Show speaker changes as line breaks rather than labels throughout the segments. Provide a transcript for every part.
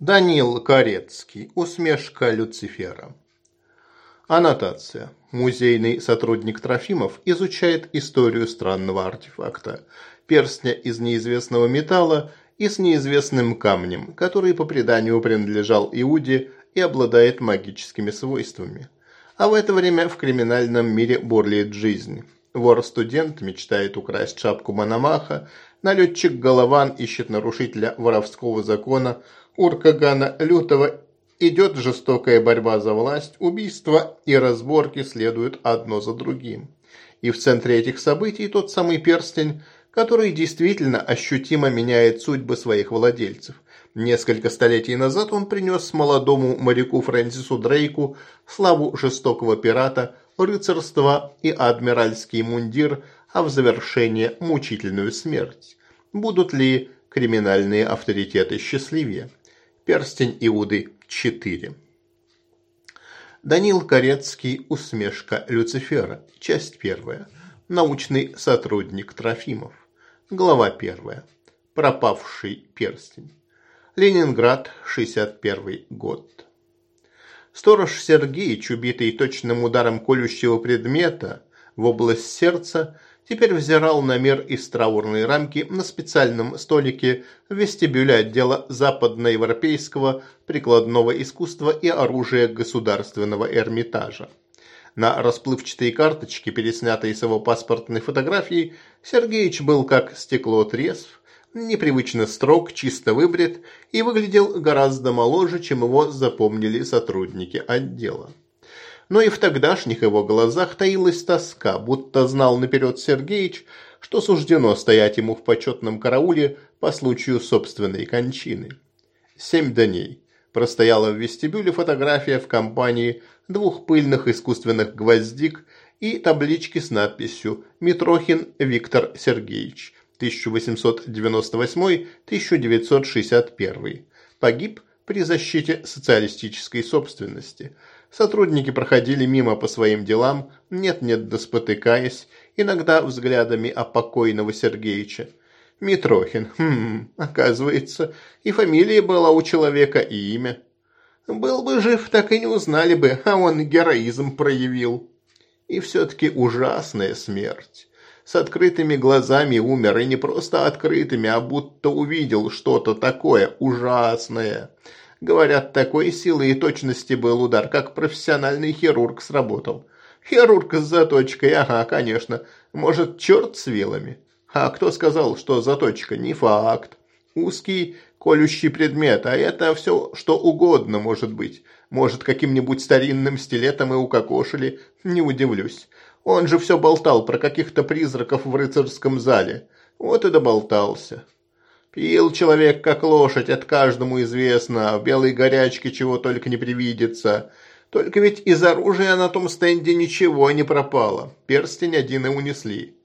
Данил Корецкий. Усмешка Люцифера. Аннотация. Музейный сотрудник Трофимов изучает историю странного артефакта – перстня из неизвестного металла и с неизвестным камнем, который по преданию принадлежал Иуде и обладает магическими свойствами. А в это время в криминальном мире бурлит жизнь. Вор-студент мечтает украсть шапку Мономаха, налетчик Голован ищет нарушителя воровского закона – Уркагана Лютого идет жестокая борьба за власть, убийства и разборки следуют одно за другим. И в центре этих событий тот самый перстень, который действительно ощутимо меняет судьбы своих владельцев. Несколько столетий назад он принес молодому моряку Фрэнсису Дрейку славу жестокого пирата, рыцарство и адмиральский мундир, а в завершение мучительную смерть. Будут ли криминальные авторитеты счастливее? Перстень Иуды 4. Данил Корецкий. Усмешка Люцифера. Часть первая. Научный сотрудник Трофимов. Глава первая. Пропавший перстень. Ленинград, 61 год. Сторож Сергеич, убитый точным ударом колющего предмета в область сердца, теперь взирал на мир из траурной рамки на специальном столике в вестибюле отдела западноевропейского прикладного искусства и оружия государственного Эрмитажа. На расплывчатой карточке, переснятой с его паспортной фотографии, Сергеич был как стекло трезв, непривычно строг, чисто выбрит и выглядел гораздо моложе, чем его запомнили сотрудники отдела но и в тогдашних его глазах таилась тоска, будто знал наперед Сергеич, что суждено стоять ему в почетном карауле по случаю собственной кончины. Семь дней простояла в вестибюле фотография в компании двух пыльных искусственных гвоздик и таблички с надписью «Митрохин Виктор Сергеевич, 1898-1961. Погиб при защите социалистической собственности. Сотрудники проходили мимо по своим делам, нет-нет да спотыкаясь, иногда взглядами о покойного Сергеича. Митрохин, хм, оказывается, и фамилия была у человека, и имя. Был бы жив, так и не узнали бы, а он героизм проявил. И все-таки ужасная смерть. С открытыми глазами умер, и не просто открытыми, а будто увидел что-то такое ужасное – Говорят, такой силы и точности был удар, как профессиональный хирург сработал. Хирург с заточкой, ага, конечно. Может, черт с вилами? А кто сказал, что заточка? Не факт. Узкий колющий предмет, а это все что угодно может быть. Может, каким-нибудь старинным стилетом и укокошили, не удивлюсь. Он же все болтал про каких-то призраков в рыцарском зале. Вот и доболтался. Пил человек, как лошадь, от каждому известно, в белой горячке чего только не привидится. Только ведь из оружия на том стенде ничего не пропало, перстень один и унесли.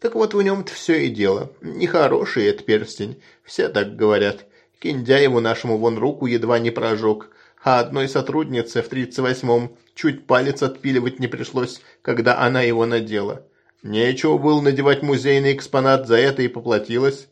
Так вот в нем-то все и дело. Нехороший этот перстень, все так говорят. Киндя Киндяеву нашему вон руку едва не прожег, а одной сотруднице в 38-м чуть палец отпиливать не пришлось, когда она его надела. Нечего было надевать музейный экспонат, за это и поплатилась.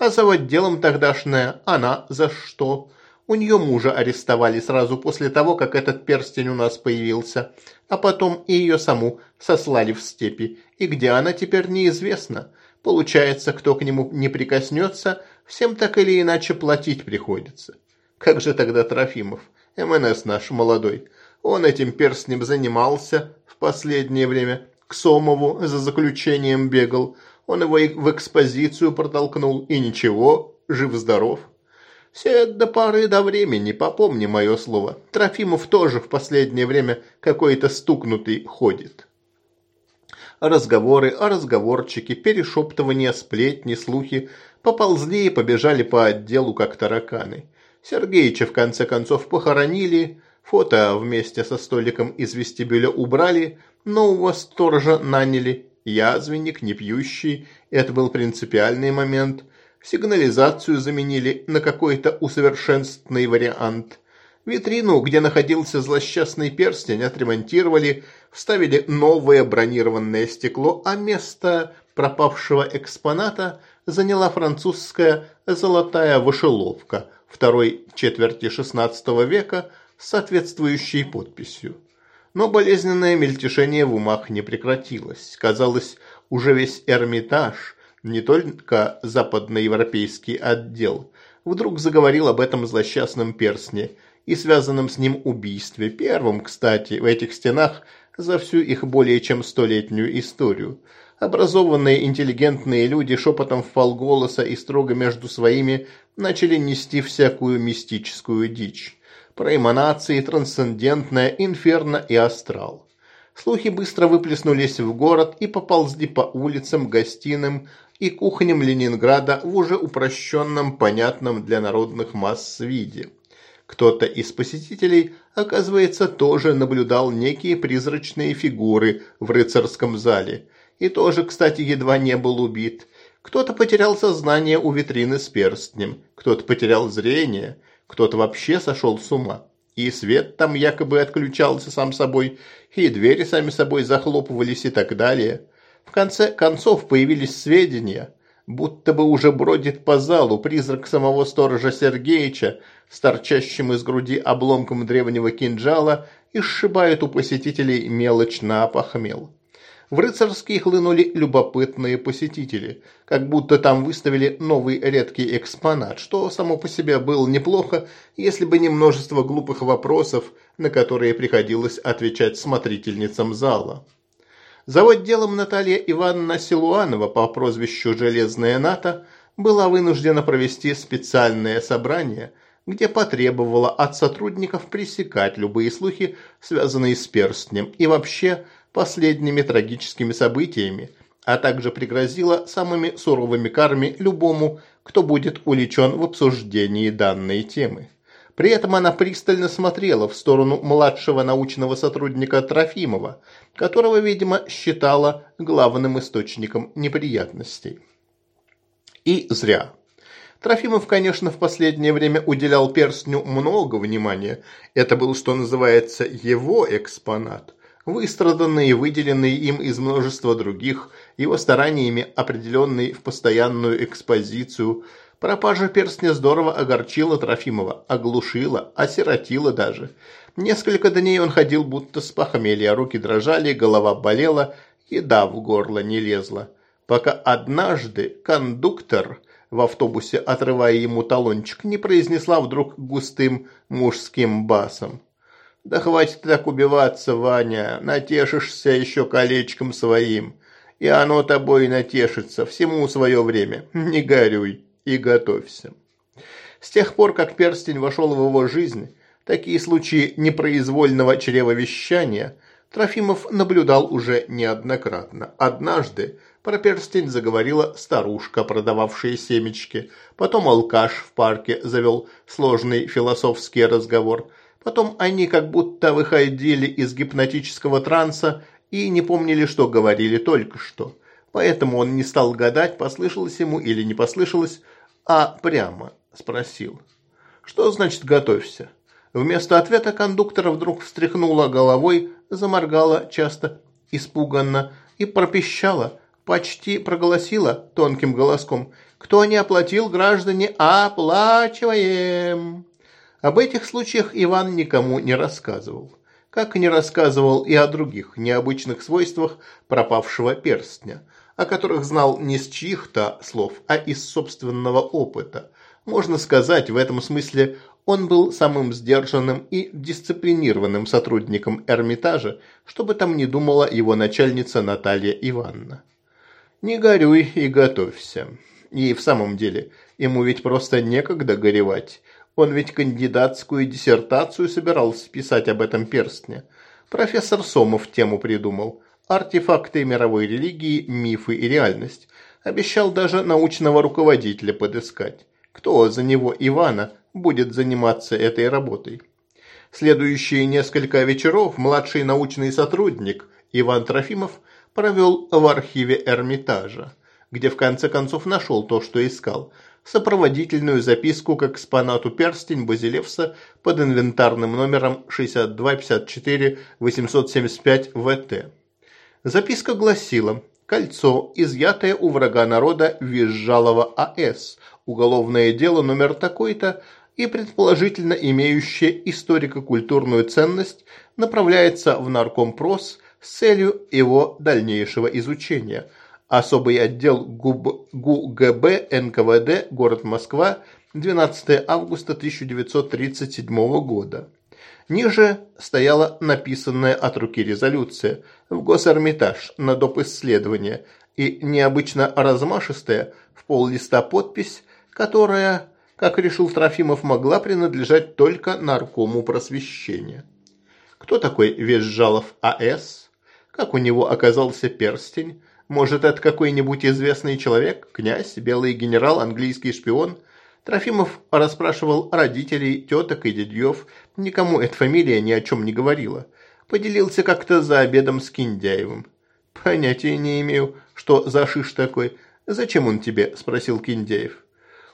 А делом тогдашнее, она за что? У нее мужа арестовали сразу после того, как этот перстень у нас появился, а потом и ее саму сослали в степи, и где она теперь неизвестно. Получается, кто к нему не прикоснется, всем так или иначе платить приходится. Как же тогда Трофимов, МНС наш молодой, он этим перстнем занимался в последнее время, к Сомову за заключением бегал – он его и в экспозицию протолкнул, и ничего, жив-здоров. Все до поры до времени, попомни мое слово. Трофимов тоже в последнее время какой-то стукнутый ходит. Разговоры о разговорчике, перешептывания, сплетни, слухи поползли и побежали по отделу, как тараканы. Сергеича в конце концов похоронили, фото вместе со столиком из вестибюля убрали, нового сторожа наняли язвенник, не пьющий, это был принципиальный момент. Сигнализацию заменили на какой-то усовершенствованный вариант. Витрину, где находился злосчастный перстень, отремонтировали, вставили новое бронированное стекло, а место пропавшего экспоната заняла французская золотая вышеловка второй четверти XVI века с соответствующей подписью. Но болезненное мельтешение в умах не прекратилось. Казалось, уже весь Эрмитаж, не только западноевропейский отдел, вдруг заговорил об этом злосчастном перстне и связанном с ним убийстве, первым, кстати, в этих стенах за всю их более чем столетнюю историю. Образованные интеллигентные люди шепотом в голоса и строго между своими начали нести всякую мистическую дичь про эманации, трансцендентное, инферно и астрал. Слухи быстро выплеснулись в город и поползли по улицам, гостиным и кухням Ленинграда в уже упрощенном, понятном для народных масс виде. Кто-то из посетителей, оказывается, тоже наблюдал некие призрачные фигуры в рыцарском зале. И тоже, кстати, едва не был убит. Кто-то потерял сознание у витрины с перстнем, кто-то потерял зрение – кто-то вообще сошел с ума. И свет там якобы отключался сам собой, и двери сами собой захлопывались и так далее. В конце концов появились сведения, будто бы уже бродит по залу призрак самого сторожа Сергеича с торчащим из груди обломком древнего кинжала и сшибает у посетителей мелочь на похмел в рыцарский хлынули любопытные посетители, как будто там выставили новый редкий экспонат, что само по себе было неплохо, если бы не множество глупых вопросов, на которые приходилось отвечать смотрительницам зала. Завод делом Наталья Ивановна Силуанова по прозвищу «Железная НАТО» была вынуждена провести специальное собрание, где потребовала от сотрудников пресекать любые слухи, связанные с перстнем, и вообще – последними трагическими событиями, а также пригрозила самыми суровыми карами любому, кто будет увлечен в обсуждении данной темы. При этом она пристально смотрела в сторону младшего научного сотрудника Трофимова, которого, видимо, считала главным источником неприятностей. И зря. Трофимов, конечно, в последнее время уделял перстню много внимания. Это был, что называется, его экспонат выстраданный и выделенный им из множества других, его стараниями определенный в постоянную экспозицию. Пропажа перстня здорово огорчила Трофимова, оглушила, осиротила даже. Несколько дней он ходил будто с похмелья, а руки дрожали, голова болела, еда в горло не лезла. Пока однажды кондуктор в автобусе, отрывая ему талончик, не произнесла вдруг густым мужским басом. Да хватит так убиваться, Ваня, натешишься еще колечком своим. И оно тобой натешится, всему свое время. Не горюй и готовься. С тех пор, как перстень вошел в его жизнь, такие случаи непроизвольного чревовещания Трофимов наблюдал уже неоднократно. Однажды про перстень заговорила старушка, продававшая семечки. Потом алкаш в парке завел сложный философский разговор – Потом они как будто выходили из гипнотического транса и не помнили, что говорили только что. Поэтому он не стал гадать, послышалось ему или не послышалось, а прямо спросил. «Что значит «готовься»?» Вместо ответа кондуктора вдруг встряхнула головой, заморгала часто, испуганно и пропищала, почти проголосила тонким голоском. «Кто не оплатил, граждане, оплачиваем!» Об этих случаях Иван никому не рассказывал, как не рассказывал и о других необычных свойствах пропавшего перстня, о которых знал не с чьих-то слов, а из собственного опыта. Можно сказать, в этом смысле он был самым сдержанным и дисциплинированным сотрудником Эрмитажа, чтобы там не думала его начальница Наталья Ивановна. «Не горюй и готовься». И в самом деле, ему ведь просто некогда горевать. Он ведь кандидатскую диссертацию собирался писать об этом перстне. Профессор Сомов тему придумал. Артефакты мировой религии, мифы и реальность. Обещал даже научного руководителя подыскать. Кто за него, Ивана, будет заниматься этой работой? Следующие несколько вечеров младший научный сотрудник Иван Трофимов провел в архиве Эрмитажа, где в конце концов нашел то, что искал – сопроводительную записку к экспонату «Перстень» Базилевса под инвентарным номером 6254-875-ВТ. Записка гласила «Кольцо, изъятое у врага народа Визжалова А.С., уголовное дело номер такой-то и предположительно имеющее историко-культурную ценность, направляется в наркомпрос с целью его дальнейшего изучения». Особый отдел ГУБ, ГУГБ НКВД, город Москва, 12 августа 1937 года. Ниже стояла написанная от руки резолюция в Госэрмитаж на доп. исследование и необычно размашистая в пол подпись, которая, как решил Трофимов, могла принадлежать только наркому просвещения. Кто такой Визжалов А.С.? Как у него оказался перстень? Может, это какой-нибудь известный человек? Князь, белый генерал, английский шпион?» Трофимов расспрашивал родителей, теток и дядьев. Никому эта фамилия ни о чем не говорила. Поделился как-то за обедом с Киндяевым. «Понятия не имею, что за шиш такой. Зачем он тебе?» – спросил Киндяев.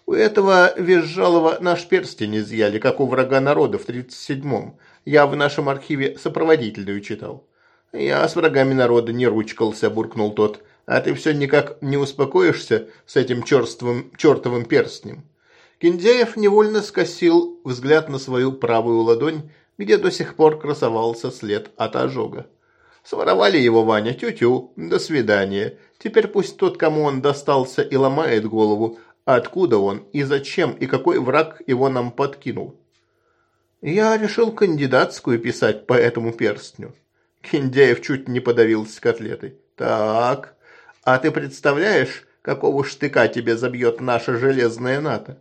«У этого визжалого наш перстень изъяли, как у врага народа в 37-м. Я в нашем архиве сопроводительную читал». «Я с врагами народа не ручкался», – буркнул тот. «А ты все никак не успокоишься с этим черствым, чертовым перстнем». Киндяев невольно скосил взгляд на свою правую ладонь, где до сих пор красовался след от ожога. «Своровали его, Ваня, тю-тю, до свидания. Теперь пусть тот, кому он достался, и ломает голову, откуда он, и зачем, и какой враг его нам подкинул». «Я решил кандидатскую писать по этому перстню», Киндеев чуть не подавился котлетой. «Так, а ты представляешь, какого штыка тебе забьет наша железная НАТО?»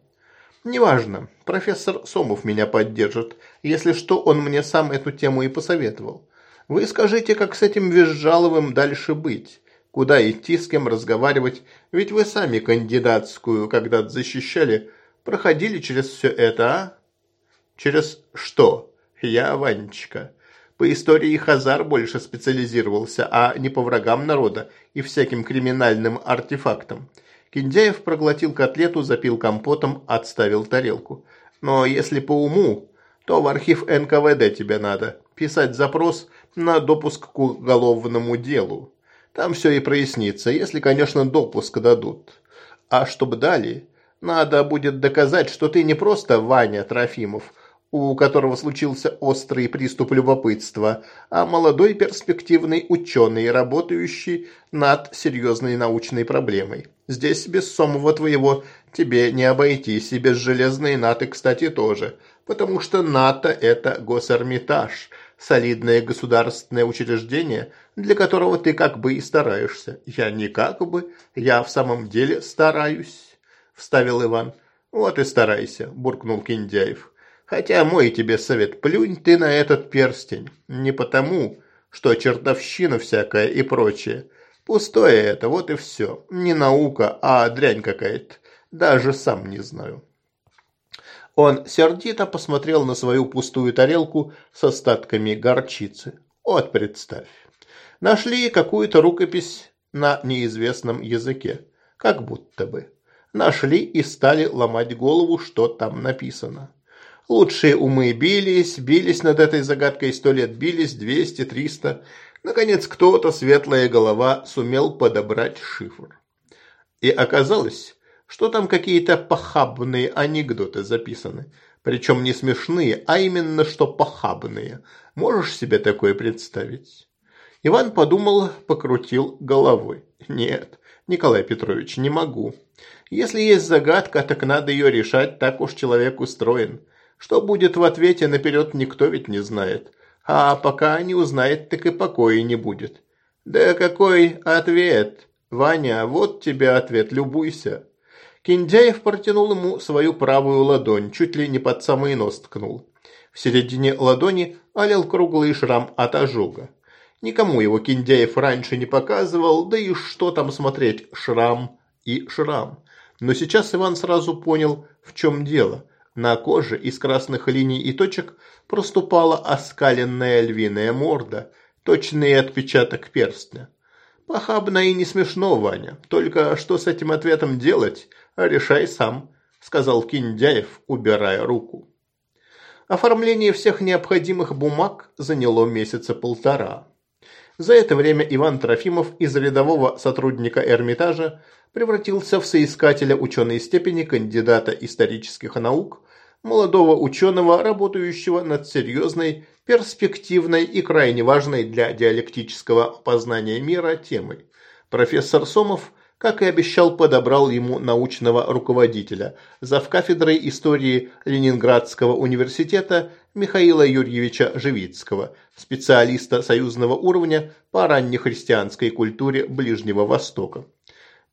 «Неважно, профессор Сомов меня поддержит. Если что, он мне сам эту тему и посоветовал. Вы скажите, как с этим Визжаловым дальше быть? Куда идти, с кем разговаривать? Ведь вы сами кандидатскую когда-то защищали. Проходили через все это, а?» «Через что? Я Ванечка». По истории Хазар больше специализировался, а не по врагам народа и всяким криминальным артефактам. Киндяев проглотил котлету, запил компотом, отставил тарелку. Но если по уму, то в архив НКВД тебе надо. Писать запрос на допуск к уголовному делу. Там все и прояснится, если, конечно, допуск дадут. А чтобы дали, надо будет доказать, что ты не просто Ваня Трофимов – у которого случился острый приступ любопытства, а молодой перспективный ученый, работающий над серьезной научной проблемой. Здесь без Сомова твоего тебе не обойтись, и без железной НАТО, кстати, тоже, потому что НАТО – это госэрмитаж, солидное государственное учреждение, для которого ты как бы и стараешься. Я не как бы, я в самом деле стараюсь, – вставил Иван. Вот и старайся, – буркнул Киндяев. Хотя мой тебе совет, плюнь ты на этот перстень. Не потому, что чертовщина всякая и прочее. Пустое это, вот и все. Не наука, а дрянь какая-то. Даже сам не знаю. Он сердито посмотрел на свою пустую тарелку с остатками горчицы. Вот представь. Нашли какую-то рукопись на неизвестном языке. Как будто бы. Нашли и стали ломать голову, что там написано. Лучшие умы бились, бились над этой загадкой сто лет, бились двести, триста. Наконец, кто-то, светлая голова, сумел подобрать шифр. И оказалось, что там какие-то похабные анекдоты записаны. Причем не смешные, а именно что похабные. Можешь себе такое представить? Иван подумал, покрутил головой. Нет, Николай Петрович, не могу. Если есть загадка, так надо ее решать, так уж человек устроен. Что будет в ответе, наперед никто ведь не знает. А пока не узнает, так и покоя не будет. Да какой ответ? Ваня, вот тебе ответ, любуйся. Киндяев протянул ему свою правую ладонь, чуть ли не под самый нос ткнул. В середине ладони алил круглый шрам от ожога. Никому его Киндяев раньше не показывал, да и что там смотреть, шрам и шрам. Но сейчас Иван сразу понял, в чем дело – на коже из красных линий и точек проступала оскаленная львиная морда, точный отпечаток перстня. «Похабно и не смешно, Ваня. Только что с этим ответом делать, а решай сам», — сказал Киндяев, убирая руку. Оформление всех необходимых бумаг заняло месяца полтора. За это время Иван Трофимов из рядового сотрудника Эрмитажа превратился в соискателя ученой степени кандидата исторических наук молодого ученого, работающего над серьезной, перспективной и крайне важной для диалектического познания мира темой. Профессор Сомов, как и обещал, подобрал ему научного руководителя, завкафедрой истории Ленинградского университета Михаила Юрьевича Живицкого, специалиста союзного уровня по раннехристианской культуре Ближнего Востока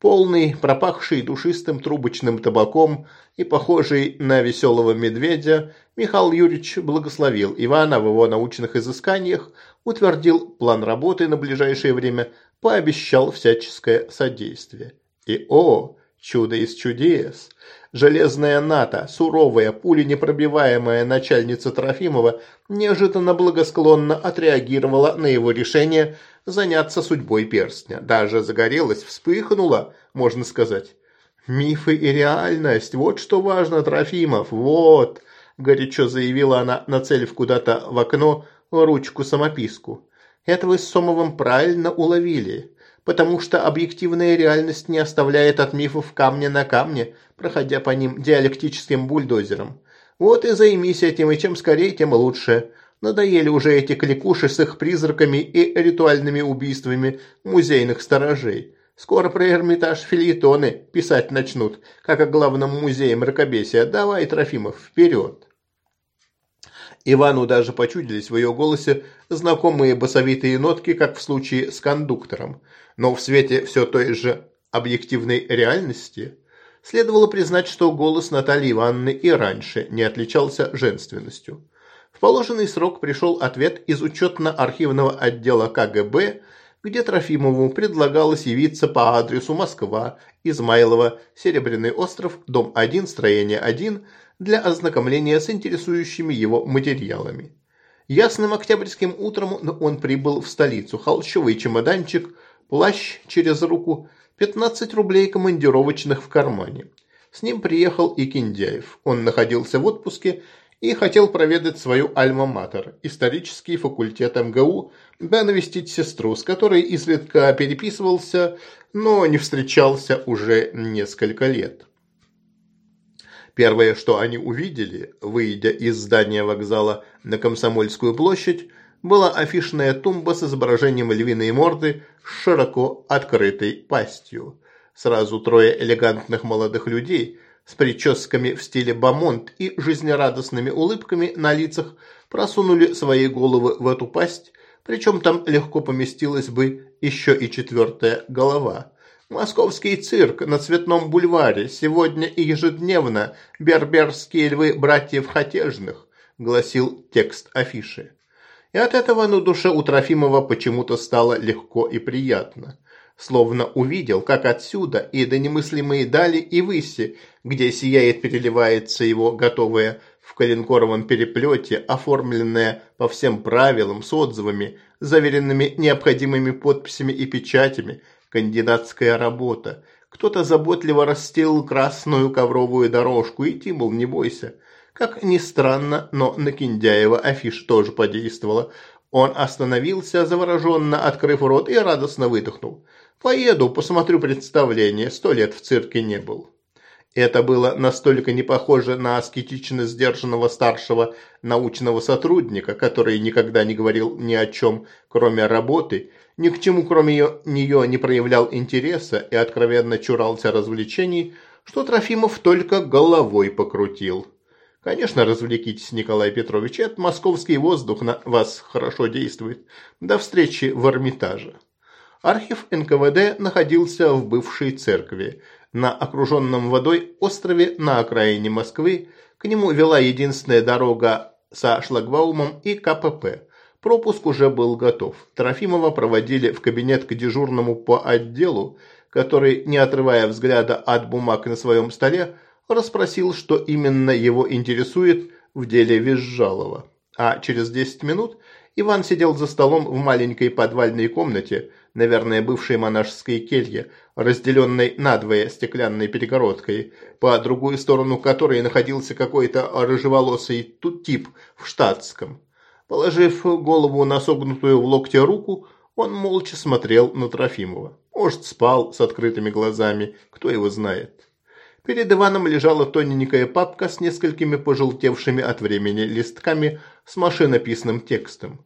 полный, пропахший душистым трубочным табаком и похожий на веселого медведя, Михаил Юрьевич благословил Ивана в его научных изысканиях, утвердил план работы на ближайшее время, пообещал всяческое содействие. И о, чудо из чудес! Железная ната, суровая, пуля непробиваемая начальница Трофимова неожиданно благосклонно отреагировала на его решение – заняться судьбой перстня. Даже загорелась, вспыхнула, можно сказать. «Мифы и реальность, вот что важно, Трофимов, вот!» Горячо заявила она, нацелив куда-то в окно ручку-самописку. «Это вы с Сомовым правильно уловили, потому что объективная реальность не оставляет от мифов камня на камне, проходя по ним диалектическим бульдозером. Вот и займись этим, и чем скорее, тем лучше. Надоели уже эти кликуши с их призраками и ритуальными убийствами музейных сторожей. Скоро про Эрмитаж фильетоны писать начнут, как о главном музее мракобесия. Давай, Трофимов, вперед!» Ивану даже почудились в ее голосе знакомые басовитые нотки, как в случае с кондуктором. Но в свете все той же объективной реальности следовало признать, что голос Натальи Ивановны и раньше не отличался женственностью положенный срок пришел ответ из учетно-архивного отдела КГБ, где Трофимову предлагалось явиться по адресу Москва, Измайлова, Серебряный остров, дом 1, строение 1, для ознакомления с интересующими его материалами. Ясным октябрьским утром он прибыл в столицу. Холщовый чемоданчик, плащ через руку, 15 рублей командировочных в кармане. С ним приехал и Киндяев. Он находился в отпуске и хотел проведать свою альма-матер, исторический факультет МГУ, да навестить сестру, с которой изредка переписывался, но не встречался уже несколько лет. Первое, что они увидели, выйдя из здания вокзала на Комсомольскую площадь, была афишная тумба с изображением львиной морды с широко открытой пастью. Сразу трое элегантных молодых людей – с прическами в стиле бамонт и жизнерадостными улыбками на лицах просунули свои головы в эту пасть, причем там легко поместилась бы еще и четвертая голова. Московский цирк на Цветном бульваре сегодня и ежедневно берберские львы братьев Хотежных, гласил текст афиши. И от этого на душе у Трофимова почему-то стало легко и приятно словно увидел, как отсюда и до немыслимой дали и выси, где сияет переливается его готовое в коленкоровом переплете, оформленное по всем правилам с отзывами, заверенными необходимыми подписями и печатями, кандидатская работа. Кто-то заботливо расстелил красную ковровую дорожку, идти, мол, не бойся. Как ни странно, но на Киндяева афиша тоже подействовала. Он остановился, завороженно открыв рот, и радостно выдохнул – Поеду, посмотрю представление, сто лет в цирке не был. Это было настолько не похоже на аскетично сдержанного старшего научного сотрудника, который никогда не говорил ни о чем, кроме работы, ни к чему кроме ее, нее не проявлял интереса и откровенно чурался развлечений, что Трофимов только головой покрутил. Конечно, развлекитесь, Николай Петрович, этот московский воздух на вас хорошо действует. До встречи в Эрмитаже. Архив НКВД находился в бывшей церкви, на окруженном водой острове на окраине Москвы. К нему вела единственная дорога со шлагбаумом и КПП. Пропуск уже был готов. Трофимова проводили в кабинет к дежурному по отделу, который, не отрывая взгляда от бумаг на своем столе, расспросил, что именно его интересует в деле Визжалова. А через 10 минут Иван сидел за столом в маленькой подвальной комнате – наверное, бывшей монашеской келье, разделенной надвое стеклянной перегородкой, по другую сторону которой находился какой-то рыжеволосый тип в штатском. Положив голову на согнутую в локте руку, он молча смотрел на Трофимова. Может, спал с открытыми глазами, кто его знает. Перед Иваном лежала тоненькая папка с несколькими пожелтевшими от времени листками с машинописным текстом.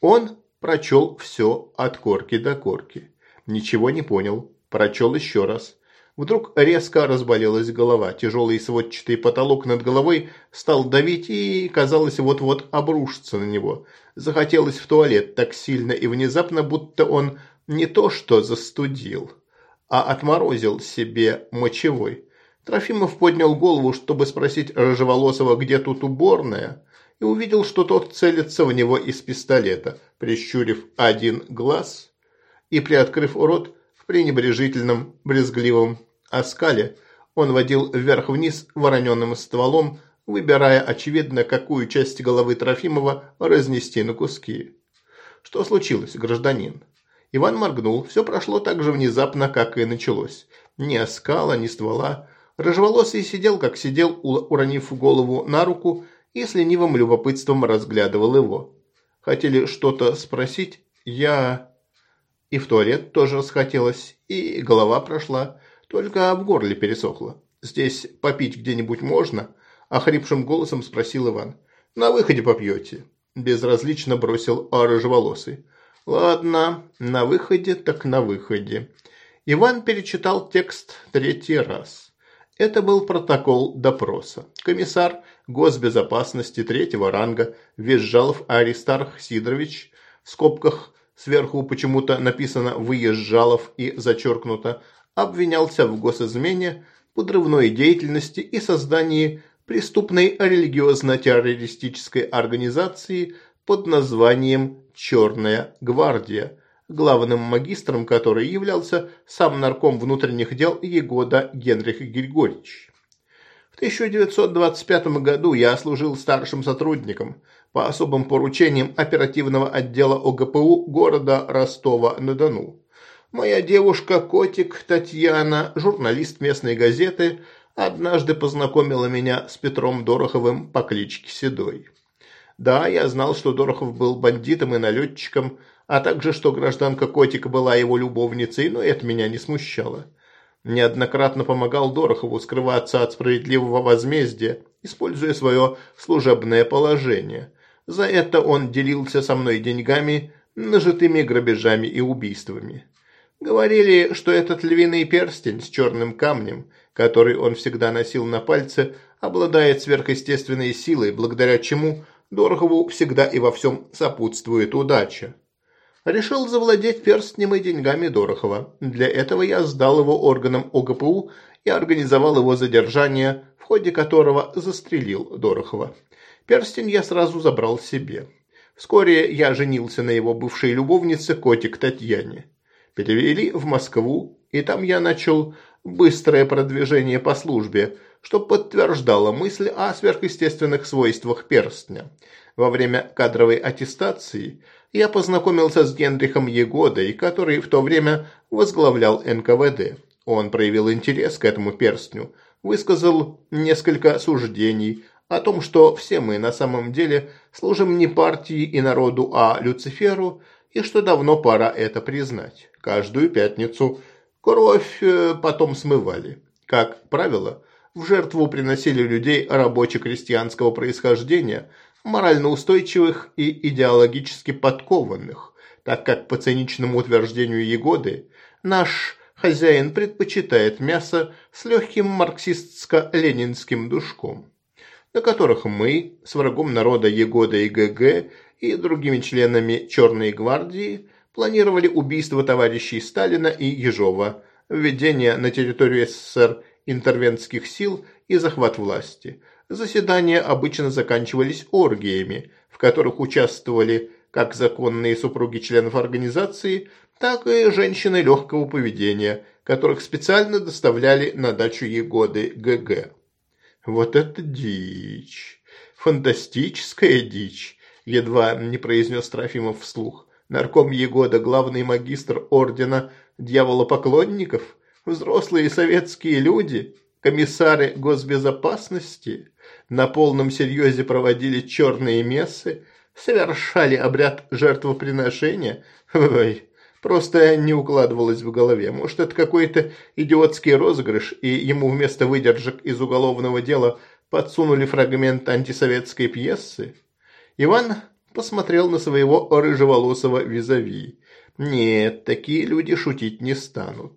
Он Прочел все от корки до корки. Ничего не понял. Прочел еще раз. Вдруг резко разболелась голова. Тяжелый сводчатый потолок над головой стал давить и, казалось, вот-вот обрушится на него. Захотелось в туалет так сильно и внезапно, будто он не то что застудил, а отморозил себе мочевой. Трофимов поднял голову, чтобы спросить Рыжеволосого, где тут уборная, и увидел, что тот целится в него из пистолета, прищурив один глаз и приоткрыв рот в пренебрежительном, брезгливом оскале. Он водил вверх-вниз вороненным стволом, выбирая, очевидно, какую часть головы Трофимова разнести на куски. «Что случилось, гражданин?» Иван моргнул. Все прошло так же внезапно, как и началось. Ни оскала, ни ствола. Рыжеволосый сидел, как сидел, уронив голову на руку, и с ленивым любопытством разглядывал его. Хотели что-то спросить, я... И в туалет тоже расхотелось, и голова прошла, только в горле пересохло. «Здесь попить где-нибудь можно?» – охрипшим голосом спросил Иван. «На выходе попьете», – безразлично бросил рыжеволосый. «Ладно, на выходе так на выходе». Иван перечитал текст третий раз. Это был протокол допроса. Комиссар госбезопасности третьего ранга Визжалов Аристарх Сидорович, в скобках сверху почему-то написано «Выезжалов» и зачеркнуто, обвинялся в госизмене, подрывной деятельности и создании преступной религиозно-террористической организации под названием «Черная гвардия», главным магистром которой являлся сам нарком внутренних дел Егода Генрих Григорьевич. В 1925 году я служил старшим сотрудником по особым поручениям оперативного отдела ОГПУ города Ростова-на-Дону. Моя девушка, котик Татьяна, журналист местной газеты, однажды познакомила меня с Петром Дороховым по кличке Седой. Да, я знал, что Дорохов был бандитом и налетчиком, а также, что гражданка Котика была его любовницей, но это меня не смущало неоднократно помогал Дорохову скрываться от справедливого возмездия, используя свое служебное положение. За это он делился со мной деньгами, нажитыми грабежами и убийствами. Говорили, что этот львиный перстень с черным камнем, который он всегда носил на пальце, обладает сверхъестественной силой, благодаря чему Дорохову всегда и во всем сопутствует удача решил завладеть перстнем и деньгами Дорохова. Для этого я сдал его органам ОГПУ и организовал его задержание, в ходе которого застрелил Дорохова. Перстень я сразу забрал себе. Вскоре я женился на его бывшей любовнице Котик Татьяне. Перевели в Москву, и там я начал быстрое продвижение по службе, что подтверждало мысль о сверхъестественных свойствах перстня. Во время кадровой аттестации – я познакомился с Генрихом Егодой, который в то время возглавлял НКВД. Он проявил интерес к этому перстню, высказал несколько суждений о том, что все мы на самом деле служим не партии и народу, а Люциферу, и что давно пора это признать. Каждую пятницу кровь э, потом смывали. Как правило, в жертву приносили людей рабоче-крестьянского происхождения – морально устойчивых и идеологически подкованных, так как по циничному утверждению Егоды, наш хозяин предпочитает мясо с легким марксистско-ленинским душком, на которых мы с врагом народа и ГГ и другими членами Черной гвардии планировали убийство товарищей Сталина и Ежова, введение на территорию СССР интервентских сил и захват власти – заседания обычно заканчивались оргиями, в которых участвовали как законные супруги членов организации, так и женщины легкого поведения, которых специально доставляли на дачу Егоды ГГ. Вот это дичь! Фантастическая дичь! Едва не произнес Трофимов вслух. Нарком Егода, главный магистр ордена дьяволопоклонников, взрослые советские люди, комиссары госбезопасности на полном серьезе проводили черные мессы, совершали обряд жертвоприношения. Ой, просто не укладывалось в голове. Может, это какой-то идиотский розыгрыш, и ему вместо выдержек из уголовного дела подсунули фрагмент антисоветской пьесы? Иван посмотрел на своего рыжеволосого визави. Нет, такие люди шутить не станут.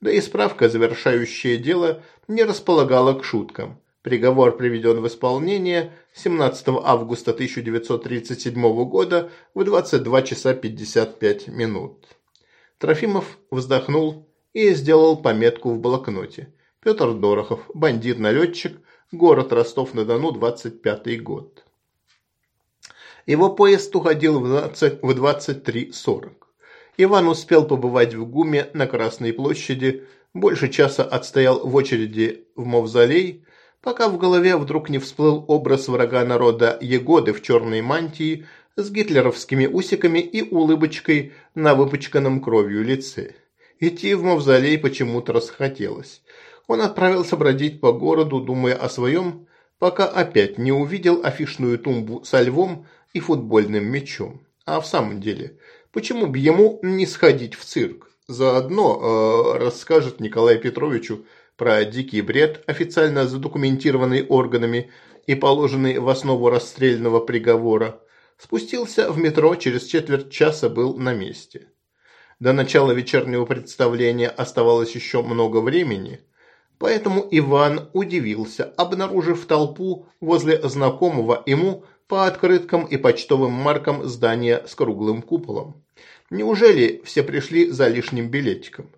Да и справка, завершающая дело, не располагала к шуткам. Приговор приведен в исполнение 17 августа 1937 года в 22 часа 55 минут. Трофимов вздохнул и сделал пометку в блокноте. Петр Дорохов, бандит-налетчик, город Ростов-на-Дону, 25 год. Его поезд уходил в 23.40. Иван успел побывать в ГУМе на Красной площади, больше часа отстоял в очереди в мавзолей, пока в голове вдруг не всплыл образ врага народа Егоды в черной мантии с гитлеровскими усиками и улыбочкой на выпачканном кровью лице. Идти в мавзолей почему-то расхотелось. Он отправился бродить по городу, думая о своем, пока опять не увидел афишную тумбу со львом и футбольным мячом. А в самом деле, почему бы ему не сходить в цирк? Заодно э, расскажет Николаю Петровичу, про дикий бред, официально задокументированный органами и положенный в основу расстрельного приговора, спустился в метро, через четверть часа был на месте. До начала вечернего представления оставалось еще много времени, поэтому Иван удивился, обнаружив толпу возле знакомого ему по открыткам и почтовым маркам здания с круглым куполом. Неужели все пришли за лишним билетиком?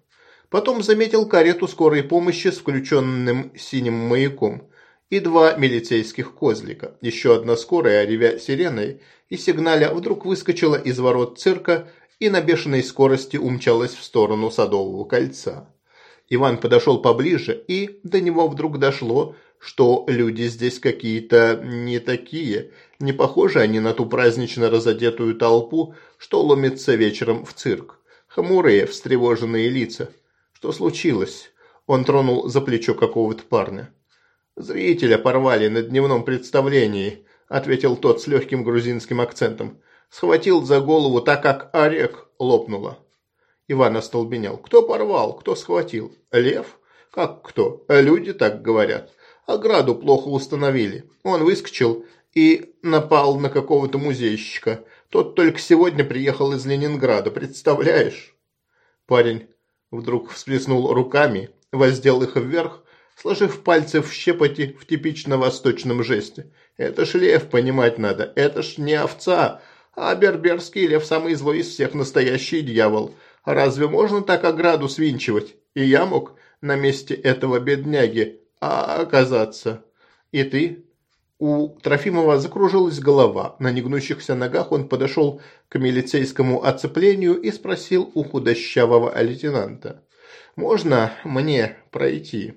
Потом заметил карету скорой помощи с включенным синим маяком и два милицейских козлика. Еще одна скорая, ревя сиреной и сигналя, вдруг выскочила из ворот цирка и на бешеной скорости умчалась в сторону Садового кольца. Иван подошел поближе, и до него вдруг дошло, что люди здесь какие-то не такие, не похожи они на ту празднично разодетую толпу, что ломится вечером в цирк. Хмурые, встревоженные лица – «Что случилось?» Он тронул за плечо какого-то парня. «Зрителя порвали на дневном представлении», – ответил тот с легким грузинским акцентом. Схватил за голову, так как орех лопнула. Иван остолбенел. «Кто порвал? Кто схватил? Лев? Как кто? Люди так говорят. Ограду плохо установили. Он выскочил и напал на какого-то музейщика. Тот только сегодня приехал из Ленинграда, представляешь?» Парень Вдруг всплеснул руками, воздел их вверх, сложив пальцы в щепоти в типично восточном жесте. «Это ж лев, понимать надо, это ж не овца, а берберский лев самый злой из всех, настоящий дьявол. Разве можно так ограду свинчивать? И я мог на месте этого бедняги а оказаться. И ты, у Трофимова закружилась голова. На негнущихся ногах он подошел к милицейскому оцеплению и спросил у худощавого лейтенанта. «Можно мне пройти?»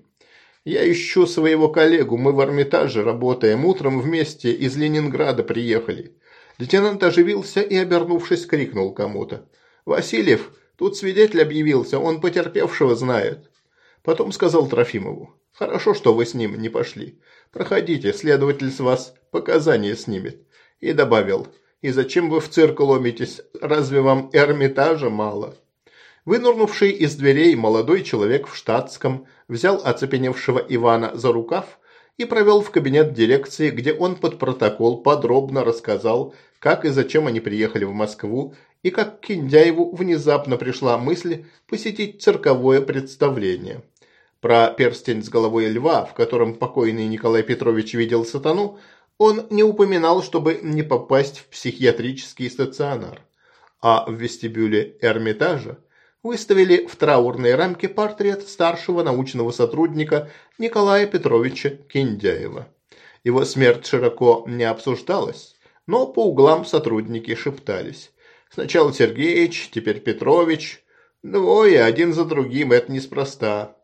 «Я ищу своего коллегу. Мы в Эрмитаже работаем. Утром вместе из Ленинграда приехали». Лейтенант оживился и, обернувшись, крикнул кому-то. «Васильев, тут свидетель объявился. Он потерпевшего знает». Потом сказал Трофимову. «Хорошо, что вы с ним не пошли. Проходите, следователь с вас показания снимет». И добавил, «И зачем вы в цирк ломитесь? Разве вам Эрмитажа мало?» Вынурнувший из дверей молодой человек в штатском взял оцепеневшего Ивана за рукав и провел в кабинет дирекции, где он под протокол подробно рассказал, как и зачем они приехали в Москву, и как Киндяеву внезапно пришла мысль посетить цирковое представление. Про перстень с головой льва, в котором покойный Николай Петрович видел сатану, он не упоминал, чтобы не попасть в психиатрический стационар. А в вестибюле Эрмитажа выставили в траурные рамки портрет старшего научного сотрудника Николая Петровича Киндяева. Его смерть широко не обсуждалась, но по углам сотрудники шептались. Сначала Сергеич, теперь Петрович. Двое, один за другим, это неспроста.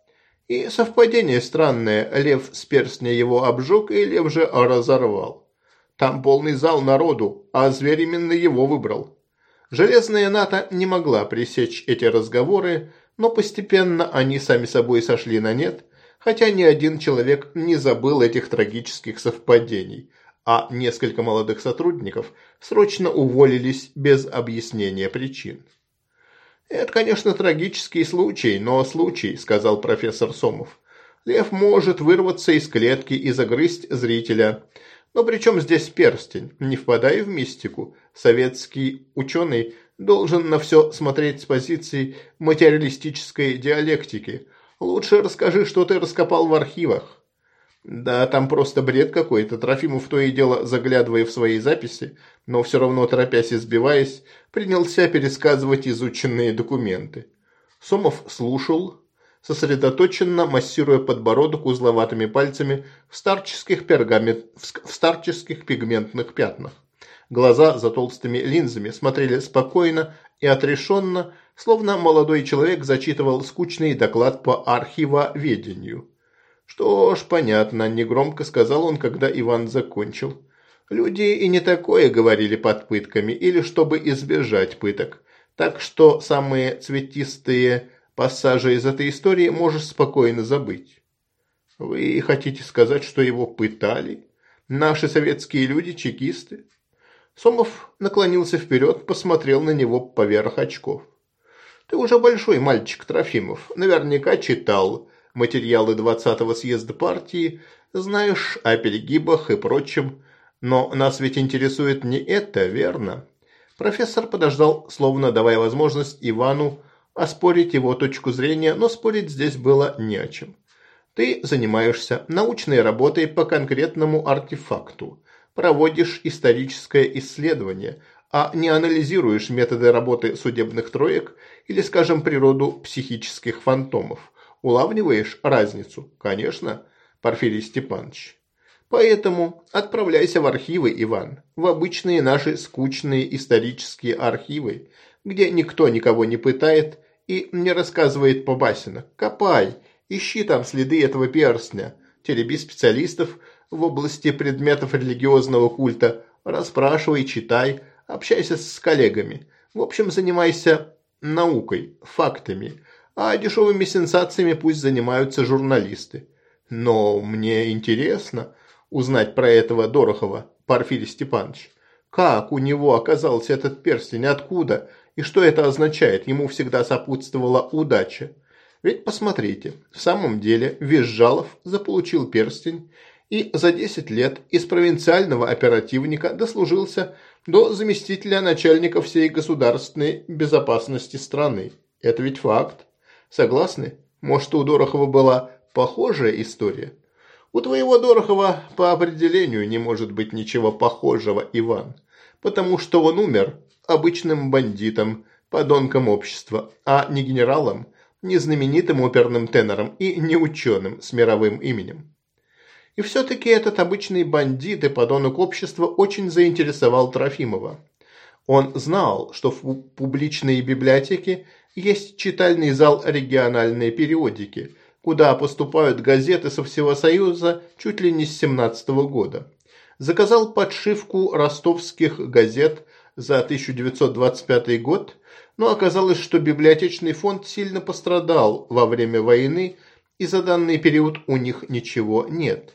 И совпадение странное, лев с перстня его обжег, и лев же разорвал. Там полный зал народу, а зверь именно его выбрал. Железная НАТО не могла пресечь эти разговоры, но постепенно они сами собой сошли на нет, хотя ни один человек не забыл этих трагических совпадений, а несколько молодых сотрудников срочно уволились без объяснения причин. «Это, конечно, трагический случай, но случай», – сказал профессор Сомов. «Лев может вырваться из клетки и загрызть зрителя. Но при чем здесь перстень? Не впадай в мистику. Советский ученый должен на все смотреть с позиции материалистической диалектики. Лучше расскажи, что ты раскопал в архивах». Да, там просто бред какой-то. Трофимов то и дело, заглядывая в свои записи, но все равно торопясь и сбиваясь, принялся пересказывать изученные документы. Сомов слушал, сосредоточенно массируя подбородок узловатыми пальцами в старческих, пергамент... в старческих пигментных пятнах. Глаза за толстыми линзами смотрели спокойно и отрешенно, словно молодой человек зачитывал скучный доклад по архивоведению. «Что ж, понятно», – негромко сказал он, когда Иван закончил. «Люди и не такое говорили под пытками, или чтобы избежать пыток. Так что самые цветистые пассажи из этой истории можешь спокойно забыть». «Вы хотите сказать, что его пытали? Наши советские люди – чекисты?» Сомов наклонился вперед, посмотрел на него поверх очков. «Ты уже большой мальчик, Трофимов. Наверняка читал материалы 20-го съезда партии, знаешь о перегибах и прочем. Но нас ведь интересует не это, верно?» Профессор подождал, словно давая возможность Ивану оспорить его точку зрения, но спорить здесь было не о чем. «Ты занимаешься научной работой по конкретному артефакту, проводишь историческое исследование, а не анализируешь методы работы судебных троек или, скажем, природу психических фантомов. Улавливаешь разницу? Конечно, Порфирий Степанович. Поэтому отправляйся в архивы, Иван, в обычные наши скучные исторические архивы, где никто никого не пытает и не рассказывает по басинам. Копай, ищи там следы этого перстня, тереби специалистов в области предметов религиозного культа, расспрашивай, читай, общайся с коллегами. В общем, занимайся наукой, фактами, а дешевыми сенсациями пусть занимаются журналисты. Но мне интересно узнать про этого Дорохова, Порфирий Степанович. Как у него оказался этот перстень, откуда и что это означает? Ему всегда сопутствовала удача. Ведь посмотрите, в самом деле Визжалов заполучил перстень и за 10 лет из провинциального оперативника дослужился до заместителя начальника всей государственной безопасности страны. Это ведь факт. Согласны? Может, у Дорохова была похожая история? У твоего Дорохова по определению не может быть ничего похожего, Иван, потому что он умер обычным бандитом, подонком общества, а не генералом, не знаменитым оперным тенором и не ученым с мировым именем. И все-таки этот обычный бандит и подонок общества очень заинтересовал Трофимова. Он знал, что в публичные библиотеки есть читальный зал региональной периодики, куда поступают газеты со всего Союза чуть ли не с 17 -го года. Заказал подшивку ростовских газет за 1925 год, но оказалось, что библиотечный фонд сильно пострадал во время войны, и за данный период у них ничего нет.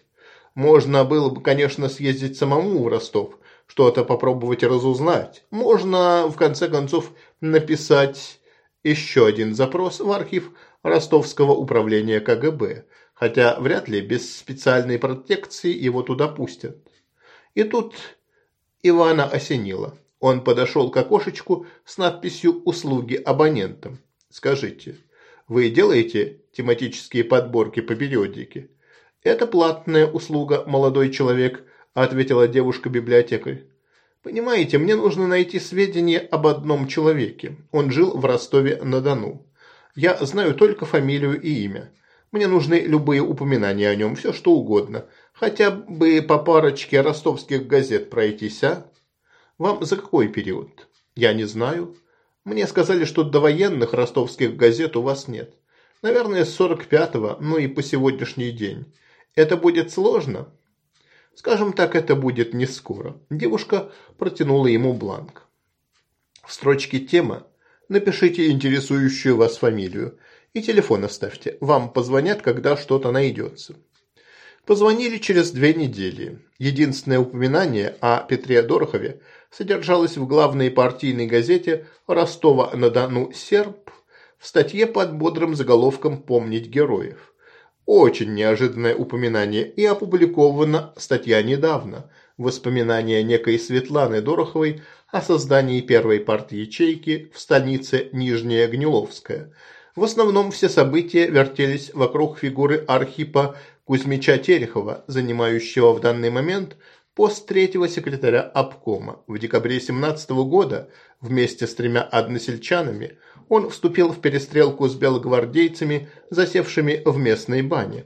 Можно было бы, конечно, съездить самому в Ростов, что-то попробовать разузнать. Можно, в конце концов, написать еще один запрос в архив Ростовского управления КГБ, хотя вряд ли без специальной протекции его туда пустят. И тут Ивана осенило. Он подошел к окошечку с надписью «Услуги абонентам». «Скажите, вы делаете тематические подборки по периодике?» «Это платная услуга, молодой человек», – ответила девушка-библиотекарь. Понимаете, мне нужно найти сведения об одном человеке. Он жил в Ростове-на-Дону. Я знаю только фамилию и имя. Мне нужны любые упоминания о нем, все что угодно. Хотя бы по парочке ростовских газет пройтись, а? Вам за какой период? Я не знаю. Мне сказали, что до военных ростовских газет у вас нет. Наверное, с 45-го, ну и по сегодняшний день. Это будет сложно? Скажем так, это будет не скоро. Девушка протянула ему бланк. В строчке «Тема» напишите интересующую вас фамилию и телефон оставьте. Вам позвонят, когда что-то найдется. Позвонили через две недели. Единственное упоминание о Петре Дорохове содержалось в главной партийной газете «Ростова-на-Дону Серб» в статье под бодрым заголовком «Помнить героев». Очень неожиданное упоминание и опубликована статья недавно. Воспоминания некой Светланы Дороховой о создании первой партии ячейки в станице Нижняя Гниловская. В основном все события вертелись вокруг фигуры Архипа Кузьмича Терехова, занимающего в данный момент – пост третьего секретаря обкома. В декабре 17 года вместе с тремя односельчанами он вступил в перестрелку с белогвардейцами, засевшими в местной бане.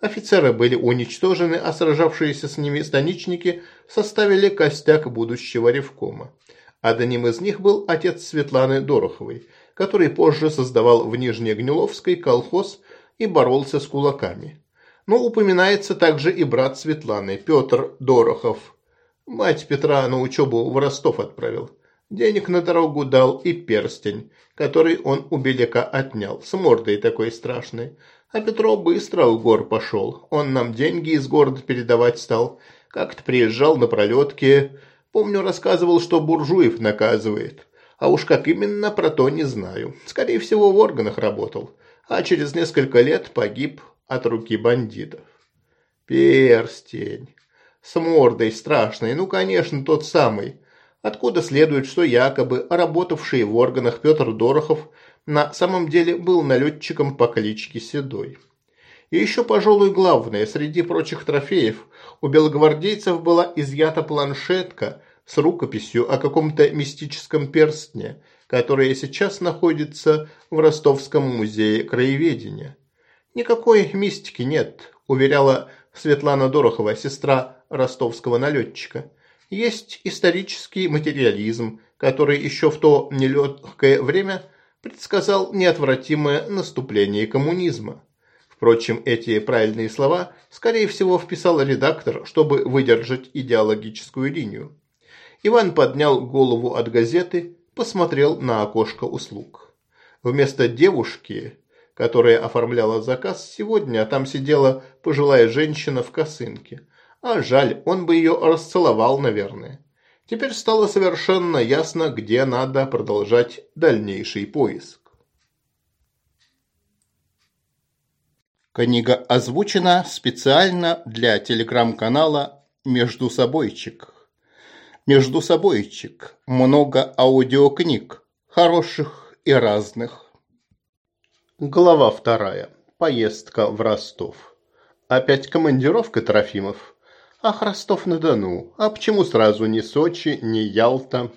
Офицеры были уничтожены, а сражавшиеся с ними станичники составили костяк будущего ревкома. Одним из них был отец Светланы Дороховой, который позже создавал в Нижнегниловской колхоз и боролся с кулаками но упоминается также и брат Светланы, Петр Дорохов. Мать Петра на учебу в Ростов отправил. Денег на дорогу дал и перстень, который он у Беляка отнял, с мордой такой страшной. А Петро быстро в гор пошел. Он нам деньги из города передавать стал. Как-то приезжал на пролетке. Помню, рассказывал, что буржуев наказывает. А уж как именно, про то не знаю. Скорее всего, в органах работал. А через несколько лет погиб от руки бандитов. Перстень. С мордой страшной, ну, конечно, тот самый. Откуда следует, что якобы работавший в органах Петр Дорохов на самом деле был налетчиком по кличке Седой. И еще, пожалуй, главное, среди прочих трофеев у белогвардейцев была изъята планшетка с рукописью о каком-то мистическом перстне, которая сейчас находится в Ростовском музее краеведения. «Никакой мистики нет», – уверяла Светлана Дорохова, сестра ростовского налетчика. «Есть исторический материализм, который еще в то нелегкое время предсказал неотвратимое наступление коммунизма». Впрочем, эти правильные слова, скорее всего, вписал редактор, чтобы выдержать идеологическую линию. Иван поднял голову от газеты, посмотрел на окошко услуг. Вместо девушки которая оформляла заказ сегодня, а там сидела пожилая женщина в косынке. А жаль, он бы ее расцеловал, наверное. Теперь стало совершенно ясно, где надо продолжать дальнейший поиск. Книга озвучена специально для телеграм-канала «Между собойчик». «Между собойчик» много аудиокниг, хороших и разных. Глава вторая. Поездка в Ростов. Опять командировка, Трофимов? Ах, Ростов-на-Дону. А почему сразу не Сочи, не Ялта?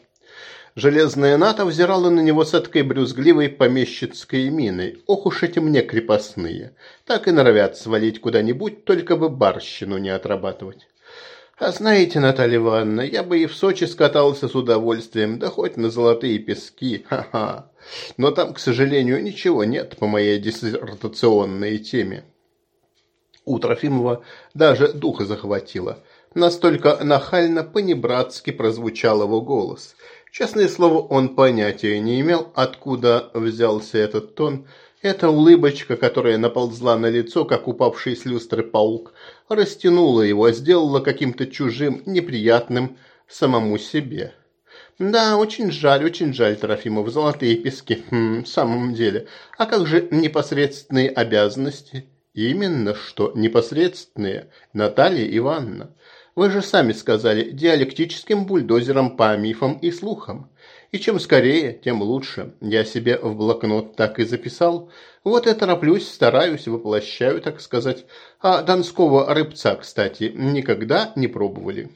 Железная ната взирала на него с эткой брюзгливой помещицкой миной. Ох уж эти мне крепостные. Так и норовят свалить куда-нибудь, только бы барщину не отрабатывать. А знаете, Наталья Ивановна, я бы и в Сочи скатался с удовольствием, да хоть на золотые пески, ха-ха. Но там, к сожалению, ничего нет по моей диссертационной теме. У Трофимова даже дух захватило. Настолько нахально понебратски прозвучал его голос. Честное слово, он понятия не имел, откуда взялся этот тон. Эта улыбочка, которая наползла на лицо, как упавший с люстры паук, растянула его, сделала каким-то чужим, неприятным самому себе. Да, очень жаль, очень жаль, Трофимов, золотые пески, хм, в самом деле. А как же непосредственные обязанности? Именно что непосредственные, Наталья Ивановна. Вы же сами сказали, диалектическим бульдозером по мифам и слухам. И чем скорее, тем лучше. Я себе в блокнот так и записал. Вот и тороплюсь, стараюсь, воплощаю, так сказать. А донского рыбца, кстати, никогда не пробовали.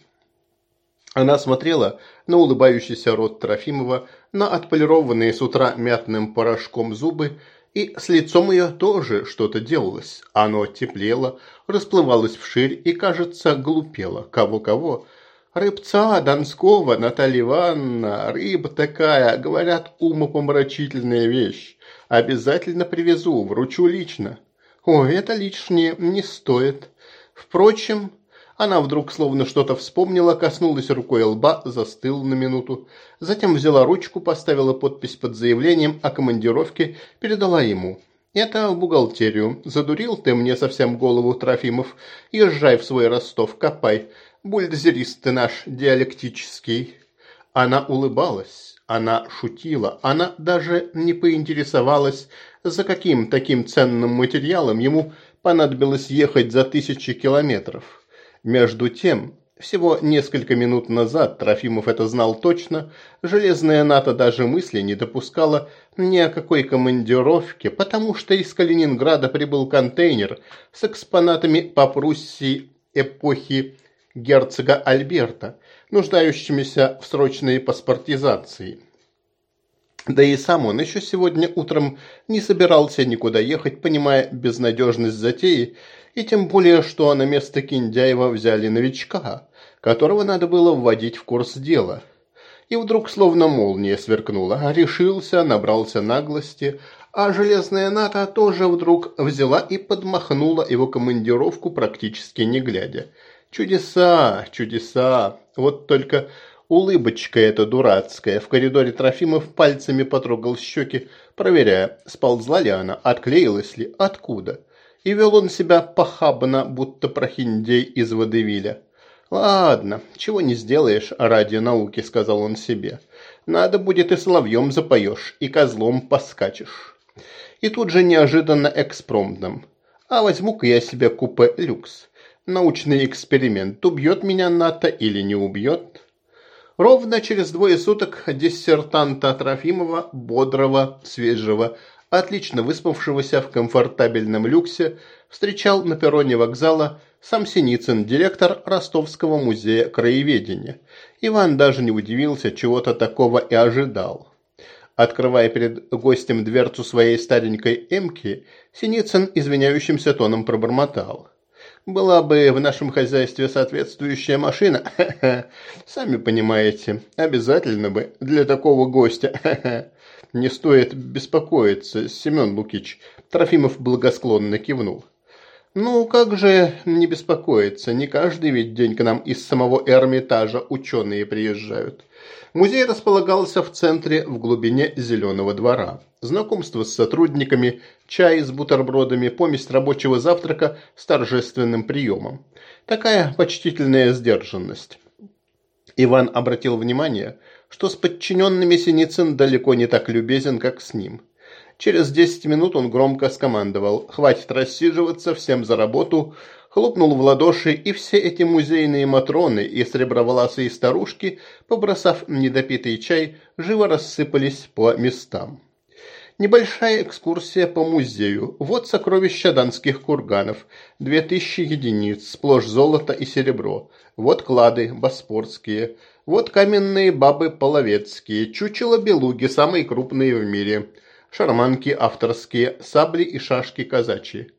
Она смотрела на улыбающийся рот Трофимова, на отполированные с утра мятным порошком зубы, и с лицом ее тоже что-то делалось. Оно теплело, расплывалось вширь и, кажется, глупело. Кого-кого? Рыбца, Донского, Наталья Ивановна, рыба такая, говорят, умопомрачительная вещь. Обязательно привезу, вручу лично. О, это лишнее не стоит. Впрочем, она вдруг словно что-то вспомнила, коснулась рукой лба, застыла на минуту. Затем взяла ручку, поставила подпись под заявлением о командировке, передала ему. «Это в бухгалтерию. Задурил ты мне совсем голову, Трофимов. Езжай в свой Ростов, копай. Бульдозерист ты наш, диалектический». Она улыбалась, она шутила, она даже не поинтересовалась, за каким таким ценным материалом ему понадобилось ехать за тысячи километров. Между тем, всего несколько минут назад, Трофимов это знал точно, железная НАТО даже мысли не допускала ни о какой командировке, потому что из Калининграда прибыл контейнер с экспонатами по Пруссии эпохи герцога Альберта, нуждающимися в срочной паспортизации. Да и сам он еще сегодня утром не собирался никуда ехать, понимая безнадежность затеи, и тем более, что на место Киндяева взяли новичка, которого надо было вводить в курс дела. И вдруг словно молния сверкнула, решился, набрался наглости, а железная ната тоже вдруг взяла и подмахнула его командировку практически не глядя. Чудеса, чудеса, вот только улыбочка эта дурацкая. В коридоре Трофимов пальцами потрогал щеки, проверяя, сползла ли она, отклеилась ли, откуда и вел он себя похабно, будто прохиндей из водевиля. «Ладно, чего не сделаешь ради науки», — сказал он себе. «Надо будет и соловьем запоешь, и козлом поскачешь». И тут же неожиданно экспромтом. «А возьму-ка я себе купе люкс. Научный эксперимент. Убьет меня НАТО или не убьет?» Ровно через двое суток диссертанта Трофимова, бодрого, свежего, отлично выспавшегося в комфортабельном люксе, встречал на перроне вокзала сам Синицын, директор Ростовского музея краеведения. Иван даже не удивился, чего-то такого и ожидал. Открывая перед гостем дверцу своей старенькой эмки, Синицын извиняющимся тоном пробормотал. «Была бы в нашем хозяйстве соответствующая машина, сами понимаете, обязательно бы для такого гостя, Не стоит беспокоиться, Семен Лукич. Трофимов благосклонно кивнул. Ну, как же не беспокоиться, не каждый ведь день к нам из самого Эрмитажа ученые приезжают. Музей располагался в центре, в глубине Зеленого двора. Знакомство с сотрудниками, чай с бутербродами, помесь рабочего завтрака с торжественным приемом. Такая почтительная сдержанность. Иван обратил внимание, что с подчиненными Синицын далеко не так любезен, как с ним. Через десять минут он громко скомандовал «Хватит рассиживаться, всем за работу!» хлопнул в ладоши, и все эти музейные матроны и среброволосые старушки, побросав недопитый чай, живо рассыпались по местам. Небольшая экскурсия по музею. Вот сокровища данских курганов. 2000 единиц, сплошь золото и серебро. Вот клады, боспорские. Вот каменные бабы половецкие, чучело белуги, самые крупные в мире, шарманки авторские, сабли и шашки казачьи.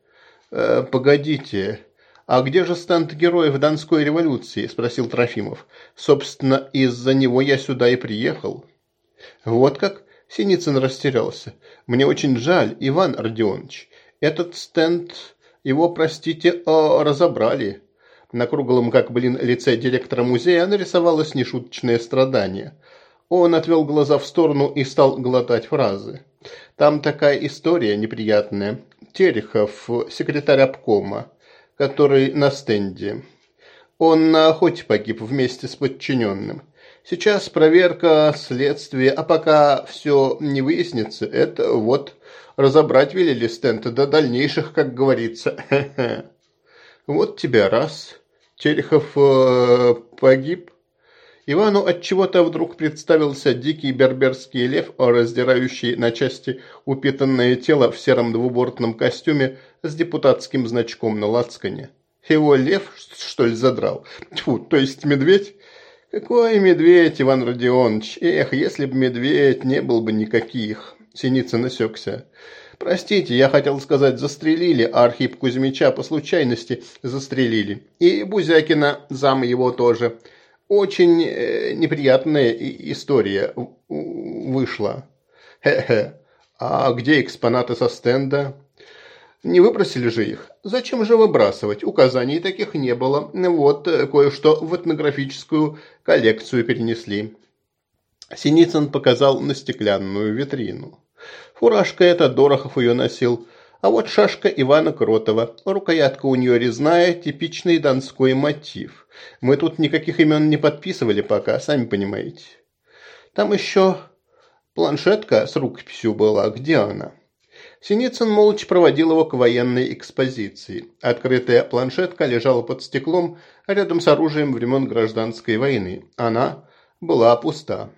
«Э, «Погодите, а где же стенд героев Донской революции?» – спросил Трофимов. «Собственно, из-за него я сюда и приехал». «Вот как?» – Синицын растерялся. «Мне очень жаль, Иван Родионович. Этот стенд, его, простите, о, э, разобрали». На круглом, как блин, лице директора музея нарисовалось нешуточное страдание. Он отвел глаза в сторону и стал глотать фразы. Там такая история неприятная. Терехов, секретарь обкома, который на стенде. Он на охоте погиб вместе с подчиненным. Сейчас проверка, следствие, а пока все не выяснится, это вот разобрать велели стенд до дальнейших, как говорится. Вот тебя раз. Терехов э, погиб. Ивану от чего то вдруг представился дикий берберский лев, раздирающий на части упитанное тело в сером двубортном костюме с депутатским значком на лацкане. Его лев, что ли, задрал? Тьфу, то есть медведь? Какой медведь, Иван Родионович? Эх, если бы медведь, не был бы никаких. Синицын насекся. Простите, я хотел сказать, застрелили, а Архип Кузьмича по случайности застрелили. И Бузякина, зам его тоже. Очень э, неприятная история вышла. Хе-хе. А где экспонаты со стенда? Не выбросили же их? Зачем же выбрасывать? Указаний таких не было. Вот, э, кое-что в этнографическую коллекцию перенесли. Синицын показал на стеклянную витрину. Фуражка эта, Дорохов ее носил. А вот шашка Ивана Кротова. Рукоятка у нее резная, типичный донской мотив. Мы тут никаких имен не подписывали пока, сами понимаете. Там еще планшетка с рукописью была. Где она? Синицын молча проводил его к военной экспозиции. Открытая планшетка лежала под стеклом рядом с оружием времен гражданской войны. Она была пуста.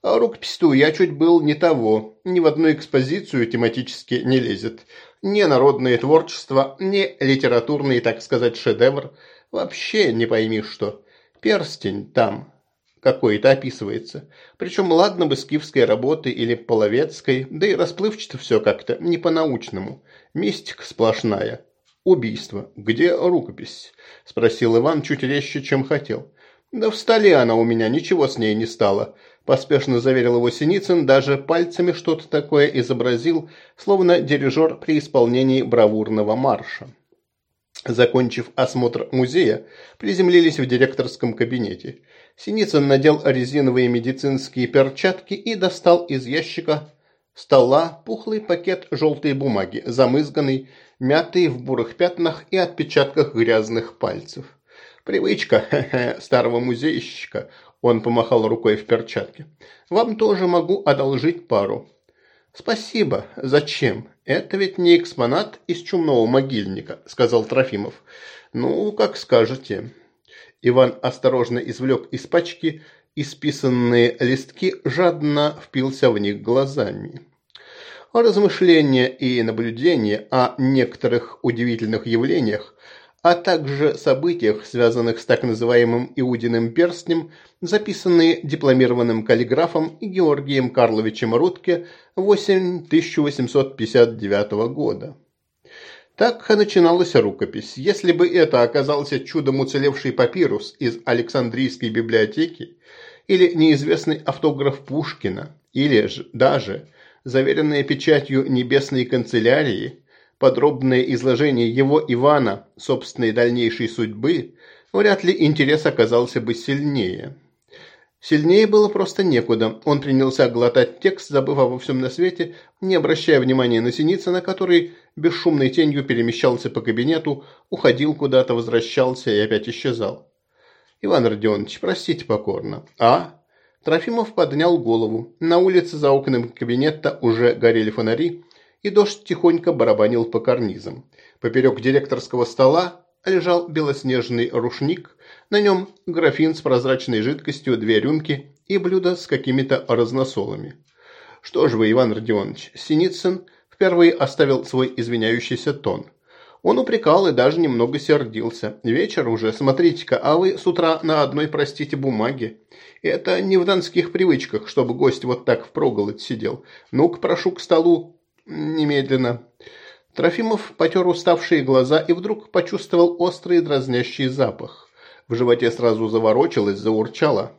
А рукопись-то я чуть был не того. Ни в одну экспозицию тематически не лезет. Ни народное творчество, ни литературный, так сказать, шедевр. Вообще не пойми что. Перстень там какой-то описывается. Причем ладно бы скифской работы или половецкой, да и расплывчато все как-то, не по-научному. Мистика сплошная. Убийство. Где рукопись? Спросил Иван чуть резче, чем хотел. Да в столе она у меня, ничего с ней не стало. Поспешно заверил его Синицын, даже пальцами что-то такое изобразил, словно дирижер при исполнении бравурного марша. Закончив осмотр музея, приземлились в директорском кабинете. Синицын надел резиновые медицинские перчатки и достал из ящика стола пухлый пакет желтой бумаги, замызганный, мятый в бурых пятнах и отпечатках грязных пальцев. Привычка старого музейщика он помахал рукой в перчатке. «Вам тоже могу одолжить пару». «Спасибо. Зачем? Это ведь не экспонат из чумного могильника», – сказал Трофимов. «Ну, как скажете». Иван осторожно извлек из пачки исписанные листки, жадно впился в них глазами. Размышления и наблюдения о некоторых удивительных явлениях а также событиях, связанных с так называемым Иудиным перстнем, записанные дипломированным каллиграфом и Георгием Карловичем Рудке 8859 года. Так начиналась рукопись. Если бы это оказался чудом уцелевший папирус из Александрийской библиотеки, или неизвестный автограф Пушкина, или же даже заверенная печатью небесной канцелярии – подробное изложение его Ивана собственной дальнейшей судьбы, вряд ли интерес оказался бы сильнее. Сильнее было просто некуда. Он принялся глотать текст, забыв обо всем на свете, не обращая внимания на синица, на который бесшумной тенью перемещался по кабинету, уходил куда-то, возвращался и опять исчезал. «Иван Родионович, простите покорно». «А?» Трофимов поднял голову. На улице за окнами кабинета уже горели фонари, и дождь тихонько барабанил по карнизам. Поперек директорского стола лежал белоснежный рушник, на нем графин с прозрачной жидкостью, две рюмки и блюдо с какими-то разносолами. Что ж вы, Иван Родионович, Синицын впервые оставил свой извиняющийся тон. Он упрекал и даже немного сердился. Вечер уже, смотрите-ка, а вы с утра на одной, простите, бумаге. Это не в донских привычках, чтобы гость вот так впроголодь сидел. Ну-ка, прошу к столу, «Немедленно». Трофимов потер уставшие глаза и вдруг почувствовал острый дразнящий запах. В животе сразу заворочилось, заурчало.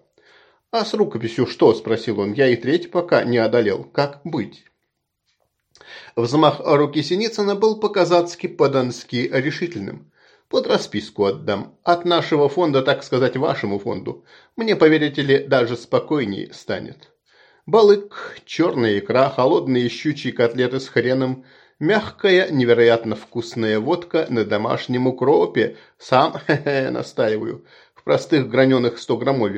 «А с рукописью что?» – спросил он. «Я и треть пока не одолел. Как быть?» Взмах руки Синицына был по-казацки, по-донски решительным. «Под расписку отдам. От нашего фонда, так сказать, вашему фонду. Мне, поверите ли, даже спокойнее станет». Балык, черная икра, холодные щучьи котлеты с хреном, мягкая, невероятно вкусная водка на домашнем укропе. Сам, хе-хе, настаиваю, в простых граненых 100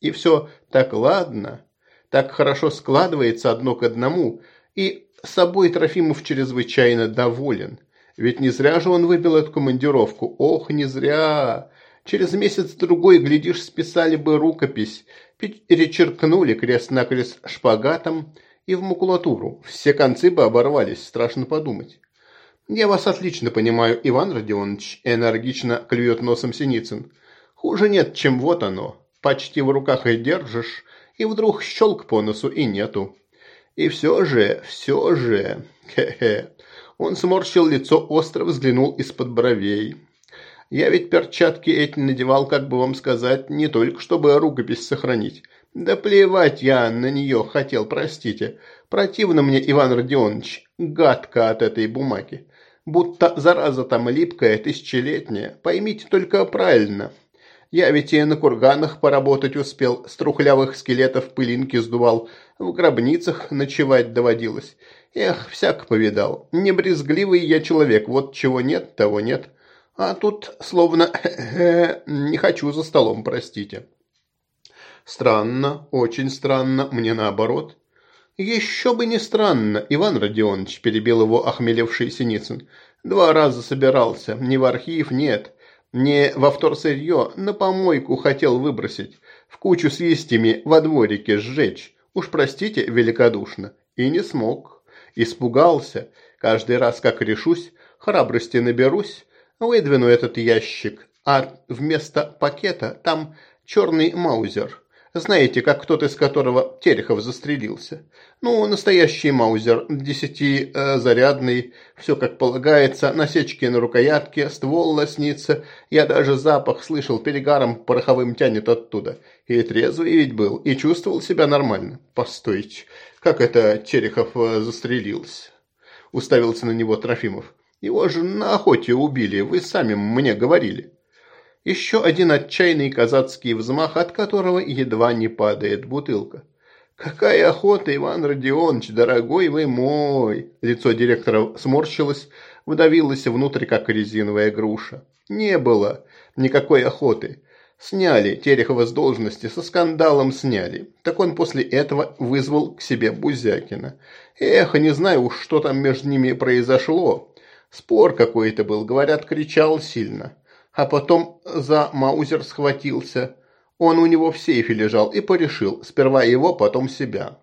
И все так ладно, так хорошо складывается одно к одному, и собой Трофимов чрезвычайно доволен. Ведь не зря же он выбил эту командировку. Ох, не зря! Через месяц-другой, глядишь, списали бы рукопись, перечеркнули крест-накрест шпагатом и в макулатуру. Все концы бы оборвались, страшно подумать. «Я вас отлично понимаю, Иван Родионович», – энергично клюет носом Синицын. «Хуже нет, чем вот оно. Почти в руках и держишь, и вдруг щелк по носу и нету. И все же, все же, хе-хе». Он сморщил лицо, остро взглянул из-под бровей. Я ведь перчатки эти надевал, как бы вам сказать, не только чтобы рукопись сохранить. Да плевать я на нее хотел, простите. Противно мне, Иван Родионович, гадко от этой бумаги. Будто зараза там липкая, тысячелетняя. Поймите только правильно. Я ведь и на курганах поработать успел, с трухлявых скелетов пылинки сдувал, в гробницах ночевать доводилось. Эх, всяк повидал. Небрезгливый я человек, вот чего нет, того нет. А тут словно не хочу за столом, простите. Странно, очень странно, мне наоборот. Еще бы не странно, Иван Родионович, перебил его охмелевший Синицын. Два раза собирался, не в архив нет, не во вторсырье, на помойку хотел выбросить, в кучу с листьями во дворике сжечь. Уж простите великодушно. И не смог. Испугался. Каждый раз, как решусь, храбрости наберусь, Выдвину этот ящик, а вместо пакета там черный маузер. Знаете, как тот, из которого Терехов застрелился. Ну, настоящий маузер, десятизарядный, все как полагается, насечки на рукоятке, ствол лоснится. Я даже запах слышал, перегаром пороховым тянет оттуда. И трезвый ведь был, и чувствовал себя нормально. Постойте, как это Терехов э, застрелился? Уставился на него Трофимов. Его же на охоте убили, вы сами мне говорили. Еще один отчаянный казацкий взмах, от которого едва не падает бутылка. «Какая охота, Иван Родионович, дорогой вы мой!» Лицо директора сморщилось, выдавилось внутрь, как резиновая груша. «Не было никакой охоты. Сняли Терехова с должности, со скандалом сняли. Так он после этого вызвал к себе Бузякина. Эх, не знаю уж, что там между ними произошло. Спор какой-то был, говорят, кричал сильно. А потом за Маузер схватился. Он у него в сейфе лежал и порешил. Сперва его, потом себя.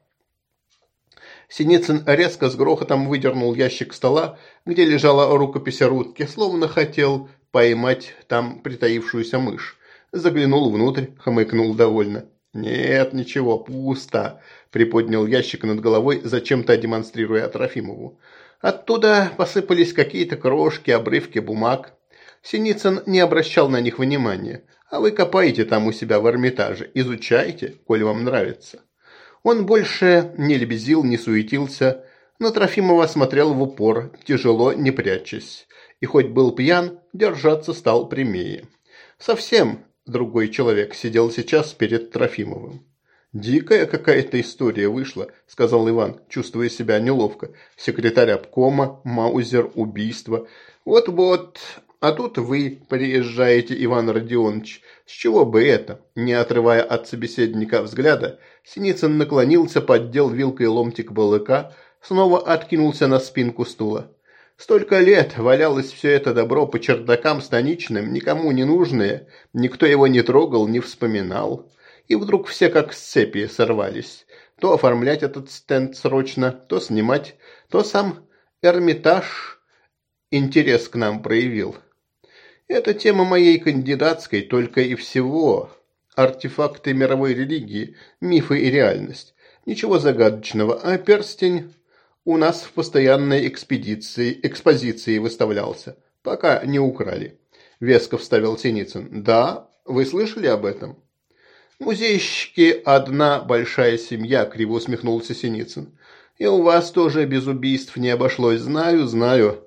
Синицын резко с грохотом выдернул ящик стола, где лежала рукопись Рудки, словно хотел поймать там притаившуюся мышь. Заглянул внутрь, хмыкнул довольно. «Нет, ничего, пусто», – приподнял ящик над головой, зачем-то демонстрируя Трофимову. Оттуда посыпались какие-то крошки, обрывки бумаг. Синицын не обращал на них внимания. А вы копаете там у себя в Эрмитаже, изучайте, коль вам нравится. Он больше не лебезил, не суетился, но Трофимова смотрел в упор, тяжело не прячась. И хоть был пьян, держаться стал прямее. Совсем другой человек сидел сейчас перед Трофимовым. «Дикая какая-то история вышла», – сказал Иван, чувствуя себя неловко. «Секретарь обкома, Маузер, убийство. Вот-вот, а тут вы приезжаете, Иван Родионович. С чего бы это? Не отрывая от собеседника взгляда, Синицын наклонился, поддел вилкой ломтик балыка, снова откинулся на спинку стула. Столько лет валялось все это добро по чердакам станичным, никому не нужное. Никто его не трогал, не вспоминал и вдруг все как с цепи сорвались. То оформлять этот стенд срочно, то снимать, то сам Эрмитаж интерес к нам проявил. Это тема моей кандидатской только и всего. Артефакты мировой религии, мифы и реальность. Ничего загадочного, а перстень у нас в постоянной экспедиции, экспозиции выставлялся. Пока не украли. Веско вставил Синицын. Да, вы слышали об этом? «Музейщики – одна большая семья», – криво усмехнулся Синицын. «И у вас тоже без убийств не обошлось, знаю, знаю».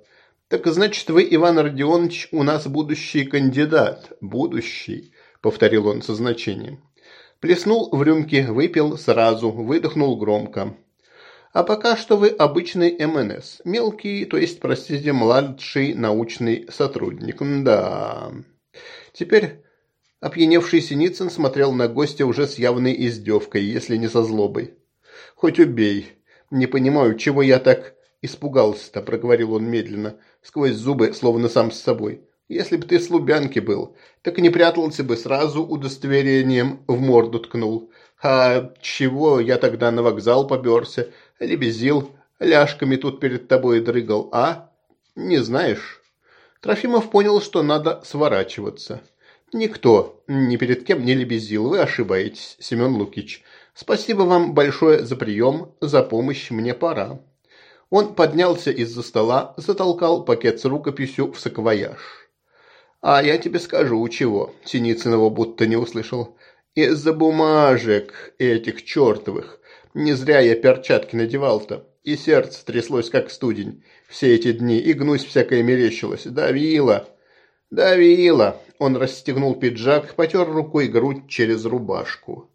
«Так значит, вы, Иван Родионович, у нас будущий кандидат». «Будущий», – повторил он со значением. Плеснул в рюмки, выпил сразу, выдохнул громко. А пока что вы обычный МНС, мелкий, то есть, простите, младший научный сотрудник. Да. Теперь Опьяневший Синицын смотрел на гостя уже с явной издевкой, если не со злобой. «Хоть убей. Не понимаю, чего я так испугался-то», — проговорил он медленно, сквозь зубы, словно сам с собой. «Если б ты с Лубянки был, так не прятался бы, сразу удостоверением в морду ткнул. А чего я тогда на вокзал поберся, лебезил, ляжками тут перед тобой дрыгал, а? Не знаешь?» Трофимов понял, что надо сворачиваться. Никто ни перед кем не лебезил, вы ошибаетесь, Семен Лукич. Спасибо вам большое за прием, за помощь, мне пора. Он поднялся из-за стола, затолкал пакет с рукописью в саквояж. «А я тебе скажу, чего», — Синицын его будто не услышал. «Из-за бумажек этих чертовых. Не зря я перчатки надевал-то. И сердце тряслось, как студень, все эти дни, и гнусь всякое мерещилась, давило. «Давило!» – он расстегнул пиджак, потер рукой грудь через рубашку.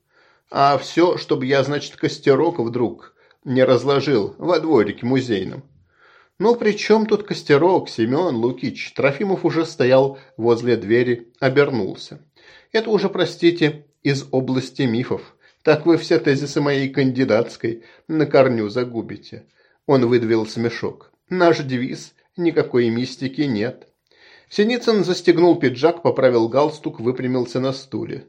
«А все, чтобы я, значит, костерок вдруг не разложил во дворике музейном». «Ну, при чем тут костерок, Семен Лукич?» Трофимов уже стоял возле двери, обернулся. «Это уже, простите, из области мифов. Так вы все тезисы моей кандидатской на корню загубите». Он выдавил смешок. «Наш девиз – никакой мистики нет. Синицын застегнул пиджак, поправил галстук, выпрямился на стуле.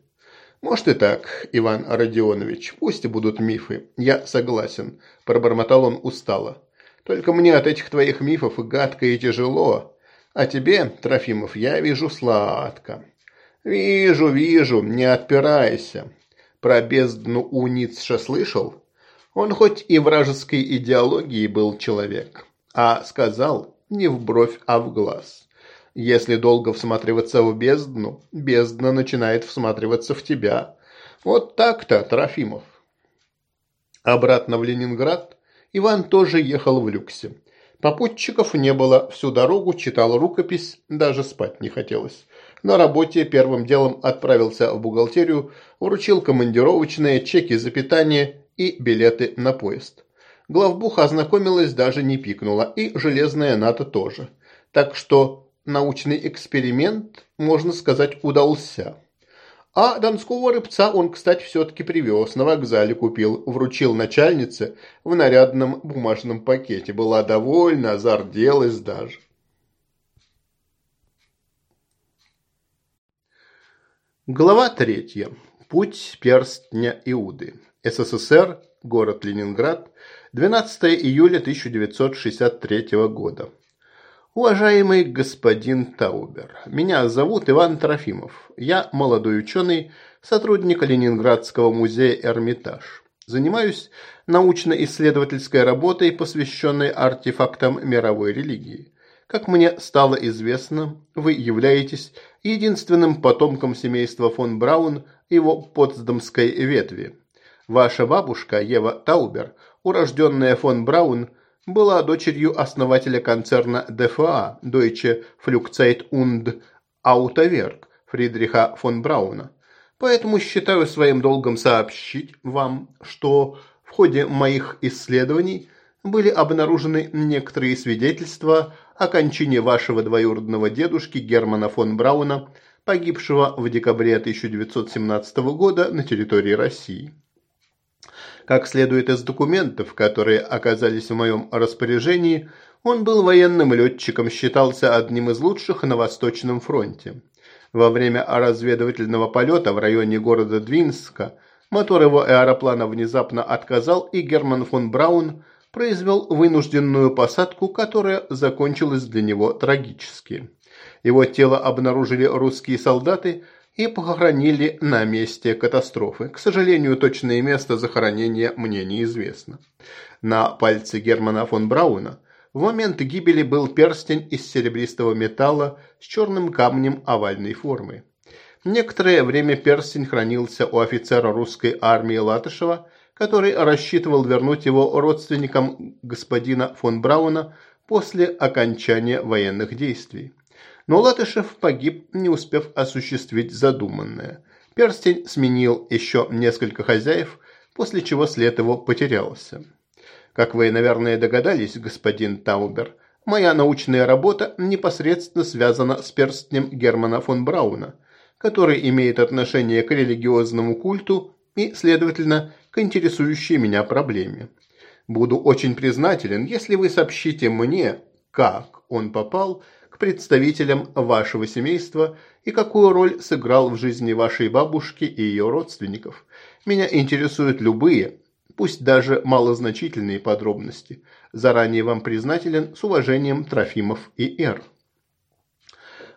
«Может и так, Иван Родионович, пусть и будут мифы, я согласен», – пробормотал он устало. «Только мне от этих твоих мифов и гадко, и тяжело. А тебе, Трофимов, я вижу сладко». «Вижу, вижу, не отпирайся. Про бездну у Ницше слышал? Он хоть и вражеской идеологии был человек, а сказал не в бровь, а в глаз. Если долго всматриваться в бездну, бездна начинает всматриваться в тебя. Вот так-то, Трофимов. Обратно в Ленинград Иван тоже ехал в люксе. Попутчиков не было, всю дорогу читал рукопись, даже спать не хотелось. На работе первым делом отправился в бухгалтерию, вручил командировочные, чеки за питание и билеты на поезд. Главбуха ознакомилась, даже не пикнула, и железная НАТО тоже. Так что научный эксперимент, можно сказать, удался. А донского рыбца он, кстати, все-таки привез, на вокзале купил, вручил начальнице в нарядном бумажном пакете. Была довольна, зарделась даже. Глава третья. Путь перстня Иуды. СССР, город Ленинград, 12 июля 1963 года. Уважаемый господин Таубер, меня зовут Иван Трофимов. Я молодой ученый, сотрудник Ленинградского музея «Эрмитаж». Занимаюсь научно-исследовательской работой, посвященной артефактам мировой религии. Как мне стало известно, вы являетесь единственным потомком семейства фон Браун его потсдамской ветви. Ваша бабушка Ева Таубер, урожденная фон Браун – была дочерью основателя концерна ДФА Deutsche Flugzeit und Autowerk Фридриха фон Брауна. Поэтому считаю своим долгом сообщить вам, что в ходе моих исследований были обнаружены некоторые свидетельства о кончине вашего двоюродного дедушки Германа фон Брауна, погибшего в декабре 1917 года на территории России. Как следует из документов, которые оказались в моем распоряжении, он был военным летчиком, считался одним из лучших на Восточном фронте. Во время разведывательного полета в районе города Двинска мотор его аэроплана внезапно отказал, и Герман фон Браун произвел вынужденную посадку, которая закончилась для него трагически. Его тело обнаружили русские солдаты – и похоронили на месте катастрофы. К сожалению, точное место захоронения мне неизвестно. На пальце Германа фон Брауна в момент гибели был перстень из серебристого металла с черным камнем овальной формы. Некоторое время перстень хранился у офицера русской армии Латышева, который рассчитывал вернуть его родственникам господина фон Брауна после окончания военных действий. Но Латышев погиб, не успев осуществить задуманное. Перстень сменил еще несколько хозяев, после чего след его потерялся. Как вы, наверное, догадались, господин Таубер, моя научная работа непосредственно связана с перстнем Германа фон Брауна, который имеет отношение к религиозному культу и, следовательно, к интересующей меня проблеме. Буду очень признателен, если вы сообщите мне, как он попал представителем вашего семейства и какую роль сыграл в жизни вашей бабушки и ее родственников. Меня интересуют любые, пусть даже малозначительные подробности. Заранее вам признателен с уважением Трофимов и Р.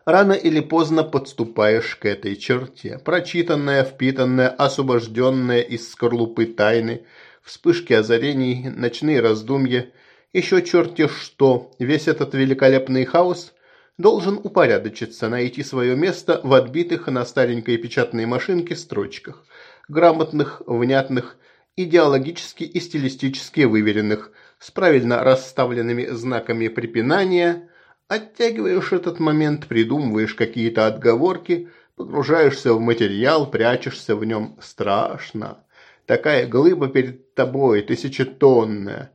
Рано или поздно подступаешь к этой черте. Прочитанная, впитанная, освобожденная из скорлупы тайны, вспышки озарений, ночные раздумья – еще черти что, весь этот великолепный хаос должен упорядочиться, найти свое место в отбитых на старенькой печатной машинке строчках, грамотных, внятных, идеологически и стилистически выверенных, с правильно расставленными знаками препинания, оттягиваешь этот момент, придумываешь какие-то отговорки, погружаешься в материал, прячешься в нем страшно. Такая глыба перед тобой, тысячетонная,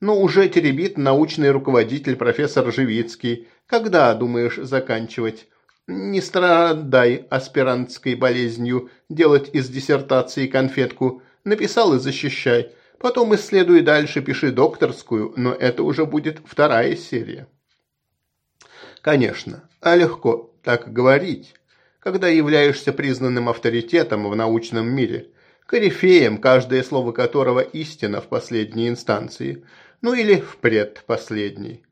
но уже теребит научный руководитель профессор Живицкий. Когда думаешь заканчивать? Не страдай аспирантской болезнью, делать из диссертации конфетку. Написал и защищай. Потом исследуй дальше, пиши докторскую, но это уже будет вторая серия. Конечно, а легко так говорить, когда являешься признанным авторитетом в научном мире, корифеем, каждое слово которого истина в последней инстанции – ну или в предпоследний.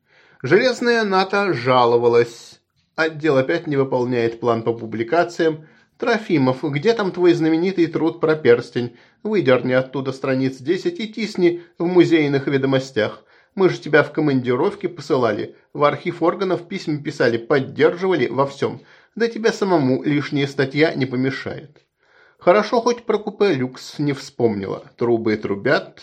Железная НАТО жаловалась. Отдел опять не выполняет план по публикациям. Трофимов, где там твой знаменитый труд про перстень? Выдерни оттуда страниц 10 и тисни в музейных ведомостях. Мы же тебя в командировке посылали, в архив органов письма писали, поддерживали во всем. Да тебе самому лишняя статья не помешает. Хорошо, хоть про купе люкс не вспомнила. Трубы трубят,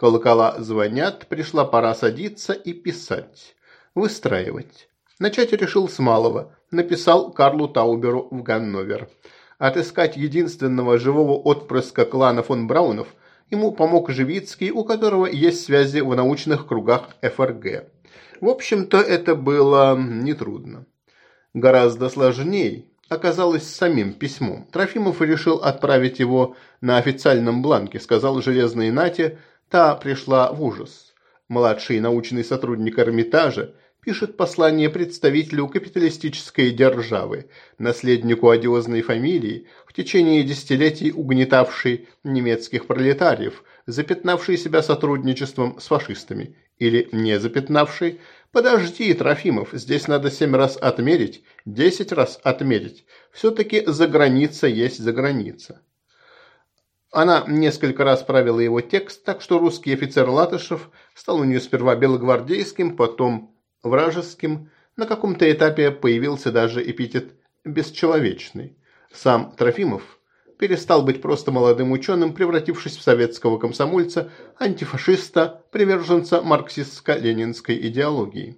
Колокола звонят, пришла пора садиться и писать. Выстраивать. Начать решил с малого. Написал Карлу Тауберу в Ганновер. Отыскать единственного живого отпрыска клана фон Браунов ему помог Живицкий, у которого есть связи в научных кругах ФРГ. В общем-то, это было нетрудно. Гораздо сложней оказалось самим письмом. Трофимов решил отправить его на официальном бланке, сказал железной Нате, Та пришла в ужас. Младший научный сотрудник Эрмитажа пишет послание представителю капиталистической державы, наследнику одиозной фамилии, в течение десятилетий угнетавшей немецких пролетариев, запятнавшей себя сотрудничеством с фашистами, или не запятнавшей, «Подожди, Трофимов, здесь надо семь раз отмерить, десять раз отмерить. Все-таки за граница есть за граница». Она несколько раз правила его текст, так что русский офицер Латышев стал у нее сперва белогвардейским, потом вражеским. На каком-то этапе появился даже эпитет «бесчеловечный». Сам Трофимов перестал быть просто молодым ученым, превратившись в советского комсомольца, антифашиста, приверженца марксистско-ленинской идеологии.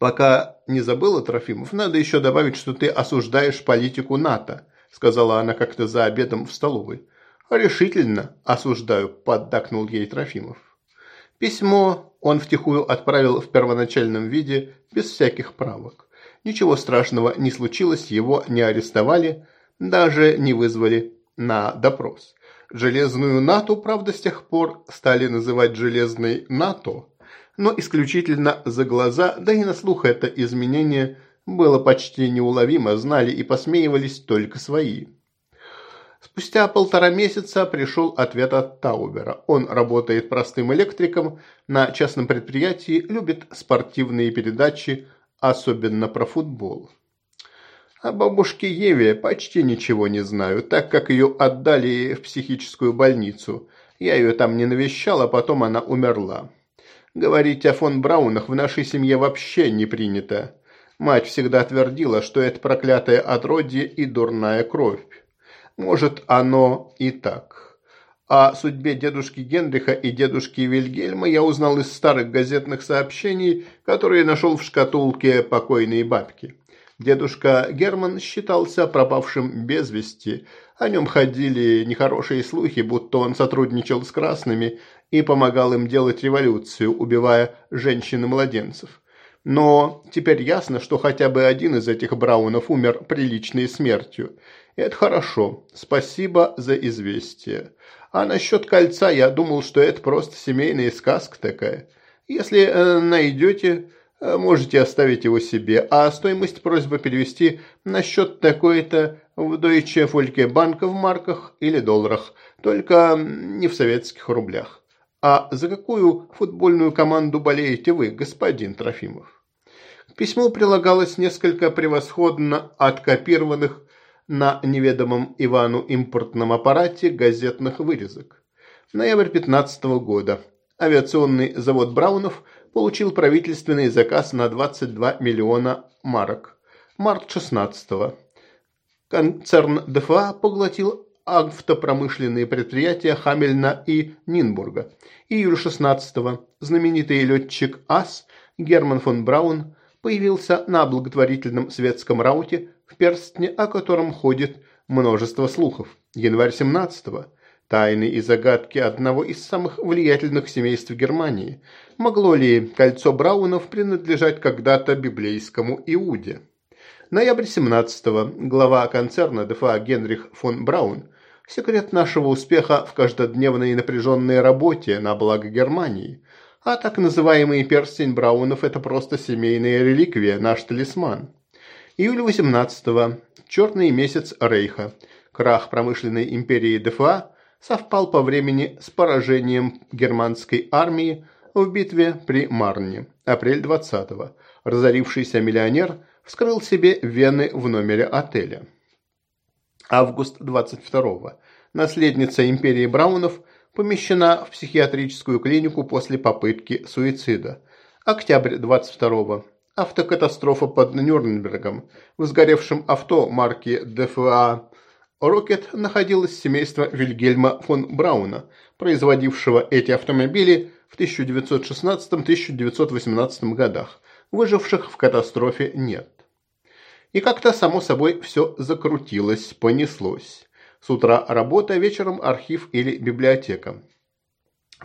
Пока не забыла, Трофимов, надо еще добавить, что ты осуждаешь политику НАТО –– сказала она как-то за обедом в столовой. «Решительно осуждаю», – поддакнул ей Трофимов. Письмо он втихую отправил в первоначальном виде, без всяких правок. Ничего страшного не случилось, его не арестовали, даже не вызвали на допрос. Железную НАТО, правда, с тех пор стали называть «железной НАТО», но исключительно за глаза, да и на слух это изменение – было почти неуловимо, знали и посмеивались только свои. Спустя полтора месяца пришел ответ от Таубера. Он работает простым электриком на частном предприятии, любит спортивные передачи, особенно про футбол. О бабушке Еве почти ничего не знаю, так как ее отдали в психическую больницу. Я ее там не навещал, а потом она умерла. Говорить о фон Браунах в нашей семье вообще не принято. Мать всегда твердила, что это проклятое отродье и дурная кровь. Может, оно и так. О судьбе дедушки Генриха и дедушки Вильгельма я узнал из старых газетных сообщений, которые нашел в шкатулке покойной бабки. Дедушка Герман считался пропавшим без вести. О нем ходили нехорошие слухи, будто он сотрудничал с красными и помогал им делать революцию, убивая женщин и младенцев. Но теперь ясно, что хотя бы один из этих Браунов умер приличной смертью. это хорошо. Спасибо за известие. А насчет кольца я думал, что это просто семейная сказка такая. Если э, найдете, э, можете оставить его себе. А стоимость просьбы перевести на счет такой-то в Deutsche Volksbank в марках или долларах, только не в советских рублях. А за какую футбольную команду болеете вы, господин Трофимов? К письму прилагалось несколько превосходно откопированных на неведомом Ивану импортном аппарате газетных вырезок. Ноябрь 15 -го года. Авиационный завод Браунов получил правительственный заказ на 22 миллиона марок. Март 16 -го. Концерн ДФА поглотил а автопромышленные предприятия Хамельна и Нинбурга. Июль 16-го знаменитый летчик АС Герман фон Браун появился на благотворительном светском рауте в перстне, о котором ходит множество слухов. Январь 17-го. Тайны и загадки одного из самых влиятельных семейств Германии. Могло ли кольцо Браунов принадлежать когда-то библейскому Иуде? Ноябрь 17-го глава концерна ДФА Генрих фон Браун Секрет нашего успеха в каждодневной напряженной работе на благо Германии. А так называемый перстень Браунов – это просто семейная реликвия, наш талисман. Июль 18-го. Черный месяц Рейха. Крах промышленной империи ДФА совпал по времени с поражением германской армии в битве при Марне. Апрель 20-го. Разорившийся миллионер вскрыл себе вены в номере отеля август 22-го. Наследница империи Браунов помещена в психиатрическую клинику после попытки суицида. Октябрь 22-го. Автокатастрофа под Нюрнбергом. В сгоревшем авто марки ДФА «Рокет» находилось семейство Вильгельма фон Брауна, производившего эти автомобили в 1916-1918 годах. Выживших в катастрофе нет. И как-то само собой все закрутилось, понеслось. С утра работа, вечером архив или библиотека.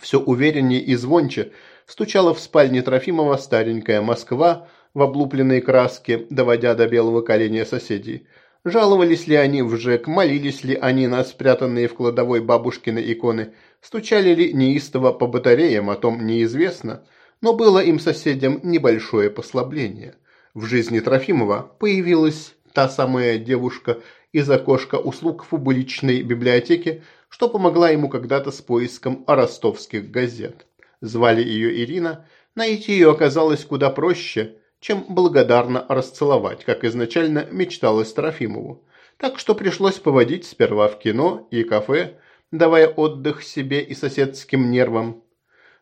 Все увереннее и звонче стучала в спальне Трофимова старенькая Москва в облупленные краски, доводя до белого коленя соседей. Жаловались ли они в ЖЭК, молились ли они на спрятанные в кладовой бабушкины иконы, стучали ли неистово по батареям, о том неизвестно, но было им соседям небольшое послабление – в жизни Трофимова появилась та самая девушка из окошка услуг в публичной библиотеке, что помогла ему когда-то с поиском ростовских газет. Звали ее Ирина, найти ее оказалось куда проще, чем благодарно расцеловать, как изначально мечталось Трофимову. Так что пришлось поводить сперва в кино и кафе, давая отдых себе и соседским нервам.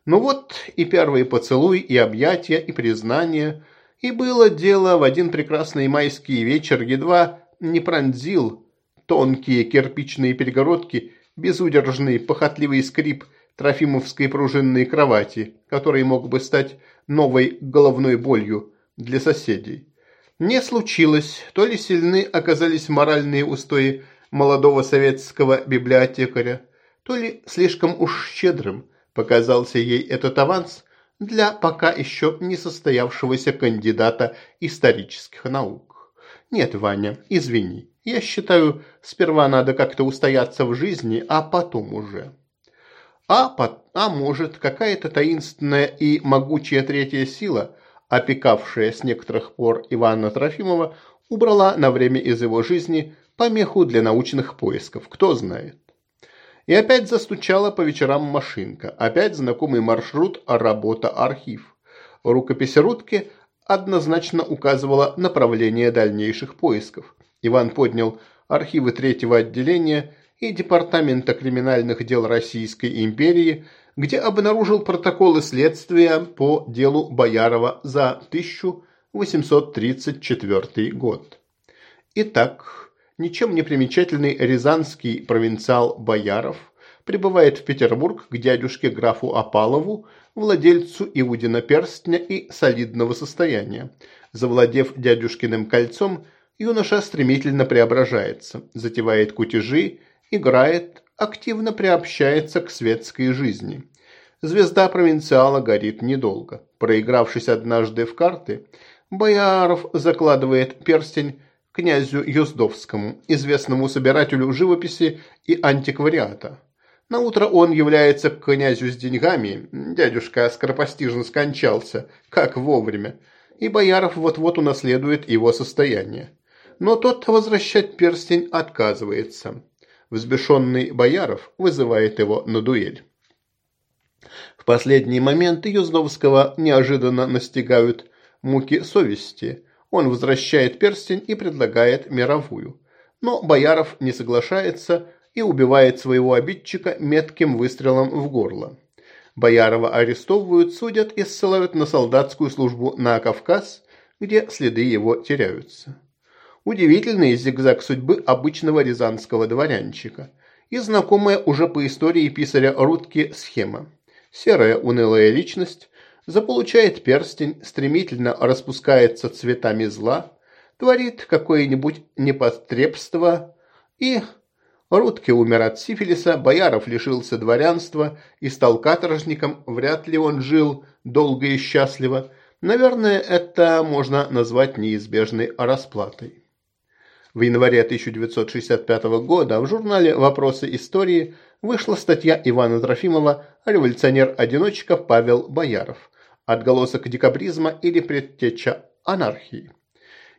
Ну вот и первые поцелуи, и объятия, и признания – и было дело, в один прекрасный майский вечер едва не пронзил тонкие кирпичные перегородки безудержный похотливый скрип трофимовской пружинной кровати, который мог бы стать новой головной болью для соседей. Не случилось, то ли сильны оказались моральные устои молодого советского библиотекаря, то ли слишком уж щедрым показался ей этот аванс – для пока еще не состоявшегося кандидата исторических наук. Нет, Ваня, извини, я считаю, сперва надо как-то устояться в жизни, а потом уже. А, под, а может, какая-то таинственная и могучая третья сила, опекавшая с некоторых пор Ивана Трофимова, убрала на время из его жизни помеху для научных поисков, кто знает. И опять застучала по вечерам машинка. Опять знакомый маршрут «Работа-архив». Рукопись Рудки однозначно указывала направление дальнейших поисков. Иван поднял архивы третьего отделения и Департамента криминальных дел Российской империи, где обнаружил протоколы следствия по делу Боярова за 1834 год. Итак, ничем не примечательный рязанский провинциал Бояров прибывает в Петербург к дядюшке графу Апалову, владельцу Иудина перстня и солидного состояния. Завладев дядюшкиным кольцом, юноша стремительно преображается, затевает кутежи, играет, активно приобщается к светской жизни. Звезда провинциала горит недолго. Проигравшись однажды в карты, Бояров закладывает перстень князю Юздовскому, известному собирателю живописи и антиквариата. На утро он является к князю с деньгами, дядюшка скоропостижно скончался, как вовремя, и Бояров вот-вот унаследует его состояние. Но тот возвращать перстень отказывается. Взбешенный Бояров вызывает его на дуэль. В последний момент Юздовского неожиданно настигают муки совести – он возвращает перстень и предлагает мировую. Но Бояров не соглашается и убивает своего обидчика метким выстрелом в горло. Боярова арестовывают, судят и ссылают на солдатскую службу на Кавказ, где следы его теряются. Удивительный зигзаг судьбы обычного рязанского дворянчика и знакомая уже по истории писаря Рудки схема. Серая унылая личность, заполучает перстень, стремительно распускается цветами зла, творит какое-нибудь непотребство и... Рудке умер от сифилиса, Бояров лишился дворянства и стал каторжником, вряд ли он жил долго и счастливо. Наверное, это можно назвать неизбежной расплатой. В январе 1965 года в журнале «Вопросы истории» вышла статья Ивана Трофимова «Революционер-одиночка Павел Бояров», отголосок декабризма или предтеча анархии.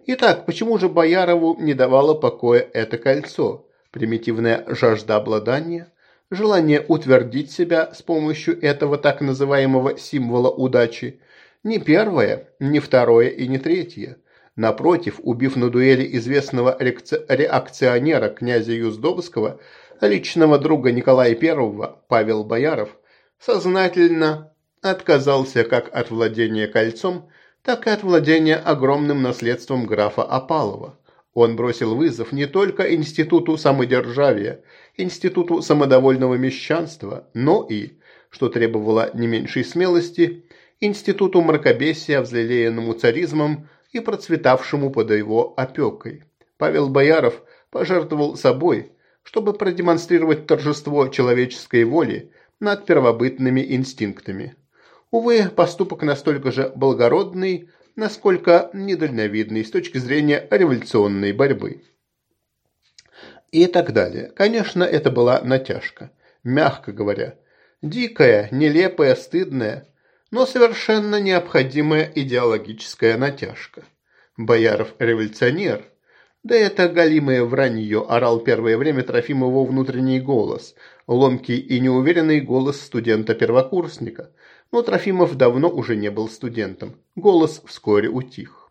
Итак, почему же Боярову не давало покоя это кольцо? Примитивная жажда обладания, желание утвердить себя с помощью этого так называемого символа удачи, не первое, не второе и не третье. Напротив, убив на дуэли известного реакционера князя Юздовского, личного друга Николая I, Павел Бояров, сознательно отказался как от владения кольцом, так и от владения огромным наследством графа Апалова. Он бросил вызов не только институту самодержавия, институту самодовольного мещанства, но и, что требовало не меньшей смелости, институту мракобесия, взлелеянному царизмом и процветавшему под его опекой. Павел Бояров пожертвовал собой, чтобы продемонстрировать торжество человеческой воли над первобытными инстинктами. Увы, поступок настолько же благородный, насколько недальновидный с точки зрения революционной борьбы. И так далее. Конечно, это была натяжка. Мягко говоря. Дикая, нелепая, стыдная, но совершенно необходимая идеологическая натяжка. Бояров – революционер. Да это галимое вранье, орал первое время Трофимову внутренний голос, ломкий и неуверенный голос студента-первокурсника – но Трофимов давно уже не был студентом. Голос вскоре утих.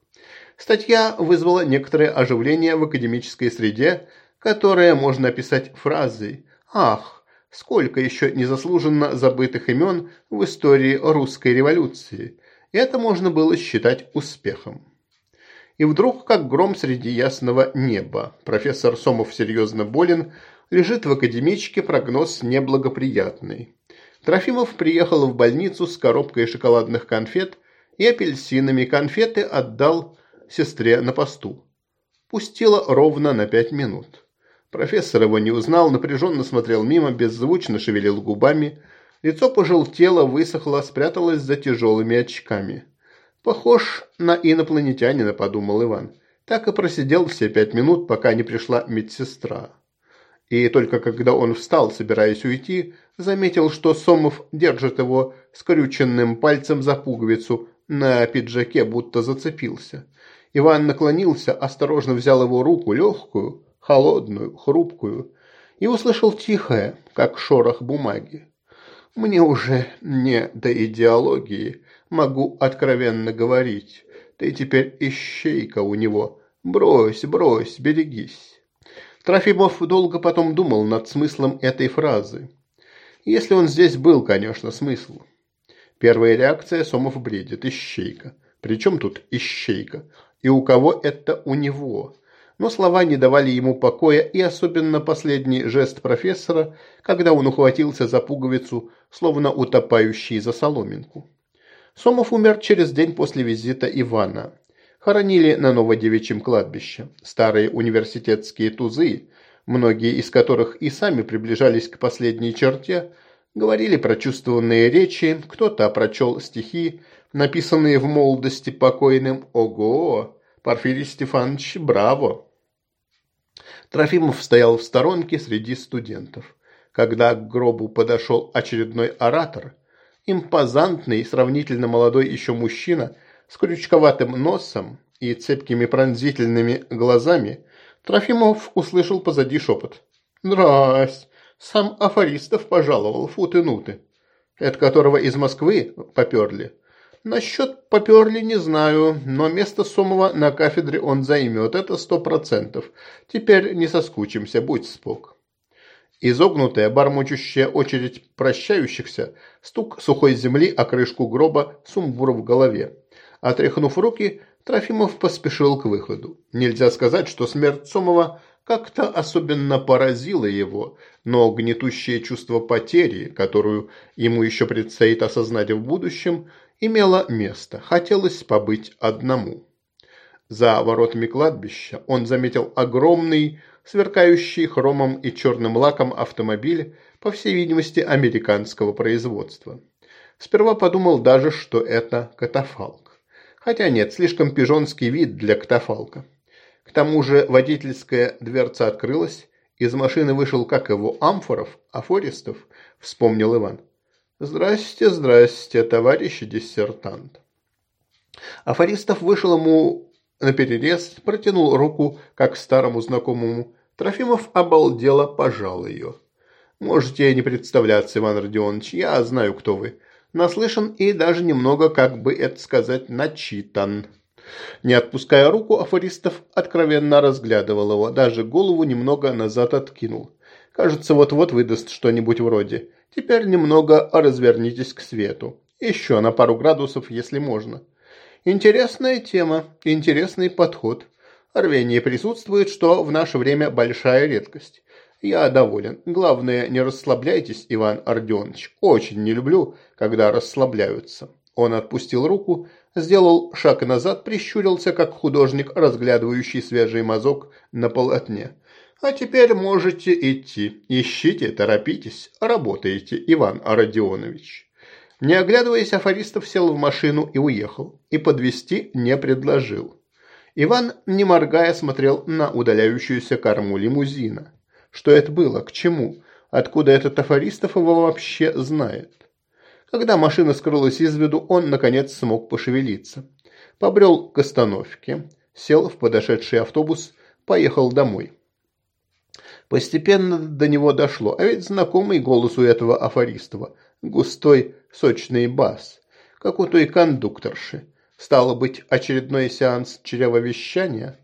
Статья вызвала некоторое оживление в академической среде, которое можно описать фразой «Ах, сколько еще незаслуженно забытых имен в истории русской революции!» Это можно было считать успехом. И вдруг, как гром среди ясного неба, профессор Сомов серьезно болен, лежит в академичке прогноз неблагоприятный. Трофимов приехал в больницу с коробкой шоколадных конфет и апельсинами. Конфеты отдал сестре на посту. Пустила ровно на пять минут. Профессор его не узнал, напряженно смотрел мимо, беззвучно шевелил губами. Лицо пожелтело, высохло, спряталось за тяжелыми очками. «Похож на инопланетянина», – подумал Иван. Так и просидел все пять минут, пока не пришла медсестра и только когда он встал, собираясь уйти, заметил, что Сомов держит его скрюченным пальцем за пуговицу на пиджаке, будто зацепился. Иван наклонился, осторожно взял его руку, легкую, холодную, хрупкую, и услышал тихое, как шорох бумаги. «Мне уже не до идеологии, могу откровенно говорить. Ты теперь ищейка у него. Брось, брось, берегись». Трофимов долго потом думал над смыслом этой фразы. Если он здесь был, конечно, смысл. Первая реакция Сомов бредит – ищейка. Причем тут ищейка? И у кого это у него? Но слова не давали ему покоя, и особенно последний жест профессора, когда он ухватился за пуговицу, словно утопающий за соломинку. Сомов умер через день после визита Ивана хоронили на Новодевичьем кладбище. Старые университетские тузы, многие из которых и сами приближались к последней черте, говорили прочувствованные речи, кто-то прочел стихи, написанные в молодости покойным «Ого! Порфирий Стефанович, браво!» Трофимов стоял в сторонке среди студентов. Когда к гробу подошел очередной оратор, импозантный, сравнительно молодой еще мужчина – с крючковатым носом и цепкими пронзительными глазами, Трофимов услышал позади шепот. «Здрась! Сам Афористов пожаловал, футы-нуты, от которого из Москвы поперли. Насчет поперли не знаю, но место Сомова на кафедре он займет, это сто процентов. Теперь не соскучимся, будь спок». Изогнутая, бормочущая очередь прощающихся, стук сухой земли о крышку гроба, сумбур в голове. Отряхнув руки, Трофимов поспешил к выходу. Нельзя сказать, что смерть Сомова как-то особенно поразила его, но гнетущее чувство потери, которую ему еще предстоит осознать в будущем, имело место. Хотелось побыть одному. За воротами кладбища он заметил огромный, сверкающий хромом и черным лаком автомобиль, по всей видимости, американского производства. Сперва подумал даже, что это катафалк. Хотя нет, слишком пижонский вид для катафалка. К тому же водительская дверца открылась, из машины вышел как его Амфоров, Афористов, вспомнил Иван. «Здрасте, здрасте, товарищ диссертант». Афористов вышел ему на перерез, протянул руку, как старому знакомому. Трофимов обалдело пожал ее. «Можете не представляться, Иван Родионович, я знаю, кто вы наслышан и даже немного, как бы это сказать, начитан. Не отпуская руку, Афористов откровенно разглядывал его, даже голову немного назад откинул. Кажется, вот-вот выдаст что-нибудь вроде. Теперь немного развернитесь к свету. Еще на пару градусов, если можно. Интересная тема, интересный подход. Рвение присутствует, что в наше время большая редкость. Я доволен. Главное, не расслабляйтесь, Иван Ардеонович. Очень не люблю, когда расслабляются. Он отпустил руку, сделал шаг назад, прищурился, как художник, разглядывающий свежий мазок на полотне. А теперь можете идти. Ищите, торопитесь, работайте, Иван Родионович. Не оглядываясь, Афористов сел в машину и уехал. И подвести не предложил. Иван, не моргая, смотрел на удаляющуюся корму лимузина. Что это было? К чему? Откуда этот афористов его вообще знает? Когда машина скрылась из виду, он, наконец, смог пошевелиться. Побрел к остановке, сел в подошедший автобус, поехал домой. Постепенно до него дошло, а ведь знакомый голос у этого афористова, густой сочный бас, как у той кондукторши. Стало быть, очередной сеанс чревовещания –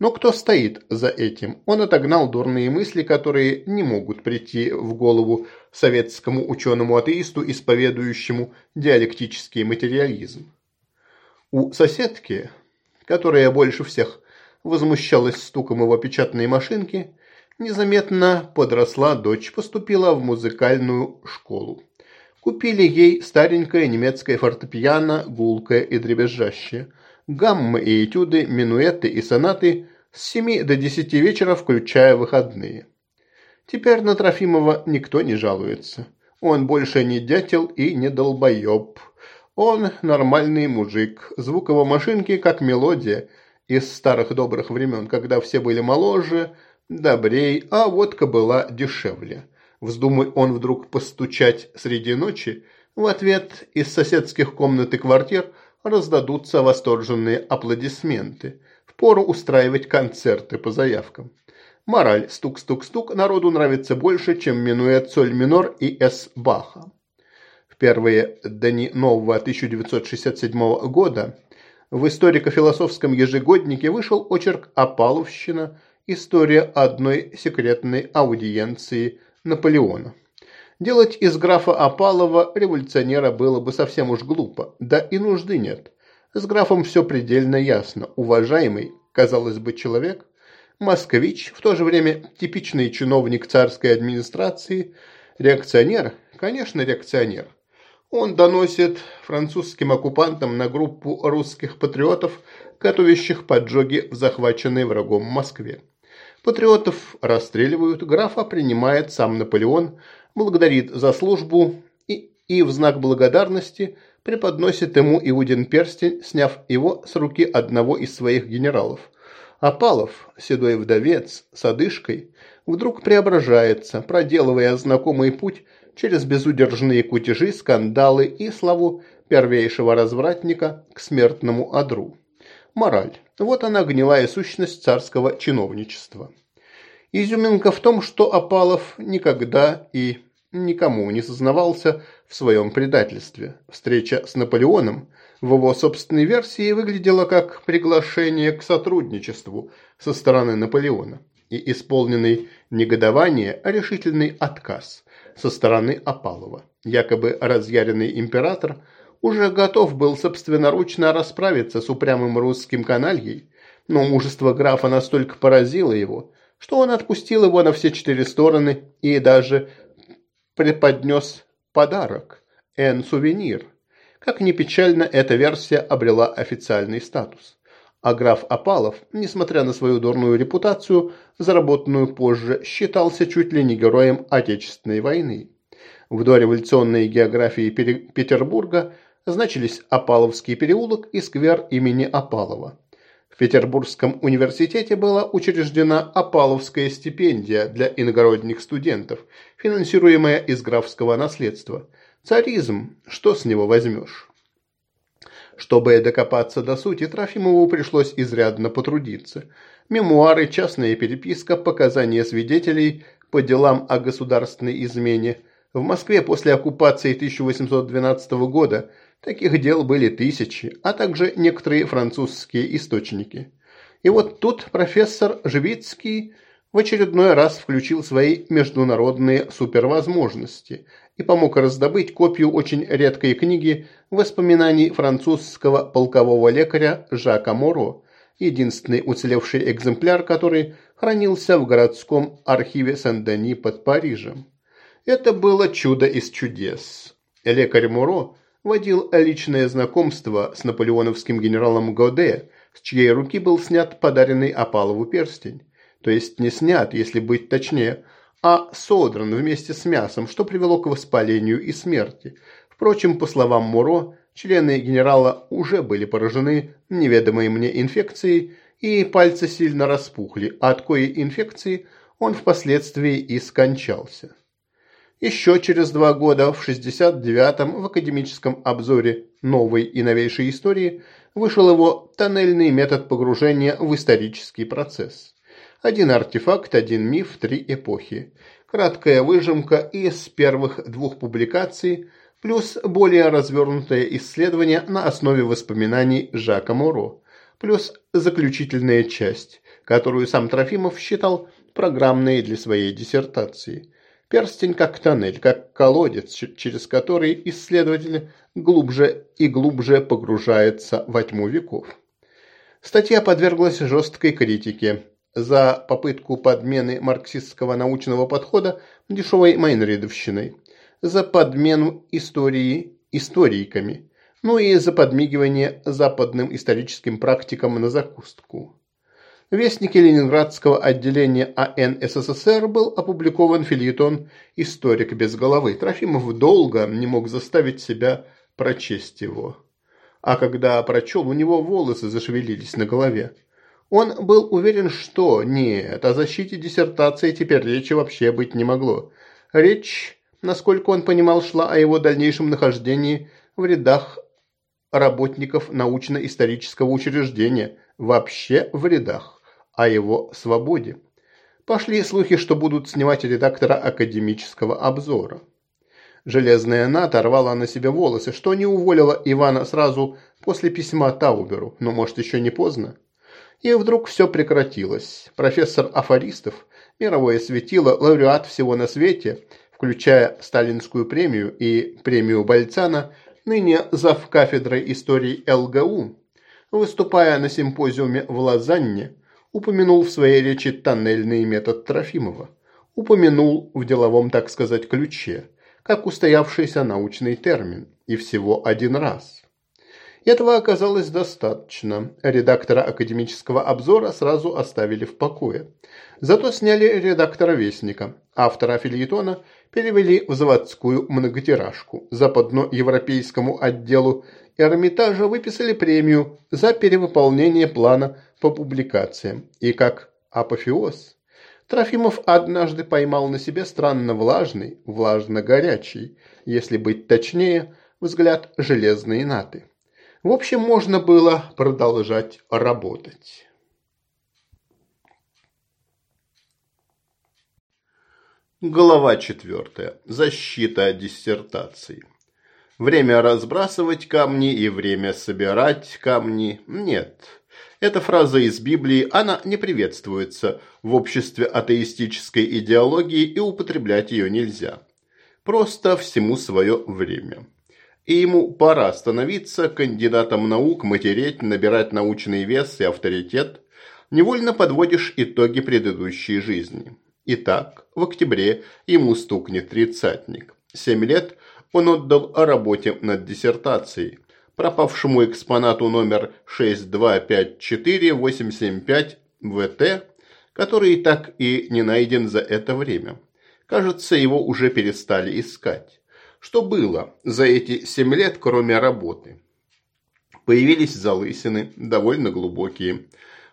но кто стоит за этим? Он отогнал дурные мысли, которые не могут прийти в голову советскому ученому-атеисту, исповедующему диалектический материализм. У соседки, которая больше всех возмущалась стуком его печатной машинки, незаметно подросла дочь, поступила в музыкальную школу. Купили ей старенькое немецкое фортепиано, гулкое и дребезжащее – гаммы и этюды, минуэты и сонаты с 7 до 10 вечера, включая выходные. Теперь на Трофимова никто не жалуется. Он больше не дятел и не долбоеб. Он нормальный мужик. Звук его машинки как мелодия из старых добрых времен, когда все были моложе, добрей, а водка была дешевле. Вздумай он вдруг постучать среди ночи, в ответ из соседских комнат и квартир раздадутся восторженные аплодисменты. Впору устраивать концерты по заявкам. Мораль «Стук-стук-стук» народу нравится больше, чем минуэт соль минор и эс Баха. В первые дни нового 1967 года в историко-философском ежегоднике вышел очерк «Опаловщина. История одной секретной аудиенции Наполеона». Делать из графа Апалова революционера было бы совсем уж глупо, да и нужды нет. С графом все предельно ясно. Уважаемый, казалось бы, человек, москвич, в то же время типичный чиновник царской администрации, реакционер, конечно, реакционер. Он доносит французским оккупантам на группу русских патриотов, готовящих поджоги в захваченной врагом Москве. Патриотов расстреливают, графа принимает сам Наполеон – благодарит за службу и, и в знак благодарности преподносит ему Иудин перстень, сняв его с руки одного из своих генералов. Апалов, седой вдовец, с одышкой, вдруг преображается, проделывая знакомый путь через безудержные кутежи, скандалы и славу первейшего развратника к смертному одру. Мораль. Вот она гнилая сущность царского чиновничества. Изюминка в том, что Апалов никогда и никому не сознавался в своем предательстве. Встреча с Наполеоном в его собственной версии выглядела как приглашение к сотрудничеству со стороны Наполеона и исполненный негодование решительный отказ со стороны Апалова. Якобы разъяренный император уже готов был собственноручно расправиться с упрямым русским канальей, но мужество графа настолько поразило его, что он отпустил его на все четыре стороны и даже преподнес подарок – Н-сувенир. Как ни печально, эта версия обрела официальный статус. А граф Апалов, несмотря на свою дурную репутацию, заработанную позже, считался чуть ли не героем Отечественной войны. В дореволюционной географии Петербурга значились Апаловский переулок и сквер имени Апалова. Петербургском университете была учреждена Апаловская стипендия для иногородних студентов, финансируемая из графского наследства. Царизм, что с него возьмешь? Чтобы докопаться до сути, Трофимову пришлось изрядно потрудиться. Мемуары, частная переписка, показания свидетелей по делам о государственной измене. В Москве после оккупации 1812 года – Таких дел были тысячи, а также некоторые французские источники. И вот тут профессор Живицкий в очередной раз включил свои международные супервозможности и помог раздобыть копию очень редкой книги воспоминаний французского полкового лекаря Жака Моро, единственный уцелевший экземпляр, который хранился в городском архиве Сен-Дени под Парижем. Это было чудо из чудес. Лекарь Моро водил личное знакомство с наполеоновским генералом Годе, с чьей руки был снят подаренный Апалову перстень. То есть не снят, если быть точнее, а содран вместе с мясом, что привело к воспалению и смерти. Впрочем, по словам Муро, члены генерала уже были поражены неведомой мне инфекцией, и пальцы сильно распухли, от коей инфекции он впоследствии и скончался. Еще через два года, в 69-м, в академическом обзоре новой и новейшей истории вышел его «Тоннельный метод погружения в исторический процесс». Один артефакт, один миф, три эпохи. Краткая выжимка из первых двух публикаций, плюс более развернутое исследование на основе воспоминаний Жака Моро, плюс заключительная часть, которую сам Трофимов считал программной для своей диссертации – Перстень как тоннель, как колодец, через который исследователь глубже и глубже погружается во тьму веков. Статья подверглась жесткой критике за попытку подмены марксистского научного подхода дешевой майнредовщиной, за подмену истории историками, ну и за подмигивание западным историческим практикам на закуску. В Вестнике Ленинградского отделения АН СССР был опубликован фельетон «Историк без головы». Трофимов долго не мог заставить себя прочесть его. А когда прочел, у него волосы зашевелились на голове. Он был уверен, что нет, о защите диссертации теперь речи вообще быть не могло. Речь, насколько он понимал, шла о его дальнейшем нахождении в рядах работников научно-исторического учреждения, вообще в рядах о его свободе. Пошли слухи, что будут снимать редактора академического обзора. Железная Ната рвала на себе волосы, что не уволила Ивана сразу после письма Тауберу, но, может, еще не поздно. И вдруг все прекратилось. Профессор Афористов, мировое светило, лауреат всего на свете, включая Сталинскую премию и премию Бальцана, ныне зав кафедрой истории ЛГУ, выступая на симпозиуме в Лозанне, упомянул в своей речи тоннельный метод Трофимова. Упомянул в деловом, так сказать, ключе, как устоявшийся научный термин, и всего один раз. Этого оказалось достаточно. Редактора академического обзора сразу оставили в покое. Зато сняли редактора Вестника. Автора фильетона перевели в заводскую многотиражку. Западноевропейскому отделу Эрмитажа выписали премию за перевыполнение плана по публикациям. И как апофеоз, Трофимов однажды поймал на себе странно влажный, влажно-горячий, если быть точнее, взгляд железной наты. В общем, можно было продолжать работать. Глава четвертая. Защита диссертации. Время разбрасывать камни и время собирать камни нет. Эта фраза из Библии, она не приветствуется в обществе атеистической идеологии и употреблять ее нельзя. Просто всему свое время. И ему пора становиться кандидатом наук, матереть, набирать научный вес и авторитет. Невольно подводишь итоги предыдущей жизни. Итак, в октябре ему стукнет тридцатник. Семь лет – он отдал о работе над диссертацией. Пропавшему экспонату номер 6254875 ВТ, который так и не найден за это время. Кажется, его уже перестали искать. Что было за эти семь лет, кроме работы? Появились залысины, довольно глубокие.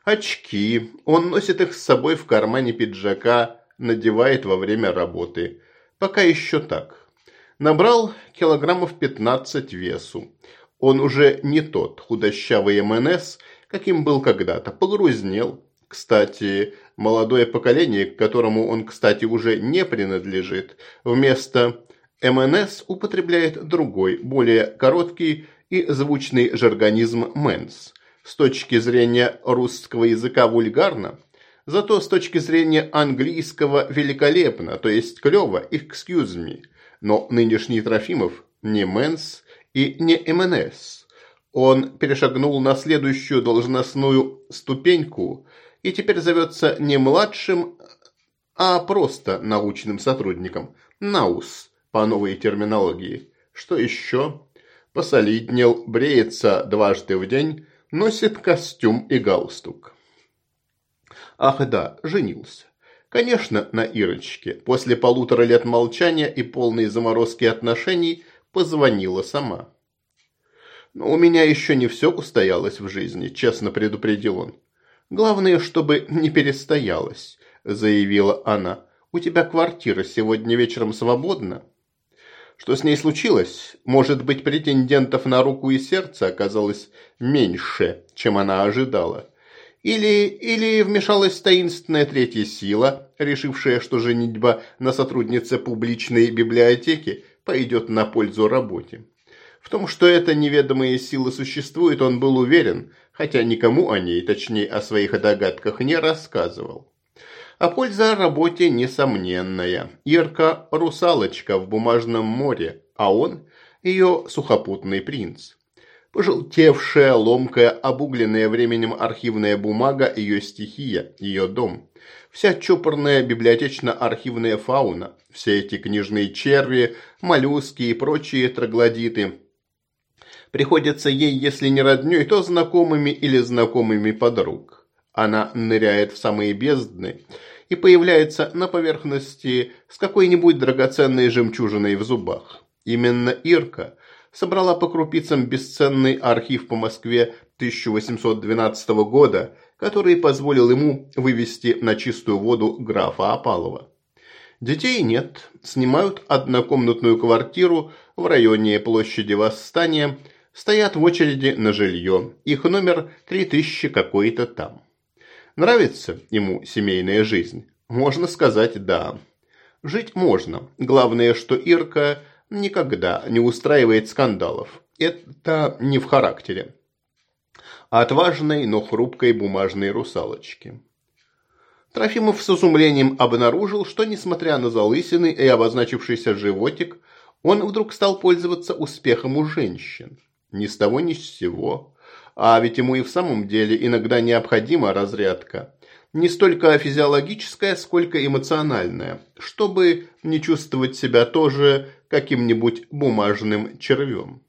Очки. Он носит их с собой в кармане пиджака, надевает во время работы. Пока еще так. Набрал килограммов 15 весу. Он уже не тот худощавый МНС, каким был когда-то, погрузнел. Кстати, молодое поколение, к которому он, кстати, уже не принадлежит, вместо МНС употребляет другой, более короткий и звучный жаргонизм «мэнс». С точки зрения русского языка вульгарно, зато с точки зрения английского великолепно, то есть клево, excuse me – но нынешний Трофимов не Мэнс и не МНС. Он перешагнул на следующую должностную ступеньку и теперь зовется не младшим, а просто научным сотрудником. Наус по новой терминологии. Что еще? Посолиднел, бреется дважды в день, носит костюм и галстук. Ах да, женился. Конечно, на Ирочке, после полутора лет молчания и полной заморозки отношений, позвонила сама. «Но у меня еще не все устоялось в жизни», – честно предупредил он. «Главное, чтобы не перестоялось», – заявила она. «У тебя квартира сегодня вечером свободна?» Что с ней случилось? Может быть, претендентов на руку и сердце оказалось меньше, чем она ожидала. Или, или вмешалась таинственная третья сила, решившая, что женитьба на сотруднице публичной библиотеки пойдет на пользу работе. В том, что эта неведомая сила существует, он был уверен, хотя никому о ней, точнее о своих догадках, не рассказывал. А польза работе несомненная. Ирка – русалочка в бумажном море, а он – ее сухопутный принц. Пожелтевшая, ломкая, обугленная временем архивная бумага – ее стихия, ее дом. Вся чопорная библиотечно-архивная фауна, все эти книжные черви, моллюски и прочие троглодиты приходится ей, если не роднёй, то знакомыми или знакомыми подруг. Она ныряет в самые бездны и появляется на поверхности с какой-нибудь драгоценной жемчужиной в зубах. Именно Ирка – собрала по крупицам бесценный архив по Москве 1812 года, который позволил ему вывести на чистую воду графа Апалова. Детей нет, снимают однокомнатную квартиру в районе площади Восстания, стоят в очереди на жилье, их номер 3000 какой-то там. Нравится ему семейная жизнь? Можно сказать «да». Жить можно, главное, что Ирка – никогда не устраивает скандалов. Это не в характере. Отважной, но хрупкой бумажной русалочки. Трофимов с изумлением обнаружил, что, несмотря на залысины и обозначившийся животик, он вдруг стал пользоваться успехом у женщин. Ни с того, ни с сего. А ведь ему и в самом деле иногда необходима разрядка. Не столько физиологическая, сколько эмоциональная, чтобы не чувствовать себя тоже каким-нибудь бумажным червем.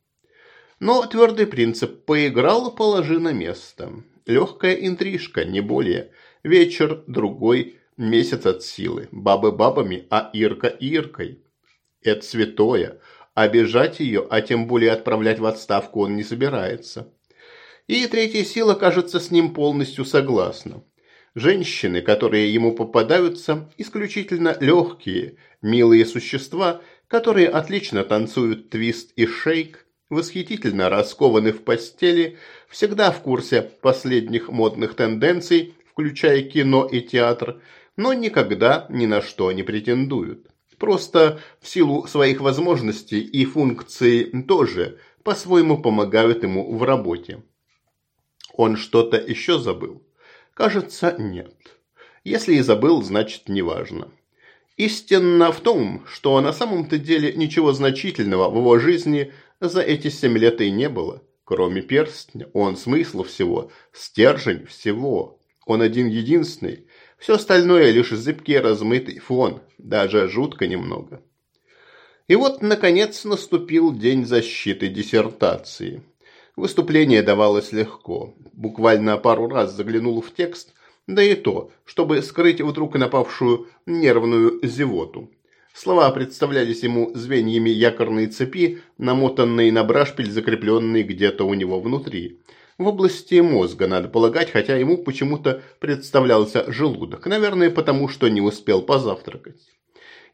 Но твердый принцип «поиграл, положи на место». Легкая интрижка, не более. Вечер, другой, месяц от силы. Бабы бабами, а Ирка Иркой. Это святое. Обижать ее, а тем более отправлять в отставку он не собирается. И третья сила, кажется, с ним полностью согласна. Женщины, которые ему попадаются, исключительно легкие, милые существа – которые отлично танцуют твист и шейк, восхитительно раскованы в постели, всегда в курсе последних модных тенденций, включая кино и театр, но никогда ни на что не претендуют. Просто в силу своих возможностей и функций тоже по-своему помогают ему в работе. Он что-то еще забыл? Кажется, нет. Если и забыл, значит неважно. Истинно в том, что на самом-то деле ничего значительного в его жизни за эти семь лет и не было. Кроме перстня, он смысл всего, стержень всего. Он один-единственный. Все остальное лишь зыбкий размытый фон, даже жутко немного. И вот, наконец, наступил день защиты диссертации. Выступление давалось легко. Буквально пару раз заглянул в текст, да и то, чтобы скрыть вдруг напавшую нервную зевоту. Слова представлялись ему звеньями якорной цепи, намотанной на брашпиль, закрепленной где-то у него внутри. В области мозга, надо полагать, хотя ему почему-то представлялся желудок. Наверное, потому что не успел позавтракать.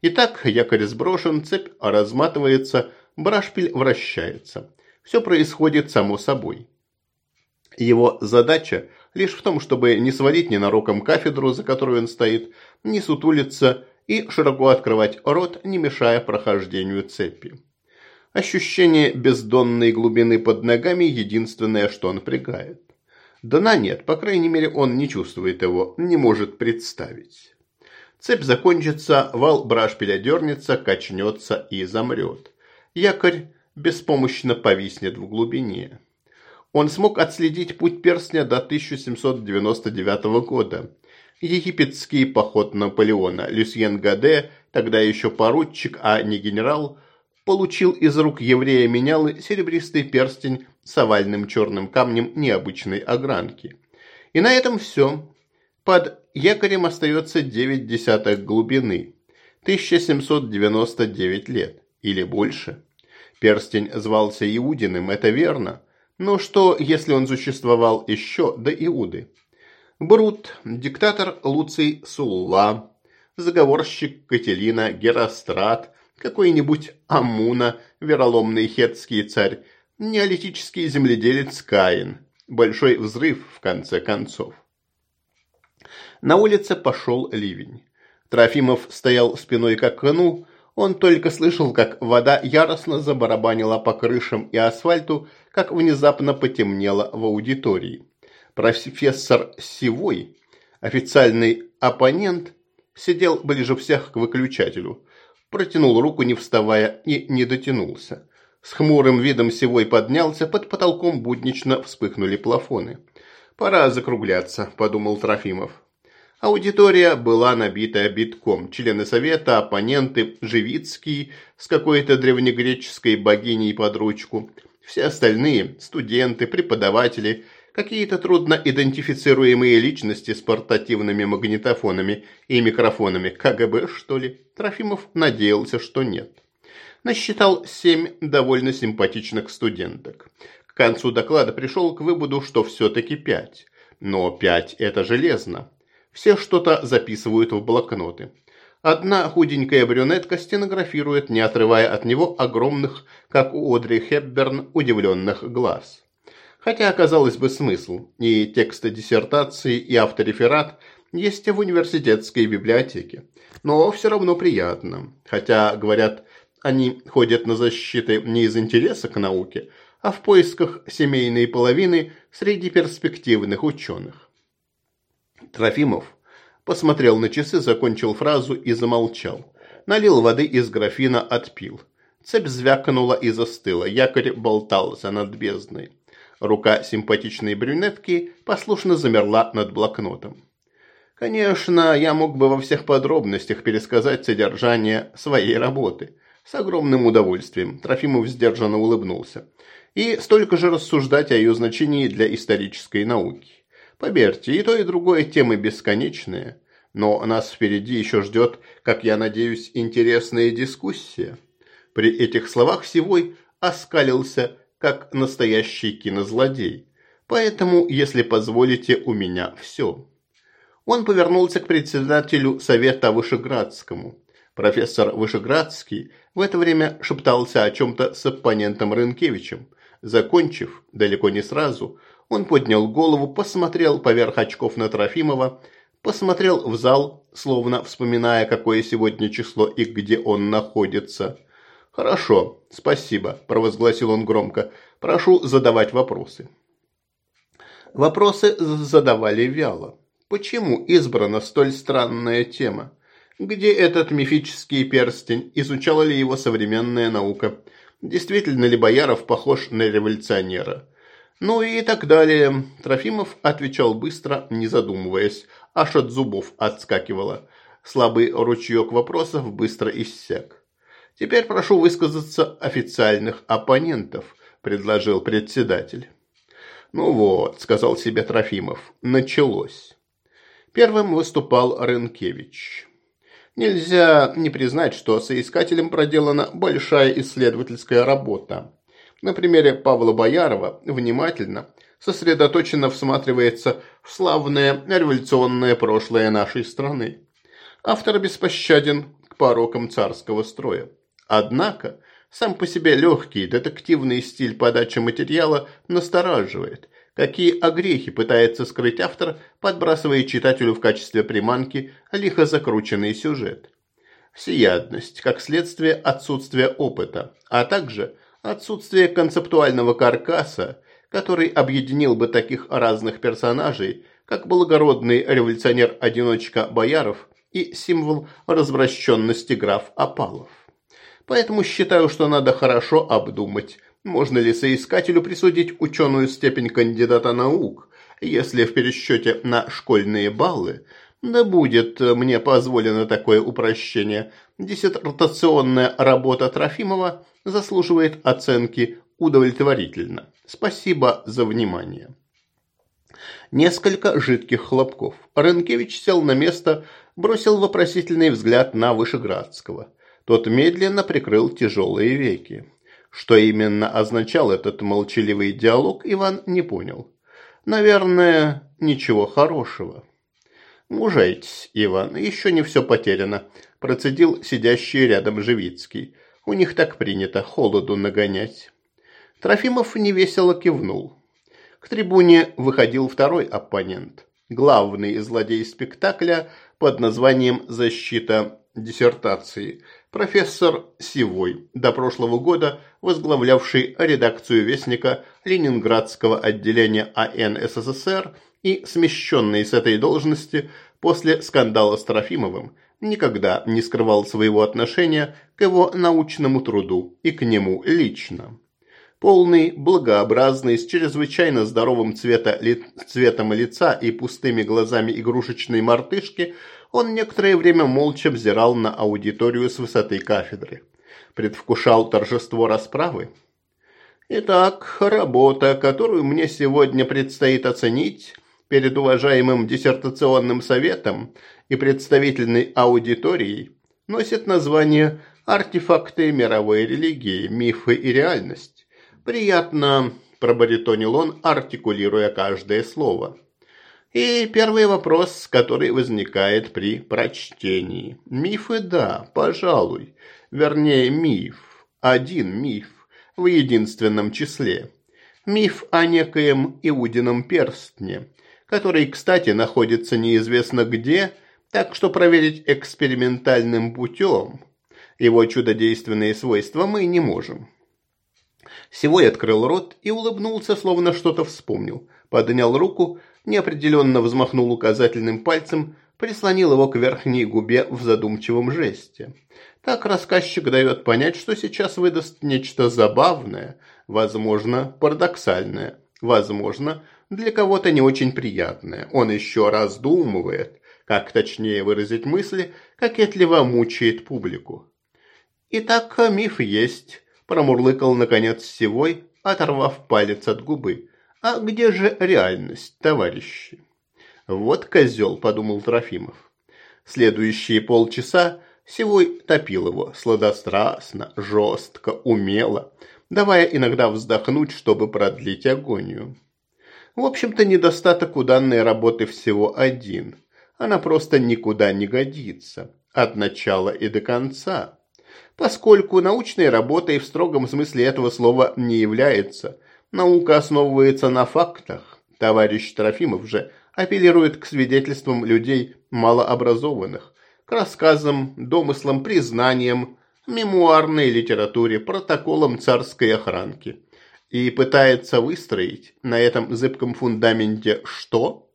Итак, якорь сброшен, цепь разматывается, брашпиль вращается. Все происходит само собой. Его задача – лишь в том, чтобы не свалить ненароком кафедру, за которую он стоит, не сутулиться и широко открывать рот, не мешая прохождению цепи. Ощущение бездонной глубины под ногами – единственное, что он напрягает. Дна нет, по крайней мере, он не чувствует его, не может представить. Цепь закончится, вал брашпиля дернется, качнется и замрет. Якорь беспомощно повиснет в глубине. Он смог отследить путь перстня до 1799 года. Египетский поход Наполеона Люсьен Гаде, тогда еще поручик, а не генерал, получил из рук еврея Менялы серебристый перстень с овальным черным камнем необычной огранки. И на этом все. Под якорем остается 9 десятых глубины. 1799 лет. Или больше. Перстень звался Иудиным, это верно. Но что, если он существовал еще до Иуды? Брут, диктатор Луций Сулла, заговорщик Кателина, Герострат, какой-нибудь Амуна, вероломный хетский царь, неолитический земледелец Каин. Большой взрыв, в конце концов. На улице пошел ливень. Трофимов стоял спиной к окну, он только слышал, как вода яростно забарабанила по крышам и асфальту, как внезапно потемнело в аудитории. Профессор Сивой, официальный оппонент, сидел ближе всех к выключателю, протянул руку, не вставая, и не дотянулся. С хмурым видом Сивой поднялся, под потолком буднично вспыхнули плафоны. «Пора закругляться», – подумал Трофимов. Аудитория была набита битком. Члены совета, оппоненты, Живицкий с какой-то древнегреческой богиней под ручку. Все остальные – студенты, преподаватели, какие-то трудно идентифицируемые личности с портативными магнитофонами и микрофонами. КГБ, что ли? Трофимов надеялся, что нет. Насчитал семь довольно симпатичных студенток. К концу доклада пришел к выводу, что все-таки пять. Но пять – это железно. Все что-то записывают в блокноты. Одна худенькая брюнетка стенографирует, не отрывая от него огромных, как у Одри Хепберн, удивленных глаз. Хотя, казалось бы, смысл и тексты диссертации, и автореферат есть в университетской библиотеке. Но все равно приятно. Хотя, говорят, они ходят на защиты не из интереса к науке, а в поисках семейной половины среди перспективных ученых. Трофимов посмотрел на часы, закончил фразу и замолчал. Налил воды из графина, отпил. Цепь звякнула и застыла, якорь болтался над бездной. Рука симпатичной брюнетки послушно замерла над блокнотом. Конечно, я мог бы во всех подробностях пересказать содержание своей работы. С огромным удовольствием Трофимов сдержанно улыбнулся. И столько же рассуждать о ее значении для исторической науки. Поверьте, и то, и другое темы бесконечные. Но нас впереди еще ждет, как я надеюсь, интересная дискуссия. При этих словах Сивой оскалился, как настоящий кинозлодей. Поэтому, если позволите, у меня все. Он повернулся к председателю Совета Вышеградскому. Профессор Вышеградский в это время шептался о чем-то с оппонентом Рынкевичем. Закончив, далеко не сразу, он поднял голову, посмотрел поверх очков на Трофимова, посмотрел в зал, словно вспоминая, какое сегодня число и где он находится. «Хорошо, спасибо», – провозгласил он громко. «Прошу задавать вопросы». Вопросы задавали вяло. Почему избрана столь странная тема? Где этот мифический перстень? Изучала ли его современная наука? Действительно ли Бояров похож на революционера? Ну и так далее. Трофимов отвечал быстро, не задумываясь. Аж от зубов отскакивало. Слабый ручеек вопросов быстро иссяк. «Теперь прошу высказаться официальных оппонентов», – предложил председатель. «Ну вот», – сказал себе Трофимов, – «началось». Первым выступал Рынкевич. Нельзя не признать, что соискателем проделана большая исследовательская работа. На примере Павла Боярова внимательно, сосредоточенно всматривается в славное революционное прошлое нашей страны. Автор беспощаден к порокам царского строя. Однако, сам по себе легкий детективный стиль подачи материала настораживает, какие огрехи пытается скрыть автор, подбрасывая читателю в качестве приманки лихо закрученный сюжет. Всеядность, как следствие отсутствия опыта, а также – Отсутствие концептуального каркаса, который объединил бы таких разных персонажей, как благородный революционер-одиночка Бояров и символ развращенности граф Апалов. Поэтому считаю, что надо хорошо обдумать, можно ли соискателю присудить ученую степень кандидата наук, если в пересчете на школьные баллы, да будет мне позволено такое упрощение, диссертационная работа Трофимова заслуживает оценки удовлетворительно. Спасибо за внимание. Несколько жидких хлопков. Ренкевич сел на место, бросил вопросительный взгляд на Вышеградского. Тот медленно прикрыл тяжелые веки. Что именно означал этот молчаливый диалог, Иван не понял. Наверное, ничего хорошего. «Мужайтесь, Иван, еще не все потеряно», процедил сидящий рядом Живицкий. У них так принято холоду нагонять. Трофимов невесело кивнул. К трибуне выходил второй оппонент, главный злодей спектакля под названием «Защита диссертации», профессор Сивой, до прошлого года возглавлявший редакцию Вестника Ленинградского отделения АН СССР и смещенный с этой должности после скандала с Трофимовым никогда не скрывал своего отношения к его научному труду и к нему лично. Полный, благообразный, с чрезвычайно здоровым цвета, ли, цветом лица и пустыми глазами игрушечной мартышки, он некоторое время молча взирал на аудиторию с высоты кафедры. Предвкушал торжество расправы. «Итак, работа, которую мне сегодня предстоит оценить, перед уважаемым диссертационным советом и представительной аудиторией носит название «Артефакты мировой религии. Мифы и реальность». Приятно, пробаритонил он, артикулируя каждое слово. И первый вопрос, который возникает при прочтении. Мифы, да, пожалуй. Вернее, миф. Один миф. В единственном числе. Миф о некоем Иудином перстне, который, кстати, находится неизвестно где, так что проверить экспериментальным путем его чудодейственные свойства мы не можем. Сивой открыл рот и улыбнулся, словно что-то вспомнил. Поднял руку, неопределенно взмахнул указательным пальцем, прислонил его к верхней губе в задумчивом жесте. Так рассказчик дает понять, что сейчас выдаст нечто забавное, возможно, парадоксальное, возможно, для кого-то не очень приятное. Он еще раздумывает, как точнее выразить мысли, кокетливо мучает публику. «Итак, миф есть», – промурлыкал наконец Севой, оторвав палец от губы. «А где же реальность, товарищи?» «Вот козел», – подумал Трофимов. Следующие полчаса Севой топил его сладострастно, жестко, умело, давая иногда вздохнуть, чтобы продлить агонию. В общем-то, недостаток у данной работы всего один. Она просто никуда не годится. От начала и до конца. Поскольку научной работой в строгом смысле этого слова не является. Наука основывается на фактах. Товарищ Трофимов же апеллирует к свидетельствам людей малообразованных, к рассказам, домыслам, признаниям, мемуарной литературе, протоколам царской охранки и пытается выстроить на этом зыбком фундаменте что?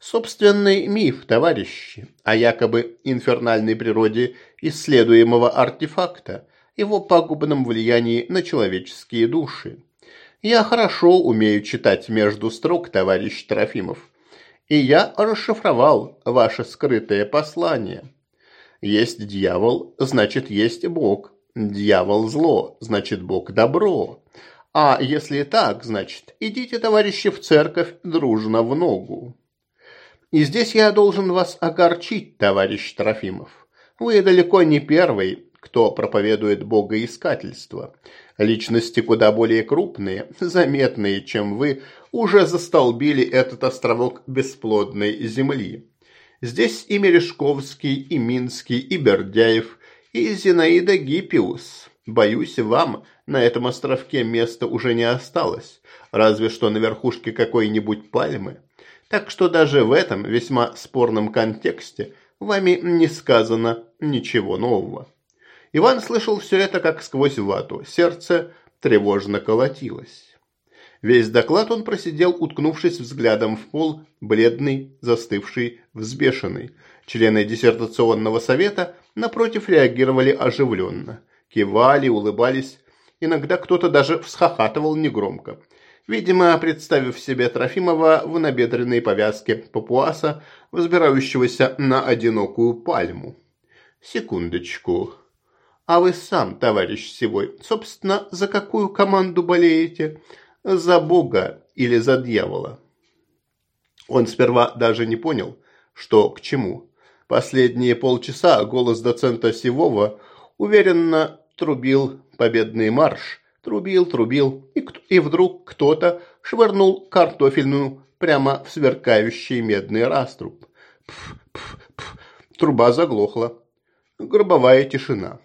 Собственный миф, товарищи, о якобы инфернальной природе исследуемого артефакта, его пагубном влиянии на человеческие души. Я хорошо умею читать между строк, товарищ Трофимов. И я расшифровал ваше скрытое послание. Есть дьявол, значит есть Бог. Дьявол зло, значит Бог добро. А если так, значит, идите, товарищи, в церковь дружно в ногу. И здесь я должен вас огорчить, товарищ Трофимов. Вы далеко не первый, кто проповедует богоискательство. Личности куда более крупные, заметные, чем вы, уже застолбили этот островок бесплодной земли. Здесь и Мережковский, и Минский, и Бердяев, и Зинаида Гиппиус. Боюсь, вам на этом островке места уже не осталось, разве что на верхушке какой-нибудь пальмы. Так что даже в этом весьма спорном контексте вами не сказано ничего нового. Иван слышал все это как сквозь вату, сердце тревожно колотилось. Весь доклад он просидел, уткнувшись взглядом в пол, бледный, застывший, взбешенный. Члены диссертационного совета, напротив, реагировали оживленно – кивали, улыбались. Иногда кто-то даже всхохатывал негромко. Видимо, представив себе Трофимова в набедренной повязке папуаса, взбирающегося на одинокую пальму. Секундочку. А вы сам, товарищ Сивой, собственно, за какую команду болеете? За Бога или за дьявола? Он сперва даже не понял, что к чему. Последние полчаса голос доцента Сивова уверенно трубил победный марш. Трубил, трубил, и, и вдруг кто-то швырнул картофельную прямо в сверкающий медный раструб. Пф, пф, пф. Труба заглохла. Гробовая тишина.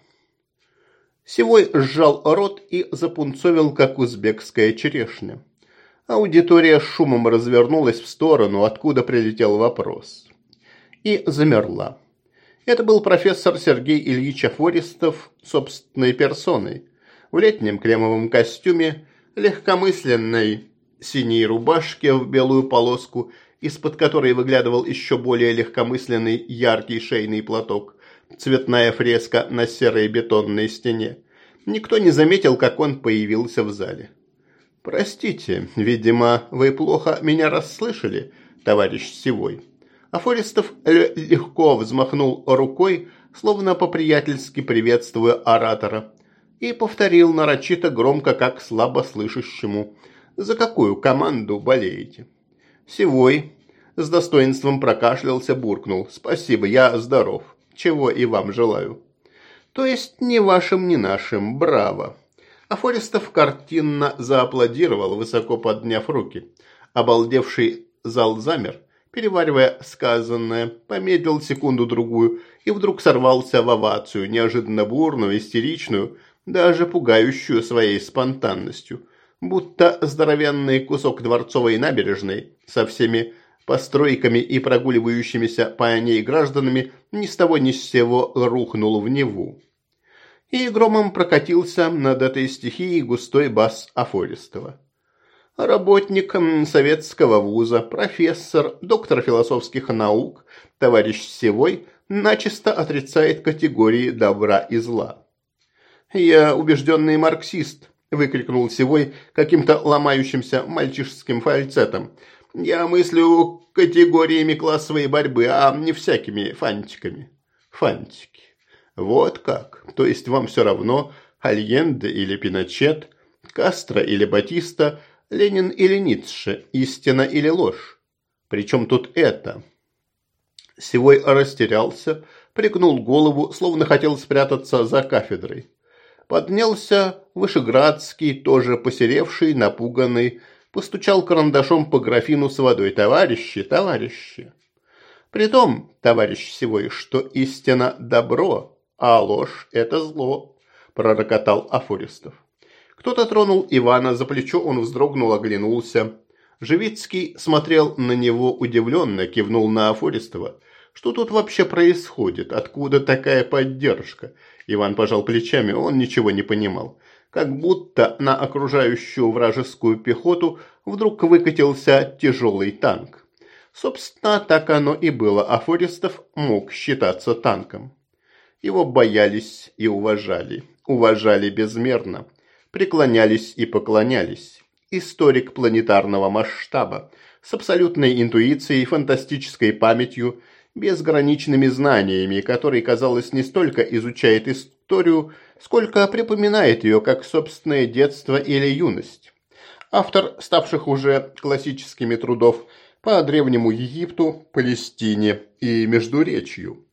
Сивой сжал рот и запунцовил, как узбекская черешня. Аудитория шумом развернулась в сторону, откуда прилетел вопрос. И замерла. Это был профессор Сергей Ильич Афористов собственной персоной, в летнем кремовом костюме, легкомысленной синей рубашке в белую полоску, из-под которой выглядывал еще более легкомысленный яркий шейный платок, цветная фреска на серой бетонной стене. Никто не заметил, как он появился в зале. «Простите, видимо, вы плохо меня расслышали, товарищ Сивой», Афористов легко взмахнул рукой, словно по-приятельски приветствуя оратора, и повторил нарочито громко, как слабо слышащему, «За какую команду болеете?» «Севой», – с достоинством прокашлялся, буркнул, «Спасибо, я здоров, чего и вам желаю». «То есть ни вашим, ни нашим, браво!» Афористов картинно зааплодировал, высоко подняв руки. Обалдевший зал замер – переваривая сказанное, помедлил секунду-другую и вдруг сорвался в овацию, неожиданно бурную, истеричную, даже пугающую своей спонтанностью, будто здоровенный кусок дворцовой набережной со всеми постройками и прогуливающимися по ней гражданами ни с того ни с сего рухнул в Неву. И громом прокатился над этой стихией густой бас Афористова. Работник советского вуза, профессор, доктор философских наук, товарищ Севой начисто отрицает категории добра и зла. «Я убежденный марксист», – выкрикнул Севой каким-то ломающимся мальчишеским фальцетом. «Я мыслю категориями классовой борьбы, а не всякими фантиками». «Фантики. Вот как. То есть вам все равно, Альенде или Пиночет, Кастро или Батиста – Ленин или Ницше, истина или ложь. Причем тут это? Сивой растерялся, пригнул голову, словно хотел спрятаться за кафедрой. Поднялся Вышеградский, тоже посеревший, напуганный, постучал карандашом по графину с водой. «Товарищи, товарищи!» Притом, товарищ Сивой, что истина – добро, а ложь – это зло, пророкотал Афористов. Кто-то тронул Ивана за плечо, он вздрогнул, оглянулся. Живицкий смотрел на него удивленно, кивнул на Афористова. «Что тут вообще происходит? Откуда такая поддержка?» Иван пожал плечами, он ничего не понимал. Как будто на окружающую вражескую пехоту вдруг выкатился тяжелый танк. Собственно, так оно и было. Афористов мог считаться танком. Его боялись и уважали. Уважали безмерно преклонялись и поклонялись. Историк планетарного масштаба, с абсолютной интуицией, фантастической памятью, безграничными знаниями, который, казалось, не столько изучает историю, сколько припоминает ее как собственное детство или юность. Автор ставших уже классическими трудов по Древнему Египту, Палестине и Междуречью.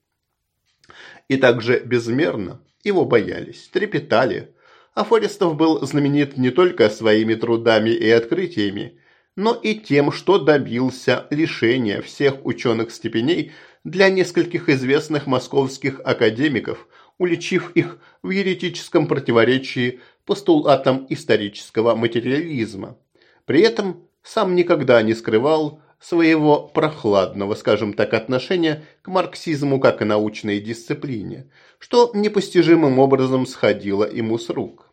И также безмерно его боялись, трепетали, Афористов был знаменит не только своими трудами и открытиями, но и тем, что добился лишения всех ученых степеней для нескольких известных московских академиков, уличив их в еретическом противоречии постулатам исторического материализма. При этом сам никогда не скрывал своего прохладного, скажем так, отношения к марксизму как научной дисциплине, что непостижимым образом сходило ему с рук.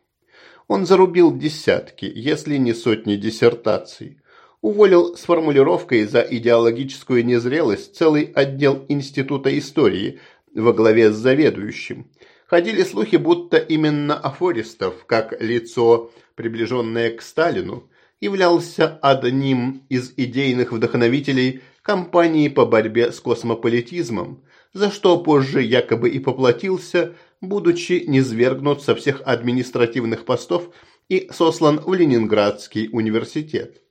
Он зарубил десятки, если не сотни диссертаций. Уволил с формулировкой за идеологическую незрелость целый отдел Института истории во главе с заведующим. Ходили слухи, будто именно Афористов, как лицо, приближенное к Сталину, являлся одним из идейных вдохновителей кампании по борьбе с космополитизмом, за что позже якобы и поплатился – будучи низвергнут со всех административных постов и сослан в Ленинградский университет.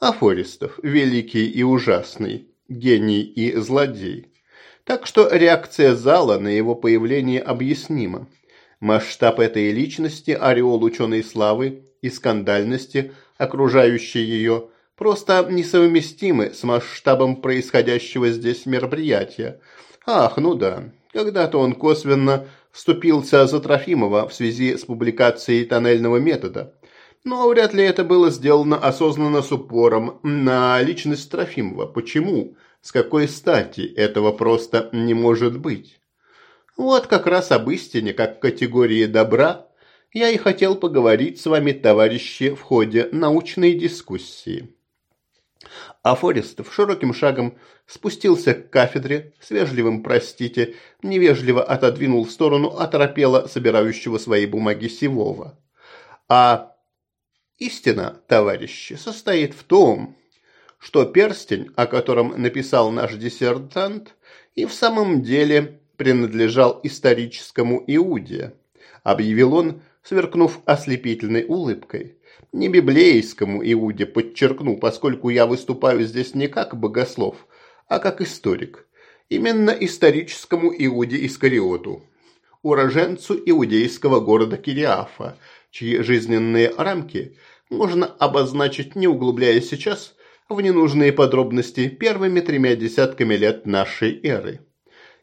Афористов – великий и ужасный, гений и злодей. Так что реакция зала на его появление объяснима. Масштаб этой личности, ореол ученой славы и скандальности, окружающей ее, просто несовместимы с масштабом происходящего здесь мероприятия. Ах, ну да, когда-то он косвенно вступился за Трофимова в связи с публикацией тоннельного метода. Но вряд ли это было сделано осознанно с упором на личность Трофимова. Почему? С какой стати этого просто не может быть? Вот как раз об истине, как категории добра, я и хотел поговорить с вами, товарищи, в ходе научной дискуссии. А широким шагом спустился к кафедре, с вежливым «простите», невежливо отодвинул в сторону оторопела собирающего свои бумаги Сивова. А истина, товарищи, состоит в том, что перстень, о котором написал наш диссертант, и в самом деле принадлежал историческому Иуде, объявил он, сверкнув ослепительной улыбкой не библейскому Иуде подчеркну, поскольку я выступаю здесь не как богослов, а как историк. Именно историческому Иуде Искариоту, уроженцу иудейского города Кириафа, чьи жизненные рамки можно обозначить, не углубляя сейчас в ненужные подробности, первыми тремя десятками лет нашей эры.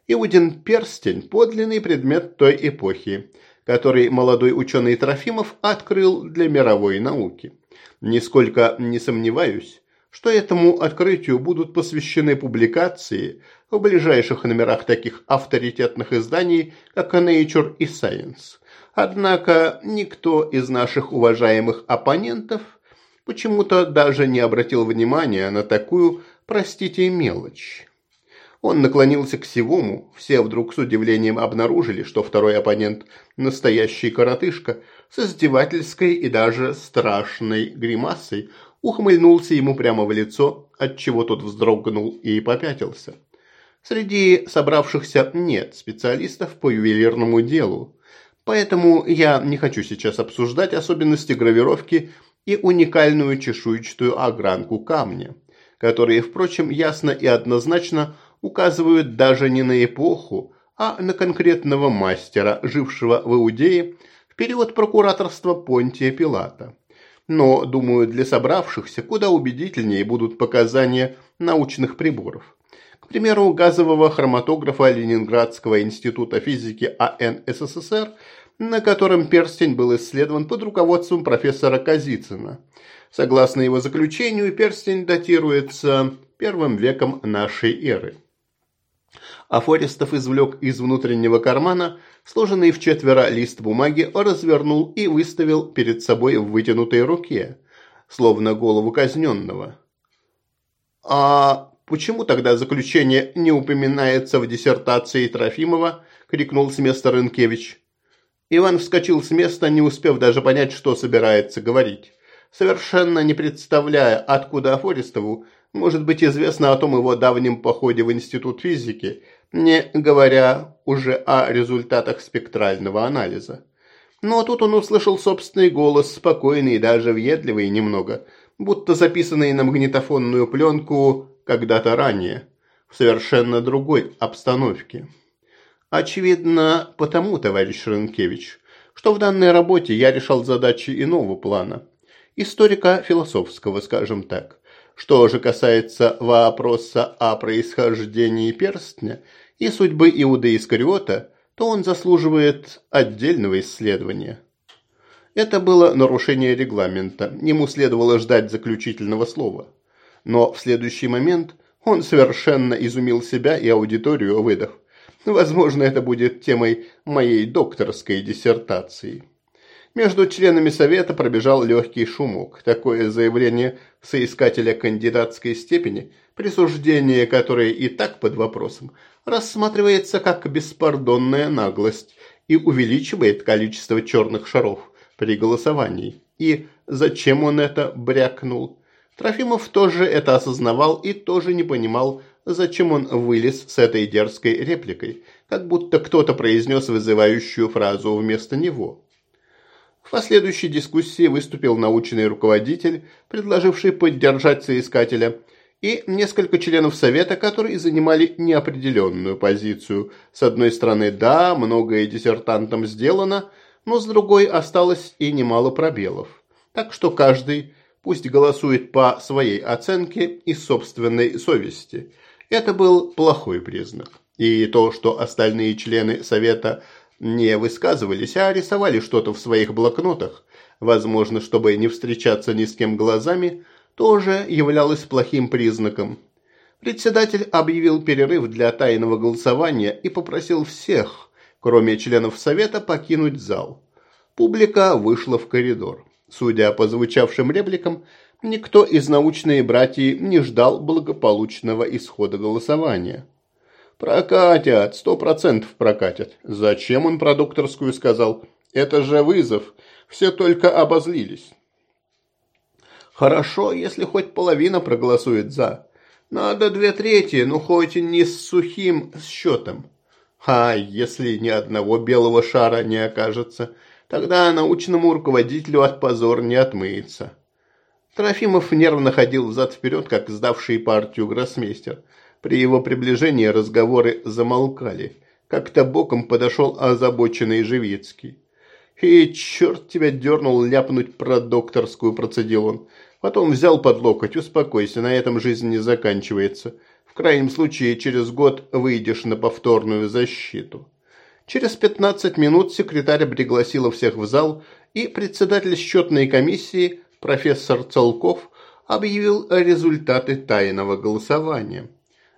Иудин перстень – подлинный предмет той эпохи – который молодой ученый Трофимов открыл для мировой науки. Нисколько не сомневаюсь, что этому открытию будут посвящены публикации в ближайших номерах таких авторитетных изданий, как Nature и Science. Однако никто из наших уважаемых оппонентов почему-то даже не обратил внимания на такую, простите, мелочь. Он наклонился к Сивому, все вдруг с удивлением обнаружили, что второй оппонент – настоящий коротышка, с издевательской и даже страшной гримасой, ухмыльнулся ему прямо в лицо, отчего тот вздрогнул и попятился. Среди собравшихся нет специалистов по ювелирному делу, поэтому я не хочу сейчас обсуждать особенности гравировки и уникальную чешуйчатую огранку камня, которые, впрочем, ясно и однозначно – указывают даже не на эпоху, а на конкретного мастера, жившего в Иудее в период прокураторства Понтия Пилата. Но, думаю, для собравшихся куда убедительнее будут показания научных приборов. К примеру, газового хроматографа Ленинградского института физики АН СССР, на котором перстень был исследован под руководством профессора Казицына. Согласно его заключению, перстень датируется первым веком нашей эры а Форестов извлек из внутреннего кармана сложенный в четверо лист бумаги, развернул и выставил перед собой в вытянутой руке, словно голову казненного. «А почему тогда заключение не упоминается в диссертации Трофимова?» – крикнул с места Рынкевич. Иван вскочил с места, не успев даже понять, что собирается говорить, совершенно не представляя, откуда Афористову может быть известно о том его давнем походе в Институт физики, не говоря уже о результатах спектрального анализа. Но тут он услышал собственный голос, спокойный и даже въедливый немного, будто записанный на магнитофонную пленку когда-то ранее, в совершенно другой обстановке. Очевидно, потому, товарищ Ренкевич, что в данной работе я решал задачи иного плана, историко-философского, скажем так. Что же касается вопроса о происхождении перстня – и судьбы Иуда Искариота, то он заслуживает отдельного исследования. Это было нарушение регламента, ему следовало ждать заключительного слова. Но в следующий момент он совершенно изумил себя и аудиторию, выдох. Возможно, это будет темой моей докторской диссертации. Между членами совета пробежал легкий шумок. Такое заявление соискателя кандидатской степени, присуждение которой и так под вопросом, рассматривается как беспардонная наглость и увеличивает количество черных шаров при голосовании. И зачем он это брякнул? Трофимов тоже это осознавал и тоже не понимал, зачем он вылез с этой дерзкой репликой, как будто кто-то произнес вызывающую фразу вместо него. В последующей дискуссии выступил научный руководитель, предложивший поддержать соискателя – и несколько членов Совета, которые занимали неопределенную позицию. С одной стороны, да, многое диссертантам сделано, но с другой осталось и немало пробелов. Так что каждый пусть голосует по своей оценке и собственной совести. Это был плохой признак. И то, что остальные члены Совета не высказывались, а рисовали что-то в своих блокнотах, возможно, чтобы не встречаться ни с кем глазами, тоже являлось плохим признаком. Председатель объявил перерыв для тайного голосования и попросил всех, кроме членов совета, покинуть зал. Публика вышла в коридор. Судя по звучавшим репликам, никто из научной братьи не ждал благополучного исхода голосования. «Прокатят, сто процентов прокатят. Зачем он про докторскую сказал? Это же вызов. Все только обозлились. Хорошо, если хоть половина проголосует «за». Надо две трети, но ну хоть не с сухим счетом. А если ни одного белого шара не окажется, тогда научному руководителю от позор не отмыется. Трофимов нервно ходил взад-вперед, как сдавший партию гроссмейстер. При его приближении разговоры замолкали. Как-то боком подошел озабоченный Живицкий. «И черт тебя дернул ляпнуть про докторскую», – процедил он. Потом взял под локоть, успокойся, на этом жизнь не заканчивается. В крайнем случае, через год выйдешь на повторную защиту. Через 15 минут секретарь пригласила всех в зал, и председатель счетной комиссии, профессор Цолков объявил результаты тайного голосования.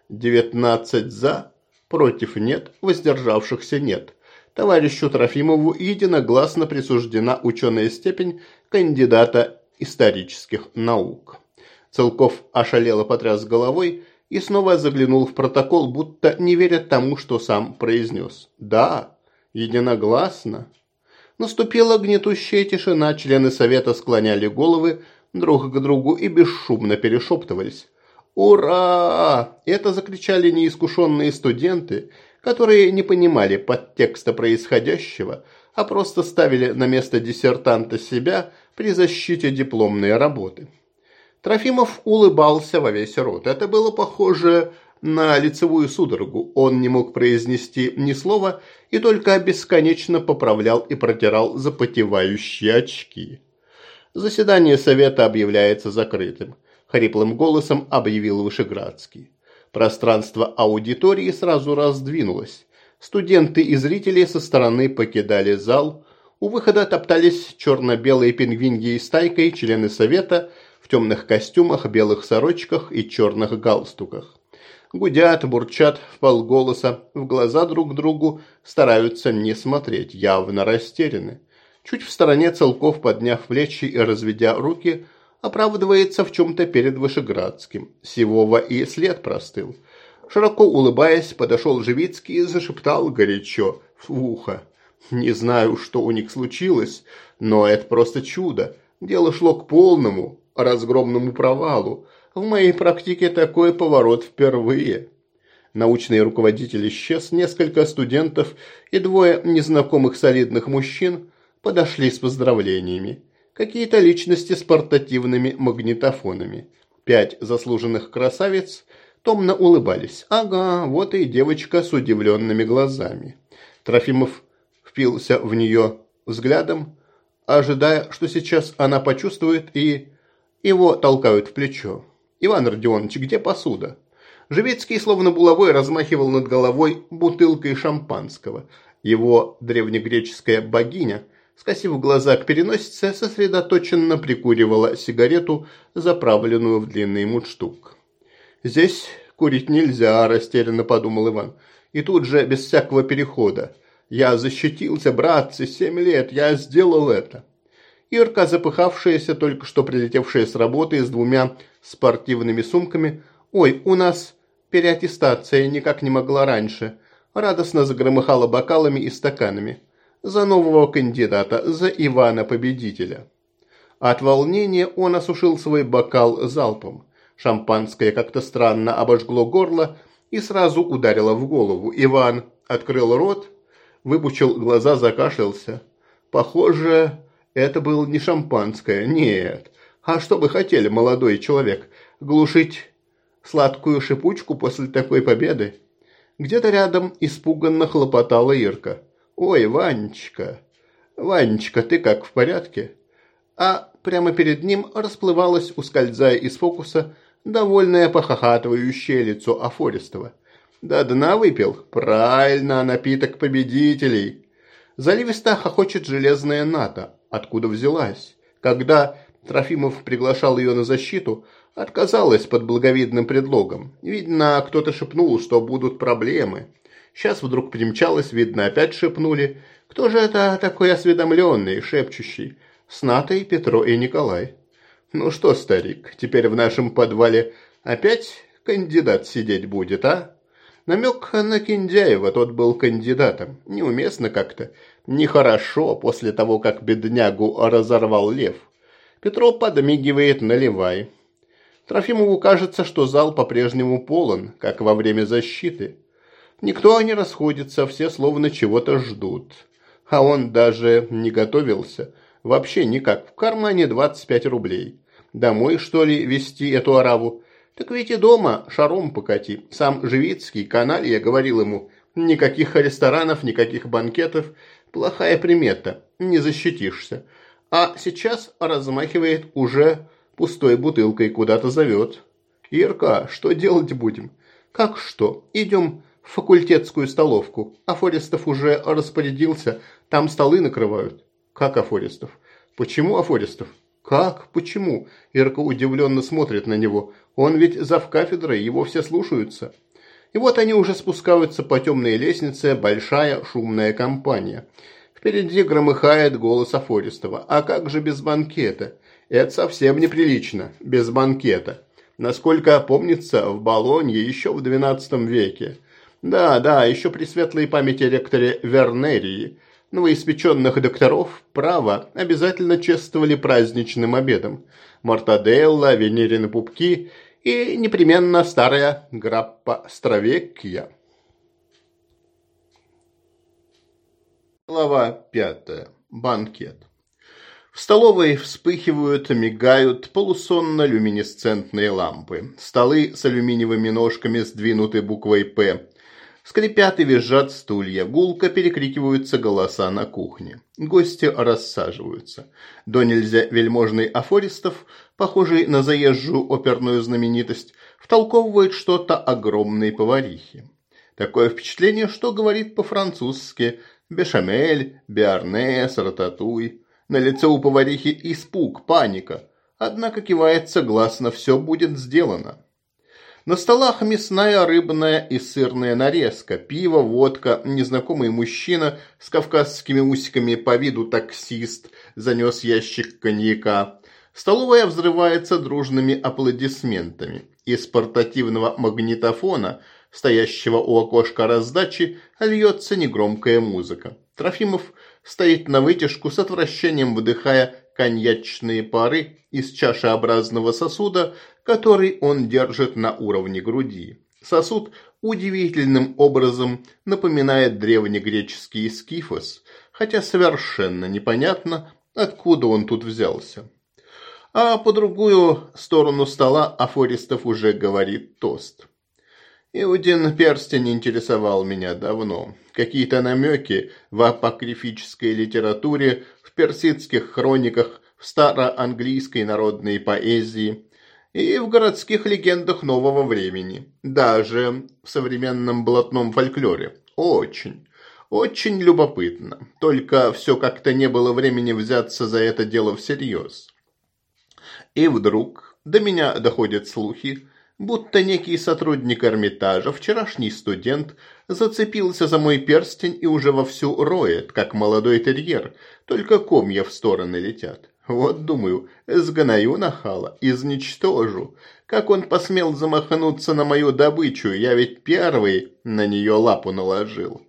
19 «за», против «нет», воздержавшихся «нет». Товарищу Трофимову единогласно присуждена ученая степень кандидата исторических наук. Целков ошалело потряс головой и снова заглянул в протокол, будто не веря тому, что сам произнес. «Да, единогласно». Наступила гнетущая тишина, члены совета склоняли головы друг к другу и бесшумно перешептывались. «Ура!» – это закричали неискушенные студенты, которые не понимали подтекста происходящего, а просто ставили на место диссертанта себя при защите дипломной работы. Трофимов улыбался во весь рот. Это было похоже на лицевую судорогу. Он не мог произнести ни слова и только бесконечно поправлял и протирал запотевающие очки. Заседание совета объявляется закрытым. Хриплым голосом объявил Вышеградский. Пространство аудитории сразу раздвинулось. Студенты и зрители со стороны покидали зал, у выхода топтались черно-белые пингвиньи и стайкой члены совета в темных костюмах, белых сорочках и черных галстуках. Гудят, бурчат в полголоса, в глаза друг другу стараются не смотреть, явно растеряны. Чуть в стороне Целков, подняв плечи и разведя руки, оправдывается в чем-то перед Вышеградским. Сивова и след простыл. Широко улыбаясь, подошел Живицкий и зашептал горячо в ухо. Не знаю, что у них случилось, но это просто чудо. Дело шло к полному, разгромному провалу. В моей практике такой поворот впервые. Научный руководитель исчез, несколько студентов и двое незнакомых солидных мужчин подошли с поздравлениями. Какие-то личности с портативными магнитофонами. Пять заслуженных красавиц томно улыбались. Ага, вот и девочка с удивленными глазами. Трофимов впился в нее взглядом, ожидая, что сейчас она почувствует и... Его толкают в плечо. «Иван Родионович, где посуда?» Живицкий словно булавой размахивал над головой бутылкой шампанского. Его древнегреческая богиня, скосив глаза к переносице, сосредоточенно прикуривала сигарету, заправленную в длинный мудштук. «Здесь курить нельзя», – растерянно подумал Иван. И тут же, без всякого перехода, я защитился, братцы, семь лет, я сделал это. Ирка, запыхавшаяся, только что прилетевшая с работы с двумя спортивными сумками. «Ой, у нас переаттестация, никак не могла раньше», радостно загромыхала бокалами и стаканами. «За нового кандидата, за Ивана-победителя». От волнения он осушил свой бокал залпом. Шампанское как-то странно обожгло горло и сразу ударило в голову. Иван открыл рот, выпучил глаза, закашлялся. Похоже, это было не шампанское, нет. А что бы хотели, молодой человек, глушить сладкую шипучку после такой победы? Где-то рядом испуганно хлопотала Ирка. «Ой, Ванечка! Ванечка, ты как, в порядке?» А прямо перед ним расплывалось, ускользая из фокуса, довольное похохатывающее лицо Афористова. До дна выпил? Правильно, напиток победителей. Заливисто хохочет железная НАТО. Откуда взялась? Когда Трофимов приглашал ее на защиту, отказалась под благовидным предлогом. Видно, кто-то шепнул, что будут проблемы. Сейчас вдруг примчалась, видно, опять шепнули. Кто же это такой осведомленный, шепчущий? С Натой, Петро и Николай. Ну что, старик, теперь в нашем подвале опять кандидат сидеть будет, а? Намек на Киндяева, тот был кандидатом. Неуместно как-то. Нехорошо после того, как беднягу разорвал лев. Петро подмигивает, наливай. Трофимову кажется, что зал по-прежнему полон, как во время защиты. Никто не расходится, все словно чего-то ждут. А он даже не готовился. Вообще никак. В кармане 25 рублей. Домой, что ли, вести эту ораву? Так ведь и дома шаром покати. Сам Живицкий, канал я говорил ему, никаких ресторанов, никаких банкетов. Плохая примета, не защитишься. А сейчас размахивает уже пустой бутылкой, куда-то зовет. Ирка, что делать будем? Как что? Идем в факультетскую столовку. Афористов уже распорядился, там столы накрывают. Как Афористов? Почему Афористов? «Как? Почему?» Ирка удивленно смотрит на него. «Он ведь завкафедрой, его все слушаются». И вот они уже спускаются по темной лестнице, большая шумная компания. Впереди громыхает голос Афористова. «А как же без банкета?» «Это совсем неприлично. Без банкета». Насколько помнится, в Болонье еще в XII веке. Да, да, еще при светлой памяти ректоре Вернерии – Новоиспеченных докторов, право, обязательно чествовали праздничным обедом. Мартаделла, венерины пупки и непременно старая граппа стравекия. Глава пятая. Банкет. В столовой вспыхивают, мигают полусонно-люминесцентные лампы. Столы с алюминиевыми ножками сдвинуты буквой «П». Скрипят и визжат стулья, гулко перекрикиваются голоса на кухне. Гости рассаживаются. До нельзя вельможный афористов, похожий на заезжую оперную знаменитость, втолковывает что-то огромной поварихе. Такое впечатление, что говорит по-французски «бешамель», «биарнес», «рататуй». На лице у поварихи испуг, паника. Однако кивает согласно, все будет сделано. На столах мясная, рыбная и сырная нарезка, пиво, водка, незнакомый мужчина с кавказскими усиками по виду таксист занес ящик коньяка. Столовая взрывается дружными аплодисментами. Из портативного магнитофона, стоящего у окошка раздачи, льется негромкая музыка. Трофимов стоит на вытяжку с отвращением, выдыхая коньячные пары из чашеобразного сосуда, который он держит на уровне груди. Сосуд удивительным образом напоминает древнегреческий скифос, хотя совершенно непонятно, откуда он тут взялся. А по другую сторону стола Афористов уже говорит тост. Иудин перстень интересовал меня давно. Какие-то намеки в апокрифической литературе в персидских хрониках, в староанглийской народной поэзии и в городских легендах нового времени, даже в современном блатном фольклоре. Очень. Очень любопытно, только все как-то не было времени взяться за это дело всерьез. И вдруг до меня доходят слухи, будто некий сотрудник Эрмитажа, вчерашний студент, зацепился за мой перстень и уже вовсю роет, как молодой терьер, только комья в стороны летят. Вот, думаю, сгонаю нахала, изничтожу. Как он посмел замахнуться на мою добычу, я ведь первый на нее лапу наложил.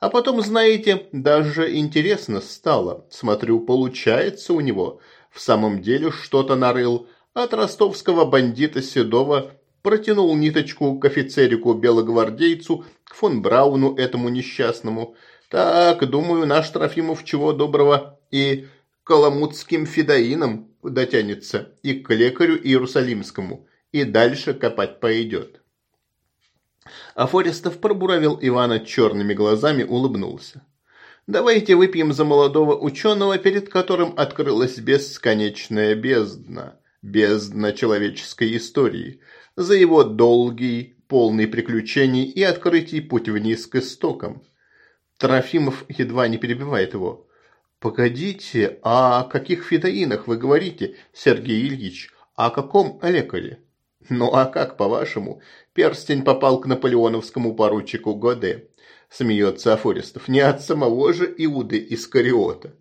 А потом, знаете, даже интересно стало. Смотрю, получается у него. В самом деле что-то нарыл. От ростовского бандита Седова протянул ниточку к офицерику-белогвардейцу, к фон Брауну этому несчастному. Так, думаю, наш Трофимов чего доброго и Коломутским Федоином дотянется, и к лекарю Иерусалимскому, и дальше копать пойдет. А Форестов пробуравил Ивана черными глазами, улыбнулся. «Давайте выпьем за молодого ученого, перед которым открылась бесконечная бездна, бездна человеческой истории, за его долгий, полный приключений и открытий путь вниз к истокам. Трофимов едва не перебивает его. «Погодите, а о каких фидоинах вы говорите, Сергей Ильич? О каком лекаре?» «Ну а как, по-вашему, перстень попал к наполеоновскому поручику Годе?» Смеется Афористов. «Не от самого же Иуды Искариота».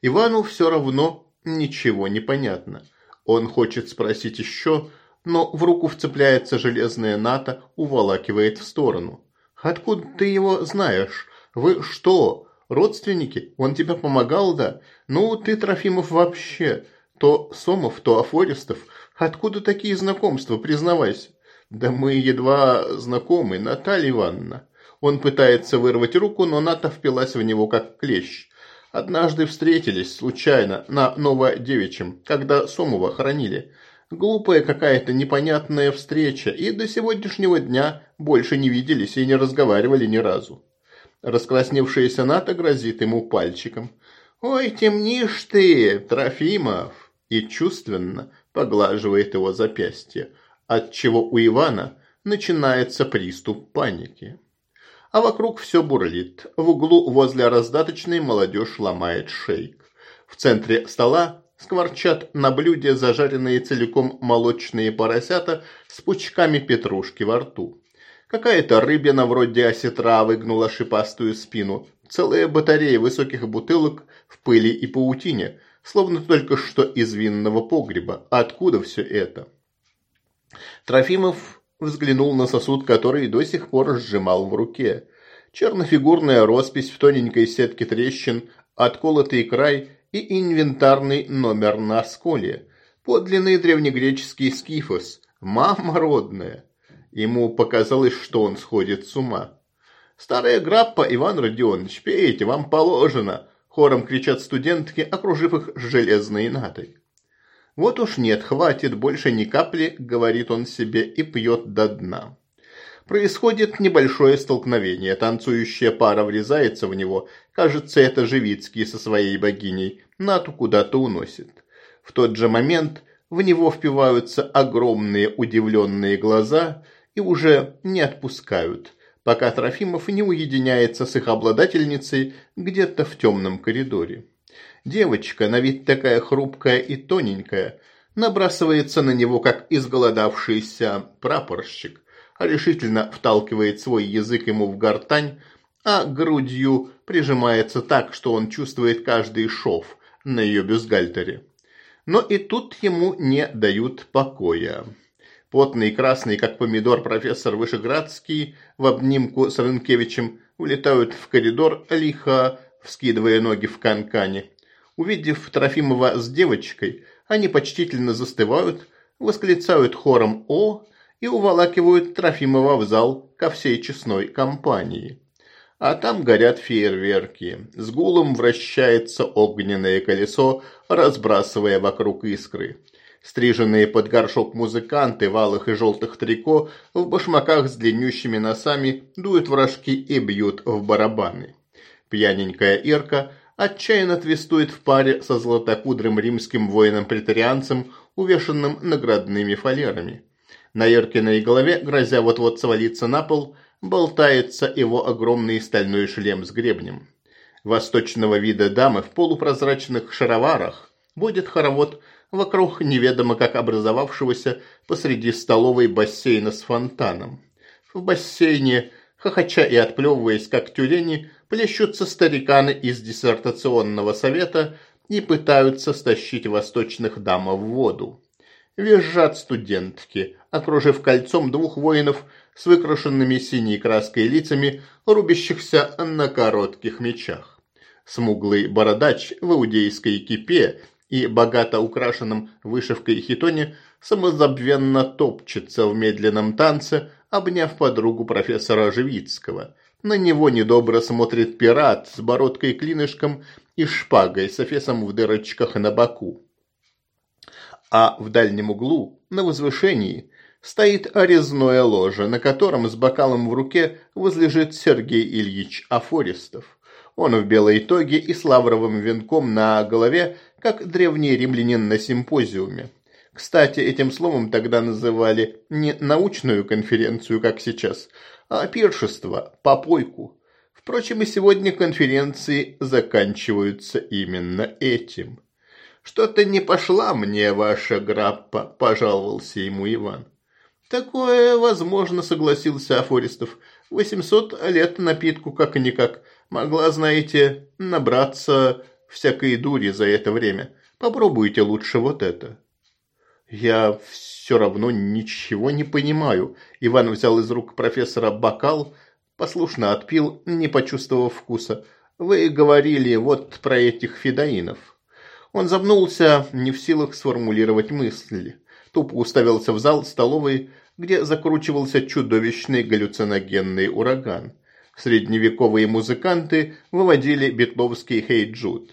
Ивану все равно ничего не понятно. Он хочет спросить еще, но в руку вцепляется железная ната, уволакивает в сторону. «Откуда ты его знаешь? Вы что, родственники? Он тебе помогал, да? Ну, ты, Трофимов, вообще. То Сомов, то Афористов. Откуда такие знакомства, признавайся?» «Да мы едва знакомы, Наталья Ивановна». Он пытается вырвать руку, но Ната впилась в него как клещ. Однажды встретились, случайно, на Новодевичьем, когда Сомова хоронили. Глупая какая-то непонятная встреча, и до сегодняшнего дня больше не виделись и не разговаривали ни разу. Раскрасневшаяся Ната грозит ему пальчиком. «Ой, темнишь ты, Трофимов!» И чувственно поглаживает его запястье, отчего у Ивана начинается приступ паники. А вокруг все бурлит. В углу возле раздаточной молодежь ломает шейк. В центре стола скворчат на блюде зажаренные целиком молочные поросята с пучками петрушки во рту. Какая-то рыбина вроде осетра выгнула шипастую спину, целая батарея высоких бутылок в пыли и паутине, словно только что из винного погреба. Откуда все это? Трофимов взглянул на сосуд, который до сих пор сжимал в руке. Чернофигурная роспись в тоненькой сетке трещин, отколотый край и инвентарный номер на сколе. Подлинный древнегреческий скифос. Мама родная. Ему показалось, что он сходит с ума. «Старая граппа, Иван Родионович, пейте, вам положено!» Хором кричат студентки, окружив их железной натой. «Вот уж нет, хватит, больше ни капли», — говорит он себе и пьет до дна. Происходит небольшое столкновение, танцующая пара врезается в него. Кажется, это Живицкий со своей богиней. Нату куда-то уносит. В тот же момент в него впиваются огромные удивленные глаза и уже не отпускают, пока Трофимов не уединяется с их обладательницей где-то в темном коридоре. Девочка, на вид такая хрупкая и тоненькая, набрасывается на него, как изголодавшийся прапорщик – а решительно вталкивает свой язык ему в гортань, а грудью прижимается так, что он чувствует каждый шов на ее бюстгальтере. Но и тут ему не дают покоя. Потный и красный, как помидор, профессор Вышеградский в обнимку с Рынкевичем улетают в коридор, лихо вскидывая ноги в канкане. Увидев Трофимова с девочкой, они почтительно застывают, восклицают хором «О!», и уволакивают Трофимова в зал ко всей честной компании. А там горят фейерверки. С гулом вращается огненное колесо, разбрасывая вокруг искры. Стриженные под горшок музыканты в алых и желтых трико в башмаках с длиннющими носами дуют в рожки и бьют в барабаны. Пьяненькая Ирка отчаянно твистует в паре со златокудрым римским воином-претарианцем, увешанным наградными фалерами. На Юркиной голове, грозя вот-вот свалиться на пол, болтается его огромный стальной шлем с гребнем. Восточного вида дамы в полупрозрачных шароварах будет хоровод вокруг неведомо как образовавшегося посреди столовой бассейна с фонтаном. В бассейне, хохоча и отплевываясь, как тюлени, плещутся стариканы из диссертационного совета и пытаются стащить восточных дам в воду визжат студентки, окружив кольцом двух воинов с выкрашенными синей краской лицами, рубящихся на коротких мечах. Смуглый бородач в иудейской кипе и богато украшенном вышивкой хитоне самозабвенно топчется в медленном танце, обняв подругу профессора Живицкого. На него недобро смотрит пират с бородкой-клинышком и шпагой с офесом в дырочках на боку а в дальнем углу, на возвышении, стоит орезное ложе, на котором с бокалом в руке возлежит Сергей Ильич Афористов. Он в белой тоге и с лавровым венком на голове, как древний римлянин на симпозиуме. Кстати, этим словом тогда называли не научную конференцию, как сейчас, а пиршество, попойку. Впрочем, и сегодня конференции заканчиваются именно этим. «Что-то не пошла мне ваша граппа», – пожаловался ему Иван. «Такое, возможно», – согласился Афористов. «Восемьсот лет напитку как-никак. Могла, знаете, набраться всякой дури за это время. Попробуйте лучше вот это». «Я все равно ничего не понимаю». Иван взял из рук профессора бокал, послушно отпил, не почувствовав вкуса. «Вы говорили вот про этих федоинов. Он замнулся, не в силах сформулировать мысли. Тупо уставился в зал столовой, где закручивался чудовищный галлюциногенный ураган. Средневековые музыканты выводили бетловский хейджут.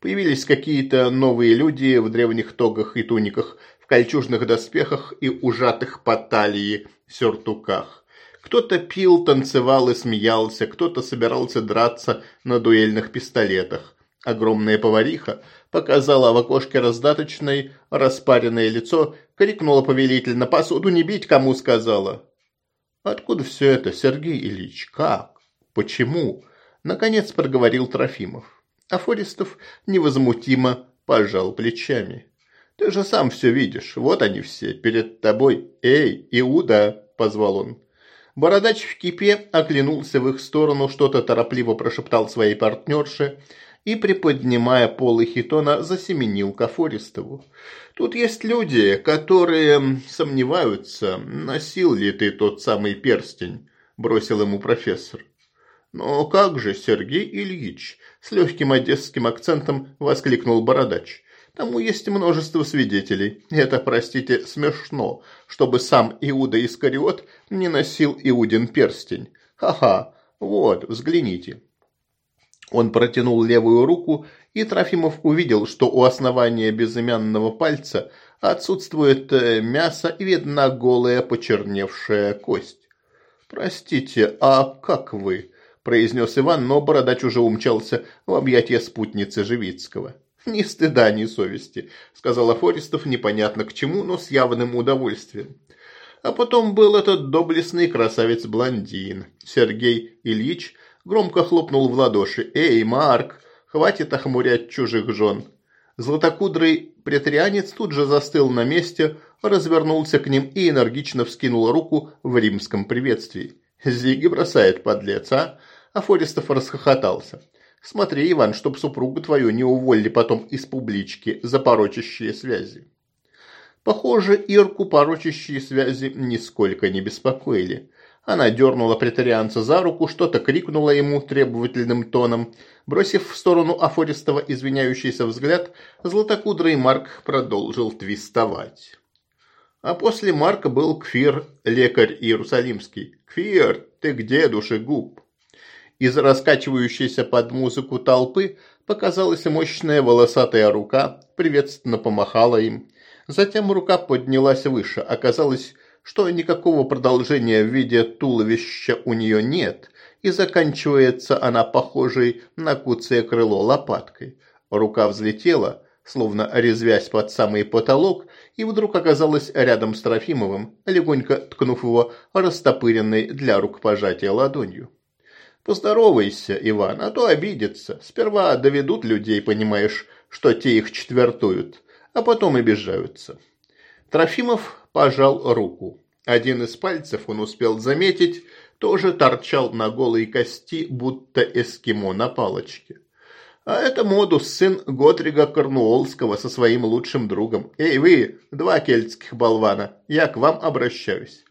Появились какие-то новые люди в древних тогах и туниках, в кольчужных доспехах и ужатых по талии сюртуках. Кто-то пил, танцевал и смеялся, кто-то собирался драться на дуэльных пистолетах. Огромная повариха – показала в окошке раздаточной распаренное лицо, крикнула повелительно «Посуду не бить, кому сказала!» «Откуда все это, Сергей Ильич? Как? Почему?» Наконец проговорил Трофимов. а Афористов невозмутимо пожал плечами. «Ты же сам все видишь, вот они все, перед тобой. Эй, Иуда!» – позвал он. Бородач в кипе оглянулся в их сторону, что-то торопливо прошептал своей партнерше – и, приподнимая полы хитона, засеменил Кафористову. «Тут есть люди, которые сомневаются, носил ли ты тот самый перстень», – бросил ему профессор. «Но как же, Сергей Ильич!» – с легким одесским акцентом воскликнул бородач. «Тому есть множество свидетелей. Это, простите, смешно, чтобы сам Иуда Искариот не носил Иудин перстень. Ха-ха, вот, взгляните». Он протянул левую руку, и Трофимов увидел, что у основания безымянного пальца отсутствует э, мясо и видна голая почерневшая кость. «Простите, а как вы?» – произнес Иван, но бородач уже умчался в объятия спутницы Живицкого. «Ни стыда, ни совести», – сказал Афористов непонятно к чему, но с явным удовольствием. А потом был этот доблестный красавец-блондин, Сергей Ильич – громко хлопнул в ладоши. «Эй, Марк, хватит охмурять чужих жен!» Златокудрый претарианец тут же застыл на месте, развернулся к ним и энергично вскинул руку в римском приветствии. «Зиги бросает, подлец, а?» Афористов расхохотался. «Смотри, Иван, чтоб супругу твою не уволили потом из публички за порочащие связи». Похоже, Ирку порочащие связи нисколько не беспокоили. Она дернула претарианца за руку, что-то крикнула ему требовательным тоном. Бросив в сторону афористого извиняющийся взгляд, златокудрый Марк продолжил твистовать. А после Марка был Кфир, лекарь Иерусалимский. «Кфир, ты где, душегуб?» Из раскачивающейся под музыку толпы показалась мощная волосатая рука, приветственно помахала им. Затем рука поднялась выше, оказалась что никакого продолжения в виде туловища у нее нет, и заканчивается она похожей на куцее крыло лопаткой. Рука взлетела, словно резвясь под самый потолок, и вдруг оказалась рядом с Трофимовым, легонько ткнув его растопыренной для рук пожатия ладонью. «Поздоровайся, Иван, а то обидятся. Сперва доведут людей, понимаешь, что те их четвертуют, а потом обижаются». Трофимов пожал руку. Один из пальцев он успел заметить, тоже торчал на голой кости, будто эскимо на палочке. А это Модус, сын Готрига Корнуолского со своим лучшим другом. Эй вы, два кельтских болвана, я к вам обращаюсь.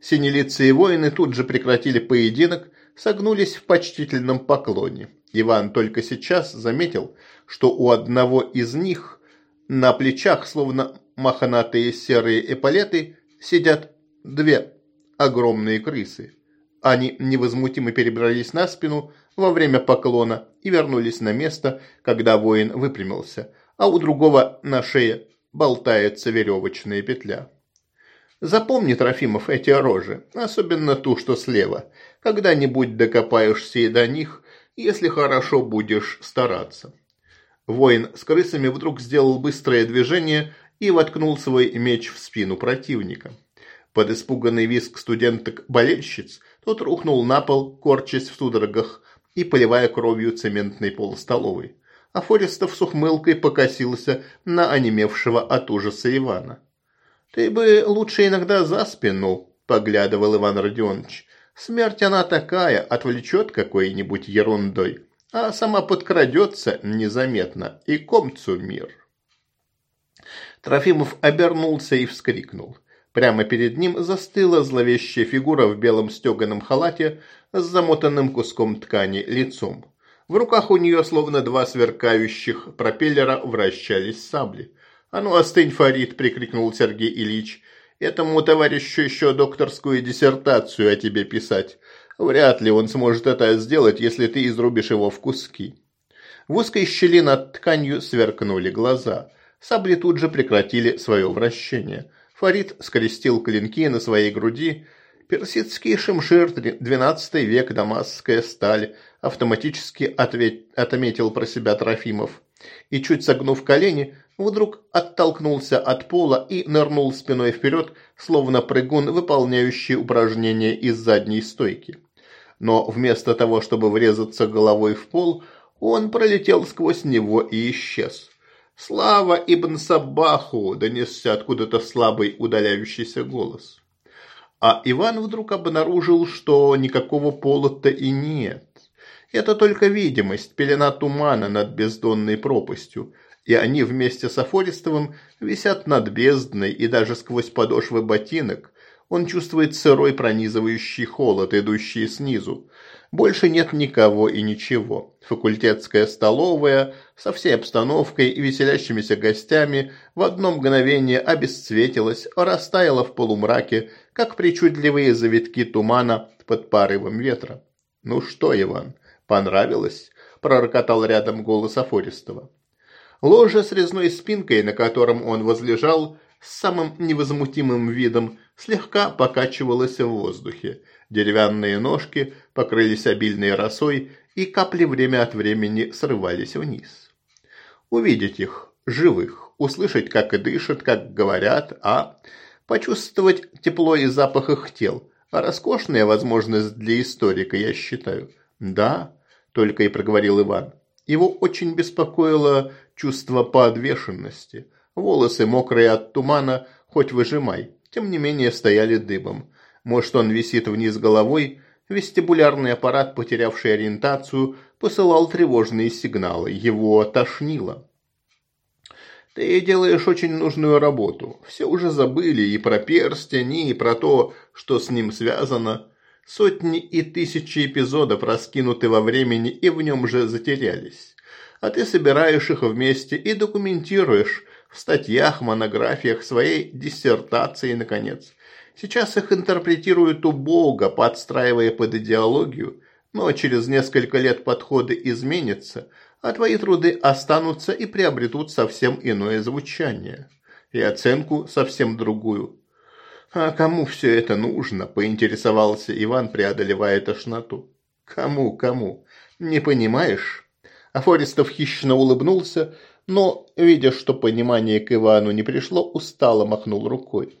Синелицы и воины тут же прекратили поединок, согнулись в почтительном поклоне. Иван только сейчас заметил, что у одного из них на плечах словно мохнатые серые эполеты сидят две огромные крысы. Они невозмутимо перебрались на спину во время поклона и вернулись на место, когда воин выпрямился, а у другого на шее болтается веревочная петля. Запомни, Трофимов, эти рожи, особенно ту, что слева. Когда-нибудь докопаешься и до них, если хорошо будешь стараться. Воин с крысами вдруг сделал быстрое движение и воткнул свой меч в спину противника. Под испуганный визг студенток-болельщиц тот рухнул на пол, корчась в судорогах и поливая кровью цементный пол столовой. А Форестов с ухмылкой покосился на онемевшего от ужаса Ивана. «Ты бы лучше иногда за спину», – поглядывал Иван Родионович. «Смерть она такая, отвлечет какой-нибудь ерундой, а сама подкрадется незаметно и комцу мир». Трофимов обернулся и вскрикнул. Прямо перед ним застыла зловещая фигура в белом стеганом халате с замотанным куском ткани лицом. В руках у нее словно два сверкающих пропеллера вращались сабли. «А ну, остынь, Фарид!» – прикрикнул Сергей Ильич. «Этому товарищу еще докторскую диссертацию о тебе писать. Вряд ли он сможет это сделать, если ты изрубишь его в куски». В узкой щели над тканью сверкнули глаза. Сабли тут же прекратили свое вращение. Фарид скрестил клинки на своей груди. Персидский шимшир, 12 век, дамасская сталь, автоматически ответь, отметил про себя Трофимов. И чуть согнув колени, вдруг оттолкнулся от пола и нырнул спиной вперед, словно прыгун, выполняющий упражнение из задней стойки. Но вместо того, чтобы врезаться головой в пол, он пролетел сквозь него и исчез. «Слава Ибн Сабаху!» – донесся откуда-то слабый удаляющийся голос. А Иван вдруг обнаружил, что никакого полота и нет. Это только видимость, пелена тумана над бездонной пропастью, и они вместе с Афористовым висят над бездной, и даже сквозь подошвы ботинок он чувствует сырой пронизывающий холод, идущий снизу, больше нет никого и ничего. Факультетская столовая со всей обстановкой и веселящимися гостями в одно мгновение обесцветилась, растаяла в полумраке, как причудливые завитки тумана под порывом ветра. «Ну что, Иван, понравилось?» – пророкотал рядом голос Афористова. Ложе с резной спинкой, на котором он возлежал, с самым невозмутимым видом слегка покачивалось в воздухе. Деревянные ножки – покрылись обильной росой, и капли время от времени срывались вниз. Увидеть их, живых, услышать, как и дышат, как говорят, а почувствовать тепло и запах их тел. роскошная возможность для историка, я считаю. Да, только и проговорил Иван. Его очень беспокоило чувство подвешенности. Волосы, мокрые от тумана, хоть выжимай, тем не менее стояли дыбом. Может, он висит вниз головой, Вестибулярный аппарат, потерявший ориентацию, посылал тревожные сигналы. Его тошнило. Ты делаешь очень нужную работу. Все уже забыли и про перстень, и про то, что с ним связано. Сотни и тысячи эпизодов раскинуты во времени и в нем же затерялись. А ты собираешь их вместе и документируешь в статьях, монографиях, своей диссертации, наконец. Сейчас их интерпретируют убого, подстраивая под идеологию, но через несколько лет подходы изменятся, а твои труды останутся и приобретут совсем иное звучание. И оценку совсем другую. «А кому все это нужно?» – поинтересовался Иван, преодолевая тошноту. «Кому, кому? Не понимаешь?» Афористов хищно улыбнулся, но, видя, что понимание к Ивану не пришло, устало махнул рукой.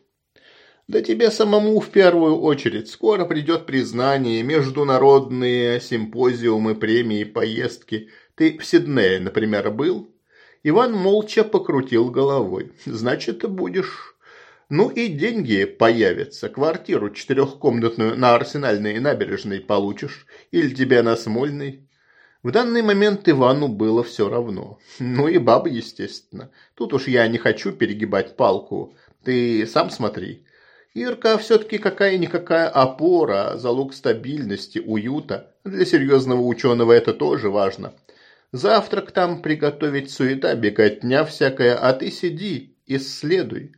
Да тебе самому в первую очередь. Скоро придет признание, международные симпозиумы, премии, поездки. Ты в Сиднее, например, был?» Иван молча покрутил головой. «Значит, будешь...» Ну и деньги появятся. Квартиру четырехкомнатную на Арсенальной набережной получишь. Или тебе на Смольной. В данный момент Ивану было все равно. Ну и бабы, естественно. Тут уж я не хочу перегибать палку. Ты сам смотри. Ирка все-таки какая-никакая опора, залог стабильности, уюта. Для серьезного ученого это тоже важно. Завтрак там приготовить суета, беготня всякая, а ты сиди, исследуй.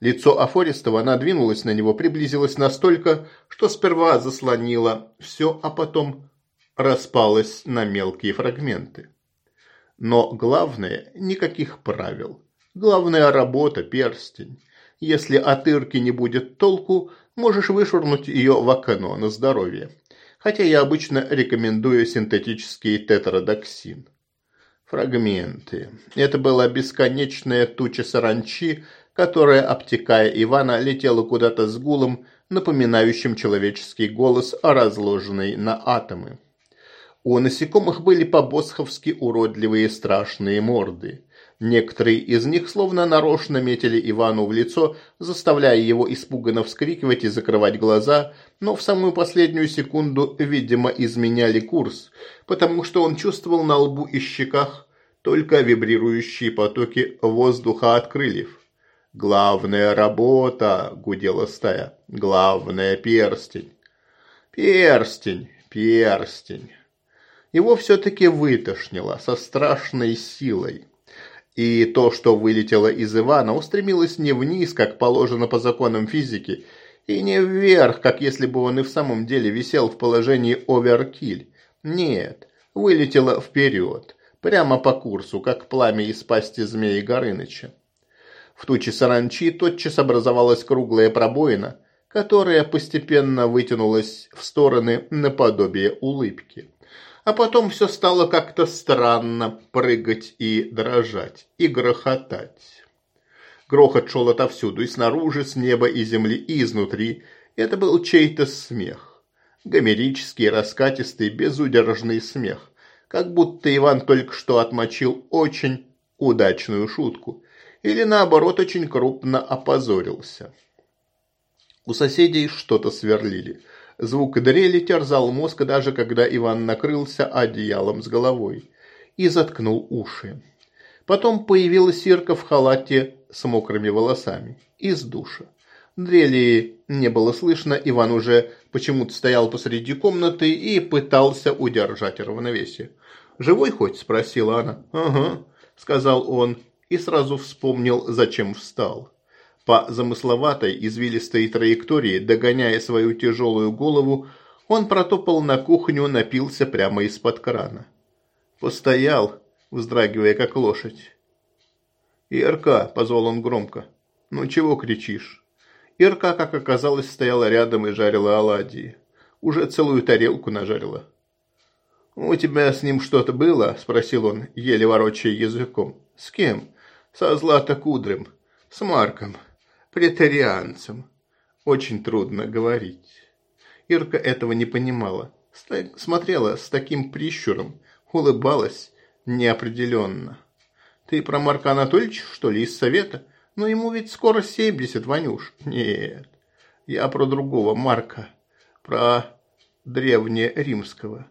Лицо Афористова надвинулось на него, приблизилось настолько, что сперва заслонило все, а потом распалось на мелкие фрагменты. Но главное – никаких правил. Главная работа, перстень. Если от Ирки не будет толку, можешь вышвырнуть ее в окно на здоровье. Хотя я обычно рекомендую синтетический тетрадоксин. Фрагменты. Это была бесконечная туча саранчи, которая, обтекая Ивана, летела куда-то с гулом, напоминающим человеческий голос, разложенный на атомы. У насекомых были по-босховски уродливые страшные морды. Некоторые из них словно нарочно метили Ивану в лицо, заставляя его испуганно вскрикивать и закрывать глаза, но в самую последнюю секунду, видимо, изменяли курс, потому что он чувствовал на лбу и щеках только вибрирующие потоки воздуха от крыльев. «Главная работа!» – гудела стая. «Главная перстень!» «Перстень! Перстень!» Его все-таки вытошнило со страшной силой. И то, что вылетело из Ивана, устремилось не вниз, как положено по законам физики, и не вверх, как если бы он и в самом деле висел в положении оверкиль. Нет, вылетело вперед, прямо по курсу, как пламя из пасти змеи Горыныча. В туче саранчи тотчас образовалась круглая пробоина, которая постепенно вытянулась в стороны наподобие улыбки а потом все стало как-то странно прыгать и дрожать, и грохотать. Грохот шел отовсюду, и снаружи, с неба и земли, и изнутри. Это был чей-то смех. Гомерический, раскатистый, безудержный смех. Как будто Иван только что отмочил очень удачную шутку. Или наоборот, очень крупно опозорился. У соседей что-то сверлили – Звук дрели терзал мозг даже когда Иван накрылся одеялом с головой и заткнул уши. Потом появилась Сирка в халате с мокрыми волосами из душа. Дрели не было слышно, Иван уже почему-то стоял посреди комнаты и пытался удержать равновесие. «Живой хоть?» – спросила она. «Ага», – сказал он и сразу вспомнил, зачем встал. По замысловатой извилистой траектории, догоняя свою тяжелую голову, он протопал на кухню, напился прямо из-под крана. Постоял, вздрагивая как лошадь. «Ирка!» – позвал он громко. «Ну чего кричишь?» Ирка, как оказалось, стояла рядом и жарила оладьи. Уже целую тарелку нажарила. «У тебя с ним что-то было?» – спросил он, еле ворочая языком. «С кем?» «Со Злата Кудрым. С Марком претарианцем. Очень трудно говорить. Ирка этого не понимала. Смотрела с таким прищуром, улыбалась неопределенно. «Ты про Марка Анатольевича, что ли, из совета? Но ну, ему ведь скоро семьдесят, Ванюш». «Нет, я про другого Марка, про древнеримского».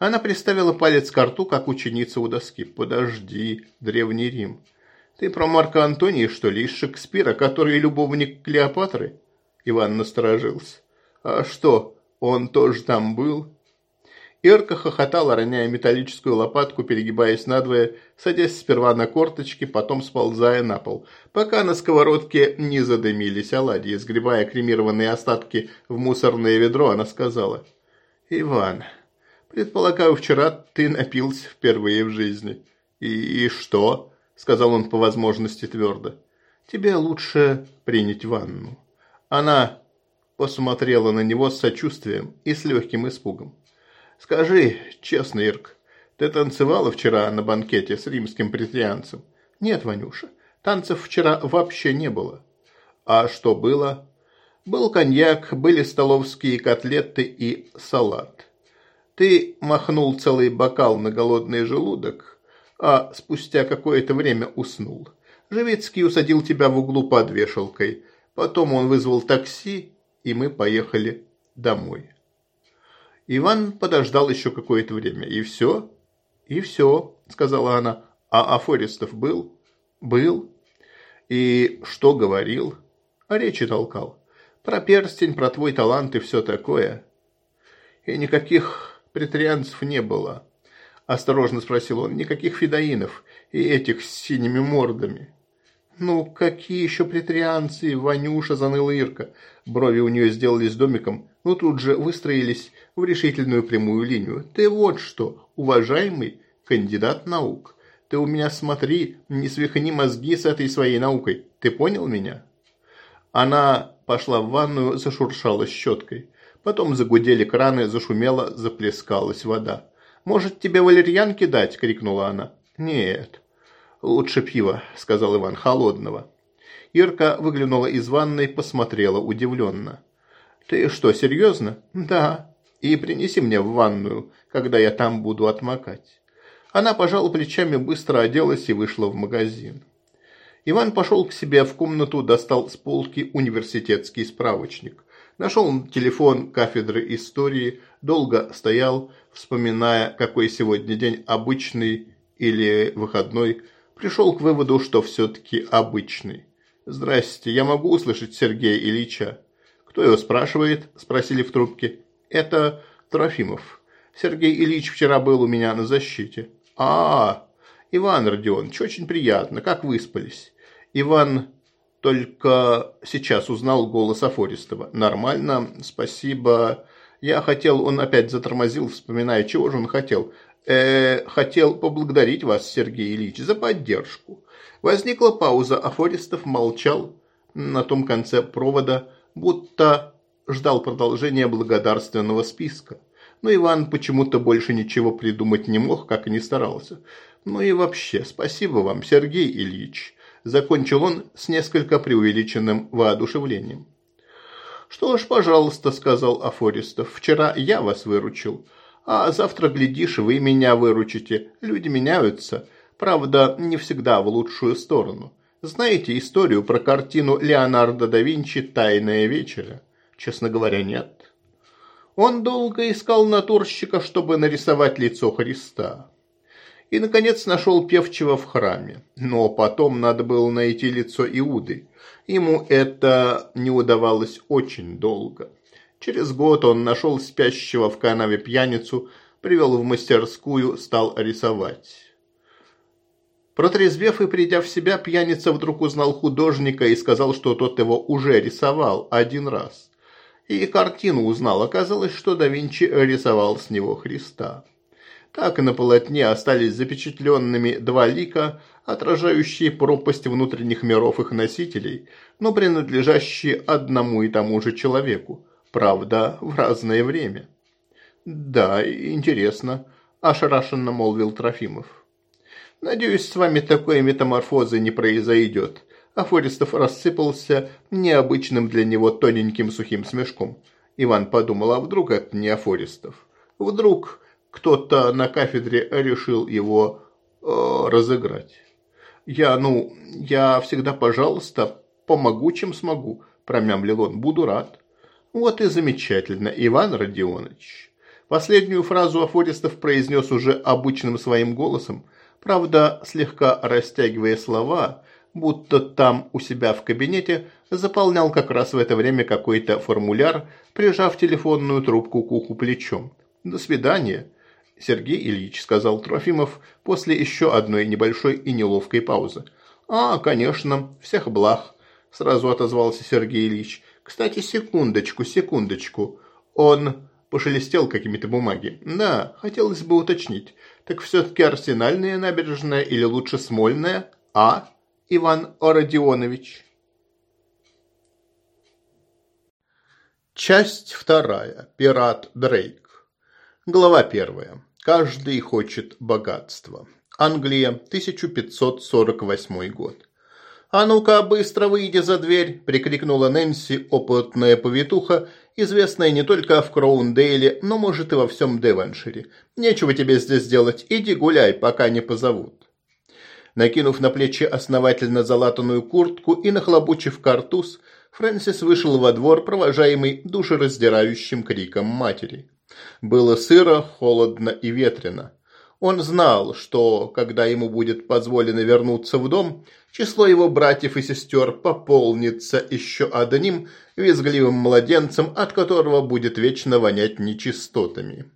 Она приставила палец к рту, как ученица у доски. «Подожди, Древний Рим. Ты про Марка Антония, что ли, из Шекспира, который любовник Клеопатры? Иван насторожился. А что, он тоже там был? Ирка хохотала, роняя металлическую лопатку, перегибаясь надвое, садясь сперва на корточки, потом сползая на пол, пока на сковородке не задымились оладьи. Сгребая кремированные остатки в мусорное ведро, она сказала, «Иван, предполагаю, вчера ты напился впервые в жизни». «И, и что?» сказал он по возможности твердо. «Тебе лучше принять ванну». Она посмотрела на него с сочувствием и с легким испугом. «Скажи честно, Ирк, ты танцевала вчера на банкете с римским претарианцем?» «Нет, Ванюша, танцев вчера вообще не было». «А что было?» «Был коньяк, были столовские котлеты и салат». «Ты махнул целый бокал на голодный желудок, а спустя какое-то время уснул. Живецкий усадил тебя в углу под вешалкой. Потом он вызвал такси, и мы поехали домой. Иван подождал еще какое-то время. И все? И все, сказала она. А Афористов был? Был. И что говорил? А речи толкал. Про перстень, про твой талант и все такое. И никаких претарианцев не было. – осторожно спросил он. «Никаких фидоинов и этих с синими мордами». «Ну, какие еще претарианцы, Ванюша!» – заныла Ирка. Брови у нее сделались домиком, но тут же выстроились в решительную прямую линию. «Ты вот что, уважаемый кандидат наук, ты у меня смотри, не свихни мозги с этой своей наукой. Ты понял меня?» Она пошла в ванную, зашуршала щеткой. Потом загудели краны, зашумела, заплескалась вода. Может, тебе валерьянки дать?» – крикнула она. «Нет». «Лучше пива, – сказал Иван Холодного. Ирка выглянула из ванной, посмотрела удивленно. «Ты что, серьезно?» «Да». «И принеси мне в ванную, когда я там буду отмокать». Она пожала плечами, быстро оделась и вышла в магазин. Иван пошел к себе в комнату, достал с полки университетский справочник. Нашел телефон кафедры истории, долго стоял, вспоминая, какой сегодня день обычный или выходной. Пришел к выводу, что все-таки обычный. «Здрасте, я могу услышать Сергея Ильича?» «Кто его спрашивает?» – спросили в трубке. «Это Трофимов. Сергей Ильич вчера был у меня на защите». «А, -а, -а Иван Родионович, очень приятно. Как выспались?» Иван только сейчас узнал голос Афористова. «Нормально, спасибо. Я хотел...» Он опять затормозил, вспоминая, чего же он хотел. «Э, «Хотел поблагодарить вас, Сергей Ильич, за поддержку». Возникла пауза, Афористов молчал на том конце провода, будто ждал продолжения благодарственного списка. Но Иван почему-то больше ничего придумать не мог, как и не старался. «Ну и вообще, спасибо вам, Сергей Ильич» закончил он с несколько преувеличенным воодушевлением. «Что ж, пожалуйста», – сказал Афористов, – «вчера я вас выручил, а завтра, глядишь, вы меня выручите. Люди меняются, правда, не всегда в лучшую сторону. Знаете историю про картину Леонардо да Винчи «Тайная вечеря»? Честно говоря, нет. Он долго искал натурщика, чтобы нарисовать лицо Христа и, наконец, нашел певчего в храме. Но потом надо было найти лицо Иуды. Ему это не удавалось очень долго. Через год он нашел спящего в канаве пьяницу, привел в мастерскую, стал рисовать. Протрезвев и придя в себя, пьяница вдруг узнал художника и сказал, что тот его уже рисовал один раз. И картину узнал. Оказалось, что да Винчи рисовал с него Христа так и на полотне остались запечатленными два лика, отражающие пропасть внутренних миров их носителей, но принадлежащие одному и тому же человеку, правда, в разное время. «Да, интересно», – ошарашенно молвил Трофимов. «Надеюсь, с вами такой метаморфозы не произойдет», Афористов рассыпался необычным для него тоненьким сухим смешком. Иван подумал, а вдруг это не Афористов? Вдруг кто-то на кафедре решил его э, разыграть. Я, ну, я всегда, пожалуйста, помогу, чем смогу, промямлил он. Буду рад. Вот и замечательно, Иван Родионович. Последнюю фразу Афористов произнес уже обычным своим голосом, правда, слегка растягивая слова, будто там у себя в кабинете заполнял как раз в это время какой-то формуляр, прижав телефонную трубку к уху плечом. «До свидания. Сергей Ильич сказал Трофимов после еще одной небольшой и неловкой паузы. «А, конечно, всех благ», – сразу отозвался Сергей Ильич. «Кстати, секундочку, секундочку. Он...» пошелестел какими-то бумаги. «Да, хотелось бы уточнить. Так все-таки арсенальная набережная или лучше смольная? А, Иван Орадионович?» Часть вторая. Пират Дрейк. Глава первая. Каждый хочет богатства. Англия, 1548 год. «А ну-ка, быстро выйди за дверь!» – прикрикнула Нэнси, опытная повитуха, известная не только в Кроундейле, но, может, и во всем Деваншире. «Нечего тебе здесь делать, иди гуляй, пока не позовут». Накинув на плечи основательно залатанную куртку и нахлобучив картуз, Фрэнсис вышел во двор, провожаемый душераздирающим криком матери. Было сыро, холодно и ветрено. Он знал, что, когда ему будет позволено вернуться в дом, число его братьев и сестер пополнится еще одним визгливым младенцем, от которого будет вечно вонять нечистотами.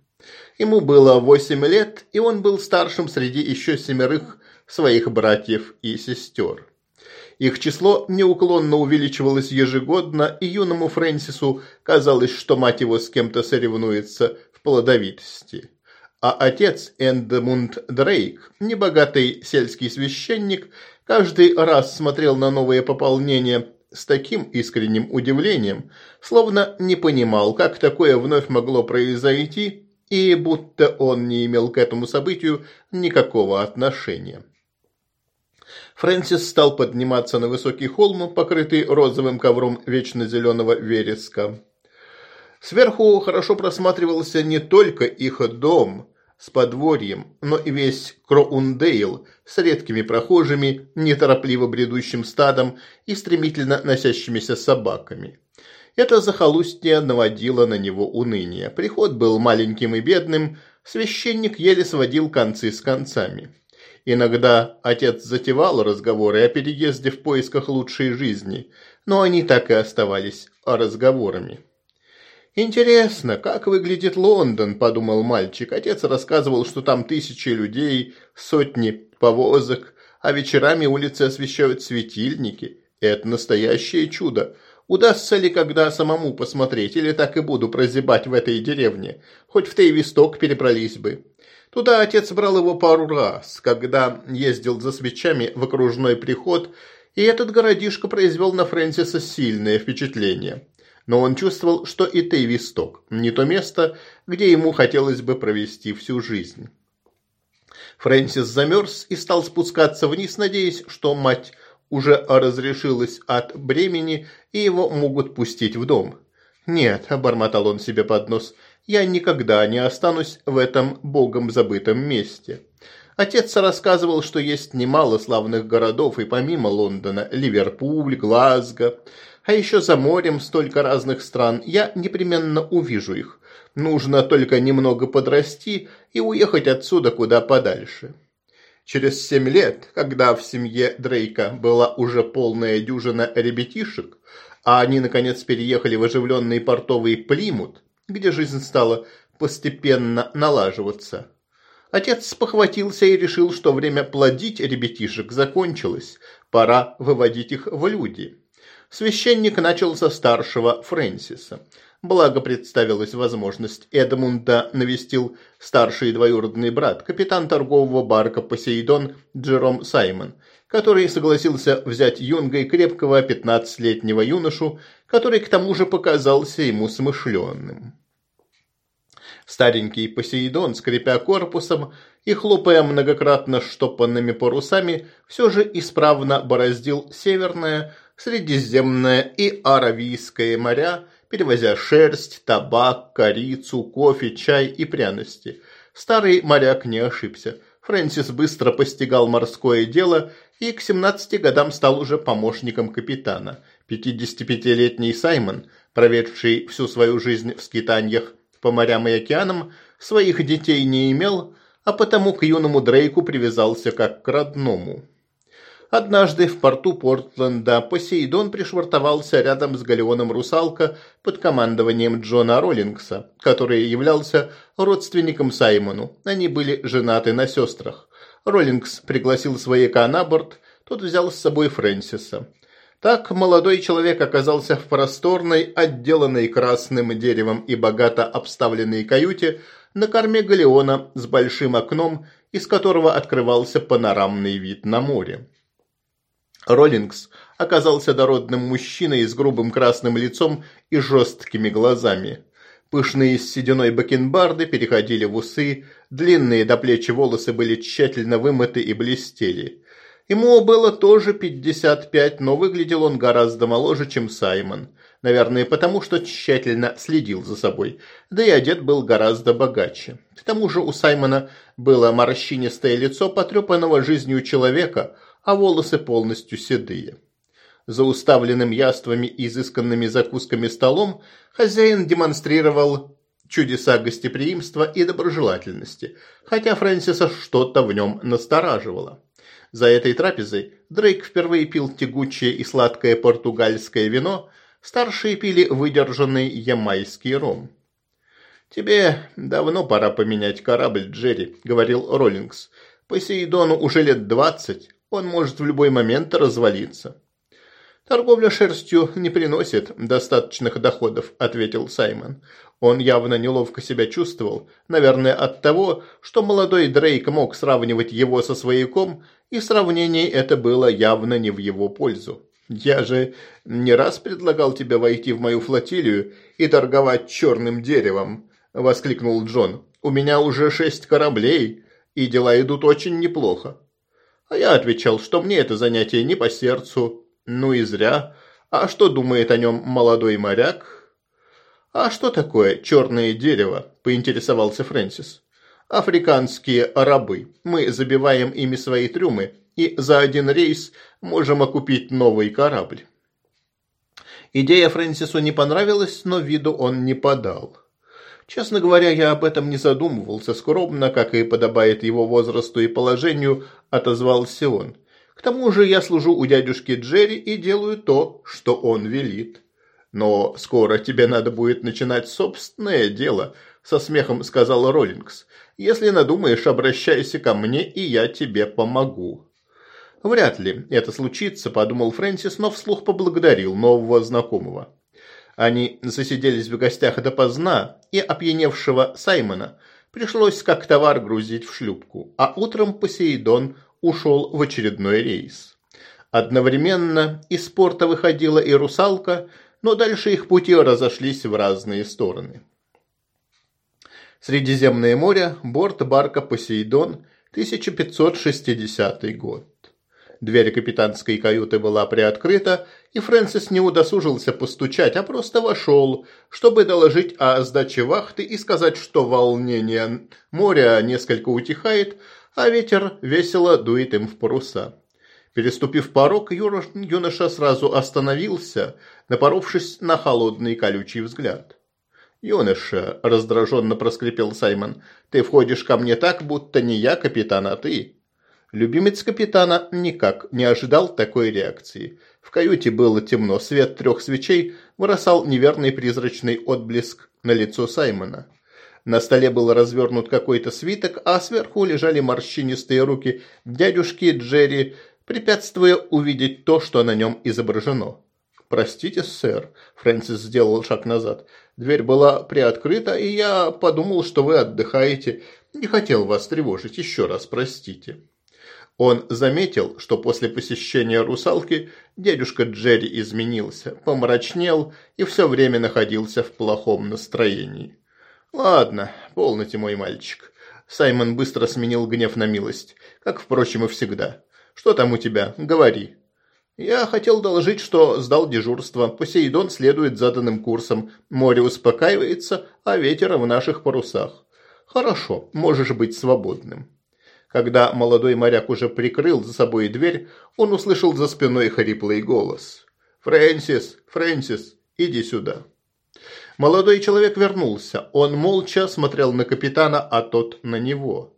Ему было восемь лет, и он был старшим среди еще семерых своих братьев и сестер. Их число неуклонно увеличивалось ежегодно, и юному Фрэнсису казалось, что мать его с кем-то соревнуется в плодовитости. А отец Эндмунд Дрейк, небогатый сельский священник, каждый раз смотрел на новые пополнения с таким искренним удивлением, словно не понимал, как такое вновь могло произойти, и будто он не имел к этому событию никакого отношения. Фрэнсис стал подниматься на высокий холм, покрытый розовым ковром вечно зеленого вереска. Сверху хорошо просматривался не только их дом с подворьем, но и весь Кроундейл с редкими прохожими, неторопливо бредущим стадом и стремительно носящимися собаками. Это захолустье наводило на него уныние. Приход был маленьким и бедным, священник еле сводил концы с концами. Иногда отец затевал разговоры о переезде в поисках лучшей жизни, но они так и оставались разговорами. «Интересно, как выглядит Лондон?» – подумал мальчик. Отец рассказывал, что там тысячи людей, сотни повозок, а вечерами улицы освещают светильники. Это настоящее чудо. Удастся ли когда самому посмотреть, или так и буду прозябать в этой деревне? Хоть в Тейвисток перебрались бы. Туда отец брал его пару раз, когда ездил за свечами в окружной приход, и этот городишко произвел на Фрэнсиса сильное впечатление. Но он чувствовал, что и Тейвисток – не то место, где ему хотелось бы провести всю жизнь. Фрэнсис замерз и стал спускаться вниз, надеясь, что мать уже разрешилась от бремени и его могут пустить в дом. «Нет», – бормотал он себе под нос – я никогда не останусь в этом богом забытом месте. Отец рассказывал, что есть немало славных городов и помимо Лондона – Ливерпуль, Глазго. А еще за морем столько разных стран, я непременно увижу их. Нужно только немного подрасти и уехать отсюда куда подальше. Через семь лет, когда в семье Дрейка была уже полная дюжина ребятишек, а они, наконец, переехали в оживленный портовый Плимут – где жизнь стала постепенно налаживаться. Отец похватился и решил, что время плодить ребятишек закончилось, пора выводить их в люди. Священник начал со старшего Фрэнсиса. Благо представилась возможность. Эдмунда навестил старший двоюродный брат, капитан торгового барка «Посейдон» Джером Саймон, который согласился взять юнга и крепкого 15-летнего юношу который к тому же показался ему смышленным. Старенький Посейдон, скрипя корпусом и хлопая многократно штопанными парусами, все же исправно бороздил Северное, Средиземное и Аравийское моря, перевозя шерсть, табак, корицу, кофе, чай и пряности. Старый моряк не ошибся. Фрэнсис быстро постигал морское дело и к 17 годам стал уже помощником капитана – 55-летний Саймон, проведший всю свою жизнь в скитаниях по морям и океанам, своих детей не имел, а потому к юному Дрейку привязался как к родному. Однажды в порту Портленда Посейдон пришвартовался рядом с галеоном «Русалка» под командованием Джона Роллингса, который являлся родственником Саймону. Они были женаты на сестрах. Роллингс пригласил свояка на борт, тот взял с собой Фрэнсиса. Так молодой человек оказался в просторной, отделанной красным деревом и богато обставленной каюте на корме галеона с большим окном, из которого открывался панорамный вид на море. Роллингс оказался дородным мужчиной с грубым красным лицом и жесткими глазами. Пышные с сединой бакенбарды переходили в усы, длинные до плечи волосы были тщательно вымыты и блестели – Ему было тоже 55, но выглядел он гораздо моложе, чем Саймон. Наверное, потому что тщательно следил за собой. Да и одет был гораздо богаче. К тому же у Саймона было морщинистое лицо потрепанного жизнью человека, а волосы полностью седые. За уставленным яствами и изысканными закусками столом хозяин демонстрировал чудеса гостеприимства и доброжелательности, хотя Фрэнсиса что-то в нем настораживало. За этой трапезой Дрейк впервые пил тягучее и сладкое португальское вино, старшие пили выдержанный ямайский ром. «Тебе давно пора поменять корабль, Джерри», — говорил Роллингс. «Посейдону уже лет двадцать, он может в любой момент развалиться». «Торговля шерстью не приносит достаточных доходов», — ответил Саймон. Он явно неловко себя чувствовал, наверное, от того, что молодой Дрейк мог сравнивать его со свояком, и сравнение это было явно не в его пользу. «Я же не раз предлагал тебе войти в мою флотилию и торговать черным деревом», – воскликнул Джон. «У меня уже шесть кораблей, и дела идут очень неплохо». А я отвечал, что мне это занятие не по сердцу. Ну и зря. А что думает о нем молодой моряк, «А что такое черное дерево?» – поинтересовался Фрэнсис. «Африканские рабы. Мы забиваем ими свои трюмы и за один рейс можем окупить новый корабль». Идея Фрэнсису не понравилась, но виду он не подал. Честно говоря, я об этом не задумывался. Скромно, как и подобает его возрасту и положению, отозвался он. К тому же я служу у дядюшки Джерри и делаю то, что он велит. «Но скоро тебе надо будет начинать собственное дело», – со смехом сказал Роллингс. «Если надумаешь, обращайся ко мне, и я тебе помогу». «Вряд ли это случится», – подумал Фрэнсис, но вслух поблагодарил нового знакомого. Они засиделись в гостях допоздна, и опьяневшего Саймона пришлось как товар грузить в шлюпку, а утром Посейдон ушел в очередной рейс. Одновременно из порта выходила и русалка – но дальше их пути разошлись в разные стороны. Средиземное море, борт барка «Посейдон», 1560 год. Дверь капитанской каюты была приоткрыта, и Фрэнсис не удосужился постучать, а просто вошел, чтобы доложить о сдаче вахты и сказать, что волнение моря несколько утихает, а ветер весело дует им в паруса. Переступив порог, юноша сразу остановился, напоровшись на холодный колючий взгляд. «Юноша», – раздраженно проскрипел Саймон, – «ты входишь ко мне так, будто не я капитан, а ты». Любимец капитана никак не ожидал такой реакции. В каюте было темно, свет трех свечей бросал неверный призрачный отблеск на лицо Саймона. На столе был развернут какой-то свиток, а сверху лежали морщинистые руки дядюшки Джерри препятствуя увидеть то, что на нем изображено. «Простите, сэр», – Фрэнсис сделал шаг назад. «Дверь была приоткрыта, и я подумал, что вы отдыхаете. Не хотел вас тревожить, еще раз простите». Он заметил, что после посещения русалки дядюшка Джерри изменился, помрачнел и все время находился в плохом настроении. «Ладно, полноте, мой мальчик». Саймон быстро сменил гнев на милость, как, впрочем, и всегда – что там у тебя? Говори». «Я хотел доложить, что сдал дежурство. Посейдон следует заданным курсом. Море успокаивается, а ветер в наших парусах». «Хорошо, можешь быть свободным». Когда молодой моряк уже прикрыл за собой дверь, он услышал за спиной хриплый голос. «Фрэнсис! Фрэнсис! Иди сюда!» Молодой человек вернулся. Он молча смотрел на капитана, а тот на него.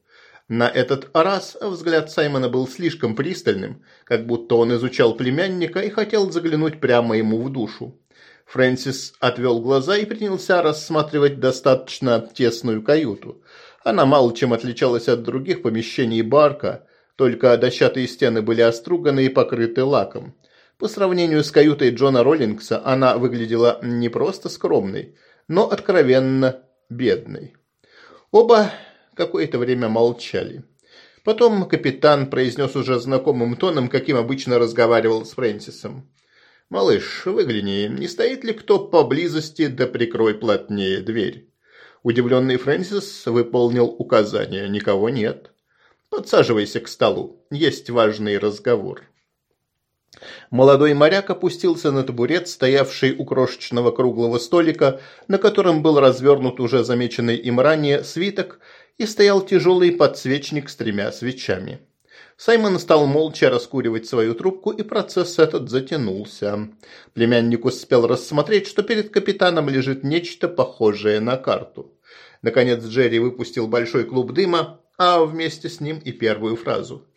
На этот раз взгляд Саймона был слишком пристальным, как будто он изучал племянника и хотел заглянуть прямо ему в душу. Фрэнсис отвел глаза и принялся рассматривать достаточно тесную каюту. Она мало чем отличалась от других помещений барка, только дощатые стены были оструганы и покрыты лаком. По сравнению с каютой Джона Роллингса она выглядела не просто скромной, но откровенно бедной. Оба Какое-то время молчали. Потом капитан произнес уже знакомым тоном, каким обычно разговаривал с Фрэнсисом. «Малыш, выгляни, не стоит ли кто поблизости, да прикрой плотнее дверь». Удивленный Фрэнсис выполнил указание. «Никого нет. Подсаживайся к столу. Есть важный разговор». Молодой моряк опустился на табурет, стоявший у крошечного круглого столика, на котором был развернут уже замеченный им ранее свиток – и стоял тяжелый подсвечник с тремя свечами. Саймон стал молча раскуривать свою трубку, и процесс этот затянулся. Племянник успел рассмотреть, что перед капитаном лежит нечто похожее на карту. Наконец Джерри выпустил большой клуб дыма, а вместе с ним и первую фразу.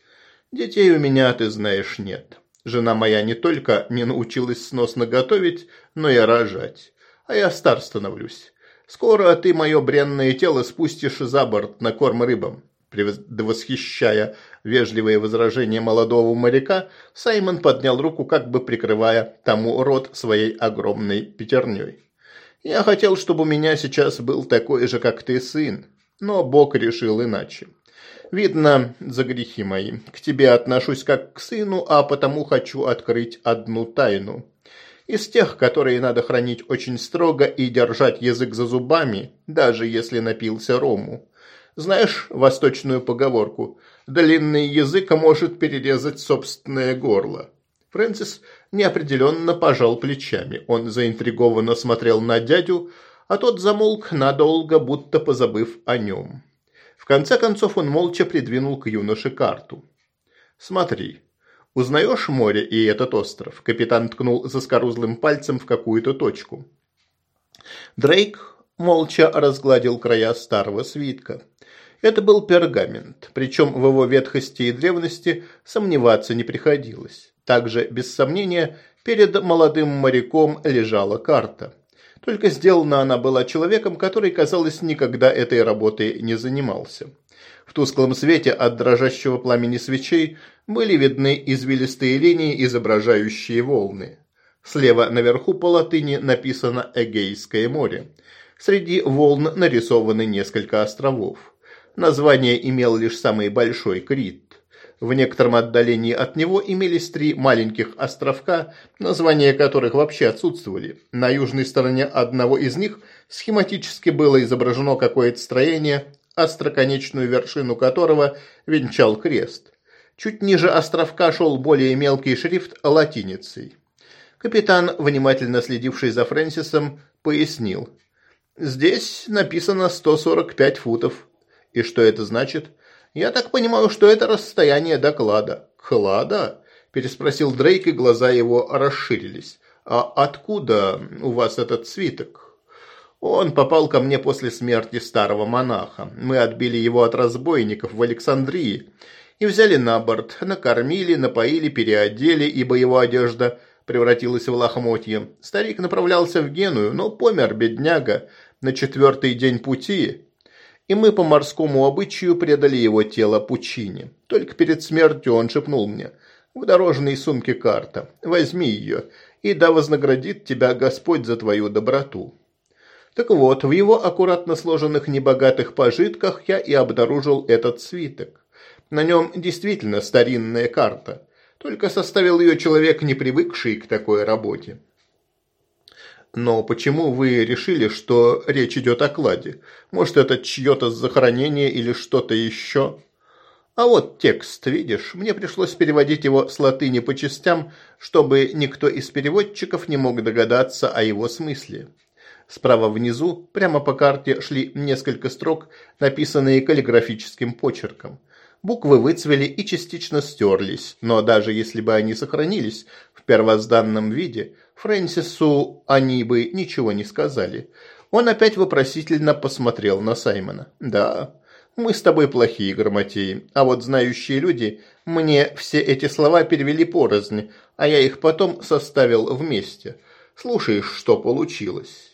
«Детей у меня, ты знаешь, нет. Жена моя не только не научилась сносно готовить, но и рожать. А я стар становлюсь. Скоро ты мое бренное тело спустишь за борт на корм рыбам». Предвосхищая вежливые возражения молодого моряка, Саймон поднял руку, как бы прикрывая тому рот своей огромной пятерней. «Я хотел, чтобы у меня сейчас был такой же, как ты, сын, но Бог решил иначе. Видно, за грехи мои, к тебе отношусь как к сыну, а потому хочу открыть одну тайну. Из тех, которые надо хранить очень строго и держать язык за зубами, даже если напился рому. Знаешь восточную поговорку «длинный язык может перерезать собственное горло». Фрэнсис неопределенно пожал плечами. Он заинтригованно смотрел на дядю, а тот замолк надолго, будто позабыв о нем. В конце концов он молча придвинул к юноше карту. «Смотри, Узнаешь море и этот остров?» Капитан ткнул заскорузлым пальцем в какую-то точку. Дрейк молча разгладил края старого свитка. Это был пергамент, причем в его ветхости и древности сомневаться не приходилось. Также, без сомнения, перед молодым моряком лежала карта. Только сделана она была человеком, который, казалось, никогда этой работой не занимался. В тусклом свете от дрожащего пламени свечей были видны извилистые линии, изображающие волны. Слева наверху по латыни написано «Эгейское море». Среди волн нарисованы несколько островов. Название имел лишь самый большой Крит. В некотором отдалении от него имелись три маленьких островка, названия которых вообще отсутствовали. На южной стороне одного из них схематически было изображено какое-то строение остроконечную вершину которого венчал крест. Чуть ниже островка шел более мелкий шрифт латиницей. Капитан, внимательно следивший за Фрэнсисом, пояснил. «Здесь написано 145 футов. И что это значит?» «Я так понимаю, что это расстояние до клада». «Клада?» – переспросил Дрейк, и глаза его расширились. «А откуда у вас этот свиток?» Он попал ко мне после смерти старого монаха. Мы отбили его от разбойников в Александрии и взяли на борт, накормили, напоили, переодели, ибо его одежда превратилась в лохмотье. Старик направлялся в Геную, но помер, бедняга, на четвертый день пути, и мы по морскому обычаю предали его тело пучине. Только перед смертью он шепнул мне, в дорожной сумке карта, возьми ее, и да вознаградит тебя Господь за твою доброту». Так вот, в его аккуратно сложенных небогатых пожитках я и обнаружил этот свиток. На нем действительно старинная карта, только составил ее человек, не привыкший к такой работе. Но почему вы решили, что речь идет о кладе? Может, это чье-то захоронение или что-то еще? А вот текст, видишь, мне пришлось переводить его с латыни по частям, чтобы никто из переводчиков не мог догадаться о его смысле. Справа внизу, прямо по карте, шли несколько строк, написанные каллиграфическим почерком. Буквы выцвели и частично стерлись, но даже если бы они сохранились в первозданном виде, Фрэнсису они бы ничего не сказали. Он опять вопросительно посмотрел на Саймона. «Да, мы с тобой плохие грамотеи, а вот знающие люди мне все эти слова перевели порознь, а я их потом составил вместе. Слушаешь, что получилось?»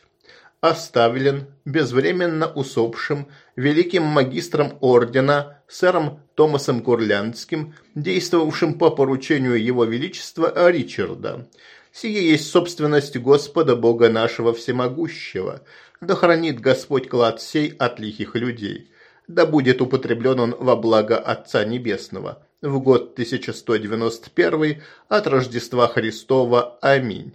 оставлен безвременно усопшим великим магистром ордена сэром Томасом Курлянским, действовавшим по поручению его величества Ричарда. Сие есть собственность Господа Бога нашего всемогущего. Да хранит Господь клад сей от лихих людей. Да будет употреблен он во благо Отца Небесного. В год 1191 от Рождества Христова. Аминь.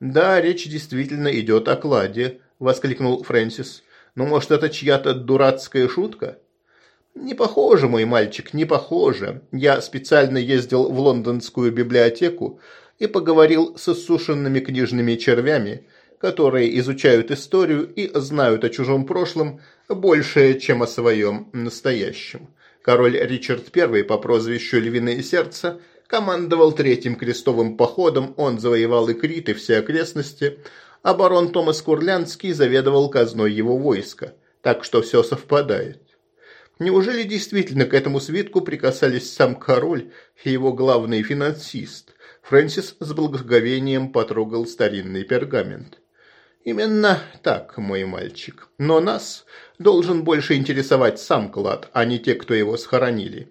Да, речь действительно идет о кладе, – воскликнул Фрэнсис. «Ну, может, это чья-то дурацкая шутка?» «Не похоже, мой мальчик, не похоже. Я специально ездил в лондонскую библиотеку и поговорил с осушенными книжными червями, которые изучают историю и знают о чужом прошлом больше, чем о своем настоящем. Король Ричард I по прозвищу «Львиное сердце» командовал Третьим крестовым походом, он завоевал и Крит, и все окрестности – а барон Томас Курлянский заведовал казной его войска, так что все совпадает. Неужели действительно к этому свитку прикасались сам король и его главный финансист? Фрэнсис с благоговением потрогал старинный пергамент. «Именно так, мой мальчик. Но нас должен больше интересовать сам клад, а не те, кто его схоронили.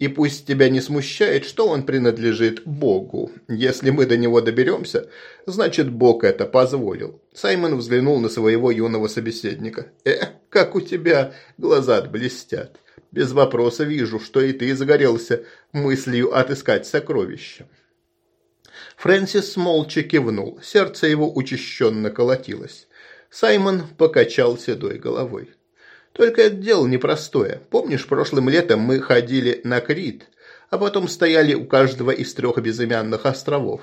И пусть тебя не смущает, что он принадлежит Богу. Если мы до него доберемся, значит Бог это позволил». Саймон взглянул на своего юного собеседника. «Э, как у тебя глаза блестят. Без вопроса вижу, что и ты загорелся мыслью отыскать сокровища». Фрэнсис молча кивнул, сердце его учащенно колотилось. Саймон покачал седой головой. Только это дело непростое. Помнишь, прошлым летом мы ходили на Крит, а потом стояли у каждого из трех безымянных островов.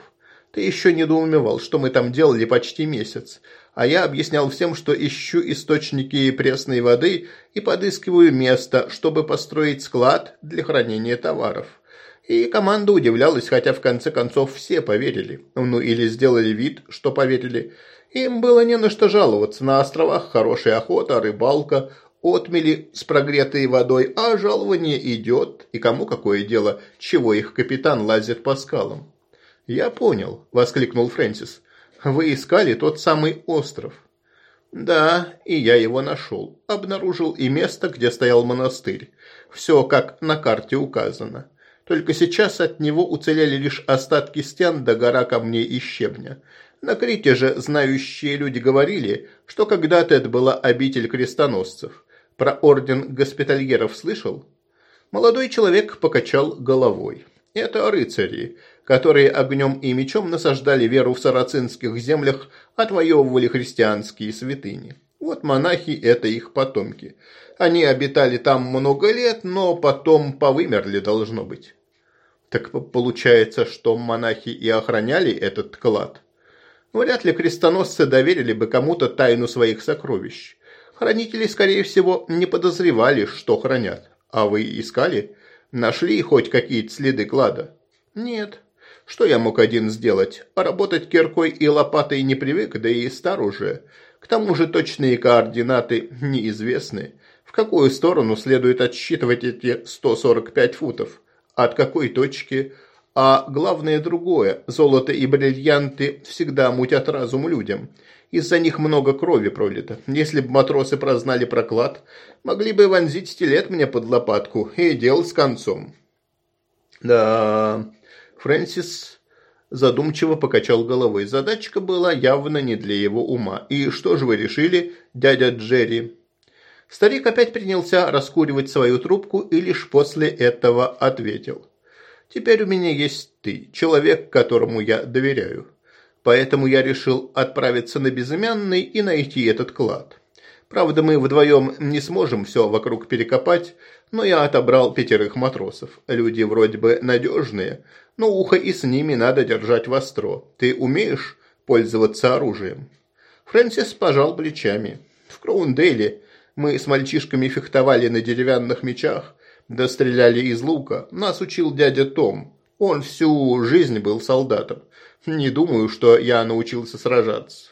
Ты еще недоумевал, что мы там делали почти месяц, а я объяснял всем, что ищу источники пресной воды и подыскиваю место, чтобы построить склад для хранения товаров. И команда удивлялась, хотя в конце концов все поверили. Ну или сделали вид, что поверили. Им было не на что жаловаться. На островах хорошая охота, рыбалка, отмели с прогретой водой, а жалование идет, и кому какое дело, чего их капитан лазит по скалам. «Я понял», – воскликнул Фрэнсис. «Вы искали тот самый остров». «Да, и я его нашел. Обнаружил и место, где стоял монастырь. Все как на карте указано. Только сейчас от него уцелели лишь остатки стен да гора камней и щебня. На Крите же знающие люди говорили, что когда-то это была обитель крестоносцев. Про орден госпитальеров слышал? Молодой человек покачал головой. Это рыцари, которые огнем и мечом насаждали веру в сарацинских землях, отвоевывали христианские святыни. Вот монахи – это их потомки. Они обитали там много лет, но потом повымерли должно быть. Так получается, что монахи и охраняли этот клад – Вряд ли крестоносцы доверили бы кому-то тайну своих сокровищ. Хранители, скорее всего, не подозревали, что хранят. А вы искали? Нашли хоть какие-то следы клада? Нет. Что я мог один сделать? Работать киркой и лопатой не привык, да и стар уже. К тому же точные координаты неизвестны. В какую сторону следует отсчитывать эти 145 футов? От какой точки? А главное другое, золото и бриллианты всегда мутят разум людям. Из-за них много крови пролито. Если бы матросы прознали проклад, могли бы вонзить стилет мне под лопатку, и дел с концом. Да, Фрэнсис задумчиво покачал головой. Задачка была явно не для его ума. И что же вы решили, дядя Джерри? Старик опять принялся раскуривать свою трубку и лишь после этого ответил. Теперь у меня есть ты, человек, которому я доверяю. Поэтому я решил отправиться на Безымянный и найти этот клад. Правда, мы вдвоем не сможем все вокруг перекопать, но я отобрал пятерых матросов. Люди вроде бы надежные, но ухо и с ними надо держать востро. Ты умеешь пользоваться оружием?» Фрэнсис пожал плечами. «В Кроундейле мы с мальчишками фехтовали на деревянных мечах, да стреляли из лука, нас учил дядя Том. Он всю жизнь был солдатом. Не думаю, что я научился сражаться.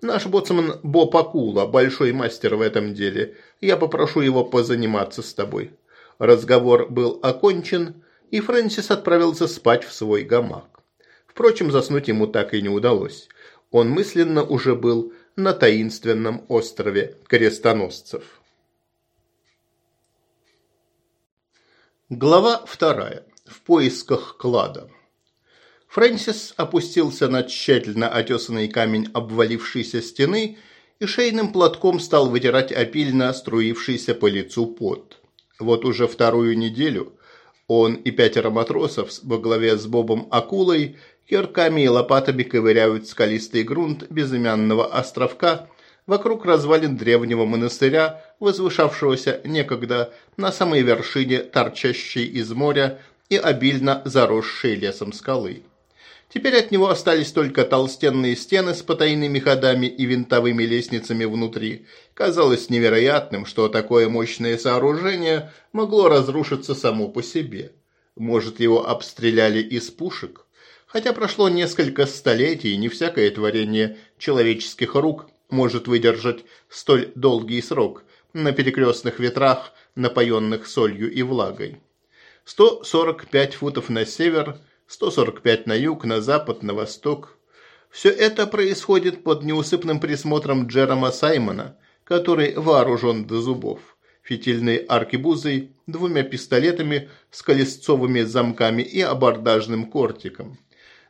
Наш боцман Боб Акула, большой мастер в этом деле. Я попрошу его позаниматься с тобой». Разговор был окончен, и Фрэнсис отправился спать в свой гамак. Впрочем, заснуть ему так и не удалось. Он мысленно уже был на таинственном острове крестоносцев. Глава вторая. В поисках клада. Фрэнсис опустился на тщательно отесанный камень обвалившейся стены и шейным платком стал вытирать опильно струившийся по лицу пот. Вот уже вторую неделю он и пятеро матросов во главе с Бобом Акулой кирками и лопатами ковыряют скалистый грунт безымянного островка – вокруг развалин древнего монастыря, возвышавшегося некогда на самой вершине торчащей из моря и обильно заросшей лесом скалы. Теперь от него остались только толстенные стены с потайными ходами и винтовыми лестницами внутри. Казалось невероятным, что такое мощное сооружение могло разрушиться само по себе. Может, его обстреляли из пушек? Хотя прошло несколько столетий, не всякое творение человеческих рук может выдержать столь долгий срок на перекрестных ветрах, напоенных солью и влагой. 145 футов на север, 145 на юг, на запад, на восток. Все это происходит под неусыпным присмотром Джерома Саймона, который вооружен до зубов. Фитильной аркебузой, двумя пистолетами с колесцовыми замками и абордажным кортиком.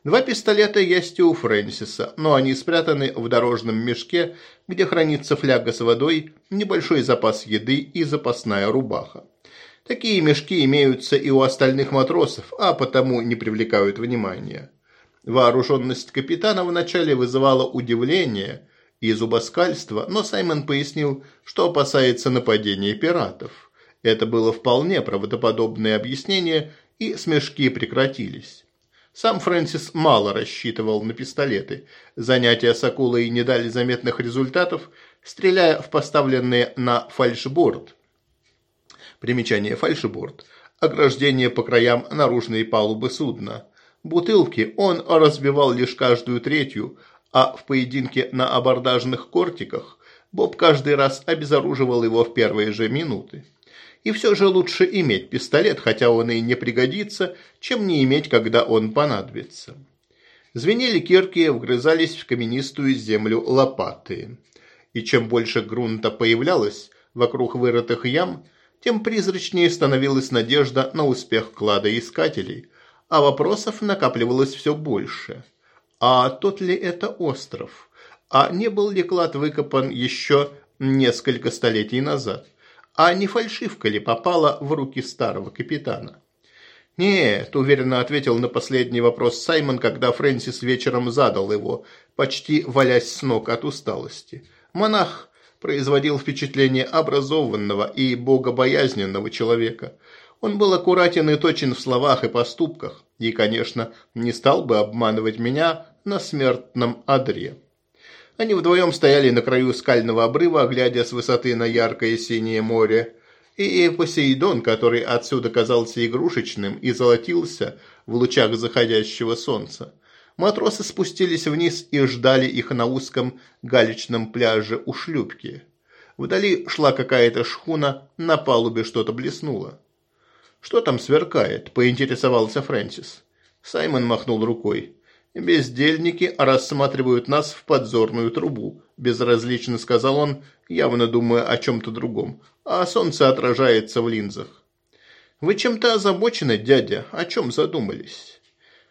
Два пистолета есть у Фрэнсиса, но они спрятаны в дорожном мешке, где хранится фляга с водой, небольшой запас еды и запасная рубаха. Такие мешки имеются и у остальных матросов, а потому не привлекают внимания. Вооруженность капитана вначале вызывала удивление и зубоскальство, но Саймон пояснил, что опасается нападения пиратов. Это было вполне правдоподобное объяснение, и смешки прекратились. Сам Фрэнсис мало рассчитывал на пистолеты. Занятия с акулой не дали заметных результатов, стреляя в поставленные на фальшборд. Примечание фальшборд. Ограждение по краям наружной палубы судна. Бутылки он разбивал лишь каждую третью, а в поединке на абордажных кортиках Боб каждый раз обезоруживал его в первые же минуты и все же лучше иметь пистолет, хотя он и не пригодится, чем не иметь, когда он понадобится. Звенели кирки, вгрызались в каменистую землю лопаты. И чем больше грунта появлялось вокруг вырытых ям, тем призрачнее становилась надежда на успех кладоискателей, а вопросов накапливалось все больше. А тот ли это остров? А не был ли клад выкопан еще несколько столетий назад? а не фальшивка ли попала в руки старого капитана. «Нет», – уверенно ответил на последний вопрос Саймон, когда Фрэнсис вечером задал его, почти валясь с ног от усталости. «Монах производил впечатление образованного и богобоязненного человека. Он был аккуратен и точен в словах и поступках, и, конечно, не стал бы обманывать меня на смертном одре». Они вдвоем стояли на краю скального обрыва, глядя с высоты на яркое синее море. И Посейдон, который отсюда казался игрушечным и золотился в лучах заходящего солнца. Матросы спустились вниз и ждали их на узком галечном пляже у шлюпки. Вдали шла какая-то шхуна, на палубе что-то блеснуло. «Что там сверкает?» – поинтересовался Фрэнсис. Саймон махнул рукой. «Бездельники рассматривают нас в подзорную трубу», – безразлично сказал он, явно думая о чем-то другом, а солнце отражается в линзах. «Вы чем-то озабочены, дядя? О чем задумались?»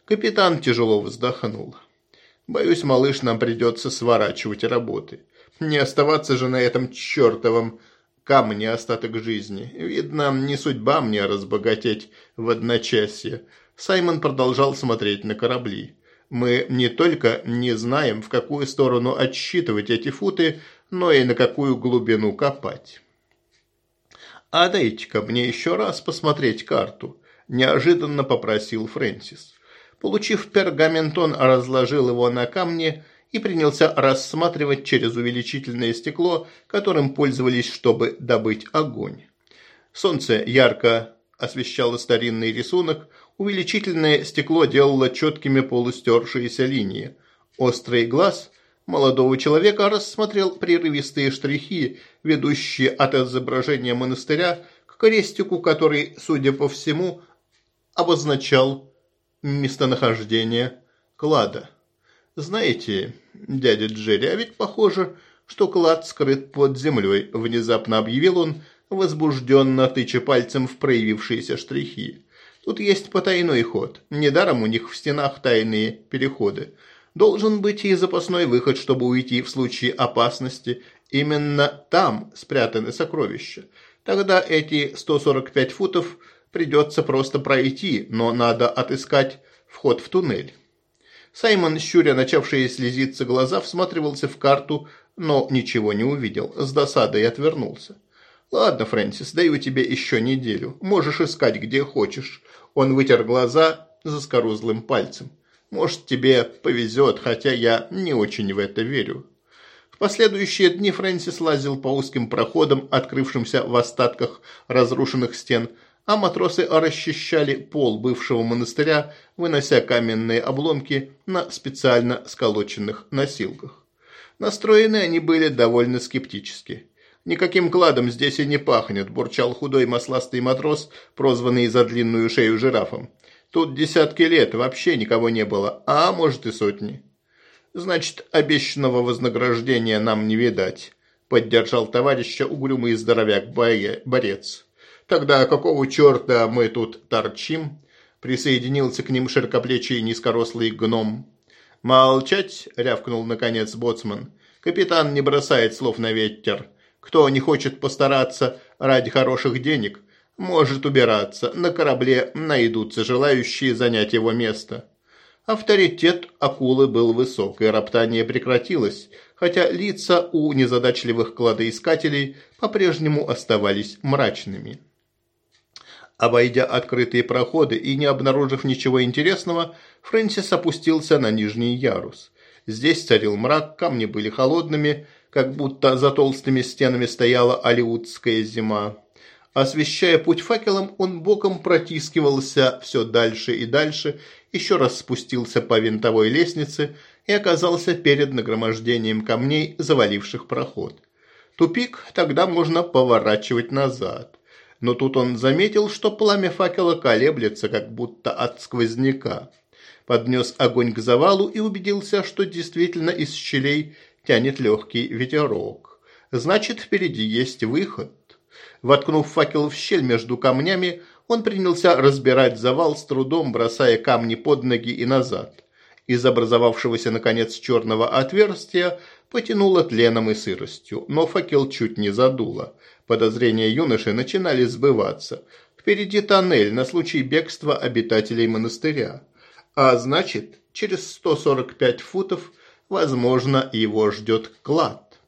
Капитан тяжело вздохнул. «Боюсь, малыш, нам придется сворачивать работы. Не оставаться же на этом чертовом камне остаток жизни. Видно, не судьба мне разбогатеть в одночасье». Саймон продолжал смотреть на корабли. Мы не только не знаем, в какую сторону отсчитывать эти футы, но и на какую глубину копать. «А дайте-ка мне еще раз посмотреть карту», – неожиданно попросил Фрэнсис. Получив пергамент, он разложил его на камне и принялся рассматривать через увеличительное стекло, которым пользовались, чтобы добыть огонь. Солнце ярко освещало старинный рисунок, Увеличительное стекло делало четкими полустершиеся линии. Острый глаз молодого человека рассмотрел прерывистые штрихи, ведущие от изображения монастыря к крестику, который, судя по всему, обозначал местонахождение клада. «Знаете, дядя Джерри, а ведь похоже, что клад скрыт под землей», – внезапно объявил он, возбужденно тыча пальцем в проявившиеся штрихи. Тут есть потайной ход. Недаром у них в стенах тайные переходы. Должен быть и запасной выход, чтобы уйти в случае опасности. Именно там спрятаны сокровища. Тогда эти 145 футов придется просто пройти, но надо отыскать вход в туннель. Саймон, щуря начавшие слезиться глаза, всматривался в карту, но ничего не увидел, с досадой отвернулся. «Ладно, Фрэнсис, даю тебе еще неделю. Можешь искать, где хочешь. Он вытер глаза за заскорузлым пальцем. «Может, тебе повезет, хотя я не очень в это верю». В последующие дни Фрэнсис лазил по узким проходам, открывшимся в остатках разрушенных стен, а матросы расчищали пол бывшего монастыря, вынося каменные обломки на специально сколоченных носилках. Настроены они были довольно скептически. «Никаким кладом здесь и не пахнет», – бурчал худой масластый матрос, прозванный за длинную шею жирафом. «Тут десятки лет вообще никого не было, а может и сотни». «Значит, обещанного вознаграждения нам не видать», – поддержал товарища угрюмый здоровяк-борец. «Тогда какого черта мы тут торчим?» – присоединился к ним широкоплечий низкорослый гном. «Молчать!» – рявкнул наконец боцман. «Капитан не бросает слов на ветер. Кто не хочет постараться ради хороших денег, может убираться. На корабле найдутся желающие занять его место. Авторитет акулы был высок, и роптание прекратилось, хотя лица у незадачливых кладоискателей по-прежнему оставались мрачными. Обойдя открытые проходы и не обнаружив ничего интересного, Фрэнсис опустился на нижний ярус. Здесь царил мрак, камни были холодными – как будто за толстыми стенами стояла алиутская зима. Освещая путь факелом, он боком протискивался все дальше и дальше, еще раз спустился по винтовой лестнице и оказался перед нагромождением камней, заваливших проход. Тупик, тогда можно поворачивать назад. Но тут он заметил, что пламя факела колеблется, как будто от сквозняка. Поднес огонь к завалу и убедился, что действительно из щелей – тянет легкий ветерок. Значит, впереди есть выход. Воткнув факел в щель между камнями, он принялся разбирать завал с трудом, бросая камни под ноги и назад. Из образовавшегося, наконец, черного отверстия потянуло тленом и сыростью, но факел чуть не задуло. Подозрения юноши начинали сбываться. Впереди тоннель на случай бегства обитателей монастыря. А значит, через 145 футов Возможно, его ждет клад.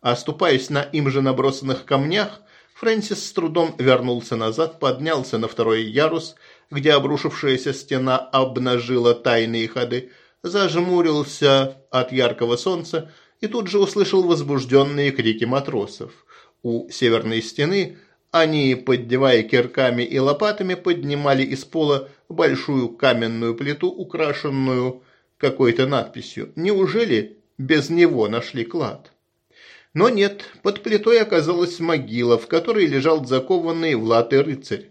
Оступаясь на им же набросанных камнях, Фрэнсис с трудом вернулся назад, поднялся на второй ярус, где обрушившаяся стена обнажила тайные ходы, зажмурился от яркого солнца и тут же услышал возбужденные крики матросов. У северной стены они, поддевая кирками и лопатами, поднимали из пола большую каменную плиту, украшенную какой-то надписью. Неужели без него нашли клад? Но нет, под плитой оказалась могила, в которой лежал закованный в латы рыцарь.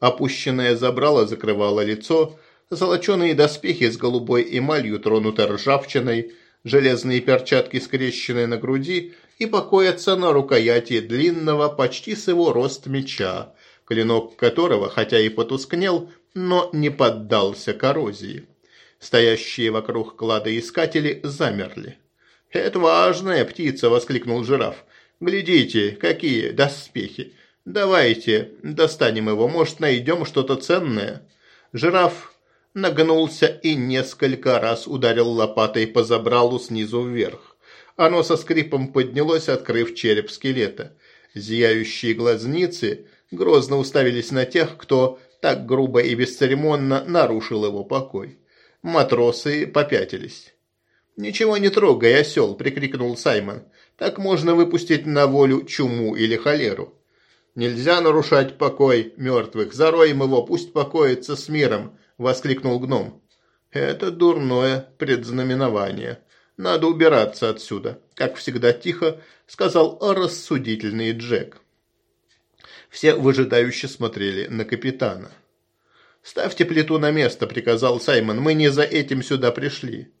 Опущенное забрало закрывало лицо, золоченые доспехи с голубой эмалью тронуты ржавчиной, железные перчатки скрещены на груди и покоятся на рукояти длинного, почти с его рост меча, клинок которого, хотя и потускнел, но не поддался коррозии. Стоящие вокруг кладоискатели замерли. «Это важная птица!» – воскликнул жираф. «Глядите, какие доспехи! Давайте достанем его, может, найдем что-то ценное!» Жираф нагнулся и несколько раз ударил лопатой по забралу снизу вверх. Оно со скрипом поднялось, открыв череп скелета. Зияющие глазницы грозно уставились на тех, кто так грубо и бесцеремонно нарушил его покой. Матросы попятились. «Ничего не трогай, осел!» – прикрикнул Саймон. «Так можно выпустить на волю чуму или холеру. Нельзя нарушать покой мертвых. Зароем его, пусть покоится с миром!» – воскликнул гном. «Это дурное предзнаменование. Надо убираться отсюда!» – как всегда тихо сказал рассудительный Джек. Все выжидающе смотрели на капитана. «Ставьте плиту на место», – приказал Саймон, – «мы не за этим сюда пришли».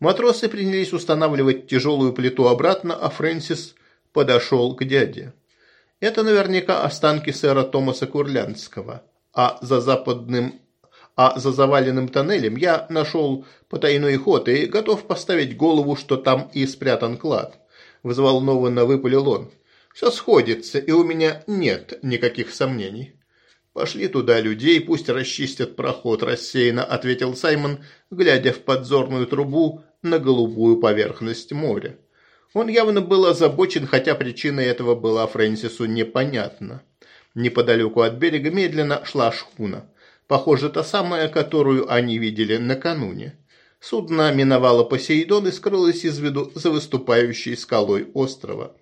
Матросы принялись устанавливать тяжелую плиту обратно, а Фрэнсис подошел к дяде. Это наверняка останки сэра Томаса Курлянского, а за западным а за заваленным тоннелем я нашел потайной ход и готов поставить голову, что там и спрятан клад. Взволнованно выпалил он. Все сходится, и у меня нет никаких сомнений. «Пошли туда людей, пусть расчистят проход», – рассеянно ответил Саймон, глядя в подзорную трубу на голубую поверхность моря. Он явно был озабочен, хотя причина этого была Фрэнсису непонятна. Неподалеку от берега медленно шла шхуна. Похоже, та самая, которую они видели накануне. Судно миновало Посейдон и скрылось из виду за выступающей скалой острова.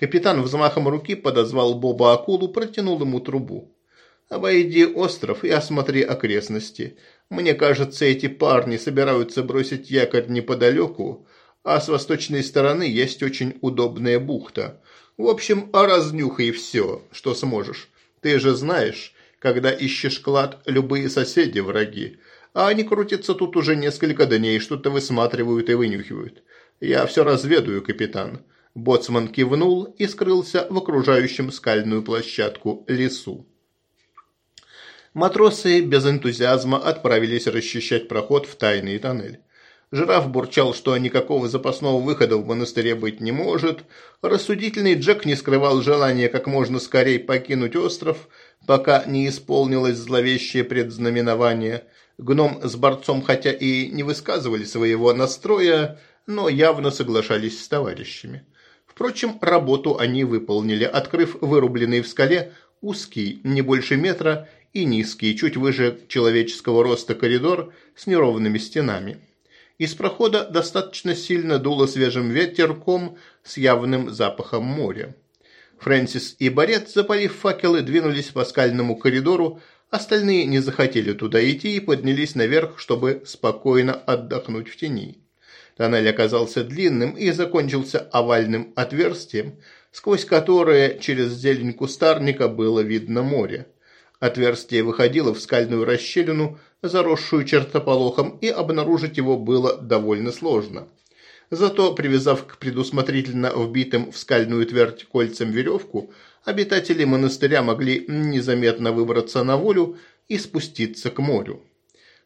Капитан взмахом руки подозвал Боба Акулу, протянул ему трубу. Обойди остров и осмотри окрестности. Мне кажется, эти парни собираются бросить якорь неподалеку, а с восточной стороны есть очень удобная бухта. В общем, а разнюхай все, что сможешь. Ты же знаешь, когда ищешь клад, любые соседи враги. А они крутятся тут уже несколько дней, что-то высматривают и вынюхивают. Я все разведаю, капитан. Боцман кивнул и скрылся в окружающем скальную площадку лесу матросы без энтузиазма отправились расчищать проход в тайный тоннель. Жираф бурчал, что никакого запасного выхода в монастыре быть не может. Рассудительный Джек не скрывал желания как можно скорее покинуть остров, пока не исполнилось зловещее предзнаменование. Гном с борцом хотя и не высказывали своего настроя, но явно соглашались с товарищами. Впрочем, работу они выполнили, открыв вырубленный в скале узкий, не больше метра, и низкий, чуть выше человеческого роста коридор с неровными стенами. Из прохода достаточно сильно дуло свежим ветерком с явным запахом моря. Фрэнсис и Борет, запалив факелы, двинулись по скальному коридору, остальные не захотели туда идти и поднялись наверх, чтобы спокойно отдохнуть в тени. Тоннель оказался длинным и закончился овальным отверстием, сквозь которое через зелень кустарника было видно море. Отверстие выходило в скальную расщелину, заросшую чертополохом, и обнаружить его было довольно сложно. Зато, привязав к предусмотрительно вбитым в скальную твердь кольцам веревку, обитатели монастыря могли незаметно выбраться на волю и спуститься к морю.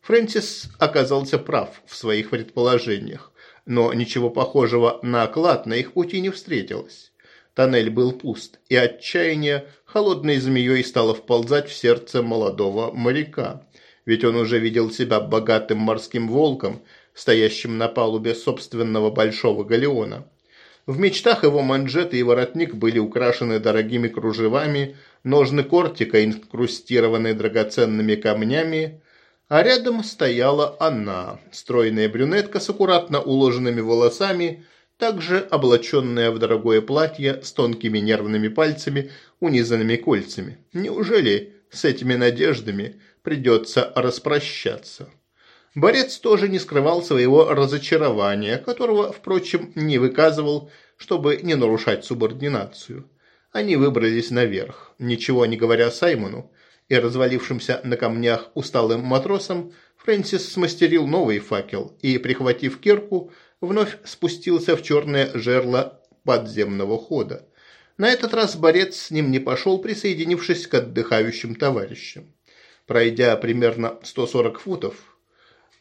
Фрэнсис оказался прав в своих предположениях, но ничего похожего на клад на их пути не встретилось. Тоннель был пуст, и отчаяние холодной змеей стало вползать в сердце молодого моряка. Ведь он уже видел себя богатым морским волком, стоящим на палубе собственного большого галеона. В мечтах его манжеты и воротник были украшены дорогими кружевами, ножны кортика инкрустированы драгоценными камнями, а рядом стояла она, стройная брюнетка с аккуратно уложенными волосами – также облаченная в дорогое платье с тонкими нервными пальцами, унизанными кольцами. Неужели с этими надеждами придется распрощаться? Борец тоже не скрывал своего разочарования, которого, впрочем, не выказывал, чтобы не нарушать субординацию. Они выбрались наверх, ничего не говоря Саймону, и развалившимся на камнях усталым матросом Фрэнсис смастерил новый факел и, прихватив кирку, вновь спустился в черное жерло подземного хода. На этот раз борец с ним не пошел, присоединившись к отдыхающим товарищам. Пройдя примерно 140 футов,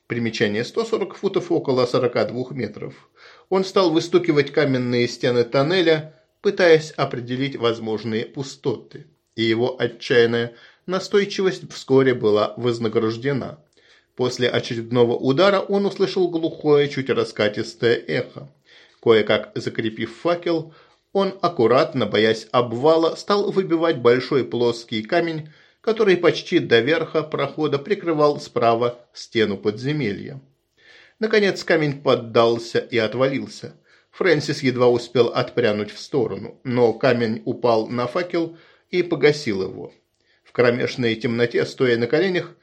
примечание 140 футов около 42 метров, он стал выстукивать каменные стены тоннеля, пытаясь определить возможные пустоты, и его отчаянная настойчивость вскоре была вознаграждена – После очередного удара он услышал глухое, чуть раскатистое эхо. Кое-как закрепив факел, он аккуратно, боясь обвала, стал выбивать большой плоский камень, который почти до верха прохода прикрывал справа стену подземелья. Наконец камень поддался и отвалился. Фрэнсис едва успел отпрянуть в сторону, но камень упал на факел и погасил его. В кромешной темноте, стоя на коленях,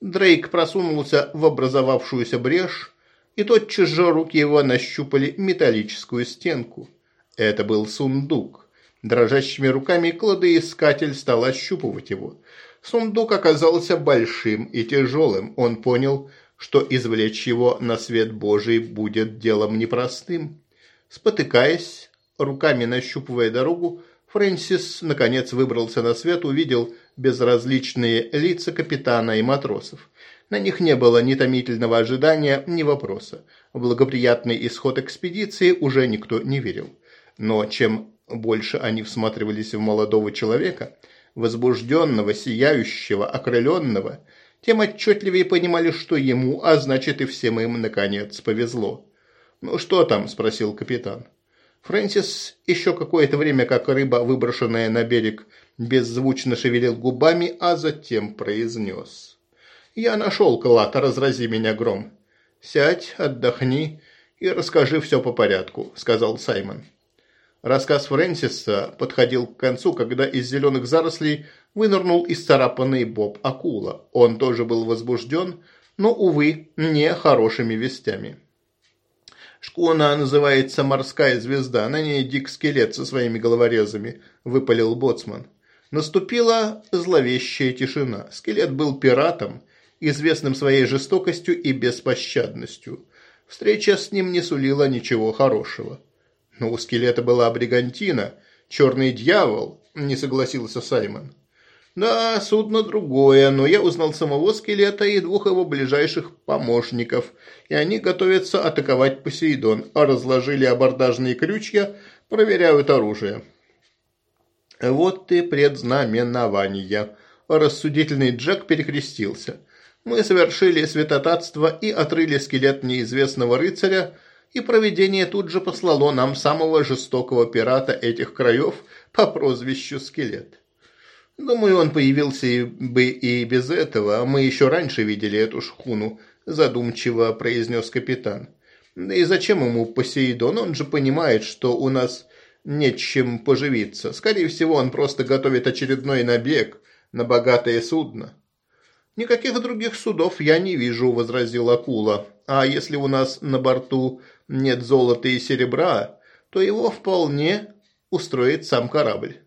Дрейк просунулся в образовавшуюся брешь, и тотчас же руки его нащупали металлическую стенку. Это был сундук. Дрожащими руками кладоискатель стал ощупывать его. Сундук оказался большим и тяжелым. Он понял, что извлечь его на свет Божий будет делом непростым. Спотыкаясь, руками нащупывая дорогу, Фрэнсис, наконец, выбрался на свет, увидел, безразличные лица капитана и матросов. На них не было ни томительного ожидания, ни вопроса. В благоприятный исход экспедиции уже никто не верил. Но чем больше они всматривались в молодого человека, возбужденного, сияющего, окрыленного, тем отчетливее понимали, что ему, а значит и всем им, наконец, повезло. «Ну что там?» – спросил капитан. Фрэнсис еще какое-то время, как рыба, выброшенная на берег, беззвучно шевелил губами, а затем произнес. «Я нашел клад, разрази меня гром. Сядь, отдохни и расскажи все по порядку», – сказал Саймон. Рассказ Фрэнсиса подходил к концу, когда из зеленых зарослей вынырнул исцарапанный Боб Акула. Он тоже был возбужден, но, увы, не хорошими вестями. «Шкуна называется «Морская звезда», на ней дик скелет со своими головорезами», – выпалил боцман. Наступила зловещая тишина. Скелет был пиратом, известным своей жестокостью и беспощадностью. Встреча с ним не сулила ничего хорошего. Но у скелета была бригантина, черный дьявол, не согласился Саймон. Да, судно другое, но я узнал самого скелета и двух его ближайших помощников, и они готовятся атаковать Посейдон, а разложили абордажные крючья, проверяют оружие. «Вот и предзнаменование!» Рассудительный Джек перекрестился. «Мы совершили святотатство и отрыли скелет неизвестного рыцаря, и провидение тут же послало нам самого жестокого пирата этих краев по прозвищу Скелет. Думаю, он появился бы и без этого, а мы еще раньше видели эту шхуну», – задумчиво произнес капитан. «Да и зачем ему Посейдон? Он же понимает, что у нас нечем поживиться. Скорее всего, он просто готовит очередной набег на богатое судно. «Никаких других судов я не вижу», – возразил акула. «А если у нас на борту нет золота и серебра, то его вполне устроит сам корабль».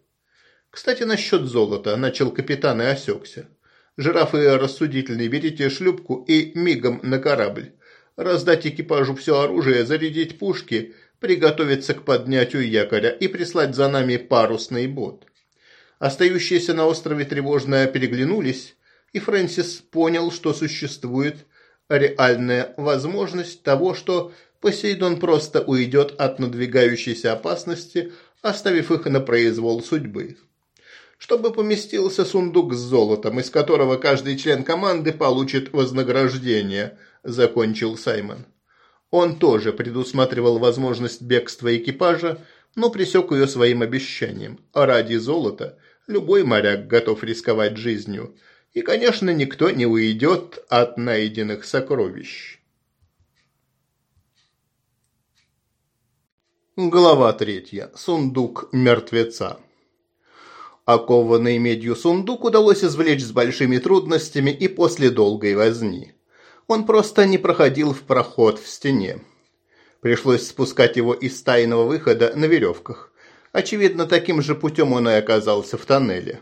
«Кстати, насчет золота», – начал капитан и осекся. Жирафы рассудительные, берите шлюпку и мигом на корабль. Раздать экипажу все оружие, зарядить пушки приготовиться к поднятию якоря и прислать за нами парусный бот. Остающиеся на острове тревожные переглянулись, и Фрэнсис понял, что существует реальная возможность того, что Посейдон просто уйдет от надвигающейся опасности, оставив их на произвол судьбы. Чтобы поместился сундук с золотом, из которого каждый член команды получит вознаграждение, закончил Саймон. Он тоже предусматривал возможность бегства экипажа, но пресек ее своим обещанием. А ради золота любой моряк готов рисковать жизнью. И, конечно, никто не уйдет от найденных сокровищ. Глава третья. Сундук мертвеца. Окованный медью сундук удалось извлечь с большими трудностями и после долгой возни. Он просто не проходил в проход в стене. Пришлось спускать его из тайного выхода на веревках. Очевидно, таким же путем он и оказался в тоннеле.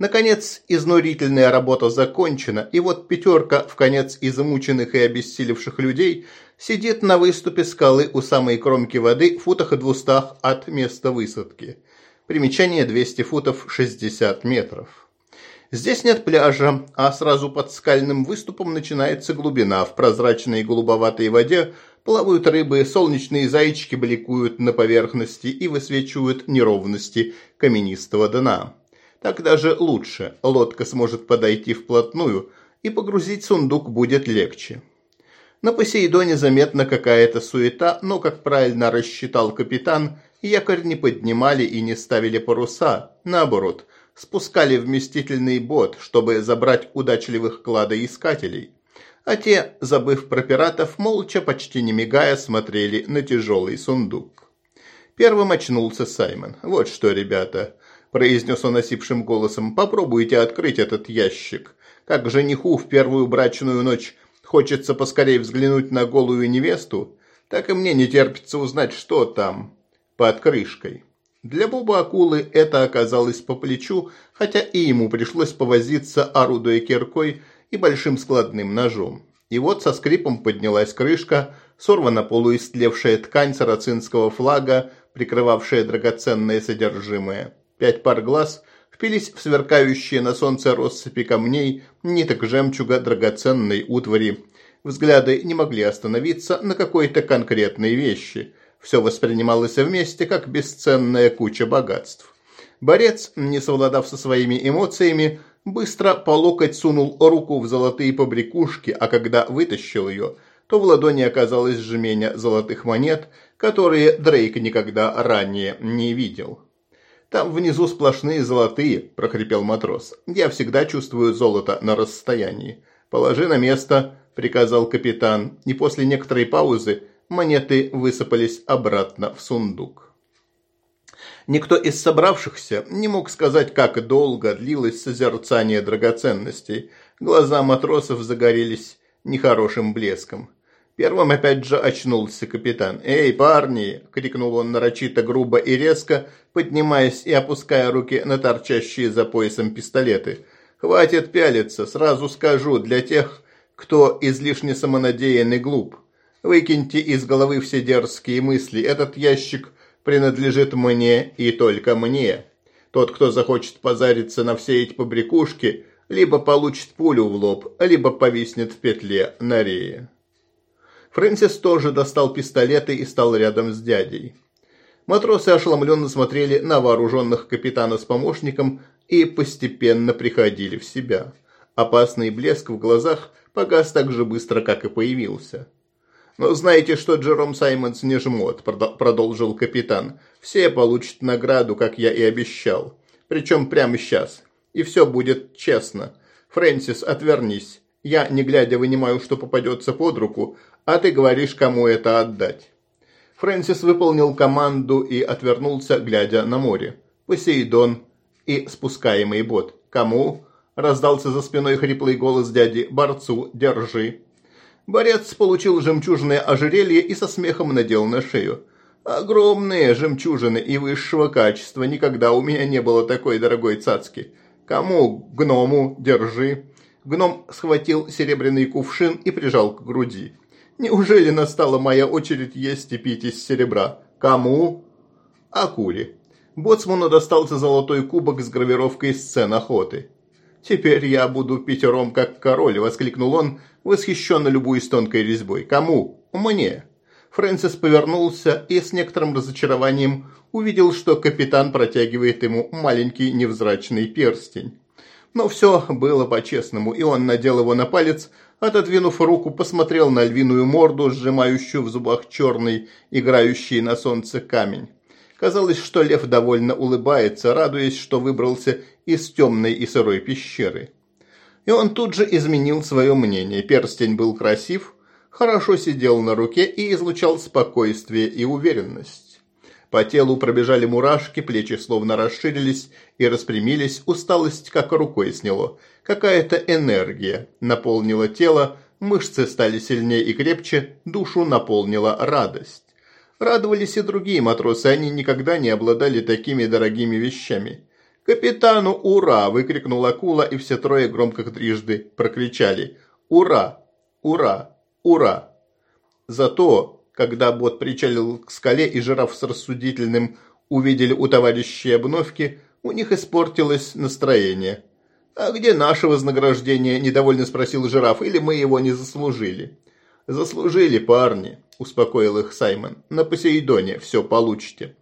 Наконец, изнурительная работа закончена, и вот пятерка, в конец измученных и обессилевших людей, сидит на выступе скалы у самой кромки воды в футах и двустах от места высадки. Примечание 200 футов 60 метров. Здесь нет пляжа, а сразу под скальным выступом начинается глубина. В прозрачной и голубоватой воде плавают рыбы, солнечные зайчики бликуют на поверхности и высвечивают неровности каменистого дна. Так даже лучше. Лодка сможет подойти вплотную, и погрузить сундук будет легче. На Посейдоне заметна какая-то суета, но, как правильно рассчитал капитан, якорь не поднимали и не ставили паруса. Наоборот, спускали вместительный бот, чтобы забрать удачливых кладоискателей. А те, забыв про пиратов, молча, почти не мигая, смотрели на тяжелый сундук. Первым очнулся Саймон. «Вот что, ребята», – произнес он осипшим голосом, – «попробуйте открыть этот ящик. Как жениху в первую брачную ночь хочется поскорее взглянуть на голую невесту, так и мне не терпится узнать, что там под крышкой». Для Буба Акулы это оказалось по плечу, хотя и ему пришлось повозиться, орудуя киркой и большим складным ножом. И вот со скрипом поднялась крышка, сорвана полуистлевшая ткань сарацинского флага, прикрывавшая драгоценное содержимое. Пять пар глаз впились в сверкающие на солнце россыпи камней, ниток жемчуга драгоценной утвари. Взгляды не могли остановиться на какой-то конкретной вещи – все воспринималось вместе, как бесценная куча богатств. Борец, не совладав со своими эмоциями, быстро по локоть сунул руку в золотые побрякушки, а когда вытащил ее, то в ладони оказалось жменя золотых монет, которые Дрейк никогда ранее не видел. «Там внизу сплошные золотые», – прохрипел матрос. «Я всегда чувствую золото на расстоянии». «Положи на место», – приказал капитан, и после некоторой паузы монеты высыпались обратно в сундук. Никто из собравшихся не мог сказать, как долго длилось созерцание драгоценностей. Глаза матросов загорелись нехорошим блеском. Первым опять же очнулся капитан. «Эй, парни!» – крикнул он нарочито, грубо и резко, поднимаясь и опуская руки на торчащие за поясом пистолеты. «Хватит пялиться, сразу скажу, для тех, кто излишне самонадеян и глуп. Выкиньте из головы все дерзкие мысли. Этот ящик принадлежит мне и только мне. Тот, кто захочет позариться на все эти побрякушки, либо получит пулю в лоб, либо повиснет в петле на рее. Фрэнсис тоже достал пистолеты и стал рядом с дядей. Матросы ошеломленно смотрели на вооруженных капитана с помощником и постепенно приходили в себя. Опасный блеск в глазах погас так же быстро, как и появился. «Но знаете что, Джером Саймонс не жмот», – продолжил капитан. «Все получат награду, как я и обещал. Причем прямо сейчас. И все будет честно. Фрэнсис, отвернись. Я, не глядя, вынимаю, что попадется под руку, а ты говоришь, кому это отдать». Фрэнсис выполнил команду и отвернулся, глядя на море. «Посейдон» и спускаемый бот. «Кому?» – раздался за спиной хриплый голос дяди. «Борцу, держи!» Борец получил жемчужное ожерелье и со смехом надел на шею. «Огромные жемчужины и высшего качества. Никогда у меня не было такой дорогой цацки. Кому? Гному. Держи». Гном схватил серебряный кувшин и прижал к груди. «Неужели настала моя очередь есть и пить из серебра? Кому?» «Акуле». Боцману достался золотой кубок с гравировкой «Сцен охоты». «Теперь я буду пятером, как король!» – воскликнул он, восхищенно любуясь тонкой резьбой. «Кому? Мне!» Фрэнсис повернулся и с некоторым разочарованием увидел, что капитан протягивает ему маленький невзрачный перстень. Но все было по-честному, и он надел его на палец, отодвинув руку, посмотрел на львиную морду, сжимающую в зубах черный, играющий на солнце камень. Казалось, что лев довольно улыбается, радуясь, что выбрался из темной и сырой пещеры. И он тут же изменил свое мнение. Перстень был красив, хорошо сидел на руке и излучал спокойствие и уверенность. По телу пробежали мурашки, плечи словно расширились и распрямились, усталость как рукой сняло. Какая-то энергия наполнила тело, мышцы стали сильнее и крепче, душу наполнила радость. Радовались и другие матросы, они никогда не обладали такими дорогими вещами. «Капитану, ура!» – выкрикнула акула, и все трое громко трижды прокричали «Ура! Ура! Ура!». Зато, когда бот причалил к скале и жираф с рассудительным увидели у товарищей обновки, у них испортилось настроение. «А где наше вознаграждение?» – недовольно спросил жираф. «Или мы его не заслужили?» «Заслужили, парни», – успокоил их Саймон. «На Посейдоне все получите».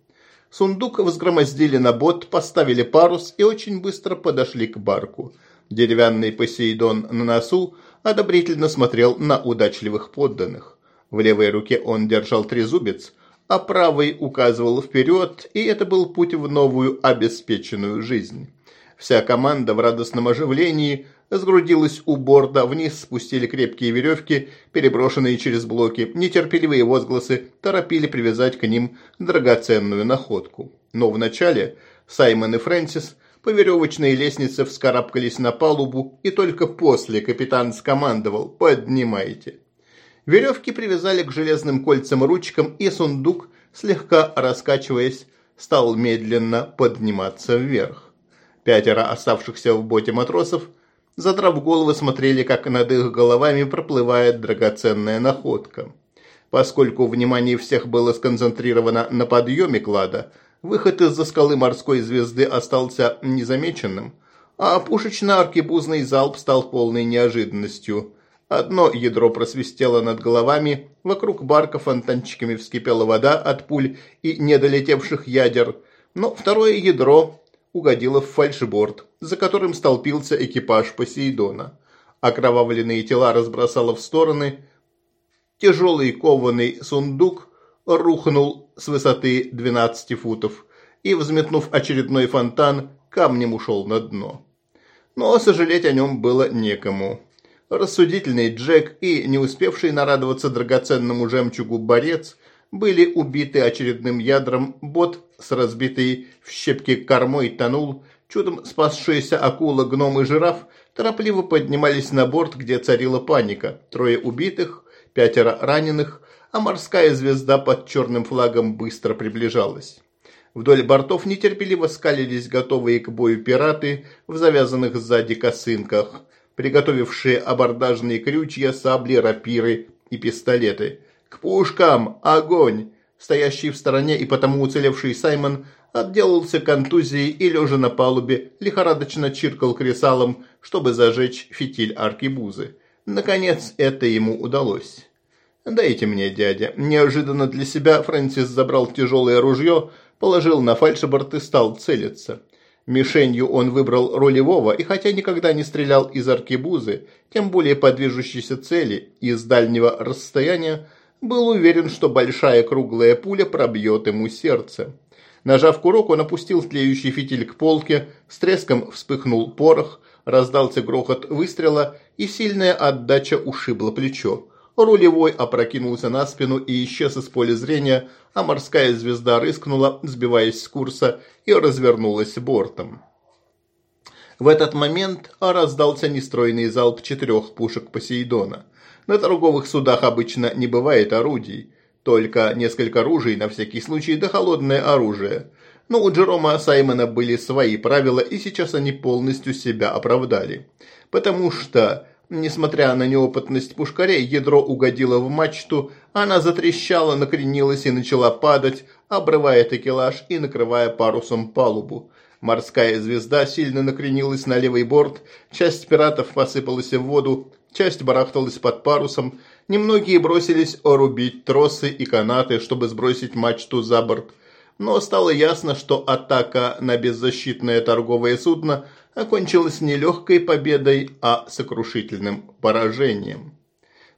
Сундук возгромоздили на бот, поставили парус и очень быстро подошли к барку. Деревянный Посейдон на носу одобрительно смотрел на удачливых подданных. В левой руке он держал трезубец, а правой указывал вперед, и это был путь в новую обеспеченную жизнь. Вся команда в радостном оживлении – сгрудилась у борда, вниз спустили крепкие веревки, переброшенные через блоки. Нетерпеливые возгласы торопили привязать к ним драгоценную находку. Но вначале Саймон и Фрэнсис по веревочной лестнице вскарабкались на палубу, и только после капитан скомандовал «Поднимайте». Веревки привязали к железным кольцам ручкам, и сундук, слегка раскачиваясь, стал медленно подниматься вверх. Пятеро оставшихся в боте матросов – Задрав головы, смотрели, как над их головами проплывает драгоценная находка. Поскольку внимание всех было сконцентрировано на подъеме клада, выход из-за скалы морской звезды остался незамеченным, а пушечно-аркебузный залп стал полной неожиданностью. Одно ядро просвистело над головами, вокруг барка фонтанчиками вскипела вода от пуль и недолетевших ядер, но второе ядро угодила в фальшборд, за которым столпился экипаж Посейдона. Окровавленные тела разбросало в стороны. Тяжелый кованый сундук рухнул с высоты 12 футов и, взметнув очередной фонтан, камнем ушел на дно. Но сожалеть о нем было некому. Рассудительный Джек и не успевший нарадоваться драгоценному жемчугу борец были убиты очередным ядром бот с разбитой в щепки кормой тонул, чудом спасшиеся акула, гном и жираф торопливо поднимались на борт, где царила паника. Трое убитых, пятеро раненых, а морская звезда под черным флагом быстро приближалась. Вдоль бортов нетерпеливо скалились готовые к бою пираты в завязанных сзади косынках, приготовившие абордажные крючья, сабли, рапиры и пистолеты. «К пушкам! Огонь!» Стоящий в стороне и потому уцелевший Саймон отделался контузией и, лежа на палубе, лихорадочно чиркал кресалом, чтобы зажечь фитиль аркибузы. Наконец, это ему удалось. «Дайте мне, дядя». Неожиданно для себя Фрэнсис забрал тяжелое ружье, положил на фальшеборд и стал целиться. Мишенью он выбрал ролевого, и хотя никогда не стрелял из аркебузы, тем более по движущейся цели, из дальнего расстояния, был уверен, что большая круглая пуля пробьет ему сердце. Нажав курок, он опустил тлеющий фитиль к полке, с треском вспыхнул порох, раздался грохот выстрела, и сильная отдача ушибла плечо. Рулевой опрокинулся на спину и исчез из поля зрения, а морская звезда рыскнула, сбиваясь с курса, и развернулась бортом. В этот момент раздался нестройный залп четырех пушек Посейдона. На торговых судах обычно не бывает орудий, только несколько ружей на всякий случай да холодное оружие. Но у Джерома Саймона были свои правила, и сейчас они полностью себя оправдали. Потому что, несмотря на неопытность пушкарей, ядро угодило в мачту, она затрещала, накренилась и начала падать, обрывая текелаж и накрывая парусом палубу. Морская звезда сильно накренилась на левый борт, часть пиратов посыпалась в воду, Часть барахталась под парусом, немногие бросились орубить тросы и канаты, чтобы сбросить мачту за борт. Но стало ясно, что атака на беззащитное торговое судно окончилась не легкой победой, а сокрушительным поражением.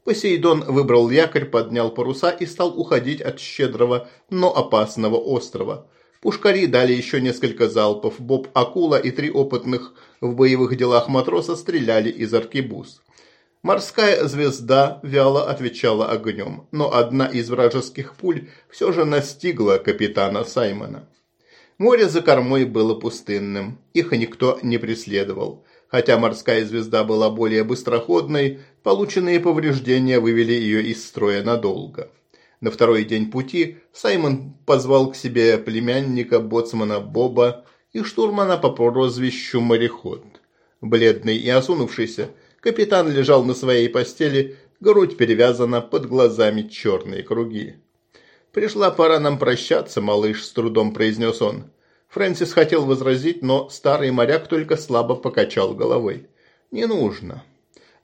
Посейдон выбрал якорь, поднял паруса и стал уходить от щедрого, но опасного острова. Пушкари дали еще несколько залпов, Боб Акула и три опытных в боевых делах матроса стреляли из аркебуз. Морская звезда вяло отвечала огнем, но одна из вражеских пуль все же настигла капитана Саймона. Море за кормой было пустынным, их никто не преследовал. Хотя морская звезда была более быстроходной, полученные повреждения вывели ее из строя надолго. На второй день пути Саймон позвал к себе племянника боцмана Боба и штурмана по прозвищу Мореход. Бледный и осунувшийся, Капитан лежал на своей постели, грудь перевязана, под глазами черные круги. «Пришла пора нам прощаться, малыш», – с трудом произнес он. Фрэнсис хотел возразить, но старый моряк только слабо покачал головой. «Не нужно.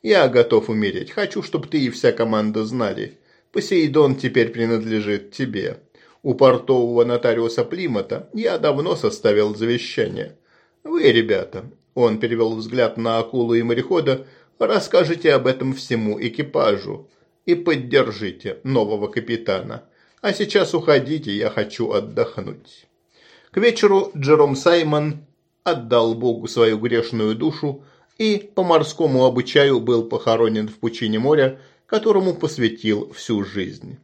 Я готов умереть. Хочу, чтобы ты и вся команда знали. Посейдон теперь принадлежит тебе. У портового нотариуса Плимата я давно составил завещание. Вы, ребята...» Он перевел взгляд на акулу и морехода – Расскажите об этом всему экипажу и поддержите нового капитана. А сейчас уходите, я хочу отдохнуть». К вечеру Джером Саймон отдал Богу свою грешную душу и по морскому обычаю был похоронен в пучине моря, которому посвятил всю жизнь.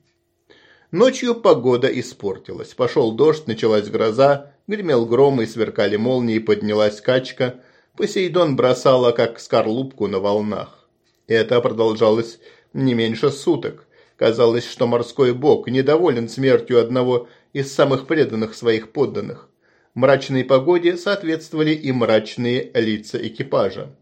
Ночью погода испортилась. Пошел дождь, началась гроза, гремел гром и сверкали молнии, поднялась качка – Посейдон бросала как скорлупку на волнах. Это продолжалось не меньше суток. Казалось, что морской бог недоволен смертью одного из самых преданных своих подданных. Мрачной погоде соответствовали и мрачные лица экипажа.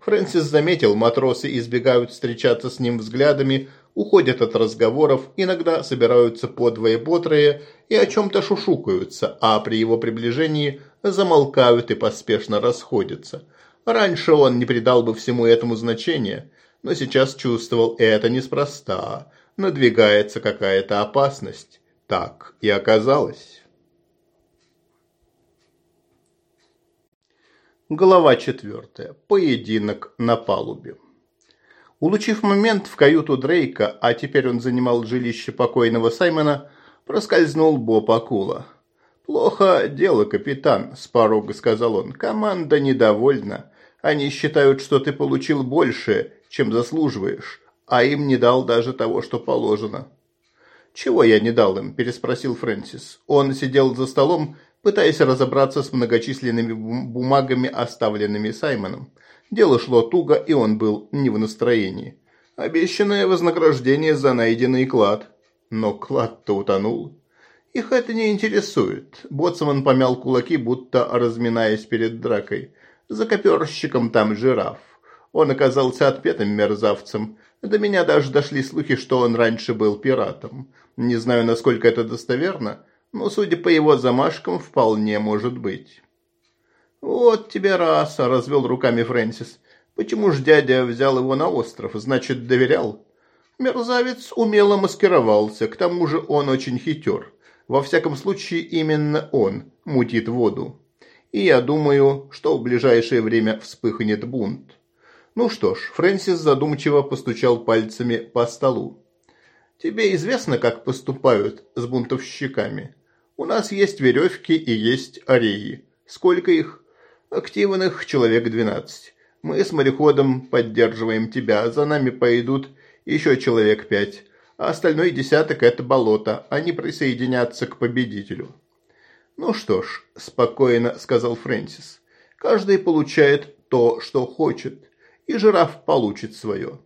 Фрэнсис заметил, матросы избегают встречаться с ним взглядами, уходят от разговоров, иногда собираются подвое-ботрые и о чем-то шушукаются, а при его приближении замолкают и поспешно расходятся. Раньше он не придал бы всему этому значения, но сейчас чувствовал это неспроста. Надвигается какая-то опасность. Так и оказалось. Глава четвертая. Поединок на палубе. Улучив момент в каюту Дрейка, а теперь он занимал жилище покойного Саймона, проскользнул Боб Акула. «Плохо дело, капитан», — с порога сказал он. «Команда недовольна. Они считают, что ты получил больше, чем заслуживаешь, а им не дал даже того, что положено». «Чего я не дал им?» – переспросил Фрэнсис. Он сидел за столом, пытаясь разобраться с многочисленными бумагами, оставленными Саймоном. Дело шло туго, и он был не в настроении. Обещанное вознаграждение за найденный клад. Но клад-то утонул. Их это не интересует. Боцман помял кулаки, будто разминаясь перед дракой. За коперщиком там жираф. Он оказался отпетым мерзавцем. До меня даже дошли слухи, что он раньше был пиратом. Не знаю, насколько это достоверно, но, судя по его замашкам, вполне может быть. «Вот тебе раз», — развел руками Фрэнсис. «Почему ж дядя взял его на остров? Значит, доверял?» Мерзавец умело маскировался, к тому же он очень хитер. Во всяком случае, именно он мутит воду. И я думаю, что в ближайшее время вспыхнет бунт. Ну что ж, Фрэнсис задумчиво постучал пальцами по столу. Тебе известно, как поступают с бунтовщиками? У нас есть веревки и есть ареи. Сколько их? Активных человек 12. Мы с мореходом поддерживаем тебя, за нами пойдут еще человек пять а остальной десяток – это болото. Они присоединятся к победителю. «Ну что ж», – спокойно сказал Фрэнсис, – «каждый получает то, что хочет, и жираф получит свое.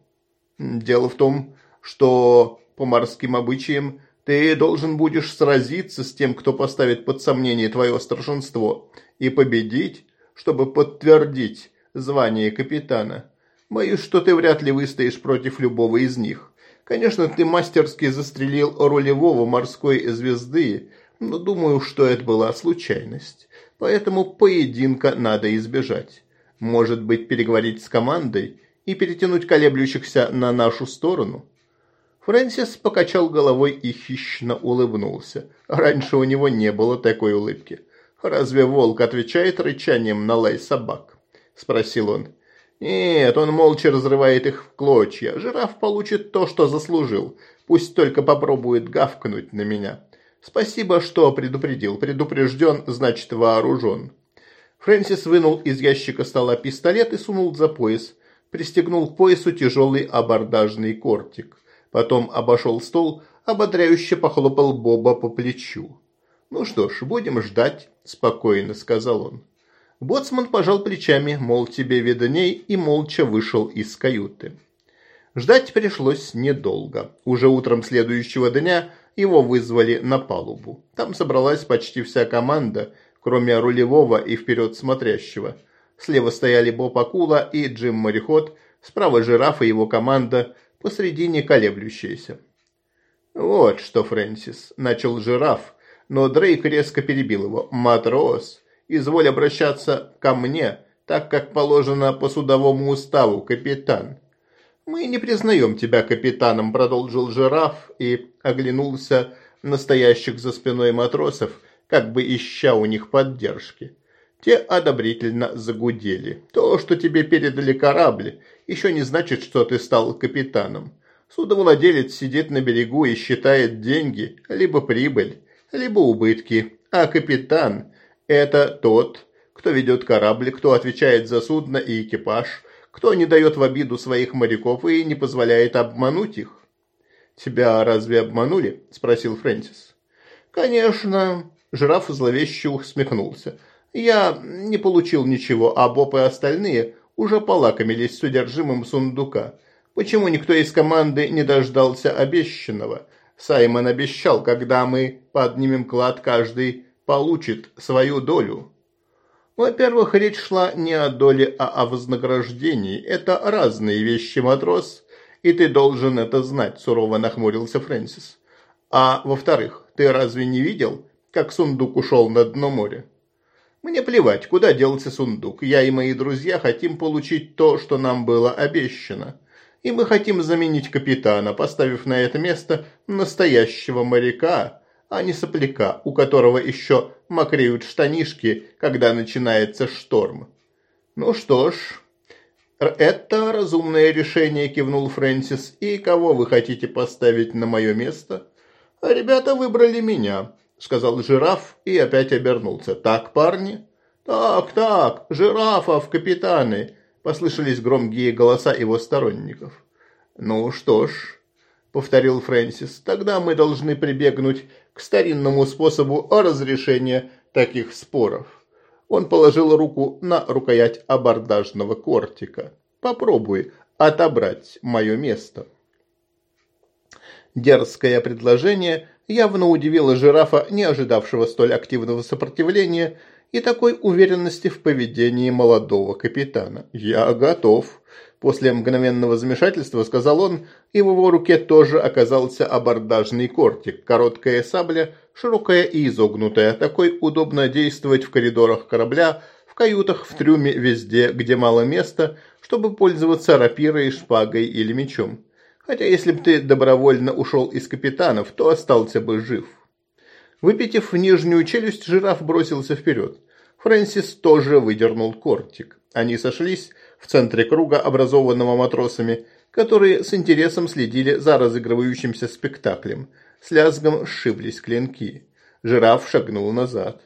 Дело в том, что по морским обычаям ты должен будешь сразиться с тем, кто поставит под сомнение твое старшинство, и победить, чтобы подтвердить звание капитана. Боюсь, что ты вряд ли выстоишь против любого из них. Конечно, ты мастерски застрелил ролевого морской звезды, но думаю, что это была случайность. Поэтому поединка надо избежать. Может быть, переговорить с командой и перетянуть колеблющихся на нашу сторону?» Фрэнсис покачал головой и хищно улыбнулся. Раньше у него не было такой улыбки. «Разве волк отвечает рычанием на лай собак?» – спросил он. Нет, он молча разрывает их в клочья. Жираф получит то, что заслужил. Пусть только попробует гавкнуть на меня. Спасибо, что предупредил. Предупрежден, значит вооружен. Фрэнсис вынул из ящика стола пистолет и сунул за пояс. Пристегнул к поясу тяжелый абордажный кортик. Потом обошел стол, ободряюще похлопал Боба по плечу. «Ну что ж, будем ждать», – спокойно сказал он. Боцман пожал плечами, мол, тебе видней, и молча вышел из каюты. Ждать пришлось недолго. Уже утром следующего дня его вызвали на палубу. Там собралась почти вся команда, кроме рулевого и вперед смотрящего. Слева стояли Боб Акула и Джим Мореход, справа жираф и его команда, посредине колеблющаяся. «Вот что, Фрэнсис», – начал жираф, но Дрейк резко перебил его. «Матрос, изволь обращаться ко мне, так как положено по судовому уставу, капитан». «Мы не признаем тебя капитаном», – продолжил жираф и оглянулся на стоящих за спиной матросов, как бы ища у них поддержки. Те одобрительно загудели. «То, что тебе передали корабль, еще не значит, что ты стал капитаном. Судовладелец сидит на берегу и считает деньги, либо прибыль, либо убытки, а капитан это тот, кто ведет корабль, кто отвечает за судно и экипаж, кто не дает в обиду своих моряков и не позволяет обмануть их. «Тебя разве обманули?» – спросил Фрэнсис. «Конечно». Жираф зловеще усмехнулся. «Я не получил ничего, а Боб и остальные уже полакомились содержимым сундука. Почему никто из команды не дождался обещанного? Саймон обещал, когда мы поднимем клад, каждый получит свою долю. Во-первых, речь шла не о доле, а о вознаграждении. Это разные вещи, матрос, и ты должен это знать, сурово нахмурился Фрэнсис. А во-вторых, ты разве не видел, как сундук ушел на дно моря? Мне плевать, куда делся сундук. Я и мои друзья хотим получить то, что нам было обещано. И мы хотим заменить капитана, поставив на это место настоящего моряка, а не сопляка, у которого еще мокреют штанишки, когда начинается шторм. «Ну что ж, это разумное решение», – кивнул Фрэнсис. «И кого вы хотите поставить на мое место?» «Ребята выбрали меня», – сказал жираф и опять обернулся. «Так, парни?» «Так, так, жирафов, капитаны!» – послышались громкие голоса его сторонников. «Ну что ж», – повторил Фрэнсис, – «тогда мы должны прибегнуть к старинному способу разрешения таких споров. Он положил руку на рукоять абордажного кортика. «Попробуй отобрать мое место». Дерзкое предложение явно удивило жирафа, не ожидавшего столь активного сопротивления и такой уверенности в поведении молодого капитана. «Я готов», После мгновенного замешательства, сказал он, и в его руке тоже оказался абордажный кортик, короткая сабля, широкая и изогнутая. Такой удобно действовать в коридорах корабля, в каютах, в трюме, везде, где мало места, чтобы пользоваться рапирой, шпагой или мечом. Хотя если бы ты добровольно ушел из капитанов, то остался бы жив. Выпитив нижнюю челюсть, жираф бросился вперед. Фрэнсис тоже выдернул кортик. Они сошлись, в центре круга, образованного матросами, которые с интересом следили за разыгрывающимся спектаклем. С лязгом сшиблись клинки. Жираф шагнул назад.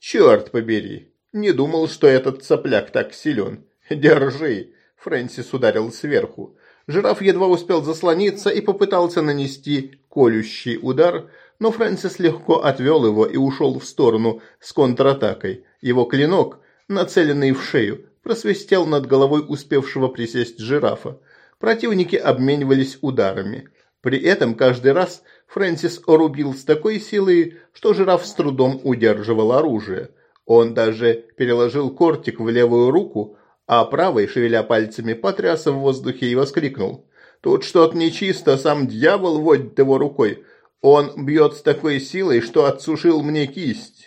«Черт побери! Не думал, что этот цапляк так силен. Держи!» Фрэнсис ударил сверху. Жираф едва успел заслониться и попытался нанести колющий удар, но Фрэнсис легко отвел его и ушел в сторону с контратакой. Его клинок, нацеленный в шею, просвистел над головой успевшего присесть жирафа. Противники обменивались ударами. При этом каждый раз Фрэнсис рубил с такой силой, что жираф с трудом удерживал оружие. Он даже переложил кортик в левую руку, а правой, шевеля пальцами, потряс в воздухе и воскликнул. «Тут что-то нечисто, сам дьявол водит его рукой. Он бьет с такой силой, что отсушил мне кисть».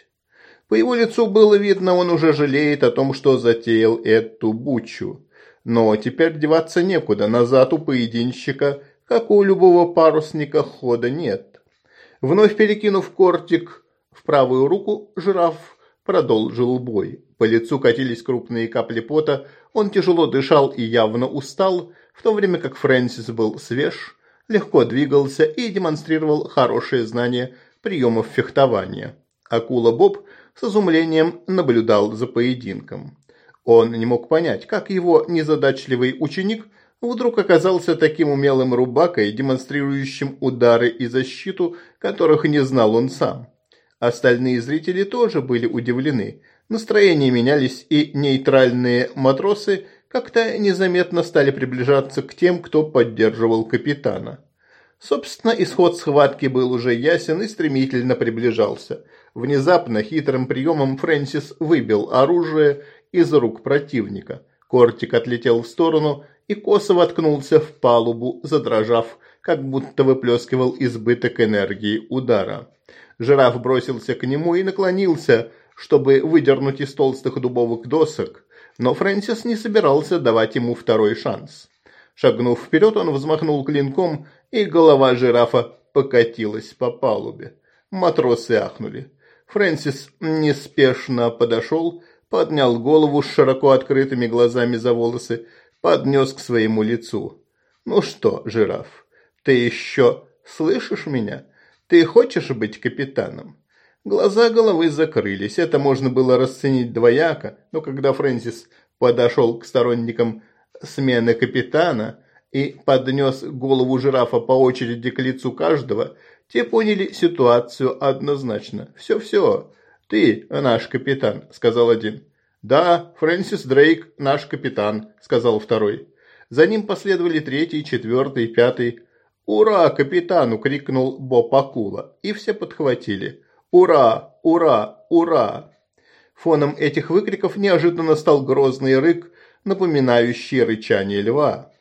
По его лицу было видно, он уже жалеет о том, что затеял эту бучу. Но теперь деваться некуда, назад у поединщика, как у любого парусника, хода нет. Вновь перекинув кортик в правую руку, жираф продолжил бой. По лицу катились крупные капли пота, он тяжело дышал и явно устал, в то время как Фрэнсис был свеж, легко двигался и демонстрировал хорошее знание приемов фехтования. Акула Боб – с изумлением наблюдал за поединком. Он не мог понять, как его незадачливый ученик вдруг оказался таким умелым рубакой, демонстрирующим удары и защиту, которых не знал он сам. Остальные зрители тоже были удивлены. Настроения менялись, и нейтральные матросы как-то незаметно стали приближаться к тем, кто поддерживал капитана. Собственно, исход схватки был уже ясен и стремительно приближался – Внезапно хитрым приемом Фрэнсис выбил оружие из рук противника. Кортик отлетел в сторону и косо воткнулся в палубу, задрожав, как будто выплескивал избыток энергии удара. Жираф бросился к нему и наклонился, чтобы выдернуть из толстых дубовых досок, но Фрэнсис не собирался давать ему второй шанс. Шагнув вперед, он взмахнул клинком, и голова жирафа покатилась по палубе. Матросы ахнули. Фрэнсис неспешно подошел, поднял голову с широко открытыми глазами за волосы, поднес к своему лицу. «Ну что, жираф, ты еще слышишь меня? Ты хочешь быть капитаном?» Глаза головы закрылись, это можно было расценить двояко, но когда Фрэнсис подошел к сторонникам смены капитана и поднес голову жирафа по очереди к лицу каждого, те поняли ситуацию однозначно. «Все-все, ты наш капитан», – сказал один. «Да, Фрэнсис Дрейк наш капитан», – сказал второй. За ним последовали третий, четвертый, пятый. «Ура, капитан! – крикнул Боб Акула. И все подхватили. «Ура! Ура! Ура!» Фоном этих выкриков неожиданно стал грозный рык, напоминающий рычание льва.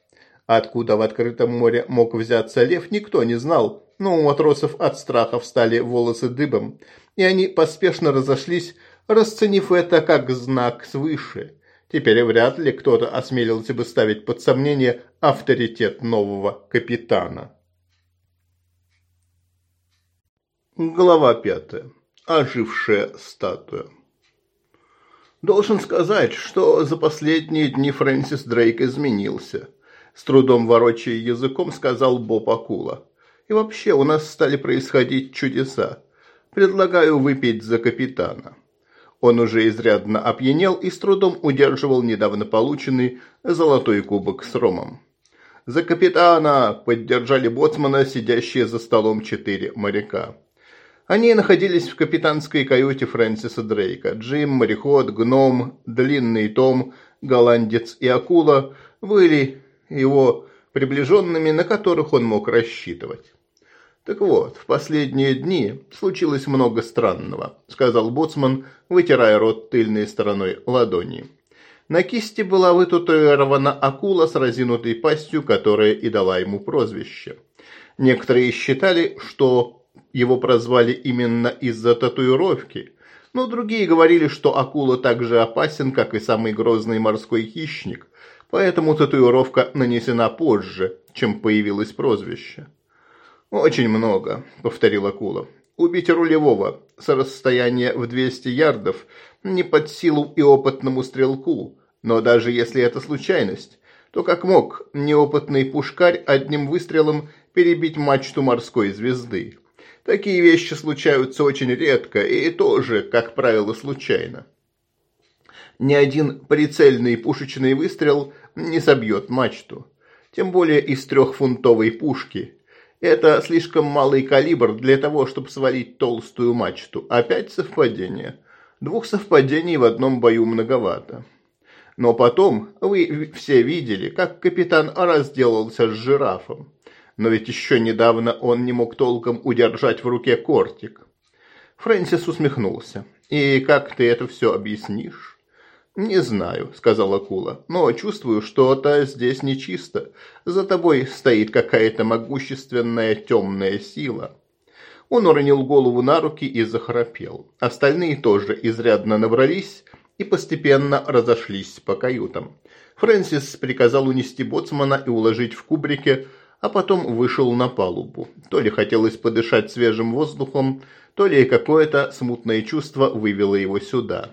Откуда в открытом море мог взяться лев, никто не знал, но у матросов от страха встали волосы дыбом, и они поспешно разошлись, расценив это как знак свыше. Теперь вряд ли кто-то осмелился бы ставить под сомнение авторитет нового капитана. Глава пятая. Ожившая статуя. Должен сказать, что за последние дни Фрэнсис Дрейк изменился. С трудом ворочая языком, сказал Боб Акула. И вообще у нас стали происходить чудеса. Предлагаю выпить за капитана». Он уже изрядно опьянел и с трудом удерживал недавно полученный золотой кубок с ромом. «За капитана!» – поддержали боцмана, сидящие за столом четыре моряка. Они находились в капитанской каюте Фрэнсиса Дрейка. Джим, мореход, гном, длинный том, голландец и акула были его приближенными, на которых он мог рассчитывать. «Так вот, в последние дни случилось много странного», – сказал Боцман, вытирая рот тыльной стороной ладони. На кисти была вытатуирована акула с разинутой пастью, которая и дала ему прозвище. Некоторые считали, что его прозвали именно из-за татуировки, но другие говорили, что акула так же опасен, как и самый грозный морской хищник, поэтому татуировка нанесена позже, чем появилось прозвище. «Очень много», – повторил Акула. «Убить рулевого с расстояния в 200 ярдов не под силу и опытному стрелку, но даже если это случайность, то как мог неопытный пушкарь одним выстрелом перебить мачту морской звезды? Такие вещи случаются очень редко и тоже, как правило, случайно. Ни один прицельный пушечный выстрел не собьет мачту, тем более из трехфунтовой пушки – это слишком малый калибр для того, чтобы свалить толстую мачту. Опять совпадение. Двух совпадений в одном бою многовато. Но потом вы все видели, как капитан разделался с жирафом. Но ведь еще недавно он не мог толком удержать в руке кортик. Фрэнсис усмехнулся. «И как ты это все объяснишь?» «Не знаю», — сказал акула, — «но чувствую, что-то здесь нечисто. За тобой стоит какая-то могущественная темная сила». Он уронил голову на руки и захрапел. Остальные тоже изрядно набрались и постепенно разошлись по каютам. Фрэнсис приказал унести боцмана и уложить в кубрике, а потом вышел на палубу. То ли хотелось подышать свежим воздухом, то ли какое-то смутное чувство вывело его сюда.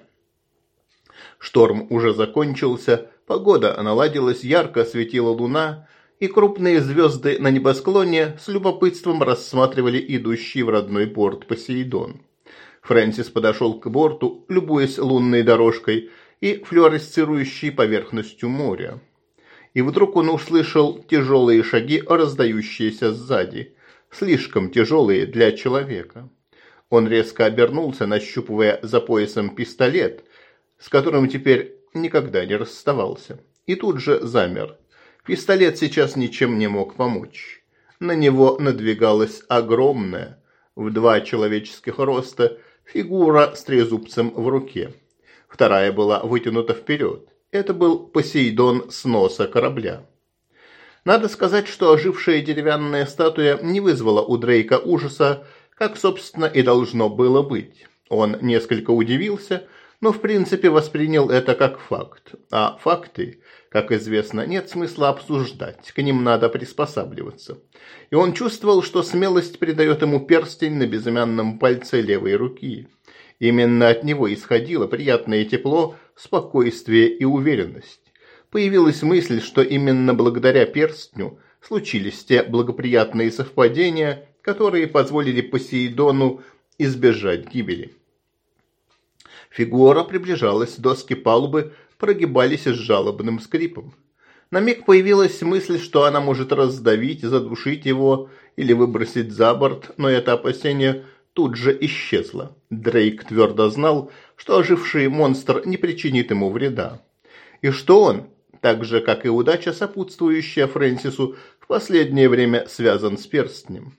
Шторм уже закончился, погода наладилась, ярко светила луна, и крупные звезды на небосклоне с любопытством рассматривали идущий в родной порт Посейдон. Фрэнсис подошел к борту, любуясь лунной дорожкой и флюоресцирующей поверхностью моря. И вдруг он услышал тяжелые шаги, раздающиеся сзади, слишком тяжелые для человека. Он резко обернулся, нащупывая за поясом пистолет – с которым теперь никогда не расставался. И тут же замер. Пистолет сейчас ничем не мог помочь. На него надвигалась огромная, в два человеческих роста, фигура с трезубцем в руке. Вторая была вытянута вперед. Это был Посейдон с носа корабля. Надо сказать, что ожившая деревянная статуя не вызвала у Дрейка ужаса, как, собственно, и должно было быть. Он несколько удивился, но в принципе воспринял это как факт. А факты, как известно, нет смысла обсуждать, к ним надо приспосабливаться. И он чувствовал, что смелость придает ему перстень на безымянном пальце левой руки. Именно от него исходило приятное тепло, спокойствие и уверенность. Появилась мысль, что именно благодаря перстню случились те благоприятные совпадения, которые позволили Посейдону избежать гибели. Фигура приближалась, доски палубы прогибались с жалобным скрипом. На миг появилась мысль, что она может раздавить, задушить его или выбросить за борт, но это опасение тут же исчезло. Дрейк твердо знал, что оживший монстр не причинит ему вреда. И что он, так же как и удача, сопутствующая Фрэнсису, в последнее время связан с перстнем.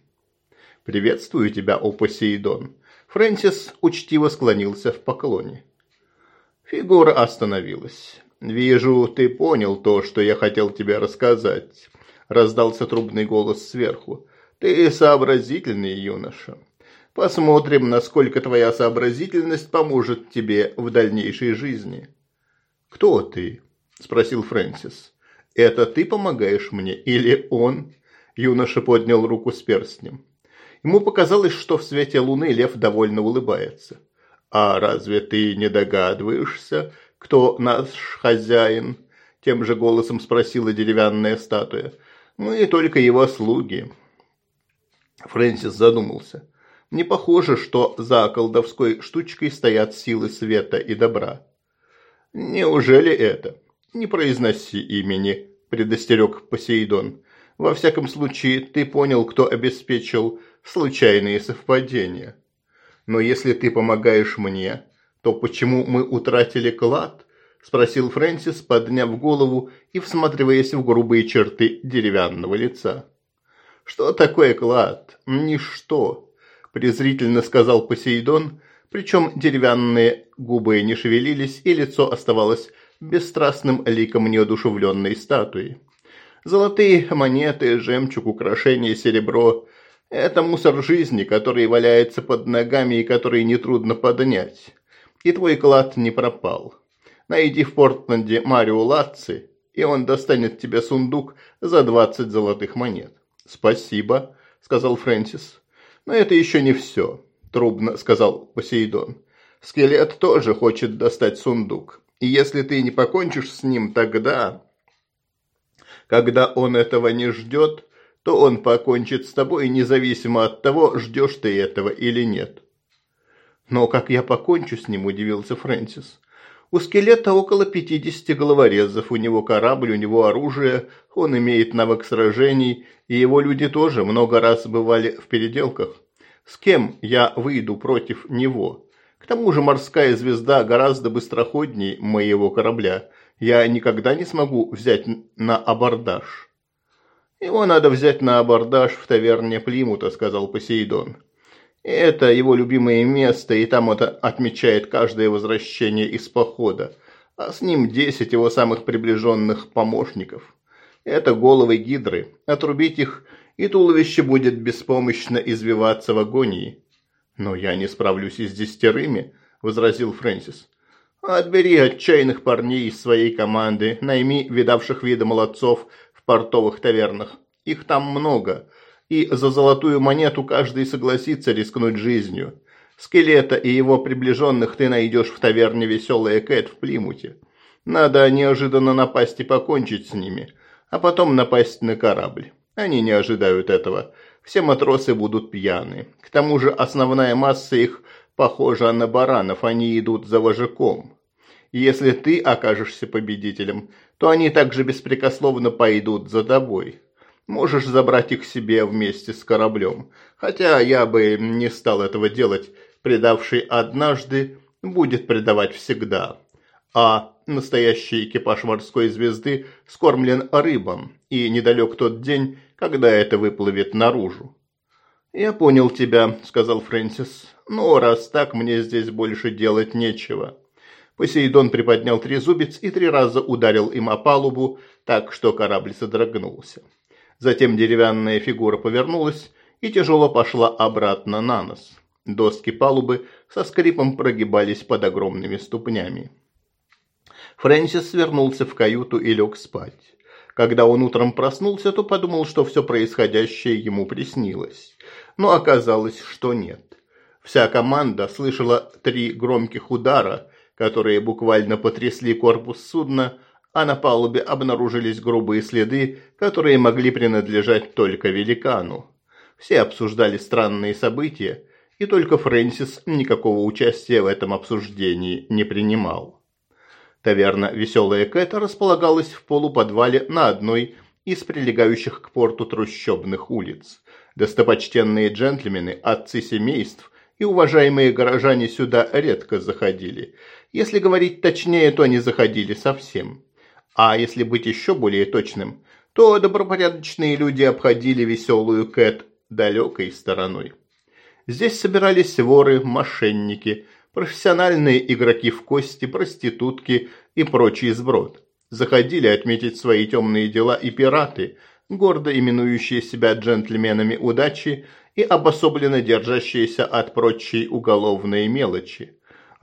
«Приветствую тебя, о Посейдон!» Фрэнсис учтиво склонился в поклоне. Фигура остановилась. «Вижу, ты понял то, что я хотел тебе рассказать», – раздался трубный голос сверху. «Ты сообразительный юноша. Посмотрим, насколько твоя сообразительность поможет тебе в дальнейшей жизни». «Кто ты?» – спросил Фрэнсис. «Это ты помогаешь мне или он?» Юноша поднял руку с перстнем. Ему показалось, что в свете луны лев довольно улыбается. «А разве ты не догадываешься, кто наш хозяин?» Тем же голосом спросила деревянная статуя. «Ну и только его слуги». Фрэнсис задумался. «Не похоже, что за колдовской штучкой стоят силы света и добра». «Неужели это?» «Не произноси имени», – предостерег Посейдон. «Во всяком случае, ты понял, кто обеспечил случайные совпадения. Но если ты помогаешь мне, то почему мы утратили клад? Спросил Фрэнсис, подняв голову и всматриваясь в грубые черты деревянного лица. Что такое клад? Ничто, презрительно сказал Посейдон, причем деревянные губы не шевелились и лицо оставалось бесстрастным ликом неодушевленной статуи. Золотые монеты, жемчуг, украшения, серебро это мусор жизни, который валяется под ногами и который нетрудно поднять. И твой клад не пропал. Найди в Портленде Марио Латци, и он достанет тебе сундук за двадцать золотых монет. «Спасибо», — сказал Фрэнсис. «Но это еще не все», — трубно сказал Посейдон. «Скелет тоже хочет достать сундук. И если ты не покончишь с ним, тогда...» «Когда он этого не ждет, то он покончит с тобой независимо от того, ждешь ты этого или нет. Но как я покончу с ним, удивился Фрэнсис. У скелета около 50 головорезов, у него корабль, у него оружие, он имеет навык сражений, и его люди тоже много раз бывали в переделках. С кем я выйду против него? К тому же морская звезда гораздо быстроходней моего корабля. Я никогда не смогу взять на абордаж. «Его надо взять на абордаж в таверне Плимута», — сказал Посейдон. «Это его любимое место, и там это отмечает каждое возвращение из похода, а с ним десять его самых приближенных помощников. Это головы гидры. Отрубить их, и туловище будет беспомощно извиваться в агонии». «Но я не справлюсь и с десятерыми», — возразил Фрэнсис. «Отбери отчаянных парней из своей команды, найми видавших виды молодцов, портовых тавернах. Их там много, и за золотую монету каждый согласится рискнуть жизнью. Скелета и его приближенных ты найдешь в таверне «Веселая Кэт» в Плимуте. Надо неожиданно напасть и покончить с ними, а потом напасть на корабль. Они не ожидают этого. Все матросы будут пьяны. К тому же основная масса их похожа на баранов, они идут за вожаком. Если ты окажешься победителем, то они также беспрекословно пойдут за тобой. Можешь забрать их себе вместе с кораблем. Хотя я бы не стал этого делать. Предавший однажды будет предавать всегда. А настоящий экипаж морской звезды скормлен рыбам, и недалек тот день, когда это выплывет наружу. «Я понял тебя», — сказал Фрэнсис. «Но раз так, мне здесь больше делать нечего». Посейдон приподнял трезубец и три раза ударил им о палубу, так что корабль содрогнулся. Затем деревянная фигура повернулась и тяжело пошла обратно на нос. Доски палубы со скрипом прогибались под огромными ступнями. Фрэнсис свернулся в каюту и лег спать. Когда он утром проснулся, то подумал, что все происходящее ему приснилось. Но оказалось, что нет. Вся команда слышала три громких удара – которые буквально потрясли корпус судна, а на палубе обнаружились грубые следы, которые могли принадлежать только великану. Все обсуждали странные события, и только Фрэнсис никакого участия в этом обсуждении не принимал. Таверна «Веселая Кэт» располагалась в полуподвале на одной из прилегающих к порту трущобных улиц. Достопочтенные джентльмены, отцы семейств и уважаемые горожане сюда редко заходили, если говорить точнее, то они заходили совсем. А если быть еще более точным, то добропорядочные люди обходили веселую Кэт далекой стороной. Здесь собирались воры, мошенники, профессиональные игроки в кости, проститутки и прочий сброд. Заходили отметить свои темные дела и пираты, гордо именующие себя джентльменами удачи и обособленно держащиеся от прочей уголовной мелочи.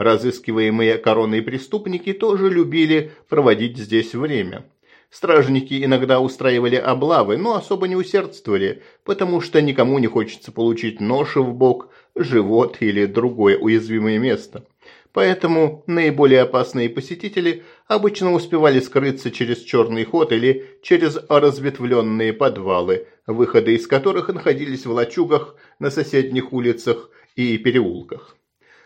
Разыскиваемые короной преступники тоже любили проводить здесь время. Стражники иногда устраивали облавы, но особо не усердствовали, потому что никому не хочется получить нож в бок, живот или другое уязвимое место. Поэтому наиболее опасные посетители обычно успевали скрыться через черный ход или через разветвленные подвалы, выходы из которых находились в лачугах на соседних улицах и переулках.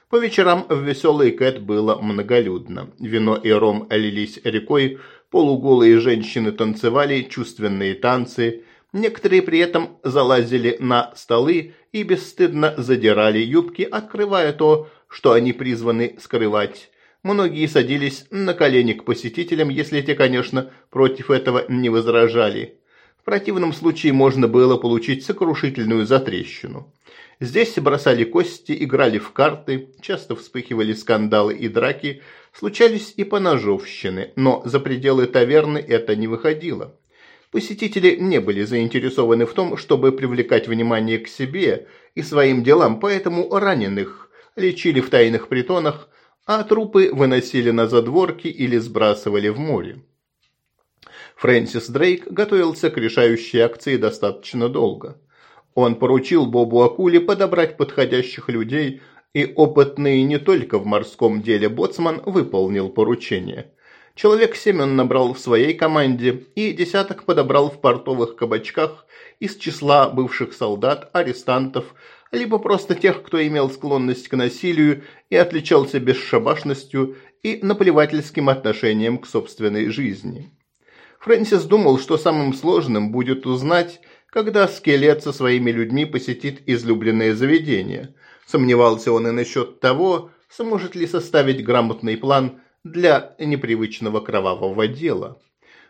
По вечерам в веселый Кэт было многолюдно. Вино и ром лились рекой, полуголые женщины танцевали чувственные танцы. Некоторые при этом залазили на столы и бесстыдно задирали юбки, открывая то, что они призваны скрывать. Многие садились на колени к посетителям, если те, конечно, против этого не возражали. В противном случае можно было получить сокрушительную затрещину. Здесь бросали кости, играли в карты, часто вспыхивали скандалы и драки, случались и поножовщины, но за пределы таверны это не выходило. Посетители не были заинтересованы в том, чтобы привлекать внимание к себе и своим делам, поэтому раненых лечили в тайных притонах, а трупы выносили на задворки или сбрасывали в море. Фрэнсис Дрейк готовился к решающей акции достаточно долго. Он поручил Бобу Акуле подобрать подходящих людей, и опытный не только в морском деле боцман выполнил поручение. Человек семь он набрал в своей команде и десяток подобрал в портовых кабачках из числа бывших солдат, арестантов, либо просто тех, кто имел склонность к насилию и отличался бесшабашностью и наплевательским отношением к собственной жизни. Фрэнсис думал, что самым сложным будет узнать, когда скелет со своими людьми посетит излюбленное заведение. Сомневался он и насчет того, сможет ли составить грамотный план для непривычного кровавого дела.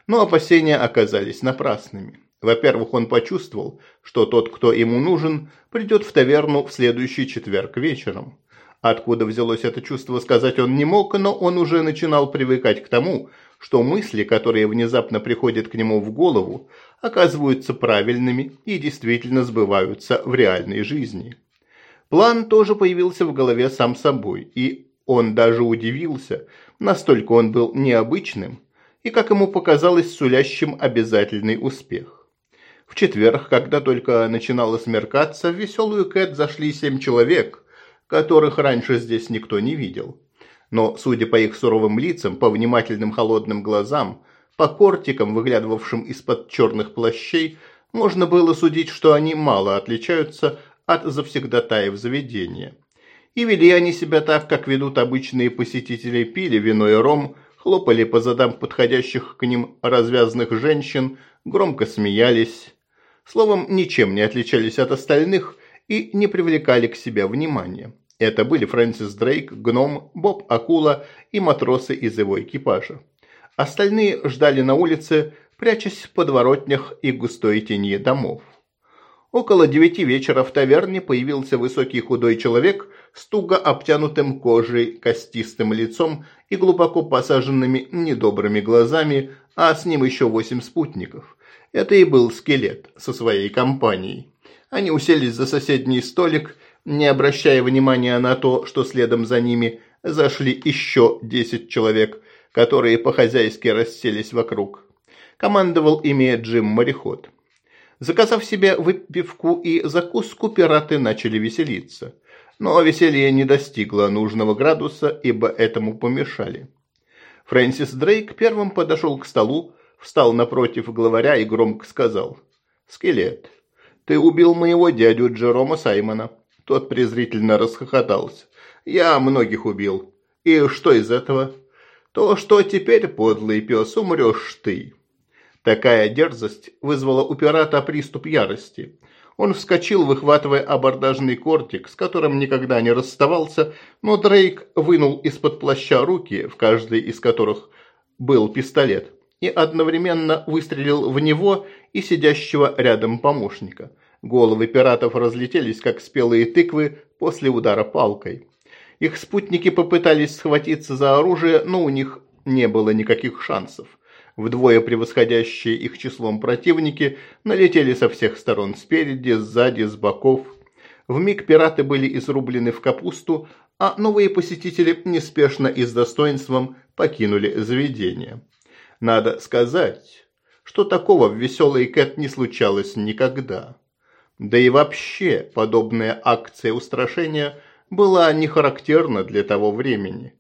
Но опасения оказались напрасными. Во-первых, он почувствовал, что тот, кто ему нужен, придет в таверну в следующий четверг вечером. Откуда взялось это чувство, сказать он не мог, но он уже начинал привыкать к тому, что мысли, которые внезапно приходят к нему в голову, оказываются правильными и действительно сбываются в реальной жизни. План тоже появился в голове сам собой, и он даже удивился, настолько он был необычным и, как ему показалось, сулящим обязательный успех. В четверг, когда только начинало смеркаться, в веселую Кэт зашли семь человек, которых раньше здесь никто не видел. Но, судя по их суровым лицам, по внимательным холодным глазам – по кортикам, выглядывавшим из-под черных плащей, можно было судить, что они мало отличаются от завсегдатаев заведения. И вели они себя так, как ведут обычные посетители, пили вино и ром, хлопали по задам подходящих к ним развязанных женщин, громко смеялись. Словом, ничем не отличались от остальных и не привлекали к себе внимания. Это были Фрэнсис Дрейк, Гном, Боб Акула и матросы из его экипажа. Остальные ждали на улице, прячась в подворотнях и густой тени домов. Около девяти вечера в таверне появился высокий худой человек с туго обтянутым кожей, костистым лицом и глубоко посаженными недобрыми глазами, а с ним еще восемь спутников. Это и был скелет со своей компанией. Они уселись за соседний столик, не обращая внимания на то, что следом за ними зашли еще десять человек – которые по-хозяйски расселись вокруг. Командовал ими Джим-мореход. Заказав себе выпивку и закуску, пираты начали веселиться. Но веселье не достигло нужного градуса, ибо этому помешали. Фрэнсис Дрейк первым подошел к столу, встал напротив главаря и громко сказал. «Скелет, ты убил моего дядю Джерома Саймона». Тот презрительно расхохотался. «Я многих убил. И что из этого?» то что теперь, подлый пес, умрешь ты. Такая дерзость вызвала у пирата приступ ярости. Он вскочил, выхватывая абордажный кортик, с которым никогда не расставался, но Дрейк вынул из-под плаща руки, в каждой из которых был пистолет, и одновременно выстрелил в него и сидящего рядом помощника. Головы пиратов разлетелись, как спелые тыквы после удара палкой. Их спутники попытались схватиться за оружие, но у них не было никаких шансов. Вдвое превосходящие их числом противники налетели со всех сторон спереди, сзади, с боков. В миг пираты были изрублены в капусту, а новые посетители неспешно и с достоинством покинули заведение. Надо сказать, что такого в «Веселый Кэт» не случалось никогда. Да и вообще, подобная акция устрашения – была не характерна для того времени.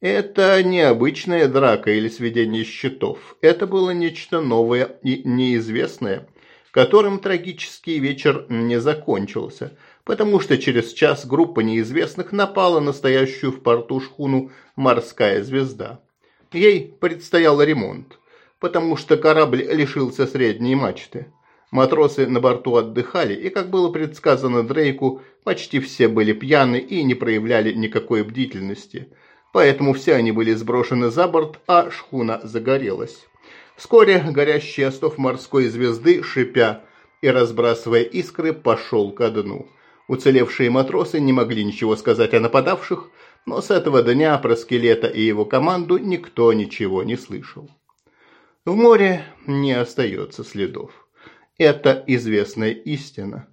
Это необычная драка или сведение счетов. Это было нечто новое и неизвестное, которым трагический вечер не закончился, потому что через час группа неизвестных напала настоящую в порту шхуну «Морская звезда». Ей предстоял ремонт, потому что корабль лишился средней мачты. Матросы на борту отдыхали, и, как было предсказано Дрейку, почти все были пьяны и не проявляли никакой бдительности. Поэтому все они были сброшены за борт, а шхуна загорелась. Вскоре горящий остов морской звезды, шипя и разбрасывая искры, пошел ко дну. Уцелевшие матросы не могли ничего сказать о нападавших, но с этого дня про скелета и его команду никто ничего не слышал. В море не остается следов. Это известная истина.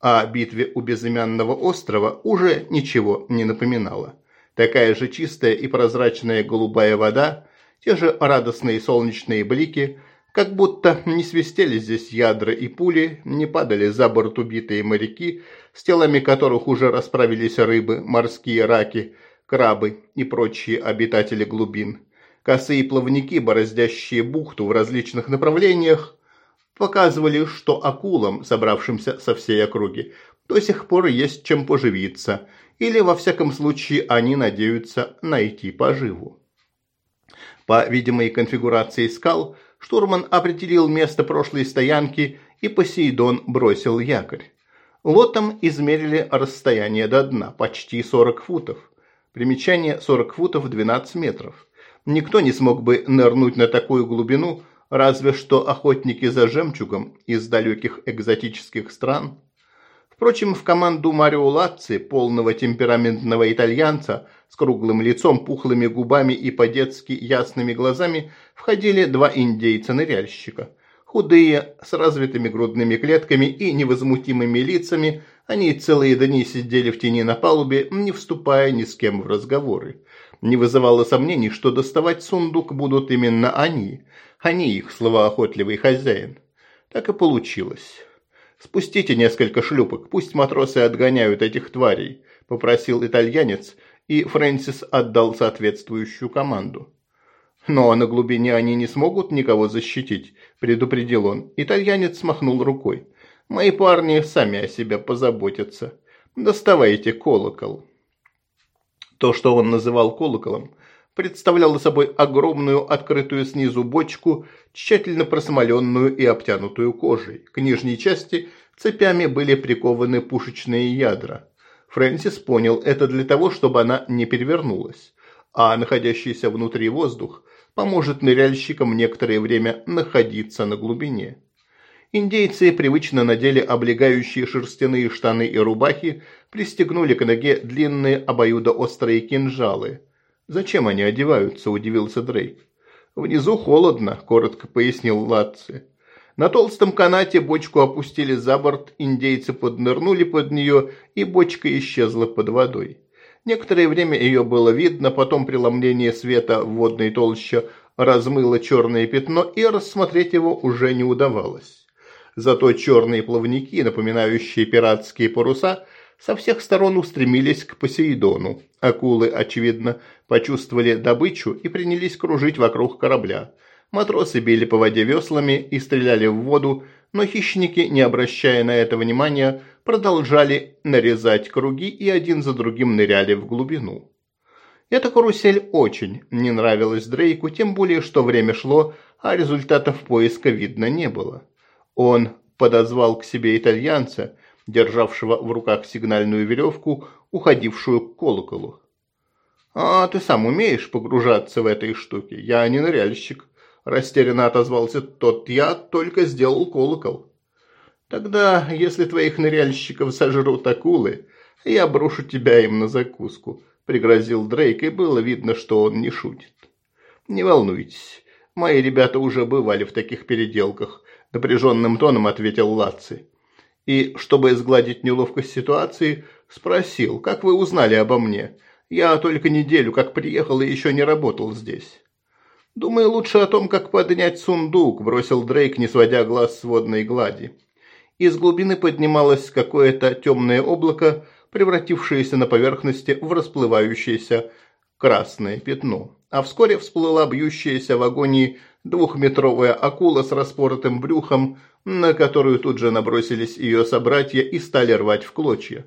О битве у безымянного острова уже ничего не напоминало. Такая же чистая и прозрачная голубая вода, те же радостные солнечные блики, как будто не свистели здесь ядра и пули, не падали за борт убитые моряки, с телами которых уже расправились рыбы, морские раки, крабы и прочие обитатели глубин. Косые плавники, бороздящие бухту в различных направлениях, показывали, что акулам, собравшимся со всей округи, до сих пор есть чем поживиться, или, во всяком случае, они надеются найти поживу. По видимой конфигурации скал, штурман определил место прошлой стоянки, и Посейдон бросил якорь. Лотом измерили расстояние до дна, почти 40 футов. Примечание 40 футов 12 метров. Никто не смог бы нырнуть на такую глубину, разве что охотники за жемчугом из далеких экзотических стран. Впрочем, в команду Марио Лацци, полного темпераментного итальянца, с круглым лицом, пухлыми губами и по-детски ясными глазами, входили два индейца-ныряльщика. Худые, с развитыми грудными клетками и невозмутимыми лицами, они целые дни сидели в тени на палубе, не вступая ни с кем в разговоры. Не вызывало сомнений, что доставать сундук будут именно они – а не их словоохотливый хозяин. Так и получилось. «Спустите несколько шлюпок, пусть матросы отгоняют этих тварей», – попросил итальянец, и Фрэнсис отдал соответствующую команду. «Но «Ну, а на глубине они не смогут никого защитить», – предупредил он. Итальянец смахнул рукой. «Мои парни сами о себе позаботятся. Доставайте колокол». То, что он называл колоколом, представляла собой огромную открытую снизу бочку, тщательно просмоленную и обтянутую кожей. К нижней части цепями были прикованы пушечные ядра. Фрэнсис понял это для того, чтобы она не перевернулась, а находящийся внутри воздух поможет ныряльщикам некоторое время находиться на глубине. Индейцы привычно надели облегающие шерстяные штаны и рубахи, пристегнули к ноге длинные обоюдоострые кинжалы – «Зачем они одеваются?» – удивился Дрейк. «Внизу холодно», – коротко пояснил Латци. На толстом канате бочку опустили за борт, индейцы поднырнули под нее, и бочка исчезла под водой. Некоторое время ее было видно, потом преломление света в водной толще размыло черное пятно, и рассмотреть его уже не удавалось. Зато черные плавники, напоминающие пиратские паруса, со всех сторон устремились к Посейдону. Акулы, очевидно, почувствовали добычу и принялись кружить вокруг корабля. Матросы били по воде веслами и стреляли в воду, но хищники, не обращая на это внимания, продолжали нарезать круги и один за другим ныряли в глубину. Эта карусель очень не нравилась Дрейку, тем более, что время шло, а результатов поиска видно не было. Он подозвал к себе итальянца державшего в руках сигнальную веревку, уходившую к колоколу. «А ты сам умеешь погружаться в этой штуке? Я не ныряльщик», – растерянно отозвался тот. «Я только сделал колокол». «Тогда, если твоих ныряльщиков сожрут акулы, я брошу тебя им на закуску», – пригрозил Дрейк, и было видно, что он не шутит. «Не волнуйтесь, мои ребята уже бывали в таких переделках», – напряженным тоном ответил Лаци и, чтобы сгладить неловкость ситуации, спросил, как вы узнали обо мне? Я только неделю как приехал и еще не работал здесь. Думаю, лучше о том, как поднять сундук, бросил Дрейк, не сводя глаз с водной глади. Из глубины поднималось какое-то темное облако, превратившееся на поверхности в расплывающееся красное пятно. А вскоре всплыла бьющаяся в агонии двухметровая акула с распоротым брюхом, на которую тут же набросились ее собратья и стали рвать в клочья.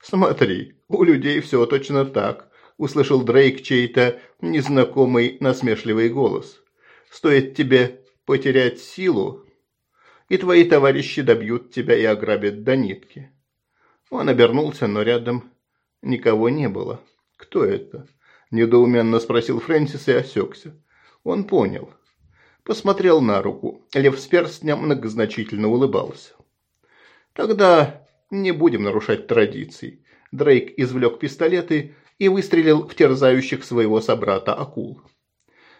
«Смотри, у людей все точно так», – услышал Дрейк чей-то незнакомый насмешливый голос. «Стоит тебе потерять силу, и твои товарищи добьют тебя и ограбят до нитки». Он обернулся, но рядом никого не было. «Кто это?» – недоуменно спросил Фрэнсис и осекся. Он понял – посмотрел на руку. Лев с перстнем многозначительно улыбался. «Тогда не будем нарушать традиций». Дрейк извлек пистолеты и выстрелил в терзающих своего собрата акул.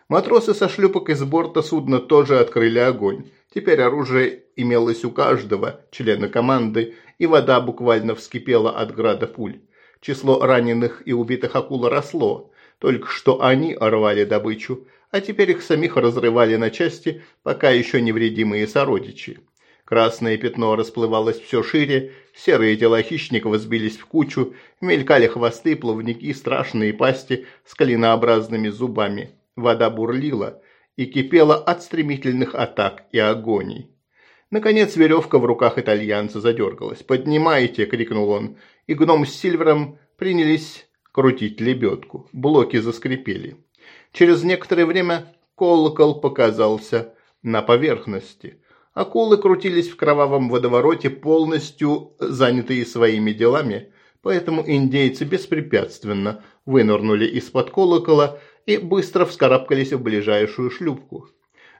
Матросы со шлюпок из борта судна тоже открыли огонь. Теперь оружие имелось у каждого члена команды, и вода буквально вскипела от града пуль. Число раненых и убитых акул росло, только что они рвали добычу, а теперь их самих разрывали на части, пока еще невредимые сородичи. Красное пятно расплывалось все шире, серые тела хищников сбились в кучу, мелькали хвосты, плавники, страшные пасти с клинообразными зубами. Вода бурлила и кипела от стремительных атак и агоний. Наконец веревка в руках итальянца задергалась. «Поднимайте!» – крикнул он, и гном с Сильвером принялись крутить лебедку. Блоки заскрипели. Через некоторое время колокол показался на поверхности. Акулы крутились в кровавом водовороте, полностью занятые своими делами, поэтому индейцы беспрепятственно вынырнули из-под колокола и быстро вскарабкались в ближайшую шлюпку.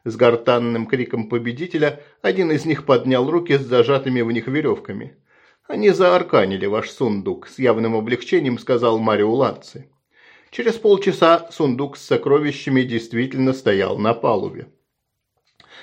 С гортанным криком победителя один из них поднял руки с зажатыми в них веревками. «Они заарканили ваш сундук», – с явным облегчением сказал Марио Лаци. Через полчаса сундук с сокровищами действительно стоял на палубе.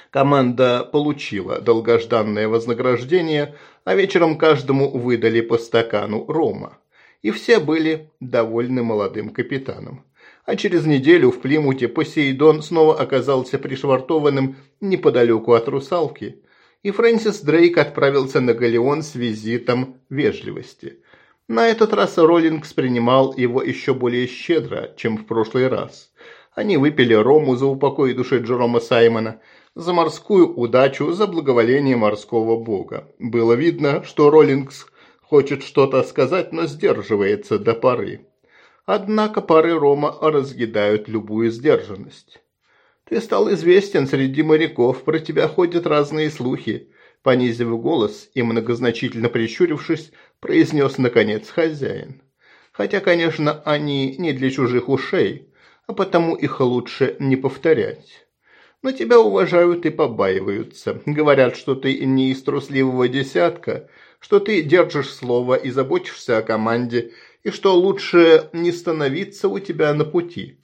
Команда получила долгожданное вознаграждение, а вечером каждому выдали по стакану рома. И все были довольны молодым капитаном. А через неделю в Плимуте Посейдон снова оказался пришвартованным неподалеку от русалки, и Фрэнсис Дрейк отправился на Галеон с визитом вежливости – на этот раз Роллингс принимал его еще более щедро, чем в прошлый раз. Они выпили рому за упокой души Джерома Саймона, за морскую удачу, за благоволение морского бога. Было видно, что Роллингс хочет что-то сказать, но сдерживается до поры. Однако пары рома разъедают любую сдержанность. «Ты стал известен среди моряков, про тебя ходят разные слухи», Понизив голос и многозначительно прищурившись, – произнес, наконец, хозяин. Хотя, конечно, они не для чужих ушей, а потому их лучше не повторять. Но тебя уважают и побаиваются. Говорят, что ты не из трусливого десятка, что ты держишь слово и заботишься о команде, и что лучше не становиться у тебя на пути.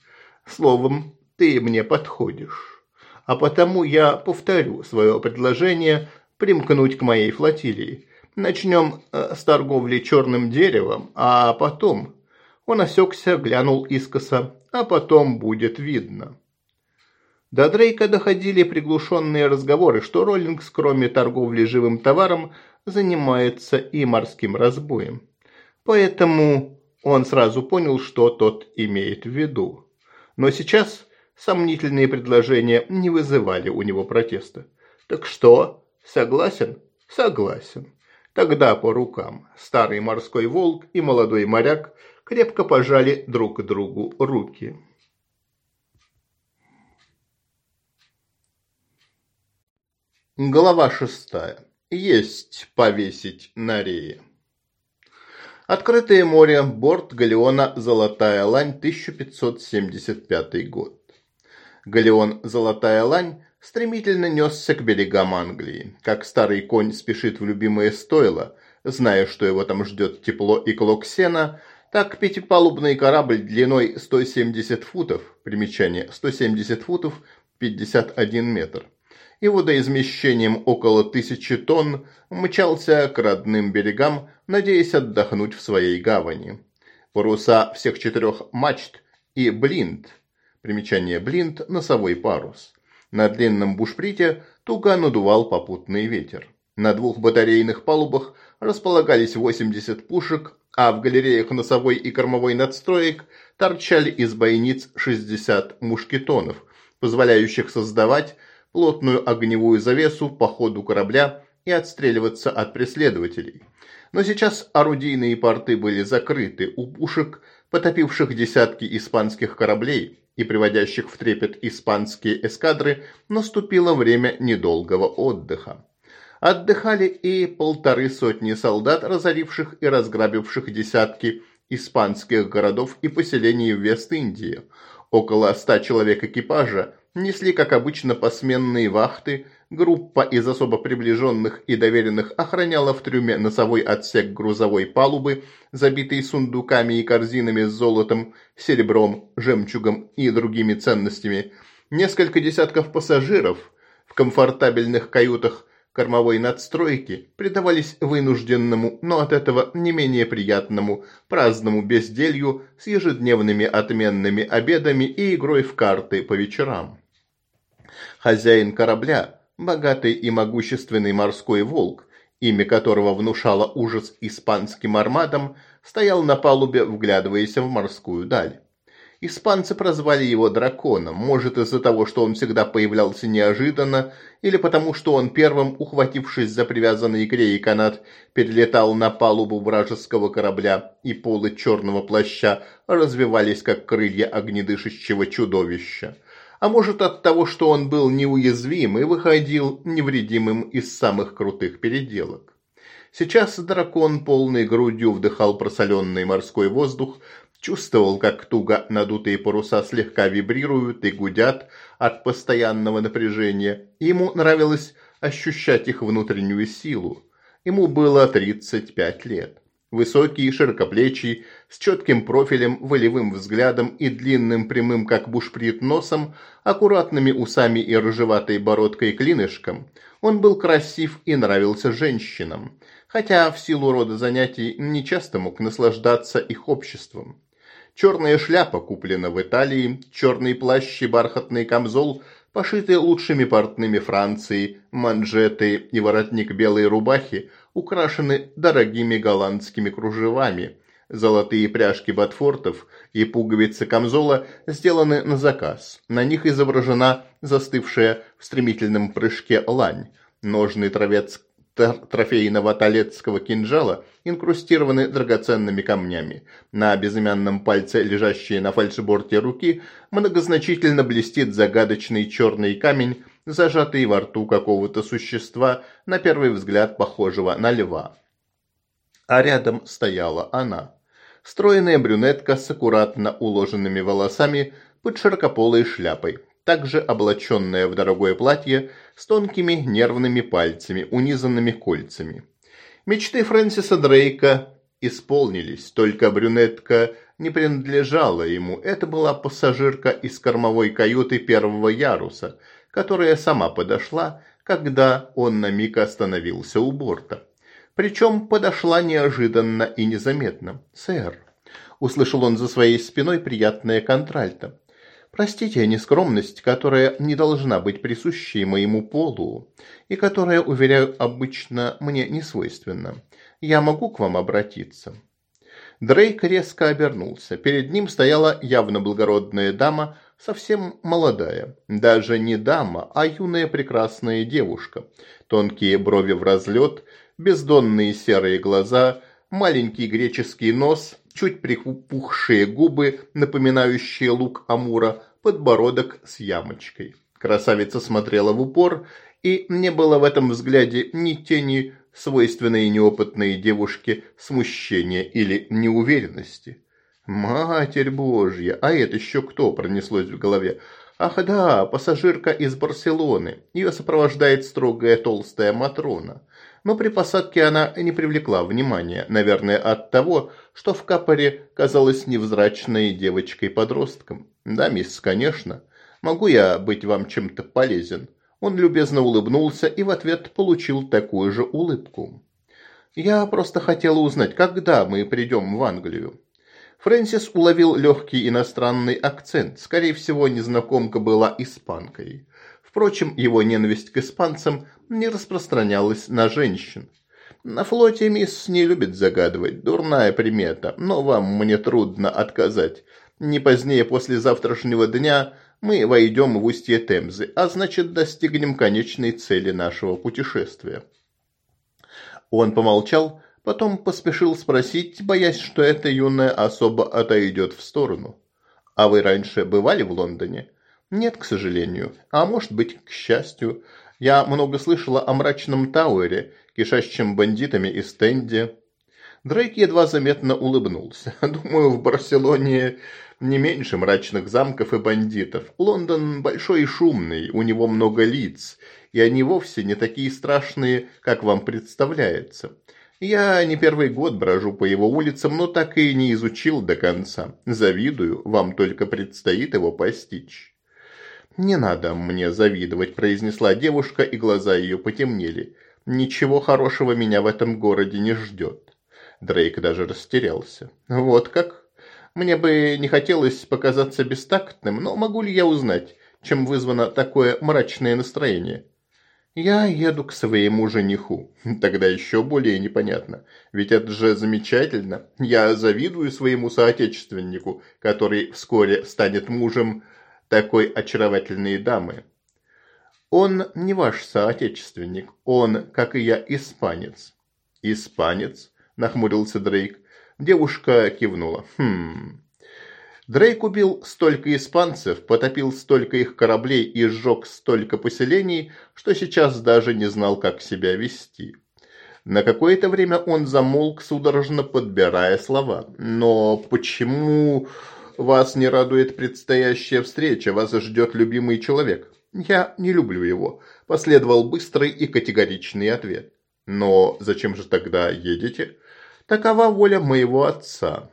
Словом, ты мне подходишь. А потому я повторю свое предложение примкнуть к моей флотилии. Начнем э, с торговли черным деревом, а потом...» Он осекся, глянул искоса, а потом будет видно. До Дрейка доходили приглушенные разговоры, что Роллингс, кроме торговли живым товаром, занимается и морским разбоем. Поэтому он сразу понял, что тот имеет в виду. Но сейчас сомнительные предложения не вызывали у него протеста. «Так что? Согласен? Согласен. Тогда по рукам старый морской волк и молодой моряк крепко пожали друг другу руки. Глава шестая. Есть повесить на рее. Открытое море, борт галеона «Золотая лань», 1575 год. Галеон «Золотая лань» стремительно несся к берегам Англии, как старый конь спешит в любимое стойло, зная, что его там ждет тепло и клок сена, так пятипалубный корабль длиной 170 футов, примечание 170 футов 51 метр, и водоизмещением около тысячи тонн мчался к родным берегам, надеясь отдохнуть в своей гавани. Паруса всех четырех мачт и блинт, примечание блинт – носовой парус. На длинном бушприте туго надувал попутный ветер. На двух батарейных палубах располагались 80 пушек, а в галереях носовой и кормовой надстроек торчали из бойниц 60 мушкетонов, позволяющих создавать плотную огневую завесу по ходу корабля и отстреливаться от преследователей. Но сейчас орудийные порты были закрыты у пушек, потопивших десятки испанских кораблей, и приводящих в трепет испанские эскадры, наступило время недолгого отдыха. Отдыхали и полторы сотни солдат, разоривших и разграбивших десятки испанских городов и поселений в Вест-Индии. Около ста человек экипажа несли, как обычно, посменные вахты Группа из особо приближенных и доверенных охраняла в трюме носовой отсек грузовой палубы, забитый сундуками и корзинами с золотом, серебром, жемчугом и другими ценностями. Несколько десятков пассажиров в комфортабельных каютах кормовой надстройки предавались вынужденному, но от этого не менее приятному, праздному безделью с ежедневными отменными обедами и игрой в карты по вечерам. Хозяин корабля – богатый и могущественный морской волк, имя которого внушало ужас испанским армадам, стоял на палубе, вглядываясь в морскую даль. Испанцы прозвали его драконом, может из-за того, что он всегда появлялся неожиданно, или потому, что он первым, ухватившись за привязанный к рее канат, перелетал на палубу вражеского корабля, и полы черного плаща развивались, как крылья огнедышащего чудовища а может от того, что он был неуязвим и выходил невредимым из самых крутых переделок. Сейчас дракон полной грудью вдыхал просоленный морской воздух, чувствовал, как туго надутые паруса слегка вибрируют и гудят от постоянного напряжения. Ему нравилось ощущать их внутреннюю силу. Ему было 35 лет. Высокий, широкоплечий, с четким профилем, волевым взглядом и длинным прямым, как бушприт, носом, аккуратными усами и рыжеватой бородкой клинышком, он был красив и нравился женщинам, хотя в силу рода занятий не часто мог наслаждаться их обществом. Черная шляпа куплена в Италии, черный плащ и бархатный камзол пошитые лучшими портными Франции, манжеты и воротник белой рубахи – украшены дорогими голландскими кружевами. Золотые пряжки ботфортов и пуговицы камзола сделаны на заказ. На них изображена застывшая в стремительном прыжке лань. Ножный травец трофейного талецкого кинжала инкрустированы драгоценными камнями. На безымянном пальце, лежащей на фальшборте руки, многозначительно блестит загадочный черный камень, зажатый во рту какого-то существа, на первый взгляд похожего на льва. А рядом стояла она. Стройная брюнетка с аккуратно уложенными волосами под широкополой шляпой, также облаченная в дорогое платье, с тонкими нервными пальцами, унизанными кольцами. Мечты Фрэнсиса Дрейка исполнились, только брюнетка не принадлежала ему. Это была пассажирка из кормовой каюты первого яруса, которая сама подошла, когда он на миг остановился у борта. Причем подошла неожиданно и незаметно. «Сэр», — услышал он за своей спиной приятное контральто. Простите нескромность, которая не должна быть присущей моему полу и которая, уверяю, обычно мне не свойственна. Я могу к вам обратиться?» Дрейк резко обернулся. Перед ним стояла явно благородная дама, совсем молодая. Даже не дама, а юная прекрасная девушка. Тонкие брови в разлет, бездонные серые глаза, маленький греческий нос – чуть припухшие губы, напоминающие лук Амура, подбородок с ямочкой. Красавица смотрела в упор, и не было в этом взгляде ни тени, свойственной неопытной девушке, смущения или неуверенности. «Матерь Божья! А это еще кто?» – пронеслось в голове. «Ах да, пассажирка из Барселоны. Ее сопровождает строгая толстая Матрона» но при посадке она не привлекла внимания, наверное, от того, что в капоре казалась невзрачной девочкой-подростком. «Да, мисс, конечно. Могу я быть вам чем-то полезен?» Он любезно улыбнулся и в ответ получил такую же улыбку. «Я просто хотела узнать, когда мы придем в Англию?» Фрэнсис уловил легкий иностранный акцент. Скорее всего, незнакомка была испанкой. Впрочем, его ненависть к испанцам не распространялась на женщин. На флоте мисс не любит загадывать, дурная примета, но вам мне трудно отказать. Не позднее после завтрашнего дня мы войдем в устье Темзы, а значит достигнем конечной цели нашего путешествия. Он помолчал, потом поспешил спросить, боясь, что эта юная особа отойдет в сторону. «А вы раньше бывали в Лондоне?» Нет, к сожалению. А может быть, к счастью. Я много слышала о мрачном Тауэре, кишащем бандитами и стенде. Дрейк едва заметно улыбнулся. Думаю, в Барселоне не меньше мрачных замков и бандитов. Лондон большой и шумный, у него много лиц, и они вовсе не такие страшные, как вам представляется. Я не первый год брожу по его улицам, но так и не изучил до конца. Завидую, вам только предстоит его постичь. «Не надо мне завидовать», – произнесла девушка, и глаза ее потемнели. «Ничего хорошего меня в этом городе не ждет». Дрейк даже растерялся. «Вот как? Мне бы не хотелось показаться бестактным, но могу ли я узнать, чем вызвано такое мрачное настроение?» «Я еду к своему жениху. Тогда еще более непонятно. Ведь это же замечательно. Я завидую своему соотечественнику, который вскоре станет мужем...» такой очаровательной дамы. Он не ваш соотечественник, он, как и я, испанец. Испанец? Нахмурился Дрейк. Девушка кивнула. Хм... Дрейк убил столько испанцев, потопил столько их кораблей и сжег столько поселений, что сейчас даже не знал, как себя вести. На какое-то время он замолк, судорожно подбирая слова. Но почему... Вас не радует предстоящая встреча, вас ждет любимый человек. Я не люблю его. Последовал быстрый и категоричный ответ. Но зачем же тогда едете? Такова воля моего отца.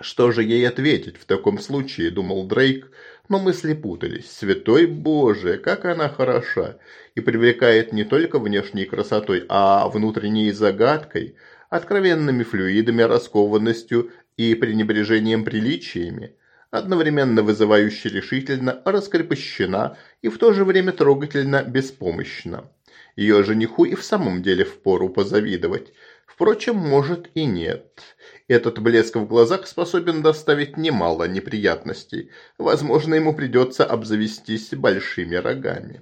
Что же ей ответить в таком случае, думал Дрейк, но мысли путались. Святой Боже, как она хороша! И привлекает не только внешней красотой, а внутренней загадкой, откровенными флюидами, раскованностью, и пренебрежением приличиями, одновременно вызывающе решительно раскрепощена и в то же время трогательно беспомощна. Ее жениху и в самом деле впору позавидовать. Впрочем, может и нет. Этот блеск в глазах способен доставить немало неприятностей. Возможно, ему придется обзавестись большими рогами.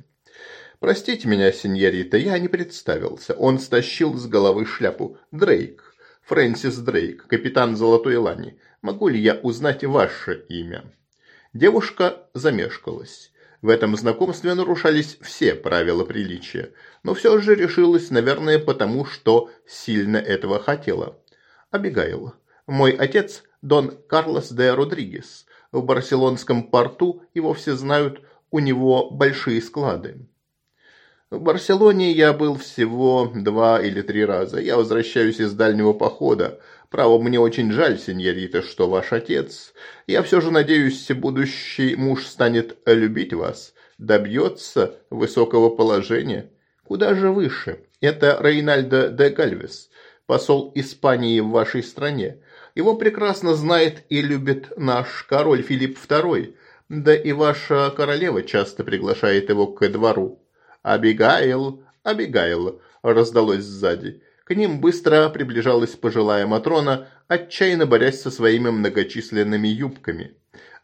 «Простите меня, сеньорита, я не представился. Он стащил с головы шляпу. Дрейк». Фрэнсис Дрейк, капитан Золотой Лани. Могу ли я узнать ваше имя?» Девушка замешкалась. В этом знакомстве нарушались все правила приличия, но все же решилась, наверное, потому что сильно этого хотела. Абигаил. Мой отец – Дон Карлос де Родригес. В барселонском порту его все знают, у него большие склады. В Барселоне я был всего два или три раза. Я возвращаюсь из дальнего похода. Право, мне очень жаль, сеньорита, что ваш отец. Я все же надеюсь, будущий муж станет любить вас, добьется высокого положения. Куда же выше? Это Рейнальдо де Гальвес, посол Испании в вашей стране. Его прекрасно знает и любит наш король Филипп II, да и ваша королева часто приглашает его к двору. «Абигайл! Абигайл!» – раздалось сзади. К ним быстро приближалась пожилая Матрона, отчаянно борясь со своими многочисленными юбками.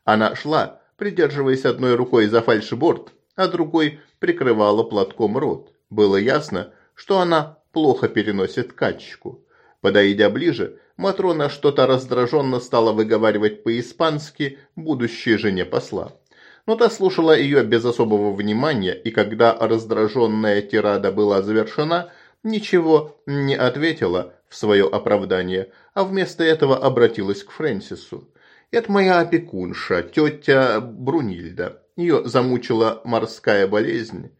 Она шла, придерживаясь одной рукой за фальшборд, а другой прикрывала платком рот. Было ясно, что она плохо переносит качку. Подойдя ближе, Матрона что-то раздраженно стала выговаривать по-испански будущей жене посла но та слушала ее без особого внимания, и когда раздраженная тирада была завершена, ничего не ответила в свое оправдание, а вместо этого обратилась к Фрэнсису. «Это моя опекунша, тетя Брунильда. Ее замучила морская болезнь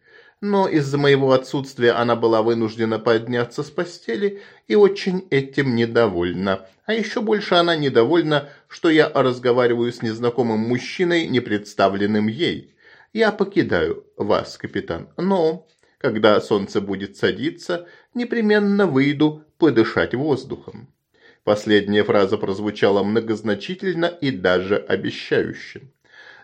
но из-за моего отсутствия она была вынуждена подняться с постели и очень этим недовольна. А еще больше она недовольна, что я разговариваю с незнакомым мужчиной, не представленным ей. Я покидаю вас, капитан, но, когда солнце будет садиться, непременно выйду подышать воздухом. Последняя фраза прозвучала многозначительно и даже обещающе.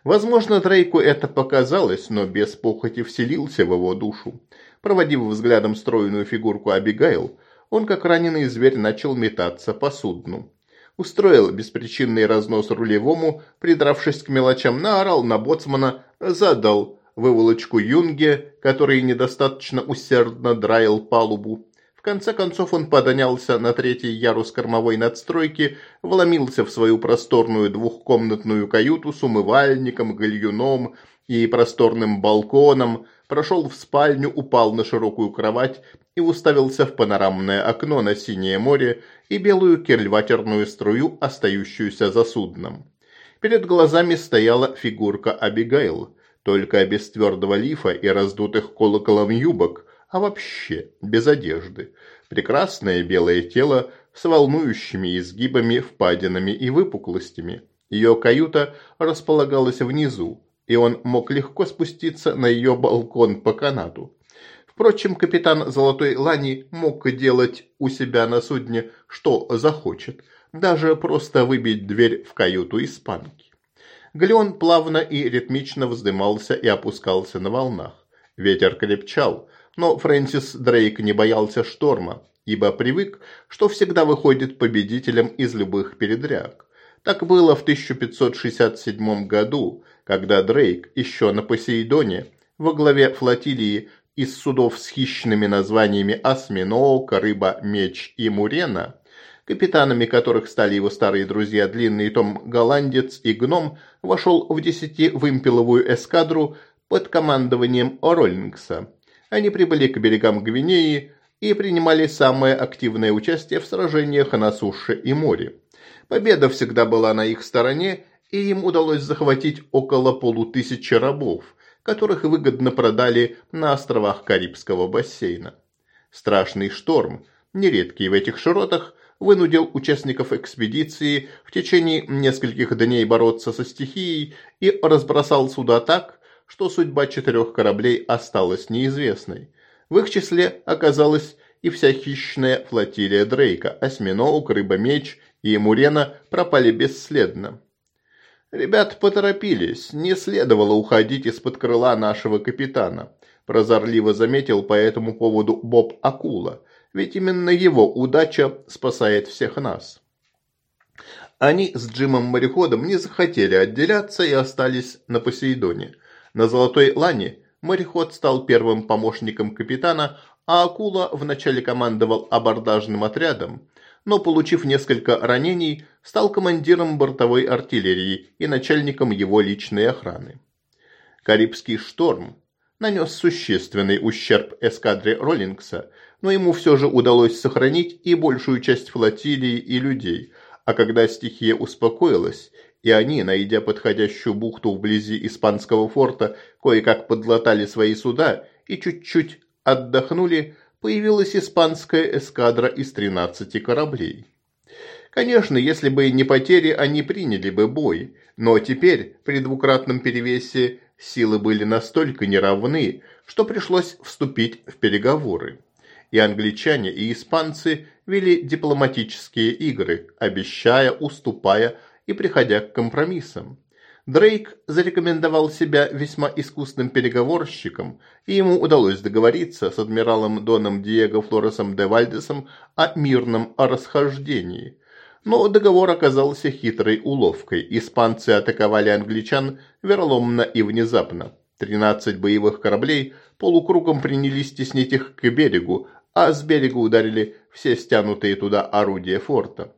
Возможно, Дрейку это показалось, но без похоти вселился в его душу. Проводив взглядом стройную фигурку Абигайл, он, как раненый зверь, начал метаться по судну. Устроил беспричинный разнос рулевому, придравшись к мелочам, наорал на боцмана, задал выволочку Юнге, который недостаточно усердно драил палубу конце концов он поднялся на третий ярус кормовой надстройки, вломился в свою просторную двухкомнатную каюту с умывальником, гальюном и просторным балконом, прошел в спальню, упал на широкую кровать и уставился в панорамное окно на синее море и белую кельватерную струю, остающуюся за судном. Перед глазами стояла фигурка Абигейл, только без твердого лифа и раздутых колоколом юбок, а вообще без одежды. Прекрасное белое тело с волнующими изгибами, впадинами и выпуклостями. Ее каюта располагалась внизу, и он мог легко спуститься на ее балкон по канату. Впрочем, капитан Золотой Лани мог делать у себя на судне что захочет, даже просто выбить дверь в каюту испанки. Галеон плавно и ритмично вздымался и опускался на волнах. Ветер крепчал, но Фрэнсис Дрейк не боялся шторма, ибо привык, что всегда выходит победителем из любых передряг. Так было в 1567 году, когда Дрейк, еще на Посейдоне, во главе флотилии из судов с хищными названиями «Осьминоука», «Рыба», «Меч» и «Мурена», капитанами которых стали его старые друзья Длинный Том Голландец и Гном, вошел в десятивымпеловую эскадру под командованием Роллингса, они прибыли к берегам Гвинеи и принимали самое активное участие в сражениях на суше и море. Победа всегда была на их стороне, и им удалось захватить около полутысячи рабов, которых выгодно продали на островах Карибского бассейна. Страшный шторм, нередкий в этих широтах, вынудил участников экспедиции в течение нескольких дней бороться со стихией и разбросал суда так, что судьба четырех кораблей осталась неизвестной. В их числе оказалась и вся хищная флотилия Дрейка, а осьминог, рыба-меч и Мурена пропали бесследно. Ребят поторопились, не следовало уходить из-под крыла нашего капитана. Прозорливо заметил по этому поводу Боб Акула, ведь именно его удача спасает всех нас. Они с Джимом-мореходом не захотели отделяться и остались на Посейдоне – на «Золотой Лане» мореход стал первым помощником капитана, а акула вначале командовал абордажным отрядом, но, получив несколько ранений, стал командиром бортовой артиллерии и начальником его личной охраны. Карибский шторм нанес существенный ущерб эскадре Роллингса, но ему все же удалось сохранить и большую часть флотилии и людей, а когда стихия успокоилась, и они, найдя подходящую бухту вблизи испанского форта, кое-как подлатали свои суда и чуть-чуть отдохнули, появилась испанская эскадра из 13 кораблей. Конечно, если бы не потери, они приняли бы бой, но теперь при двукратном перевесе силы были настолько неравны, что пришлось вступить в переговоры. И англичане, и испанцы вели дипломатические игры, обещая, уступая и приходя к компромиссам. Дрейк зарекомендовал себя весьма искусным переговорщиком, и ему удалось договориться с адмиралом Доном Диего Флоресом де Вальдесом о мирном расхождении. Но договор оказался хитрой уловкой. Испанцы атаковали англичан вероломно и внезапно. 13 боевых кораблей полукругом принялись теснить их к берегу, а с берега ударили все стянутые туда орудия форта.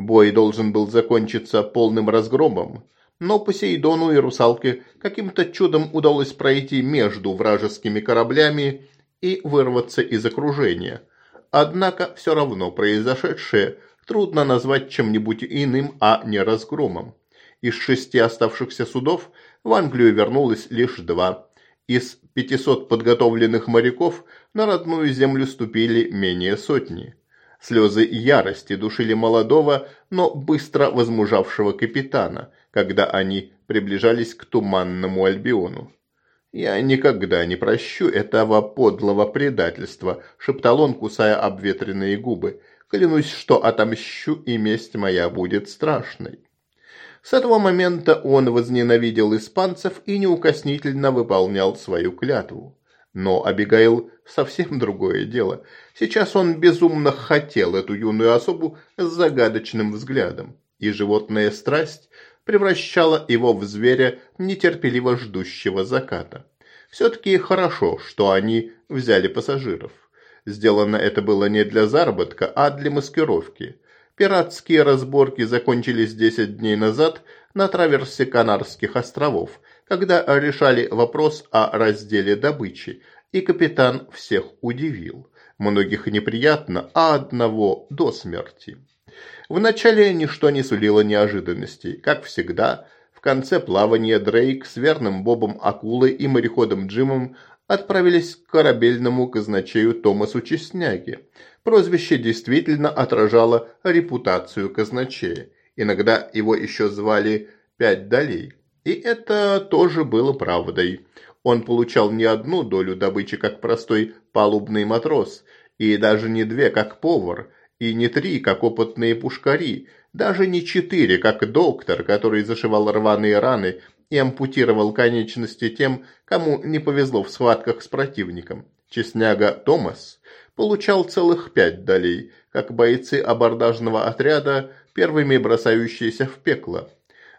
Бой должен был закончиться полным разгромом, но Посейдону и русалке каким-то чудом удалось пройти между вражескими кораблями и вырваться из окружения. Однако все равно произошедшее трудно назвать чем-нибудь иным, а не разгромом. Из шести оставшихся судов в Англию вернулось лишь два. Из 500 подготовленных моряков на родную землю ступили менее сотни. Слезы ярости душили молодого, но быстро возмужавшего капитана, когда они приближались к туманному Альбиону. «Я никогда не прощу этого подлого предательства», – шептал он, кусая обветренные губы. «Клянусь, что отомщу, и месть моя будет страшной». С этого момента он возненавидел испанцев и неукоснительно выполнял свою клятву. Но Абигаил совсем другое дело. Сейчас он безумно хотел эту юную особу с загадочным взглядом, и животная страсть превращала его в зверя, нетерпеливо ждущего заката. Все-таки хорошо, что они взяли пассажиров. Сделано это было не для заработка, а для маскировки. Пиратские разборки закончились 10 дней назад на траверсе Канарских островов – когда решали вопрос о разделе добычи, и капитан всех удивил. Многих неприятно, а одного до смерти. Вначале ничто не сулило неожиданностей. Как всегда, в конце плавания Дрейк с верным Бобом Акулой и мореходом Джимом отправились к корабельному казначею Томасу Чесняге. Прозвище действительно отражало репутацию казначея. Иногда его еще звали «Пять долей». И это тоже было правдой. Он получал не одну долю добычи, как простой палубный матрос, и даже не две, как повар, и не три, как опытные пушкари, даже не четыре, как доктор, который зашивал рваные раны и ампутировал конечности тем, кому не повезло в схватках с противником. Честняга Томас получал целых пять долей, как бойцы абордажного отряда, первыми бросающиеся в пекло.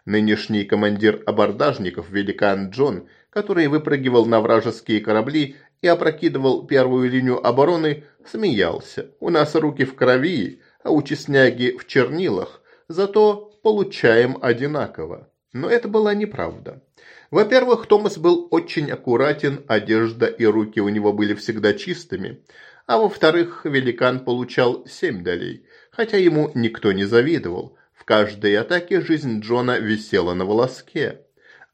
Нынешний командир абордажников «Великан Джон», который выпрыгивал на вражеские корабли и опрокидывал первую линию обороны, смеялся. «У нас руки в крови, а у чесняги в чернилах, зато получаем одинаково». Но это была неправда. Во-первых, Томас был очень аккуратен, одежда и руки у него были всегда чистыми. А во-вторых, великан получал семь долей, хотя ему никто не завидовал. В каждой атаке жизнь Джона висела на волоске.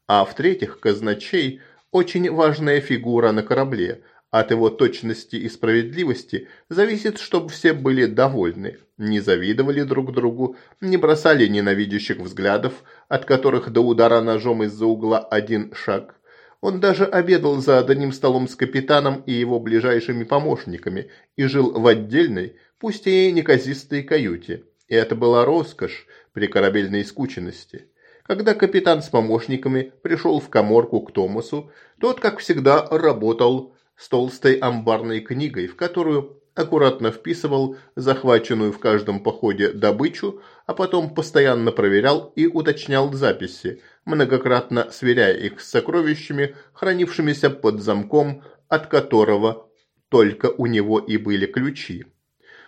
А в-третьих, казначей – очень важная фигура на корабле. От его точности и справедливости зависит, чтобы все были довольны, не завидовали друг другу, не бросали ненавидящих взглядов, от которых до удара ножом из-за угла один шаг. Он даже обедал за одним столом с капитаном и его ближайшими помощниками и жил в отдельной, пусть и неказистой каюте. И это была роскошь, при корабельной скученности. Когда капитан с помощниками пришел в коморку к Томасу, тот, как всегда, работал с толстой амбарной книгой, в которую аккуратно вписывал захваченную в каждом походе добычу, а потом постоянно проверял и уточнял записи, многократно сверяя их с сокровищами, хранившимися под замком, от которого только у него и были ключи.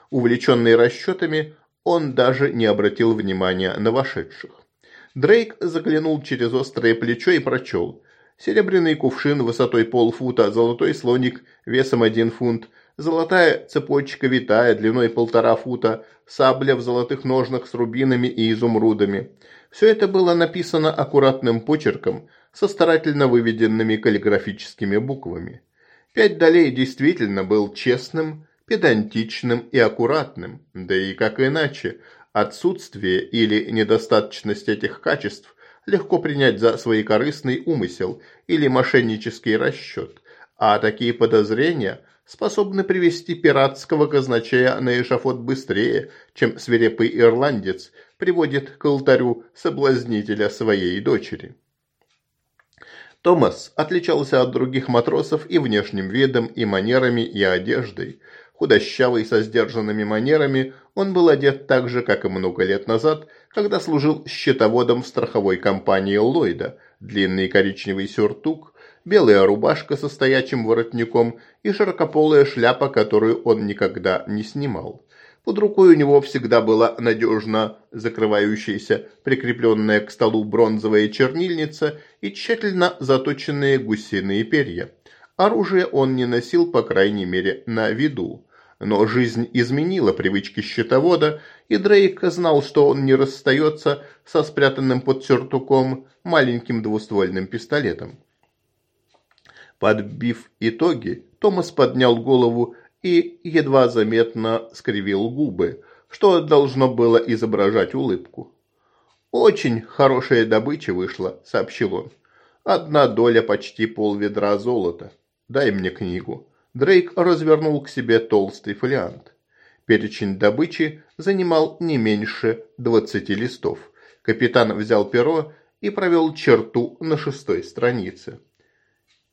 Увлеченный расчетами, он даже не обратил внимания на вошедших. Дрейк заглянул через острое плечо и прочел. Серебряный кувшин высотой полфута, золотой слоник весом один фунт, золотая цепочка витая длиной полтора фута, сабля в золотых ножнах с рубинами и изумрудами. Все это было написано аккуратным почерком со старательно выведенными каллиграфическими буквами. Пять долей действительно был честным, педантичным и аккуратным, да и как иначе. Отсутствие или недостаточность этих качеств легко принять за корыстный умысел или мошеннический расчет, а такие подозрения способны привести пиратского казначея на эшафот быстрее, чем свирепый ирландец приводит к алтарю соблазнителя своей дочери. Томас отличался от других матросов и внешним видом, и манерами, и одеждой. Худощавый, со сдержанными манерами, он был одет так же, как и много лет назад, когда служил счетоводом в страховой компании Ллойда. Длинный коричневый сюртук, белая рубашка со стоячим воротником и широкополая шляпа, которую он никогда не снимал. Под рукой у него всегда была надежно закрывающаяся, прикрепленная к столу бронзовая чернильница и тщательно заточенные гусиные перья. Оружие он не носил, по крайней мере, на виду. Но жизнь изменила привычки счетовода, и Дрейк знал, что он не расстается со спрятанным под сюртуком маленьким двуствольным пистолетом. Подбив итоги, Томас поднял голову и едва заметно скривил губы, что должно было изображать улыбку. «Очень хорошая добыча вышла», — сообщил он. «Одна доля почти пол ведра золота. Дай мне книгу». Дрейк развернул к себе толстый фолиант. Перечень добычи занимал не меньше двадцати листов. Капитан взял перо и провел черту на шестой странице.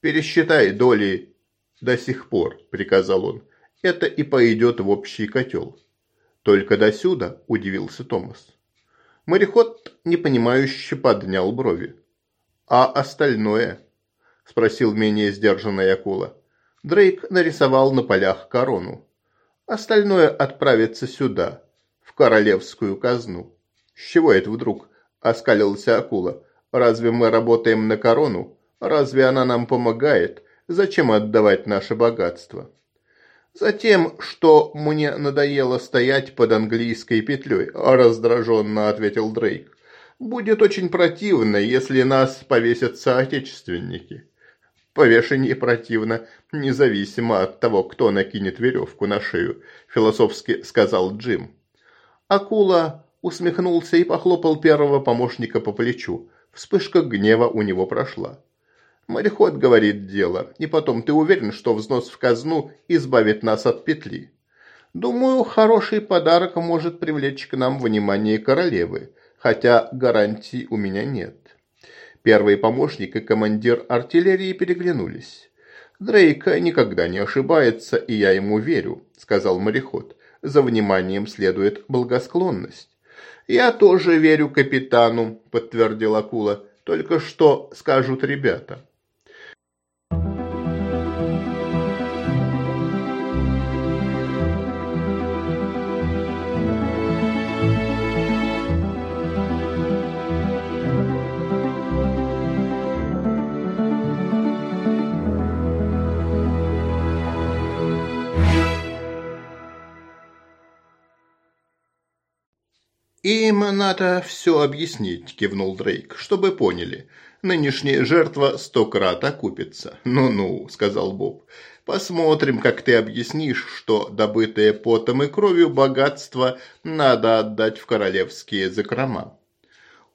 «Пересчитай доли до сих пор», – приказал он. «Это и пойдет в общий котел». «Только до сюда, удивился Томас. Мореход непонимающе поднял брови. «А остальное?» – спросил менее сдержанная акула. Дрейк нарисовал на полях корону. Остальное отправится сюда, в королевскую казну. С чего это вдруг? Оскалился акула. Разве мы работаем на корону? Разве она нам помогает? Зачем отдавать наше богатство? Затем, что мне надоело стоять под английской петлей, раздраженно ответил Дрейк. Будет очень противно, если нас повесят соотечественники. Повешение противно, независимо от того, кто накинет веревку на шею», – философски сказал Джим. Акула усмехнулся и похлопал первого помощника по плечу. Вспышка гнева у него прошла. «Мореход говорит дело, и потом ты уверен, что взнос в казну избавит нас от петли?» «Думаю, хороший подарок может привлечь к нам внимание королевы, хотя гарантий у меня нет. Первый помощник и командир артиллерии переглянулись. «Дрейк никогда не ошибается, и я ему верю», — сказал мореход. «За вниманием следует благосклонность». «Я тоже верю капитану», — подтвердил акула. «Только что скажут ребята». «Им надо все объяснить», – кивнул Дрейк, – «чтобы поняли. Нынешняя жертва сто крат окупится». «Ну-ну», – сказал Боб, – «посмотрим, как ты объяснишь, что добытое потом и кровью богатство надо отдать в королевские закрома».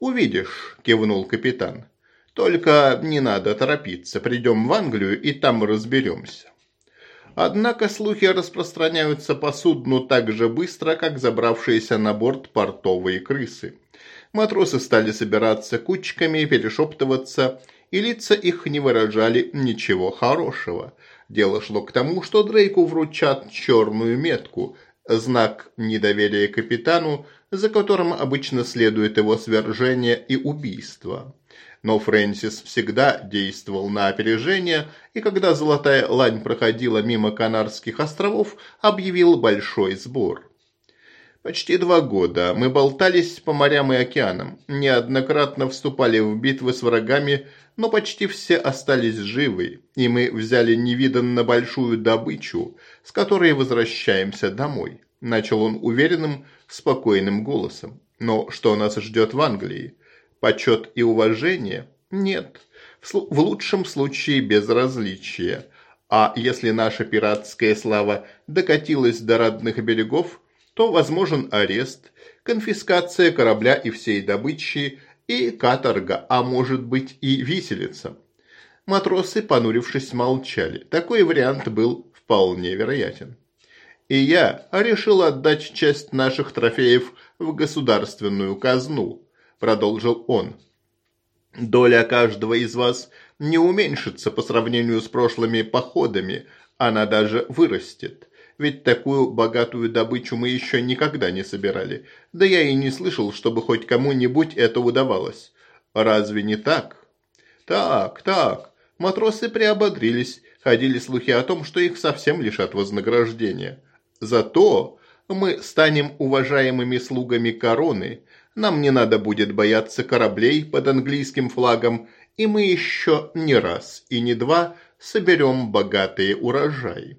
«Увидишь», – кивнул капитан. «Только не надо торопиться. Придем в Англию и там разберемся». Однако слухи распространяются по судну так же быстро, как забравшиеся на борт портовые крысы. Матросы стали собираться кучками, перешептываться, и лица их не выражали ничего хорошего. Дело шло к тому, что Дрейку вручат черную метку – знак недоверия капитану, за которым обычно следует его свержение и убийство. Но Фрэнсис всегда действовал на опережение, и когда «Золотая лань» проходила мимо Канарских островов, объявил большой сбор. Почти два года мы болтались по морям и океанам, неоднократно вступали в битвы с врагами, но почти все остались живы, и мы взяли невиданно большую добычу, с которой возвращаемся домой. Начал он уверенным, спокойным голосом. Но что нас ждет в Англии? Почет и уважение? Нет. В лучшем случае безразличие. А если наша пиратская слава докатилась до родных берегов, то возможен арест, конфискация корабля и всей добычи, и каторга, а может быть и виселица. Матросы, понурившись, молчали. Такой вариант был вполне вероятен. И я решил отдать часть наших трофеев в государственную казну, продолжил он. «Доля каждого из вас не уменьшится по сравнению с прошлыми походами, она даже вырастет. Ведь такую богатую добычу мы еще никогда не собирали. Да я и не слышал, чтобы хоть кому-нибудь это удавалось. Разве не так? Так, так. Матросы приободрились. Ходили слухи о том, что их совсем лишат вознаграждения. Зато мы станем уважаемыми слугами короны, нам не надо будет бояться кораблей под английским флагом, и мы еще не раз и не два соберем богатые урожаи.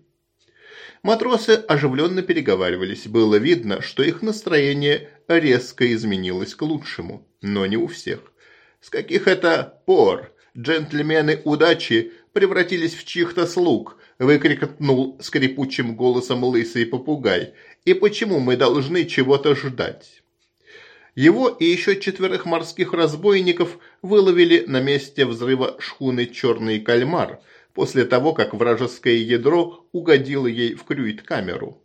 Матросы оживленно переговаривались. Было видно, что их настроение резко изменилось к лучшему, но не у всех. С каких это пор джентльмены удачи превратились в чьих-то слуг, выкрикнул скрипучим голосом лысый попугай. И почему мы должны чего-то ждать? Его и еще четверых морских разбойников выловили на месте взрыва шхуны «Черный кальмар», после того, как вражеское ядро угодило ей в крюит-камеру.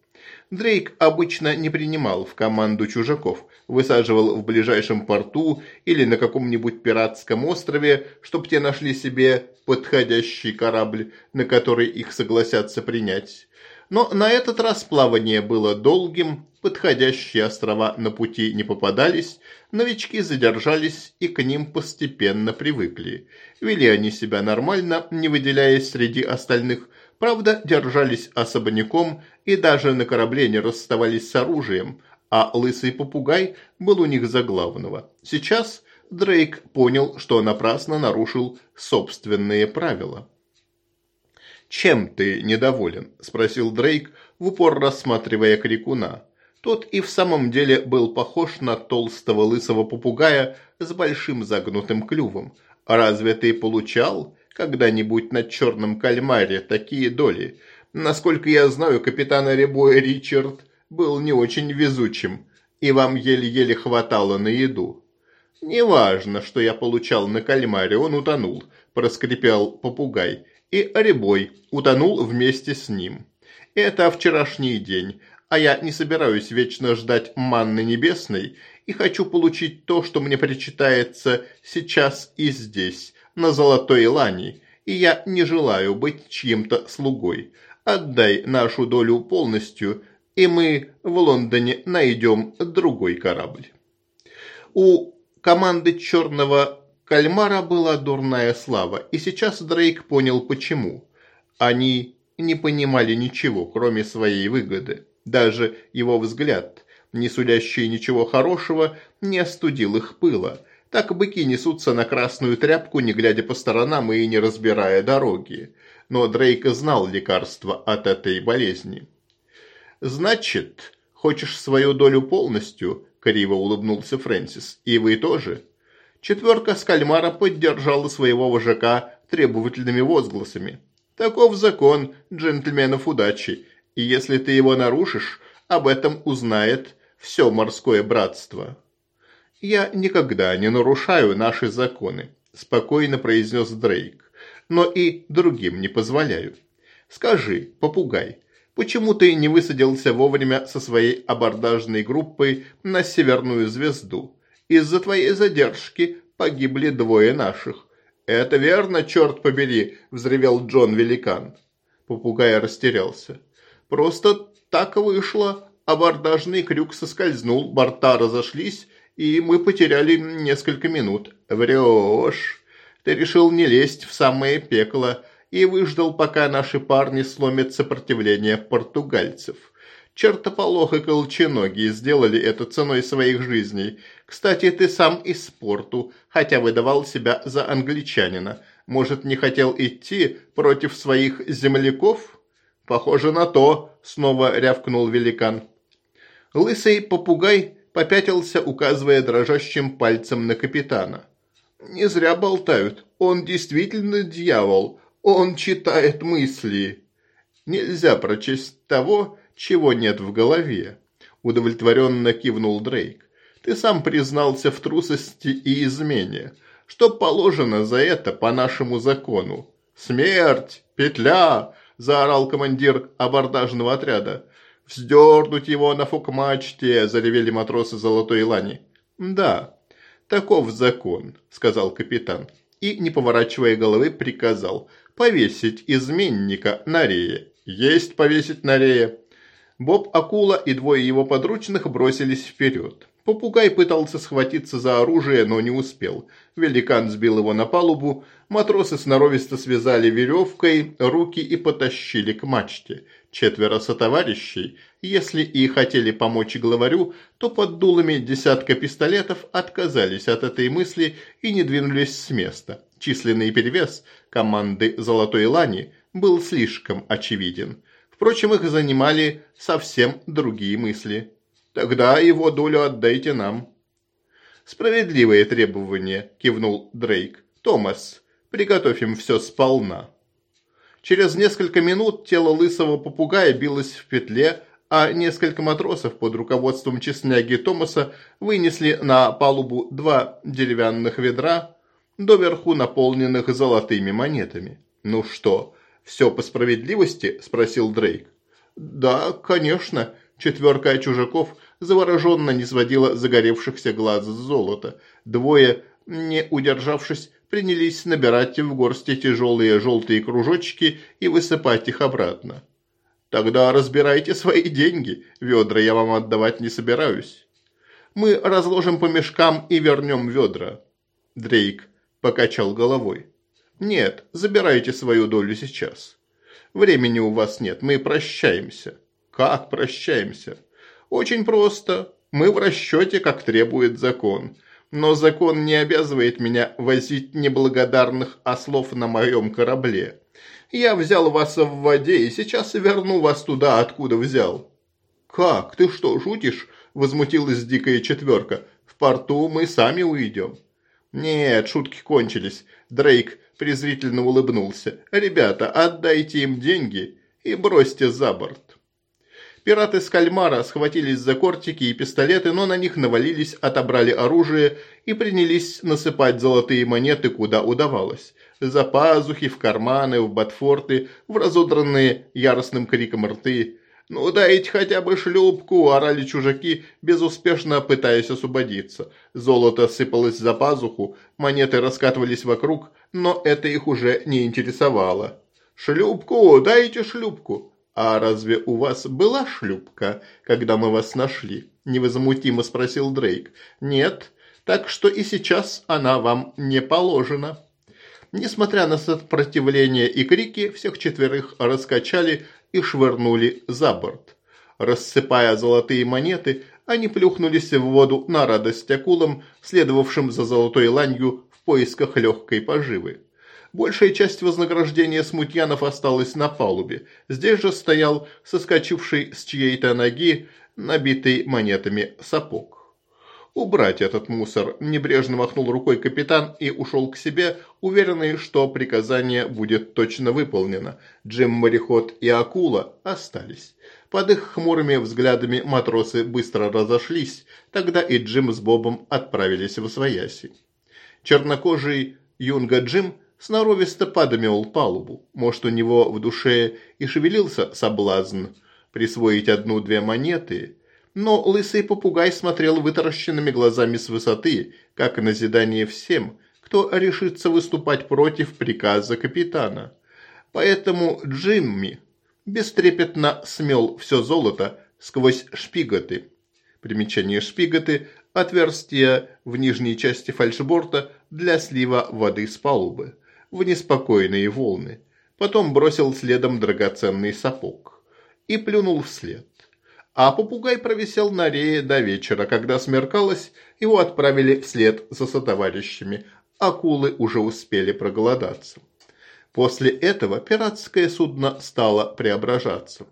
Дрейк обычно не принимал в команду чужаков, высаживал в ближайшем порту или на каком-нибудь пиратском острове, чтобы те нашли себе подходящий корабль, на который их согласятся принять но на этот раз плавание было долгим, подходящие острова на пути не попадались, новички задержались и к ним постепенно привыкли. Вели они себя нормально, не выделяясь среди остальных, правда, держались особняком и даже на корабле не расставались с оружием, а лысый попугай был у них за главного. Сейчас Дрейк понял, что напрасно нарушил собственные правила. «Чем ты недоволен?» – спросил Дрейк, в упор рассматривая крикуна. Тот и в самом деле был похож на толстого лысого попугая с большим загнутым клювом. «Разве ты получал когда-нибудь на черном кальмаре такие доли? Насколько я знаю, капитан Рябой Ричард был не очень везучим, и вам еле-еле хватало на еду». «Неважно, что я получал на кальмаре, он утонул», – проскрипел попугай и Оребой утонул вместе с ним. Это вчерашний день, а я не собираюсь вечно ждать манны небесной и хочу получить то, что мне причитается сейчас и здесь, на золотой лани, и я не желаю быть чьим-то слугой. Отдай нашу долю полностью, и мы в Лондоне найдем другой корабль. У команды черного Кальмара была дурная слава, и сейчас Дрейк понял почему. Они не понимали ничего, кроме своей выгоды. Даже его взгляд, не сулящий ничего хорошего, не остудил их пыла. Так быки несутся на красную тряпку, не глядя по сторонам и не разбирая дороги. Но Дрейк знал лекарство от этой болезни. «Значит, хочешь свою долю полностью?» – криво улыбнулся Фрэнсис. «И вы тоже?» Четверка скальмара поддержала своего вожака требовательными возгласами. Таков закон джентльменов удачи, и если ты его нарушишь, об этом узнает все морское братство. «Я никогда не нарушаю наши законы», – спокойно произнес Дрейк, – «но и другим не позволяю. Скажи, попугай, почему ты не высадился вовремя со своей абордажной группой на Северную Звезду?» Из-за твоей задержки погибли двое наших. Это верно, черт побери, взревел Джон Великан. Попугай растерялся. Просто так вышло. Абордажный крюк соскользнул, борта разошлись, и мы потеряли несколько минут. Врешь. Ты решил не лезть в самое пекло и выждал, пока наши парни сломят сопротивление португальцев. Чертополох и колченогие сделали это ценой своих жизней. Кстати, ты сам из спорту, хотя выдавал себя за англичанина. Может, не хотел идти против своих земляков? Похоже на то, снова рявкнул великан. Лысый попугай попятился, указывая дрожащим пальцем на капитана. Не зря болтают. Он действительно дьявол. Он читает мысли. Нельзя прочесть того, чего нет в голове. Удовлетворенно кивнул Дрейк. Ты сам признался в трусости и измене. Что положено за это по нашему закону? Смерть! Петля!» – заорал командир абордажного отряда. «Вздернуть его на фокмачте!» – заревели матросы Золотой Лани. «Да, таков закон», – сказал капитан. И, не поворачивая головы, приказал повесить изменника на рее. «Есть повесить на рее!» Боб Акула и двое его подручных бросились вперед. Попугай пытался схватиться за оружие, но не успел. Великан сбил его на палубу, матросы сноровисто связали веревкой руки и потащили к мачте. Четверо сотоварищей, если и хотели помочь главарю, то под дулами десятка пистолетов отказались от этой мысли и не двинулись с места. Численный перевес команды «Золотой Лани» был слишком очевиден. Впрочем, их занимали совсем другие мысли. Тогда его долю отдайте нам». Справедливые требования, кивнул Дрейк. «Томас, приготовь им все сполна». Через несколько минут тело лысого попугая билось в петле, а несколько матросов под руководством честняги Томаса вынесли на палубу два деревянных ведра, доверху наполненных золотыми монетами. «Ну что, все по справедливости?» – спросил Дрейк. «Да, конечно. Четверка чужаков завороженно не сводила загоревшихся глаз с золота. Двое, не удержавшись, принялись набирать в горсти тяжелые желтые кружочки и высыпать их обратно. «Тогда разбирайте свои деньги, ведра я вам отдавать не собираюсь. Мы разложим по мешкам и вернем ведра». Дрейк покачал головой. «Нет, забирайте свою долю сейчас. Времени у вас нет, мы прощаемся. Как прощаемся? Очень просто. Мы в расчете, как требует закон. Но закон не обязывает меня возить неблагодарных ослов а на моем корабле. Я взял вас в воде и сейчас верну вас туда, откуда взял». «Как? Ты что, шутишь?» – возмутилась дикая четверка. «В порту мы сами уйдем». «Нет, шутки кончились». Дрейк презрительно улыбнулся. «Ребята, отдайте им деньги и бросьте за борт». Пираты с кальмара схватились за кортики и пистолеты, но на них навалились, отобрали оружие и принялись насыпать золотые монеты, куда удавалось. За пазухи, в карманы, в ботфорты, в разодранные яростным криком рты. «Ну дайте хотя бы шлюпку!» – орали чужаки, безуспешно пытаясь освободиться. Золото сыпалось за пазуху, монеты раскатывались вокруг, но это их уже не интересовало. «Шлюпку! Дайте шлюпку!» «А разве у вас была шлюпка, когда мы вас нашли?» – невозмутимо спросил Дрейк. «Нет, так что и сейчас она вам не положена». Несмотря на сопротивление и крики, всех четверых раскачали и швырнули за борт. Рассыпая золотые монеты, они плюхнулись в воду на радость акулам, следовавшим за золотой ланью в поисках легкой поживы. Большая часть вознаграждения смутьянов осталась на палубе. Здесь же стоял соскочивший с чьей-то ноги, набитый монетами сапог. «Убрать этот мусор!» – небрежно махнул рукой капитан и ушел к себе, уверенный, что приказание будет точно выполнено. Джим-мореход и акула остались. Под их хмурыми взглядами матросы быстро разошлись, тогда и Джим с Бобом отправились в Освояси. Чернокожий юнга Джим – сноровисто подмел палубу. Может, у него в душе и шевелился соблазн присвоить одну-две монеты, но лысый попугай смотрел вытаращенными глазами с высоты, как назидание всем, кто решится выступать против приказа капитана. Поэтому Джимми бестрепетно смел все золото сквозь шпиготы. Примечание шпиготы – отверстие в нижней части фальшборта для слива воды с палубы в неспокойные волны. Потом бросил следом драгоценный сапог и плюнул вслед. А попугай провисел на рее до вечера. Когда смеркалось, его отправили вслед за сотоварищами. Акулы уже успели проголодаться. После этого пиратское судно стало преображаться.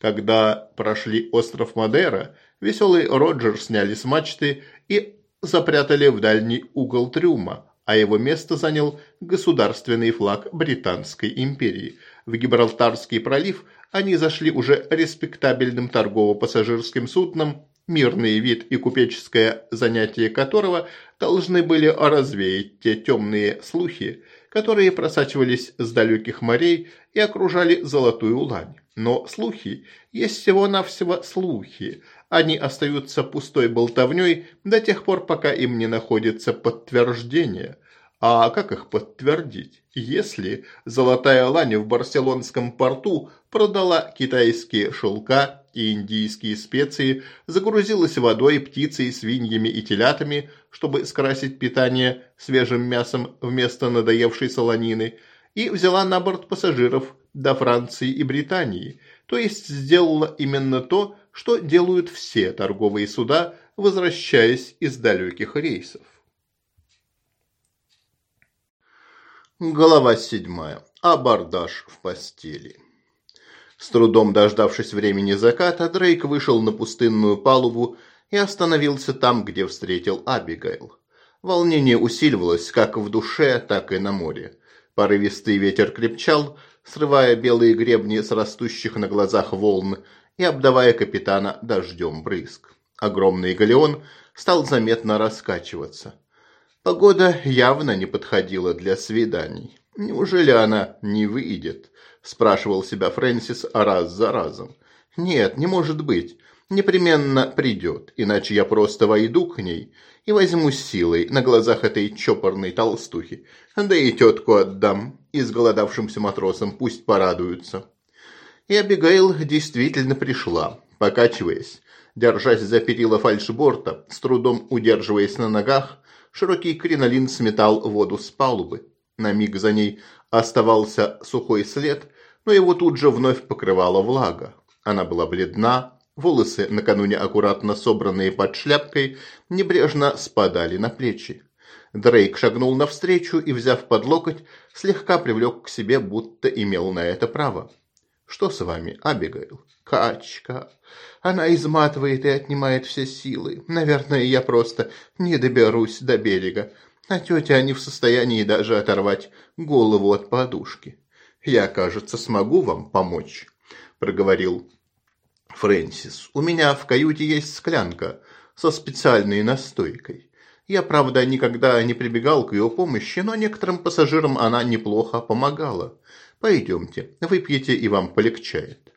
Когда прошли остров Мадера, веселый Роджер сняли с мачты и запрятали в дальний угол трюма, а его место занял государственный флаг Британской империи. В Гибралтарский пролив они зашли уже респектабельным торгово-пассажирским судном, мирный вид и купеческое занятие которого должны были развеять те темные слухи, которые просачивались с далеких морей и окружали Золотую Лань. Но слухи есть всего-навсего слухи – они остаются пустой болтовней до тех пор, пока им не находится подтверждение. А как их подтвердить, если золотая лань в барселонском порту продала китайские шелка и индийские специи, загрузилась водой, птицей, свиньями и телятами, чтобы скрасить питание свежим мясом вместо надоевшей солонины, и взяла на борт пассажиров до Франции и Британии, то есть сделала именно то, что делают все торговые суда, возвращаясь из далеких рейсов. Глава седьмая. Абордаж в постели. С трудом дождавшись времени заката, Дрейк вышел на пустынную палубу и остановился там, где встретил Абигайл. Волнение усиливалось как в душе, так и на море. Порывистый ветер крепчал, срывая белые гребни с растущих на глазах волн и обдавая капитана дождем брызг. Огромный галеон стал заметно раскачиваться. Погода явно не подходила для свиданий. Неужели она не выйдет? Спрашивал себя Фрэнсис раз за разом. Нет, не может быть. Непременно придет, иначе я просто войду к ней и возьму силой на глазах этой чопорной толстухи. Да и тетку отдам, и с голодавшимся матросом пусть порадуются. И Абигейл действительно пришла, покачиваясь, держась за перила фальшборта, с трудом удерживаясь на ногах, широкий кринолин сметал воду с палубы. На миг за ней оставался сухой след, но его тут же вновь покрывала влага. Она была бледна, волосы, накануне аккуратно собранные под шляпкой, небрежно спадали на плечи. Дрейк шагнул навстречу и, взяв под локоть, слегка привлек к себе, будто имел на это право. Что с вами, Абигайл? Качка. Она изматывает и отнимает все силы. Наверное, я просто не доберусь до берега. А тетя не в состоянии даже оторвать голову от подушки. Я, кажется, смогу вам помочь, проговорил Фрэнсис. У меня в каюте есть склянка со специальной настойкой. Я, правда, никогда не прибегал к ее помощи, но некоторым пассажирам она неплохо помогала. Пойдемте, выпьете, и вам полегчает».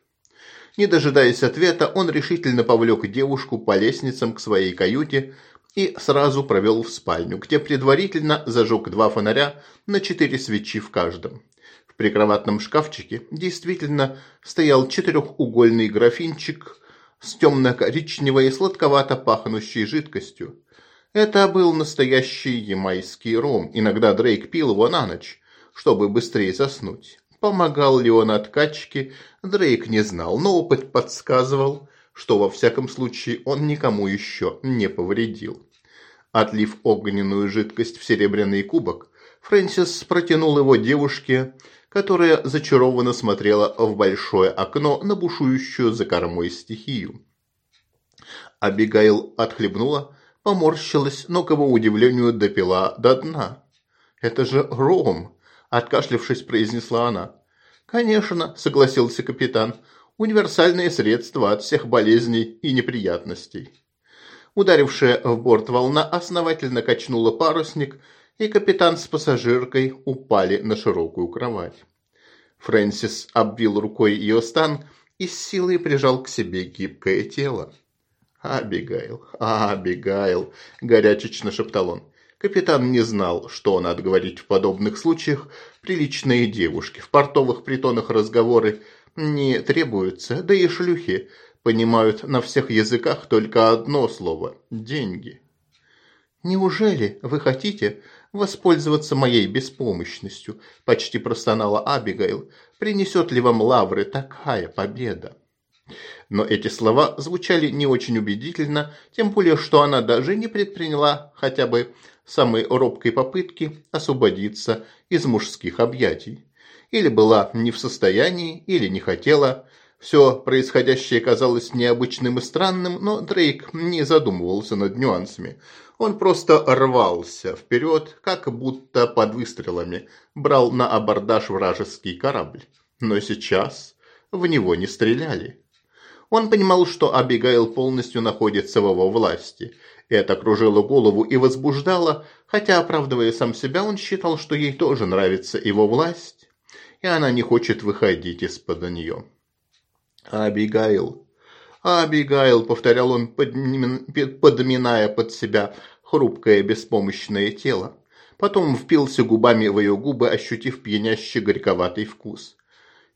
Не дожидаясь ответа, он решительно повлек девушку по лестницам к своей каюте и сразу провел в спальню, где предварительно зажег два фонаря на четыре свечи в каждом. В прикроватном шкафчике действительно стоял четырехугольный графинчик с темно-коричневой и сладковато пахнущей жидкостью. Это был настоящий ямайский ром, иногда Дрейк пил его на ночь, чтобы быстрее заснуть. Помогал ли он откачке Дрейк не знал, но опыт подсказывал, что во всяком случае он никому еще не повредил. Отлив огненную жидкость в серебряный кубок, Фрэнсис протянул его девушке, которая зачарованно смотрела в большое окно на бушующую за кормой стихию. Абигаил отхлебнула, поморщилась, но, к его удивлению, допила до дна. «Это же ром!» откашлявшись, произнесла она. «Конечно», – согласился капитан, – «универсальные средства от всех болезней и неприятностей». Ударившая в борт волна основательно качнула парусник, и капитан с пассажиркой упали на широкую кровать. Фрэнсис обвил рукой ее стан и с силой прижал к себе гибкое тело. «Абигайл, Абигайл!» – горячечно шептал он. Капитан не знал, что надо говорить в подобных случаях. Приличные девушки в портовых притонах разговоры не требуются, да и шлюхи понимают на всех языках только одно слово – деньги. «Неужели вы хотите воспользоваться моей беспомощностью?» – почти простонала Абигайл. «Принесет ли вам лавры такая победа?» Но эти слова звучали не очень убедительно, тем более, что она даже не предприняла хотя бы самой робкой попытки освободиться из мужских объятий. Или была не в состоянии, или не хотела. Все происходящее казалось необычным и странным, но Дрейк не задумывался над нюансами. Он просто рвался вперед, как будто под выстрелами, брал на абордаж вражеский корабль. Но сейчас в него не стреляли. Он понимал, что Абигайл полностью находится в его власти. Это кружило голову и возбуждало, хотя, оправдывая сам себя, он считал, что ей тоже нравится его власть, и она не хочет выходить из-под нее. «Абигайл! Абигайл!» — повторял он, подминая под себя хрупкое беспомощное тело. Потом впился губами в ее губы, ощутив пьянящий горьковатый вкус.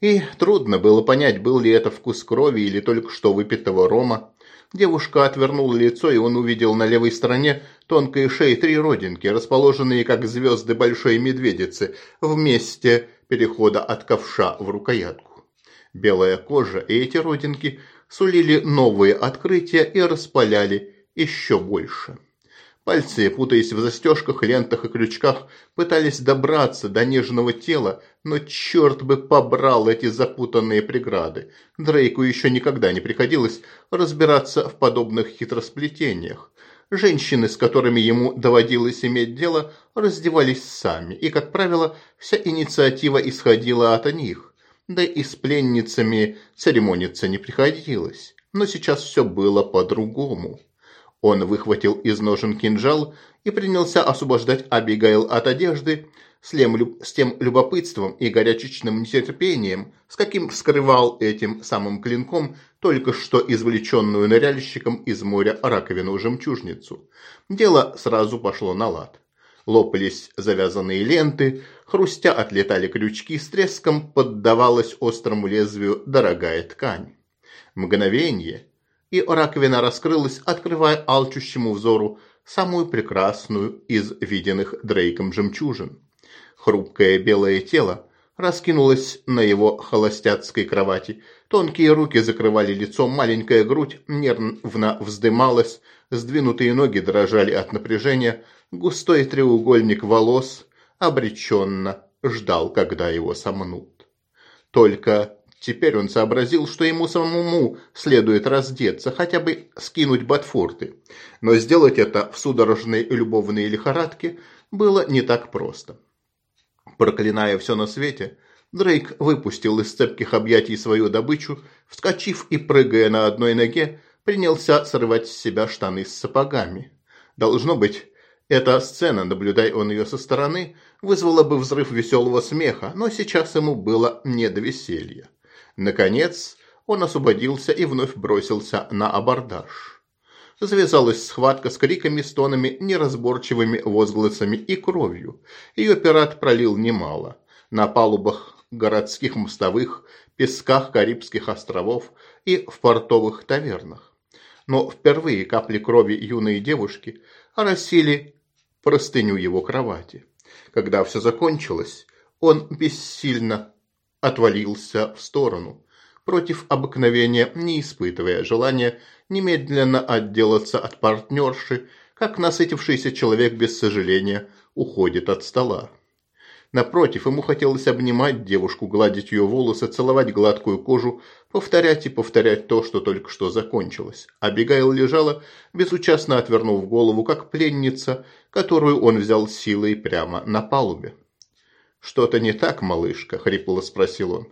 И трудно было понять, был ли это вкус крови или только что выпитого рома. Девушка отвернула лицо, и он увидел на левой стороне тонкой шеи три родинки, расположенные как звезды большой медведицы, вместе перехода от ковша в рукоятку. Белая кожа и эти родинки сулили новые открытия и распаляли еще больше. Пальцы, путаясь в застежках, лентах и крючках, пытались добраться до нежного тела, но черт бы побрал эти запутанные преграды. Дрейку еще никогда не приходилось разбираться в подобных хитросплетениях. Женщины, с которыми ему доводилось иметь дело, раздевались сами, и, как правило, вся инициатива исходила от них. Да и с пленницами церемониться не приходилось. Но сейчас все было по-другому. Он выхватил из ножен кинжал и принялся освобождать Абигайл от одежды, с тем любопытством и горячечным нетерпением, с каким вскрывал этим самым клинком только что извлеченную ныряльщиком из моря раковину-жемчужницу. Дело сразу пошло на лад. Лопались завязанные ленты, хрустя отлетали крючки, с треском поддавалась острому лезвию дорогая ткань. Мгновение, и раковина раскрылась, открывая алчущему взору самую прекрасную из виденных Дрейком жемчужин. Хрупкое белое тело раскинулось на его холостяцкой кровати. Тонкие руки закрывали лицо, маленькая грудь нервно вздымалась, сдвинутые ноги дрожали от напряжения, густой треугольник волос обреченно ждал, когда его сомнут. Только теперь он сообразил, что ему самому следует раздеться, хотя бы скинуть ботфорты. Но сделать это в судорожной любовной лихорадке было не так просто. Проклиная все на свете, Дрейк выпустил из цепких объятий свою добычу, вскочив и прыгая на одной ноге, принялся срывать с себя штаны с сапогами. Должно быть, эта сцена, наблюдай он ее со стороны, вызвала бы взрыв веселого смеха, но сейчас ему было не до веселья. Наконец, он освободился и вновь бросился на абордаж завязалась схватка с криками, стонами, неразборчивыми возгласами и кровью. Ее пират пролил немало. На палубах городских мостовых, песках Карибских островов и в портовых тавернах. Но впервые капли крови юной девушки оросили простыню его кровати. Когда все закончилось, он бессильно отвалился в сторону, против обыкновения не испытывая желания немедленно отделаться от партнерши, как насытившийся человек без сожаления уходит от стола. Напротив, ему хотелось обнимать девушку, гладить ее волосы, целовать гладкую кожу, повторять и повторять то, что только что закончилось. Абигайл лежала, безучастно отвернув голову, как пленница, которую он взял силой прямо на палубе. «Что-то не так, малышка?» – хрипло спросил он.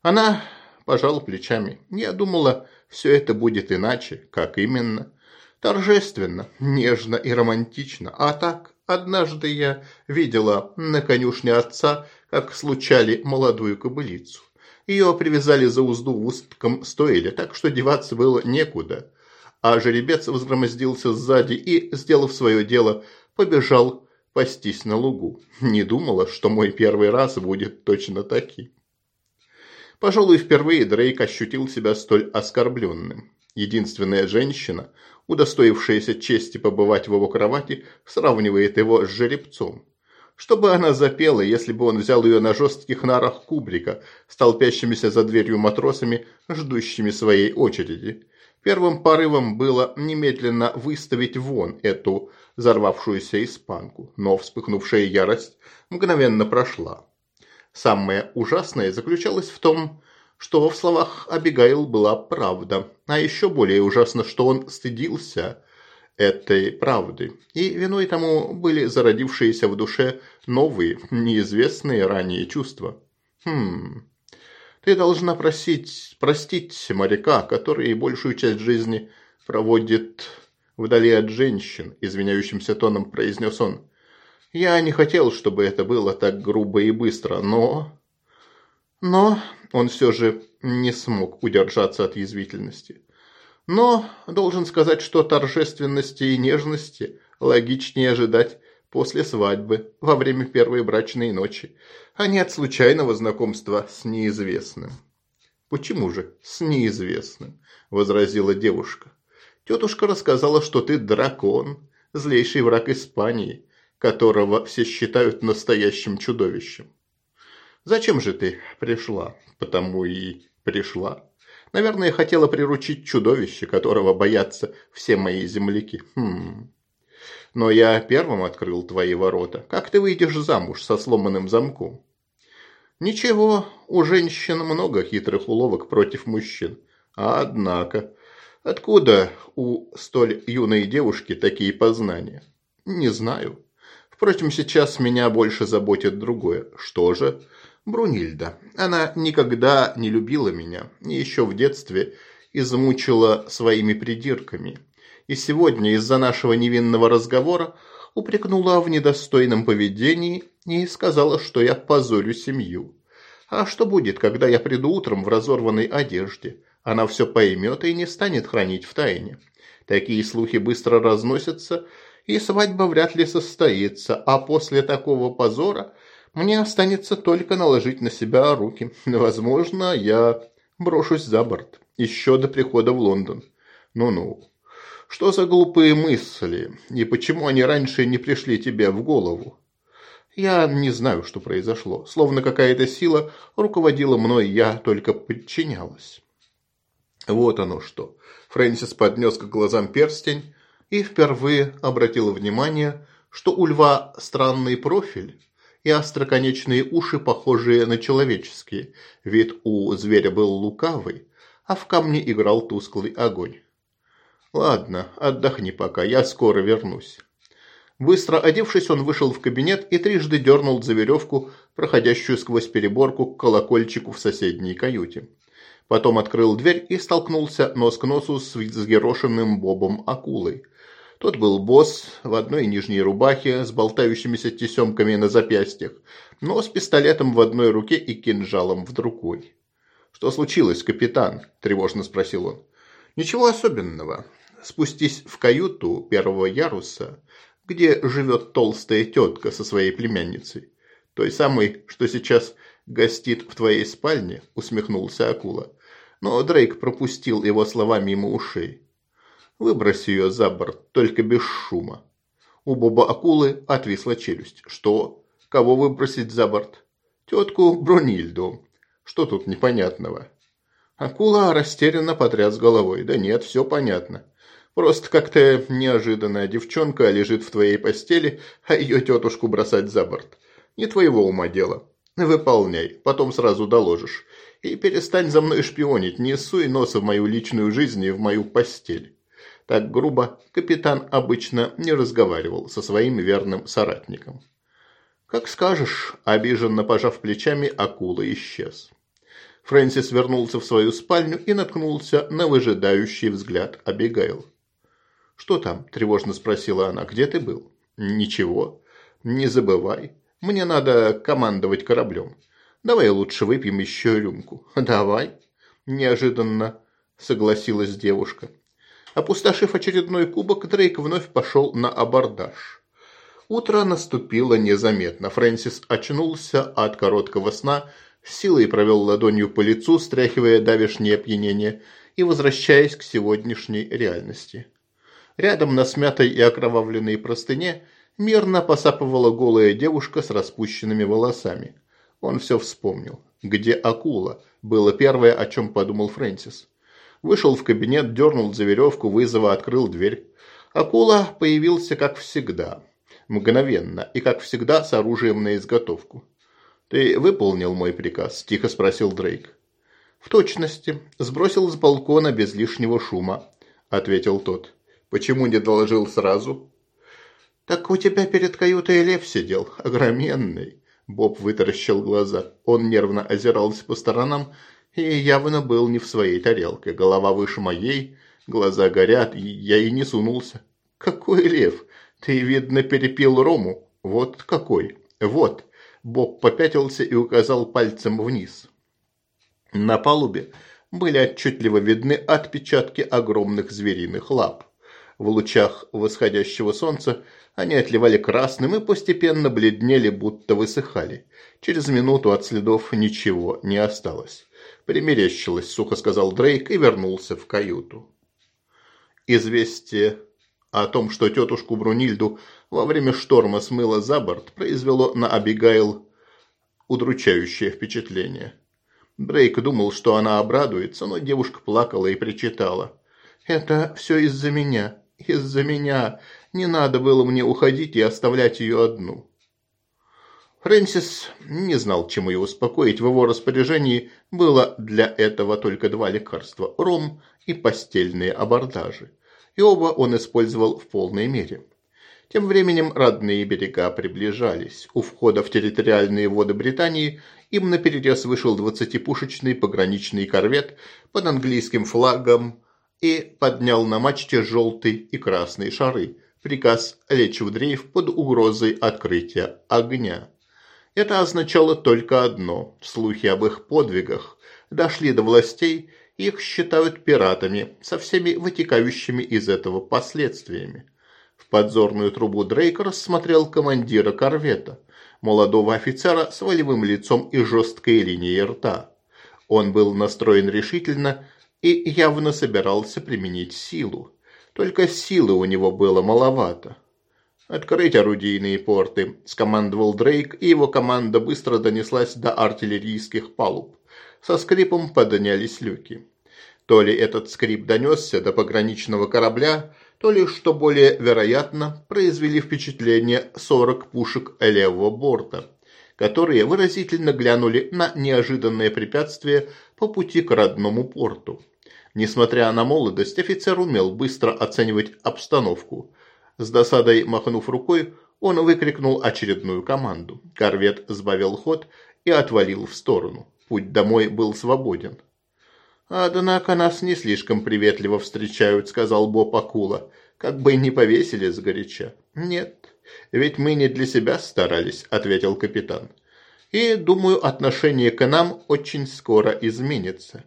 Она Пожал плечами. Я думала, все это будет иначе. Как именно? Торжественно, нежно и романтично. А так, однажды я видела на конюшне отца, как случали молодую кобылицу. Ее привязали за узду в узком стойле, так что деваться было некуда. А жеребец взгромоздился сзади и, сделав свое дело, побежал пастись на лугу. Не думала, что мой первый раз будет точно таким. Пожалуй, впервые Дрейк ощутил себя столь оскорбленным. Единственная женщина, удостоившаяся чести побывать в его кровати, сравнивает его с жеребцом. Что бы она запела, если бы он взял ее на жестких нарах кубрика, с толпящимися за дверью матросами, ждущими своей очереди? Первым порывом было немедленно выставить вон эту взорвавшуюся испанку, но вспыхнувшая ярость мгновенно прошла. Самое ужасное заключалось в том, что в словах Абигаил была правда, а еще более ужасно, что он стыдился этой правды. И виной тому были зародившиеся в душе новые, неизвестные ранее чувства. Хм. Ты должна просить, простить моряка, который большую часть жизни проводит вдали от женщин, извиняющимся тоном произнес он. Я не хотел, чтобы это было так грубо и быстро, но... Но он все же не смог удержаться от язвительности. Но, должен сказать, что торжественности и нежности логичнее ожидать после свадьбы, во время первой брачной ночи, а не от случайного знакомства с неизвестным. «Почему же с неизвестным?» – возразила девушка. «Тетушка рассказала, что ты дракон, злейший враг Испании, которого все считают настоящим чудовищем. Зачем же ты пришла? Потому и пришла. Наверное, хотела приручить чудовище, которого боятся все мои земляки. Хм. Но я первым открыл твои ворота. Как ты выйдешь замуж со сломанным замком? Ничего, у женщин много хитрых уловок против мужчин. однако, откуда у столь юной девушки такие познания? Не знаю. Впрочем, сейчас меня больше заботит другое. Что же? Брунильда. Она никогда не любила меня. и Еще в детстве измучила своими придирками. И сегодня из-за нашего невинного разговора упрекнула в недостойном поведении и сказала, что я позорю семью. А что будет, когда я приду утром в разорванной одежде? Она все поймет и не станет хранить в тайне. Такие слухи быстро разносятся, и свадьба вряд ли состоится, а после такого позора мне останется только наложить на себя руки. Возможно, я брошусь за борт еще до прихода в Лондон. Ну-ну. Что за глупые мысли? И почему они раньше не пришли тебе в голову? Я не знаю, что произошло. Словно какая-то сила руководила мной, я только подчинялась. Вот оно что. Фрэнсис поднес к глазам перстень, и впервые обратил внимание, что у льва странный профиль и остроконечные уши, похожие на человеческие. Вид у зверя был лукавый, а в камне играл тусклый огонь. «Ладно, отдохни пока, я скоро вернусь». Быстро одевшись, он вышел в кабинет и трижды дернул за веревку, проходящую сквозь переборку к колокольчику в соседней каюте. Потом открыл дверь и столкнулся нос к носу с взъерошенным бобом акулой – тот был босс, в одной нижней рубахе, с болтающимися тесемками на запястьях, но с пистолетом в одной руке и кинжалом в другой. «Что случилось, капитан?» – тревожно спросил он. «Ничего особенного. Спустись в каюту первого яруса, где живет толстая тетка со своей племянницей. Той самой, что сейчас гостит в твоей спальне», – усмехнулся акула. Но Дрейк пропустил его слова мимо ушей. Выбрось ее за борт, только без шума. У Боба Акулы отвисла челюсть. Что? Кого выбросить за борт? Тетку Брунильду. Что тут непонятного? Акула растерянно потряс головой. Да нет, все понятно. Просто как-то неожиданная девчонка лежит в твоей постели, а ее тетушку бросать за борт. Не твоего ума дело. Выполняй, потом сразу доложишь. И перестань за мной шпионить, не суй носа в мою личную жизнь и в мою постель. Так грубо капитан обычно не разговаривал со своим верным соратником. «Как скажешь», – обиженно пожав плечами, акула исчез. Фрэнсис вернулся в свою спальню и наткнулся на выжидающий взгляд Абигайл. «Что там?» – тревожно спросила она. «Где ты был?» «Ничего. Не забывай. Мне надо командовать кораблем. Давай лучше выпьем еще рюмку». «Давай», – неожиданно согласилась девушка. Опустошив очередной кубок, Дрейк вновь пошел на абордаж. Утро наступило незаметно. Фрэнсис очнулся от короткого сна, силой провел ладонью по лицу, стряхивая давешнее опьянение и возвращаясь к сегодняшней реальности. Рядом на смятой и окровавленной простыне мирно посапывала голая девушка с распущенными волосами. Он все вспомнил. Где акула? Было первое, о чем подумал Фрэнсис. Вышел в кабинет, дернул за веревку вызова, открыл дверь. Акула появился, как всегда, мгновенно и, как всегда, с оружием на изготовку. «Ты выполнил мой приказ?» – тихо спросил Дрейк. «В точности. Сбросил с балкона без лишнего шума», – ответил тот. «Почему не доложил сразу?» «Так у тебя перед каютой лев сидел, огроменный». Боб вытаращил глаза. Он нервно озирался по сторонам и явно был не в своей тарелке. Голова выше моей, глаза горят, и я и не сунулся. Какой лев! Ты, видно, перепил рому. Вот какой. Вот. Боб попятился и указал пальцем вниз. На палубе были отчетливо видны отпечатки огромных звериных лап. В лучах восходящего солнца они отливали красным и постепенно бледнели, будто высыхали. Через минуту от следов ничего не осталось. «Примерещилось», – сухо сказал Дрейк и вернулся в каюту. Известие о том, что тетушку Брунильду во время шторма смыло за борт, произвело на Абигайл удручающее впечатление. Дрейк думал, что она обрадуется, но девушка плакала и причитала. «Это все из-за меня, из-за меня. Не надо было мне уходить и оставлять ее одну. Фрэнсис не знал, чем ее успокоить. В его распоряжении было для этого только два лекарства – ром и постельные абордажи. И оба он использовал в полной мере. Тем временем родные берега приближались. У входа в территориальные воды Британии им наперерез вышел 20-пушечный пограничный корвет под английским флагом и поднял на мачте желтый и красный шары. Приказ лечь в дрейф под угрозой открытия огня. Это означало только одно – слухи об их подвигах дошли до властей, их считают пиратами со всеми вытекающими из этого последствиями. В подзорную трубу Дрейк рассмотрел командира корвета, молодого офицера с волевым лицом и жесткой линией рта. Он был настроен решительно и явно собирался применить силу. Только силы у него было маловато. «Открыть орудийные порты!» – скомандовал Дрейк, и его команда быстро донеслась до артиллерийских палуб. Со скрипом поднялись люки. То ли этот скрип донесся до пограничного корабля, то ли, что более вероятно, произвели впечатление 40 пушек левого борта, которые выразительно глянули на неожиданное препятствие по пути к родному порту. Несмотря на молодость, офицер умел быстро оценивать обстановку, с досадой махнув рукой, он выкрикнул очередную команду. Корвет сбавил ход и отвалил в сторону. Путь домой был свободен. «Однако нас не слишком приветливо встречают», — сказал Боб Акула. «Как бы не повесили сгоряча». «Нет, ведь мы не для себя старались», — ответил капитан. «И, думаю, отношение к нам очень скоро изменится».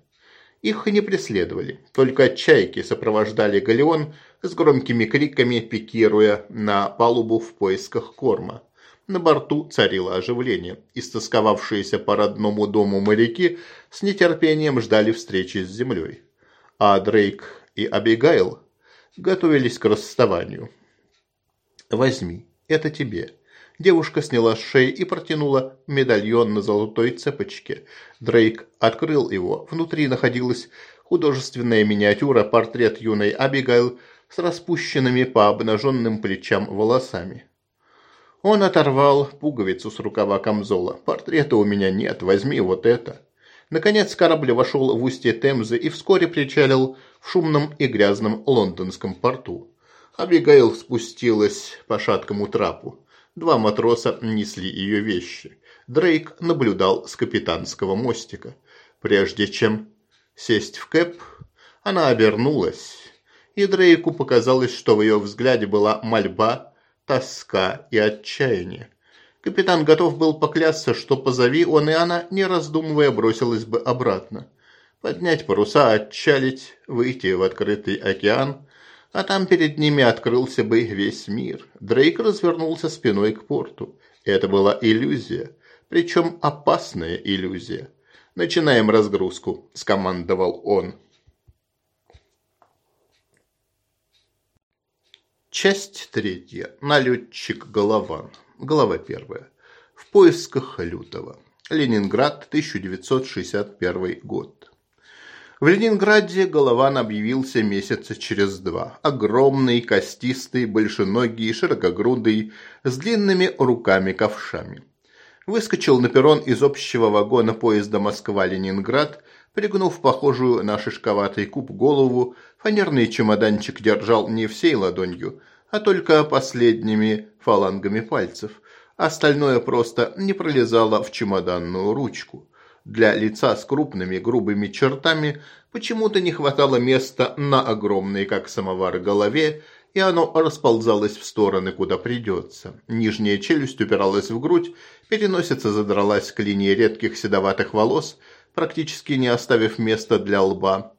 Их не преследовали, только чайки сопровождали галеон с громкими криками, пикируя на палубу в поисках корма. На борту царило оживление. Истосковавшиеся по родному дому моряки с нетерпением ждали встречи с землей. А Дрейк и Абигайл готовились к расставанию. «Возьми, это тебе», Девушка сняла с шеи и протянула медальон на золотой цепочке. Дрейк открыл его. Внутри находилась художественная миниатюра, портрет юной Абигайл с распущенными по обнаженным плечам волосами. Он оторвал пуговицу с рукава камзола. «Портрета у меня нет, возьми вот это». Наконец корабль вошел в устье Темзы и вскоре причалил в шумном и грязном лондонском порту. Абигейл спустилась по шаткому трапу. Два матроса несли ее вещи. Дрейк наблюдал с капитанского мостика. Прежде чем сесть в кэп, она обернулась, и Дрейку показалось, что в ее взгляде была мольба, тоска и отчаяние. Капитан готов был поклясться, что позови он, и она, не раздумывая, бросилась бы обратно. Поднять паруса, отчалить, выйти в открытый океан, а там перед ними открылся бы весь мир. Дрейк развернулся спиной к порту. Это была иллюзия, причем опасная иллюзия. «Начинаем разгрузку», – скомандовал он. Часть третья. Налетчик Голован. Глава первая. В поисках лютого. Ленинград, 1961 год. В Ленинграде Голован объявился месяца через два. Огромный, костистый, большеногий, широкогрудый, с длинными руками-ковшами. Выскочил на перрон из общего вагона поезда «Москва-Ленинград», пригнув похожую на шишковатый куб голову, фанерный чемоданчик держал не всей ладонью, а только последними фалангами пальцев. Остальное просто не пролезало в чемоданную ручку. Для лица с крупными грубыми чертами почему-то не хватало места на огромной, как самовар, голове, и оно расползалось в стороны, куда придется. Нижняя челюсть упиралась в грудь, переносица задралась к линии редких седоватых волос, практически не оставив места для лба.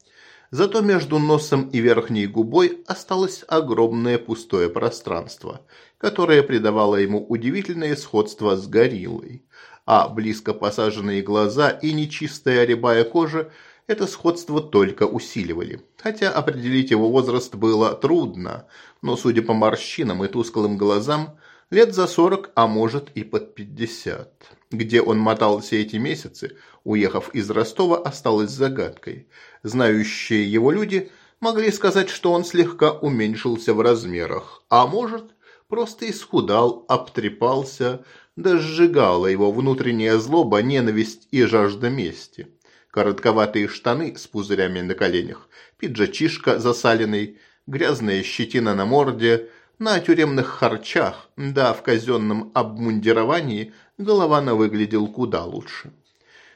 Зато между носом и верхней губой осталось огромное пустое пространство, которое придавало ему удивительное сходство с гориллой а близко посаженные глаза и нечистая рябая кожа это сходство только усиливали. Хотя определить его возраст было трудно, но судя по морщинам и тусклым глазам, лет за сорок, а может и под пятьдесят. Где он мотал все эти месяцы, уехав из Ростова, осталось загадкой. Знающие его люди могли сказать, что он слегка уменьшился в размерах, а может, просто исхудал, обтрепался, да сжигала его внутренняя злоба, ненависть и жажда мести. Коротковатые штаны с пузырями на коленях, пиджачишка засаленный, грязная щетина на морде, на тюремных харчах, да в казенном обмундировании Голована выглядел куда лучше.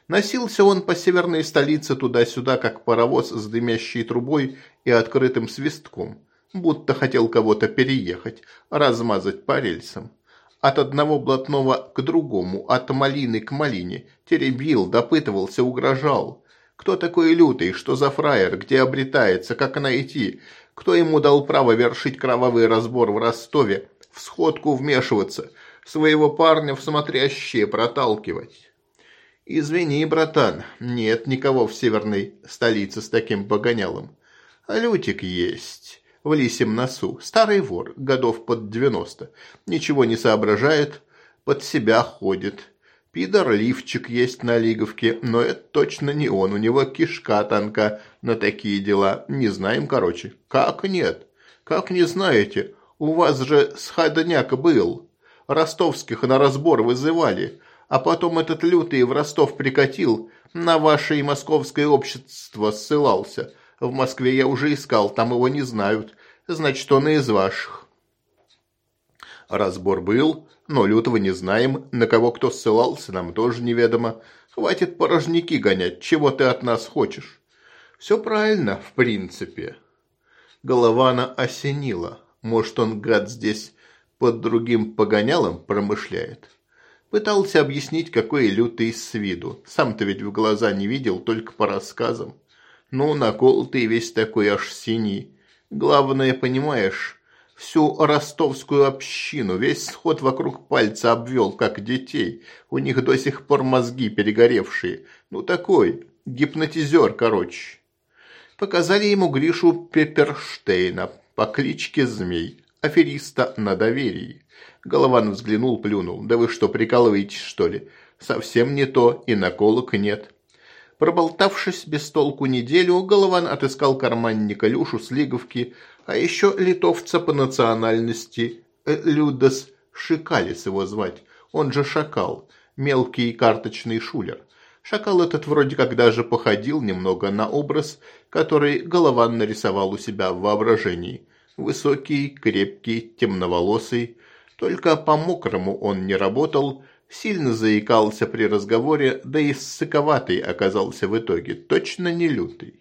Носился он по северной столице туда-сюда, как паровоз с дымящей трубой и открытым свистком, будто хотел кого-то переехать, размазать по рельсам от одного блатного к другому, от малины к малине, теребил, допытывался, угрожал. Кто такой лютый, что за фраер, где обретается, как найти? Кто ему дал право вершить кровавый разбор в Ростове, в сходку вмешиваться, своего парня в смотрящие проталкивать? «Извини, братан, нет никого в северной столице с таким погонялом. А Лютик есть в лисьем носу, старый вор, годов под девяносто, ничего не соображает, под себя ходит. Пидор лифчик есть на Лиговке, но это точно не он, у него кишка тонка на такие дела, не знаем, короче. Как нет? Как не знаете? У вас же сходняк был. Ростовских на разбор вызывали, а потом этот лютый в Ростов прикатил, на ваше и московское общество ссылался. В Москве я уже искал, там его не знают значит, он и из ваших. Разбор был, но лютого не знаем, на кого кто ссылался, нам тоже неведомо. Хватит порожники гонять, чего ты от нас хочешь? Все правильно, в принципе. Голована осенила. Может, он, гад, здесь под другим погонялом промышляет? Пытался объяснить, какой лютый с виду. Сам-то ведь в глаза не видел, только по рассказам. Ну, наколотый весь такой аж синий. Главное, понимаешь, всю ростовскую общину, весь сход вокруг пальца обвел, как детей. У них до сих пор мозги перегоревшие. Ну такой, гипнотизер, короче. Показали ему Гришу Пепперштейна по кличке Змей, афериста на доверии. Голован взглянул, плюнул. «Да вы что, прикалываетесь, что ли? Совсем не то, и наколок нет». Проболтавшись без толку неделю, Голован отыскал карманника Люшу с Лиговки, а еще литовца по национальности э, Людос Шикалис его звать, он же Шакал, мелкий карточный шулер. Шакал этот вроде как даже походил немного на образ, который Голован нарисовал у себя в воображении. Высокий, крепкий, темноволосый. Только по-мокрому он не работал – Сильно заикался при разговоре, да и ссыковатый оказался в итоге, точно не лютый.